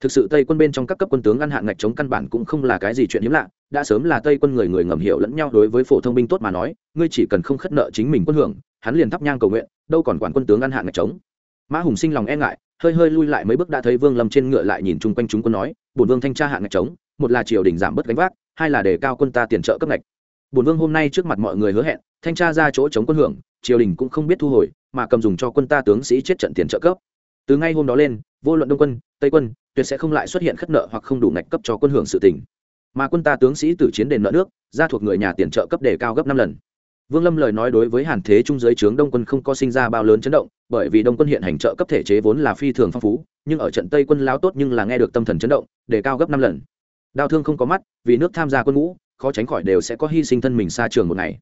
Thực sự tây quân bên trong các cấp quân tướng ăn hạng ngạch chống căn bản cũng không là cái gì chuyện hiếm lạ, đã sớm là tây quân người người ngầm hiểu lẫn nhau đối với phổ thông binh tốt mà nói, ngươi chỉ cần không khất nợ chính mình quân hưởng, hắn liền thắp nhang cầu nguyện, đâu còn quản quân tướng ăn hạng ngạch chống. Mã hùng sinh lòng e ngại, hơi hơi lui lại mấy bước đã thấy vương lâm trên ngựa lại nhìn chung quanh chúng quân nói, bổn vương thanh tra hạng ngạch chống, một là triều đình giảm bớt gánh vác, hai là đề cao quân ta tiền trợ cấp ngạch. Bổn vương hôm nay trước mặt mọi người hứa hẹn, thanh tra ra chỗ chống quân hưởng triều đình cũng không biết thu hồi, mà cầm dùng cho quân ta tướng sĩ chết trận tiền trợ cấp. Từ ngay hôm đó lên, vô luận đông quân, tây quân, tuyệt sẽ không lại xuất hiện khất nợ hoặc không đủ ngạch cấp cho quân hưởng sự tỉnh. Mà quân ta tướng sĩ từ chiến đền nợ nước ra thuộc người nhà tiền trợ cấp đề cao gấp năm lần. Vương lâm lời nói đối với hàn thế trung giới trướng đông quân không có sinh ra bao lớn chấn động, bởi vì đông quân hiện hành trợ cấp thể chế vốn là phi thường phong phú, nhưng ở trận tây quân lao tốt nhưng là nghe được tâm thần chấn động, đề cao gấp năm lần. Đau thương không có mắt, vì nước tham gia quân ngũ, khó tránh khỏi đều sẽ có hy sinh thân mình xa trường một ngày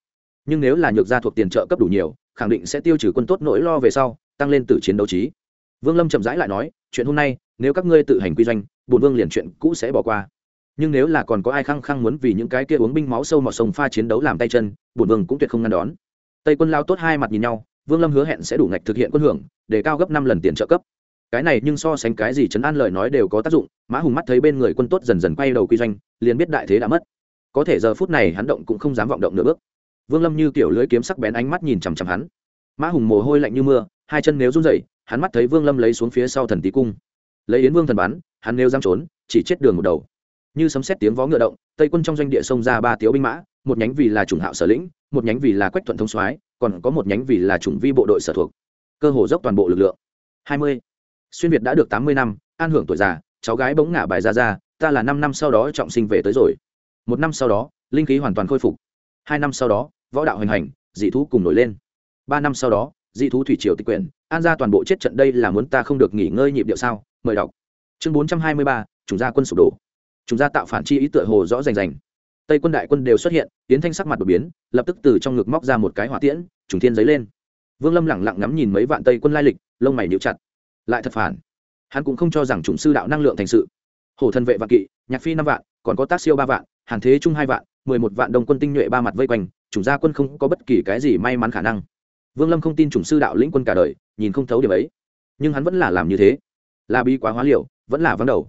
nhưng nếu là nhược gia thuộc tiền trợ cấp đủ nhiều, khẳng định sẽ tiêu trừ quân tốt nỗi lo về sau, tăng lên từ chiến đấu trí. Vương lâm chậm rãi lại nói, chuyện hôm nay, nếu các ngươi tự hành quy doanh bùn vương liền chuyện cũ sẽ bỏ qua. Nhưng nếu là còn có ai khăng khăng muốn vì những cái kia uống binh máu sâu mọt sông pha chiến đấu làm tay chân bùn vương cũng tuyệt không ngăn đón. Tây quân lao tốt hai mặt nhìn nhau, vương lâm hứa hẹn sẽ đủ ngạch thực hiện quân hưởng, để cao gấp năm lần tiền trợ cấp. Cái này nhưng so sánh cái gì chấn an lời nói đều có tác dụng, mã hùng mắt thấy bên người quân tốt dần dần quay đầu quy doanh, liền biết đại thế đã mất. Có thể giờ phút này hắn động cũng không dám vọng động nửa bước vương lâm như kiểu lưới kiếm sắc bén ánh mắt nhìn chằm chằm hắn. Mã hùng mồ hôi lạnh như mưa, hai chân nếu run rẩy, hắn mắt thấy vương lâm lấy xuống phía sau thần tí cung. Lấy yến vương thần bắn, hắn nếu dám trốn, chỉ chết đường một đầu. Như sấm xét tiếng vó ngựa động, tây quân trong doanh địa sông ra ba tiếu binh mã, một nhánh vì là chủng hạo sở lĩnh, một nhánh vì là quách thuận thông soái, còn có một nhánh vì là chủng vi bộ đội sở thuộc. Cơ hồ dốc toàn bộ lực lượng. Hai mươi. Xuyên việt đã được tám mươi năm, an hưởng tuổi già, cháu gái bỗng ngả bài ra ra, ta là năm năm sau đó trọng sinh về tới rồi. Một năm sau đó, linh khí hoàn toàn khôi phục. Hai năm sau đó võ đạo hoành hành, dị thú cùng nổi lên. Ba năm sau đó, dị thú thủy triều tịch quyển, an ra toàn bộ chết trận đây là muốn ta không được nghỉ ngơi nhịp điệu sao? Mời đọc. Chương bốn trăm hai mươi ba, chúng gia quân sụp đổ. Chúng gia tạo phản chi ý tựa hồ rõ rành rành. Tây quân đại quân đều xuất hiện tiến thanh sắc mặt đột biến, lập tức từ trong ngực móc ra một cái hỏa tiễn, trùng thiên giấy lên. Vương lâm lẳng lặng ngắm nhìn mấy vạn tây quân lai lịch, lông mày níu chặt. Lại thật phản. Hắn cũng không cho rằng chủng sư đạo năng lượng thành sự. Hổ thần vệ vạn kỵ, nhạc phi năm vạn, còn có tác siêu ba vạn, hàn thế trung hai vạn, mười một vạn đồng quân tinh nhuệ ba mặt vây quanh chủng gia quân không có bất kỳ cái gì may mắn khả năng. Vương lâm không tin chủng sư đạo lĩnh quân cả đời nhìn không thấu điểm ấy. Nhưng hắn vẫn là làm như thế. Là bi quá hóa liệu, vẫn là vắng đầu.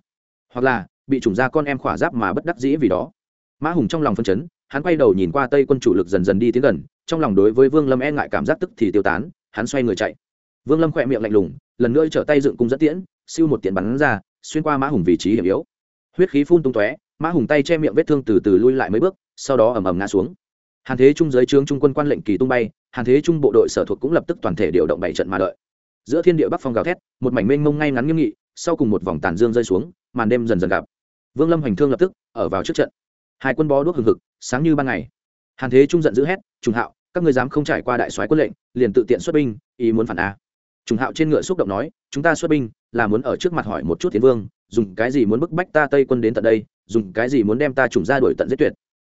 Hoặc là bị chủng gia con em khỏa giáp mà bất đắc dĩ vì đó. Mã hùng trong lòng phân chấn hắn quay đầu nhìn qua tây quân chủ lực dần dần đi tiến gần trong lòng đối với vương lâm e ngại cảm giác tức thì tiêu tán hắn xoay người chạy. Vương lâm khỏe miệng lạnh lùng lần nữa trở tay dựng cung dẫn tiễn siêu một tiện bắn ra xuyên qua mã hùng vị trí hiểm yếu. Huyết khí phun tung tóe mã hùng tay che miệng vết thương từ từ lui lại mấy bước sau đó ầm ầm ngã xuống hàn thế trung giới trướng trung quân quan lệnh kỳ tung bay, hàn thế trung bộ đội sở thuộc cũng lập tức toàn thể điều động bảy trận mà đợi. Giữa thiên địa bắc phong gào thét, một mảnh mênh mông ngay ngắn nghiêm nghị, sau cùng một vòng tàn dương rơi xuống, màn đêm dần dần gặp. Vương lâm hành thương lập tức, ở vào trước trận. Hai quân bó đuốc hừng hực, sáng như ban ngày. Hàn thế trung giận dữ hét, trùng hạo, các ngươi dám không trải qua đại soái quân lệnh, liền tự tiện xuất binh, ý muốn phản a. Trùng hạo trên ngựa xúc động nói, chúng ta xuất binh, là muốn ở trước mặt hỏi một chút tiến vương, dùng cái gì muốn bức bách ta tây quân đến tận đây, dùng cái gì muốn đem ta trùng ra đuổi tận giết tuyệt?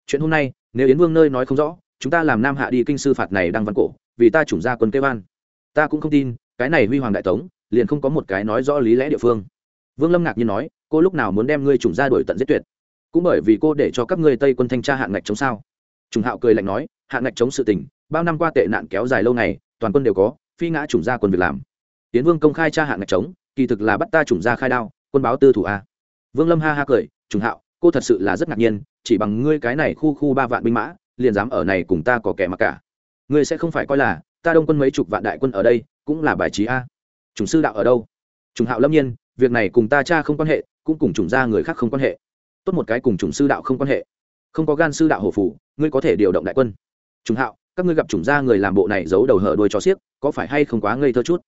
Chuyện hôm nay nếu yến vương nơi nói không rõ, chúng ta làm nam hạ đi kinh sư phạt này đang văn cổ, vì ta chủng ra quân kêu an ta cũng không tin, cái này huy hoàng đại tống, liền không có một cái nói rõ lý lẽ địa phương. Vương lâm ngạc nhiên nói, cô lúc nào muốn đem ngươi chủng ra đuổi tận giết tuyệt? Cũng bởi vì cô để cho các ngươi tây quân thanh tra hạng ngạch chống sao. Trùng hạo cười lạnh nói, hạng ngạch chống sự tình, bao năm qua tệ nạn kéo dài lâu ngày toàn quân đều có, phi ngã chủng ra quân việc làm. Tiến vương công khai tra hạng ngạch chống, kỳ thực là bắt ta chủng ra khai đao, quân báo tư thủ a. Vương lâm ha ha cười, trùng hạo cô thật sự là rất ngạc nhiên, chỉ bằng ngươi cái này khu khu ba vạn binh mã, liền dám ở này cùng ta có kẻ mặc cả. Ngươi sẽ không phải coi là, ta đông quân mấy chục vạn đại quân ở đây, cũng là bài trí a. Chủng sư đạo ở đâu? Chủng hạo lâm nhiên, việc này cùng ta cha không quan hệ, cũng cùng chủng gia người khác không quan hệ. Tốt một cái cùng chủng sư đạo không quan hệ. Không có gan sư đạo hổ phủ ngươi có thể điều động đại quân. Chủng hạo, các ngươi gặp chủng gia người làm bộ này giấu đầu hở đuôi cho xiếc, có phải hay không quá ngây thơ chút?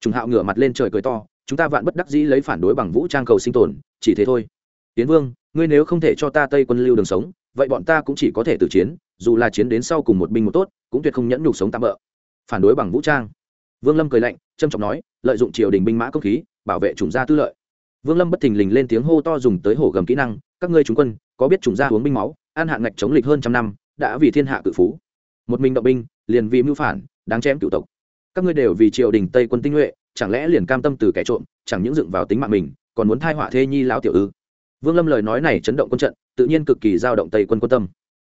Chủng hạo ngửa mặt lên trời cười to, chúng ta vạn bất đắc dĩ lấy phản đối bằng vũ trang cầu sinh tồn, chỉ thế thôi. Tiến vương ngươi nếu không thể cho ta tây quân lưu đường sống, vậy bọn ta cũng chỉ có thể tự chiến, dù là chiến đến sau cùng một binh một tốt, cũng tuyệt không nhẫn nhục sống tạm bỡ phản đối bằng vũ trang. Vương lâm cười lạnh trâm trọng nói, lợi dụng triều đình binh mã công khí, bảo vệ chủng gia tư lợi. Vương lâm bất thình lình lên tiếng hô to dùng tới hổ gầm kỹ năng, các ngươi chúng quân, có biết chủng gia uống binh máu, an hạn ngạch chống lịch hơn trăm năm, đã vì thiên hạ cự phú. Một mình động binh, liền vì mưu phản, đáng chém cựu tộc. Các ngươi đều vì triều đình tây quân tinh nhuệ, chẳng lẽ liền cam tâm từ kẻ trộm, chẳng những dựng vào tính mạng mình, còn muốn thai họa thê nhi lão tiểu ư? Vương lâm lời nói này chấn động quân trận, tự nhiên cực kỳ giao động tây quân quân tâm.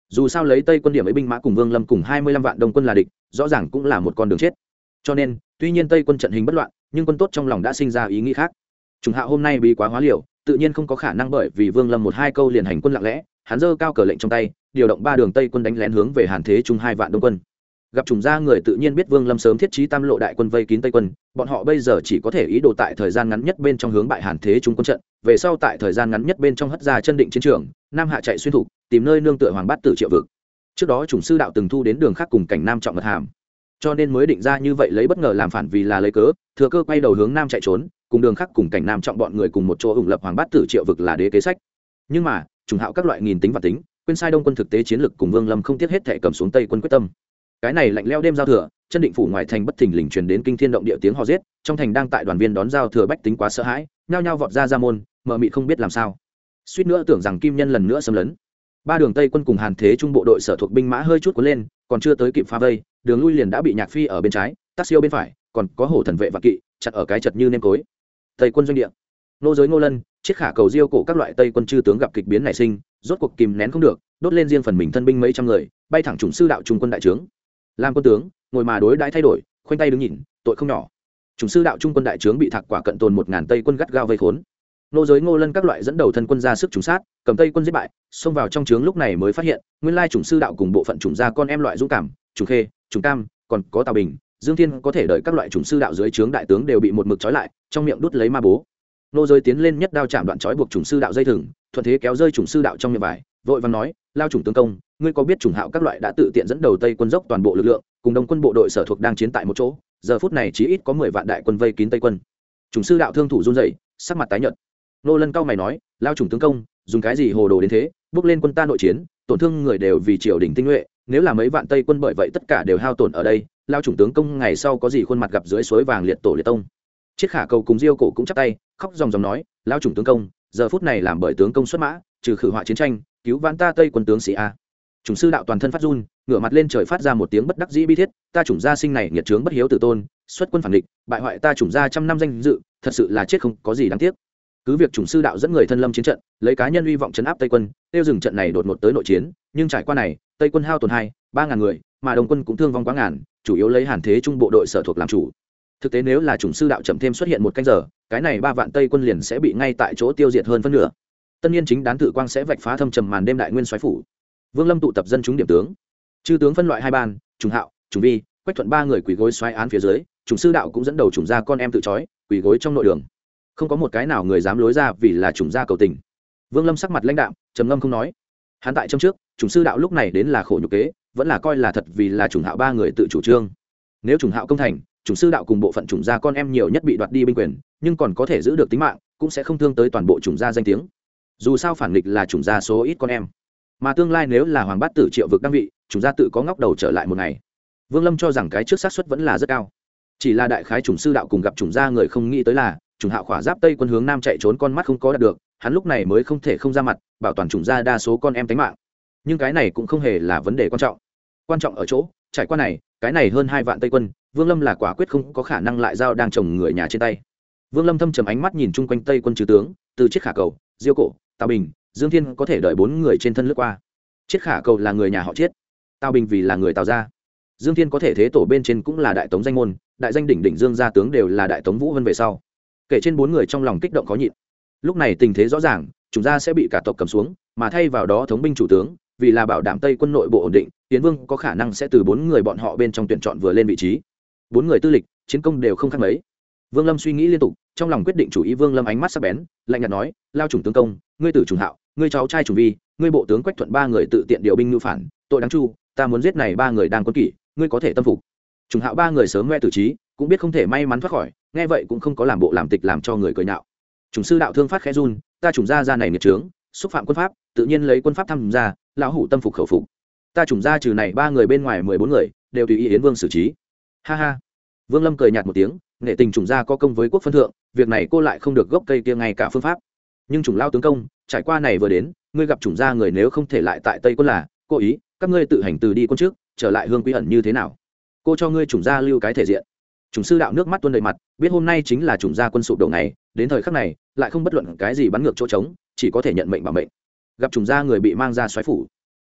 Dù sao lấy tây quân điểm ấy binh mã cùng vương lâm cùng hai mươi lăm vạn đông quân là địch, rõ ràng cũng là một con đường chết. Cho nên, tuy nhiên tây quân trận hình bất loạn, nhưng quân tốt trong lòng đã sinh ra ý nghĩ khác. Trùng hạ hôm nay bị quá hóa liều, tự nhiên không có khả năng bởi vì vương lâm một hai câu liền hành quân lặng lẽ, hắn dơ cao cờ lệnh trong tay, điều động ba đường tây quân đánh lén hướng về hàn thế trung hai vạn đông quân gặp trùng gia người tự nhiên biết vương lâm sớm thiết trí tam lộ đại quân vây kín tây quân, bọn họ bây giờ chỉ có thể ý đồ tại thời gian ngắn nhất bên trong hướng bại hàn thế trung quân trận, về sau tại thời gian ngắn nhất bên trong hất ra chân định chiến trường, nam hạ chạy xuyên thủ, tìm nơi nương tựa hoàng bát tử triệu vực. Trước đó chủng sư đạo từng thu đến đường khác cùng cảnh nam trọng mật hàm. Cho nên mới định ra như vậy lấy bất ngờ làm phản vì là lấy cớ, thừa cơ quay đầu hướng nam chạy trốn, cùng đường khác cùng cảnh nam trọng bọn người cùng một chỗ ủng lập hoàng bát tử triệu vực là đế kế sách. Nhưng mà trùng hạo các loại nghìn tính và tính, quên sai đông quân thực tế chiến lực cùng vương lâm không tiếc hết thể cầm xuống tây quân quyết tâm cái này lạnh leo đêm giao thừa, chân định phủ ngoài thành bất thình lình truyền đến kinh thiên động địa tiếng hò giết, trong thành đang tại đoàn viên đón giao thừa bách tính quá sợ hãi, nhao nhao vọt ra ra môn, mờ mị không biết làm sao. Suýt nữa tưởng rằng kim nhân lần nữa xâm lấn. Ba đường tây quân cùng hàn thế trung bộ đội sở thuộc binh mã hơi chút cuốn lên, còn chưa tới kịp phá vây, đường lui liền đã bị nhạc phi ở bên trái tác siêu bên phải, còn có hổ thần vệ và kỵ, chặt ở cái chật như nêm cối. Tây quân doanh địa. Nô giới ngô lân, chiếc khả cầu diêu cổ các loại tây quân chư tướng gặp kịch biến nảy sinh, rốt cuộc kìm nén không được, đốt lên riêng phần mình thân binh mấy trăm người, bay thẳng chủng sư đạo trung quân đại trướng làm quân tướng, ngồi mà đối đãi thay đổi, khoanh tay đứng nhìn, tội không nhỏ. Chủng sư đạo trung quân đại trướng bị thạc quả cận tồn một ngàn tây quân gắt gao vây khốn. Nô giới ngô lân các loại dẫn đầu thân quân ra sức trùng sát, cầm tây quân giết bại, xông vào trong trướng lúc này mới phát hiện, nguyên lai chủng sư đạo cùng bộ phận chủng gia con em loại dũng cảm trùng khê trùng cam, còn có tào bình, dương thiên có thể đợi các loại chủng sư đạo dưới trướng đại tướng đều bị một mực trói lại, trong miệng đút lấy ma bố. Nô giới tiến lên nhất đao chạm đoạn trói buộc chủng sư đạo dây thừng, thuận thế kéo rơi chủng sư đạo trong miệng vải, vội và nói lao chủng tướng công, ngươi có biết chủng hạo các loại đã tự tiện dẫn đầu tây quân dốc toàn bộ lực lượng, cùng đông quân bộ đội sở thuộc đang chiến tại một chỗ, giờ phút này chỉ ít có mười vạn đại quân vây kín tây quân. Chủng sư đạo thương thủ run dậy sắc mặt tái nhợt. Nô lân cao mày nói, lao chủng tướng công, dùng cái gì hồ đồ đến thế, bước lên quân ta nội chiến, tổn thương người đều vì triều đình tinh nhuệ, nếu là mấy vạn tây quân bởi vậy tất cả đều hao tổn ở đây, lao chủng tướng công ngày sau có gì khuôn mặt gặp dưới suối vàng liệt tổ liệt tông. Chiếc khả cầu cùng diêu cổ cũng chắp tay, khóc dòng dòng nói, lao chủng tướng công, giờ phút này làm bởi tướng công xuất mã, trừ khử họa chiến tranh cứu vãn ta tây quân tướng sĩ a. Chủng sư đạo toàn thân phát run, ngửa mặt lên trời phát ra một tiếng bất đắc dĩ bi thiết, ta chủng gia sinh này nghiệt trướng bất hiếu tử tôn, xuất quân phản địch, bại hoại ta chủng gia trăm năm danh dự, thật sự là chết không có gì đáng tiếc. Cứ việc chủng sư đạo dẫn người thân lâm chiến trận, lấy cá nhân hy vọng chấn áp tây quân, tiêu dừng trận này đột ngột tới nội chiến, nhưng trải qua này, tây quân hao tổn hai, ba ngàn người, mà đồng quân cũng thương vong quá ngàn, chủ yếu lấy hàn thế trung bộ đội sở thuộc làm chủ. Thực tế nếu là chủng sư đạo chậm thêm xuất hiện một canh giờ, cái này ba vạn tây quân liền sẽ bị ngay tại chỗ tiêu diệt hơn phân nửa tân niên chính đán tự quang sẽ vạch phá thâm trầm màn đêm đại nguyên soái phủ. Vương lâm tụ tập dân chúng điểm tướng. Chư tướng phân loại hai ban, trùng hạo, trùng vi, quách thuận ba người quỳ gối xoáy án phía dưới, trùng sư đạo cũng dẫn đầu trùng gia con em tự trói, quỳ gối trong nội đường. Không có một cái nào người dám lối ra vì là trùng gia cầu tình. Vương lâm sắc mặt lãnh đạo trầm ngâm không nói. Hắn tại trong trước, trùng sư đạo lúc này đến là khổ nhục kế, vẫn là coi là thật vì là trùng hạo ba người tự chủ trương. Nếu trùng hạo công thành, trùng sư đạo cùng bộ phận trùng gia con em nhiều nhất bị đoạt đi binh quyền, nhưng còn có thể giữ được tính mạng, cũng sẽ không thương tới toàn bộ trùng gia danh tiếng dù sao phản nghịch là chủng gia số ít con em. Mà tương lai nếu là hoàng bát tử triệu vực đăng vị, chủng gia tự có ngóc đầu trở lại một ngày. Vương lâm cho rằng cái trước xác suất vẫn là rất cao. Chỉ là đại khái chủng sư đạo cùng gặp chủng gia người không nghĩ tới là, chủng hạo khỏa giáp tây quân hướng nam chạy trốn con mắt không có đạt được, hắn lúc này mới không thể không ra mặt, bảo toàn chủng gia đa số con em tánh mạng. Nhưng cái này cũng không hề là vấn đề quan trọng. Quan trọng ở chỗ, trải qua này, cái này hơn hai vạn tây quân, vương lâm là quả quyết không có khả năng lại giao đang trồng người nhà trên tay. Vương lâm thâm trầm ánh mắt nhìn chung quanh tây quân trừ tướng, từ chiếc khả cầu, diêu cổ tào bình, dương thiên có thể đợi bốn người trên thân lướt qua. Chiết khả cầu là người nhà họ chiết tào bình vì là người tào gia. Dương thiên có thể thế tổ bên trên cũng là đại tống danh môn, đại danh đỉnh đỉnh dương gia tướng đều là đại tống vũ vân về sau. Kể trên bốn người trong lòng kích động khó nhịn. Lúc này tình thế rõ ràng, chúng ta sẽ bị cả tộc cầm xuống, mà thay vào đó thống binh chủ tướng, vì là bảo đảm tây quân nội bộ ổn định tiến vương có khả năng sẽ từ bốn người bọn họ bên trong tuyển chọn vừa lên vị trí. Bốn người tư lịch, chiến công đều không khác mấy. Vương lâm suy nghĩ liên tục, trong lòng quyết định chủ ý vương lâm ánh mắt sắc bén, lạnh nhạt nói, lao chủng tướng công ngươi tử trùng hạo, ngươi cháu trai trùng vi, ngươi bộ tướng quách thuận ba người tự tiện điều binh ngư phản, tội đáng chu, ta muốn giết này ba người đang quân kỷ, ngươi có thể tâm phục. Trùng hạo ba người sớm nghe tử trí, cũng biết không thể may mắn thoát khỏi, nghe vậy cũng không có làm bộ làm tịch làm cho người cười nhạo. Trùng sư đạo thương phát khẽ run, ta trùng ra ra này nghiệt trướng, xúc phạm quân pháp, tự nhiên lấy quân pháp tham gia, lão hủ tâm phục khẩu phục. Ta trùng ra trừ này ba người bên ngoài mười bốn người, đều tùy ý yến vương xử trí. Ha ha. Vương lâm cười nhạt một tiếng, nghệ tình trùng ra có công với quốc phân thượng, việc này cô lại không được gốc cây kia ngay cả phương pháp nhưng trùng lao tướng công, trải qua này vừa đến, ngươi gặp trùng gia người nếu không thể lại tại tây quân là cô ý, các ngươi tự hành từ đi quân trước, trở lại hương quý ẩn như thế nào? Cô cho ngươi trùng gia lưu cái thể diện. Trùng sư đạo nước mắt tuôn đầy mặt, biết hôm nay chính là trùng gia quân sụp đầu này đến thời khắc này, lại không bất luận cái gì bắn ngược chỗ trống, chỉ có thể nhận mệnh bảo mệnh. Gặp trùng gia người bị mang ra xoáy phủ.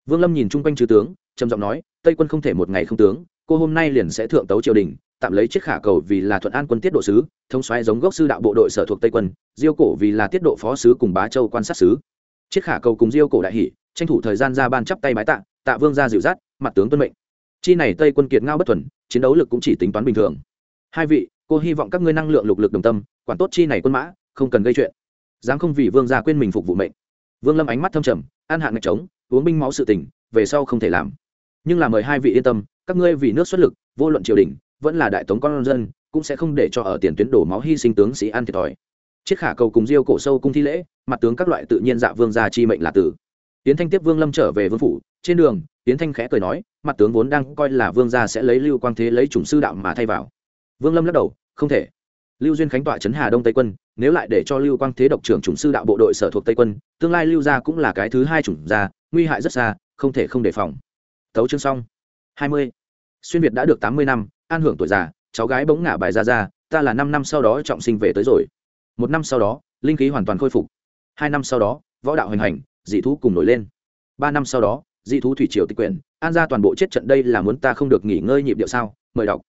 Vương lâm nhìn chung quanh chư tướng, trầm giọng nói, tây quân không thể một ngày không tướng, cô hôm nay liền sẽ thượng tấu triều đình tạm lấy chiếc khả cầu vì là thuận an quân tiết độ sứ thông xoáy giống gốc sư đạo bộ đội sở thuộc tây quân, diêu cổ vì là tiết độ phó sứ cùng bá châu quan sát sứ. Chiếc khả cầu cùng diêu cổ đại hỷ, tranh thủ thời gian ra ban chắp tay bái tạ tạ vương ra dịu dắt, mặt tướng tuân mệnh. Chi này tây quân kiệt ngao bất thuần, chiến đấu lực cũng chỉ tính toán bình thường. Hai vị, cô hy vọng các ngươi năng lượng lục lực đồng tâm, quản tốt chi này quân mã, không cần gây chuyện. Dám không vì vương gia quên mình phục vụ mệnh. Vương lâm ánh mắt thâm trầm, an hạn ngạch trống, uống binh máu sự tình, về sau không thể làm. Nhưng là mời hai vị yên tâm, các ngươi vì nước xuất lực, vô luận triều đình vẫn là đại tống con dân, cũng sẽ không để cho ở tiền tuyến đổ máu hy sinh tướng sĩ ăn thiệt thòi. Chiếc khả cầu cùng diêu cổ sâu cung thi lễ, mặt tướng các loại tự nhiên dạ vương gia chi mệnh là tử. Tiến thanh tiếp vương lâm trở về vương phủ, trên đường, tiến thanh khẽ cười nói, mặt tướng vốn đang coi là vương gia sẽ lấy lưu quang thế lấy chủng sư đạo mà thay vào. Vương lâm lắc đầu, không thể. Lưu duyên khánh tọa trấn hà đông tây quân, nếu lại để cho lưu quang thế độc trưởng chủng sư đạo bộ đội sở thuộc tây quân, tương lai lưu gia cũng là cái thứ hai chủng gia, nguy hại rất xa, không thể không đề phòng. Tấu chương xong. Hai mươi. Xuyên việt đã được tám mươi năm an hưởng tuổi già, cháu gái bỗng ngả bài ra ra, ta là năm năm sau đó trọng sinh về tới rồi. Một năm sau đó, linh khí hoàn toàn khôi phục. Hai năm sau đó, võ đạo hoành hành, dị thú cùng nổi lên. Ba năm sau đó, dị thú thủy triều tịch quyển, an ra toàn bộ chết trận đây là muốn ta không được nghỉ ngơi nhịp điệu sao? Mời đọc.